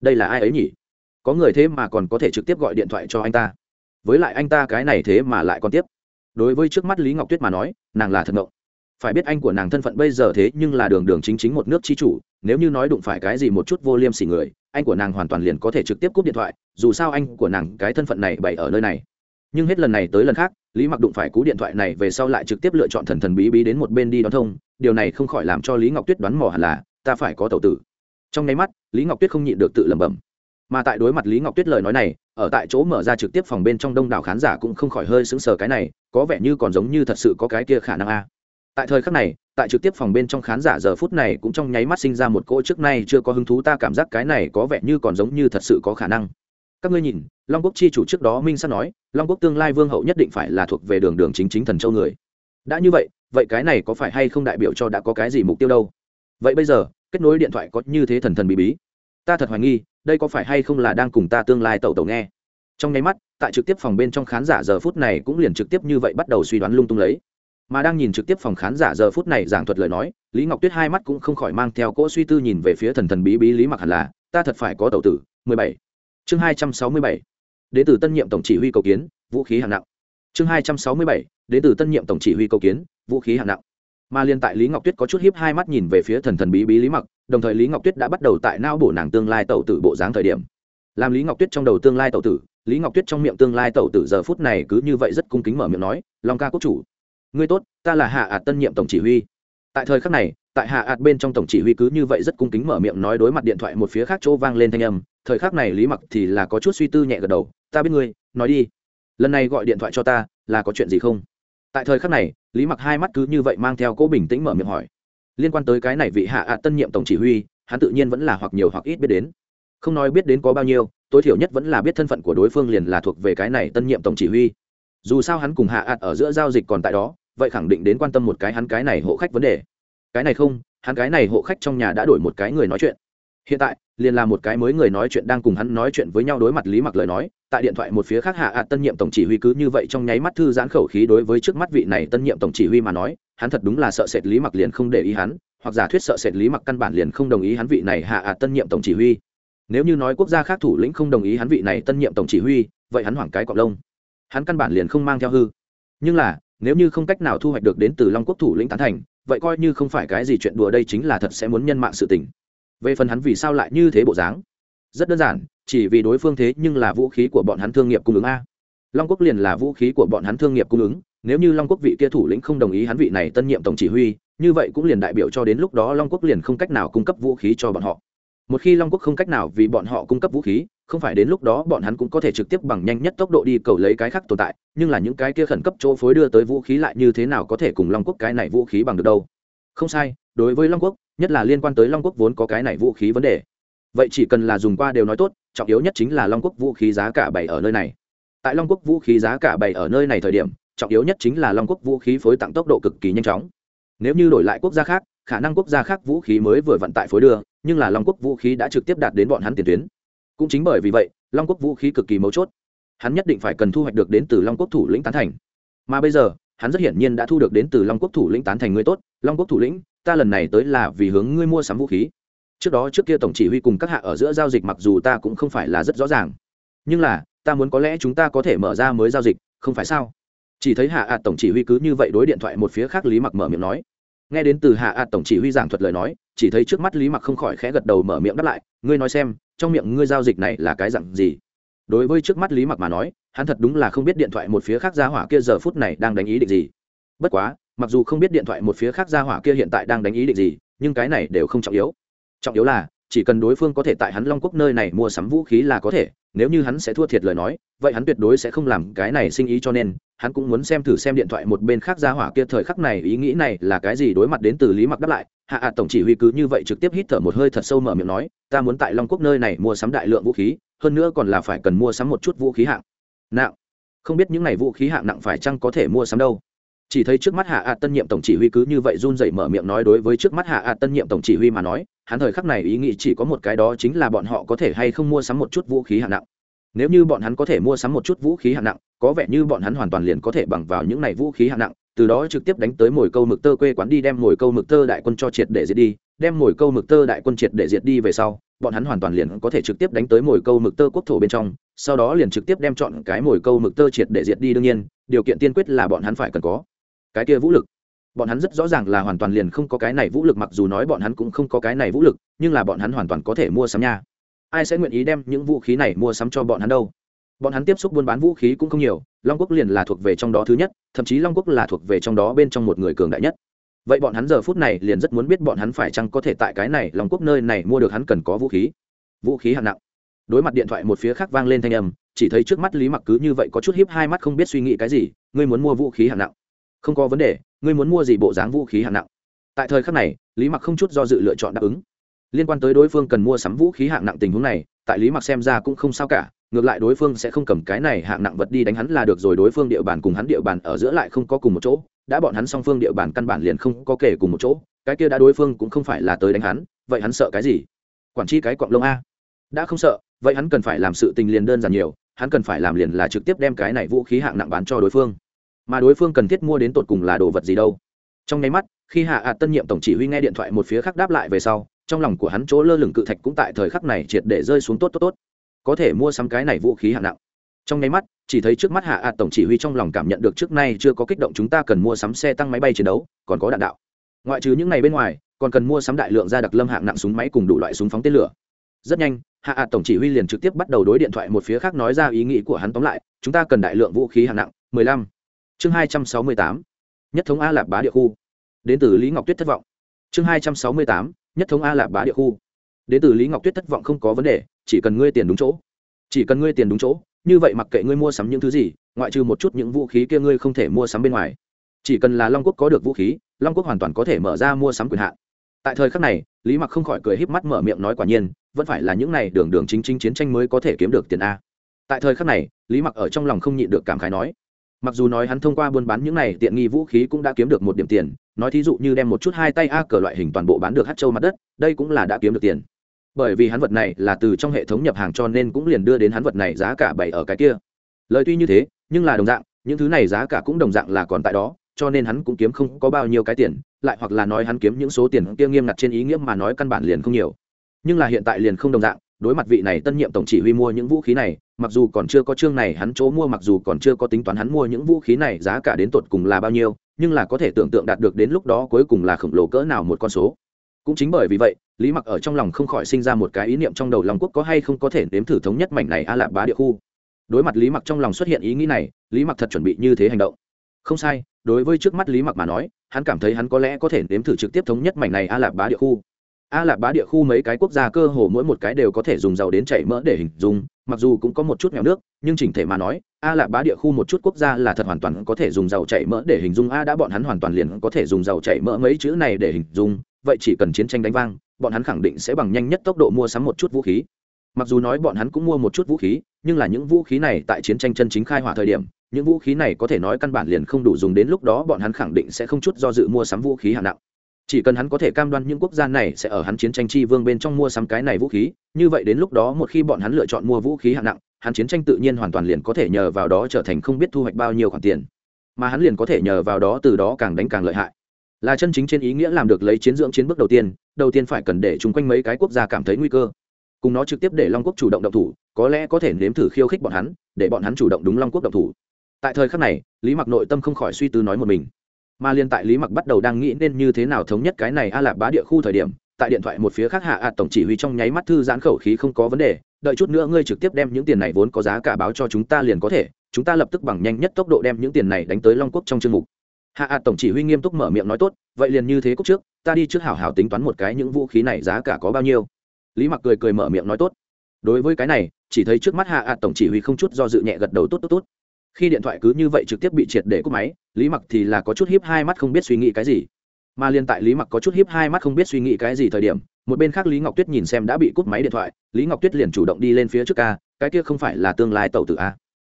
đây là ai ấy nhỉ? Có người thế mà còn có thể trực tiếp gọi điện thoại cho anh ta. Với lại anh ta cái này thế mà lại còn tiếp. Đối với trước mắt lý ngọc tuyết mà nói, nàng là thật ngộng. Phải biết anh của nàng thân phận bây giờ thế nhưng là đường đường chính chính một nước chi chủ, nếu như nói đụng phải cái gì một chút vô liêm sỉ người, anh của nàng hoàn toàn liền có thể trực tiếp cúp điện thoại, dù sao anh của nàng cái thân phận này bày ở nơi này. Nhưng hết lần này tới lần khác lý mặc đụng phải cú điện thoại này về sau lại trực tiếp lựa chọn thần thần bí bí đến một bên đi đón thông, điều này không khỏi làm cho lý ngọc tuyết đoán mò hẳn là, ta phải có tàu tử. Trong nháy mắt, lý ngọc tuyết không nhịn được tự lẩm bẩm. Mà tại đối mặt lý ngọc tuyết lời nói này, ở tại chỗ mở ra trực tiếp phòng bên trong đông đảo khán giả cũng không khỏi hơi sững sờ cái này, có vẻ như còn giống như thật sự có cái kia khả năng a. Tại thời khắc này, tại trực tiếp phòng bên trong khán giả giờ phút này cũng trong nháy mắt sinh ra một cỗ trước nay chưa có hứng thú, ta cảm giác cái này có vẻ như còn giống như thật sự có khả năng các ngươi nhìn, long quốc chi chủ trước đó minh sắp nói, long quốc tương lai vương hậu nhất định phải là thuộc về đường đường chính chính thần châu người. Đã như vậy vậy cái này có phải hay không đại biểu cho đã có cái gì mục tiêu đâu? Vậy bây giờ, kết nối điện thoại có như thế thần thần bí bí. Ta thật hoài nghi, đây có phải hay không là đang cùng ta tương lai tẩu tẩu nghe? Trong nháy mắt, tại trực tiếp phòng bên trong khán giả giờ phút này cũng liền trực tiếp như vậy bắt đầu suy đoán lung tung lấy. Mà đang nhìn trực tiếp phòng khán giả giờ phút này giảng thuật lời nói, lý ngọc tuyết hai mắt cũng không khỏi mang theo cỗ suy tư nhìn về phía thần thần bí bí lý mặc hẳn là, ta thật phải có tẩu tử, mười bảy chương hai trăm sáu mươi bảy, đến từ tân nhiệm tổng chỉ huy cầu kiến, vũ khí hạng nặng. Chương hai trăm sáu mươi bảy, đến từ tân nhiệm tổng chỉ huy cầu kiến, vũ khí hạng nặng. Mà liên tại lý ngọc tuyết có chút hiếp hai mắt nhìn về phía thần thần bí bí lý mặc, đồng thời lý ngọc tuyết đã bắt đầu tại não bổ nàng tương lai tẩu tử bộ dáng thời điểm. Làm lý ngọc tuyết trong đầu tương lai tẩu tử, lý ngọc tuyết trong miệng tương lai tẩu tử giờ phút này cứ như vậy rất cung kính mở miệng nói, long ca quốc chủ, ngươi tốt, ta là hạ ạt tân nhiệm tổng chỉ huy. Tại thời khắc này, tại hạ ạt bên trong tổng chỉ huy cứ như vậy rất cung kính mở miệng nói đối mặt điện thoại một phía khác chỗ vang lên thanh âm thời khắc này lý mặc thì là có chút suy tư nhẹ gật đầu, ta biết ngươi, nói đi. Lần này gọi điện thoại cho ta, là có chuyện gì không? Tại thời khắc này, lý mặc hai mắt cứ như vậy mang theo cố bình tĩnh mở miệng hỏi. Liên quan tới cái này vị hạ ạt tân nhiệm tổng chỉ huy, hắn tự nhiên vẫn là hoặc nhiều hoặc ít biết đến. Không nói biết đến có bao nhiêu, tối thiểu nhất vẫn là biết thân phận của đối phương liền là thuộc về cái này tân nhiệm tổng chỉ huy. Dù sao hắn cùng hạ ạt ở giữa giao dịch còn tại đó, vậy khẳng định đến quan tâm một cái hắn cái này hộ khách vấn đề. Cái này không, hắn cái này hộ khách trong nhà đã đổi một cái người nói chuyện hiện tại, liền là một cái mới người nói chuyện đang cùng hắn nói chuyện với nhau đối mặt lý mặc lời nói, tại điện thoại một phía khác hạ ạt tân nhiệm tổng chỉ huy cứ như vậy trong nháy mắt thư giãn khẩu khí đối với trước mắt vị này tân nhiệm tổng chỉ huy mà nói, hắn thật đúng là sợ sệt lý mặc liền không để ý hắn, hoặc giả thuyết sợ sệt lý mặc căn bản liền không đồng ý hắn vị này hạ ạt tân nhiệm tổng chỉ huy. Nếu như nói quốc gia khác thủ lĩnh không đồng ý hắn vị này tân nhiệm tổng chỉ huy, vậy hắn hoảng cái cọc lông. Hắn căn bản liền không mang theo hư. Nhưng là, nếu như không cách nào thu hoạch được đến từ long quốc thủ lĩnh tán thành, vậy coi như không phải cái gì chuyện đùa đây chính là thật sẽ muốn nhân mạng sự tình về phần hắn vì sao lại như thế bộ dáng? Rất đơn giản, chỉ vì đối phương thế nhưng là vũ khí của bọn hắn thương nghiệp cung ứng a. Long quốc liền là vũ khí của bọn hắn thương nghiệp cung ứng, nếu như long quốc vị kia thủ lĩnh không đồng ý hắn vị này tân nhiệm tổng chỉ huy, như vậy cũng liền đại biểu cho đến lúc đó long quốc liền không cách nào cung cấp vũ khí cho bọn họ. Một khi long quốc không cách nào vì bọn họ cung cấp vũ khí, không phải đến lúc đó bọn hắn cũng có thể trực tiếp bằng nhanh nhất tốc độ đi cầu lấy cái khác tồn tại, nhưng là những cái kia khẩn cấp chỗ phối đưa tới vũ khí lại như thế nào có thể cùng long quốc cái này vũ khí bằng được đâu? Không sai, đối với long quốc, nhất là liên quan tới long quốc vốn có cái này vũ khí vấn đề. Vậy chỉ cần là dùng qua đều nói tốt, trọng yếu nhất chính là long quốc vũ khí giá cả bảy ở nơi này. Tại long quốc vũ khí giá cả bảy ở nơi này thời điểm, trọng yếu nhất chính là long quốc vũ khí phối tặng tốc độ cực kỳ nhanh chóng. Nếu như đổi lại quốc gia khác, khả năng quốc gia khác vũ khí mới vừa vận tải phối đưa, nhưng là long quốc vũ khí đã trực tiếp đạt đến bọn hắn tiền tuyến. Cũng chính bởi vì vậy, long quốc vũ khí cực kỳ mấu chốt. Hắn nhất định phải cần thu hoạch được đến từ long quốc thủ lĩnh tán thành. Mà bây giờ hắn rất hiển nhiên đã thu được đến từ long quốc thủ lĩnh tán thành ngươi tốt. Long quốc thủ lĩnh, ta lần này tới là vì hướng ngươi mua sắm vũ khí. Trước đó trước kia tổng chỉ huy cùng các hạ ở giữa giao dịch mặc dù ta cũng không phải là rất rõ ràng, nhưng là, ta muốn có lẽ chúng ta có thể mở ra mới giao dịch, không phải sao? Chỉ thấy hạ ạt tổng chỉ huy cứ như vậy đối điện thoại một phía khác lý mặc mở miệng nói. Nghe đến từ hạ ạt tổng chỉ huy giảng thuật lời nói, chỉ thấy trước mắt lý mặc không khỏi khẽ gật đầu mở miệng đáp lại, ngươi nói xem, trong miệng ngươi giao dịch này là cái dặn gì? Đối với trước mắt lý mặc mà nói hắn thật đúng là không biết điện thoại một phía khác ra hỏa kia giờ phút này đang đánh ý định gì. Bất quá, mặc dù không biết điện thoại một phía khác ra hỏa kia hiện tại đang đánh ý định gì, nhưng cái này đều không trọng yếu. Trọng yếu là, chỉ cần đối phương có thể tại hắn long quốc nơi này mua sắm vũ khí là có thể, nếu như hắn sẽ thua thiệt lời nói, vậy hắn tuyệt đối sẽ không làm cái này sinh ý cho nên, hắn cũng muốn xem thử xem điện thoại một bên khác ra hỏa kia thời khắc này ý nghĩ này là cái gì đối mặt đến từ lý mặc đáp lại. Hạ ạ tổng chỉ huy cứ như vậy trực tiếp hít thở một hơi thật sâu mở miệng nói, ta muốn tại long quốc nơi này mua sắm đại lượng vũ khí, hơn nữa còn là phải cần mua sắm một chút vũ khí hạng nặng không biết những n à y vũ khí hạng nặng phải chăng có thể mua sắm đâu. Chỉ thấy trước mắt hạ ạ tân nhiệm tổng chỉ huy cứ như vậy run dậy mở miệng nói đối với trước mắt hạ ạ tân nhiệm tổng chỉ huy mà nói, hắn thời khắc này ý nghĩ chỉ có một cái đó chính là bọn họ có thể hay không mua sắm một chút vũ khí hạng nặng. Nếu như bọn hắn có thể mua sắm một chút vũ khí hạng nặng, có vẻ như bọn hắn hoàn toàn liền có thể bằng vào những này vũ khí hạng nặng, từ đó trực tiếp đánh tới mồi câu mực tơ quê quán đi đem mồi câu mực tơ đại quân cho triệt để diệt đi, đem mồi câu mực tơ đại quân triệt để diệt đi về sau bọn hắn hoàn toàn liền có thể trực tiếp đánh tới mồi câu mực tơ quốc thổ bên trong, sau đó liền trực tiếp đem chọn cái mồi câu mực tơ triệt để diệt đi đương nhiên, điều kiện tiên quyết là bọn hắn phải cần có cái kia vũ lực. Bọn hắn rất rõ ràng là hoàn toàn liền không có cái này vũ lực, mặc dù nói bọn hắn cũng không có cái này vũ lực, nhưng là bọn hắn hoàn toàn có thể mua sắm nha. Ai sẽ nguyện ý đem những vũ khí này mua sắm cho bọn hắn đâu? Bọn hắn tiếp xúc buôn bán vũ khí cũng không nhiều, long quốc liền là thuộc về trong đó thứ nhất, thậm chí long quốc là thuộc về trong đó bên trong một người cường đại nhất vậy bọn hắn giờ phút này liền rất muốn biết bọn hắn phải chăng có thể tại cái này lòng quốc nơi này mua được hắn cần có vũ khí. Vũ khí hạng nặng. Đối mặt điện thoại một phía khác vang lên thanh âm, chỉ thấy trước mắt lý mặc cứ như vậy có chút hiếp hai mắt không biết suy nghĩ cái gì, ngươi muốn mua vũ khí hạng nặng? Không có vấn đề, ngươi muốn mua gì bộ dáng vũ khí hạng nặng? Tại thời khắc này, lý mặc không chút do dự lựa chọn đáp ứng. Liên quan tới đối phương cần mua sắm vũ khí hạng nặng tình huống này, tại lý mặc xem ra cũng không sao cả, ngược lại đối phương sẽ không cầm cái này hạng nặng vật đi đánh hắn là được rồi, đối phương địa bàn cùng hắn địa bàn ở giữa lại không có cùng một chỗ đã bọn hắn song phương địa bàn căn bản liền không có kể cùng một chỗ, cái kia đã đối phương cũng không phải là tới đánh hắn, vậy hắn sợ cái gì? Quản tri cái quạng lông a. Đã không sợ, vậy hắn cần phải làm sự tình liền đơn giản nhiều, hắn cần phải làm liền là trực tiếp đem cái này vũ khí hạng nặng bán cho đối phương. Mà đối phương cần thiết mua đến tột cùng là đồ vật gì đâu? Trong nháy mắt, khi hạ ạt tân nhiệm tổng chỉ huy nghe điện thoại một phía khác đáp lại về sau, trong lòng của hắn chỗ lơ lửng cự thạch cũng tại thời khắc này triệt để rơi xuống tốt tốt tốt. Có thể mua sắm cái này vũ khí hạng nặng trong nháy mắt, chỉ thấy trước mắt hạ ạt tổng chỉ huy trong lòng cảm nhận được trước nay chưa có kích động chúng ta cần mua sắm xe tăng máy bay chiến đấu, còn có đạn đạo ngoại trừ những ngày bên ngoài, còn cần mua sắm đại lượng gia đặc lâm hạng nặng súng máy cùng đủ loại súng phóng tên lửa rất nhanh, hạ ạt tổng chỉ huy liền trực tiếp bắt đầu đối điện thoại một phía khác nói ra ý nghĩ của hắn tóm lại, chúng ta cần đại lượng vũ khí hạng nặng 15. chương 268. nhất thống a lạp bá địa khu đến từ lý ngọc tuyết thất vọng chương 268. nhất thống a lạp bá địa khu đến từ lý ngọc tuyết thất vọng không có vấn đề, chỉ cần ngươi tiền đúng chỗ chỉ cần ngươi tiền đúng chỗ như vậy mặc kệ ngươi mua sắm những thứ gì, ngoại trừ một chút những vũ khí kia ngươi không thể mua sắm bên ngoài. Chỉ cần là long quốc có được vũ khí, long quốc hoàn toàn có thể mở ra mua sắm quyền hạn. Tại thời khắc này, lý mặc không khỏi cười híp mắt mở miệng nói quả nhiên, vẫn phải là những này đường đường chính chính chiến tranh mới có thể kiếm được tiền a. Tại thời khắc này, lý mặc ở trong lòng không nhịn được cảm khái nói. Mặc dù nói hắn thông qua buôn bán những này tiện nghi vũ khí cũng đã kiếm được một điểm tiền, nói thí dụ như đem một chút hai tay a cờ loại hình toàn bộ bán được hát châu mặt đất, đây cũng là đã kiếm được tiền bởi vì hắn vật này là từ trong hệ thống nhập hàng cho nên cũng liền đưa đến hắn vật này giá cả bảy ở cái kia. Lời tuy như thế, nhưng là đồng dạng, những thứ này giá cả cũng đồng dạng là còn tại đó, cho nên hắn cũng kiếm không có bao nhiêu cái tiền, lại hoặc là nói hắn kiếm những số tiền kia nghiêm ngặt trên ý nghĩa mà nói căn bản liền không nhiều. Nhưng là hiện tại liền không đồng dạng, đối mặt vị này tân nhiệm tổng chỉ huy mua những vũ khí này, mặc dù còn chưa có chương này hắn chỗ mua mặc dù còn chưa có tính toán hắn mua những vũ khí này giá cả đến tột cùng là bao nhiêu, nhưng là có thể tưởng tượng đạt được đến lúc đó cuối cùng là khổng lồ cỡ nào một con số cũng chính bởi vì vậy, lý mặc ở trong lòng không khỏi sinh ra một cái ý niệm trong đầu lòng quốc có hay không có thể nếm thử thống nhất mảnh này a lạp bá địa khu. Đối mặt lý mặc trong lòng xuất hiện ý nghĩ này, lý mặc thật chuẩn bị như thế hành động. Không sai, đối với trước mắt lý mặc mà nói, hắn cảm thấy hắn có lẽ có thể nếm thử trực tiếp thống nhất mảnh này a lạp bá địa khu. A lạp bá địa khu mấy cái quốc gia cơ hồ mỗi một cái đều có thể dùng dầu đến chảy mỡ để hình dung, mặc dù cũng có một chút nghèo nước, nhưng chỉnh thể mà nói, a lạp bá địa khu một chút quốc gia là thật hoàn toàn có thể dùng dầu chảy mỡ để hình dung. A đã bọn hắn hoàn toàn liền có thể dùng dầu chảy mỡ mấy chữ này để hình dung vậy chỉ cần chiến tranh đánh vang, bọn hắn khẳng định sẽ bằng nhanh nhất tốc độ mua sắm một chút vũ khí. Mặc dù nói bọn hắn cũng mua một chút vũ khí, nhưng là những vũ khí này tại chiến tranh chân chính khai hỏa thời điểm, những vũ khí này có thể nói căn bản liền không đủ dùng đến lúc đó bọn hắn khẳng định sẽ không chút do dự mua sắm vũ khí hạng nặng. Chỉ cần hắn có thể cam đoan những quốc gia này sẽ ở hắn chiến tranh chi vương bên trong mua sắm cái này vũ khí, như vậy đến lúc đó một khi bọn hắn lựa chọn mua vũ khí hạng nặng, hắn chiến tranh tự nhiên hoàn toàn liền có thể nhờ vào đó trở thành không biết thu hoạch bao nhiêu khoản tiền. Mà hắn liền có thể nhờ vào đó từ đó càng đánh càng lợi hại là chân chính trên ý nghĩa làm được lấy chiến dưỡng chiến bước đầu tiên đầu tiên phải cần để chung quanh mấy cái quốc gia cảm thấy nguy cơ. Cùng nó trực tiếp để long quốc chủ động động thủ, có lẽ có thể nếm thử khiêu khích bọn hắn, để bọn hắn chủ động đúng long quốc động thủ. Tại thời khắc này, lý mặc nội tâm không khỏi suy tư nói một mình. Mà liên tại lý mặc bắt đầu đang nghĩ nên như thế nào thống nhất cái này a lạp bá địa khu thời điểm, tại điện thoại một phía khác hạ ạt tổng chỉ huy trong nháy mắt thư giãn khẩu khí không có vấn đề, đợi chút nữa ngươi trực tiếp đem những tiền này vốn có giá cả báo cho chúng ta liền có thể, chúng ta lập tức bằng nhanh nhất tốc độ đem những tiền này đánh tới long quốc trong chương mục hạ ạt tổng chỉ huy nghiêm túc mở miệng nói tốt, vậy liền như thế cúc trước, ta đi trước hảo hảo tính toán một cái những vũ khí này giá cả có bao nhiêu. Lý mặc cười cười mở miệng nói tốt. Đối với cái này, chỉ thấy trước mắt hạ ạt tổng chỉ huy không chút do dự nhẹ gật đầu tốt tốt tốt. Khi điện thoại cứ như vậy trực tiếp bị triệt để cúp máy, lý mặc thì là có chút hiếp hai mắt không biết suy nghĩ cái gì. Mà liên tại lý mặc có chút hiếp hai mắt không biết suy nghĩ cái gì thời điểm, một bên khác lý ngọc tuyết nhìn xem đã bị cúp máy điện thoại, lý ngọc tuyết liền chủ động đi lên phía trước ca, cái kia không phải là tương lai tàu tử a.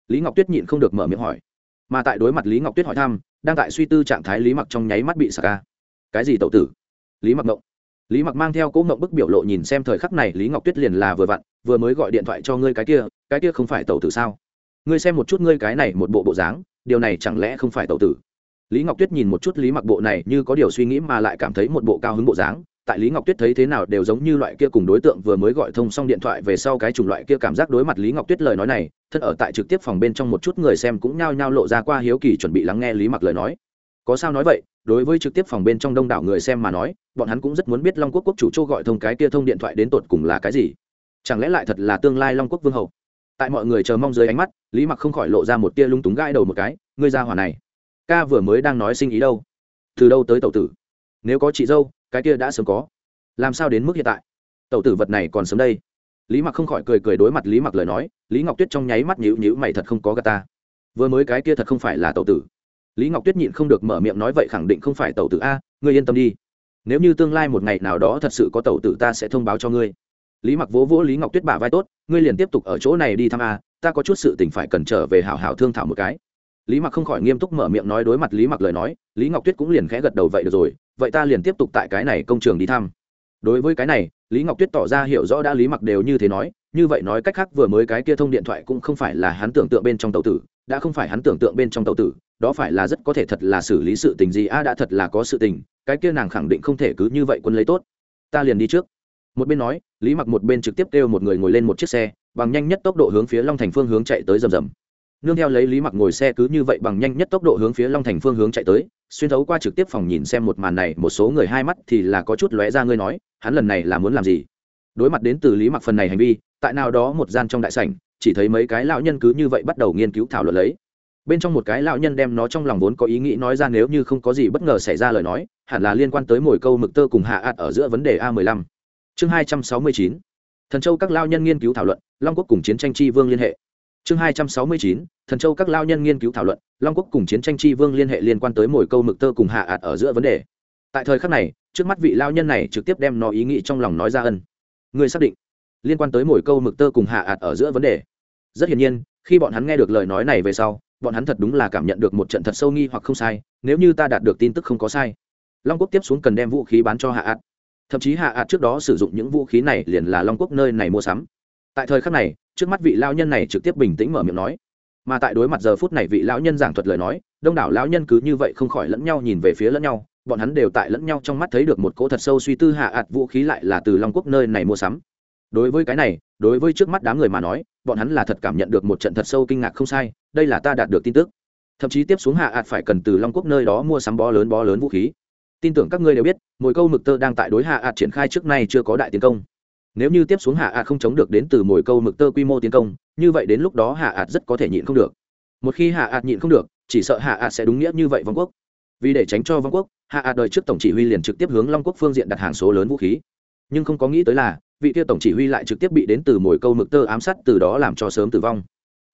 Lý ngọc tuyết nhịn không được mở miệng hỏi. Mà tại đối mặt lý ngọc tuyết hỏi thăm đang tại suy tư trạng thái lý mặc trong nháy mắt bị sạc ca. Cái gì tậu tử? Lý mặc ngộng. Lý mặc mang theo cỗ ngộng bức biểu lộ nhìn xem thời khắc này lý ngọc tuyết liền là vừa vặn, vừa mới gọi điện thoại cho ngươi cái kia cái kia không phải tậu tử sao? Ngươi xem một chút ngươi cái này một bộ bộ dáng, điều này chẳng lẽ không phải tậu tử? Lý ngọc tuyết nhìn một chút lý mặc bộ này như có điều suy nghĩ mà lại cảm thấy một bộ cao hứng bộ dáng tại lý ngọc tuyết thấy thế nào đều giống như loại kia cùng đối tượng vừa mới gọi thông xong điện thoại về sau cái chủng loại kia cảm giác đối mặt lý ngọc tuyết lời nói này, thân ở tại trực tiếp phòng bên trong một chút người xem cũng nhao nhao lộ ra qua hiếu kỳ chuẩn bị lắng nghe lý mặc lời nói. Có sao nói vậy, đối với trực tiếp phòng bên trong đông đảo người xem mà nói, bọn hắn cũng rất muốn biết long quốc quốc chủ châu gọi thông cái kia thông điện thoại đến tột cùng là cái gì. Chẳng lẽ lại thật là tương lai long quốc vương hậu? Tại mọi người chờ mong dưới ánh mắt, lý mặc không khỏi lộ ra một tia lung túng gãi đầu một cái, ngươi ra hỏa này, ca vừa mới đang nói sinh ý đâu? Từ đâu tới tàu tử? Nếu có chị dâu cái kia đã sớm có. Làm sao đến mức hiện tại? Tàu tử vật này còn sớm đây. Lý mặc không khỏi cười cười đối mặt lý mặc lời nói, lý ngọc tuyết trong nháy mắt nhữ nhữ mày thật không có gà ta. Vừa mới cái kia thật không phải là tàu tử. Lý ngọc tuyết nhịn không được mở miệng nói vậy khẳng định không phải tàu tử a, ngươi yên tâm đi. Nếu như tương lai một ngày nào đó thật sự có tàu tử ta sẽ thông báo cho ngươi. Lý mặc vỗ vỗ lý ngọc tuyết bả vai tốt, ngươi liền tiếp tục ở chỗ này đi thăm a, ta có chút sự tình phải cần trở về hảo hảo thương thảo một cái lý mặc không khỏi nghiêm túc mở miệng nói đối mặt lý mặc lời nói, lý ngọc tuyết cũng liền khẽ gật đầu vậy được rồi, vậy ta liền tiếp tục tại cái này công trường đi thăm. Đối với cái này, lý ngọc tuyết tỏ ra hiểu rõ đã lý mặc đều như thế nói, như vậy nói cách khác vừa mới cái kia thông điện thoại cũng không phải là hắn tưởng tượng bên trong tàu tử, đã không phải hắn tưởng tượng bên trong tàu tử, đó phải là rất có thể thật là xử lý sự tình gì, a đã thật là có sự tình, cái kia nàng khẳng định không thể cứ như vậy quân lấy tốt. Ta liền đi trước. Một bên nói, lý mặc một bên trực tiếp kêu một người ngồi lên một chiếc xe, bằng nhanh nhất tốc độ hướng phía long thành phương hướng chạy tới rầm rầm nương theo lấy lý mặc ngồi xe cứ như vậy bằng nhanh nhất tốc độ hướng phía long thành phương hướng chạy tới, xuyên thấu qua trực tiếp phòng nhìn xem một màn này, một số người hai mắt thì là có chút lóe ra ngươi nói, hắn lần này là muốn làm gì? Đối mặt đến từ lý mặc phần này hành vi, tại nào đó một gian trong đại sảnh, chỉ thấy mấy cái lão nhân cứ như vậy bắt đầu nghiên cứu thảo luận lấy. Bên trong một cái lão nhân đem nó trong lòng vốn có ý nghĩ nói ra nếu như không có gì bất ngờ xảy ra lời nói, hẳn là liên quan tới mồi câu mực tơ cùng hạ ạt ở giữa vấn đề a 15 chương 269 thần châu các lão nhân nghiên cứu thảo luận, long quốc cùng chiến tranh chi vương liên hệ chương 269 thần châu các lao nhân nghiên cứu thảo luận, long quốc cùng chiến tranh chi vương liên hệ liên quan tới mồi câu mực tơ cùng hạ ạt ở giữa vấn đề. Tại thời khắc này, trước mắt vị lao nhân này trực tiếp đem nó ý nghĩ trong lòng nói ra ân. Người xác định, liên quan tới mồi câu mực tơ cùng hạ ạt ở giữa vấn đề. Rất hiển nhiên, khi bọn hắn nghe được lời nói này về sau, bọn hắn thật đúng là cảm nhận được một trận thật sâu nghi hoặc không sai, nếu như ta đạt được tin tức không có sai. Long quốc tiếp xuống cần đem vũ khí bán cho hạ ạt. Thậm chí hạ ạt trước đó sử dụng những vũ khí này liền là long quốc nơi này mua sắm. Tại thời khắc này trước mắt vị lao nhân này trực tiếp bình tĩnh mở miệng nói. Mà tại đối mặt giờ phút này vị lão nhân giảng thuật lời nói, đông đảo lão nhân cứ như vậy không khỏi lẫn nhau nhìn về phía lẫn nhau, bọn hắn đều tại lẫn nhau trong mắt thấy được một cỗ thật sâu suy tư hạ ạt vũ khí lại là từ long quốc nơi này mua sắm. Đối với cái này, đối với trước mắt đám người mà nói, bọn hắn là thật cảm nhận được một trận thật sâu kinh ngạc không sai, đây là ta đạt được tin tức. Thậm chí tiếp xuống hạ ạt phải cần từ long quốc nơi đó mua sắm bó lớn bó lớn vũ khí. Tin tưởng các ngươi đều biết mỗi câu mực tơ đang tại đối hạ ạt triển khai trước nay chưa có đại tiến công nếu như tiếp xuống hạ ạt không chống được đến từ mồi câu mực tơ quy mô tiến công, như vậy đến lúc đó hạ ạt rất có thể nhịn không được. Một khi hạ ạt nhịn không được, chỉ sợ hạ ạt sẽ đúng nghĩa như vậy vong quốc. Vì để tránh cho vong quốc, hạ ạt đời trước tổng chỉ huy liền trực tiếp hướng long quốc phương diện đặt hàng số lớn vũ khí. Nhưng không có nghĩ tới là, vị kia tổng chỉ huy lại trực tiếp bị đến từ mồi câu mực tơ ám sát, từ đó làm cho sớm tử vong.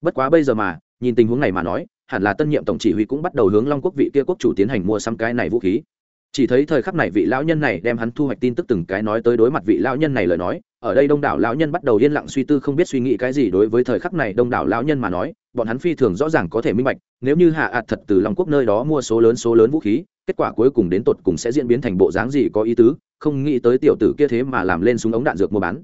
Bất quá bây giờ mà, nhìn tình huống này mà nói, hẳn là tân nhiệm tổng chỉ huy cũng bắt đầu hướng long quốc vị kia quốc chủ tiến hành mua xăm cái này vũ khí chỉ thấy thời khắc này vị lão nhân này đem hắn thu hoạch tin tức từng cái nói tới đối mặt vị lão nhân này lời nói, ở đây đông đảo lão nhân bắt đầu yên lặng suy tư không biết suy nghĩ cái gì đối với thời khắc này đông đảo lão nhân mà nói, bọn hắn phi thường rõ ràng có thể minh bạch, nếu như hạ ạt thật từ long quốc nơi đó mua số lớn số lớn vũ khí, kết quả cuối cùng đến tột cùng sẽ diễn biến thành bộ dáng gì có ý tứ, không nghĩ tới tiểu tử kia thế mà làm lên súng ống đạn dược mua bán.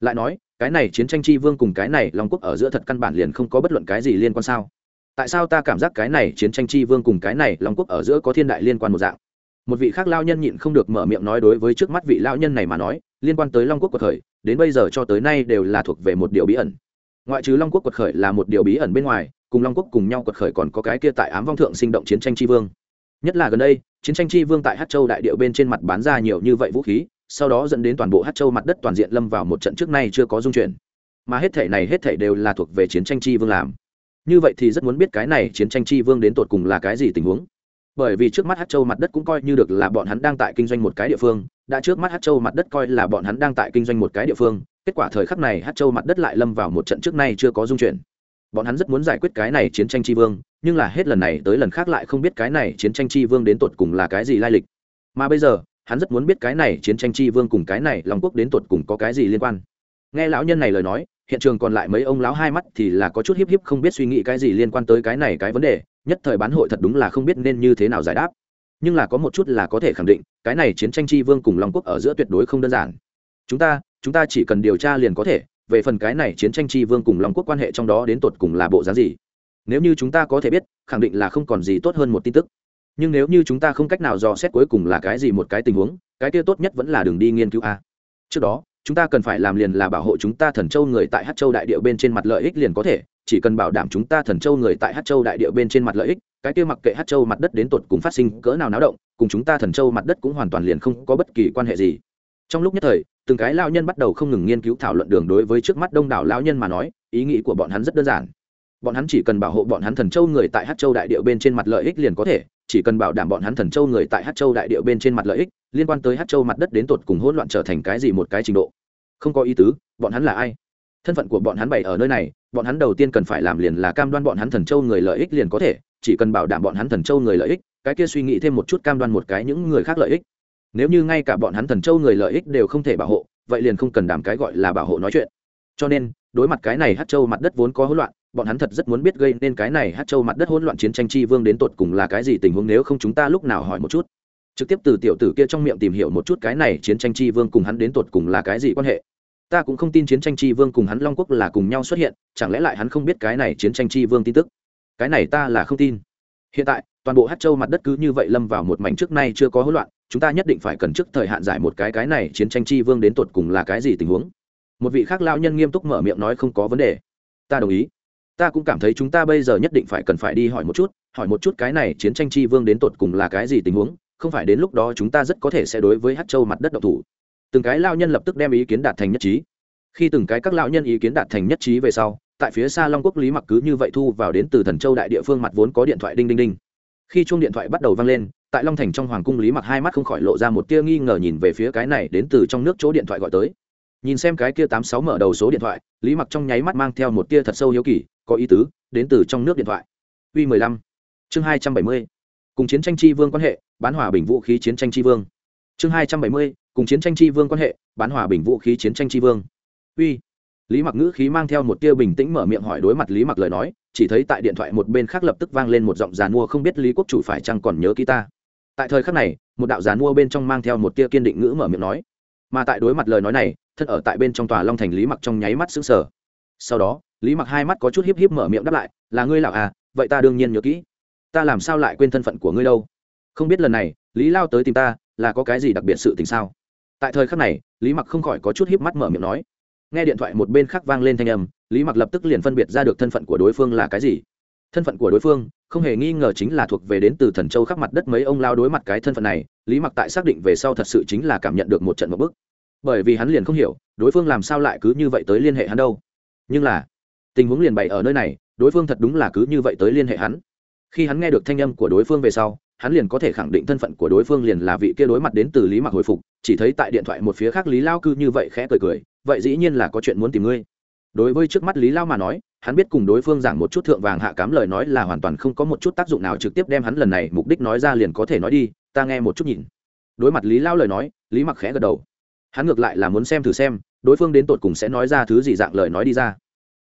Lại nói, cái này chiến tranh chi vương cùng cái này long quốc ở giữa thật căn bản liền không có bất luận cái gì liên quan sao? Tại sao ta cảm giác cái này chiến tranh chi vương cùng cái này long quốc ở giữa có thiên đại liên quan một dạng? Một vị khác lao nhân nhịn không được mở miệng nói đối với trước mắt vị lao nhân này mà nói, liên quan tới long quốc quật khởi, đến bây giờ cho tới nay đều là thuộc về một điều bí ẩn. Ngoại trừ long quốc quật khởi là một điều bí ẩn bên ngoài, cùng long quốc cùng nhau quật khởi còn có cái kia tại ám vong thượng sinh động chiến tranh tri vương. Nhất là gần đây, chiến tranh tri vương tại hát châu đại điệu bên trên mặt bán ra nhiều như vậy vũ khí, sau đó dẫn đến toàn bộ hát châu mặt đất toàn diện lâm vào một trận trước nay chưa có dung chuyển. Mà hết thể này hết thể đều là thuộc về chiến tranh tri vương làm. Như vậy thì rất muốn biết cái này chiến tranh tri vương đến tột cùng là cái gì tình huống bởi vì trước mắt hát châu mặt đất cũng coi như được là bọn hắn đang tại kinh doanh một cái địa phương, đã trước mắt hát châu mặt đất coi là bọn hắn đang tại kinh doanh một cái địa phương, kết quả thời khắc này hát châu mặt đất lại lâm vào một trận trước nay chưa có dung chuyển. Bọn hắn rất muốn giải quyết cái này chiến tranh tri vương, nhưng là hết lần này tới lần khác lại không biết cái này chiến tranh tri vương đến tột cùng là cái gì lai lịch. Mà bây giờ, hắn rất muốn biết cái này chiến tranh tri vương cùng cái này long quốc đến tột cùng có cái gì liên quan. Nghe lão nhân này lời nói, hiện trường còn lại mấy ông lão hai mắt thì là có chút hiếp hiếp không biết suy nghĩ cái gì liên quan tới cái này cái vấn đề nhất thời bán hội thật đúng là không biết nên như thế nào giải đáp. Nhưng là có một chút là có thể khẳng định, cái này chiến tranh tri vương cùng long quốc ở giữa tuyệt đối không đơn giản. Chúng ta chúng ta chỉ cần điều tra liền có thể, về phần cái này chiến tranh tri vương cùng long quốc quan hệ trong đó đến tột cùng là bộ giá gì? Nếu như chúng ta có thể biết, khẳng định là không còn gì tốt hơn một tin tức. Nhưng nếu như chúng ta không cách nào dò xét cuối cùng là cái gì một cái tình huống, cái kia tốt nhất vẫn là đường đi nghiên cứu a. Trước đó, chúng ta cần phải làm liền là bảo hộ chúng ta thần châu người tại hát châu đại điệu bên trên mặt lợi ích liền có thể chỉ cần bảo đảm chúng ta thần châu người tại hát châu đại địa bên trên mặt lợi ích, cái kia mặc kệ hát châu mặt đất đến tột cùng phát sinh cỡ nào náo động, cùng chúng ta thần châu mặt đất cũng hoàn toàn liền không có bất kỳ quan hệ gì. Trong lúc nhất thời, từng cái lao nhân bắt đầu không ngừng nghiên cứu thảo luận đường đối với trước mắt đông đảo lao nhân mà nói, ý nghĩ của bọn hắn rất đơn giản. Bọn hắn chỉ cần bảo hộ bọn hắn thần châu người tại hát châu đại điệu bên trên mặt lợi ích liền có thể, chỉ cần bảo đảm bọn hắn thần châu người tại hát châu đại điệu bên trên mặt lợi ích, liên quan tới hát châu mặt đất đến tột cùng hỗn loạn trở thành cái gì một cái trình độ. Không có ý tứ, bọn hắn là ai? Thân phận của bọn hắn bày ở nơi này bọn hắn đầu tiên cần phải làm liền là cam đoan bọn hắn thần châu người lợi ích liền có thể, chỉ cần bảo đảm bọn hắn thần châu người lợi ích, cái kia suy nghĩ thêm một chút cam đoan một cái những người khác lợi ích. Nếu như ngay cả bọn hắn thần châu người lợi ích đều không thể bảo hộ, vậy liền không cần đảm cái gọi là bảo hộ nói chuyện. Cho nên, đối mặt cái này hát châu mặt đất vốn có hỗn loạn, bọn hắn thật rất muốn biết gây nên cái này hát châu mặt đất hỗn loạn chiến tranh chi vương đến tột cùng là cái gì tình huống, nếu không chúng ta lúc nào hỏi một chút. Trực tiếp từ tiểu tử kia trong miệng tìm hiểu một chút cái này chiến tranh chi vương cùng hắn đến tột cùng là cái gì quan hệ ta cũng không tin chiến tranh chi vương cùng hắn long quốc là cùng nhau xuất hiện, chẳng lẽ lại hắn không biết cái này chiến tranh chi vương tin tức? Cái này ta là không tin. Hiện tại, toàn bộ hát châu mặt đất cứ như vậy lâm vào một mảnh trước nay chưa có hỗn loạn, chúng ta nhất định phải cần trước thời hạn giải một cái cái này chiến tranh chi vương đến tột cùng là cái gì tình huống. Một vị khác lao nhân nghiêm túc mở miệng nói không có vấn đề. Ta đồng ý. Ta cũng cảm thấy chúng ta bây giờ nhất định phải cần phải đi hỏi một chút, hỏi một chút cái này chiến tranh chi vương đến tột cùng là cái gì tình huống, không phải đến lúc đó chúng ta rất có thể sẽ đối với hát châu mặt đất độc thủ từng cái lao nhân lập tức đem ý kiến đạt thành nhất trí. Khi từng cái các lao nhân ý kiến đạt thành nhất trí về sau, tại phía xa long quốc lý mặc cứ như vậy thu vào đến từ thần châu đại địa phương mặt vốn có điện thoại đinh đinh đinh. Khi chuông điện thoại bắt đầu vang lên, tại long thành trong hoàng cung lý mặc hai mắt không khỏi lộ ra một tia nghi ngờ nhìn về phía cái này đến từ trong nước chỗ điện thoại gọi tới. Nhìn xem cái kia tám sáu mở đầu số điện thoại, lý mặc trong nháy mắt mang theo một tia thật sâu hiếu kỳ, có ý tứ, đến từ trong nước điện thoại. Uy mười lăm, chương hai trăm bảy mươi. Cùng chiến tranh chi vương quan hệ, bán hòa bình vũ khí chiến tranh chi vương. Chương hai trăm bảy mươi cùng chiến tranh chi vương quan hệ, bán hòa bình vũ khí chiến tranh chi vương. Uy. Lý mặc ngữ khí mang theo một tia bình tĩnh mở miệng hỏi đối mặt lý mặc lời nói, chỉ thấy tại điện thoại một bên khác lập tức vang lên một giọng giàn mua không biết lý quốc chủ phải chăng còn nhớ ký ta. Tại thời khắc này, một đạo giàn mua bên trong mang theo một tia kiên định ngữ mở miệng nói. Mà tại đối mặt lời nói này, thân ở tại bên trong tòa long thành lý mặc trong nháy mắt xứng sở sau đó, lý mặc hai mắt có chút híp híp mở miệng đáp lại, là ngươi lão à vậy ta đương nhiên nhớ kỹ. Ta làm sao lại quên thân phận của ngươi đâu? Không biết lần này, lý lao tới tìm ta, là có cái gì đặc biệt sự tình sao? Tại thời khắc này, lý mặc không khỏi có chút híp mắt mở miệng nói. Nghe điện thoại một bên khác vang lên thanh âm, lý mặc lập tức liền phân biệt ra được thân phận của đối phương là cái gì. Thân phận của đối phương, không hề nghi ngờ chính là thuộc về đến từ thần châu khắp mặt đất mấy ông lao đối mặt cái thân phận này, lý mặc tại xác định về sau thật sự chính là cảm nhận được một trận một bức. Bởi vì hắn liền không hiểu, đối phương làm sao lại cứ như vậy tới liên hệ hắn đâu. Nhưng là, tình huống liền bày ở nơi này, đối phương thật đúng là cứ như vậy tới liên hệ hắn. Khi hắn nghe được thanh âm của đối phương về sau, hắn liền có thể khẳng định thân phận của đối phương liền là vị kia đối mặt đến từ lý mặc hồi phục chỉ thấy tại điện thoại một phía khác lý lao cư như vậy khẽ cười cười, vậy dĩ nhiên là có chuyện muốn tìm ngươi. Đối với trước mắt lý lao mà nói, hắn biết cùng đối phương giảng một chút thượng vàng hạ cám lời nói là hoàn toàn không có một chút tác dụng nào trực tiếp đem hắn lần này mục đích nói ra liền có thể nói đi, ta nghe một chút nhìn. Đối mặt lý lao lời nói, lý mặc khẽ gật đầu. Hắn ngược lại là muốn xem thử xem, đối phương đến tột cùng sẽ nói ra thứ gì dạng lời nói đi ra.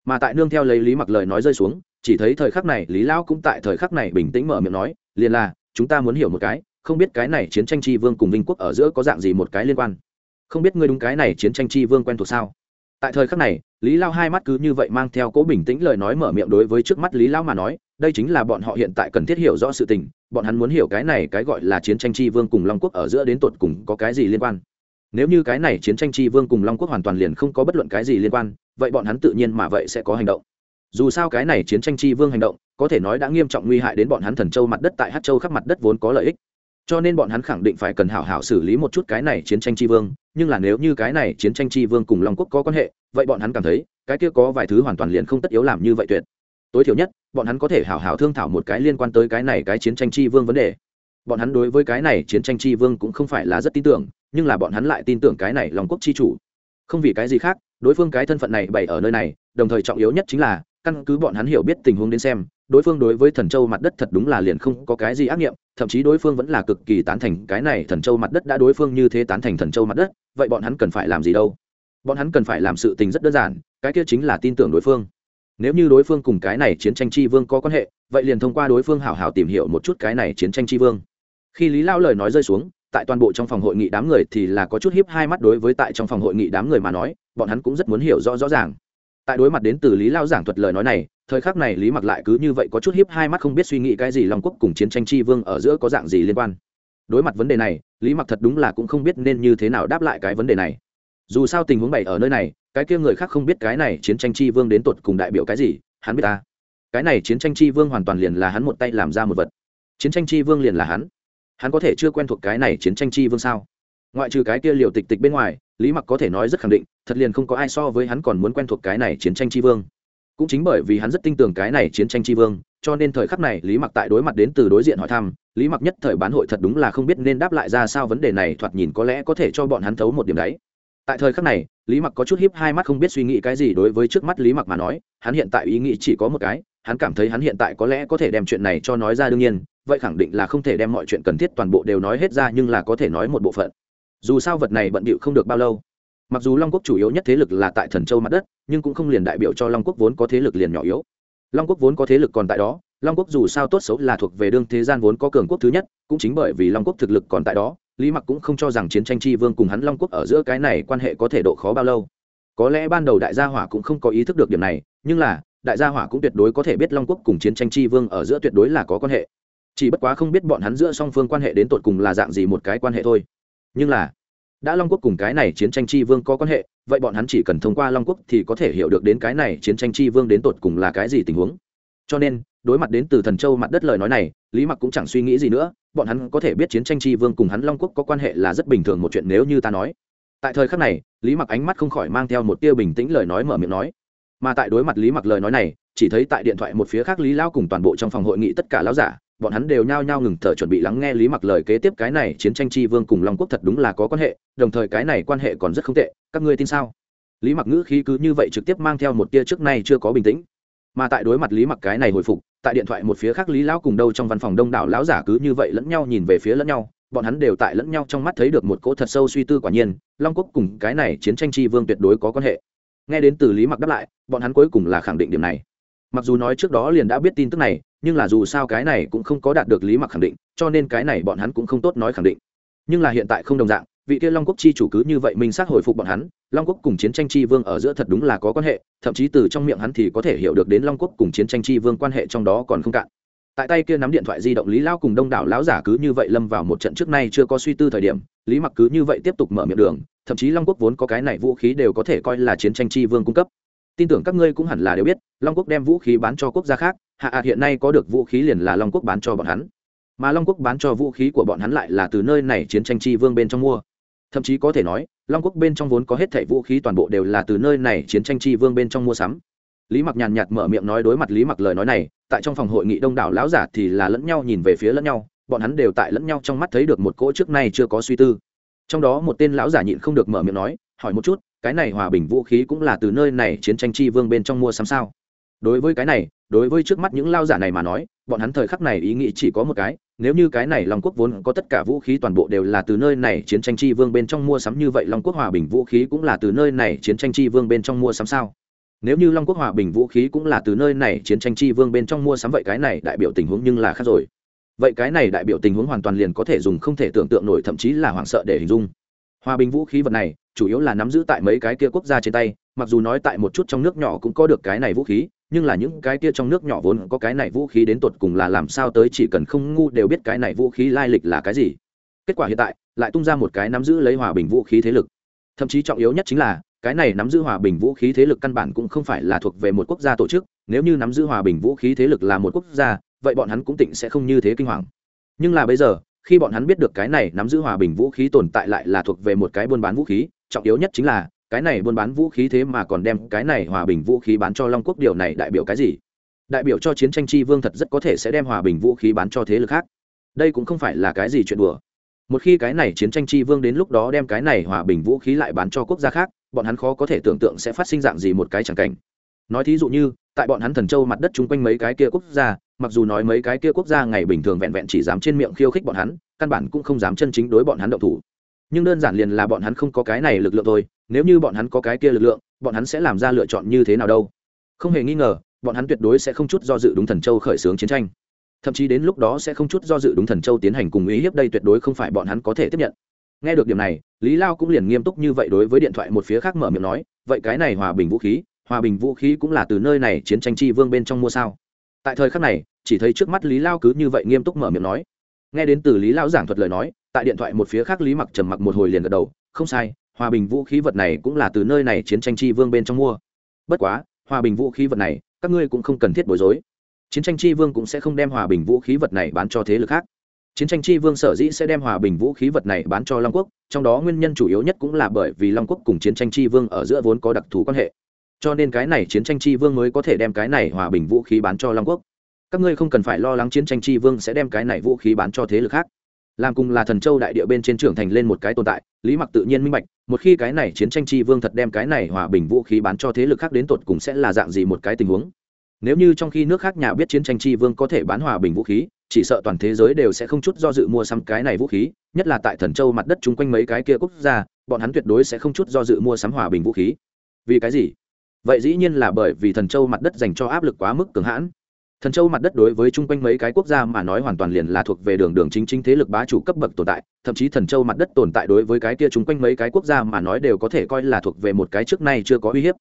Mà tại nương theo lấy lý mặc lời nói rơi xuống, chỉ thấy thời khắc này lý lao cũng tại thời khắc này bình tĩnh mở miệng nói, liền là, chúng ta muốn hiểu một cái không biết cái này chiến tranh tri vương cùng vinh quốc ở giữa có dạng gì một cái liên quan. Không biết ngươi đúng cái này chiến tranh tri vương quen thuộc sao? Tại thời khắc này, lý lao hai mắt cứ như vậy mang theo cố bình tĩnh lời nói mở miệng đối với trước mắt lý lao mà nói, đây chính là bọn họ hiện tại cần thiết hiểu rõ sự tình, bọn hắn muốn hiểu cái này cái gọi là chiến tranh tri vương cùng long quốc ở giữa đến tột cùng có cái gì liên quan. Nếu như cái này chiến tranh tri vương cùng long quốc hoàn toàn liền không có bất luận cái gì liên quan, vậy bọn hắn tự nhiên mà vậy sẽ có hành động. Dù sao cái này chiến tranh tri vương hành động, có thể nói đã nghiêm trọng nguy hại đến bọn hắn thần châu mặt đất tại hát châu khắp mặt đất vốn có lợi ích cho nên bọn hắn khẳng định phải cần hảo hảo xử lý một chút cái này chiến tranh tri vương, nhưng là nếu như cái này chiến tranh tri vương cùng long quốc có quan hệ, vậy bọn hắn cảm thấy, cái kia có vài thứ hoàn toàn liền không tất yếu làm như vậy tuyệt. Tối thiểu nhất, bọn hắn có thể hảo hảo thương thảo một cái liên quan tới cái này cái chiến tranh tri vương vấn đề. Bọn hắn đối với cái này chiến tranh tri vương cũng không phải là rất tin tưởng, nhưng là bọn hắn lại tin tưởng cái này long quốc chi chủ. Không vì cái gì khác, đối phương cái thân phận này bày ở nơi này, đồng thời trọng yếu nhất chính là, căn cứ bọn hắn hiểu biết tình huống đến xem, đối phương đối với thần châu mặt đất thật đúng là liền không có cái gì ác nghiệm thậm chí đối phương vẫn là cực kỳ tán thành cái này thần châu mặt đất đã đối phương như thế tán thành thần châu mặt đất, vậy bọn hắn cần phải làm gì đâu? Bọn hắn cần phải làm sự tình rất đơn giản, cái kia chính là tin tưởng đối phương. Nếu như đối phương cùng cái này chiến tranh tri vương có quan hệ, vậy liền thông qua đối phương hảo hảo tìm hiểu một chút cái này chiến tranh tri vương. Khi lý lao lời nói rơi xuống, tại toàn bộ trong phòng hội nghị đám người thì là có chút hiếp hai mắt đối với tại trong phòng hội nghị đám người mà nói, bọn hắn cũng rất muốn hiểu rõ rõ ràng tại đối mặt đến từ lý lao giảng thuật lời nói này, thời khắc này lý mặc lại cứ như vậy có chút hiếp hai mắt không biết suy nghĩ cái gì long quốc cùng chiến tranh tri vương ở giữa có dạng gì liên quan. Đối mặt vấn đề này, lý mặc thật đúng là cũng không biết nên như thế nào đáp lại cái vấn đề này. Dù sao tình huống bày ở nơi này, cái kia người khác không biết cái này chiến tranh tri vương đến tột cùng đại biểu cái gì, hắn biết ta. Cái này chiến tranh tri vương hoàn toàn liền là hắn một tay làm ra một vật. Chiến tranh tri vương liền là hắn. Hắn có thể chưa quen thuộc cái này chiến tranh tri vương sao? Ngoại trừ cái kia liều tịch tịch bên ngoài lý mặc có thể nói rất khẳng định, thật liền không có ai so với hắn còn muốn quen thuộc cái này chiến tranh tri vương. Cũng chính bởi vì hắn rất tin tưởng cái này chiến tranh tri vương, cho nên thời khắc này lý mặc tại đối mặt đến từ đối diện hỏi thăm, lý mặc nhất thời bán hội thật đúng là không biết nên đáp lại ra sao vấn đề này, thoạt nhìn có lẽ có thể cho bọn hắn thấu một điểm đấy. Tại thời khắc này, lý mặc có chút hiếp hai mắt không biết suy nghĩ cái gì đối với trước mắt lý mặc mà nói, hắn hiện tại ý nghĩ chỉ có một cái, hắn cảm thấy hắn hiện tại có lẽ có thể đem chuyện này cho nói ra đương nhiên, vậy khẳng định là không thể đem mọi chuyện cần thiết toàn bộ đều nói hết ra nhưng là có thể nói một bộ phận dù sao vật này bận bịu không được bao lâu. Mặc dù long quốc chủ yếu nhất thế lực là tại thần châu mặt đất, nhưng cũng không liền đại biểu cho long quốc vốn có thế lực liền nhỏ yếu. Long quốc vốn có thế lực còn tại đó, long quốc dù sao tốt xấu là thuộc về đương thế gian vốn có cường quốc thứ nhất, cũng chính bởi vì long quốc thực lực còn tại đó, lý mặc cũng không cho rằng chiến tranh tri vương cùng hắn long quốc ở giữa cái này quan hệ có thể độ khó bao lâu. Có lẽ ban đầu đại gia hỏa cũng không có ý thức được điểm này, nhưng là, đại gia hỏa cũng tuyệt đối có thể biết long quốc cùng chiến tranh tri vương ở giữa tuyệt đối là có quan hệ. Chỉ bất quá không biết bọn hắn giữa song phương quan hệ đến tột cùng là dạng gì một cái quan hệ thôi nhưng là, đã long quốc cùng cái này chiến tranh tri vương có quan hệ, vậy bọn hắn chỉ cần thông qua long quốc thì có thể hiểu được đến cái này chiến tranh tri vương đến tột cùng là cái gì tình huống. Cho nên, đối mặt đến từ thần châu mặt đất lời nói này, lý mặc cũng chẳng suy nghĩ gì nữa, bọn hắn có thể biết chiến tranh tri vương cùng hắn long quốc có quan hệ là rất bình thường một chuyện nếu như ta nói. Tại thời khắc này, lý mặc ánh mắt không khỏi mang theo một tia bình tĩnh lời nói mở miệng nói. Mà tại đối mặt lý mặc lời nói này, chỉ thấy tại điện thoại một phía khác lý lao cùng toàn bộ trong phòng hội nghị tất cả lão giả bọn hắn đều nhao nhao ngừng thở chuẩn bị lắng nghe lý mặc lời kế tiếp cái này chiến tranh tri vương cùng long quốc thật đúng là có quan hệ, đồng thời cái này quan hệ còn rất không tệ, các ngươi tin sao? Lý mặc ngữ khí cứ như vậy trực tiếp mang theo một tia trước nay chưa có bình tĩnh. Mà tại đối mặt lý mặc cái này hồi phục, tại điện thoại một phía khác lý lão cùng đâu trong văn phòng đông đảo lão giả cứ như vậy lẫn nhau nhìn về phía lẫn nhau, bọn hắn đều tại lẫn nhau trong mắt thấy được một cỗ thật sâu suy tư quả nhiên, long quốc cùng cái này chiến tranh tri vương tuyệt đối có quan hệ. Nghe đến từ lý mặc đáp lại, bọn hắn cuối cùng là khẳng định điểm này mặc dù nói trước đó liền đã biết tin tức này, nhưng là dù sao cái này cũng không có đạt được lý mặc khẳng định, cho nên cái này bọn hắn cũng không tốt nói khẳng định. Nhưng là hiện tại không đồng dạng, vị kia long quốc chi chủ cứ như vậy mình xác hồi phục bọn hắn, long quốc cùng chiến tranh chi vương ở giữa thật đúng là có quan hệ, thậm chí từ trong miệng hắn thì có thể hiểu được đến long quốc cùng chiến tranh chi vương quan hệ trong đó còn không cạn. Tại tay kia nắm điện thoại di động lý lao cùng đông đảo lão giả cứ như vậy lâm vào một trận trước nay chưa có suy tư thời điểm, lý mặc cứ như vậy tiếp tục mở miệng đường, thậm chí long quốc vốn có cái này vũ khí đều có thể coi là chiến tranh chi vương cung cấp tin tưởng các ngươi cũng hẳn là đều biết, long quốc đem vũ khí bán cho quốc gia khác, hạ ạt hiện nay có được vũ khí liền là long quốc bán cho bọn hắn. Mà long quốc bán cho vũ khí của bọn hắn lại là từ nơi này chiến tranh chi vương bên trong mua. Thậm chí có thể nói, long quốc bên trong vốn có hết thẻ vũ khí toàn bộ đều là từ nơi này chiến tranh chi vương bên trong mua sắm. Lý mặc nhàn nhạt mở miệng nói đối mặt lý mặc lời nói này, tại trong phòng hội nghị đông đảo lão giả thì là lẫn nhau nhìn về phía lẫn nhau, bọn hắn đều tại lẫn nhau trong mắt thấy được một cỗ trước nay chưa có suy tư. Trong đó một tên lão giả nhịn không được mở miệng nói, hỏi một chút cái này hòa bình vũ khí cũng là từ nơi này chiến tranh chi vương bên trong mua sắm sao? Đối với cái này, đối với trước mắt những lao giả này mà nói, bọn hắn thời khắc này ý nghĩ chỉ có một cái, nếu như cái này long quốc vốn có tất cả vũ khí toàn bộ đều là từ nơi này chiến tranh chi vương bên trong mua sắm như vậy, long quốc hòa bình vũ khí cũng là từ nơi này chiến tranh chi vương bên trong mua sắm sao? Nếu như long quốc hòa bình vũ khí cũng là từ nơi này chiến tranh chi vương bên trong mua sắm vậy cái này đại biểu tình huống nhưng là khác rồi. Vậy cái này đại biểu tình huống hoàn toàn liền có thể dùng không thể tưởng tượng nổi, thậm chí là hoảng sợ để hình dung hòa bình vũ khí vật này, chủ yếu là nắm giữ tại mấy cái kia quốc gia trên tay, mặc dù nói tại một chút trong nước nhỏ cũng có được cái này vũ khí, nhưng là những cái kia trong nước nhỏ vốn có cái này vũ khí đến tột cùng là làm sao tới chỉ cần không ngu đều biết cái này vũ khí lai lịch là cái gì. Kết quả hiện tại, lại tung ra một cái nắm giữ lấy hòa bình vũ khí thế lực. Thậm chí trọng yếu nhất chính là, cái này nắm giữ hòa bình vũ khí thế lực căn bản cũng không phải là thuộc về một quốc gia tổ chức, nếu như nắm giữ hòa bình vũ khí thế lực là một quốc gia, vậy bọn hắn cũng tỉnh sẽ không như thế kinh hoàng. Nhưng là bây giờ khi bọn hắn biết được cái này nắm giữ hòa bình vũ khí tồn tại lại là thuộc về một cái buôn bán vũ khí, trọng yếu nhất chính là, cái này buôn bán vũ khí thế mà còn đem cái này hòa bình vũ khí bán cho long quốc, điều này đại biểu cái gì? Đại biểu cho chiến tranh chi vương thật rất có thể sẽ đem hòa bình vũ khí bán cho thế lực khác. Đây cũng không phải là cái gì chuyện đùa. Một khi cái này chiến tranh chi vương đến lúc đó đem cái này hòa bình vũ khí lại bán cho quốc gia khác, bọn hắn khó có thể tưởng tượng sẽ phát sinh dạng gì một cái chẳng cảnh. Nói thí dụ như, tại bọn hắn thần châu mặt đất chung quanh mấy cái kia quốc gia mặc dù nói mấy cái kia quốc gia ngày bình thường vẹn vẹn chỉ dám trên miệng khiêu khích bọn hắn, căn bản cũng không dám chân chính đối bọn hắn động thủ. Nhưng đơn giản liền là bọn hắn không có cái này lực lượng thôi, nếu như bọn hắn có cái kia lực lượng, bọn hắn sẽ làm ra lựa chọn như thế nào đâu? Không hề nghi ngờ, bọn hắn tuyệt đối sẽ không chút do dự đúng thần châu khởi xướng chiến tranh. Thậm chí đến lúc đó sẽ không chút do dự đúng thần châu tiến hành cùng ý hiếp đây tuyệt đối không phải bọn hắn có thể tiếp nhận. Nghe được điểm này, lý lao cũng liền nghiêm túc như vậy đối với điện thoại một phía khác mở miệng nói, vậy cái này hòa bình vũ khí, hòa bình vũ khí cũng là từ nơi này chiến tranh chi vương bên trong mua sao? Tại thời khắc này chỉ thấy trước mắt lý lao cứ như vậy nghiêm túc mở miệng nói. Nghe đến từ lý lao giảng thuật lời nói, tại điện thoại một phía khác lý mặc trầm mặc một hồi liền gật đầu, không sai, hòa bình vũ khí vật này cũng là từ nơi này chiến tranh chi vương bên trong mua. Bất quá, hòa bình vũ khí vật này, các ngươi cũng không cần thiết bối rối. Chiến tranh chi vương cũng sẽ không đem hòa bình vũ khí vật này bán cho thế lực khác. Chiến tranh chi vương sở dĩ sẽ đem hòa bình vũ khí vật này bán cho long quốc, trong đó nguyên nhân chủ yếu nhất cũng là bởi vì long quốc cùng chiến tranh chi vương ở giữa vốn có đặc thù quan hệ. Cho nên cái này chiến tranh chi vương mới có thể đem cái này hòa bình vũ khí bán cho long quốc các ngươi không cần phải lo lắng chiến tranh chi vương sẽ đem cái này vũ khí bán cho thế lực khác. Làm cùng là thần châu đại địa bên trên trưởng thành lên một cái tồn tại, lý mặc tự nhiên minh bạch, một khi cái này chiến tranh chi vương thật đem cái này hòa bình vũ khí bán cho thế lực khác đến tột cùng sẽ là dạng gì một cái tình huống. Nếu như trong khi nước khác nhà biết chiến tranh chi vương có thể bán hòa bình vũ khí, chỉ sợ toàn thế giới đều sẽ không chút do dự mua sắm cái này vũ khí, nhất là tại thần châu mặt đất chung quanh mấy cái kia quốc gia, bọn hắn tuyệt đối sẽ không chút do dự mua sắm hòa bình vũ khí. Vì cái gì? Vậy dĩ nhiên là bởi vì thần châu mặt đất dành cho áp lực quá mức cường hãn thần châu mặt đất đối với chung quanh mấy cái quốc gia mà nói hoàn toàn liền là thuộc về đường đường chính chính thế lực bá chủ cấp bậc tồn tại, thậm chí thần châu mặt đất tồn tại đối với cái kia chung quanh mấy cái quốc gia mà nói đều có thể coi là thuộc về một cái trước nay chưa có uy hiếp.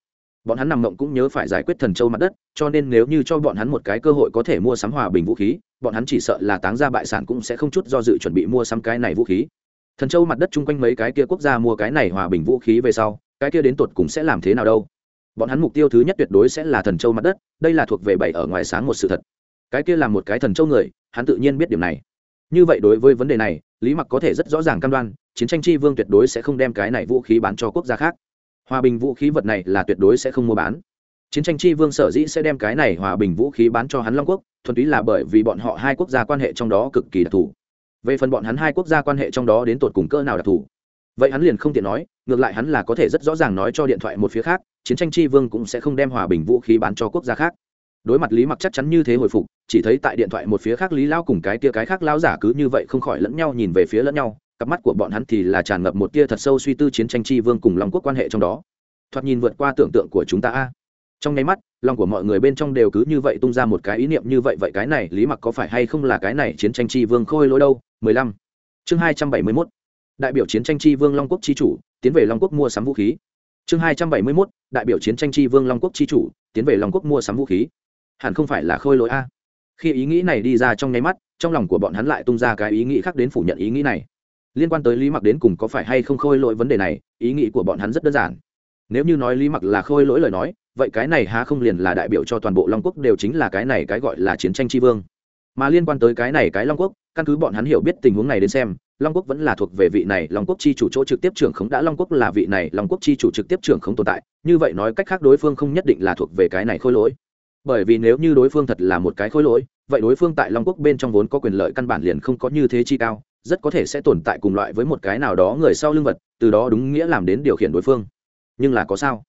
Bọn hắn nằm mộng cũng nhớ phải giải quyết thần châu mặt đất, cho nên nếu như cho bọn hắn một cái cơ hội có thể mua sắm hòa bình vũ khí, bọn hắn chỉ sợ là táng ra bại sản cũng sẽ không chút do dự chuẩn bị mua sắm cái này vũ khí. Thần châu mặt đất chung quanh mấy cái kia quốc gia mua cái này hòa bình vũ khí về sau, cái kia đến tột cùng sẽ làm thế nào đâu? Bọn hắn mục tiêu thứ nhất tuyệt đối sẽ là thần châu mặt đất, đây là thuộc về bảy ở ngoài sáng một sự thật. Cái kia là một cái thần châu người, hắn tự nhiên biết điểm này. Như vậy đối với vấn đề này, lý mặc có thể rất rõ ràng cam đoan, chiến tranh chi vương tuyệt đối sẽ không đem cái này vũ khí bán cho quốc gia khác. Hòa bình vũ khí vật này là tuyệt đối sẽ không mua bán. Chiến tranh chi vương sở dĩ sẽ đem cái này hòa bình vũ khí bán cho hắn long quốc, thuần túy là bởi vì bọn họ hai quốc gia quan hệ trong đó cực kỳ đặc thù. Về phần bọn hắn hai quốc gia quan hệ trong đó đến tột cùng cỡ nào đặc thù? Vậy hắn liền không tiện nói, ngược lại hắn là có thể rất rõ ràng nói cho điện thoại một phía khác chiến tranh chi vương cũng sẽ không đem hòa bình vũ khí bán cho quốc gia khác. Đối mặt lý mặc chắc chắn như thế hồi phục, chỉ thấy tại điện thoại một phía khác lý lao cùng cái tia cái khác lao giả cứ như vậy không khỏi lẫn nhau nhìn về phía lẫn nhau, cặp mắt của bọn hắn thì là tràn ngập một tia thật sâu suy tư chiến tranh chi vương cùng long quốc quan hệ trong đó. Thoạt nhìn vượt qua tưởng tượng của chúng ta a. Trong nháy mắt, lòng của mọi người bên trong đều cứ như vậy tung ra một cái ý niệm như vậy vậy cái này lý mặc có phải hay không là cái này chiến tranh chi vương khôi lỗi đâu? 15. chương 271. đại biểu chiến tranh chi vương long quốc chi chủ, tiến về long quốc mua sắm vũ khí chương 271. đại biểu chiến tranh chi vương long quốc chi chủ, tiến về long quốc mua sắm vũ khí. Hẳn không phải là khôi lỗi a? Khi ý nghĩ này đi ra trong nháy mắt, trong lòng của bọn hắn lại tung ra cái ý nghĩ khác đến phủ nhận ý nghĩ này. Liên quan tới lý mặc đến cùng có phải hay không khôi lỗi vấn đề này, ý nghĩ của bọn hắn rất đơn giản. Nếu như nói lý mặc là khôi lỗi lời nói, vậy cái này há không liền là đại biểu cho toàn bộ long quốc đều chính là cái này cái gọi là chiến tranh tri vương. Mà liên quan tới cái này cái long quốc, căn cứ bọn hắn hiểu biết tình huống này đến xem long quốc vẫn là thuộc về vị này long quốc chi chủ chỗ trực tiếp trưởng khống. Đã long quốc là vị này long quốc chi chủ trực tiếp trưởng khống tồn tại, như vậy nói cách khác đối phương không nhất định là thuộc về cái này khôi lỗi. Bởi vì nếu như đối phương thật là một cái khôi lỗi, vậy đối phương tại long quốc bên trong vốn có quyền lợi căn bản liền không có như thế chi cao, rất có thể sẽ tồn tại cùng loại với một cái nào đó người sau lưng vật, từ đó đúng nghĩa làm đến điều khiển đối phương. Nhưng là có sao?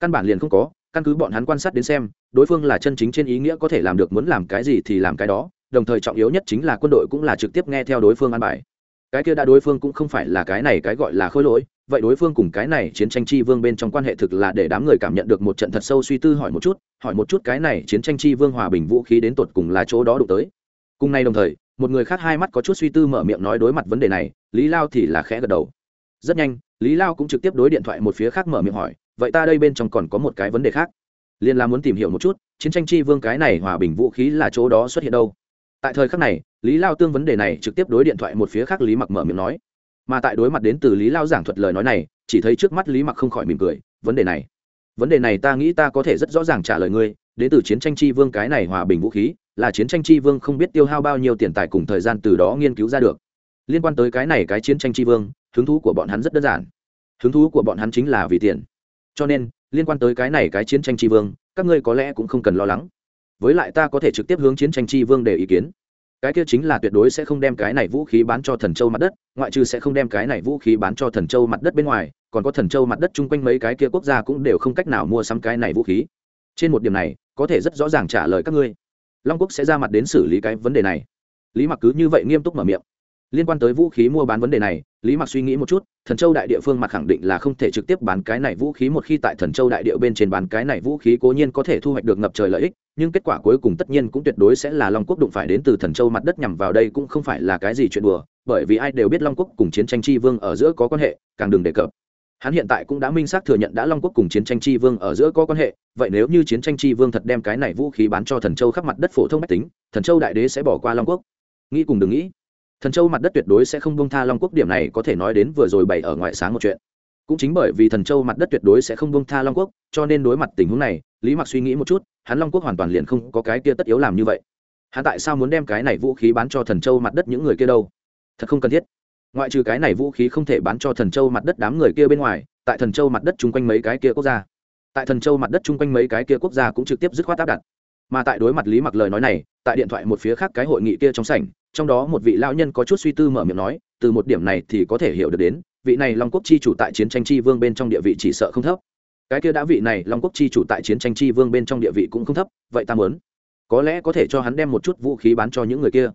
Căn bản liền không có, căn cứ bọn hắn quan sát đến xem, đối phương là chân chính trên ý nghĩa có thể làm được muốn làm cái gì thì làm cái đó, đồng thời trọng yếu nhất chính là quân đội cũng là trực tiếp nghe theo đối phương an bài cái kia đã đối phương cũng không phải là cái này cái gọi là khôi lỗi, vậy đối phương cùng cái này chiến tranh chi vương bên trong quan hệ thực là để đám người cảm nhận được một trận thật sâu suy tư hỏi một chút, hỏi một chút cái này chiến tranh chi vương hòa bình vũ khí đến tột cùng là chỗ đó đụng tới. Cùng nay đồng thời, một người khác hai mắt có chút suy tư mở miệng nói đối mặt vấn đề này, lý lao thì là khẽ gật đầu. Rất nhanh, lý lao cũng trực tiếp đối điện thoại một phía khác mở miệng hỏi, vậy ta đây bên trong còn có một cái vấn đề khác. Liên la muốn tìm hiểu một chút, chiến tranh chi vương cái này hòa bình vũ khí là chỗ đó xuất hiện đâu? Tại thời khắc này, lý lao tương vấn đề này trực tiếp đối điện thoại một phía khác lý mặc mở miệng nói. Mà tại đối mặt đến từ lý lao giảng thuật lời nói này, chỉ thấy trước mắt lý mặc không khỏi mỉm cười, vấn đề này, vấn đề này ta nghĩ ta có thể rất rõ ràng trả lời ngươi, đến từ chiến tranh chi vương cái này hòa bình vũ khí, là chiến tranh chi vương không biết tiêu hao bao nhiêu tiền tài cùng thời gian từ đó nghiên cứu ra được. Liên quan tới cái này cái chiến tranh chi vương, hứng thú của bọn hắn rất đơn giản. Hứng thú của bọn hắn chính là vì tiền. Cho nên, liên quan tới cái này cái chiến tranh tri vương, các ngươi có lẽ cũng không cần lo lắng với lại ta có thể trực tiếp hướng chiến tranh tri vương để ý kiến. Cái kia chính là tuyệt đối sẽ không đem cái này vũ khí bán cho thần châu mặt đất, ngoại trừ sẽ không đem cái này vũ khí bán cho thần châu mặt đất bên ngoài, còn có thần châu mặt đất chung quanh mấy cái kia quốc gia cũng đều không cách nào mua sắm cái này vũ khí. Trên một điểm này, có thể rất rõ ràng trả lời các ngươi. Long quốc sẽ ra mặt đến xử lý cái vấn đề này. Lý mặc cứ như vậy nghiêm túc mở miệng. Liên quan tới vũ khí mua bán vấn đề này, lý mặc suy nghĩ một chút, thần châu đại địa phương mặt khẳng định là không thể trực tiếp bán cái này vũ khí một khi tại thần châu đại địa bên trên bán cái này vũ khí cố nhiên có thể thu hoạch được ngập trời lợi ích nhưng kết quả cuối cùng tất nhiên cũng tuyệt đối sẽ là long quốc đụng phải đến từ thần châu mặt đất nhằm vào đây cũng không phải là cái gì chuyện đùa, bởi vì ai đều biết long quốc cùng chiến tranh tri vương ở giữa có quan hệ, càng đừng đề cập. Hắn hiện tại cũng đã minh xác thừa nhận đã long quốc cùng chiến tranh tri vương ở giữa có quan hệ, vậy nếu như chiến tranh tri vương thật đem cái này vũ khí bán cho thần châu khắp mặt đất phổ thông mách tính, thần châu đại đế sẽ bỏ qua long quốc. Nghĩ cùng đừng nghĩ, thần châu mặt đất tuyệt đối sẽ không bông tha long quốc, điểm này có thể nói đến vừa rồi bày ở ngoại sáng một chuyện. Cũng chính bởi vì thần châu mặt đất tuyệt đối sẽ không bông tha long quốc, cho nên đối mặt tình huống này lý mặc suy nghĩ một chút, hắn long quốc hoàn toàn liền không có cái kia tất yếu làm như vậy. Hắn tại sao muốn đem cái này vũ khí bán cho thần châu mặt đất những người kia đâu? Thật không cần thiết. Ngoại trừ cái này vũ khí không thể bán cho thần châu mặt đất đám người kia bên ngoài, tại thần châu mặt đất chung quanh mấy cái kia quốc gia. Tại thần châu mặt đất chung quanh mấy cái kia quốc gia cũng trực tiếp dứt khoát áp đặt. Mà tại đối mặt lý mặc lời nói này, tại điện thoại một phía khác cái hội nghị kia trong sảnh, trong đó một vị lão nhân có chút suy tư mở miệng nói, từ một điểm này thì có thể hiểu được đến, vị này long quốc chi chủ tại chiến tranh chi vương bên trong địa vị chỉ sợ không thấp cái kia đã vị này long quốc chi chủ tại chiến tranh chi vương bên trong địa vị cũng không thấp, vậy ta muốn. Có lẽ có thể cho hắn đem một chút vũ khí bán cho những người kia.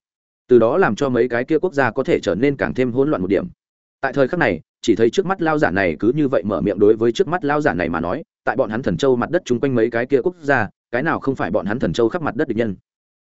Từ đó làm cho mấy cái kia quốc gia có thể trở nên càng thêm hỗn loạn một điểm. Tại thời khắc này, chỉ thấy trước mắt lao giả này cứ như vậy mở miệng đối với trước mắt lao giả này mà nói, tại bọn hắn thần châu mặt đất chung quanh mấy cái kia quốc gia, cái nào không phải bọn hắn thần châu khắp mặt đất địch nhân?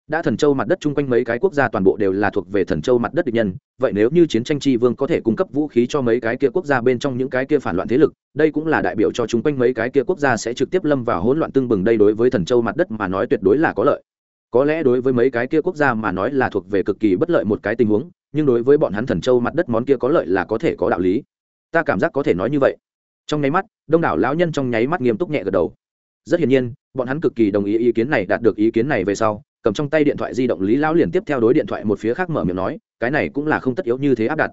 Đã thần châu mặt đất chung quanh mấy cái quốc gia toàn bộ đều là thuộc về thần châu mặt đất địch nhân, vậy nếu như chiến tranh tri vương có thể cung cấp vũ khí cho mấy cái kia quốc gia bên trong những cái kia phản loạn thế lực, đây cũng là đại biểu cho chung quanh mấy cái kia quốc gia sẽ trực tiếp lâm vào hỗn loạn tương bừng đây đối với thần châu mặt đất mà nói tuyệt đối là có lợi. Có lẽ đối với mấy cái kia quốc gia mà nói là thuộc về cực kỳ bất lợi một cái tình huống, nhưng đối với bọn hắn thần châu mặt đất món kia có lợi là có thể có đạo lý. Ta cảm giác có thể nói như vậy. Trong nháy mắt, đông đảo lão nhân trong nháy mắt nghiêm túc nhẹ gật đầu. Rất hiển nhiên, bọn hắn cực kỳ đồng ý ý kiến này đạt được ý kiến này về sau cầm trong tay điện thoại di động lý lão liền tiếp theo đối điện thoại một phía khác mở miệng nói, cái này cũng là không tất yếu như thế áp đặt.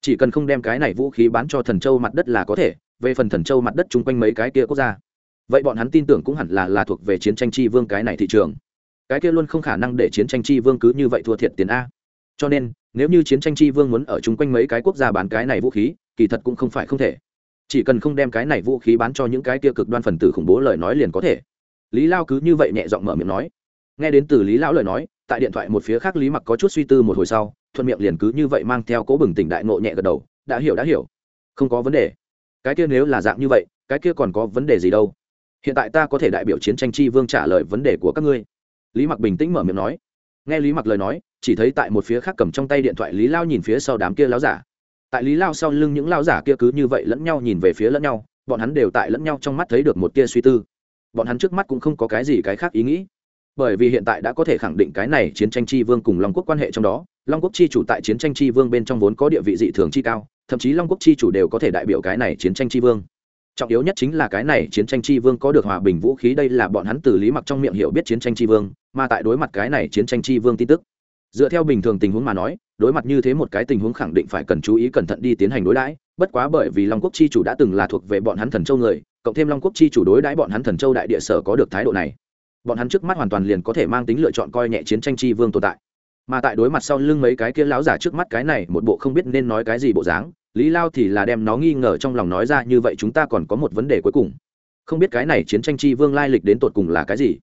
Chỉ cần không đem cái này vũ khí bán cho thần châu mặt đất là có thể, về phần thần châu mặt đất chung quanh mấy cái kia quốc gia, vậy bọn hắn tin tưởng cũng hẳn là là thuộc về chiến tranh chi vương cái này thị trường. Cái kia luôn không khả năng để chiến tranh chi vương cứ như vậy thua thiệt tiền a. Cho nên, nếu như chiến tranh chi vương muốn ở chung quanh mấy cái quốc gia bán cái này vũ khí, kỳ thật cũng không phải không thể. Chỉ cần không đem cái này vũ khí bán cho những cái kia cực đoan phần tử khủng bố lời nói liền có thể. Lý lao cứ như vậy nhẹ giọng mở miệng nói nghe đến từ lý lão lời nói, tại điện thoại một phía khác lý mặc có chút suy tư một hồi sau, thuận miệng liền cứ như vậy mang theo cố bừng tỉnh đại ngộ nhẹ gật đầu, đã hiểu đã hiểu. Không có vấn đề. Cái kia nếu là dạng như vậy, cái kia còn có vấn đề gì đâu? Hiện tại ta có thể đại biểu chiến tranh chi vương trả lời vấn đề của các ngươi. Lý mặc bình tĩnh mở miệng nói. Nghe lý mặc lời nói, chỉ thấy tại một phía khác cầm trong tay điện thoại lý lao nhìn phía sau đám kia láo giả. Tại lý lao sau lưng những lao giả kia cứ như vậy lẫn nhau nhìn về phía lẫn nhau, bọn hắn đều tại lẫn nhau trong mắt thấy được một tia suy tư. Bọn hắn trước mắt cũng không có cái gì cái khác ý nghĩ bởi vì hiện tại đã có thể khẳng định cái này chiến tranh chi vương cùng long quốc quan hệ trong đó. Long quốc chi chủ tại chiến tranh chi vương bên trong vốn có địa vị dị thường chi cao, thậm chí long quốc chi chủ đều có thể đại biểu cái này chiến tranh chi vương. Trọng yếu nhất chính là cái này chiến tranh chi vương có được hòa bình vũ khí, đây là bọn hắn từ lý mặc trong miệng hiểu biết chiến tranh chi vương, mà tại đối mặt cái này chiến tranh chi vương tin tức. Dựa theo bình thường tình huống mà nói, đối mặt như thế một cái tình huống khẳng định phải cần chú ý cẩn thận đi tiến hành đối đãi, bất quá bởi vì long quốc chi chủ đã từng là thuộc về bọn hắn thần châu người, cộng thêm long quốc chi chủ đối đãi bọn hắn thần châu đại địa sở có được thái độ này bọn hắn trước mắt hoàn toàn liền có thể mang tính lựa chọn coi nhẹ chiến tranh chi vương tồn tại. Mà tại đối mặt sau lưng mấy cái kia láo giả trước mắt cái này, một bộ không biết nên nói cái gì bộ dáng, lý lao thì là đem nó nghi ngờ trong lòng nói ra, như vậy chúng ta còn có một vấn đề cuối cùng. Không biết cái này chiến tranh chi vương lai lịch đến tột cùng là cái gì?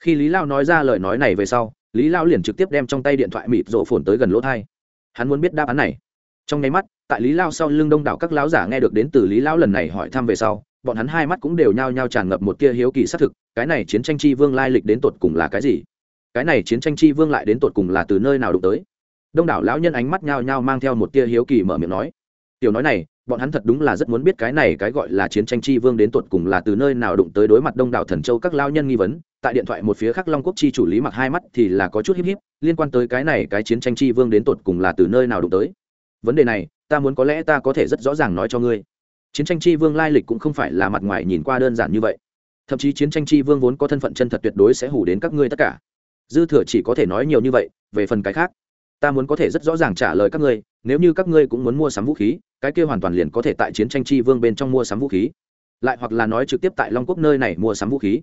Khi lý lao nói ra lời nói này về sau, lý lao liền trực tiếp đem trong tay điện thoại mịt rộ phồn tới gần lỗ thai. Hắn muốn biết đáp án này. Trong nháy mắt, tại lý lao sau lưng đông đảo các lão giả nghe được đến từ lý lao lần này hỏi thăm về sau bọn hắn hai mắt cũng đều nhao nhao tràn ngập một tia hiếu kỳ xác thực, cái này chiến tranh chi vương lai lịch đến tột cùng là cái gì? Cái này chiến tranh chi vương lại đến tột cùng là từ nơi nào đụng tới? Đông đảo lão nhân ánh mắt nhao nhao mang theo một tia hiếu kỳ mở miệng nói. Tiểu nói này, bọn hắn thật đúng là rất muốn biết cái này cái gọi là chiến tranh chi vương đến tột cùng là từ nơi nào đụng tới đối mặt đông đảo thần châu các lao nhân nghi vấn. Tại điện thoại một phía khác long quốc chi chủ lý mặc hai mắt thì là có chút híp híp, liên quan tới cái này cái chiến tranh chi vương đến tột cùng là từ nơi nào đụng tới? Vấn đề này, ta muốn có lẽ ta có thể rất rõ ràng nói cho ngươi chiến tranh chi vương lai lịch cũng không phải là mặt ngoài nhìn qua đơn giản như vậy. Thậm chí chiến tranh chi vương vốn có thân phận chân thật tuyệt đối sẽ hủ đến các ngươi tất cả. Dư thừa chỉ có thể nói nhiều như vậy, về phần cái khác, ta muốn có thể rất rõ ràng trả lời các ngươi, nếu như các ngươi cũng muốn mua sắm vũ khí, cái kia hoàn toàn liền có thể tại chiến tranh chi vương bên trong mua sắm vũ khí. Lại hoặc là nói trực tiếp tại long quốc nơi này mua sắm vũ khí.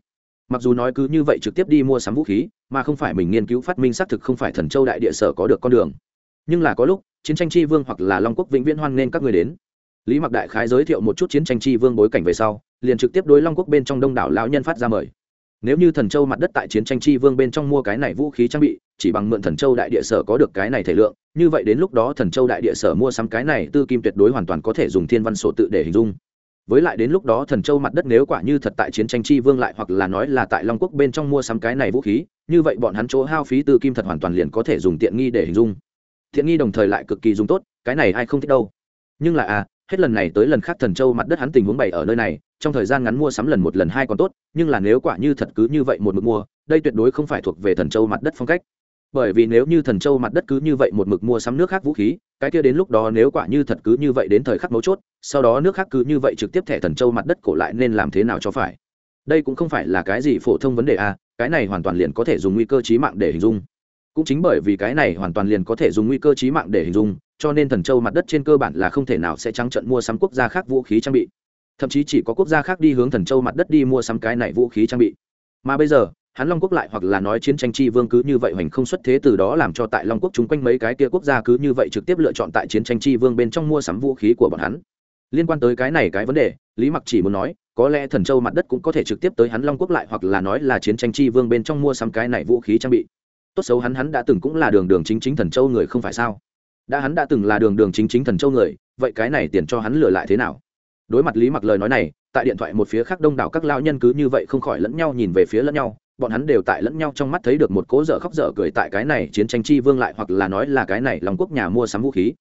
Mặc dù nói cứ như vậy trực tiếp đi mua sắm vũ khí, mà không phải mình nghiên cứu phát minh xác thực không phải thần châu đại địa sở có được con đường. Nhưng là có lúc, chiến tranh chi vương hoặc là long quốc vĩnh viễn hoan nên các người đến lý mặc đại khái giới thiệu một chút chiến tranh chi vương bối cảnh về sau, liền trực tiếp đối long quốc bên trong đông đảo lão nhân phát ra mời. Nếu như thần châu mặt đất tại chiến tranh chi vương bên trong mua cái này vũ khí trang bị, chỉ bằng mượn thần châu đại địa sở có được cái này thể lượng, như vậy đến lúc đó thần châu đại địa sở mua sắm cái này tư kim tuyệt đối hoàn toàn có thể dùng thiên văn sổ tự để hình dung. Với lại đến lúc đó thần châu mặt đất nếu quả như thật tại chiến tranh chi vương lại hoặc là nói là tại long quốc bên trong mua sắm cái này vũ khí, như vậy bọn hắn chỗ hao phí tư kim thật hoàn toàn liền có thể dùng tiện nghi để hình dung. Thiện nghi đồng thời lại cực kỳ dùng tốt, cái này ai không thích đâu. Nhưng là à hết lần này tới lần khác thần châu mặt đất hắn tình huống bày ở nơi này, trong thời gian ngắn mua sắm lần một lần hai còn tốt, nhưng là nếu quả như thật cứ như vậy một mực mua, đây tuyệt đối không phải thuộc về thần châu mặt đất phong cách. Bởi vì nếu như thần châu mặt đất cứ như vậy một mực mua sắm nước khác vũ khí, cái kia đến lúc đó nếu quả như thật cứ như vậy đến thời khắc mấu chốt, sau đó nước khác cứ như vậy trực tiếp thẻ thần châu mặt đất cổ lại nên làm thế nào cho phải? Đây cũng không phải là cái gì phổ thông vấn đề a cái này hoàn toàn liền có thể dùng nguy cơ chí mạng để hình dung. Cũng chính bởi vì cái này hoàn toàn liền có thể dùng nguy cơ chí mạng để hình dung cho nên thần châu mặt đất trên cơ bản là không thể nào sẽ trắng trận mua sắm quốc gia khác vũ khí trang bị. Thậm chí chỉ có quốc gia khác đi hướng thần châu mặt đất đi mua sắm cái này vũ khí trang bị. Mà bây giờ hắn long quốc lại hoặc là nói chiến tranh chi vương cứ như vậy hoành không xuất thế từ đó làm cho tại long quốc chung quanh mấy cái kia quốc gia cứ như vậy trực tiếp lựa chọn tại chiến tranh chi vương bên trong mua sắm vũ khí của bọn hắn. Liên quan tới cái này cái vấn đề, lý mặc chỉ muốn nói, có lẽ thần châu mặt đất cũng có thể trực tiếp tới hắn long quốc lại hoặc là nói là chiến tranh chi vương bên trong mua sắm cái này vũ khí trang bị. Tốt xấu hắn hắn đã từng cũng là đường đường chính chính thần châu người không phải sao? Đã hắn đã từng là đường đường chính chính thần châu người, vậy cái này tiền cho hắn lừa lại thế nào? Đối mặt lý mặc lời nói này, tại điện thoại một phía khác đông đảo các lao nhân cứ như vậy không khỏi lẫn nhau nhìn về phía lẫn nhau, bọn hắn đều tại lẫn nhau trong mắt thấy được một cố dở khóc dở cười tại cái này chiến tranh chi vương lại hoặc là nói là cái này lòng quốc nhà mua sắm vũ khí.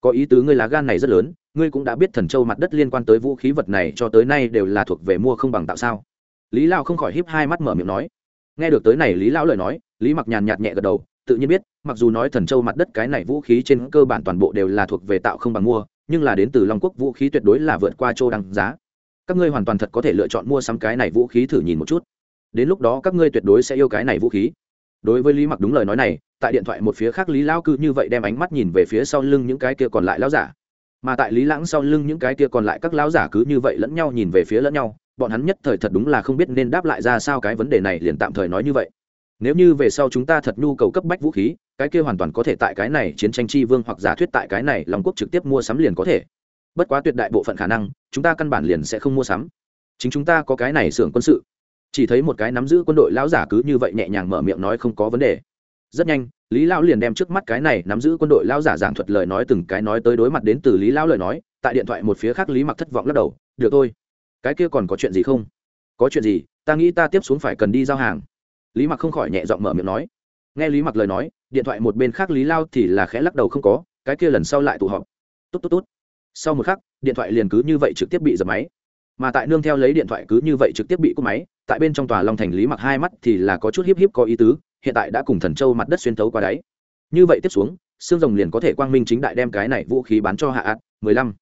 Có ý tứ ngươi lá gan này rất lớn, ngươi cũng đã biết thần châu mặt đất liên quan tới vũ khí vật này cho tới nay đều là thuộc về mua không bằng tạo sao? Lý lao không khỏi híp hai mắt mở miệng nói. Nghe được tới này lý lão lời nói, lý mặc nhàn nhạt nhẹ gật đầu tự nhiên biết, mặc dù nói thần châu mặt đất cái này vũ khí trên cơ bản toàn bộ đều là thuộc về tạo không bằng mua, nhưng là đến từ long quốc vũ khí tuyệt đối là vượt qua châu đăng giá. Các ngươi hoàn toàn thật có thể lựa chọn mua sắm cái này vũ khí thử nhìn một chút. Đến lúc đó các ngươi tuyệt đối sẽ yêu cái này vũ khí. Đối với lý mặc đúng lời nói này, tại điện thoại một phía khác lý lão cư như vậy đem ánh mắt nhìn về phía sau lưng những cái kia còn lại lão giả. Mà tại lý lãng sau lưng những cái kia còn lại các lão giả cứ như vậy lẫn nhau nhìn về phía lẫn nhau, bọn hắn nhất thời thật đúng là không biết nên đáp lại ra sao cái vấn đề này liền tạm thời nói như vậy nếu như về sau chúng ta thật nhu cầu cấp bách vũ khí, cái kia hoàn toàn có thể tại cái này chiến tranh chi vương hoặc giả thuyết tại cái này lòng quốc trực tiếp mua sắm liền có thể. Bất quá tuyệt đại bộ phận khả năng, chúng ta căn bản liền sẽ không mua sắm. Chính chúng ta có cái này xưởng quân sự. Chỉ thấy một cái nắm giữ quân đội lão giả cứ như vậy nhẹ nhàng mở miệng nói không có vấn đề. Rất nhanh, lý lão liền đem trước mắt cái này nắm giữ quân đội lão giả giảng thuật lời nói từng cái nói tới đối mặt đến từ lý lão lời nói, tại điện thoại một phía khác lý mặc thất vọng lắc đầu, được thôi. Cái kia còn có chuyện gì không? Có chuyện gì? Ta nghĩ ta tiếp xuống phải cần đi giao hàng lý mặc không khỏi nhẹ giọng mở miệng nói. Nghe lý mặc lời nói, điện thoại một bên khác lý lao thì là khẽ lắc đầu không có, cái kia lần sau lại tụ họp. Tốt tốt tốt sau một khắc, điện thoại liền cứ như vậy trực tiếp bị dập máy. Mà tại nương theo lấy điện thoại cứ như vậy trực tiếp bị cúp máy, tại bên trong tòa long thành lý mặc hai mắt thì là có chút hiếp hiếp có ý tứ, hiện tại đã cùng thần châu mặt đất xuyên thấu qua đáy. Như vậy tiếp xuống xương rồng liền có thể quang minh chính đại đem cái này vũ khí bán cho hạ ạt mười lăm.